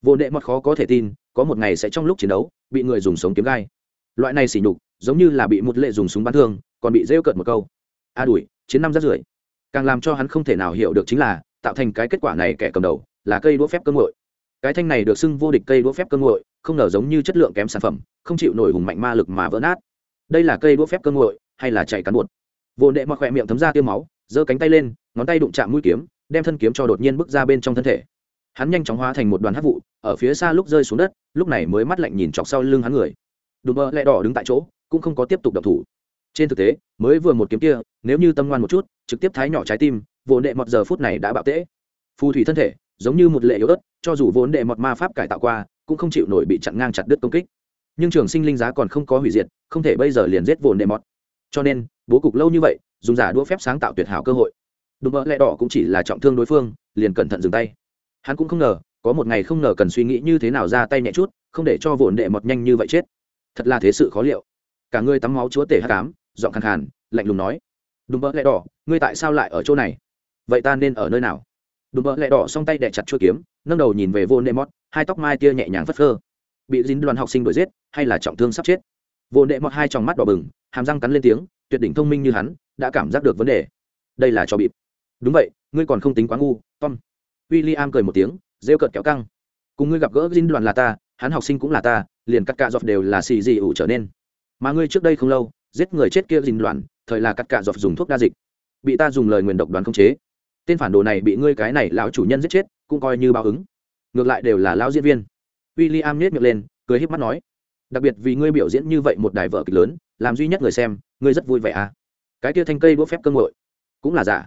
vô đệ mọt khó có thể tin, có một ngày sẽ trong lúc chiến đấu, bị người dùng sống kiếm gai. Loại này xỉ nhục, giống như là bị một lệ dùng súng bắn thương, còn bị rêu cợt một câu. A đuổi, chiến năm rát rưởi. Càng làm cho hắn không thể nào hiểu được chính là, tạo thành cái kết quả này kẻ cầm đầu, là cây đũa phép cơ ngội. Cái thanh này được xưng vô địch cây đũa phép cơ ngội, không ngờ giống như chất lượng kém sản phẩm, không chịu nổi hùng mạnh ma lực mà vỡ nát. Đây là cây đũa phép cơ ngội, hay là chạy cán bột vô đệ mặc khỏe miệng thấm ra tiêu máu, giơ cánh tay lên, ngón tay đụng chạm mũi kiếm, đem thân kiếm cho đột nhiên bước ra bên trong thân thể hắn nhanh chóng hóa thành một đoàn hát vụ, ở phía xa lúc rơi xuống đất, lúc này mới mắt lạnh nhìn chọc sau lưng hắn người. Đùm bơ lẹ đỏ đứng tại chỗ, cũng không có tiếp tục đập thủ. Trên thực tế, mới vừa một kiếm kia, nếu như tâm ngoan một chút, trực tiếp thái nhỏ trái tim vốn đệ mọt giờ phút này đã bạo tễ. Phù thủy thân thể, giống như một lệ yếu ớt, cho dù vốn đệ mọt ma pháp cải tạo qua, cũng không chịu nổi bị chặn ngang chặt đứt công kích. Nhưng trường sinh linh giá còn không có hủy diệt, không thể bây giờ liền giết vốn đệ mọt. Cho nên, bố cục lâu như vậy, dùng giả đũa phép sáng tạo tuyệt hảo cơ hội. Đùm bơ lẹ đỏ cũng chỉ là trọng thương đối phương, liền cẩn thận dừng tay hắn cũng không ngờ, có một ngày không ngờ cần suy nghĩ như thế nào ra tay nhẹ chút, không để cho vồn đệ mọt nhanh như vậy chết. Thật là thế sự khó liệu. Cả người tắm máu chúa tể hát cám dọn khàn khàn, lạnh lùng nói. Đùm bỡ lẹ đỏ, ngươi tại sao lại ở chỗ này? Vậy ta nên ở nơi nào? Đùm bỡ lẹ đỏ xong tay đẻ chặt chuỗi kiếm, nâng đầu nhìn về vô nệ mót hai tóc mai tia nhẹ nhàng phất phơ. Bị dính đoàn học sinh đuổi giết, hay là trọng thương sắp chết? Vô nệ mót hai tròng mắt đỏ bừng, hàm răng cắn lên tiếng, tuyệt đỉnh thông minh như hắn, đã cảm giác được vấn đề. Đây là cho bịp. Đúng vậy, ngươi còn không tính quá ngu, tom w i l l i am cười một tiếng, rêu cợt kéo căng. Cùng ngươi gặp gỡ Jin đoàn là ta, hắn học sinh cũng là ta, liền cắt cạ dọc đều là xì dị ủ trở nên. Mà ngươi trước đây không lâu, giết người chết kia Jin đoàn, thời là cắt cạ dọc dùng thuốc đa dịch. Bị ta dùng lời nguyền độc đoàn không chế. Tên phản đồ này bị ngươi cái này lão chủ nhân giết chết, cũng coi như báo ứng. Ngược lại đều là lão diễn viên. W i l l i am nhét miệng lên, cười h í p mắt nói, đặc biệt vì ngươi biểu diễn như vậy một đài vợ kịch lớn, làm duy nhất người xem, ngươi rất vui vẻ à? Cái kia thanh cây đũa phép cơ ngội cũng là giả.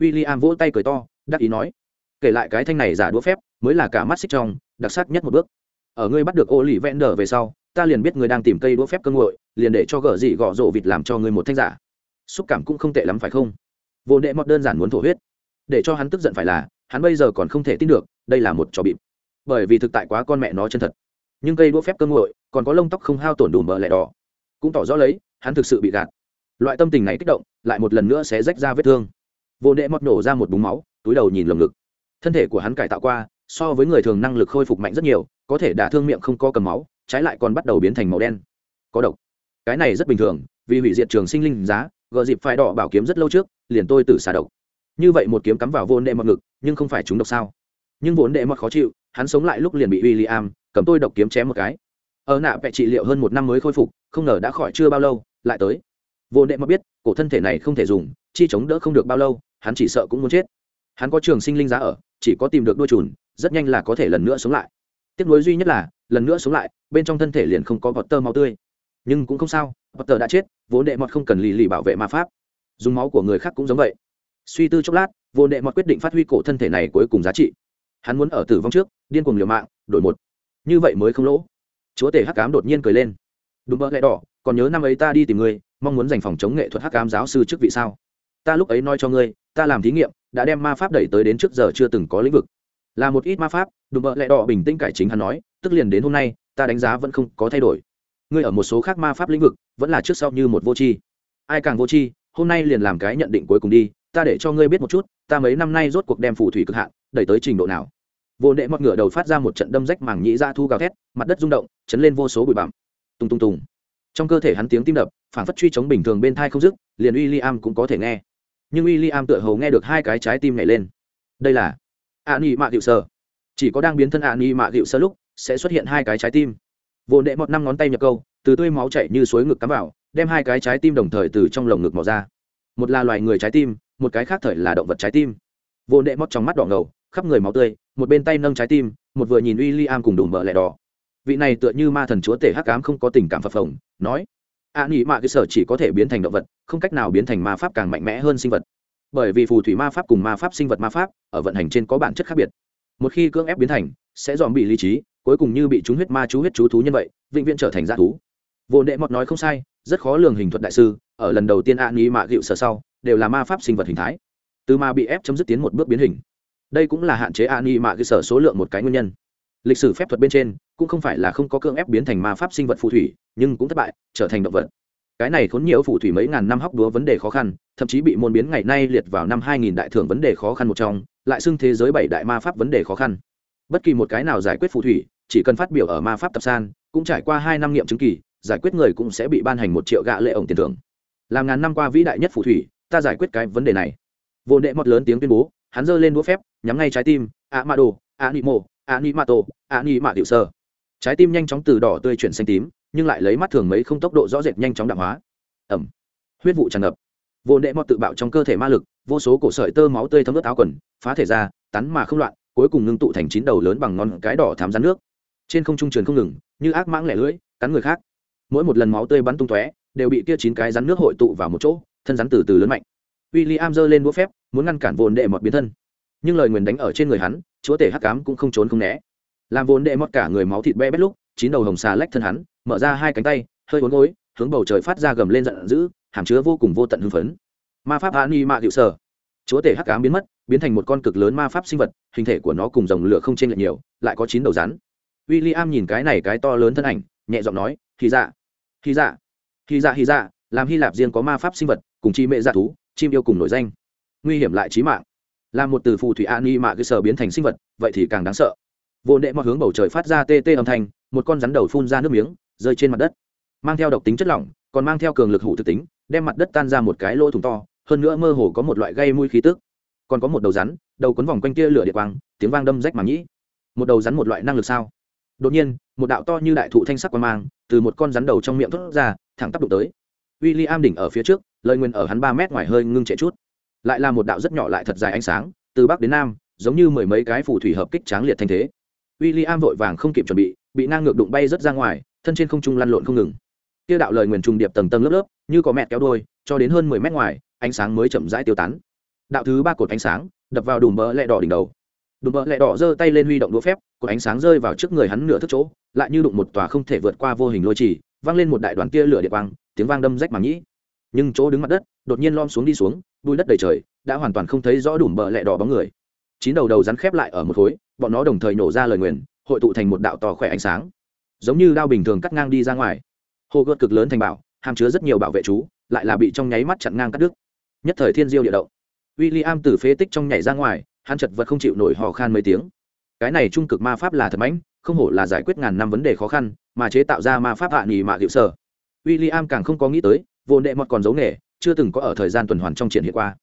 W i l l i am vỗ tay cười to, đắc ý nói kể lại cái thanh này giả đũa phép, mới là cả mắt xích trong, đặc sắc nhất một bước. Ở ngươi bắt được ô lì vẽn đờ về sau, ta liền biết ngươi đang tìm cây đũa phép cơ ngội liền để cho gở dị gõ rộ vịt làm cho ngươi một thanh giả. Xúc cảm cũng không tệ lắm phải không? Vô đệ mọt đơn giản muốn thổ huyết. Để cho hắn tức giận phải là, hắn bây giờ còn không thể tin được, đây là một trò bịp. Bởi vì thực tại quá con mẹ nó chân thật. Nhưng cây đũa phép cơ ngội còn có lông tóc không hao tổn đùm bờ lẻ đỏ. Cũng tỏ rõ lấy, hắn thực sự bị gạt. Loại tâm tình này kích động, lại một lần nữa sẽ rách ra vết thương. Vô đệ mọt nổ ra một búng máu, túi đầu nhìn lồng ngực thân thể của hắn cải tạo qua, so với người thường năng lực khôi phục mạnh rất nhiều, có thể đả thương miệng không có cầm máu, trái lại còn bắt đầu biến thành màu đen. Có độc. Cái này rất bình thường, vì hủy diệt trường sinh linh giá gợ dịp phải đỏ bảo kiếm rất lâu trước, liền tôi tử xả độc. Như vậy một kiếm cắm vào vô nệ mọt ngực, nhưng không phải chúng độc sao? Nhưng vốn đệ mọt khó chịu, hắn sống lại lúc liền bị w i l l i am cầm tôi độc kiếm chém một cái. Ở nạ vẹ trị liệu hơn một năm mới khôi phục, không ngờ đã khỏi chưa bao lâu, lại tới. Vốn đệ mọt biết, cổ thân thể này không thể dùng, chi chống đỡ không được bao lâu, hắn chỉ sợ cũng muốn chết. Hắn có trường sinh linh giá ở chỉ có tìm được đôi trùn rất nhanh là có thể lần nữa sống lại. Tiếc nuối duy nhất là, lần nữa sống lại, bên trong thân thể liền không có vọt tơ máu tươi. Nhưng cũng không sao vọt tơ đã chết, vốn đệ mọt không cần lì lì bảo vệ ma pháp. Dùng máu của người khác cũng giống vậy. Suy tư chốc lát vô đệ mọt quyết định phát huy cổ thân thể này cuối cùng giá trị. Hắn muốn ở tử vong trước, điên cuồng liều mạng, đổi một. Như vậy mới không lỗ. Chúa tể hắc cám đột nhiên cười lên. Đúng mơ lẽ đỏ, còn nhớ năm ấy ta đi tìm ngươi, mong muốn giành phòng chống nghệ thuật hắc cám giáo sư chức vị sao? Ta lúc ấy nói cho ngươi, ta làm thí nghiệm đã đem ma pháp đẩy tới đến trước giờ chưa từng có lĩnh vực. Là một ít ma pháp, đùm bợ lẹ đỏ bình tĩnh cải chính hắn nói, tức liền đến hôm nay, ta đánh giá vẫn không có thay đổi. Ngươi ở một số khác ma pháp lĩnh vực, vẫn là trước sau như một vô tri ai càng vô tri hôm nay liền làm cái nhận định cuối cùng đi, ta để cho ngươi biết một chút, ta mấy năm nay rốt cuộc đem phù thủy cực hạn, đẩy tới trình độ nào. Vô nệ mọt ngựa đầu phát ra một trận đâm rách mảng nhĩ ra thu gào thét, mặt đất rung động, chấn lên vô số bụi bặm. Tung tung tùng. Trong cơ thể hắn tiếng tim đập phản phất truy chống bình thường bên thai không dứt, liền uy liam cũng có thể nghe nhưng uy liam tựa hầu nghe được hai cái trái tim nhảy lên. Đây là ạ nị mạ hiệu sơ chỉ có đang biến thân ạ nị mạ hiệu sơ lúc, sẽ xuất hiện hai cái trái tim. Vô nệ mọt năm ngón tay nhập câu, từ tươi máu chảy như suối ngực cắm vào, đem hai cái trái tim đồng thời từ trong lồng ngực mò ra. Một là loài người trái tim, một cái khác thời là động vật trái tim. Vô nệ mót trong mắt đỏ ngầu, khắp người máu tươi, một bên tay nâng trái tim, một vừa nhìn w i l l i am cùng đùm mỡ lẻ đỏ. Vị này tựa như ma thần chúa tể hắc cám không có tình cảm phập phồng, nói ạ nghỉ nghĩ mạ cơ sở chỉ có thể biến thành động vật, không cách nào biến thành ma pháp càng mạnh mẽ hơn sinh vật. Bởi vì phù thủy ma pháp cùng ma pháp sinh vật ma pháp ở vận hành trên có bản chất khác biệt. Một khi cưỡng ép biến thành, sẽ dòm bị lý trí, cuối cùng như bị chúng huyết ma, chú huyết chú thú như vậy, vĩnh viễn trở thành g thú. Vô nệ mọt nói không sai, rất khó lường hình thuật đại sư, ở lần đầu tiên ạ nghĩ mạ gịu sở sau, đều là ma pháp sinh vật hình thái. Từ ma bị ép chấm dứt tiến một bước biến hình. Đây cũng là hạn chế ạ nghĩ mạ cơ sở số lượng một cái nguyên nhân lịch sử phép thuật bên trên, cũng không phải là không có cưỡng ép biến thành ma pháp sinh vật phù thủy, nhưng cũng thất bại, trở thành động vật. Cái này khốn nhiều phù thủy mấy ngàn năm hóc đúa vấn đề khó khăn, thậm chí bị môn biến ngày nay liệt vào năm 2000 đại thưởng vấn đề khó khăn một trong, lại xưng thế giới bảy đại ma pháp vấn đề khó khăn. Bất kỳ một cái nào giải quyết phù thủy, chỉ cần phát biểu ở ma pháp tập san, cũng trải qua hai năm nghiệm chứng kỳ, giải quyết người cũng sẽ bị ban hành một triệu gạ lệ ổng tiền thưởng. Làm ngàn năm qua vĩ đại nhất phù thủy, ta giải quyết cái vấn đề này. Vô đệ mọt lớn tiếng tuyên bố, hắn giơ lên đũa phép, nhắm ngay trái tim, a ma đồ, a ni mô a ni Mạ tô ni sơ trái tim nhanh chóng từ đỏ tươi chuyển xanh tím, nhưng lại lấy mắt thường mấy không tốc độ rõ rệt nhanh chóng đạm hóa. Ẩm. Huyết vụ tràn ngập. Vô đệ mọt tự bạo trong cơ thể ma lực, vô số cổ sợi tơ máu tươi thấm ướt áo quần, phá thể ra, tắn mà không loạn, cuối cùng ngưng tụ thành chín đầu lớn bằng ngón cái đỏ thám rắn nước. Trên không trung truyền không ngừng, như ác mãng lẻ lưỡi, cắn người khác. Mỗi một lần máu tươi bắn tung tóe, đều bị kia chín cái rắn nước hội tụ vào một chỗ, thân rắn từ từ lớn mạnh. W i l l i am giơ lên đũa phép, muốn ngăn cản vồn đệ mọt biến thân. Nhưng lời nguyền đánh ở trên người hắn chúa tể hắc cám cũng không trốn không né. Làm vốn đệ mọt cả người máu thịt be bét lúc, chín đầu hồng xà lách thân hắn, mở ra hai cánh tay, hơi uốn gối, hướng bầu trời phát ra gầm lên giận dữ, hàm chứa vô cùng vô tận hưng phấn. Ma pháp an y mạ hiệu sở. Chúa tể hắc cám biến mất, biến thành một con cực lớn ma pháp sinh vật, hình thể của nó cùng dòng lửa không chênh lệch nhiều, lại có chín đầu rắn. W i l l i am nhìn cái này cái to lớn thân ảnh, nhẹ giọng nói thì dạ thì dạ thì dạ thì dạ làm hy lạp riêng có ma pháp sinh vật, cùng chi mệ dạ thú, chim yêu cùng nổi danh. Nguy hiểm lại trí mạng là một từ phù thủy an y mạ cơ sở biến thành sinh vật, vậy thì càng đáng sợ. Vô nệ mọi hướng bầu trời phát ra tê tê âm thanh, một con rắn đầu phun ra nước miếng, rơi trên mặt đất. Mang theo độc tính chất lỏng, còn mang theo cường lực hủ thực tính, đem mặt đất tan ra một cái lỗ thủng to, hơn nữa mơ hồ có một loại gây mùi khí tức. Còn có một đầu rắn, đầu quấn vòng quanh kia lửa điện quang, tiếng vang đâm rách mà nhĩ một đầu rắn một loại năng lực sao? Đột nhiên, một đạo to như đại thụ thanh sắc quang mang, từ một con rắn đầu trong miệng thốt ra, thẳng tắp đụng tới. W i l l i am đỉnh ở phía trước, lời nguyên ở hắn ba mét ngoài hơi ngưng trệ chút lại là một đạo rất nhỏ lại thật dài ánh sáng, từ bắc đến nam, giống như mười mấy cái phù thủy hợp kích tráng liệt thanh thế. W i l l i am vội vàng không kịp chuẩn bị bị ngang ngược đụng bay rớt ra ngoài, thân trên không trung lăn lộn không ngừng. Tiêu đạo lời nguyền trùng điệp tầng tầng lớp lớp, như có mẹ kéo đôi cho đến hơn mười mét ngoài, ánh sáng mới chậm rãi tiêu tán. Đạo thứ ba cột ánh sáng, đập vào đùm bỡ lẹ đỏ đỉnh đầu. Đùm bỡ lẹ đỏ giơ tay lên huy động đũa phép, cột ánh sáng rơi vào trước người hắn nửa thức chỗ, lại như đụng một tòa không thể vượt qua vô hình lôi trì văng lên một đại đoàn kia lửa địa quang, tiếng vang đâm rách màng nhĩ nhưng chỗ đứng mặt đất đột nhiên lom xuống đi xuống, bùi đất đầy trời, đã hoàn toàn không thấy rõ đủ bờ lẹ đỏ bóng người. Chín đầu đầu rắn khép lại ở một khối, bọn nó đồng thời nổ ra lời nguyền, hội tụ thành một đạo tò khỏe ánh sáng. Giống như đao bình thường cắt ngang đi ra ngoài. Hồ gợt cực lớn thành bảo, hàm chứa rất nhiều bảo vệ chú, lại là bị trong nháy mắt chặn ngang cắt đứt. Nhất thời thiên diêu địa động. W i l l i am từ phế tích trong nhảy ra ngoài, hắn chật vật không chịu nổi hò khan mấy tiếng. Cái này trung cực ma pháp là thật mãnh, không hổ là giải quyết ngàn năm vấn đề khó khăn, mà chế tạo ra ma pháp hạ nghỉ mạ hiệu sở. W i l l i am càng không có nghĩ tới vô nệ mọt còn giấu nghề, chưa từng có ở thời gian tuần hoàn trong triển hiện qua.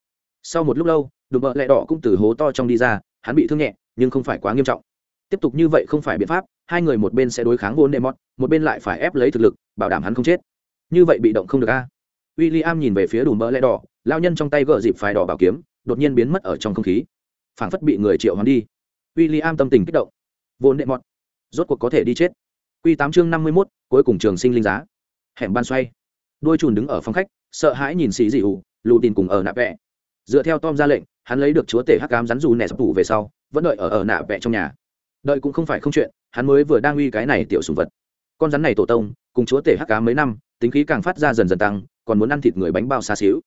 Sau một lúc lâu, đùm bợ lẹ đỏ cũng từ hố to trong đi ra, hắn bị thương nhẹ, nhưng không phải quá nghiêm trọng. Tiếp tục như vậy không phải biện pháp, hai người một bên sẽ đối kháng vô nệ mọt, một bên lại phải ép lấy thực lực, bảo đảm hắn không chết. Như vậy bị động không được a. W i l l i am nhìn về phía đùm bợ lẹ đỏ lao nhân trong tay gỡ dịp phải đỏ bảo kiếm, đột nhiên biến mất ở trong không khí. Phảng phất bị người triệu hắn đi. W i am tâm tình kích động. Vô nệ mọt, rốt cuộc có thể đi chết. Q tám chương năm mươi mốt, cuối cùng trường sinh linh giá. Hẻm ban xoay đôi chùn đứng ở phòng khách, sợ hãi nhìn xì dị ủ lù tin cùng ở nạ vẹ. Dựa theo tom ra lệnh, hắn lấy được chúa tể hắc cám rắn dù nẹ sập tủ về sau, vẫn đợi ở ở nạ vẹ trong nhà. Đợi cũng không phải không chuyện, hắn mới vừa đang uy cái này tiểu sùng vật. Con rắn này tổ tông, cùng chúa tể hắc cám mấy năm, tính khí càng phát ra dần dần tăng, còn muốn ăn thịt người bánh bao xa xíu.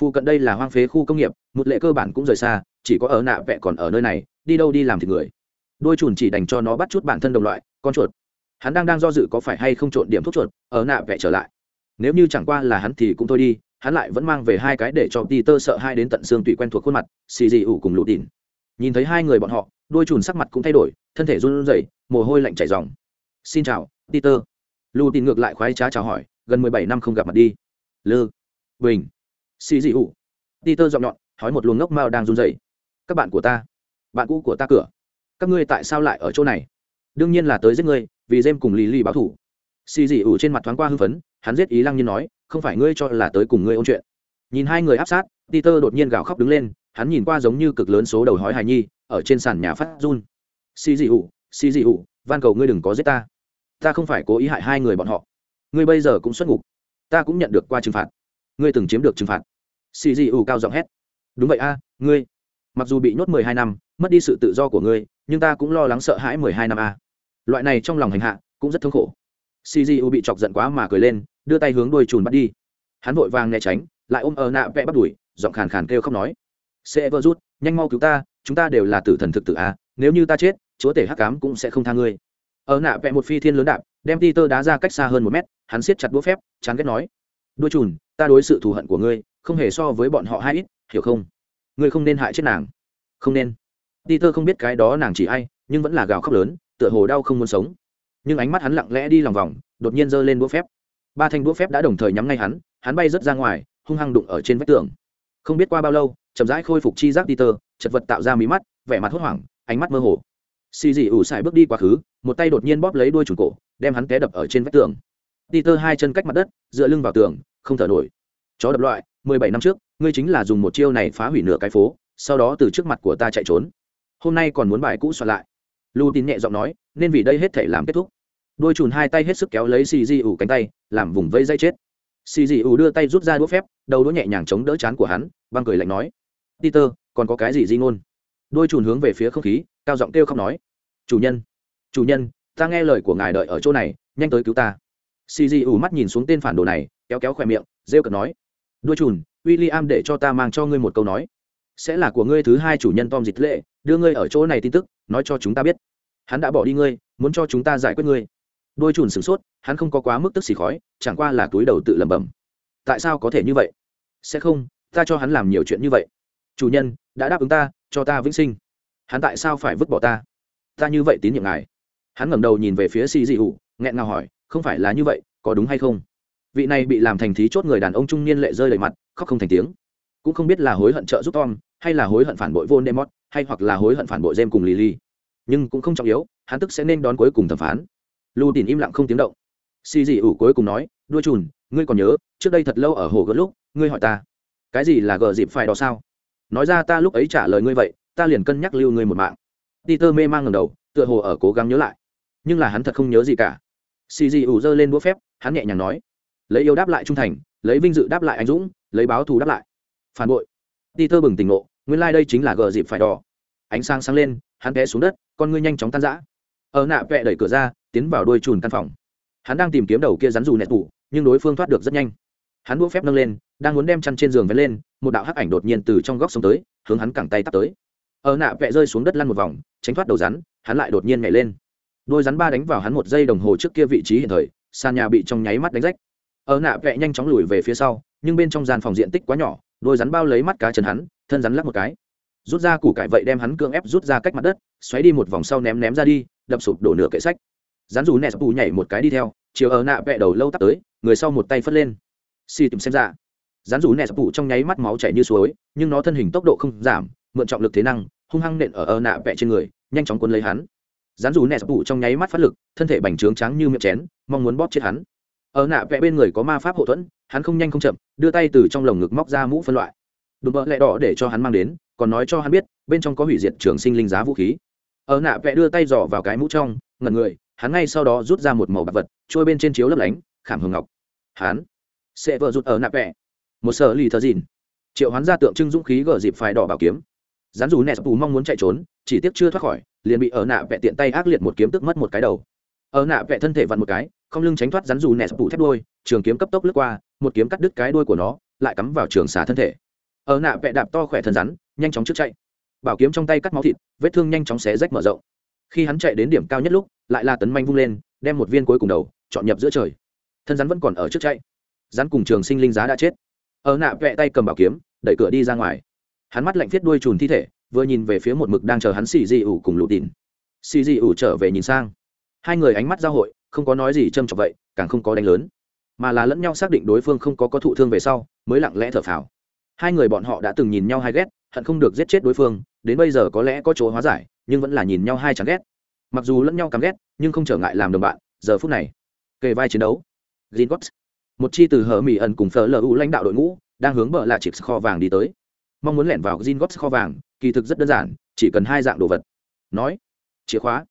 Phu cận đây là hoang phế khu công nghiệp, một lệ cơ bản cũng rời xa, chỉ có ở nạ vẹ còn ở nơi này, đi đâu đi làm thịt người. Đôi chùn chỉ dành cho nó bắt chút bản thân đồng loại, con chuột. Hắn đang đang do dự có phải hay không trộn điểm thuốc chuột, ở nạ vẹ trở lại nếu như chẳng qua là hắn thì cũng thôi đi hắn lại vẫn mang về hai cái để cho Peter sợ hai đến tận xương tùy quen thuộc khuôn mặt, xì dị ủ cùng lũ đỉnh. Nhìn thấy hai người bọn họ, đôi chùn sắc mặt cũng thay đổi, thân thể run rẩy, mồ hôi lạnh chảy ròng. "Xin chào, Peter." Lũ đỉnh ngược lại khoái trá chào hỏi, gần mười bảy năm không gặp mặt đi. "Lư." "Bình." "Xì dị ủ." Peter giọng nhọn, hỏi một luồng ngốc mao đang run rẩy. "Các bạn của ta, bạn cũ của ta cửa, các ngươi tại sao lại ở chỗ này?" "Đương nhiên là tới giết ngươi, vì James cùng Lily báo thủ. Xì gì ủ trên mặt thoáng qua hưng phấn, hắn giết ý lăng nhiên nói, không phải ngươi cho là tới cùng ngươi ôn chuyện. Nhìn hai người áp sát peter đột nhiên gào khóc đứng lên hắn nhìn qua giống như cực lớn số đầu hói hài nhi ở trên sàn nhà phát run. Xì dị ủ xì dị ủ van cầu ngươi đừng có giết ta. Ta không phải cố ý hại hai người bọn họ. Ngươi bây giờ cũng xuất ngục. Ta cũng nhận được qua trừng phạt. Ngươi từng chiếm được trừng phạt. Xì dị ủ cao giọng hét. Đúng vậy a ngươi. Mặc dù bị nhốt mười hai năm mất đi sự tự do của ngươi nhưng ta cũng lo lắng sợ hãi mười hai năm a. Loại này trong lòng hành hạ cũng rất thống khổ cgu bị chọc giận quá mà cười lên đưa tay hướng đuôi chuồn bắt đi. Hắn vội vàng né tránh lại ôm ở nạ vẽ bắt đuổi giọng khàn khàn kêu không nói. Sẽ rút nhanh mau cứu ta chúng ta đều là tử thần thực tử a nếu như ta chết chúa tể hắc cám cũng sẽ không tha ngươi. Ở nạ vẽ một phi thiên lớn đạp đem ti tơ đá ra cách xa hơn một mét hắn siết chặt đũa phép chán ghét nói. Đuôi chuồn, ta đối sự thù hận của ngươi không hề so với bọn họ hai ít hiểu không? Ngươi không nên hại chết nàng. Không nên. Ti tơ không biết cái đó nàng chỉ ai nhưng vẫn là gào khóc lớn tựa hồ đau không muốn sống nhưng ánh mắt hắn lặng lẽ đi lòng vòng, đột nhiên giơ lên đũa phép. Ba thanh đũa phép đã đồng thời nhắm ngay hắn hắn bay rớt ra ngoài, hung hăng đụng ở trên vách tường. Không biết qua bao lâu, chậm rãi khôi phục chi giác đi tơ chật vật tạo ra mí mắt, vẻ mặt hốt hoảng, ánh mắt mơ hồ. Xì dị ủ xài bước đi quá khứ, một tay đột nhiên bóp lấy đuôi trùng cổ, đem hắn té đập ở trên vách tường. Đi tơ hai chân cách mặt đất, dựa lưng vào tường, không thở nổi. Chó đập loại, mười bảy năm trước, ngươi chính là dùng một chiêu này phá hủy nửa cái phố, sau đó từ trước mặt của ta chạy trốn. Hôm nay còn muốn bài cũ soạn lại. Lu tin nhẹ giọng nói, nên vì đây hết thể làm kết thúc đôi chùn hai tay hết sức kéo lấy xì di ủ cánh tay, làm vùng vây dây chết. Xì di ủ đưa tay rút ra đũa phép, đầu đũa nhẹ nhàng chống đỡ chán của hắn, băng cười lạnh nói, peter, còn có cái gì di ngôn? Đôi chùn hướng về phía không khí, cao giọng kêu không nói, chủ nhân chủ nhân, ta nghe lời của ngài đợi ở chỗ này, nhanh tới cứu ta. Xì di ủ mắt nhìn xuống tên phản đồ này, kéo kéo khỏe miệng, rêu cợt nói, đôi chùn w i l l i am để cho ta mang cho ngươi một câu nói. Sẽ là của ngươi thứ hai chủ nhân tom dịch lệ, đưa ngươi ở chỗ này tin tức, nói cho chúng ta biết. Hắn đã bỏ đi ngươi, muốn cho chúng ta giải quyết ngươi đôi chùn sửng sốt hắn không có quá mức tức xì khói chẳng qua là túi đầu tự lẩm bẩm. Tại sao có thể như vậy? Sẽ không ta cho hắn làm nhiều chuyện như vậy. Chủ nhân đã đáp ứng ta cho ta vĩnh sinh. Hắn tại sao phải vứt bỏ ta? Ta như vậy tín nhiệm ngài. Hắn ngẩng đầu nhìn về phía xì dị ủ nghẹn ngào hỏi không phải là như vậy có đúng hay không? Vị này bị làm thành thí chốt người đàn ông trung niên lệ rơi đầy mặt khóc không thành tiếng. Cũng không biết là hối hận trợ giúp tom hay là hối hận phản bội Voldemort, hay hoặc là hối hận phản bội jem cùng lily. Nhưng cũng không trọng yếu hắn tức sẽ nên đón cuối cùng thẩm phán lù tìm im lặng không tiếng động. Xì dị ủ cuối cùng nói đuôi trùn ngươi còn nhớ, trước đây thật lâu ở hồ gỡ lúc, ngươi hỏi ta, cái gì là gờ dịp phải đó sao? Nói ra ta lúc ấy trả lời ngươi vậy, ta liền cân nhắc lưu ngươi một mạng. Peter mê mang ngầm đầu, tựa hồ ở cố gắng nhớ lại. Nhưng là hắn thật không nhớ gì cả. Xì dị ủ giơ lên đũa phép, hắn nhẹ nhàng nói, lấy yêu đáp lại trung thành, lấy vinh dự đáp lại anh dũng, lấy báo thù đáp lại. Phản bội. Peter bừng tỉnh ngộ, nguyên lai、like、đây chính là gờ dịp phải đỏ. Ánh sáng sáng lên, hắn té xuống đất, con ngươi nhanh chóng tan rã. Ở nạ vẹ đẩy cửa ra tiến vào đôi chùn căn phòng. Hắn đang tìm kiếm đầu kia rắn dù nẹt tủ, nhưng đối phương thoát được rất nhanh. Hắn đũa phép nâng lên, đang muốn đem chăn trên giường vén lên, một đạo hắc ảnh đột nhiên từ trong góc sông tới, hướng hắn cẳng tay tắt tới. Ở nạ vẹ rơi xuống đất lăn một vòng, tránh thoát đầu rắn, hắn lại đột nhiên nhảy lên. Đôi rắn ba đánh vào hắn một giây đồng hồ trước kia vị trí hiện thời, sàn nhà bị trong nháy mắt đánh rách. Ở nạ vẹ nhanh chóng lùi về phía sau, nhưng bên trong gian phòng diện tích quá nhỏ, đôi rắn bao lấy mắt cá chân hắn, thân rắn lắc một cái. Rút ra củ cải vậy đem hắn cưỡng ép rút ra cách mặt đất, xoáy đi một vòng sau ném ném ra đi, đập sụp đổ nửa kệ sách dán dù nẹ sập nhảy một cái đi theo, chiều ở nạ vẹ đầu lâu tắt tới, người sau một tay phất lên. Xì tìm xem ra. Dán dù nẹ sập trong nháy mắt máu chảy như suối, nhưng nó thân hình tốc độ không giảm, mượn trọng lực thế năng, hung hăng nện ở ở nạ vẹ trên người, nhanh chóng cuốn lấy hắn. Dán dù nẹ sập trong nháy mắt phát lực, thân thể bành trướng trắng như miệng chén, mong muốn bóp chết hắn. Ở nạ vẽ bên người có ma pháp hậu thuẫn, hắn không nhanh không chậm, đưa tay từ trong lồng ngực móc ra mũ phân loại. Đùm bỡ lẹ đỏ để cho hắn mang đến, còn nói cho hắn biết, bên trong có hủy diệt trường sinh linh giá vũ khí. Ở nạ vẽ đưa tay dò vào cái mũ trong, ngẩn người hắn ngay sau đó rút ra một màu bạc vật, trôi bên trên chiếu lấp lánh, khảm hường ngọc. Hắn, sẽ vợ rút ở nạp vẹ. Một sở lì thờ dìn. Triệu hoán ra tượng trưng dũng khí gờ dịp phải đỏ bảo kiếm. Rắn dù nẹt mong muốn chạy trốn, chỉ tiếc chưa thoát khỏi, liền bị ở nạ vẹ tiện tay ác liệt một kiếm tức mất một cái đầu. Ở nạ vẹ thân thể vặn một cái, không lưng tránh thoát rắn dù nẹt bù thép đôi trường kiếm cấp tốc lướt qua, một kiếm cắt đứt cái đuôi của nó, lại cắm vào trường xả thân thể. Ở nạ vẹ đạp to khỏe thân rắn, nhanh chóng trước chạy. Bảo kiếm trong tay cắt máu thịt, vết thương nhanh chóng xé rách mở rộng khi hắn chạy đến điểm cao nhất lúc, lại là tấn manh vung lên, đem một viên cuối cùng đầu, chọn nhập giữa trời. Thân rắn vẫn còn ở trước chạy. Rắn cùng trường sinh linh giá đã chết. Ở nạ vẹ tay cầm bảo kiếm, đẩy cửa đi ra ngoài. Hắn mắt lạnh thiết đuôi trùn thi thể, vừa nhìn về phía một mực đang chờ hắn xì dị ủ cùng lụt tìn xì dị ủ trở về nhìn sang. Hai người ánh mắt giao hội, không có nói gì trâm trọng vậy, càng không có đánh lớn. Mà là lẫn nhau xác định đối phương không có có thụ thương về sau, mới lặng lẽ thở phào. Hai người bọn họ đã từng nhìn nhau hai ghét, hận không được giết chết đối phương đến bây giờ có lẽ có chỗ hóa giải, nhưng vẫn là nhìn nhau hai chẳng ghét. Mặc dù lẫn nhau căm ghét, nhưng không trở ngại làm đồng bạn, giờ phút này, kề vai chiến đấu. Gringotts một chi từ hở mỹ ẩn cùng phở lu lãnh đạo đội ngũ, đang hướng bờ là chịp kho vàng đi tới. Mong muốn lẻn vào Gringotts kho vàng, kỳ thực rất đơn giản, chỉ cần hai dạng đồ vật. Nói, chìa khóa.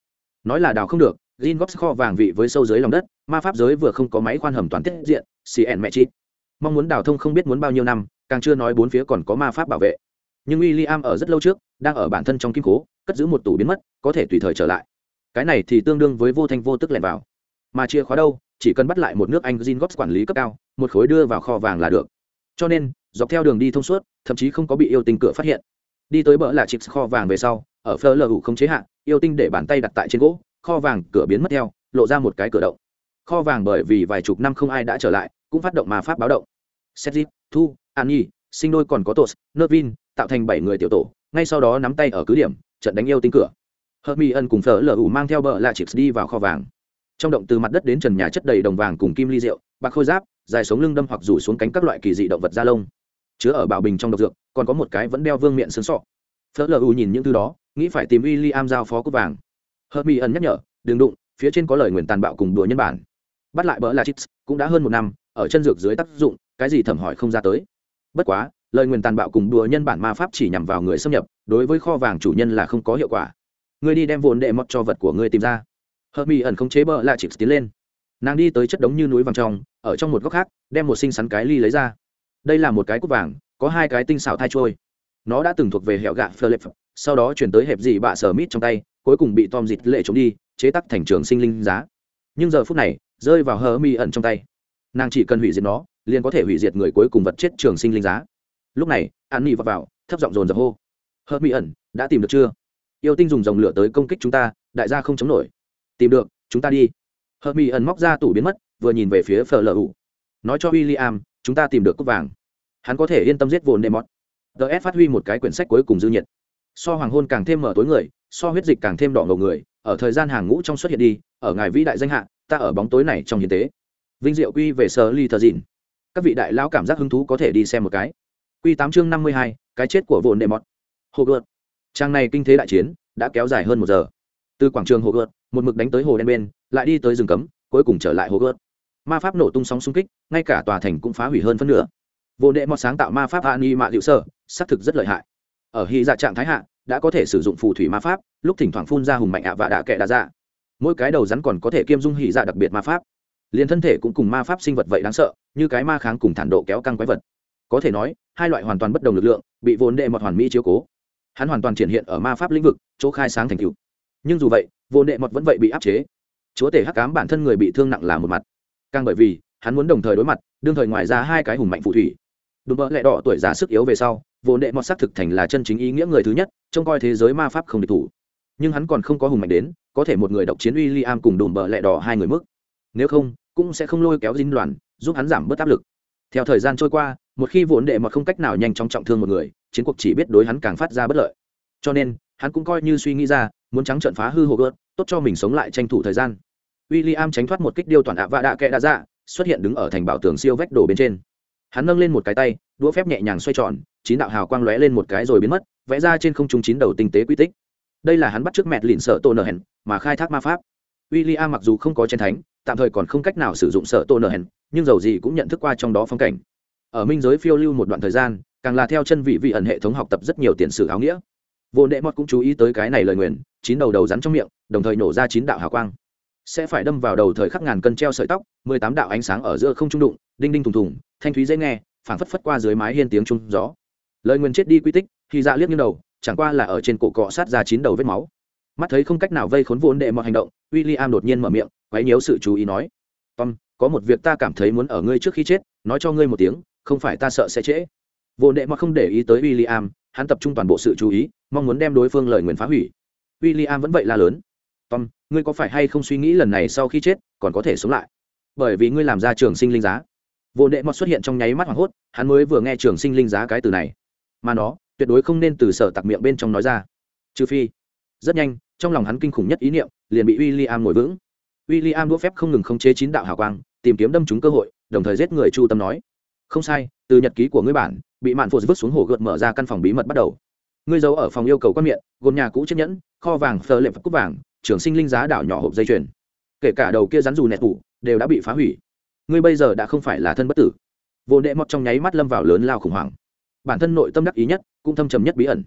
Nói là đào không được Gringotts kho vàng vị với sâu dưới lòng đất, ma pháp giới vừa không có máy khoan hầm toàn tiết diện cn mẹ chi. mong muốn đào thông không biết muốn bao nhiêu năm, càng chưa nói bốn phía còn có ma pháp bảo vệ nhưng William ở rất lâu trước, đang ở bản thân trong kim cố cất giữ một tủ biến mất, có thể tùy thời trở lại. Cái này thì tương đương với vô thanh vô tức lẻn vào. Mà chìa khóa đâu, chỉ cần bắt lại một nước anh Gringotts quản lý cấp cao, một khối đưa vào kho vàng là được. Cho nên, dọc theo đường đi thông suốt, thậm chí không có bị yêu tinh cửa phát hiện. Đi tới bỡ là chịp kho vàng về sau, ở phơ lờ không chế hạn yêu tinh để bàn tay đặt tại trên gỗ, kho vàng cửa biến mất theo, lộ ra một cái cửa động. Kho vàng bởi vì vài chục năm không ai đã trở lại, cũng phát động ma pháp báo động. Sethit thu, an nhi, sinh đôi còn có tos nơ vin tạo thành bảy người tiểu tổ, ngay sau đó nắm tay ở cứ điểm, trận đánh yêu tinh cửa. Hớt mi ân cùng phở lở ủ mang theo bờ là chips đi vào kho vàng. Trong động từ mặt đất đến trần nhà chất đầy đồng vàng cùng kim ly rượu, bạc khôi giáp, dài sống lưng đâm hoặc rủ xuống cánh các loại kỳ dị động vật da lông. Chứa ở bảo bình trong độc dược, còn có một cái vẫn đeo vương miệng sướng sọ. Phớt lờ u nhìn những thứ đó, nghĩ phải tìm w i l l i am giao phó cúp vàng. Hớt mi ẩn nhắc nhở, đừng đụng, phía trên có lời nguyền tàn bạo cùng đùa nhân bản. Bắt lại bỡ là chips cũng đã hơn một năm, ở chân dược dưới tác dụng, cái gì thẩm hỏi không ra tới. Bất quá lời nguyền tàn bạo cùng đùa nhân bản ma pháp chỉ nhằm vào người xâm nhập, đối với kho vàng chủ nhân là không có hiệu quả. Ngươi đi đem vốn đệ mọt cho vật của ngươi tìm ra. Hợp mỹ ẩn không chế bờ lại chịp tiến lên. Nàng đi tới chất đống như núi vàng trong, ở trong một góc khác, đem một xinh xắn cái ly lấy ra. Đây là một cái cúp vàng, có hai cái tinh xảo thai trôi nó đã từng thuộc về hẹo gạ philip, sau đó chuyển tới hẹp dị bạ sở mít trong tay, cuối cùng bị tom dịt lệ trốn đi, chế tắc thành trường sinh linh giá. Nhưng giờ phút này, rơi vào hờ mi ẩn trong tay. Nàng chỉ cần hủy diệt nó, liền có thể hủy diệt người cuối cùng vật chết trường sinh linh giá lúc này an nỉ vào, vào thấp giọng dồn dập hô. Hớt mỹ ẩn đã tìm được chưa? Yêu tinh dùng dòng lửa tới công kích chúng ta đại gia không chống nổi. Tìm được chúng ta đi. Hớt mỹ ẩn móc ra tủ biến mất vừa nhìn về phía phở lờ ủ nói cho w i l l i am chúng ta tìm được cúp vàng. Hắn có thể yên tâm giết vồn đệ mót s phát huy một cái quyển sách cuối cùng dư nhiệt. So hoàng hôn càng thêm mở tối người so huyết dịch càng thêm đỏ ngầu người ở thời gian hàng ngũ trong xuất hiện đi ở ngài vĩ đại danh hạ ta ở bóng tối này trong hiến tế. Vinh diệu quy về sơ ly thờ dìn các vị đại lão cảm giác hứng thú có thể đi xem một cái quy tám chương năm mươi hai, cái chết của Vụn đệ mọt. Hồ gợt trang này kinh thế đại chiến, đã kéo dài hơn một giờ. Từ quảng trường hồ gợt một mực đánh tới hồ đen bên, lại đi tới rừng cấm, cuối cùng trở lại hồ gợt ma pháp nổ tung sóng xung kích, ngay cả tòa thành cũng phá hủy hơn phân nửa. Vô đệ mọt sáng tạo ma pháp Ani mạ liệu sơ, xác thực rất lợi hại. Ở hy dạ trạng thái hạ, đã có thể sử dụng phù thủy ma pháp, lúc thỉnh thoảng phun ra hùng mạnh ạ và đã kệ đã dạ. Mỗi cái đầu rắn còn có thể kiêm dung hỉ dạ đặc biệt ma pháp. Liền thân thể cũng cùng ma pháp sinh vật vậy đáng sợ, như cái ma kháng cùng thản độ kéo căng quái vật. Có thể nói hai loại hoàn toàn bất đồng lực lượng, bị vốn đệ mọt hoàn mỹ chiếu cố. Hắn hoàn toàn triển hiện ở ma pháp lĩnh vực, chỗ khai sáng thành cựu nhưng dù vậy, vốn đệ mọt vẫn vậy bị áp chế. Chúa tể hắc cám bản thân người bị thương nặng là một mặt. Càng bởi vì, hắn muốn đồng thời đối mặt, đương thời ngoài ra hai cái hùng mạnh phù thủy. Đùm bỡ lẹ đỏ tuổi già sức yếu về sau, vốn đệ mọt xác thực thành là chân chính ý nghĩa người thứ nhất, trông coi thế giới ma pháp không địch thủ. Nhưng hắn còn không có hùng mạnh đến, có thể một người độc chiến uy li am cùng đùm bỡ lẹ đỏ hai người mức. Nếu không, cũng sẽ không lôi kéo dinh đoàn giúp hắn giảm bớt áp lực. Theo thời gian trôi qua một khi vốn đệ mà không cách nào nhanh chóng trọng thương một người, chiến cuộc chỉ biết đối hắn càng phát ra bất lợi. Cho nên, hắn cũng coi như suy nghĩ ra, muốn trắng trận phá hư hồ gớt tốt cho mình sống lại tranh thủ thời gian. W i l l i am tránh thoát một kích điêu toàn ạ và đạ kẽ đã ra xuất hiện đứng ở thành bảo tường siêu vách đổ bên trên. Hắn nâng lên một cái tay, đũa phép nhẹ nhàng xoay tròn, chín đạo hào quang lóe lên một cái rồi biến mất, vẽ ra trên không trung chín đầu tinh tế quy tích. Đây là hắn bắt trước mẹt lịn sợ tô nở hèn mà khai thác ma pháp. W i l l i am mặc dù không có chiến thánh, tạm thời còn không cách nào sử dụng sợ tô nở hèn nhưng dầu gì cũng nhận thức qua trong đó phong cảnh ở minh giới phiêu lưu một đoạn thời gian, càng là theo chân vị vị ẩn hệ thống học tập rất nhiều tiền sử áo nghĩa. Vô đệ mọt cũng chú ý tới cái này lời nguyền, chín đầu đầu rắn trong miệng, đồng thời nổ ra chín đạo hào quang. Sẽ phải đâm vào đầu thời khắc ngàn cân treo sợi tóc, mười tám đạo ánh sáng ở giữa không trung đụng, đinh đinh thùng thùng, thanh thúy dễ nghe, phảng phất phất qua dưới mái hiên tiếng trung gió. Lời nguyền chết đi quy tích khi dạ liếc như đầu, chẳng qua là ở trên cổ cọ sát ra chín đầu vết máu. Mắt thấy không cách nào vây khốn vô đệ mọi hành động w i l l i am đột nhiên mở miệng, quấy nhiễu sự chú ý nói, tom, có một việc ta cảm thấy muốn ở ngươi trước khi chết, nói cho ngươi một tiếng không phải ta sợ sẽ trễ. Vô đệ mà không để ý tới w i l l i am hắn tập trung toàn bộ sự chú ý, mong muốn đem đối phương lời nguyền phá hủy. W i l l i am vẫn vậy la lớn. Tom, ngươi có phải hay không suy nghĩ lần này sau khi chết, còn có thể sống lại? Bởi vì ngươi làm ra trường sinh linh giá. Vô đệ mọt xuất hiện trong nháy mắt hoảng hốt, hắn mới vừa nghe trường sinh linh giá cái từ này. Mà nó, tuyệt đối không nên từ sở tặc miệng bên trong nói ra. Trừ phi, rất nhanh, trong lòng hắn kinh khủng nhất ý niệm, liền bị w i l l i am ngồi vững. W i l l i am đũa phép không ngừng khống chế chín đạo hào quang, tìm kiếm đâm trúng cơ hội, đồng thời giết người chu tâm nói không sai, từ nhật ký của ngươi bản, bị mạn phụ vứt xuống hồ gợt mở ra căn phòng bí mật bắt đầu. Ngươi giấu ở phòng yêu cầu quan miệng, gồm nhà cũ chiếc nhẫn, kho vàng phờ lệm cúc vàng, trường sinh linh giá đảo nhỏ hộp dây chuyền. Kể cả đầu kia rắn dù nẹt tủ, đều đã bị phá hủy. Ngươi bây giờ đã không phải là thân bất tử. Vô đệ mọt trong nháy mắt lâm vào lớn lao khủng hoảng. Bản thân nội tâm đắc ý nhất, cũng thâm trầm nhất bí ẩn.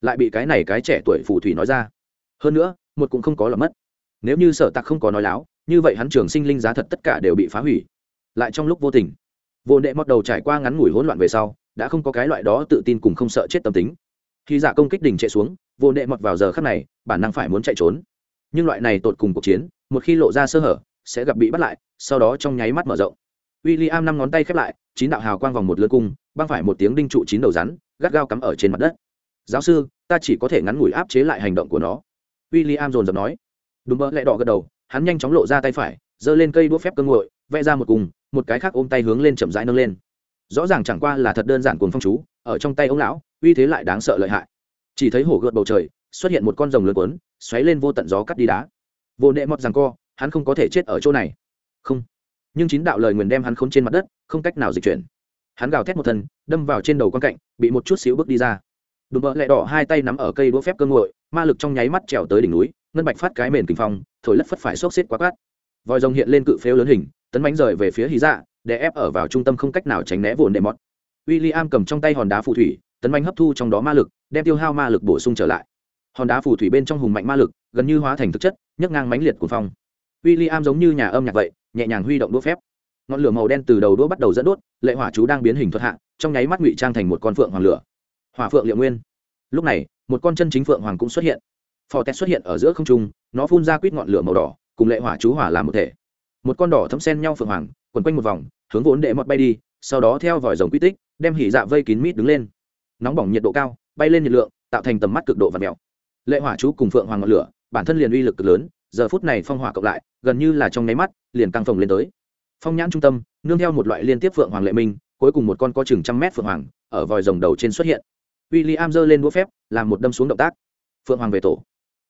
Lại bị cái này cái trẻ tuổi phù thủy nói ra. Hơn nữa, một cũng không có là mất. Nếu như sở tặc không có nói láo, như vậy hắn trường sinh linh giá thật tất cả đều bị phá hủy. Lại trong lúc vô tình vô đệ mọt đầu trải qua ngắn ngủi hỗn loạn về sau, đã không có cái loại đó tự tin cùng không sợ chết tâm tính. Khi giả công kích đỉnh chạy xuống, vô đệ mọt vào giờ khắc này, bản năng phải muốn chạy trốn. Nhưng loại này tột cùng cuộc chiến, một khi lộ ra sơ hở, sẽ gặp bị bắt lại, sau đó trong nháy mắt mở rộng. W i l l i am năm ngón tay khép lại, chín đạo hào quang vòng một lượt cung, băng phải một tiếng đinh trụ chín đầu rắn, gắt gao cắm ở trên mặt đất. Giáo sư, ta chỉ có thể ngắn ngủi áp chế lại hành động của nó. W i l l i am dồn dập nói. Đúng mơ lẹ đỏ gật đầu, hắn nhanh chóng lộ ra tay phải, giơ lên cây đũa phép cơ ngội vẽ ra một cùng một cái khác ôm tay hướng lên chậm rãi nâng lên. Rõ ràng chẳng qua là thật đơn giản cuồng phong chú, ở trong tay ông lão, uy thế lại đáng sợ lợi hại. Chỉ thấy hổ gợt bầu trời, xuất hiện một con rồng lớn quấn xoáy lên vô tận gió cắt đi đá. Vô nệ mọt rằng co, hắn không có thể chết ở chỗ này. Không. Nhưng chín đạo lời nguyền đem hắn khốn trên mặt đất, không cách nào dịch chuyển. Hắn gào thét một thân đâm vào trên đầu con cạnh, bị một chút xíu bước đi ra. Đùm bỡ lẹ đỏ hai tay nắm ở cây đũa phép cơ ngội ma lực trong nháy mắt trèo tới đỉnh núi, ngân bạch phát cái mền kinh phong, thổi lất phất phải xốc xếp quá cát vòi rồng hiện lên cự phếu lớn hình tấn bánh rời về phía hí dạ để ép ở vào trung tâm không cách nào tránh né vồn đệ mọt. W i l l i am cầm trong tay hòn đá phù thủy, tấn bánh hấp thu trong đó ma lực, đem tiêu hao ma lực bổ sung trở lại. Hòn đá phù thủy bên trong hùng mạnh ma lực, gần như hóa thành thực chất, nhấc ngang mánh liệt của phong. W i l l i am giống như nhà âm nhạc vậy, nhẹ nhàng huy động đũa phép. Ngọn lửa màu đen từ đầu đũa bắt đầu dẫn đốt, lệ hỏa chú đang biến hình thuật hạ, trong nháy mắt ngụy trang thành một con phượng hoàng lửa. Hỏa phượng liệu nguyên. Lúc này, một con chân chính phượng hoàng cũng xuất hiện. Phò tét xuất hiện ở giữa không trung, nó phun ra quýt ngọn lửa màu đỏ, cùng lệ hỏa chú hỏa làm một thể một con đỏ thấm sen nhau phượng hoàng, quần quanh một vòng, hướng vốn đệ mọt bay đi, sau đó theo vòi rồng quy tích, đem hỉ dạ vây kín mít đứng lên. Nóng bỏng nhiệt độ cao, bay lên nhiệt lượng, tạo thành tầm mắt cực độ và mèo lệ hỏa chú cùng phượng hoàng ngọn lửa, bản thân liền uy lực cực lớn, giờ phút này phong hỏa cộng lại, gần như là trong nháy mắt, liền căng phồng lên tới. Phong nhãn trung tâm, nương theo một loại liên tiếp phượng hoàng lệ minh, cuối cùng một con có chừng trăm mét phượng hoàng, ở vòi rồng đầu trên xuất hiện. W i l l i am giơ lên đũa phép, làm một đâm xuống động tác. Phượng hoàng về tổ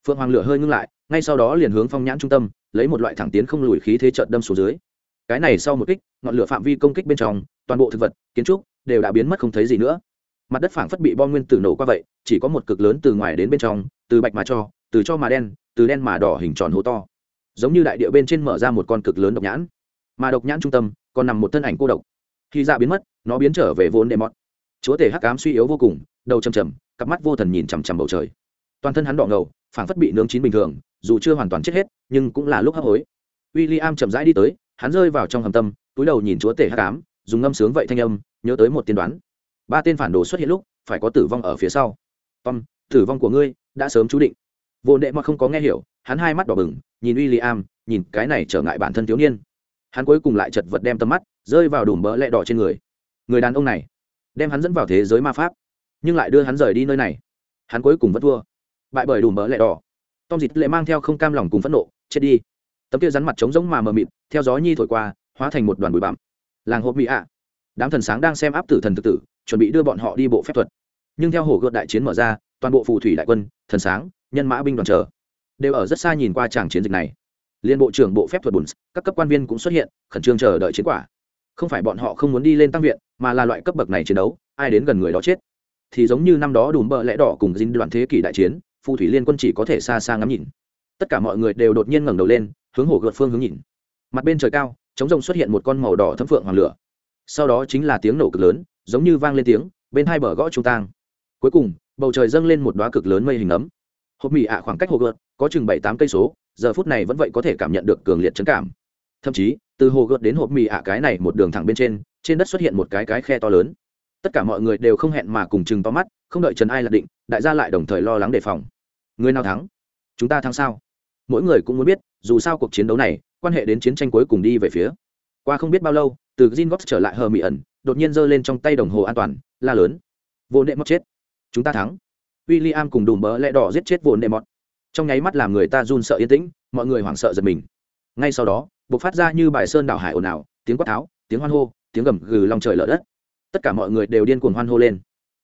phượng hoàng lửa hơi ngưng lại, ngay sau đó liền hướng phong nhãn trung tâm, lấy một loại thẳng tiến không lùi khí thế trợn đâm xuống dưới. Cái này sau một kích, ngọn lửa phạm vi công kích bên trong, toàn bộ thực vật, kiến trúc đều đã biến mất không thấy gì nữa. Mặt đất phảng phất bị bom nguyên tử nổ qua vậy, chỉ có một cực lớn từ ngoài đến bên trong, từ bạch mà cho, từ cho mà đen, từ đen mà đỏ hình tròn hố to. Giống như đại địa bên trên mở ra một con cực lớn độc nhãn. Mà độc nhãn trung tâm còn nằm một thân ảnh cô độc. Khi ra biến mất, nó biến trở về vốn đệ mọt. Chúa tể hắc cám suy yếu vô cùng, đầu chầm chầm cặp mắt vô thần nhìn chằm chằm bầu trời. Toàn thân hắn đỏ ngầu phảng phất bị nướng chín bình thường, dù chưa hoàn toàn chết hết, nhưng cũng là lúc hấp hối. W i l l i am chậm rãi đi tới, hắn rơi vào trong hầm tâm, túi đầu nhìn chúa tể hắc cám dùng ngâm sướng vậy thanh âm, nhớ tới một tiên đoán. Ba tên phản đồ xuất hiện lúc, phải có tử vong ở phía sau. Tom, tử vong của ngươi đã sớm chú định. Vô đệ mà không có nghe hiểu, hắn hai mắt đỏ bừng, nhìn w i l l i am nhìn cái này trở ngại bản thân thiếu niên. Hắn cuối cùng lại chật vật đem tầm mắt, rơi vào đùm bỡ lẹ đỏ trên người. Người đàn ông này, đem hắn dẫn vào thế giới ma pháp, nhưng lại đưa hắn rời đi nơi này. Hắn cuối cùng vẫn thua bại bởi đủ mỡ lẹ đỏ. Tom dịt lệ mang theo không cam lòng cùng phẫn nộ, chết đi. Tấm kia rắn mặt trống giống mà mờ mịt, theo gió nhi thổi qua, hóa thành một đoàn bụi bặm. Làng hộp mỹ ạ. Đám thần sáng đang xem áp tử thần tự tử, chuẩn bị đưa bọn họ đi bộ phép thuật. Nhưng theo hồ gợt đại chiến mở ra, toàn bộ phù thủy đại quân, thần sáng, nhân mã binh đoàn chờ đều ở rất xa nhìn qua tràng chiến dịch này. Liên bộ trưởng bộ phép thuật bùn, các cấp quan viên cũng xuất hiện, khẩn trương chờ đợi chiến quả. Không phải bọn họ không muốn đi lên tăng viện, mà là loại cấp bậc này chiến đấu, ai đến gần người đó chết. Thì giống như năm đó đùm bợ lẽ đỏ cùng dinh đoạn thế kỷ đại chiến phù thủy liên quân chỉ có thể xa xa ngắm nhìn. Tất cả mọi người đều đột nhiên ngẩng đầu lên, hướng hồ gợt phương hướng nhìn. Mặt bên trời cao chống rồng xuất hiện một con màu đỏ thấm phượng hoàng lửa. Sau đó chính là tiếng nổ cực lớn, giống như vang lên tiếng, bên hai bờ gõ trung tang. Cuối cùng, bầu trời dâng lên một đoá cực lớn mây hình ấm. Hộp mì ạ khoảng cách hồ gợt, có chừng bảy tám cây số, giờ phút này vẫn vậy có thể cảm nhận được cường liệt trấn cảm. Thậm chí, từ hồ gợt đến hộp mì ạ cái này một đường thẳng bên trên trên đất xuất hiện một cái cái khe to lớn. Tất cả mọi người đều không hẹn mà cùng chừng to mắt không đợi trần ai lạc định, đại gia lại đồng thời lo lắng đề phòng. Người nào thắng? Chúng ta thắng sao? Mỗi người cũng muốn biết, dù sao cuộc chiến đấu này, quan hệ đến chiến tranh cuối cùng đi về phía. Qua không biết bao lâu, từ gin gót trở lại hờ mỹ ẩn, đột nhiên giơ lên trong tay đồng hồ an toàn, la lớn. Vô nệ mất chết. Chúng ta thắng. W i l l i am cùng đùm bỡ lẽ đỏ giết chết vô nệ mọt. Trong nháy mắt làm người ta run sợ yên tĩnh, mọi người hoảng sợ giật mình. Ngay sau đó buộc phát ra như bài sơn đảo hải ồn ào, tiếng quát tháo, tiếng hoan hô, tiếng gầm gừ lòng trời lở đất. Tất cả mọi người đều điên cuồng hoan hô lên.